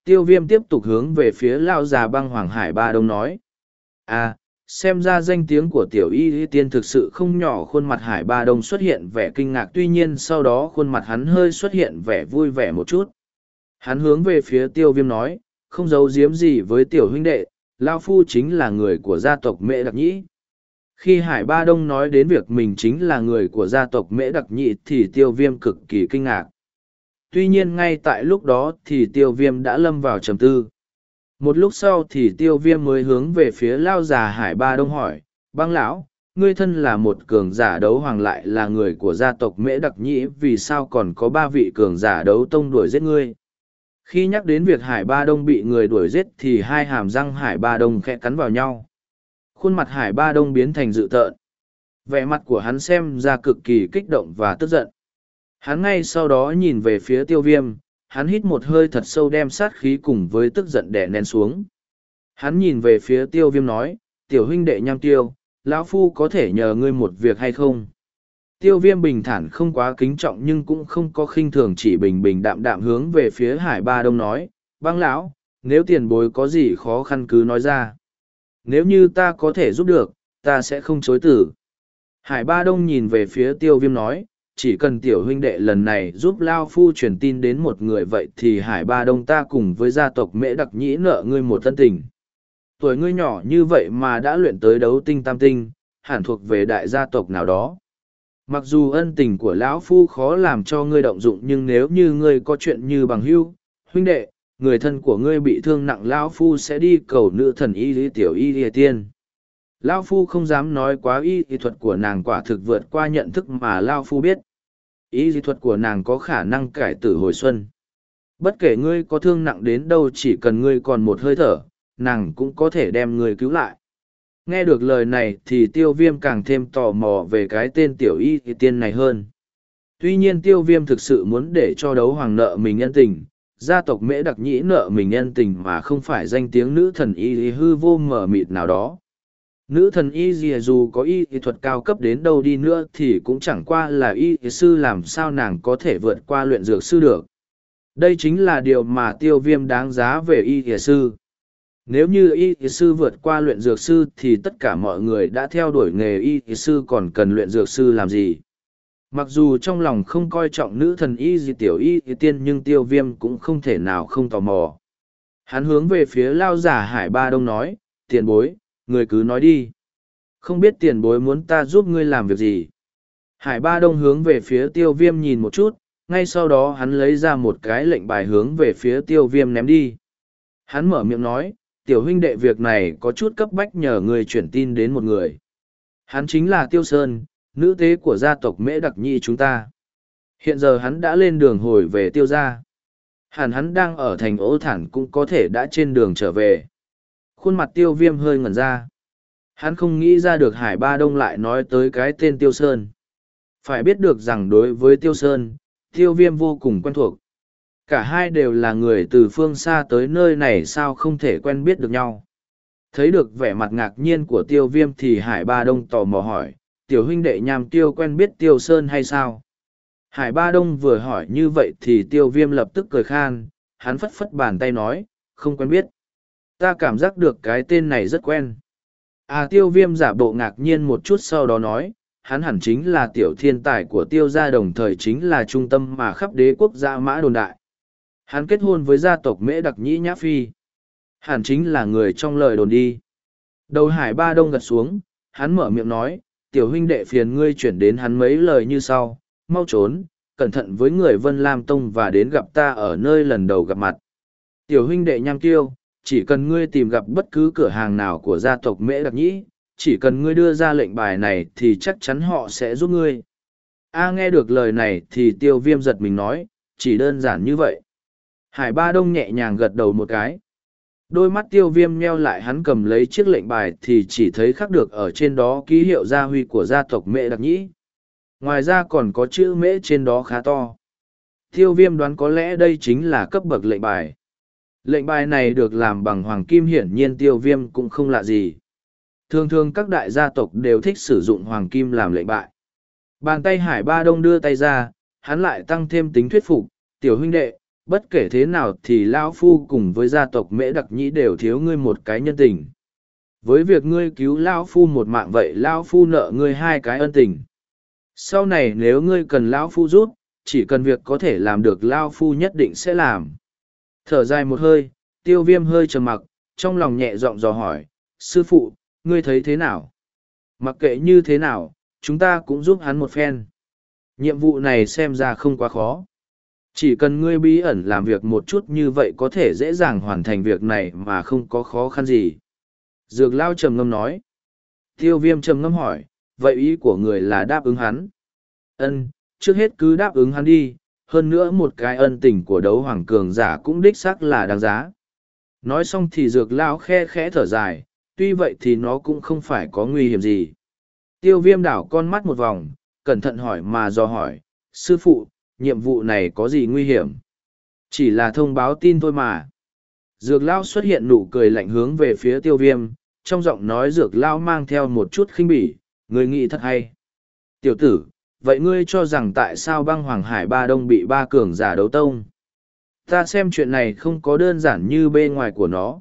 tiêu viêm tiếp tục hướng về phía lao già băng hoàng hải ba đông nói. À xem ra danh tiếng của tiểu y y tiên thực sự không nhỏ, khuôn mặt hải ba đông xuất hiện vẻ kinh ngạc, tuy nhiên sau đó khuôn mặt hắn hơi xuất hiện vẻ vui vẻ một chút. Hắn hướng về phía tiêu viêm nói, không giấu giếm gì với tiểu huynh đệ, lao phu chính là người của gia tộc mễ đặc nhĩ. Khi hải ba đông nói đến việc mình chính là người của gia tộc mễ đặc nhĩ thì tiêu viêm cực kỳ kinh ngạc tuy nhiên ngay tại lúc đó thì tiêu viêm đã lâm vào trầm tư. Một lúc sau thì tiêu viêm mới hướng về phía lao già hải ba đông hỏi, băng lão, ngươi thân là một cường giả đấu hoàng lại là người của gia tộc mễ đặc nhĩ, vì sao còn có ba vị cường giả đấu tông đuổi giết ngươi? Khi nhắc đến việc hải ba đông bị người đuổi giết thì hai hàm răng hải ba đông khẽ cắn vào nhau. Khuôn mặt hải ba đông biến thành dự tợn. Vẻ mặt của hắn xem ra cực kỳ kích động và tức giận. Hắn ngay sau đó nhìn về phía tiêu viêm, hắn hít một hơi thật sâu đem sát khí cùng với tức giận đè nén xuống. Hắn nhìn về phía tiêu viêm nói, tiểu huynh đệ nham tiêu, lão phu có thể nhờ ngươi một việc hay không? Tiêu viêm bình thản không quá kính trọng nhưng cũng không có khinh thường chỉ bình bình đạm đạm hướng về phía hải ba đông nói, băng lão, nếu tiền bối có gì khó khăn cứ nói ra. Nếu như ta có thể giúp được, ta sẽ không chối tử. Hải ba đông nhìn về phía tiêu viêm nói, chỉ cần tiểu huynh đệ lần này giúp Lao Phu truyền tin đến một người vậy thì Hải Ba Đông ta cùng với gia tộc Mễ Đặc Nhĩ nợ ngươi một thân tình. Tuổi ngươi nhỏ như vậy mà đã luyện tới đấu tinh tam tinh, hẳn thuộc về đại gia tộc nào đó. Mặc dù ân tình của lão Phu khó làm cho ngươi động dụng nhưng nếu như ngươi có chuyện như bằng hưu, huynh đệ, người thân của ngươi bị thương nặng lão Phu sẽ đi cầu nữ thần y lý tiểu y lý tiên. lão Phu không dám nói quá y y thuật của nàng quả thực vượt qua nhận thức mà Lao Phu biết. Y dị thuật của nàng có khả năng cải tử hồi xuân. Bất kể ngươi có thương nặng đến đâu chỉ cần ngươi còn một hơi thở, nàng cũng có thể đem ngươi cứu lại. Nghe được lời này thì tiêu viêm càng thêm tò mò về cái tên tiểu y y tiên này hơn. Tuy nhiên tiêu viêm thực sự muốn để cho đấu hoàng nợ mình nhân tình, gia tộc mễ đặc nhĩ nợ mình nhân tình mà không phải danh tiếng nữ thần y hư vô mờ mịt nào đó Nữ thần y gì dù có y thuật cao cấp đến đâu đi nữa thì cũng chẳng qua là y sư làm sao nàng có thể vượt qua luyện dược sư được. đây chính là điều mà tiêu viêm đáng giá về y thiền sư. Nếu như y thiền sư vượt qua luyện dược sư thì tất cả mọi người đã theo đuổi nghề y thiền sư còn cần luyện dược sư làm gì? Mặc dù trong lòng không coi trọng nữ thần y gì tiểu y tiên nhưng tiêu viêm cũng không thể nào không tò mò. Hắn hướng về phía lao giả hải ba đông nói, tiền bối người cứ nói đi. Không biết tiền bối muốn ta giúp ngươi làm việc gì. Hải ba đông hướng về phía tiêu viêm nhìn một chút, ngay sau đó hắn lấy ra một cái lệnh bài hướng về phía tiêu viêm ném đi. Hắn mở miệng nói, tiểu huynh đệ, việc này có chút cấp bách nhờ người chuyển tin đến một người. Hắn chính là tiêu sơn, nữ tế của gia tộc mễ đặc nhi chúng ta. Hiện giờ hắn đã lên đường hồi về tiêu gia. Hẳn hắn đang ở thành ố thản cũng có thể đã trên đường trở về khuôn mặt tiêu viêm hơi ngẩn ra. Hắn không nghĩ ra được hải ba đông lại nói tới cái tên tiêu sơn. Phải biết được rằng đối với tiêu sơn, tiêu viêm vô cùng quen thuộc. Cả hai đều là người từ phương xa tới nơi này sao không thể quen biết được nhau. Thấy được vẻ mặt ngạc nhiên của tiêu viêm thì hải ba đông tò mò hỏi, tiểu huynh đệ nhàm tiêu quen biết tiêu sơn hay sao? Hải ba đông vừa hỏi như vậy thì tiêu viêm lập tức cười khan, hắn phất phất bàn tay nói, không quen biết ta cảm giác được cái tên này rất quen. À tiêu viêm giả bộ ngạc nhiên một chút sau đó nói, hắn hẳn chính là tiểu thiên tài của tiêu gia đồng thời chính là trung tâm mà khắp đế quốc gia mã đồn đại. Hắn kết hôn với gia tộc mễ đặc nhĩ nhã phi. Hẳn chính là người trong lời đồn đi. Đầu hải ba đông gật xuống, hắn mở miệng nói, tiểu huynh đệ phiền ngươi chuyển đến hắn mấy lời như sau. Mau trốn, cẩn thận với người vân lam tông và đến gặp ta ở nơi lần đầu gặp mặt. Tiểu huynh đệ nham kiêu chỉ cần ngươi tìm gặp bất cứ cửa hàng nào của gia tộc mễ đặc nhĩ, chỉ cần ngươi đưa ra lệnh bài này thì chắc chắn họ sẽ giúp ngươi. A nghe được lời này thì tiêu viêm giật mình nói, chỉ đơn giản như vậy. Hải ba đông nhẹ nhàng gật đầu một cái. Đôi mắt tiêu viêm nheo lại hắn cầm lấy chiếc lệnh bài thì chỉ thấy khắc được ở trên đó ký hiệu gia huy của gia tộc mễ đặc nhĩ. Ngoài ra còn có chữ mễ trên đó khá to. Tiêu viêm đoán có lẽ đây chính là cấp bậc lệnh bài lệnh bài này được làm bằng hoàng kim hiển nhiên tiêu viêm cũng không lạ gì. Thường thường các đại gia tộc đều thích sử dụng hoàng kim làm lệnh bại bàn tay hải ba đông đưa tay ra, hắn lại tăng thêm tính thuyết phục, tiểu huynh đệ, bất kể thế nào thì lão phu cùng với gia tộc mễ đặc nhĩ đều thiếu ngươi một cái nhân tình. Với việc ngươi cứu lão phu một mạng vậy lão phu nợ ngươi hai cái ân tình. Sau này nếu ngươi cần lão phu rút chỉ cần việc có thể làm được lão phu nhất định sẽ làm thở dài một hơi, tiêu viêm hơi trầm mặc, trong lòng nhẹ giọng dò hỏi, sư phụ, ngươi thấy thế nào? Mặc kệ như thế nào, chúng ta cũng giúp hắn một phen. Nhiệm vụ này xem ra không quá khó. Chỉ cần ngươi bí ẩn làm việc một chút như vậy có thể dễ dàng hoàn thành việc này mà không có khó khăn gì. Dược lao trầm ngâm nói. Tiêu viêm trầm ngâm hỏi, vậy ý của người là đáp ứng hắn? Ân, trước hết cứ đáp ứng hắn đi hơn nữa một cái ân tình của đấu hoàng cường giả cũng đích xác là đáng giá. Nói xong thì dược lao khe khẽ thở dài, tuy vậy thì nó cũng không phải có nguy hiểm gì. Tiêu viêm đảo con mắt một vòng, cẩn thận hỏi mà do hỏi, sư phụ, nhiệm vụ này có gì nguy hiểm? Chỉ là thông báo tin thôi mà. Dược lao xuất hiện nụ cười lạnh hướng về phía tiêu viêm, trong giọng nói dược lao mang theo một chút khinh bỉ, người nghĩ thật hay. Tiểu tử vậy ngươi cho rằng tại sao băng hoàng hải ba đông bị ba cường giả đấu tông? Ta xem chuyện này không có đơn giản như bê ngoài của nó.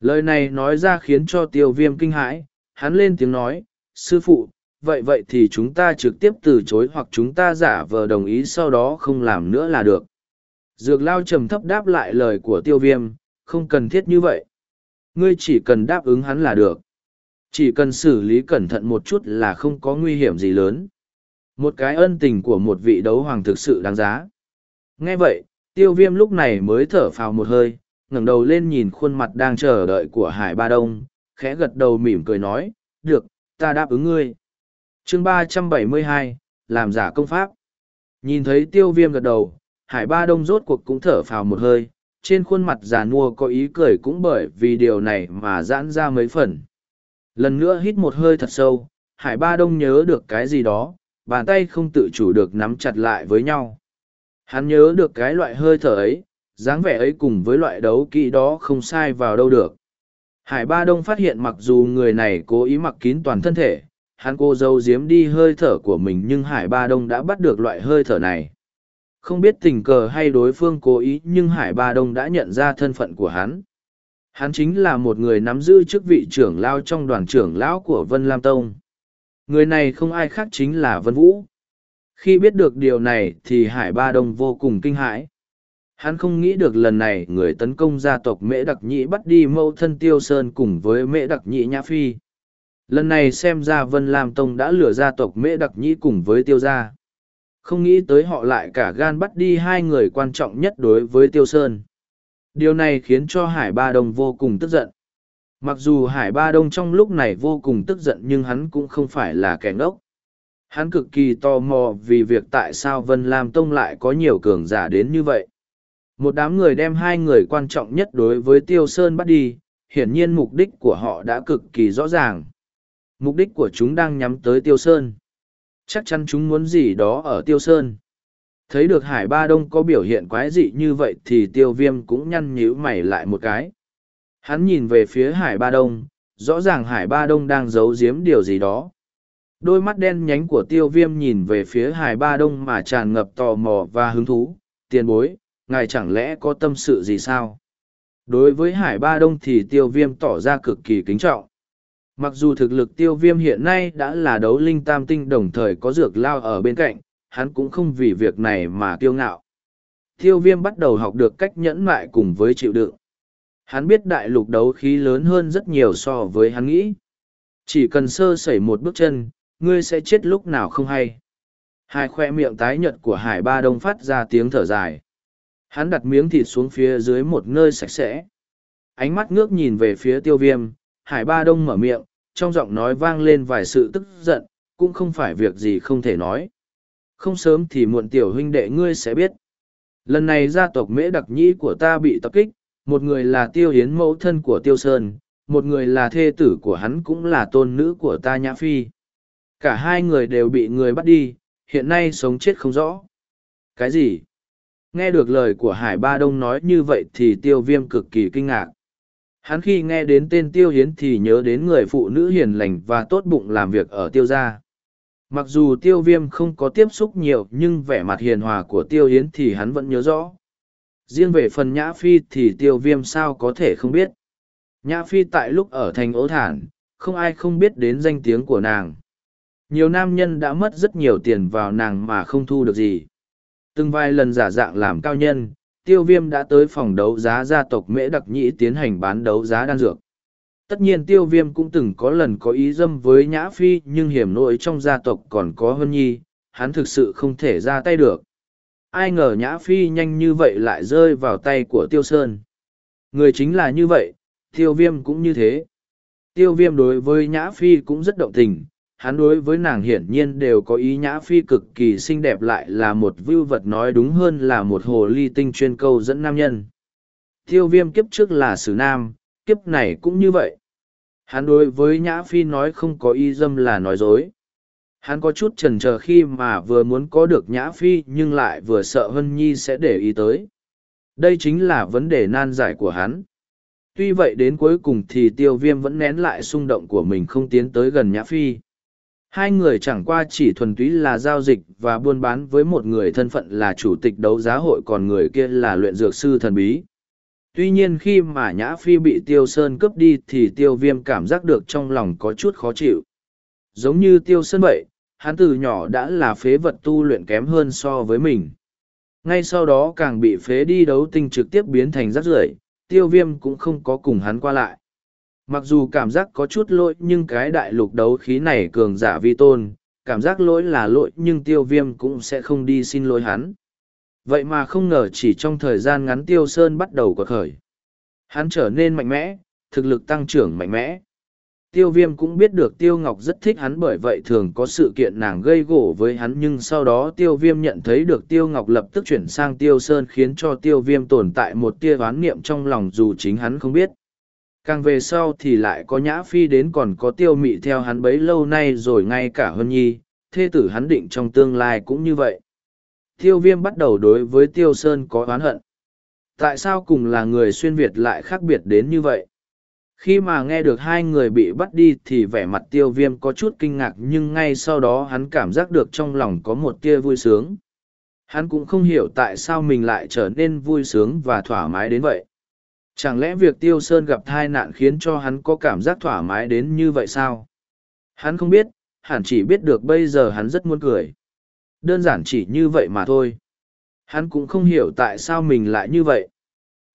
Lời này nói ra khiến cho tiêu viêm kinh hãi, hắn lên tiếng nói, sư phụ, vậy vậy thì chúng ta trực tiếp từ chối hoặc chúng ta giả vờ đồng ý sau đó không làm nữa là được. Dược lao trầm thấp đáp lại lời của tiêu viêm, không cần thiết như vậy. Ngươi chỉ cần đáp ứng hắn là được. Chỉ cần xử lý cẩn thận một chút là không có nguy hiểm gì lớn một cái ân tình của một vị đấu hoàng thực sự đáng giá. Nghe vậy, tiêu viêm lúc này mới thở phào một hơi, ngẩng đầu lên nhìn khuôn mặt đang chờ đợi của hải ba đông, khẽ gật đầu mỉm cười nói, được, ta đáp ứng ngươi. Chương ba trăm bảy mươi hai, làm giả công pháp. Nhìn thấy tiêu viêm gật đầu, hải ba đông rốt cuộc cũng thở phào một hơi, trên khuôn mặt già nua có ý cười cũng bởi vì điều này mà giãn ra mấy phần. Lần nữa hít một hơi thật sâu, hải ba đông nhớ được cái gì đó bàn tay không tự chủ được nắm chặt lại với nhau hắn nhớ được cái loại hơi thở ấy, dáng vẻ ấy cùng với loại đấu kỹ đó không sai vào đâu được hải ba đông phát hiện mặc dù người này cố ý mặc kín toàn thân thể, hắn cô dâu giếm đi hơi thở của mình nhưng hải ba đông đã bắt được loại hơi thở này Không biết tình cờ hay đối phương cố ý nhưng Hải Ba Đông đã nhận ra thân phận của hắn. Hắn chính là một người nắm giữ chức vị trưởng lao trong đoàn trưởng lão của Vân Lam Tông. Người này không ai khác chính là Vân Vũ. Khi biết được điều này thì Hải Ba Đông vô cùng kinh hãi. Hắn không nghĩ được lần này người tấn công gia tộc Mễ Đặc Nhĩ bắt đi mâu thân Tiêu Sơn cùng với Mễ Đặc Nhĩ Nhã Phi. Lần này xem ra Vân Lam Tông đã lừa gia tộc Mễ Đặc Nhĩ cùng với Tiêu Gia. Không nghĩ tới họ lại cả gan bắt đi hai người quan trọng nhất đối với Tiêu Sơn. Điều này khiến cho Hải Ba Đông vô cùng tức giận. Mặc dù Hải Ba Đông trong lúc này vô cùng tức giận nhưng hắn cũng không phải là kẻ ngốc. Hắn cực kỳ tò mò vì việc tại sao Vân Lam Tông lại có nhiều cường giả đến như vậy. Một đám người đem hai người quan trọng nhất đối với Tiêu Sơn bắt đi, hiển nhiên mục đích của họ đã cực kỳ rõ ràng. Mục đích của chúng đang nhắm tới Tiêu Sơn. Chắc chắn chúng muốn gì đó ở Tiêu Sơn. Thấy được Hải Ba Đông có biểu hiện quái dị như vậy thì Tiêu Viêm cũng nhăn nhíu mày lại một cái. Hắn nhìn về phía Hải Ba Đông, rõ ràng Hải Ba Đông đang giấu giếm điều gì đó. Đôi mắt đen nhánh của Tiêu Viêm nhìn về phía Hải Ba Đông mà tràn ngập tò mò và hứng thú. Tiền bối, ngài chẳng lẽ có tâm sự gì sao? Đối với Hải Ba Đông thì Tiêu Viêm tỏ ra cực kỳ kính trọng. Mặc dù thực lực tiêu viêm hiện nay đã là đấu linh tam tinh đồng thời có dược lao ở bên cạnh, hắn cũng không vì việc này mà kiêu ngạo. Tiêu viêm bắt đầu học được cách nhẫn mại cùng với chịu đựng. Hắn biết đại lục đấu khí lớn hơn rất nhiều so với hắn nghĩ. Chỉ cần sơ sẩy một bước chân, ngươi sẽ chết lúc nào không hay. Hai khoe miệng tái nhợt của hải ba đông phát ra tiếng thở dài. Hắn đặt miếng thịt xuống phía dưới một nơi sạch sẽ. Ánh mắt ngước nhìn về phía tiêu viêm, hải ba đông mở miệng trong giọng nói vang lên vài sự tức giận cũng không phải việc gì không thể nói không sớm thì muộn tiểu huynh đệ ngươi sẽ biết lần này gia tộc mễ đặc nhĩ của ta bị tập kích một người là tiêu hiến mẫu thân của tiêu sơn, một người là thê tử của hắn cũng là tôn nữ của ta nhã phi cả hai người đều bị người bắt đi, hiện nay sống chết không rõ cái gì nghe được lời của hải ba đông nói như vậy thì tiêu viêm cực kỳ kinh ngạc Hắn khi nghe đến tên Tiêu Hiến thì nhớ đến người phụ nữ hiền lành và tốt bụng làm việc ở Tiêu gia. Mặc dù Tiêu Viêm không có tiếp xúc nhiều nhưng vẻ mặt hiền hòa của Tiêu Hiến thì hắn vẫn nhớ rõ. Riêng về phần Nhã Phi thì Tiêu Viêm sao có thể không biết. Nhã Phi tại lúc ở thành ố thản, không ai không biết đến danh tiếng của nàng. Nhiều nam nhân đã mất rất nhiều tiền vào nàng mà không thu được gì. Từng vài lần giả dạng làm cao nhân, tiêu viêm đã tới phòng đấu giá gia tộc mễ đặc nhĩ tiến hành bán đấu giá đan dược tất nhiên tiêu viêm cũng từng có lần có ý dâm với nhã phi nhưng hiểm nội trong gia tộc còn có hơn nhi hắn thực sự không thể ra tay được ai ngờ nhã phi nhanh như vậy lại rơi vào tay của tiêu sơn người chính là như vậy tiêu viêm cũng như thế tiêu viêm đối với nhã phi cũng rất động tình hắn đối với nàng hiển nhiên đều có ý nhã phi cực kỳ xinh đẹp lại là một vưu vật nói đúng hơn là một hồ ly tinh chuyên câu dẫn nam nhân. Tiêu viêm kiếp trước là sử nam, kiếp này cũng như vậy. Hắn đối với nhã phi nói không có ý dâm là nói dối. Hắn có chút chần trờ khi mà vừa muốn có được nhã phi nhưng lại vừa sợ Hân Nhi sẽ để ý tới. Đây chính là vấn đề nan giải của hắn. Tuy vậy đến cuối cùng thì tiêu viêm vẫn nén lại xung động của mình không tiến tới gần nhã phi Hai người chẳng qua chỉ thuần túy là giao dịch và buôn bán với một người thân phận là chủ tịch đấu giá hội còn người kia là luyện dược sư thần bí. Tuy nhiên khi mà Nhã Phi bị Tiêu Sơn cướp đi thì Tiêu Viêm cảm giác được trong lòng có chút khó chịu. Giống như Tiêu Sơn vậy, hắn từ nhỏ đã là phế vật tu luyện kém hơn so với mình. Ngay sau đó càng bị phế đi đấu tinh trực tiếp biến thành rác rưởi Tiêu Viêm cũng không có cùng hắn qua lại. Mặc dù cảm giác có chút lỗi nhưng cái đại lục đấu khí này cường giả vi tôn, cảm giác lỗi là lỗi nhưng tiêu viêm cũng sẽ không đi xin lỗi hắn. Vậy mà không ngờ chỉ trong thời gian ngắn tiêu sơn bắt đầu quật khởi. Hắn trở nên mạnh mẽ, thực lực tăng trưởng mạnh mẽ. Tiêu viêm cũng biết được tiêu ngọc rất thích hắn bởi vậy thường có sự kiện nàng gây gỗ với hắn nhưng sau đó tiêu viêm nhận thấy được tiêu ngọc lập tức chuyển sang tiêu sơn khiến cho tiêu viêm tồn tại một tia oán niệm trong lòng dù chính hắn không biết. Càng về sau thì lại có nhã phi đến còn có tiêu mị theo hắn bấy lâu nay rồi ngay cả hân nhi, thê tử hắn định trong tương lai cũng như vậy. Tiêu viêm bắt đầu đối với tiêu sơn có oán hận. Tại sao cùng là người xuyên việt lại khác biệt đến như vậy? Khi mà nghe được hai người bị bắt đi thì vẻ mặt tiêu viêm có chút kinh ngạc nhưng ngay sau đó hắn cảm giác được trong lòng có một tia vui sướng Hắn cũng không hiểu tại sao mình lại trở nên vui sướng và thoải mái đến vậy. Chẳng lẽ việc Tiêu Sơn gặp tai nạn khiến cho hắn có cảm giác thoải mái đến như vậy sao? Hắn không biết, hẳn chỉ biết được bây giờ hắn rất muốn cười. Đơn giản chỉ như vậy mà thôi. Hắn cũng không hiểu tại sao mình lại như vậy.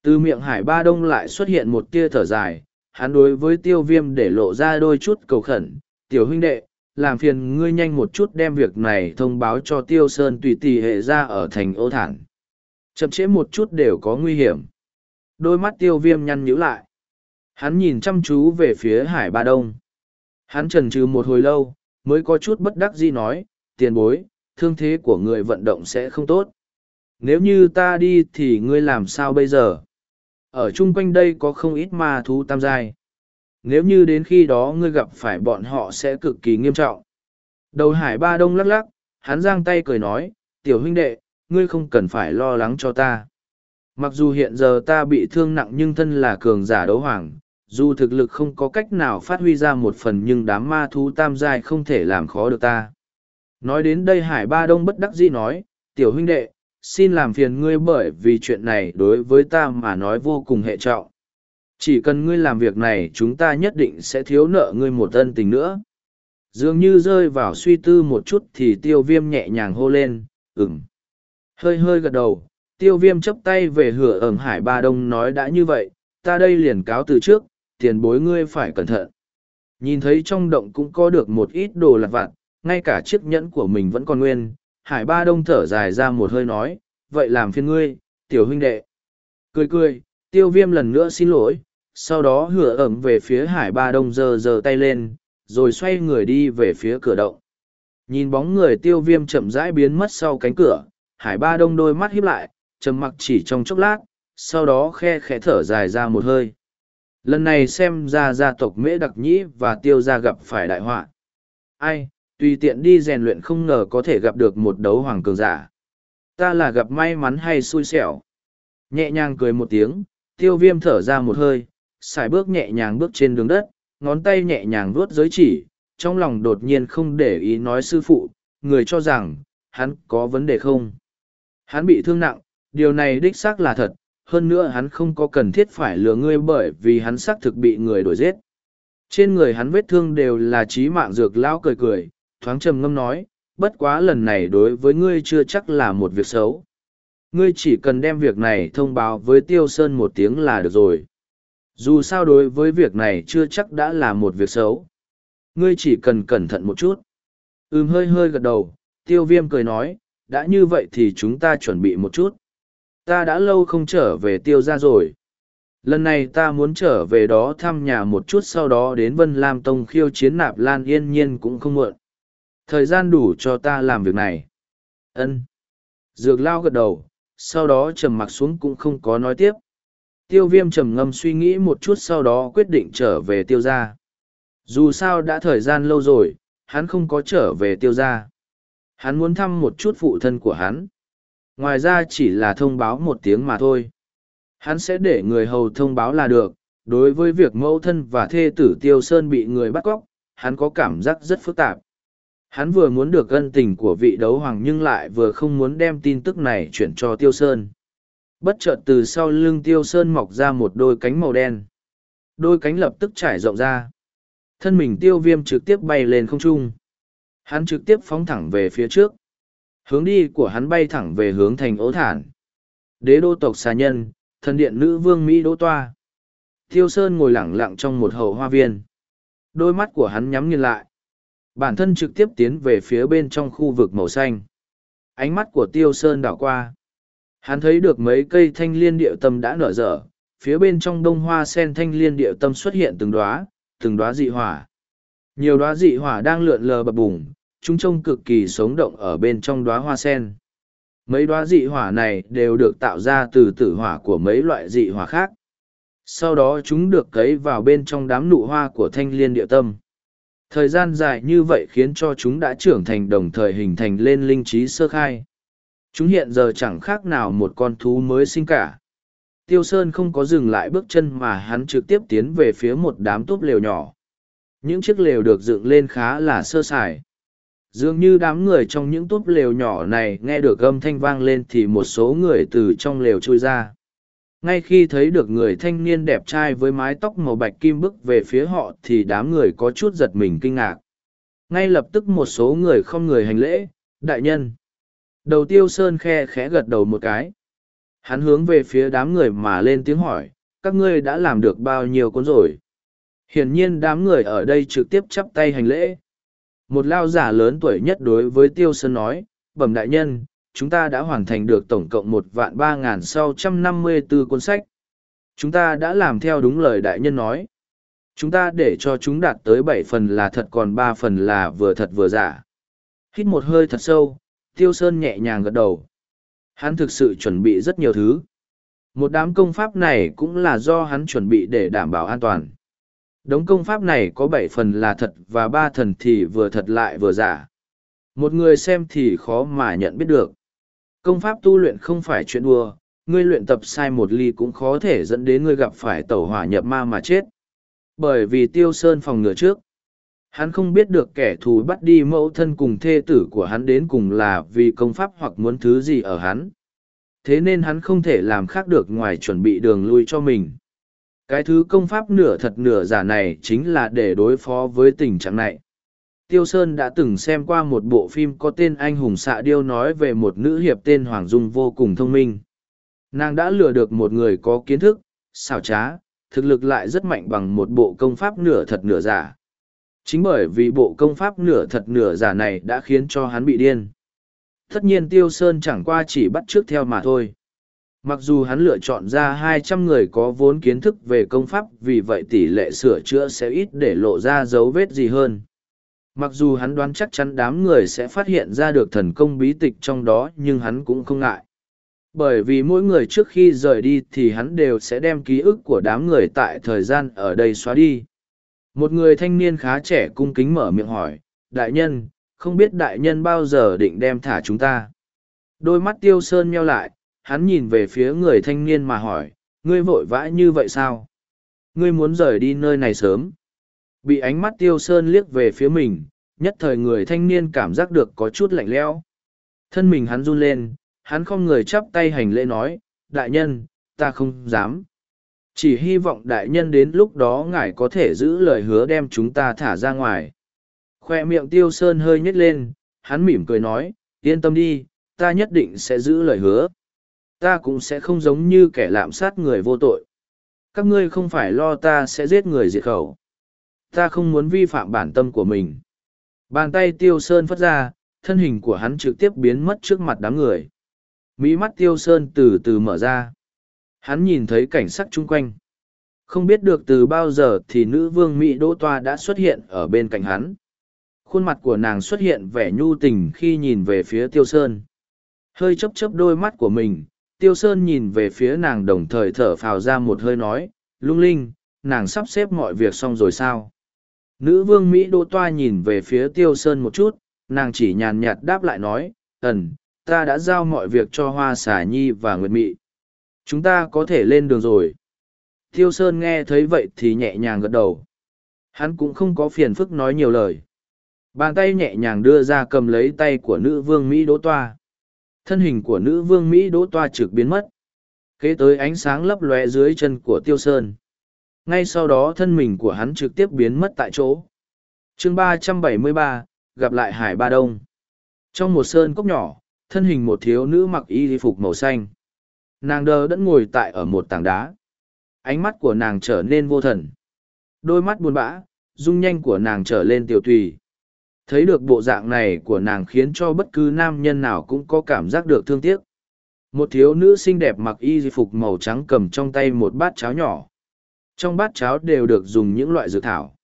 Từ miệng hải ba đông lại xuất hiện một tia thở dài, hắn đối với tiêu viêm để lộ ra đôi chút cầu khẩn. Tiểu huynh đệ, làm phiền ngươi nhanh một chút đem việc này thông báo cho tiêu sơn tùy tỷ hệ ra ở thành ô thản. Chậm chế một chút đều có nguy hiểm. Đôi mắt tiêu viêm nhăn nhíu lại. Hắn nhìn chăm chú về phía hải ba đông. Hắn trần trừ một hồi lâu, mới có chút bất đắc dĩ nói, tiền bối, thương thế của người vận động sẽ không tốt. Nếu như ta đi thì ngươi làm sao bây giờ? Ở chung quanh đây có không ít ma thú tam giai. Nếu như đến khi đó ngươi gặp phải bọn họ sẽ cực kỳ nghiêm trọng. Đầu hải ba đông lắc lắc, hắn giang tay cười nói, tiểu huynh đệ, ngươi không cần phải lo lắng cho ta. Mặc dù hiện giờ ta bị thương nặng nhưng thân là cường giả đấu hoàng, dù thực lực không có cách nào phát huy ra một phần nhưng đám ma thú tam giai không thể làm khó được ta. Nói đến đây Hải Ba Đông bất đắc dĩ nói, tiểu huynh đệ, xin làm phiền ngươi bởi vì chuyện này đối với ta mà nói vô cùng hệ trọng. Chỉ cần ngươi làm việc này chúng ta nhất định sẽ thiếu nợ ngươi một ân tình nữa. Dường như rơi vào suy tư một chút thì tiêu viêm nhẹ nhàng hô lên, ừm. Hơi hơi gật đầu, tiêu viêm chấp tay về hửa ẩm hải ba đông nói đã như vậy, ta đây liền cáo từ trước, tiền bối ngươi phải cẩn thận. Nhìn thấy trong động cũng có được một ít đồ lặt vặt, ngay cả chiếc nhẫn của mình vẫn còn nguyên, hải ba đông thở dài ra một hơi nói, vậy làm phiền ngươi, tiểu huynh đệ. Cười cười, tiêu viêm lần nữa xin lỗi, sau đó hửa ẩm về phía hải ba đông giơ giơ tay lên, rồi xoay người đi về phía cửa động. Nhìn bóng người tiêu viêm chậm rãi biến mất sau cánh cửa, hải ba đông đôi mắt híp lại, trầm mặc chỉ trong chốc lát, sau đó khe khẽ thở dài ra một hơi. Lần này xem ra gia tộc mễ đặc nhĩ và tiêu gia gặp phải đại họa. Ai, tùy tiện đi rèn luyện không ngờ có thể gặp được một đấu hoàng cường giả. Ta là gặp may mắn hay xui xẻo. Nhẹ nhàng cười một tiếng, tiêu viêm thở ra một hơi, xài bước nhẹ nhàng bước trên đường đất, ngón tay nhẹ nhàng vuốt giới chỉ, trong lòng đột nhiên không để ý nói sư phụ, người cho rằng, hắn có vấn đề không. Hắn bị thương nặng, điều này đích xác là thật, hơn nữa hắn không có cần thiết phải lừa ngươi bởi vì hắn xác thực bị người đuổi giết. Trên người hắn vết thương đều là trí mạng dược lão cười cười, thoáng trầm ngâm nói, bất quá lần này đối với ngươi chưa chắc là một việc xấu. Ngươi chỉ cần đem việc này thông báo với Tiêu Sơn một tiếng là được rồi. Dù sao đối với việc này chưa chắc đã là một việc xấu. Ngươi chỉ cần cẩn thận một chút. Ừm hơi hơi gật đầu, Tiêu Viêm cười nói, đã như vậy thì chúng ta chuẩn bị một chút. Ta đã lâu không trở về Tiêu ra rồi. Lần này ta muốn trở về đó thăm nhà một chút sau đó đến Vân Lam Tông khiêu chiến nạp lan yên nhiên cũng không muộn thời gian đủ cho ta làm việc này. Ân. Dược lao gật đầu, sau đó trầm mặc xuống cũng không có nói tiếp. Tiêu viêm trầm ngâm suy nghĩ một chút sau đó quyết định trở về tiêu g i a dù sao đã thời gian lâu rồi, hắn không có trở về tiêu g i a hắn muốn thăm một chút phụ thân của hắn. Ngoài ra chỉ là thông báo một tiếng mà thôi. Hắn sẽ để người hầu thông báo là được. Đối với việc mẫu thân và thê tử tiêu sơn bị người bắt cóc, hắn có cảm giác rất phức tạp. Hắn vừa muốn được ân tình của vị đấu hoàng nhưng lại vừa không muốn đem tin tức này chuyển cho Tiêu Sơn. Bất chợt từ sau lưng Tiêu Sơn mọc ra một đôi cánh màu đen. Đôi cánh lập tức trải rộng ra. Thân mình tiêu viêm trực tiếp bay lên không trung. Hắn trực tiếp phóng thẳng về phía trước. Hướng đi của hắn bay thẳng về hướng thành ố thản. Đế đô tộc xà nhân, thần điện nữ vương Mỹ đỗ toa. Tiêu Sơn ngồi lặng lặng trong một hậu hoa viên. Đôi mắt của hắn nhắm nghiền lại Bản thân trực tiếp tiến về phía bên trong khu vực màu xanh. Ánh mắt của Tiêu Sơn đảo qua. Hắn thấy được mấy cây thanh liên điệu tâm đã nở rỡ, phía bên trong đông hoa sen thanh liên điệu tâm xuất hiện từng đóa, từng đóa dị hỏa. Nhiều đóa dị hỏa đang lượn lờ bập bùng, chúng trông cực kỳ sống động ở bên trong đóa hoa sen. Mấy đóa dị hỏa này đều được tạo ra từ tử hỏa của mấy loại dị hỏa khác. Sau đó chúng được cấy vào bên trong đám nụ hoa của thanh liên địa tâm. Thời gian dài như vậy khiến cho chúng đã trưởng thành đồng thời hình thành lên linh trí sơ khai. Chúng hiện giờ chẳng khác nào một con thú mới sinh cả. Tiêu Sơn không có dừng lại bước chân mà hắn trực tiếp tiến về phía một đám túp lều nhỏ. Những chiếc lều được dựng lên khá là sơ sài. dường như đám người trong những túp lều nhỏ này nghe được âm thanh vang lên thì một số người từ trong lều trôi ra ngay khi thấy được người thanh niên đẹp trai với mái tóc màu bạch kim bước về phía họ thì đám người có chút giật mình kinh ngạc. Ngay lập tức một số người không người hành lễ, đại nhân. Đầu tiêu sơn khe khẽ gật đầu một cái. Hắn hướng về phía đám người mà lên tiếng hỏi, các ngươi đã làm được bao nhiêu cuốn rồi? Hiển nhiên đám người ở đây trực tiếp chắp tay hành lễ. Một lao giả lớn tuổi nhất đối với tiêu sơn nói, bẩm đại nhân chúng ta đã hoàn thành được tổng cộng một vạn ba n g h n sáu trăm năm mươi b ố cuốn sách. Chúng ta đã làm theo đúng lời đại nhân nói. Chúng ta để cho chúng đạt tới bảy phần là thật còn ba phần là vừa thật vừa giả. Hít một hơi thật sâu, tiêu sơn nhẹ nhàng gật đầu. Hắn thực sự chuẩn bị rất nhiều thứ. Một đám công pháp này cũng là do hắn chuẩn bị để đảm bảo an toàn. Đống công pháp này có bảy phần là thật và ba thần thì vừa thật lại vừa giả. Một người xem thì khó mà nhận biết được. Công pháp tu luyện không phải chuyện đùa, ngươi luyện tập sai một ly cũng khó thể dẫn đến ngươi gặp phải tẩu hỏa nhập ma mà chết. Bởi vì tiêu sơn phòng ngừa trước. Hắn không biết được kẻ thù bắt đi mẫu thân cùng thê tử của hắn đến cùng là vì công pháp hoặc muốn thứ gì ở hắn. Thế nên hắn không thể làm khác được ngoài chuẩn bị đường lui cho mình cái thứ công pháp nửa thật nửa giả này chính là để đối phó với tình trạng này tiêu sơn đã từng xem qua một bộ phim có tên anh hùng xạ điêu nói về một nữ hiệp tên hoàng dung vô cùng thông minh. Nàng đã lừa được một người có kiến thức, xảo trá, thực lực lại rất mạnh bằng một bộ công pháp nửa thật nửa giả. Chính bởi vì bộ công pháp nửa thật nửa giả này đã khiến cho hắn bị điên. Tất nhiên tiêu sơn chẳng qua chỉ bắt trước theo mà thôi. Mặc dù hắn lựa chọn ra hai trăm người có vốn kiến thức về công pháp, vì vậy tỷ lệ sửa chữa sẽ ít để lộ ra dấu vết gì hơn. Mặc dù hắn đoán chắc chắn đám người sẽ phát hiện ra được thần công bí tịch trong đó nhưng hắn cũng không ngại. Bởi vì mỗi người trước khi rời đi thì hắn đều sẽ đem ký ức của đám người tại thời gian ở đây xóa đi. Một người thanh niên khá trẻ cung kính mở miệng hỏi, Đại nhân, không biết đại nhân bao giờ định đem thả chúng ta. Đôi mắt tiêu sơn meo lại, hắn nhìn về phía người thanh niên mà hỏi, ngươi vội vã như vậy sao? Ngươi muốn rời đi nơi này sớm. Bị ánh mắt tiêu sơn liếc về phía mình, nhất thời người thanh niên cảm giác được có chút lạnh lẽo. Thân mình hắn run lên, hắn không người chắp tay hành lễ nói, đại nhân, ta không dám. Chỉ hy vọng đại nhân đến lúc đó ngài có thể giữ lời hứa đem chúng ta thả ra ngoài. Khoe miệng tiêu sơn hơi nhếch lên, hắn mỉm cười nói, yên tâm đi, ta nhất định sẽ giữ lời hứa ta cũng sẽ không giống như kẻ lạm sát người vô tội. Các ngươi không phải lo ta sẽ giết người diệt khẩu. Ta không muốn vi phạm bản tâm của mình. Bàn tay tiêu sơn phất ra, thân hình của hắn trực tiếp biến mất trước mặt đám người. Mỹ mắt tiêu sơn từ từ mở ra. Hắn nhìn thấy cảnh sắc chung quanh. Không biết được từ bao giờ thì nữ vương Mỹ Đỗ Toa đã xuất hiện ở bên cạnh hắn. Khuôn mặt của nàng xuất hiện vẻ nhu tình khi nhìn về phía tiêu sơn. Hơi chấp chấp đôi mắt của mình, Tiêu Sơn nhìn về phía nàng đồng thời thở phào ra một hơi nói, lung linh, nàng sắp xếp mọi việc xong rồi sao? Nữ vương Mỹ Đô Toa nhìn về phía Tiêu Sơn một chút, nàng chỉ nhàn nhạt đáp lại nói, ẩn, ta đã giao mọi việc cho Hoa Xà Nhi và Nguyệt Mị. Chúng ta có thể lên đường rồi. Tiêu Sơn nghe thấy vậy thì nhẹ nhàng gật đầu. Hắn cũng không có phiền phức nói nhiều lời. Bàn tay nhẹ nhàng đưa ra cầm lấy tay của nữ vương Mỹ Đỗ Toa. Thân hình của nữ vương Mỹ đỗ toa trực biến mất. Kế tới ánh sáng lấp lóe dưới chân của Tiêu Sơn. Ngay sau đó thân mình của hắn trực tiếp biến mất tại chỗ. chương ba trăm bảy mươi ba gặp lại Hải Ba Đông. Trong một sơn cốc nhỏ, thân hình một thiếu nữ mặc y phục màu xanh. Nàng đờ đẫn ngồi tại ở một tảng đá. Ánh mắt của nàng trở nên vô thần. Đôi mắt buồn bã, dung nhanh của nàng trở lên tiểu tùy thấy được bộ dạng này của nàng khiến cho bất cứ nam nhân nào cũng có cảm giác được thương tiếc một thiếu nữ xinh đẹp mặc y phục màu trắng cầm trong tay một bát cháo nhỏ trong bát cháo đều được dùng những loại dược thảo.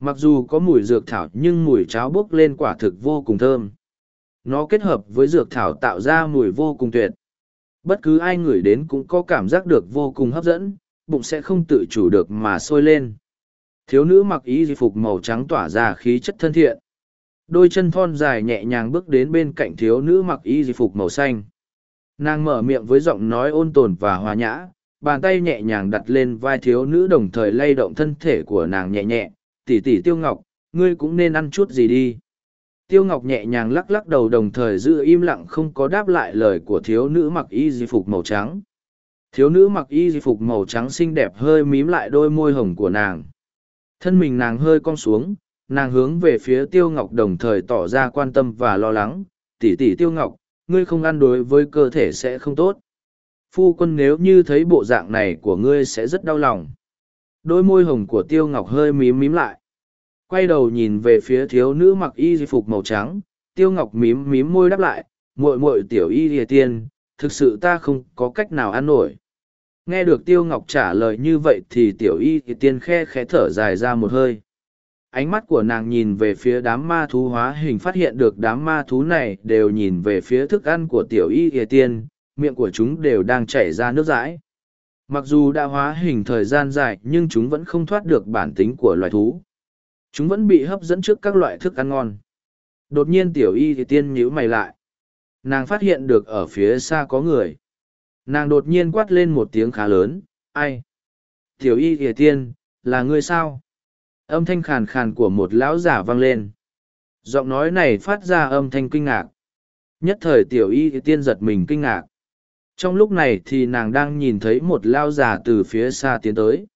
Mặc dù có mùi dược thảo nhưng mùi cháo bốc lên quả thực vô cùng thơm. Nó kết hợp với dược thảo tạo ra mùi vô cùng tuyệt. Bất cứ ai ngửi đến cũng có cảm giác được vô cùng hấp dẫn, bụng sẽ không tự chủ được mà sôi lên. Thiếu nữ mặc y phục màu trắng tỏa ra khí chất thân thiện. Đôi chân thon dài nhẹ nhàng bước đến bên cạnh thiếu nữ mặc y di phục màu xanh. Nàng mở miệng với giọng nói ôn tồn và hòa nhã bàn tay nhẹ nhàng đặt lên vai thiếu nữ đồng thời lay động thân thể của nàng nhẹ nhẹ tỉ tỉ tiêu ngọc ngươi cũng nên ăn chút gì đi Tiêu Ngọc nhẹ nhàng lắc lắc đầu đồng thời giữ im lặng không có đáp lại lời của thiếu nữ mặc y di phục màu trắng. Thiếu nữ mặc y di phục màu trắng xinh đẹp hơi mím lại đôi môi hồng của nàng. Thân mình nàng hơi cong xuống, nàng hướng về phía Tiêu Ngọc đồng thời tỏ ra quan tâm và lo lắng. Tỷ tỷ Tiêu Ngọc, ngươi không ăn đối với cơ thể sẽ không tốt. Phu quân nếu như thấy bộ dạng này của ngươi sẽ rất đau lòng. Đôi môi hồng của Tiêu Ngọc hơi mím mím lại. Quay đầu nhìn về phía thiếu nữ mặc y di phục màu trắng, tiêu ngọc mím mím môi đáp lại, muội muội tiểu y địa tiên, thực sự ta không có cách nào ăn nổi. Nghe được tiêu ngọc trả lời như vậy thì tiểu y địa tiên khe khẽ thở dài ra một hơi. Ánh mắt của nàng nhìn về phía đám ma thú hóa hình phát hiện được đám ma thú này đều nhìn về phía thức ăn của tiểu y địa tiên miệng của chúng đều đang chảy ra nước dãi mặc dù đã hóa hình thời gian dài nhưng chúng vẫn không thoát được bản tính của loài thú Chúng vẫn bị hấp dẫn trước các loại thức ăn ngon. Đột nhiên tiểu y thì tiên nhíu mày lại. Nàng phát hiện được ở phía xa có người. Nàng đột nhiên quát lên một tiếng khá lớn, ai? Tiểu y thì tiên, là ngươi sao? Âm thanh khàn khàn của một lão giả vang lên. Giọng nói này phát ra âm thanh kinh ngạc. Nhất thời tiểu y thì tiên giật mình kinh ngạc. Trong lúc này thì nàng đang nhìn thấy một lao già từ phía xa tiến tới.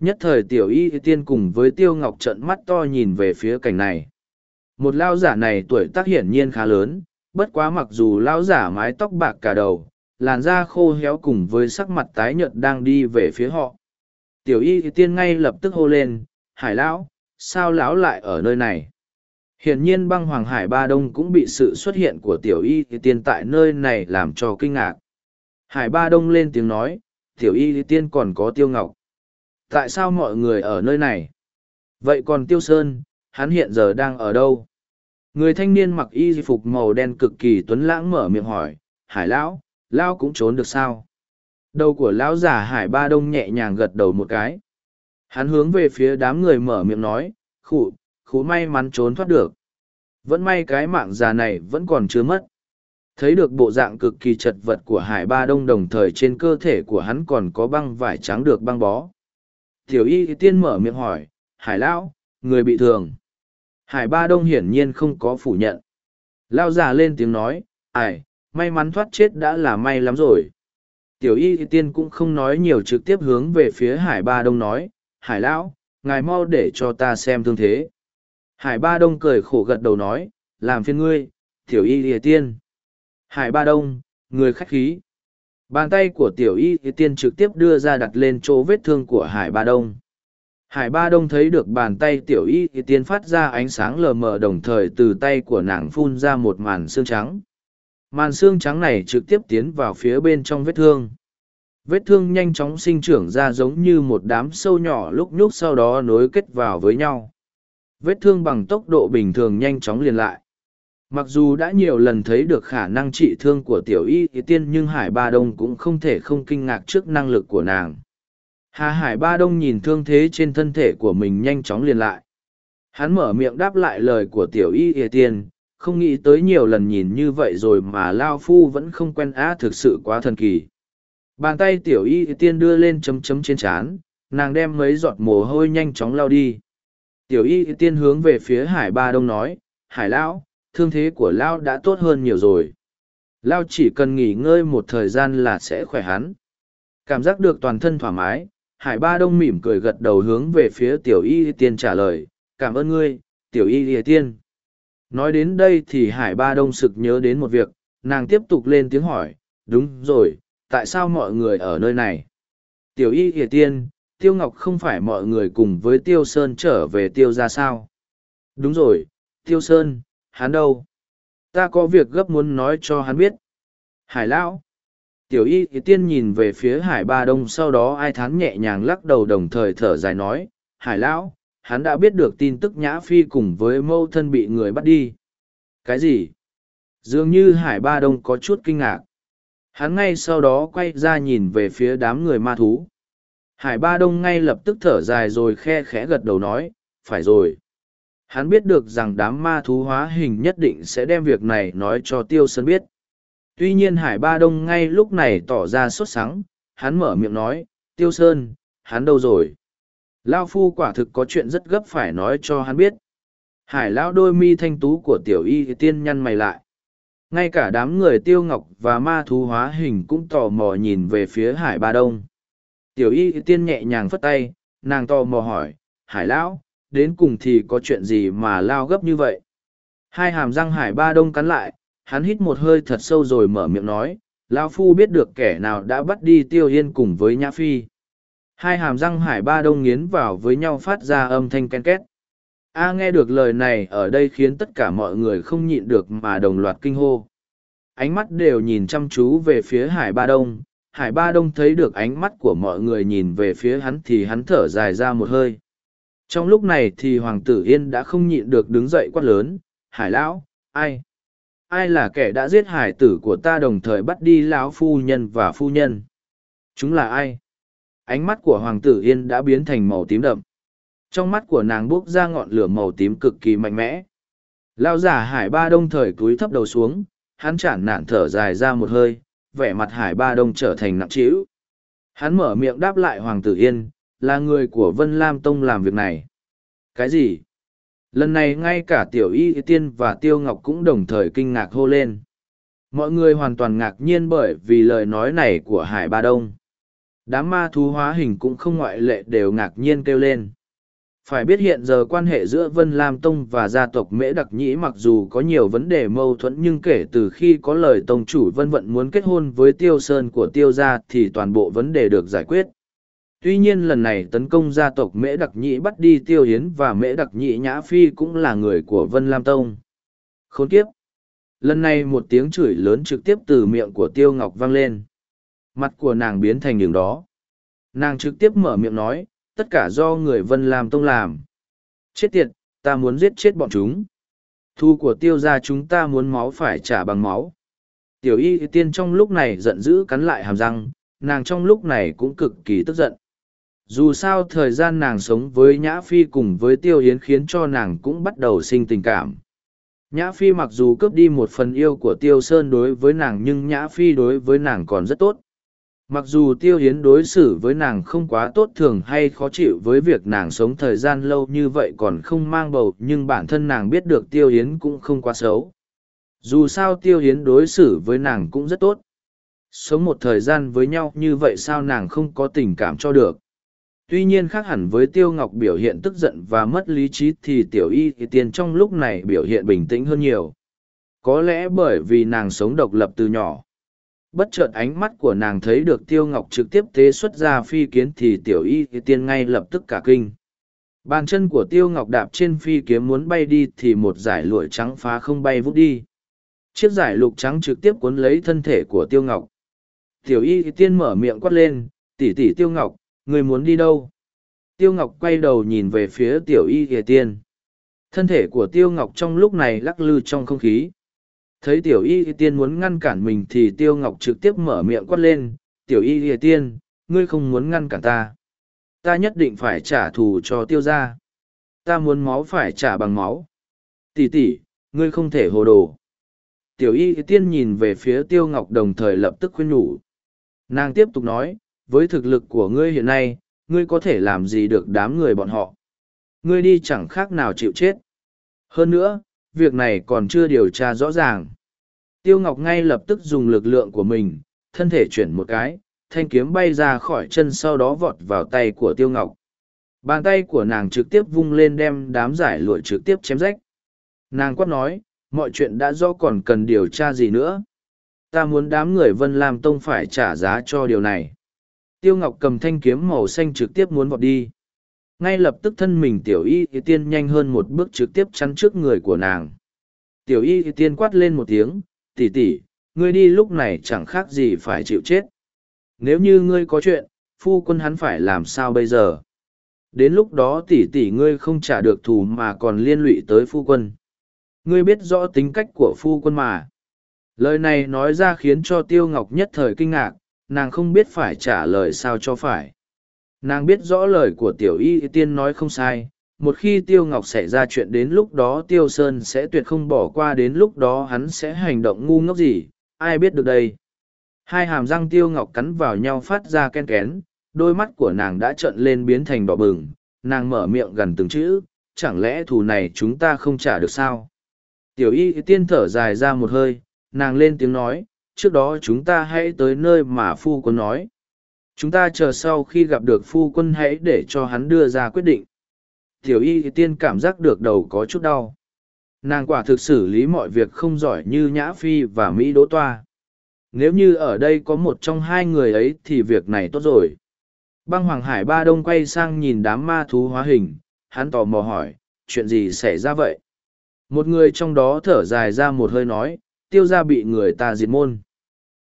Nhất thời tiểu y tiên cùng với tiêu ngọc trận mắt to nhìn về phía cảnh này. Một lao giả này tuổi tác hiển nhiên khá lớn, bất quá mặc dù lao giả mái tóc bạc cả đầu, làn da khô héo cùng với sắc mặt tái nhợt đang đi về phía họ. Tiểu y tiên ngay lập tức hô lên, hải lão, sao lão lại ở nơi này? Hiển nhiên băng hoàng hải ba đông cũng bị sự xuất hiện của tiểu y tiên tại nơi này làm cho kinh ngạc hải ba đông lên tiếng nói, tiểu y tiên còn có tiêu ngọc. Tại sao mọi người ở nơi này? Vậy còn tiêu sơn, hắn hiện giờ đang ở đâu? Người thanh niên mặc y phục màu đen cực kỳ tuấn lãng mở miệng hỏi, hải lão lão cũng trốn được sao? Đầu của lão giả hải ba đông nhẹ nhàng gật đầu một cái. Hắn hướng về phía đám người mở miệng nói, khụ khú may mắn trốn thoát được. Vẫn may cái mạng già này vẫn còn chưa mất thấy được bộ dạng cực kỳ chật vật của hải ba đông đồng thời trên cơ thể của hắn còn có băng vải trắng được băng bó Tiểu y tiên mở miệng hỏi, Hải Lão, người bị thương. Hải Ba Đông hiển nhiên không có phủ nhận. Lao già lên tiếng nói, ai, may mắn thoát chết đã là may lắm rồi. Tiểu y tiên cũng không nói nhiều trực tiếp hướng về phía Hải Ba Đông nói, Hải Lão, ngài mau để cho ta xem thương thế. Hải Ba Đông cười khổ gật đầu nói, làm phiền ngươi, tiểu y tiên. Hải Ba Đông, người khách khí. Bàn tay của tiểu y tiên trực tiếp đưa ra đặt lên chỗ vết thương của Hải Ba Đông. Hải Ba Đông thấy được bàn tay tiểu y tiên phát ra ánh sáng lờ mờ đồng thời từ tay của nàng phun ra một màn xương trắng. Màn xương trắng này trực tiếp tiến vào phía bên trong vết thương. Vết thương nhanh chóng sinh trưởng ra giống như một đám sâu nhỏ lúc nhúc sau đó nối kết vào với nhau. Vết thương bằng tốc độ bình thường nhanh chóng liền lại. Mặc dù đã nhiều lần thấy được khả năng trị thương của tiểu y tiên nhưng Hải Ba Đông cũng không thể không kinh ngạc trước năng lực của nàng. Hà Hải Ba Đông nhìn thương thế trên thân thể của mình nhanh chóng liền lại. Hắn mở miệng đáp lại lời của tiểu y y tiên, không nghĩ tới nhiều lần nhìn như vậy rồi mà Lao Phu vẫn không quen á thực sự quá thần kỳ. Bàn tay tiểu y y tiên đưa lên chấm chấm trên trán, nàng đem mấy giọt mồ hôi nhanh chóng lao đi. Tiểu y y tiên hướng về phía Hải Ba Đông nói, Hải Lão, thương thế của Lao đã tốt hơn nhiều rồi. Lao chỉ cần nghỉ ngơi một thời gian là sẽ khỏe hắn. Cảm giác được toàn thân thoải mái, Hải Ba Đông mỉm cười gật đầu hướng về phía Tiểu Y Tiên trả lời, cảm ơn ngươi, Tiểu Y Tiên. Nói đến đây thì Hải Ba Đông sực nhớ đến một việc, nàng tiếp tục lên tiếng hỏi, đúng rồi, tại sao mọi người ở nơi này? Tiểu Y Y Tiên, Tiêu Ngọc không phải mọi người cùng với Tiêu Sơn trở về Tiêu ra sao? Đúng rồi, Tiêu Sơn, hắn đâu? Ta có việc gấp muốn nói cho hắn biết. Hải Lão. Tiểu y thì tiên nhìn về phía Hải Ba Đông sau đó ai thán nhẹ nhàng lắc đầu đồng thời thở dài nói, Hải Lão, hắn đã biết được tin tức Nhã Phi cùng với mâu thân bị người bắt đi. Cái gì? Dường như Hải Ba Đông có chút kinh ngạc. Hắn ngay sau đó quay ra nhìn về phía đám người ma thú. Hải Ba Đông ngay lập tức thở dài rồi khe khẽ gật đầu nói, phải rồi. Hắn biết được rằng đám ma thú hóa hình nhất định sẽ đem việc này nói cho Tiêu Sơn biết. Tuy nhiên Hải Ba Đông ngay lúc này tỏ ra sốt sắng, hắn mở miệng nói, Tiêu Sơn, hắn đâu rồi? Lao Phu quả thực có chuyện rất gấp phải nói cho hắn biết. hải lão đôi mi thanh tú của tiểu y tiên nhăn mày lại ngay cả đám người tiêu ngọc và ma thú hóa hình cũng tò mò nhìn về phía hải ba đông tiểu y tiên nhẹ nhàng phất tay nàng tò mò hỏi hải lão đến cùng thì có chuyện gì mà lao gấp như vậy? Hai hàm răng hải ba đông cắn lại, hắn hít một hơi thật sâu rồi mở miệng nói lao phu biết được kẻ nào đã bắt đi tiêu yên cùng với nhã phi. Hai hàm răng hải ba đông nghiến vào với nhau phát ra âm thanh ken két. A, nghe được lời này, ở đây khiến tất cả mọi người không nhịn được mà đồng loạt kinh hô. Ánh mắt đều nhìn chăm chú về phía hải ba đông. Hải ba đông thấy được ánh mắt của mọi người nhìn về phía hắn thì hắn thở dài ra một hơi trong lúc này thì hoàng tử yên đã không nhịn được đứng dậy quát lớn, hải lão, ai? Ai là kẻ đã giết hải tử của ta đồng thời bắt đi lão phu nhân và phu nhân? Chúng là ai? Ánh mắt của hoàng tử yên đã biến thành màu tím đậm. Trong mắt của nàng bốc ra ngọn lửa màu tím cực kỳ mạnh mẽ. Lão giả hải ba đông thời cúi thấp đầu xuống, hắn chản nản thở dài ra một hơi, vẻ mặt hải ba đông trở thành nặng trĩu. Hắn mở miệng đáp lại hoàng tử yên là người của vân lam tông làm việc này. Cái gì? Lần này ngay cả tiểu y tiên và tiêu ngọc cũng đồng thời kinh ngạc hô lên. Mọi người hoàn toàn ngạc nhiên bởi vì lời nói này của hải ba đông. Đám ma thú hóa hình cũng không ngoại lệ đều ngạc nhiên kêu lên. Phải biết hiện giờ quan hệ giữa Vân Lam Tông và gia tộc Mễ Đặc Nhĩ mặc dù có nhiều vấn đề mâu thuẫn nhưng kể từ khi có lời Tông chủ Vân Vận muốn kết hôn với Tiêu Sơn của Tiêu gia thì toàn bộ vấn đề được giải quyết. Tuy nhiên lần này tấn công gia tộc Mễ Đặc Nhĩ bắt đi Tiêu Hiến và Mễ Đặc Nhĩ Nhã Phi cũng là người của Vân Lam Tông. Khốn kiếp! Lần này một tiếng chửi lớn trực tiếp từ miệng của Tiêu Ngọc vang lên. Mặt của nàng biến thành đường đó. Nàng trực tiếp mở miệng nói, tất cả do người Vân Lam Tông làm. Chết tiệt, ta muốn giết chết bọn chúng. Thu của tiêu gia chúng ta muốn máu phải trả bằng máu. Tiểu y tiên trong lúc này giận dữ cắn lại hàm răng, nàng trong lúc này cũng cực kỳ tức giận. Dù sao thời gian nàng sống với Nhã Phi cùng với Tiêu Yến khiến cho nàng cũng bắt đầu sinh tình cảm. Nhã Phi mặc dù cướp đi một phần yêu của Tiêu Sơn đối với nàng nhưng Nhã Phi đối với nàng còn rất tốt. Mặc dù tiêu hiến đối xử với nàng không quá tốt thường hay khó chịu với việc nàng sống thời gian lâu như vậy còn không mang bầu, nhưng bản thân nàng biết được tiêu hiến cũng không quá xấu. Dù sao tiêu hiến đối xử với nàng cũng rất tốt. Sống một thời gian với nhau như vậy sao nàng không có tình cảm cho được? Tuy nhiên khác hẳn với tiêu ngọc biểu hiện tức giận và mất lý trí thì tiểu y thì tiên trong lúc này biểu hiện bình tĩnh hơn nhiều. Có lẽ bởi vì nàng sống độc lập từ nhỏ. Bất chợt ánh mắt của nàng thấy được tiêu ngọc trực tiếp tế xuất ra phi kiến thì tiểu y tiên ngay lập tức cả kinh. Bàn chân của tiêu ngọc đạp trên phi kiếm muốn bay đi thì một giải lụa trắng phá không bay vút đi. Chiếc giải lục trắng trực tiếp cuốn lấy thân thể của tiêu ngọc. Tiểu y tiên mở miệng quát lên tỉ tỉ tiêu ngọc người muốn đi đâu tiêu ngọc quay đầu nhìn về phía tiểu y tiên thân thể của tiêu ngọc trong lúc này lắc lư trong không khí Thấy tiểu y tiên muốn ngăn cản mình thì tiêu ngọc trực tiếp mở miệng quát lên, tiểu y tiên, ngươi không muốn ngăn cản ta. Ta nhất định phải trả thù cho tiêu gia. Ta muốn máu phải trả bằng máu. Tỷ tỷ, ngươi không thể hồ đồ. Tiểu y tiên nhìn về phía tiêu ngọc đồng thời lập tức khuyên nhủ. Nàng tiếp tục nói, với thực lực của ngươi hiện nay, ngươi có thể làm gì được đám người bọn họ. Ngươi đi chẳng khác nào chịu chết. Hơn nữa, việc này còn chưa điều tra rõ ràng. Tiêu Ngọc ngay lập tức dùng lực lượng của mình, thân thể chuyển một cái, thanh kiếm bay ra khỏi chân sau đó vọt vào tay của Tiêu Ngọc. Bàn tay của nàng trực tiếp vung lên đem đám giải lụa trực tiếp chém rách. Nàng quát nói, mọi chuyện đã do còn cần điều tra gì nữa. Ta muốn đám người Vân Lam Tông phải trả giá cho điều này. Tiêu Ngọc cầm thanh kiếm màu xanh trực tiếp muốn vọt đi. Ngay lập tức thân mình tiểu y y tiên nhanh hơn một bước trực tiếp chắn trước người của nàng. Tiểu y y tiên quát lên một tiếng tỉ tỉ ngươi đi lúc này chẳng khác gì phải chịu chết. Nếu như ngươi có chuyện, phu quân hắn phải làm sao bây giờ? Đến lúc đó tỉ tỉ ngươi không trả được thù mà còn liên lụy tới phu quân. Ngươi biết rõ tính cách của phu quân mà. Lời này nói ra khiến cho tiêu ngọc nhất thời kinh ngạc nàng không biết phải trả lời sao cho phải Nàng biết rõ lời của tiểu y tiên nói không sai, một khi tiêu ngọc xảy ra chuyện đến lúc đó tiêu sơn sẽ tuyệt không bỏ qua đến lúc đó hắn sẽ hành động ngu ngốc gì, ai biết được đây. Hai hàm răng tiêu ngọc cắn vào nhau phát ra ken kén, đôi mắt của nàng đã trợn lên biến thành đỏ bừng, nàng mở miệng gần từng chữ, chẳng lẽ thù này chúng ta không trả được sao? Tiểu y tiên thở dài ra một hơi, nàng lên tiếng nói, trước đó chúng ta hãy tới nơi mà phu quân nói. Chúng ta chờ sau khi gặp được phu quân hãy để cho hắn đưa ra quyết định. Tiểu y tiên cảm giác được đầu có chút đau. Nàng quả thực xử lý mọi việc không giỏi như Nhã Phi và Mỹ Đỗ Toa. Nếu như ở đây có một trong hai người ấy thì việc này tốt rồi. Băng Hoàng Hải Ba Đông quay sang nhìn đám ma thú hóa hình, hắn tò mò hỏi, chuyện gì xảy ra vậy? Một người trong đó thở dài ra một hơi nói, tiêu ra bị người ta diệt môn.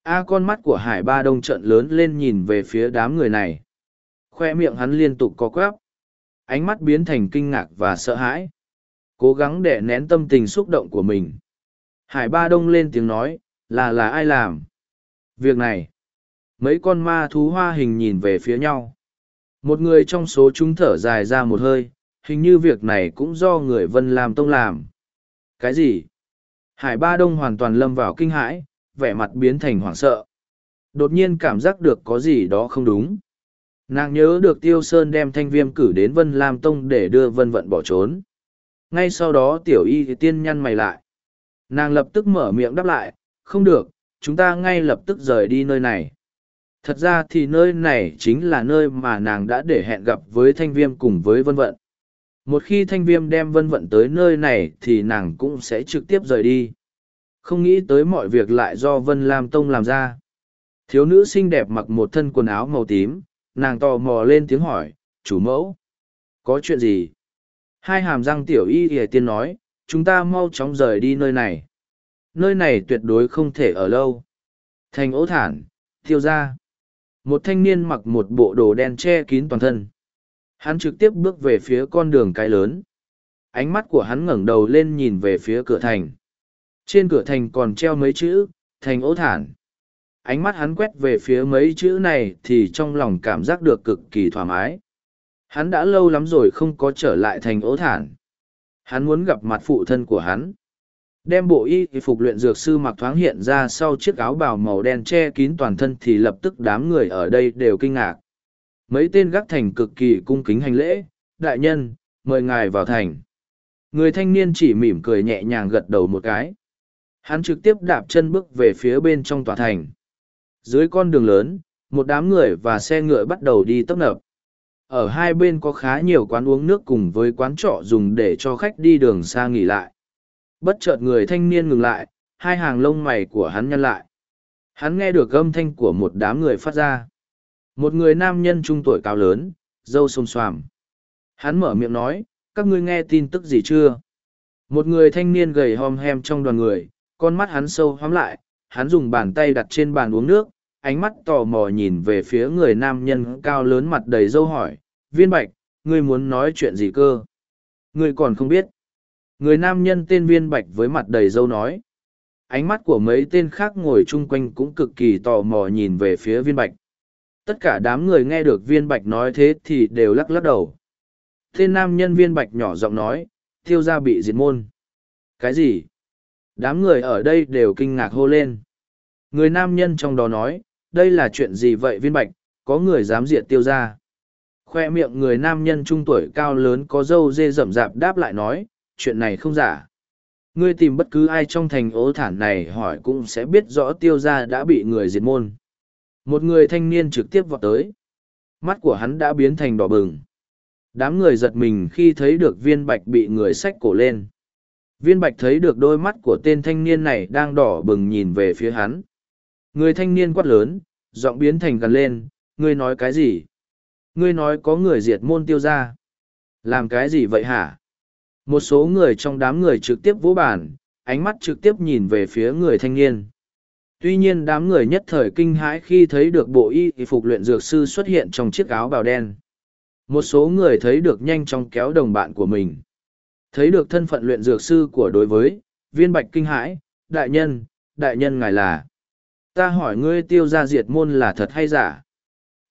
A con mắt của Hải Ba Đông trận lớn lên nhìn về phía đám người này. Khoe miệng hắn liên tục co quắp, Ánh mắt biến thành kinh ngạc và sợ hãi. Cố gắng để nén tâm tình xúc động của mình. Hải Ba Đông lên tiếng nói, là là ai làm? Việc này. Mấy con ma thú hoa hình nhìn về phía nhau. Một người trong số chúng thở dài ra một hơi, hình như việc này cũng do người Vân Lam Tông làm. Cái gì? Hải Ba Đông hoàn toàn lâm vào kinh hãi, vẻ mặt biến thành hoảng sợ. Đột nhiên cảm giác được có gì đó không đúng. Nàng nhớ được Tiêu Sơn đem thanh viêm cử đến Vân Lam Tông để đưa Vân Vận bỏ trốn. Ngay sau đó tiểu y thì tiên nhăn mày lại. Nàng lập tức mở miệng đáp lại, không được, chúng ta ngay lập tức rời đi nơi này. Thật ra thì nơi này chính là nơi mà nàng đã để hẹn gặp với thanh viêm cùng với Vân Vận. Một khi thanh viêm đem Vân Vận tới nơi này thì nàng cũng sẽ trực tiếp rời đi. Không nghĩ tới mọi việc lại do vân lam tông làm ra. Thiếu nữ xinh đẹp mặc một thân quần áo màu tím, nàng tò mò lên tiếng hỏi, chủ mẫu, có chuyện gì? Hai hàm răng tiểu y ỉa tiên nói, chúng ta mau chóng rời đi nơi này. Nơi này tuyệt đối không thể ở lâu. Thành ố thản, thiêu ra. Một thanh niên mặc một bộ đồ đen che kín toàn thân hắn trực tiếp bước về phía con đường cái lớn ánh mắt của hắn ngẩng đầu lên nhìn về phía cửa thành trên cửa thành còn treo mấy chữ, thành ố thản. Ánh mắt hắn quét về phía mấy chữ này thì trong lòng cảm giác được cực kỳ thoải mái. Hắn đã lâu lắm rồi không có trở lại thành ố thản. Hắn muốn gặp mặt phụ thân của hắn. Đem bộ y phục luyện dược sư mặc thoáng hiện ra sau chiếc áo bào màu đen che kín toàn thân thì lập tức đám người ở đây đều kinh ngạc. Mấy tên gác thành cực kỳ cung kính hành lễ, đại nhân, mời ngài vào thành. Người thanh niên chỉ mỉm cười nhẹ nhàng gật đầu một cái. Hắn trực tiếp đạp chân bước về phía bên trong tòa thành. Dưới con đường lớn, một đám người và xe ngựa bắt đầu đi tấp nập. Ở hai bên có khá nhiều quán uống nước cùng với quán trọ dùng để cho khách đi đường xa nghỉ lại. Bất chợt người thanh niên ngừng lại, hai hàng lông mày của hắn nhăn lại. Hắn nghe được âm thanh của một đám người phát ra. Một người nam nhân trung tuổi cao lớn, dâu xôm xoàm. Hắn mở miệng nói, các ngươi nghe tin tức gì chưa? Một người thanh niên gầy hom hem trong đoàn người, con mắt hắn sâu hoắm lại, hắn dùng bàn tay đặt trên bàn uống nước, ánh mắt tò mò nhìn về phía người nam nhân cao lớn mặt đầy dâu hỏi, viên bạch, ngươi muốn nói chuyện gì cơ? Ngươi còn không biết. Người nam nhân tên viên bạch với mặt đầy dâu nói. Ánh mắt của mấy tên khác ngồi chung quanh cũng cực kỳ tò mò nhìn về phía viên bạch. Tất cả đám người nghe được viên bạch nói thế thì đều lắc lắc đầu. Tên nam nhân viên bạch nhỏ giọng nói, tiêu gia bị diệt môn. Cái gì? Đám người ở đây đều kinh ngạc hô lên. Người nam nhân trong đó nói, đây là chuyện gì vậy viên bạch, có người dám diệt tiêu gia? Khoe miệng người nam nhân trung tuổi cao lớn có râu dê rậm rạp đáp lại nói, chuyện này không giả. Ngươi tìm bất cứ ai trong thành ố thản này hỏi cũng sẽ biết rõ tiêu gia đã bị người diệt môn. Một người thanh niên trực tiếp vọt tới. Mắt của hắn đã biến thành đỏ bừng. Đám người giật mình khi thấy được viên bạch bị người xách cổ lên. Viên bạch thấy được đôi mắt của tên thanh niên này đang đỏ bừng nhìn về phía hắn. Người thanh niên quát lớn, giọng biến thành gần lên, ngươi nói cái gì? Ngươi nói có người diệt môn tiêu ra. Làm cái gì vậy hả? Một số người trong đám người trực tiếp vỗ bản, ánh mắt trực tiếp nhìn về phía người thanh niên. Tuy nhiên đám người nhất thời kinh hãi khi thấy được bộ y phục luyện dược sư xuất hiện trong chiếc áo bào đen. Một số người thấy được nhanh chóng kéo đồng bạn của mình. Thấy được thân phận luyện dược sư của đối với, viên bạch kinh hãi, đại nhân đại nhân ngài là? Ta hỏi ngươi tiêu gia diệt môn là thật hay giả?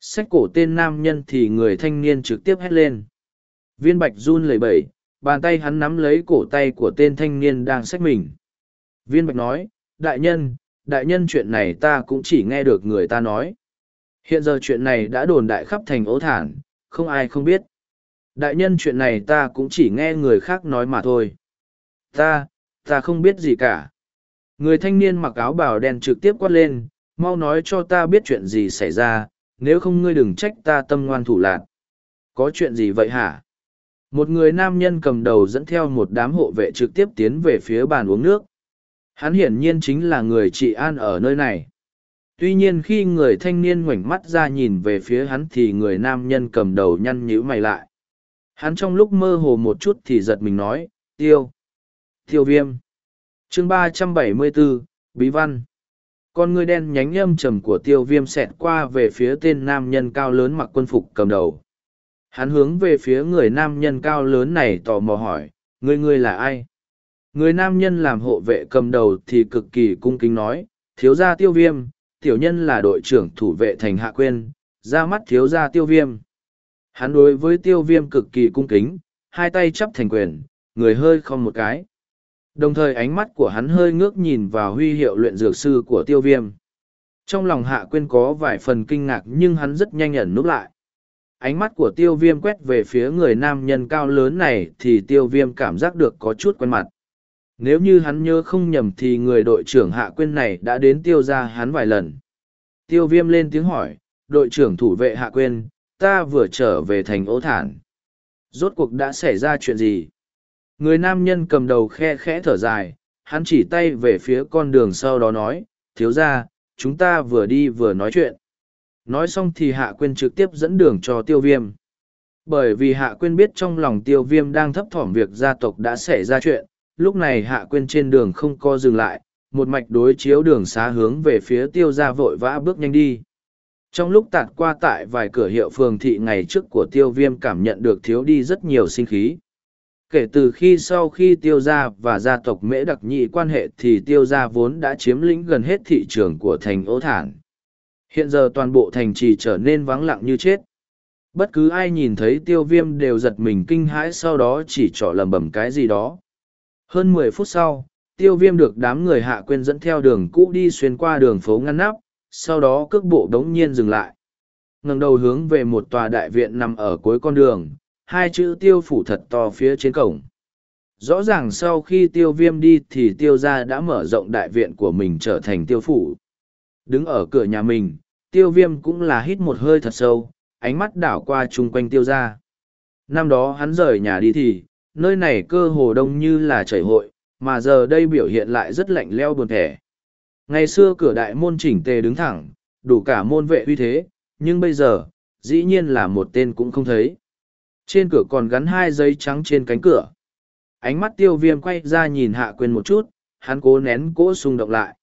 Sách cổ tên nam nhân thì người thanh niên trực tiếp hét lên. Viên bạch run lẩy bẩy, bàn tay hắn nắm lấy cổ tay của tên thanh niên đang sách mình. Viên bạch nói, đại nhân đại nhân chuyện này ta cũng chỉ nghe được người ta nói hiện giờ chuyện này đã đồn đại khắp thành ố thản không ai không biết Đại nhân chuyện này ta cũng chỉ nghe người khác nói mà thôi. Ta, ta không biết gì cả. Người thanh niên mặc áo bào đen trực tiếp quát lên, mau nói cho ta biết chuyện gì xảy ra, nếu không ngươi đừng trách ta tâm ngoan thủ lạc. Có chuyện gì vậy hả? Một người nam nhân cầm đầu dẫn theo một đám hộ vệ trực tiếp tiến về phía bàn uống nước. Hắn hiển nhiên chính là người trị an ở nơi này. Tuy nhiên khi người thanh niên ngoảnh mắt ra nhìn về phía hắn thì người nam nhân cầm đầu nhăn nhíu mày lại. Hắn trong lúc mơ hồ một chút thì giật mình nói, tiêu, tiêu viêm. chương ba trăm bảy mươi bốn Bí Văn. Con người đen nhánh âm trầm của tiêu viêm xẹt qua về phía tên nam nhân cao lớn mặc quân phục cầm đầu. Hắn hướng về phía người nam nhân cao lớn này tò mò hỏi, người ngươi là ai? Người nam nhân làm hộ vệ cầm đầu thì cực kỳ cung kính nói, thiếu gia tiêu viêm, tiểu nhân là đội trưởng thủ vệ thành hạ Quyên. ra mắt thiếu gia tiêu viêm. Hắn đối với tiêu viêm cực kỳ cung kính, hai tay chắp thành quyền, người hơi không một cái. Đồng thời ánh mắt của hắn hơi ngước nhìn vào huy hiệu luyện dược sư của tiêu viêm. Trong lòng hạ Quyên có vài phần kinh ngạc nhưng hắn rất nhanh ẩn núp lại. Ánh mắt của tiêu viêm quét về phía người nam nhân cao lớn này thì tiêu viêm cảm giác được có chút quen mặt. Nếu như hắn nhớ không nhầm thì người đội trưởng hạ Quyên này đã đến tiêu ra hắn vài lần. Tiêu viêm lên tiếng hỏi, đội trưởng thủ vệ hạ Quyên, ta vừa trở về thành ố thản. Rốt cuộc đã xảy ra chuyện gì? Người nam nhân cầm đầu khe khẽ thở dài, hắn chỉ tay về phía con đường sau đó nói, thiếu ra, chúng ta vừa đi vừa nói chuyện. Nói xong thì hạ Quyên trực tiếp dẫn đường cho tiêu viêm. Bởi vì hạ Quyên biết trong lòng tiêu viêm đang thấp thỏm việc gia tộc đã xảy ra chuyện, lúc này hạ quên trên đường không co dừng lại, một mạch đối chiếu đường xá hướng về phía tiêu ra vội vã bước nhanh đi. Trong lúc tạt qua tại vài cửa hiệu phường thị ngày trước của tiêu viêm cảm nhận được thiếu đi rất nhiều sinh khí. Kể từ khi sau khi tiêu gia và gia tộc mễ đặc nhị quan hệ thì tiêu gia vốn đã chiếm lĩnh gần hết thị trường của thành ố thản. Hiện giờ toàn bộ thành trì trở nên vắng lặng như chết. Bất cứ ai nhìn thấy tiêu viêm đều giật mình kinh hãi sau đó chỉ trỏ lầm bầm cái gì đó. Hơn mười phút sau, tiêu viêm được đám người hạ quên dẫn theo đường cũ đi xuyên qua đường phố ngăn nắp, sau đó cước bộ đống nhiên dừng lại. ngẩng đầu hướng về một tòa đại viện nằm ở cuối con đường, hai chữ tiêu phủ thật to phía trên cổng. Rõ ràng sau khi tiêu viêm đi thì tiêu gia đã mở rộng đại viện của mình trở thành tiêu phủ. Đứng ở cửa nhà mình, tiêu viêm cũng là hít một hơi thật sâu, ánh mắt đảo qua chung quanh tiêu gia. Năm đó hắn rời nhà đi thì, nơi này cơ hồ đông như là chảy hội, mà giờ đây biểu hiện lại rất lạnh leo buồn thẻ. Ngày xưa cửa đại môn chỉnh tề đứng thẳng, đủ cả môn vệ uy thế, nhưng bây giờ, dĩ nhiên là một tên cũng không thấy. Trên cửa còn gắn hai giấy trắng trên cánh cửa. Ánh mắt tiêu viêm quay ra nhìn Hạ Quyên một chút, hắn cố nén cỗ xung động lại.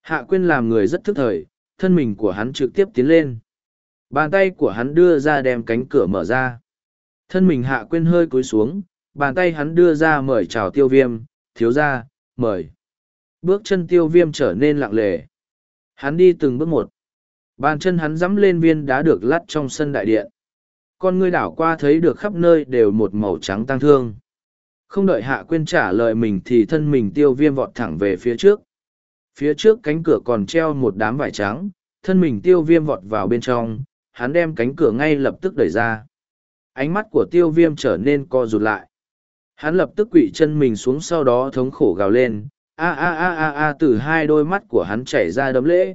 Hạ Quyên làm người rất thức thời, thân mình của hắn trực tiếp tiến lên. Bàn tay của hắn đưa ra đem cánh cửa mở ra. Thân mình Hạ Quyên hơi cúi xuống, bàn tay hắn đưa ra mời chào tiêu viêm, thiếu ra, mời. Bước chân tiêu viêm trở nên lặng lề. Hắn đi từng bước một. Bàn chân hắn dẫm lên viên đá được lắt trong sân đại điện. Con ngươi đảo qua thấy được khắp nơi đều một màu trắng tăng thương. Không đợi hạ quên trả lời mình thì thân mình tiêu viêm vọt thẳng về phía trước. Phía trước cánh cửa còn treo một đám vải trắng, thân mình tiêu viêm vọt vào bên trong, hắn đem cánh cửa ngay lập tức đẩy ra. Ánh mắt của tiêu viêm trở nên co rụt lại. Hắn lập tức quỵ chân mình xuống sau đó thống khổ gào lên, a a a a a từ hai đôi mắt của hắn chảy ra đấm lễ.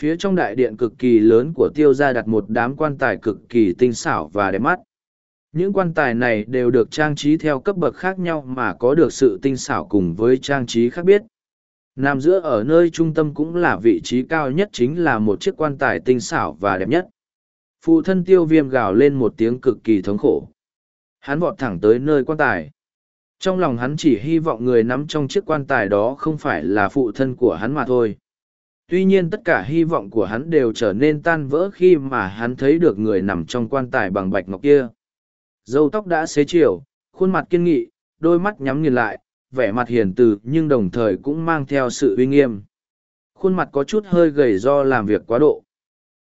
Phía trong đại điện cực kỳ lớn của tiêu gia đặt một đám quan tài cực kỳ tinh xảo và đẹp mắt. Những quan tài này đều được trang trí theo cấp bậc khác nhau mà có được sự tinh xảo cùng với trang trí khác biệt. Nằm giữa ở nơi trung tâm cũng là vị trí cao nhất chính là một chiếc quan tài tinh xảo và đẹp nhất. Phụ thân tiêu viêm gào lên một tiếng cực kỳ thống khổ. Hắn vọt thẳng tới nơi quan tài. Trong lòng hắn chỉ hy vọng người nắm trong chiếc quan tài đó không phải là phụ thân của hắn mà thôi. Tuy nhiên tất cả hy vọng của hắn đều trở nên tan vỡ khi mà hắn thấy được người nằm trong quan tài bằng bạch ngọc kia. Dâu tóc đã xế chiều, khuôn mặt kiên nghị, đôi mắt nhắm nghiền lại, vẻ mặt hiền từ nhưng đồng thời cũng mang theo sự uy nghiêm. Khuôn mặt có chút hơi gầy do làm việc quá độ.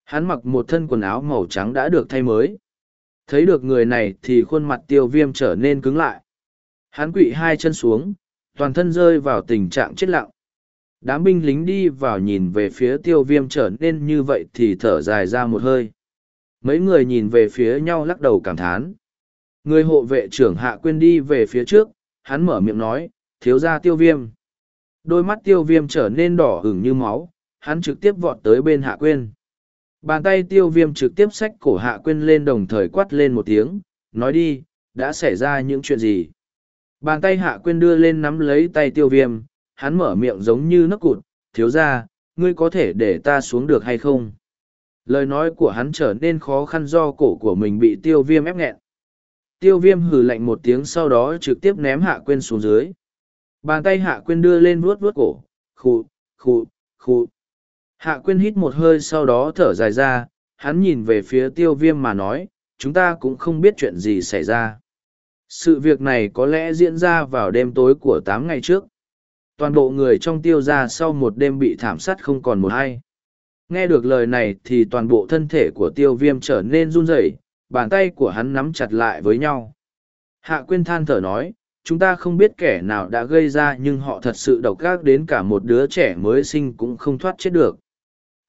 Hắn mặc một thân quần áo màu trắng đã được thay mới. Thấy được người này thì khuôn mặt tiêu viêm trở nên cứng lại. Hắn quỵ hai chân xuống, toàn thân rơi vào tình trạng chết lặng. Đám binh lính đi vào nhìn về phía tiêu viêm trở nên như vậy thì thở dài ra một hơi. Mấy người nhìn về phía nhau lắc đầu cảm thán. Người hộ vệ trưởng hạ quên đi về phía trước, hắn mở miệng nói, thiếu ra tiêu viêm. Đôi mắt tiêu viêm trở nên đỏ hửng như máu, hắn trực tiếp vọt tới bên hạ quên. Bàn tay tiêu viêm trực tiếp xách cổ hạ quyên lên đồng thời quát lên một tiếng, nói đi, đã xảy ra những chuyện gì. Bàn tay hạ quyên đưa lên nắm lấy tay tiêu viêm, hắn mở miệng giống như nấc cụt, thiếu ra, ngươi có thể để ta xuống được hay không? Lời nói của hắn trở nên khó khăn do cổ của mình bị tiêu viêm ép nghẹn. Tiêu viêm hừ lạnh một tiếng sau đó trực tiếp ném hạ quyên xuống dưới. Bàn tay hạ quyên đưa lên vuốt vuốt cổ, khụ, khụ, khụ. Hạ Quyên hít một hơi sau đó thở dài ra, hắn nhìn về phía tiêu viêm mà nói, chúng ta cũng không biết chuyện gì xảy ra. Sự việc này có lẽ diễn ra vào đêm tối của tám ngày trước. Toàn bộ người trong tiêu ra sau một đêm bị thảm sát không còn một ai. Nghe được lời này thì toàn bộ thân thể của tiêu viêm trở nên run rẩy, bàn tay của hắn nắm chặt lại với nhau. Hạ quyên than thở nói, chúng ta không biết kẻ nào đã gây ra nhưng họ thật sự độc ác đến cả một đứa trẻ mới sinh cũng không thoát chết được.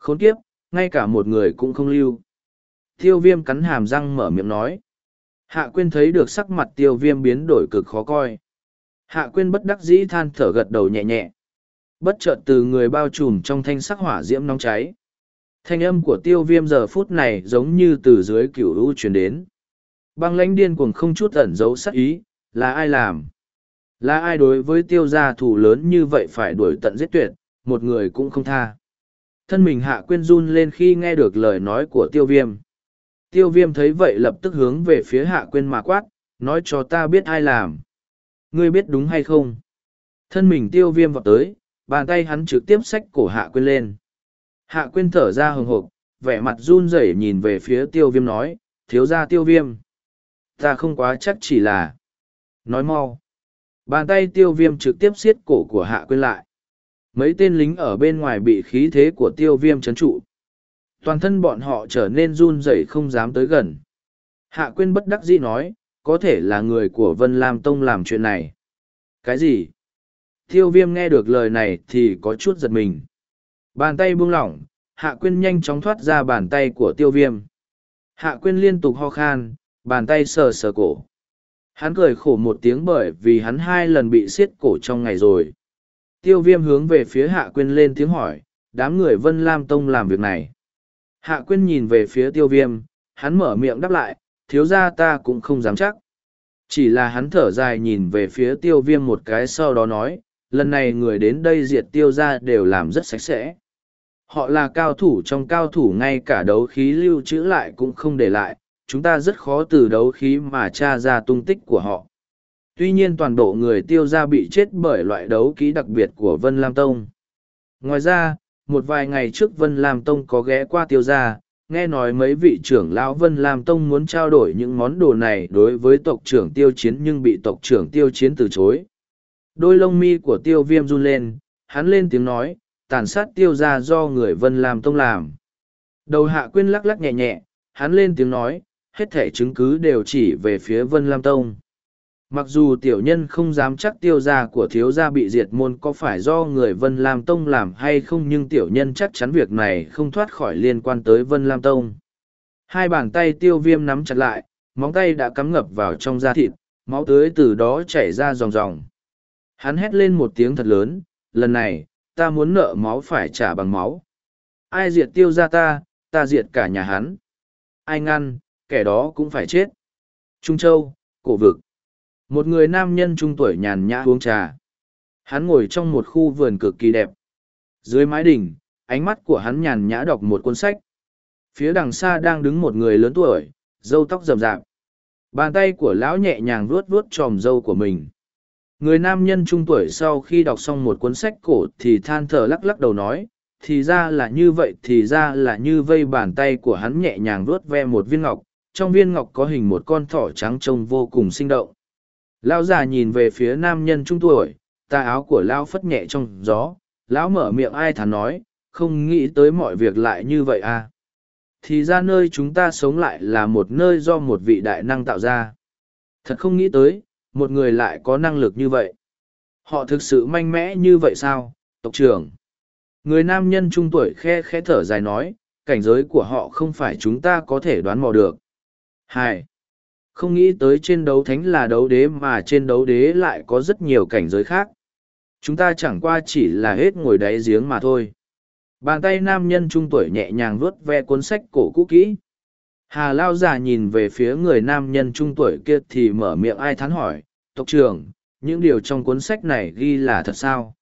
Khốn kiếp, ngay cả một người cũng không lưu. Tiêu viêm cắn hàm răng mở miệng nói. Hạ quyên thấy được sắc mặt tiêu viêm biến đổi cực khó coi. Hạ quyên bất đắc dĩ than thở gật đầu nhẹ nhẹ. Bất chợt từ người bao trùm trong thanh sắc hỏa diễm nóng cháy. Thanh âm của tiêu viêm giờ phút này giống như từ dưới cửu u truyền đến. Băng lãnh điên cuồng không chút ẩn giấu sắc ý, là ai làm? Là ai đối với tiêu gia thủ lớn như vậy phải đuổi tận giết tuyệt, một người cũng không tha. Thân mình hạ quyên run lên khi nghe được lời nói của tiêu viêm. Tiêu viêm thấy vậy lập tức hướng về phía hạ quyên mà quát, nói cho ta biết ai làm. Ngươi biết đúng hay không? Thân mình tiêu viêm vào tới, bàn tay hắn trực tiếp xách cổ hạ quyên lên. Hạ quyên thở ra hừng hộp, vẻ mặt run rẩy nhìn về phía tiêu viêm nói, thiếu ra tiêu viêm. Ta không quá chắc chỉ là... Nói mau. Bàn tay tiêu viêm trực tiếp xiết cổ của hạ quyên lại. Mấy tên lính ở bên ngoài bị khí thế của tiêu viêm chấn trụ. Toàn thân bọn họ trở nên run rẩy không dám tới gần. Hạ quyên bất đắc dĩ nói, có thể là người của Vân Lam Tông làm chuyện này. Cái gì? Tiêu viêm nghe được lời này thì có chút giật mình. Bàn tay buông lỏng, hạ quyên nhanh chóng thoát ra bàn tay của tiêu viêm. Hạ quyên liên tục ho khan, bàn tay sờ sờ cổ. Hắn cười khổ một tiếng bởi vì hắn hai lần bị xiết cổ trong ngày rồi. Tiêu viêm hướng về phía hạ quyên lên tiếng hỏi, đám người Vân Lam Tông làm việc này. Hạ quyên nhìn về phía tiêu viêm, hắn mở miệng đáp lại, thiếu ra ta cũng không dám chắc. Chỉ là hắn thở dài nhìn về phía tiêu viêm một cái sau đó nói, lần này người đến đây diệt tiêu ra đều làm rất sạch sẽ. Họ là cao thủ trong cao thủ ngay cả đấu khí lưu trữ lại cũng không để lại, chúng ta rất khó từ đấu khí mà tra ra tung tích của họ. Tuy nhiên toàn bộ người tiêu gia bị chết bởi loại đấu ký đặc biệt của Vân Lam Tông. Ngoài ra, một vài ngày trước Vân Lam Tông có ghé qua tiêu gia, nghe nói mấy vị trưởng lão Vân Lam Tông muốn trao đổi những món đồ này đối với tộc trưởng tiêu chiến nhưng bị tộc trưởng tiêu chiến từ chối. Đôi lông mi của tiêu viêm run lên, hắn lên tiếng nói, tàn sát tiêu gia do người Vân Lam Tông làm. Đầu hạ quyên lắc lắc nhẹ nhẹ, hắn lên tiếng nói, hết thể chứng cứ đều chỉ về phía Vân Lam Tông. Mặc dù tiểu nhân không dám chắc tiêu gia của thiếu gia bị diệt môn có phải do người Vân Lam Tông làm hay không nhưng tiểu nhân chắc chắn việc này không thoát khỏi liên quan tới Vân Lam Tông. Hai bàn tay tiêu viêm nắm chặt lại, móng tay đã cắm ngập vào trong da thịt, máu tưới từ đó chảy ra ròng ròng. Hắn hét lên một tiếng thật lớn, lần này, ta muốn nợ máu phải trả bằng máu. Ai diệt tiêu gia ta, ta diệt cả nhà hắn. Ai ngăn, kẻ đó cũng phải chết. Trung Châu, cổ vực. Một người nam nhân trung tuổi nhàn nhã uống trà. Hắn ngồi trong một khu vườn cực kỳ đẹp. Dưới mái đỉnh, ánh mắt của hắn nhàn nhã đọc một cuốn sách. Phía đằng xa đang đứng một người lớn tuổi, râu tóc rậm rạp. Bàn tay của lão nhẹ nhàng vuốt vuốt tròm râu của mình. Người nam nhân trung tuổi sau khi đọc xong một cuốn sách cổ thì than thở lắc lắc đầu nói, thì ra là như vậy thì ra là như vây bàn tay của hắn nhẹ nhàng vuốt ve một viên ngọc, trong viên ngọc có hình một con thỏ trắng trông vô cùng sinh động. Lão già nhìn về phía nam nhân trung tuổi, tà áo của lão phất nhẹ trong gió, lão mở miệng ai thắn nói, không nghĩ tới mọi việc lại như vậy à. Thì ra nơi chúng ta sống lại là một nơi do một vị đại năng tạo ra. Thật không nghĩ tới, một người lại có năng lực như vậy. Họ thực sự mạnh mẽ như vậy sao, tộc trưởng? Người nam nhân trung tuổi khe khẽ thở dài nói, cảnh giới của họ không phải chúng ta có thể đoán mò được. Hai, không nghĩ tới trên đấu thánh là đấu đế mà trên đấu đế lại có rất nhiều cảnh giới khác. Chúng ta chẳng qua chỉ là hết ngồi đáy giếng mà thôi. Bàn tay nam nhân trung tuổi nhẹ nhàng vuốt ve cuốn sách cổ cũ kỹ. Hà Lao già nhìn về phía người nam nhân trung tuổi kia thì mở miệng ai thán hỏi, tộc trưởng, những điều trong cuốn sách này ghi là thật sao?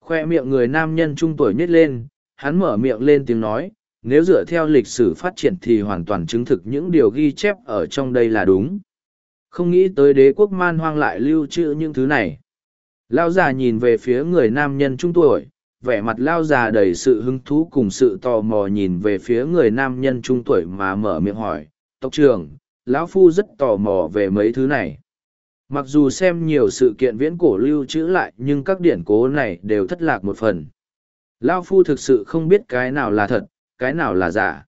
Khoe miệng người nam nhân trung tuổi nhét lên, hắn mở miệng lên tiếng nói, nếu dựa theo lịch sử phát triển thì hoàn toàn chứng thực những điều ghi chép ở trong đây là đúng. Không nghĩ tới đế quốc man hoang lại lưu trữ những thứ này. Lao già nhìn về phía người nam nhân trung tuổi, vẻ mặt lao già đầy sự hứng thú cùng sự tò mò nhìn về phía người nam nhân trung tuổi mà mở miệng hỏi tộc trưởng lão phu rất tò mò về mấy thứ này mặc dù xem nhiều sự kiện viễn cổ lưu trữ lại nhưng các điển cố này đều thất lạc một phần lao phu thực sự không biết cái nào là thật cái nào là giả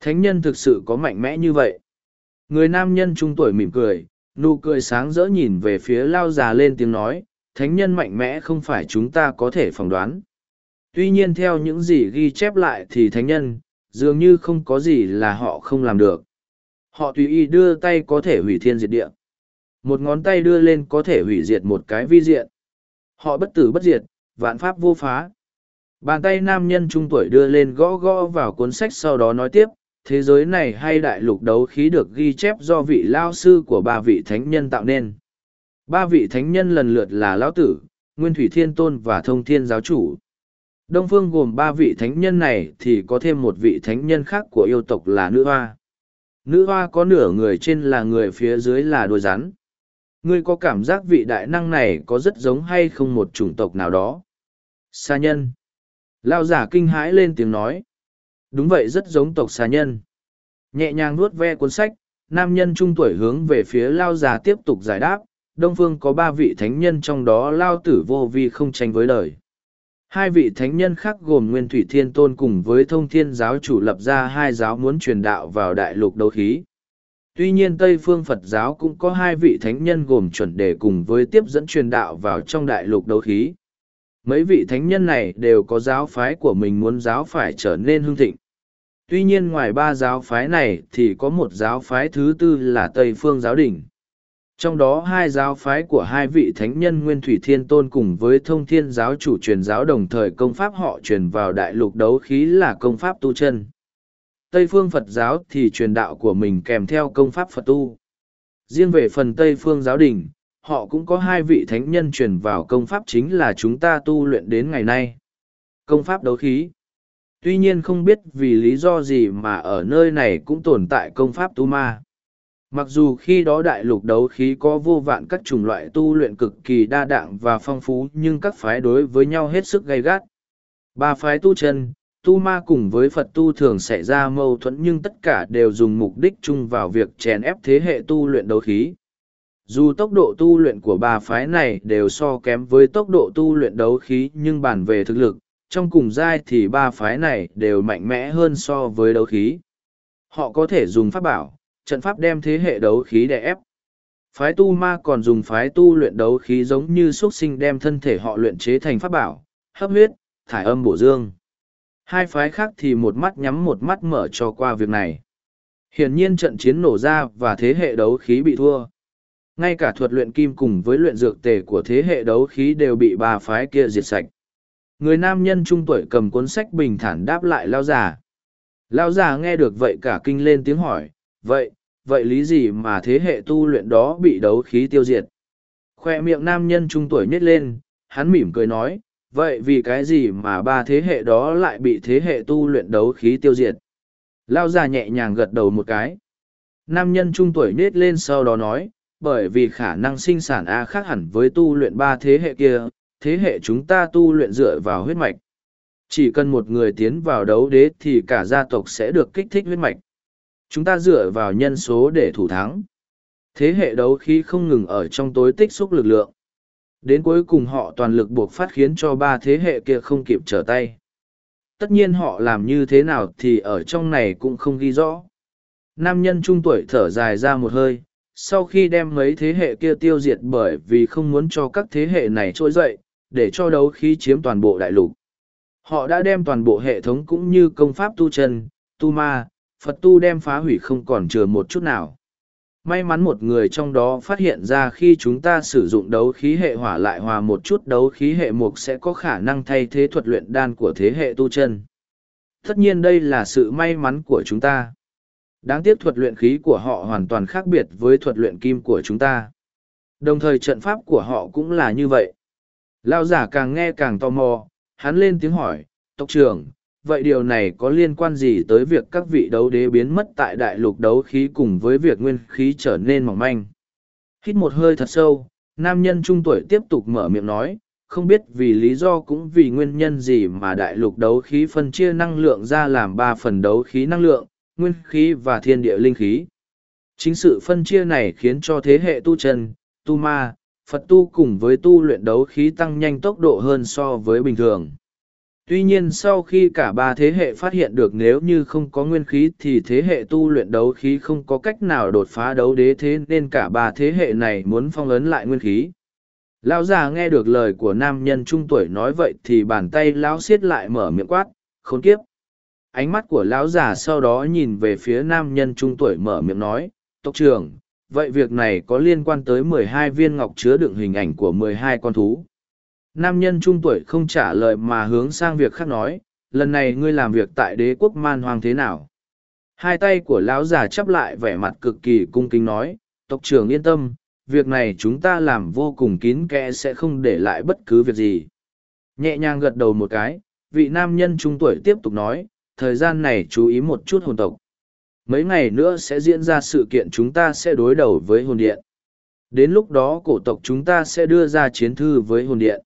thánh nhân thực sự có mạnh mẽ như vậy người nam nhân trung tuổi mỉm cười nụ cười sáng rỡ nhìn về phía lao già lên tiếng nói thánh nhân mạnh mẽ không phải chúng ta có thể phỏng đoán Tuy nhiên theo những gì ghi chép lại thì thánh nhân, dường như không có gì là họ không làm được. Họ tùy ý đưa tay có thể hủy thiên diệt địa. Một ngón tay đưa lên có thể hủy diệt một cái vi diện. Họ bất tử bất diệt, vạn pháp vô phá. Bàn tay nam nhân trung tuổi đưa lên gõ gõ vào cuốn sách sau đó nói tiếp, thế giới này hay đại lục đấu khí được ghi chép do vị lao sư của ba vị thánh nhân tạo nên. Ba vị thánh nhân lần lượt là Lão Tử, Nguyên Thủy Thiên Tôn và Thông Thiên Giáo Chủ. Đông phương gồm ba vị thánh nhân này thì có thêm một vị thánh nhân khác của yêu tộc là nữ hoa. Nữ hoa có nửa người trên là người phía dưới là đuôi rắn. Ngươi có cảm giác vị đại năng này có rất giống hay không một chủng tộc nào đó? Sa nhân. Lao giả kinh hãi lên tiếng nói. Đúng vậy rất giống tộc xà nhân. Nhẹ nhàng nuốt ve cuốn sách, nam nhân trung tuổi hướng về phía Lao giả tiếp tục giải đáp. Đông phương có ba vị thánh nhân trong đó Lao tử vô vi không tranh với đời. Hai vị thánh nhân khác gồm Nguyên Thủy Thiên Tôn cùng với thông thiên giáo chủ lập ra hai giáo muốn truyền đạo vào đại lục đấu khí. Tuy nhiên Tây Phương Phật giáo cũng có hai vị thánh nhân gồm chuẩn đề cùng với tiếp dẫn truyền đạo vào trong đại lục đấu khí. Mấy vị thánh nhân này đều có giáo phái của mình muốn giáo phải trở nên hưng thịnh. Tuy nhiên ngoài ba giáo phái này thì có một giáo phái thứ tư là Tây Phương giáo đình. Trong đó hai giáo phái của hai vị thánh nhân Nguyên Thủy Thiên Tôn cùng với thông thiên giáo chủ truyền giáo đồng thời công pháp họ truyền vào đại lục đấu khí là công pháp tu chân. Tây phương Phật giáo thì truyền đạo của mình kèm theo công pháp Phật tu. Riêng về phần Tây phương giáo đình, họ cũng có hai vị thánh nhân truyền vào công pháp chính là chúng ta tu luyện đến ngày nay. Công pháp đấu khí. Tuy nhiên không biết vì lý do gì mà ở nơi này cũng tồn tại công pháp tu ma. Mặc dù khi đó đại lục đấu khí có vô vạn các chủng loại tu luyện cực kỳ đa dạng và phong phú nhưng các phái đối với nhau hết sức gay gắt. Ba phái tu chân, tu ma cùng với Phật tu thường xảy ra mâu thuẫn nhưng tất cả đều dùng mục đích chung vào việc chèn ép thế hệ tu luyện đấu khí. Dù tốc độ tu luyện của ba phái này đều so kém với tốc độ tu luyện đấu khí nhưng bàn về thực lực, trong cùng giai thì ba phái này đều mạnh mẽ hơn so với đấu khí. Họ có thể dùng pháp bảo, trận pháp đem thế hệ đấu khí đè ép. Phái tu ma còn dùng phái tu luyện đấu khí giống như xuất sinh đem thân thể họ luyện chế thành pháp bảo, hấp huyết, thải âm bổ dương. Hai phái khác thì một mắt nhắm một mắt mở cho qua việc này. Hiển nhiên trận chiến nổ ra và thế hệ đấu khí bị thua. Ngay cả thuật luyện kim cùng với luyện dược tề của thế hệ đấu khí đều bị ba phái kia diệt sạch. Người nam nhân trung tuổi cầm cuốn sách bình thản đáp lại lao già. Lao già nghe được vậy cả kinh lên tiếng hỏi, vậy, vậy lý gì mà thế hệ tu luyện đó bị đấu khí tiêu diệt? Khoe miệng nam nhân trung tuổi nhét lên, hắn mỉm cười nói, vậy vì cái gì mà ba thế hệ đó lại bị thế hệ tu luyện đấu khí tiêu diệt? Lao già nhẹ nhàng gật đầu một cái. Nam nhân trung tuổi nết lên sau đó nói, bởi vì khả năng sinh sản A khác hẳn với tu luyện ba thế hệ kia, thế hệ chúng ta tu luyện dựa vào huyết mạch. Chỉ cần một người tiến vào đấu đế thì cả gia tộc sẽ được kích thích huyết mạch. Chúng ta dựa vào nhân số để thủ thắng. Thế hệ đấu khí không ngừng ở trong tối tích xúc lực lượng. Đến cuối cùng họ toàn lực buộc phát khiến cho ba thế hệ kia không kịp trở tay. Tất nhiên họ làm như thế nào thì ở trong này cũng không ghi rõ. Nam nhân trung tuổi thở dài ra một hơi, sau khi đem mấy thế hệ kia tiêu diệt bởi vì không muốn cho các thế hệ này trỗi dậy, để cho đấu khí chiếm toàn bộ đại lục. Họ đã đem toàn bộ hệ thống cũng như công pháp tu chân, tu ma, Phật tu đem phá hủy không còn chừa một chút nào. may mắn một người trong đó phát hiện ra khi chúng ta sử dụng đấu khí hệ hỏa lại hòa một chút đấu khí hệ mục sẽ có khả năng thay thế thuật luyện đan của thế hệ tu chân tất nhiên đây là sự may mắn của chúng ta đáng tiếc thuật luyện khí của họ hoàn toàn khác biệt với thuật luyện kim của chúng ta. Đồng thời trận pháp của họ cũng là như vậy. Lao giả càng nghe càng tò mò, hắn lên tiếng hỏi, tộc trưởng, vậy điều này có liên quan gì tới việc các vị đấu đế biến mất tại đại lục đấu khí cùng với việc nguyên khí trở nên mỏng manh? Hít một hơi thật sâu, nam nhân trung tuổi tiếp tục mở miệng nói, không biết vì lý do cũng vì nguyên nhân gì mà đại lục đấu khí phân chia năng lượng ra làm ba phần đấu khí năng lượng nguyên khí và thiên địa linh khí chính sự phân chia này khiến cho thế hệ tu chân tu ma phật tu cùng với tu luyện đấu khí tăng nhanh tốc độ hơn so với bình thường Tuy nhiên sau khi cả ba thế hệ phát hiện được nếu như không có nguyên khí thì thế hệ tu luyện đấu khí không có cách nào đột phá đấu đế thế nên cả ba thế hệ này muốn phong ấn lại nguyên khí. Lão già nghe được lời của nam nhân trung tuổi nói vậy thì bàn tay lão siết lại mở miệng quát, khốn kiếp. Ánh mắt của lão già sau đó nhìn về phía nam nhân trung tuổi mở miệng nói, tộc trưởng, vậy việc này có liên quan tới mười hai viên ngọc chứa đựng hình ảnh của mười hai con thú? Nam nhân trung tuổi không trả lời mà hướng sang việc khác nói lần này ngươi làm việc tại đế quốc man hoang thế nào? Hai tay của lão già chắp lại vẻ mặt cực kỳ cung kính nói tộc trưởng yên tâm việc này chúng ta làm vô cùng kín kẽ sẽ không để lại bất cứ việc gì. Nhẹ nhàng gật đầu một cái vị nam nhân trung tuổi tiếp tục nói thời gian này chú ý một chút hồn tộc mấy ngày nữa sẽ diễn ra sự kiện chúng ta sẽ đối đầu với hồn điện đến lúc đó cổ tộc chúng ta sẽ đưa ra chiến thư với hồn điện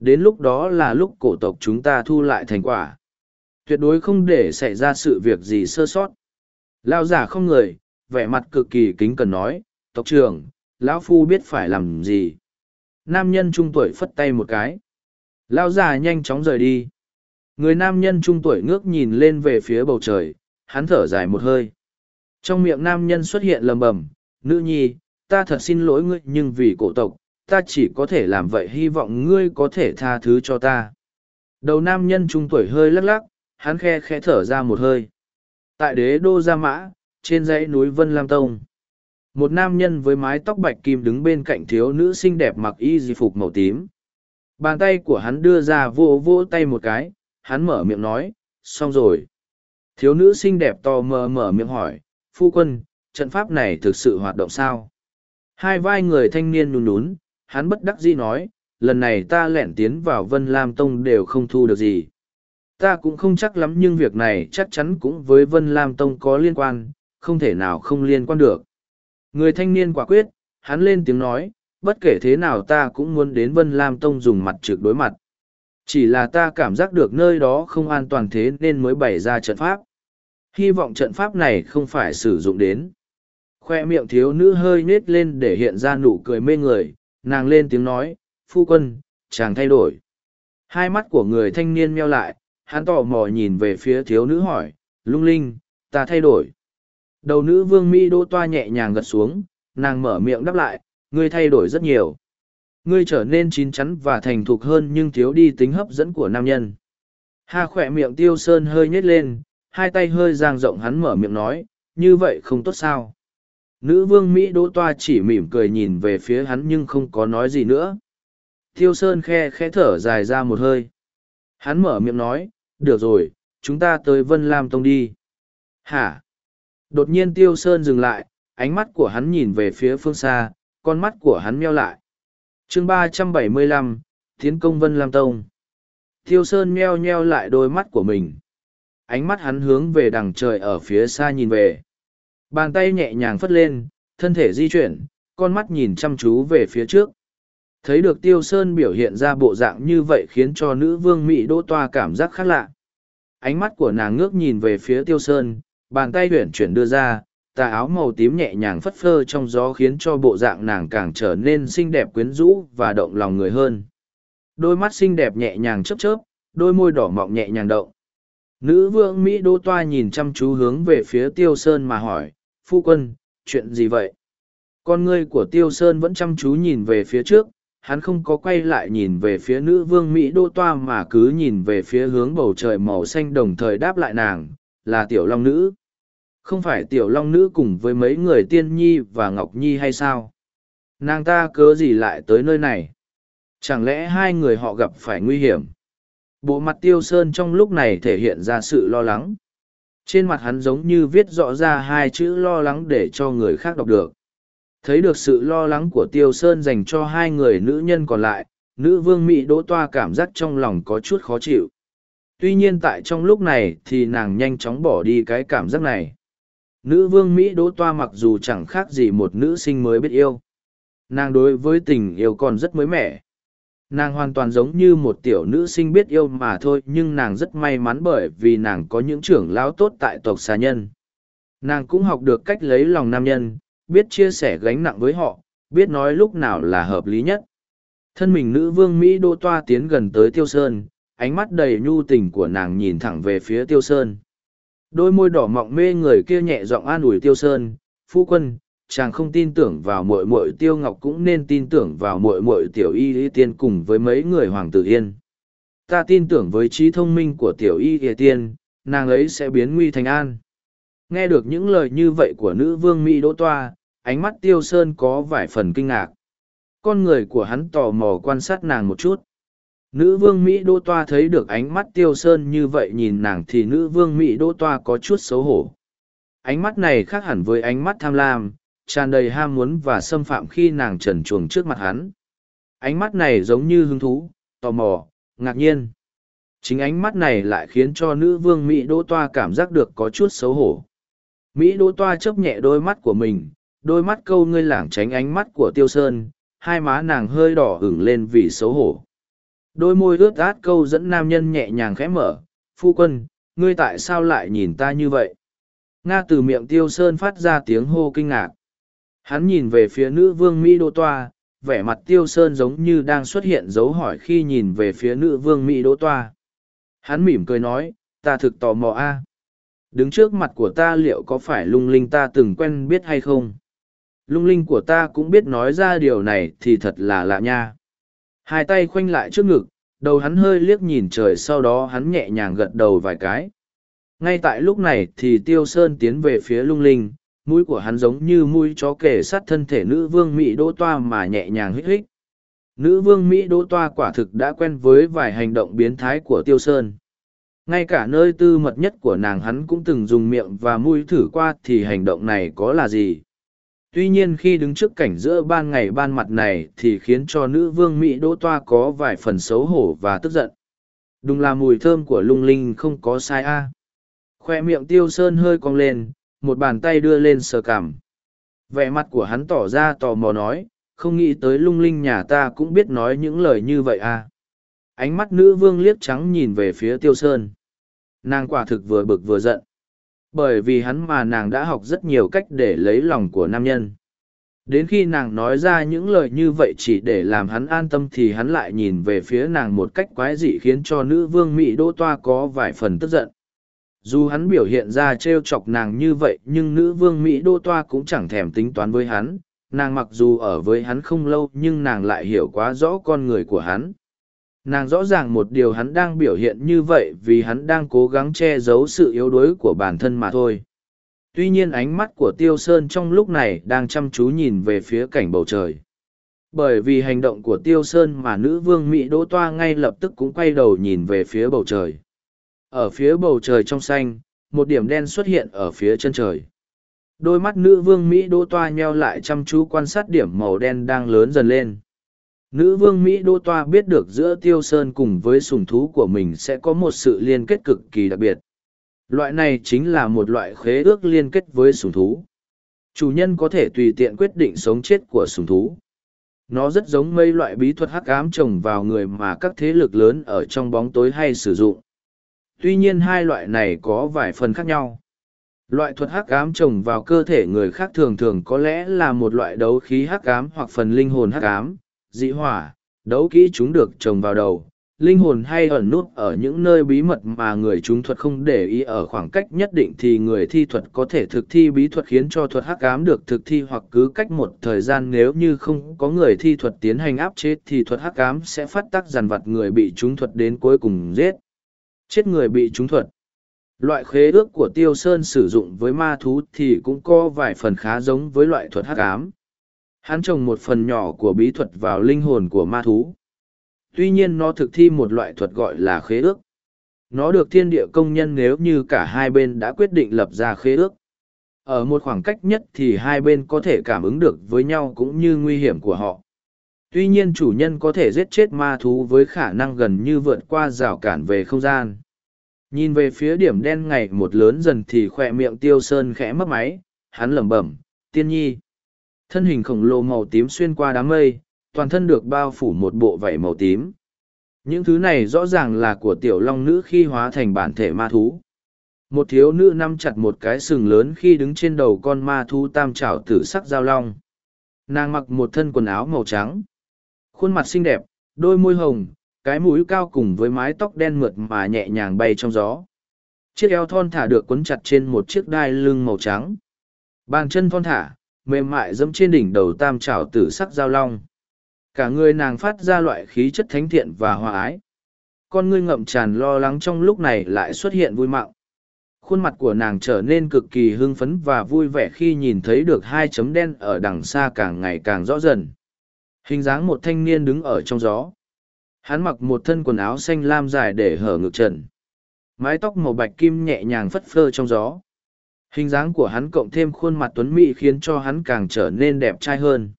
Đến lúc đó là lúc cổ tộc chúng ta thu lại thành quả. Tuyệt đối không để xảy ra sự việc gì sơ sót. Lao giả không người, vẻ mặt cực kỳ kính cần nói, tộc trưởng, lão phu biết phải làm gì. Nam nhân trung tuổi phất tay một cái. Lao giả nhanh chóng rời đi. Người nam nhân trung tuổi ngước nhìn lên về phía bầu trời, hắn thở dài một hơi. Trong miệng nam nhân xuất hiện lầm bầm, nữ nhi, ta thật xin lỗi ngươi nhưng vì cổ tộc, ta chỉ có thể làm vậy hy vọng ngươi có thể tha thứ cho ta. Đầu nam nhân trung tuổi hơi lắc lắc, hắn khe khẽ thở ra một hơi. Tại đế đô Gia Mã, trên dãy núi Vân Lam Tông, một nam nhân với mái tóc bạch kim đứng bên cạnh thiếu nữ xinh đẹp mặc y di phục màu tím. Bàn tay của hắn đưa ra vô vô tay một cái, hắn mở miệng nói, xong rồi. Thiếu nữ xinh đẹp to mờ mở miệng hỏi, phu quân, trận pháp này thực sự hoạt động sao? Hai vai người thanh niên nhún nhún, hắn bất đắc dĩ nói, lần này ta lẻn tiến vào Vân Lam Tông đều không thu được gì. Ta cũng không chắc lắm nhưng việc này chắc chắn cũng với Vân Lam Tông có liên quan, không thể nào không liên quan được. Người thanh niên quả quyết, hắn lên tiếng nói, bất kể thế nào ta cũng muốn đến Vân Lam Tông dùng mặt trực đối mặt. Chỉ là ta cảm giác được nơi đó không an toàn thế nên mới bày ra trận pháp. Hy vọng trận pháp này không phải sử dụng đến. Khoe miệng thiếu nữ hơi nết lên để hiện ra nụ cười mê người, nàng lên tiếng nói phu quân chàng thay đổi hai mắt của người thanh niên meo lại hắn tò mò nhìn về phía thiếu nữ hỏi lung linh ta thay đổi đầu nữ vương mỹ đô toa nhẹ nhàng gật xuống nàng mở miệng đáp lại ngươi thay đổi rất nhiều ngươi trở nên chín chắn và thành thục hơn nhưng thiếu đi tính hấp dẫn của nam nhân ha khỏe miệng tiêu sơn hơi nhếch lên hai tay hơi giang rộng hắn mở miệng nói như vậy không tốt sao Nữ vương Mỹ Đỗ Toa chỉ mỉm cười nhìn về phía hắn nhưng không có nói gì nữa. Tiêu Sơn khe khẽ thở dài ra một hơi. Hắn mở miệng nói, được rồi, chúng ta tới Vân Lam Tông đi. Hả? Đột nhiên Tiêu Sơn dừng lại, ánh mắt của hắn nhìn về phía phương xa, con mắt của hắn meo lại chương ba trăm bảy mươi lăm Tiến công Vân Lam Tông. Tiêu Sơn meo nheo lại đôi mắt của mình. Ánh mắt hắn hướng về đằng trời ở phía xa nhìn về. Bàn tay nhẹ nhàng phất lên, thân thể di chuyển, con mắt nhìn chăm chú về phía trước. Thấy được Tiêu Sơn biểu hiện ra bộ dạng như vậy khiến cho nữ vương Mỹ đỗ toa cảm giác khác lạ. Ánh mắt của nàng ngước nhìn về phía Tiêu Sơn, bàn tay huyển chuyển đưa ra, tà áo màu tím nhẹ nhàng phất phơ trong gió khiến cho bộ dạng nàng càng trở nên xinh đẹp quyến rũ và động lòng người hơn. Đôi mắt xinh đẹp nhẹ nhàng chớp chớp, đôi môi đỏ mọng nhẹ nhàng động. Nữ vương Mỹ đô toa nhìn chăm chú hướng về phía Tiêu Sơn mà hỏi, phu quân, chuyện gì vậy? Con ngươi của Tiêu Sơn vẫn chăm chú nhìn về phía trước, hắn không có quay lại nhìn về phía nữ vương Mỹ đô toa mà cứ nhìn về phía hướng bầu trời màu xanh đồng thời đáp lại nàng, là tiểu long nữ. Không phải tiểu long nữ cùng với mấy người tiên nhi và ngọc nhi hay sao? Nàng ta cớ gì lại tới nơi này? Chẳng lẽ hai người họ gặp phải nguy hiểm? Bộ mặt tiêu sơn trong lúc này thể hiện ra sự lo lắng. Trên mặt hắn giống như viết rõ ra hai chữ lo lắng để cho người khác đọc được. Thấy được sự lo lắng của tiêu sơn dành cho hai người nữ nhân còn lại, nữ vương Mỹ đỗ toa cảm giác trong lòng có chút khó chịu. Tuy nhiên tại trong lúc này thì nàng nhanh chóng bỏ đi cái cảm giác này. Nữ vương Mỹ đỗ toa mặc dù chẳng khác gì một nữ sinh mới biết yêu. Nàng đối với tình yêu còn rất mới mẻ. Nàng hoàn toàn giống như một tiểu nữ sinh biết yêu mà thôi nhưng nàng rất may mắn bởi vì nàng có những trưởng lão tốt tại tộc xà nhân. Nàng cũng học được cách lấy lòng nam nhân, biết chia sẻ gánh nặng với họ, biết nói lúc nào là hợp lý nhất. Thân mình nữ vương Mỹ đô toa tiến gần tới Tiêu Sơn, ánh mắt đầy nhu tình của nàng nhìn thẳng về phía Tiêu Sơn. Đôi môi đỏ mọng mê người kia nhẹ giọng an ủi Tiêu Sơn, phu quân, chàng không tin tưởng vào muội muội Tiêu Ngọc cũng nên tin tưởng vào muội muội Tiểu Y Y Tiên cùng với mấy người Hoàng tử Yên. Ta tin tưởng với trí thông minh của Tiểu Y Y Tiên, nàng ấy sẽ biến nguy thành an. Nghe được những lời như vậy của nữ vương Mỹ Đỗ Toa, ánh mắt Tiêu Sơn có vài phần kinh ngạc con người của hắn tò mò quan sát nàng một chút nữ vương mỹ đô toa thấy được ánh mắt tiêu sơn như vậy nhìn nàng thì nữ vương mỹ đô toa có chút xấu hổ. Ánh mắt này khác hẳn với ánh mắt tham lam, tràn đầy ham muốn và xâm phạm khi nàng trần chuồng trước mặt hắn. Ánh mắt này giống như hứng thú, tò mò, ngạc nhiên. Chính ánh mắt này lại khiến cho nữ vương mỹ đỗ toa cảm giác được có chút xấu hổ. Mỹ đỗ toa chớp nhẹ đôi mắt của mình, đôi mắt câu ngươi lảng tránh ánh mắt của tiêu sơn, hai má nàng hơi đỏ ửng lên vì xấu hổ. Đôi môi ướt át câu dẫn nam nhân nhẹ nhàng khẽ mở, phu quân, ngươi tại sao lại nhìn ta như vậy? Nga từ miệng tiêu sơn phát ra tiếng hô kinh ngạc. Hắn nhìn về phía nữ vương Mỹ Đô Toa, vẻ mặt tiêu sơn giống như đang xuất hiện dấu hỏi khi nhìn về phía nữ vương Mỹ Đô Toa. Hắn mỉm cười nói, ta thực tò mò a Đứng trước mặt của ta liệu có phải lung linh ta từng quen biết hay không? lung linh của ta cũng biết nói ra điều này thì thật là lạ nha hai tay khoanh lại trước ngực, đầu hắn hơi liếc nhìn trời sau đó hắn nhẹ nhàng gật đầu vài cái. Ngay tại lúc này thì tiêu sơn tiến về phía lung linh, mũi của hắn giống như mũi chó kể sát thân thể nữ vương mỹ đỗ toa mà nhẹ nhàng hít hít. Nữ vương mỹ đỗ toa quả thực đã quen với vài hành động biến thái của tiêu sơn. Ngay cả nơi tư mật nhất của nàng hắn cũng từng dùng miệng và mũi thử qua thì hành động này có là gì? Tuy nhiên khi đứng trước cảnh giữa ban ngày ban mặt này thì khiến cho nữ vương mỹ đỗ toa có vài phần xấu hổ và tức giận. Đúng là mùi thơm của lung linh không có sai a. À. khoe miệng tiêu sơn hơi cong lên, một bàn tay đưa lên sờ cảm vẻ mặt của hắn tỏ ra tò mò nói, không nghĩ tới lung linh nhà ta cũng biết nói những lời như vậy à ánh mắt nữ vương liếc trắng nhìn về phía tiêu sơn. Nàng quả thực vừa bực vừa giận bởi vì hắn mà nàng đã học rất nhiều cách để lấy lòng của nam nhân. Đến khi nàng nói ra những lời như vậy chỉ để làm hắn an tâm thì hắn lại nhìn về phía nàng một cách quái dị khiến cho nữ vương mỹ đô toa có vài phần tức giận. Dù hắn biểu hiện ra trêu chọc nàng như vậy nhưng nữ vương mỹ đô toa cũng chẳng thèm tính toán với hắn. Nàng mặc dù ở với hắn không lâu nhưng nàng lại hiểu quá rõ con người của hắn nàng rõ ràng một điều hắn đang biểu hiện như vậy vì hắn đang cố gắng che giấu sự yếu đuối của bản thân mà thôi. Tuy nhiên ánh mắt của tiêu sơn trong lúc này đang chăm chú nhìn về phía cảnh bầu trời. Bởi vì hành động của tiêu sơn mà nữ vương mỹ đỗ toa ngay lập tức cũng quay đầu nhìn về phía bầu trời. Ở phía bầu trời trong xanh, một điểm đen xuất hiện ở phía chân trời. Đôi mắt nữ vương mỹ đỗ toa nheo lại chăm chú quan sát điểm màu đen đang lớn dần lên. Nữ vương Mỹ Đô Toa biết được giữa Tiêu Sơn cùng với sùng thú của mình sẽ có một sự liên kết cực kỳ đặc biệt. Loại này chính là một loại khế ước liên kết với sùng thú. Chủ nhân có thể tùy tiện quyết định sống chết của sùng thú. Nó rất giống mây loại bí thuật hắc ám trồng vào người mà các thế lực lớn ở trong bóng tối hay sử dụng. Tuy nhiên hai loại này có vài phần khác nhau. Loại thuật hắc ám trồng vào cơ thể người khác thường thường có lẽ là một loại đấu khí hắc ám hoặc phần linh hồn hắc ám, dị hỏa, đấu kỹ chúng được trồng vào đầu, linh hồn hay ẩn nút ở những nơi bí mật mà người chúng thuật không để ý ở khoảng cách nhất định thì người thi thuật có thể thực thi bí thuật khiến cho thuật hắc ám được thực thi hoặc cứ cách một thời gian nếu như không có người thi thuật tiến hành áp chế thì thuật hắc ám sẽ phát tác dằn vặt người bị chúng thuật đến cuối cùng giết. Chết người bị chúng thuật. Loại khế ước của Tiêu Sơn sử dụng với ma thú thì cũng có vài phần khá giống với loại thuật hắc ám. Hắn trồng một phần nhỏ của bí thuật vào linh hồn của ma thú. Tuy nhiên nó thực thi một loại thuật gọi là khế ước. Nó được thiên địa công nhân nếu như cả hai bên đã quyết định lập ra khế ước. Ở một khoảng cách nhất thì hai bên có thể cảm ứng được với nhau cũng như nguy hiểm của họ. Tuy nhiên chủ nhân có thể giết chết ma thú với khả năng gần như vượt qua rào cản về không gian. Nhìn về phía điểm đen ngày một lớn dần thì khoe miệng tiêu sơn khẽ mất máy, hắn lẩm bẩm, tiên nhi. Thân hình khổng lồ màu tím xuyên qua đám mây, toàn thân được bao phủ một bộ vảy màu tím. Những thứ này rõ ràng là của tiểu long nữ khi hóa thành bản thể ma thú. Một thiếu nữ nắm chặt một cái sừng lớn khi đứng trên đầu con ma thú tam trảo tử sắc giao long. Nàng mặc một thân quần áo màu trắng. Khuôn mặt xinh đẹp, đôi môi hồng, cái mũi cao cùng với mái tóc đen mượt mà nhẹ nhàng bay trong gió. Chiếc eo thon thả được quấn chặt trên một chiếc đai lưng màu trắng. Bàn chân thon thả, mềm mại dẫm trên đỉnh đầu tam trảo tử sắc giao long. Cả người nàng phát ra loại khí chất thánh thiện và hòa ái. Con ngươi ngậm tràn lo lắng trong lúc này lại xuất hiện vui mạo. Khuôn mặt của nàng trở nên cực kỳ hưng phấn và vui vẻ khi nhìn thấy được hai chấm đen ở đằng xa càng ngày càng rõ dần. Hình dáng một thanh niên đứng ở trong gió. Hắn mặc một thân quần áo xanh lam dài để hở ngực trần. Mái tóc màu bạch kim nhẹ nhàng phất phơ trong gió. Hình dáng của hắn cộng thêm khuôn mặt tuấn mỹ khiến cho hắn càng trở nên đẹp trai hơn.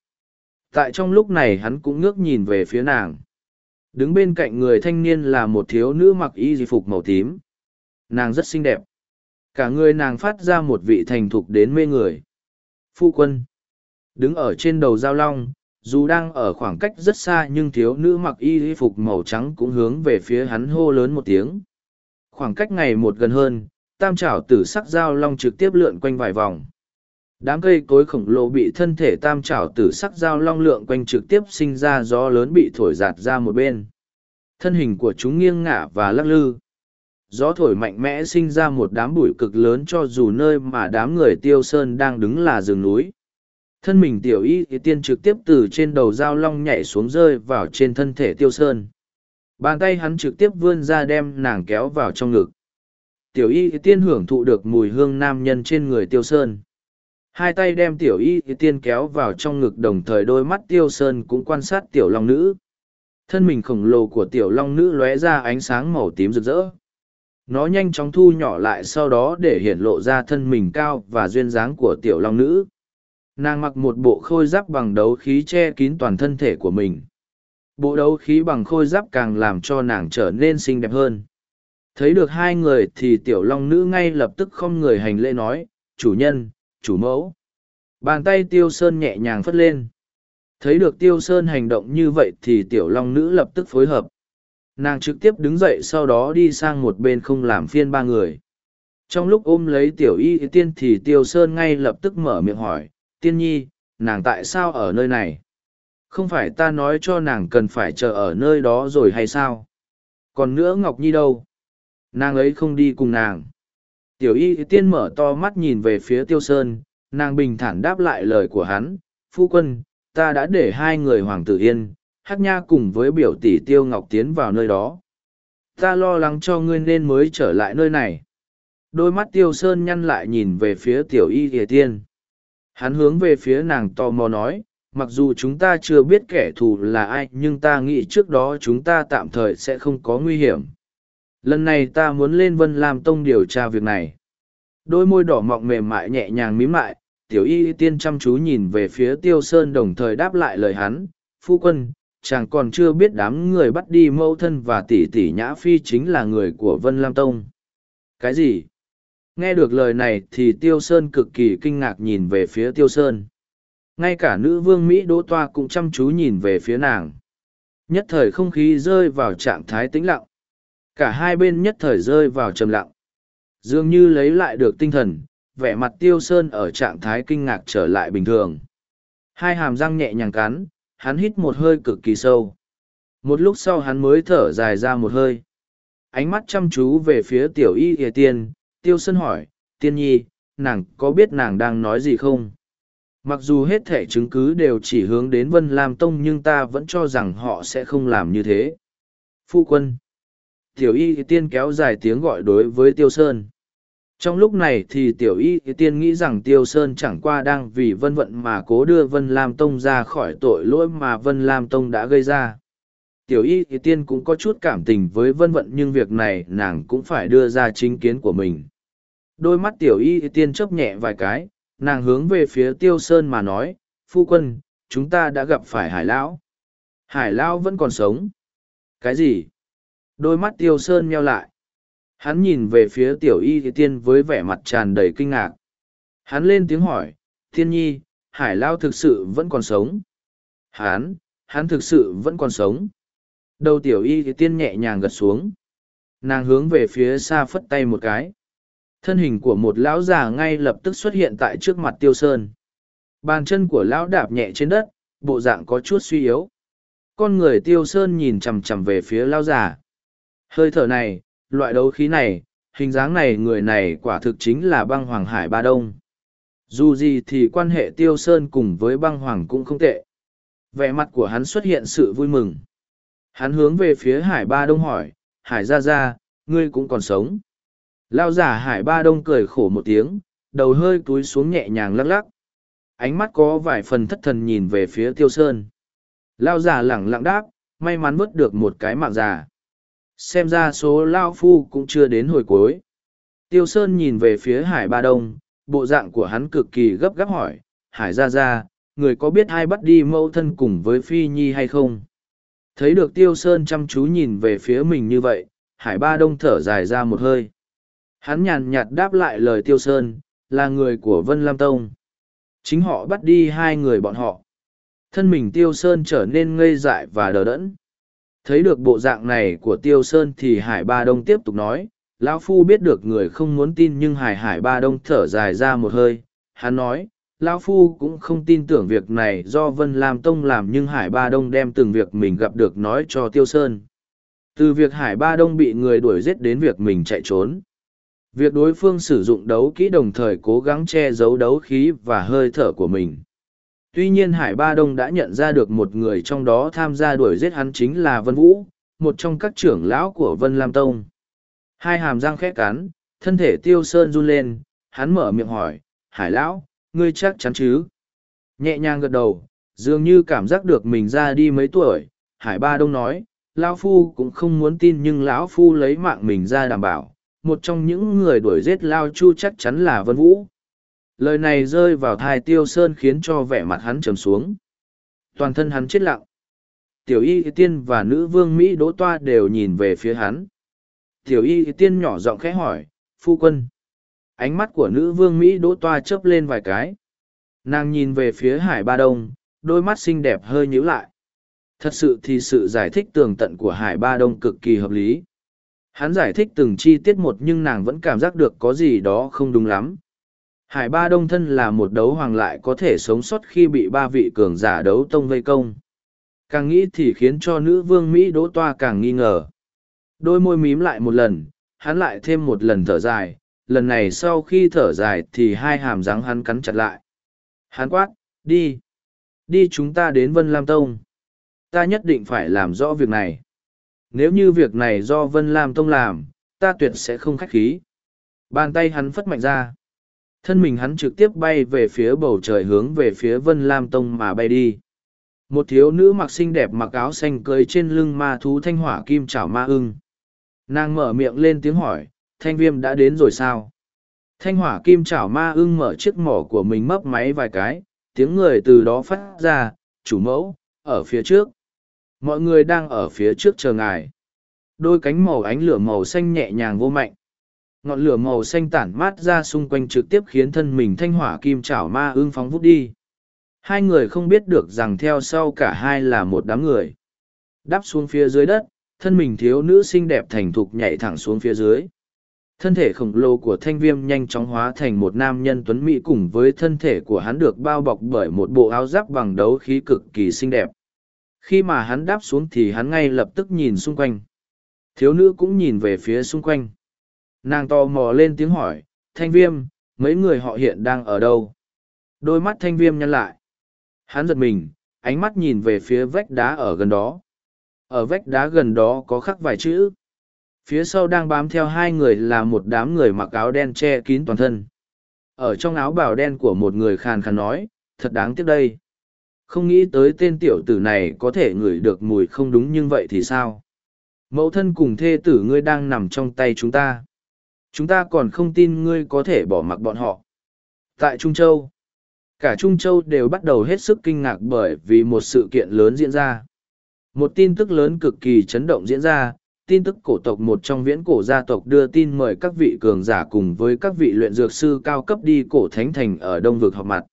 Tại trong lúc này hắn cũng ngước nhìn về phía nàng. Đứng bên cạnh người thanh niên là một thiếu nữ mặc y di phục màu tím. Nàng rất xinh đẹp. Cả người nàng phát ra một vị thành thục đến mê người. Phu quân. Đứng ở trên đầu giao long, dù đang ở khoảng cách rất xa nhưng thiếu nữ mặc y di phục màu trắng cũng hướng về phía hắn hô lớn một tiếng khoảng cách ngày một gần hơn tam trảo tử sắc dao long trực tiếp lượn quanh vài vòng. Đám cây cối khổng lồ bị thân thể tam trảo tử sắc dao long lượn quanh trực tiếp sinh ra gió lớn bị thổi giạt ra một bên. Thân hình của chúng nghiêng ngả và lắc lư. Gió thổi mạnh mẽ sinh ra một đám bụi cực lớn cho dù nơi mà đám người tiêu sơn đang đứng là rừng núi. Thân mình tiểu y thì tiên trực tiếp từ trên đầu dao long nhảy xuống rơi vào trên thân thể tiêu sơn. Bàn tay hắn trực tiếp vươn ra đem nàng kéo vào trong ngực tiểu y tiên hưởng thụ được mùi hương nam nhân trên người tiêu sơn. Hai tay đem tiểu y tiên kéo vào trong ngực đồng thời đôi mắt tiêu sơn cũng quan sát tiểu long nữ. Thân mình khổng lồ của tiểu long nữ lóe ra ánh sáng màu tím rực rỡ. Nó nhanh chóng thu nhỏ lại sau đó để hiện lộ ra thân mình cao và duyên dáng của tiểu long nữ. Nàng mặc một bộ khôi giáp bằng đấu khí che kín toàn thân thể của mình. Bộ đấu khí bằng khôi giáp càng làm cho nàng trở nên xinh đẹp hơn thấy được hai người thì tiểu long nữ ngay lập tức không người hành lễ nói chủ nhân chủ mẫu bàn tay tiêu sơn nhẹ nhàng phất lên thấy được tiêu sơn hành động như vậy thì tiểu long nữ lập tức phối hợp nàng trực tiếp đứng dậy sau đó đi sang một bên không làm phiên ba người trong lúc ôm lấy tiểu y tiên thì tiêu sơn ngay lập tức mở miệng hỏi tiên nhi, nàng tại sao ở nơi này? Không phải ta nói cho nàng cần phải chờ ở nơi đó rồi hay sao? Còn nữa Ngọc Nhi đâu? Nàng ấy không đi cùng nàng. Tiểu y tiên mở to mắt nhìn về phía tiêu sơn, nàng bình thản đáp lại lời của hắn. Phu quân, ta đã để hai người hoàng tử yên, hát nha cùng với biểu tỷ tiêu ngọc tiến vào nơi đó. Ta lo lắng cho ngươi nên mới trở lại nơi này. Đôi mắt tiêu sơn nhăn lại nhìn về phía tiểu y ỉa tiên. Hắn hướng về phía nàng tò mò nói, mặc dù chúng ta chưa biết kẻ thù là ai nhưng ta nghĩ trước đó chúng ta tạm thời sẽ không có nguy hiểm. Lần này ta muốn lên Vân Lam Tông điều tra việc này. Đôi môi đỏ mọng mềm mại nhẹ nhàng mím lại, tiểu y tiên chăm chú nhìn về phía tiêu sơn đồng thời đáp lại lời hắn. Phu quân, chàng còn chưa biết đám người bắt đi mẫu thân và tỷ tỷ nhã phi chính là người của Vân Lam Tông. Cái gì? Nghe được lời này thì Tiêu Sơn cực kỳ kinh ngạc nhìn về phía Tiêu Sơn. Ngay cả nữ vương Mỹ Đỗ Toa cũng chăm chú nhìn về phía nàng. Nhất thời không khí rơi vào trạng thái tĩnh lặng. Cả hai bên nhất thời rơi vào trầm lặng. Dường như lấy lại được tinh thần, vẻ mặt Tiêu Sơn ở trạng thái kinh ngạc trở lại bình thường. Hai hàm răng nhẹ nhàng cắn, hắn hít một hơi cực kỳ sâu. Một lúc sau hắn mới thở dài ra một hơi. Ánh mắt chăm chú về phía tiểu y ỉa tiên, Tiêu Sơn hỏi, tiên nhi, nàng có biết nàng đang nói gì không? Mặc dù hết thẻ chứng cứ đều chỉ hướng đến Vân Lam Tông nhưng ta vẫn cho rằng họ sẽ không làm như thế. Phu quân. Tiểu y tiên kéo dài tiếng gọi đối với Tiêu Sơn. Trong lúc này thì tiểu y tiên nghĩ rằng Tiêu Sơn chẳng qua đang vì vân vận mà cố đưa Vân Lam Tông ra khỏi tội lỗi mà Vân Lam Tông đã gây ra. Tiểu y tiên cũng có chút cảm tình với vân vận nhưng việc này nàng cũng phải đưa ra chính kiến của mình. Đôi mắt tiểu y tiên chớp nhẹ vài cái, nàng hướng về phía Tiêu Sơn mà nói, Phu quân, chúng ta đã gặp phải Hải Lão. Hải Lão vẫn còn sống. Cái gì? Đôi mắt Tiêu Sơn nheo lại Hắn nhìn về phía tiểu y tiên với vẻ mặt tràn đầy kinh ngạc. Hắn lên tiếng hỏi, thiên nhi, hải lao thực sự vẫn còn sống. Hắn, hắn thực sự vẫn còn sống. Đầu tiểu y tiên nhẹ nhàng gật xuống. Nàng hướng về phía xa phất tay một cái. Thân hình của một lão già ngay lập tức xuất hiện tại trước mặt tiêu sơn. Bàn chân của lão đạp nhẹ trên đất, bộ dạng có chút suy yếu. Con người tiêu sơn nhìn chằm chằm về phía lão già. Hơi thở này, loại đấu khí này, hình dáng này người này quả thực chính là băng hoàng hải ba đông. Dù gì thì quan hệ tiêu sơn cùng với băng hoàng cũng không tệ. Vẻ mặt của hắn xuất hiện sự vui mừng. Hắn hướng về phía hải ba đông hỏi, hải ra ra, ngươi cũng còn sống. Lao giả hải ba đông cười khổ một tiếng, đầu hơi túi xuống nhẹ nhàng lắc lắc. Ánh mắt có vài phần thất thần nhìn về phía tiêu sơn. Lao giả lẳng lặng đáp, may mắn vớt được một cái mạng già xem ra số lao phu cũng chưa đến hồi cuối. Tiêu sơn nhìn về phía hải ba đông, bộ dạng của hắn cực kỳ gấp gáp hỏi, hải ra ra người có biết ai bắt đi mẫu thân cùng với phi nhi hay không? Thấy được tiêu sơn chăm chú nhìn về phía mình như vậy, hải ba đông thở dài ra một hơi. Hắn nhàn nhạt đáp lại lời tiêu sơn, là người của vân lam tông. Chính họ bắt đi hai người bọn họ. Thân mình tiêu sơn trở nên ngây dại và đờ đẫn thấy được bộ dạng này của tiêu sơn thì hải ba đông tiếp tục nói, lão phu biết được người không muốn tin nhưng hải hải ba đông thở dài ra một hơi, hắn nói, lão phu cũng không tin tưởng việc này do vân lam tông làm nhưng hải ba đông đem từng việc mình gặp được nói cho tiêu sơn. Từ việc hải ba đông bị người đuổi giết đến việc mình chạy trốn. Việc đối phương sử dụng đấu kỹ đồng thời cố gắng che giấu đấu khí và hơi thở của mình. Tuy nhiên Hải Ba Đông đã nhận ra được một người trong đó tham gia đuổi giết hắn chính là Vân Vũ, một trong các trưởng lão của Vân Lam Tông. Hai hàm răng khẽ cắn, thân thể tiêu sơn run lên, hắn mở miệng hỏi, Hải Lão, ngươi chắc chắn chứ? Nhẹ nhàng gật đầu, dường như cảm giác được mình ra đi mấy tuổi, Hải Ba Đông nói, Lão Phu cũng không muốn tin nhưng Lão Phu lấy mạng mình ra đảm bảo, một trong những người đuổi giết Lao Chu chắc chắn là Vân Vũ lời này rơi vào thai tiêu sơn khiến cho vẻ mặt hắn trầm xuống. Toàn thân hắn chết lặng. Tiểu y tiên và nữ vương mỹ đỗ toa đều nhìn về phía hắn. Tiểu y tiên nhỏ giọng khẽ hỏi, phu quân. Ánh mắt của nữ vương mỹ đỗ toa chớp lên vài cái. Nàng nhìn về phía hải ba đông, đôi mắt xinh đẹp hơi nhíu lại. Thật sự thì sự giải thích tường tận của hải ba đông cực kỳ hợp lý. Hắn giải thích từng chi tiết một nhưng nàng vẫn cảm giác được có gì đó không đúng lắm. Hải ba đông thân là một đấu hoàng lại có thể sống sót khi bị ba vị cường giả đấu tông vây công. Càng nghĩ thì khiến cho nữ vương Mỹ đỗ toa càng nghi ngờ. Đôi môi mím lại một lần, hắn lại thêm một lần thở dài, lần này sau khi thở dài thì hai hàm răng hắn cắn chặt lại. Hắn quát, đi. Đi chúng ta đến Vân Lam Tông. Ta nhất định phải làm rõ việc này. Nếu như việc này do Vân Lam Tông làm, ta tuyệt sẽ không khách khí. Bàn tay hắn phất mạnh ra thân mình hắn trực tiếp bay về phía bầu trời hướng về phía vân lam tông mà bay đi. Một thiếu nữ mặc xinh đẹp mặc áo xanh cưới trên lưng ma thú thanh hỏa kim chảo ma ưng. Nàng mở miệng lên tiếng hỏi, thanh viêm đã đến rồi sao? Thanh hỏa kim chảo ma ưng mở chiếc mỏ của mình mấp máy vài cái, tiếng người từ đó phát ra, chủ mẫu, ở phía trước. Mọi người đang ở phía trước chờ ngài. Đôi cánh màu ánh lửa màu xanh nhẹ nhàng vô mạnh ngọn lửa màu xanh tản mát ra xung quanh trực tiếp khiến thân mình thanh hỏa kim chảo ma ưng phóng vút đi. Hai người không biết được rằng theo sau cả hai là một đám người. Đắp xuống phía dưới đất, thân mình thiếu nữ xinh đẹp thành thục nhảy thẳng xuống phía dưới. Thân thể khổng lồ của thanh viêm nhanh chóng hóa thành một nam nhân tuấn mỹ cùng với thân thể của hắn được bao bọc bởi một bộ áo giáp bằng đấu khí cực kỳ xinh đẹp. Khi mà hắn đáp xuống thì hắn ngay lập tức nhìn xung quanh. Thiếu nữ cũng nhìn về phía xung quanh nàng tò mò lên tiếng hỏi, thanh viêm, mấy người họ hiện đang ở đâu? Đôi mắt thanh viêm nhăn lại. Hắn giật mình, ánh mắt nhìn về phía vách đá ở gần đó. Ở vách đá gần đó có khắc vài chữ. Phía sau đang bám theo hai người là một đám người mặc áo đen che kín toàn thân. Ở trong áo bào đen của một người khàn khàn nói, thật đáng tiếc đây. Không nghĩ tới tên tiểu tử này có thể ngửi được mùi không đúng như vậy thì sao? Mẫu thân cùng thê tử ngươi đang nằm trong tay chúng ta chúng ta còn không tin ngươi có thể bỏ mặc bọn họ. Tại trung châu, cả trung châu đều bắt đầu hết sức kinh ngạc bởi vì một sự kiện lớn diễn ra. Một tin tức lớn cực kỳ chấn động diễn ra, tin tức cổ tộc một trong viễn cổ gia tộc đưa tin mời các vị cường giả cùng với các vị luyện dược sư cao cấp đi cổ thánh thành ở đông vực họp mặt.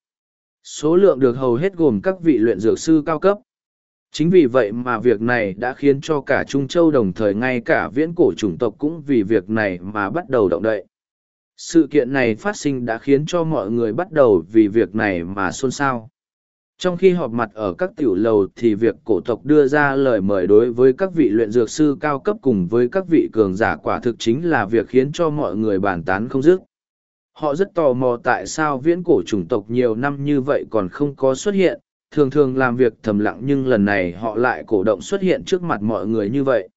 Số lượng được hầu hết gồm các vị luyện dược sư cao cấp chính vì vậy mà việc này đã khiến cho cả trung châu đồng thời ngay cả viễn cổ chủng tộc cũng vì việc này mà bắt đầu động đậy. Sự kiện này phát sinh đã khiến cho mọi người bắt đầu vì việc này mà xôn xao. Trong khi họp mặt ở các tiểu lầu thì việc cổ tộc đưa ra lời mời đối với các vị luyện dược sư cao cấp cùng với các vị cường giả quả thực chính là việc khiến cho mọi người bàn tán không dứt. Họ rất tò mò tại sao viễn cổ chủng tộc nhiều năm như vậy còn không có xuất hiện thường thường làm việc thầm lặng nhưng lần này họ lại cổ động xuất hiện trước mặt mọi người như vậy.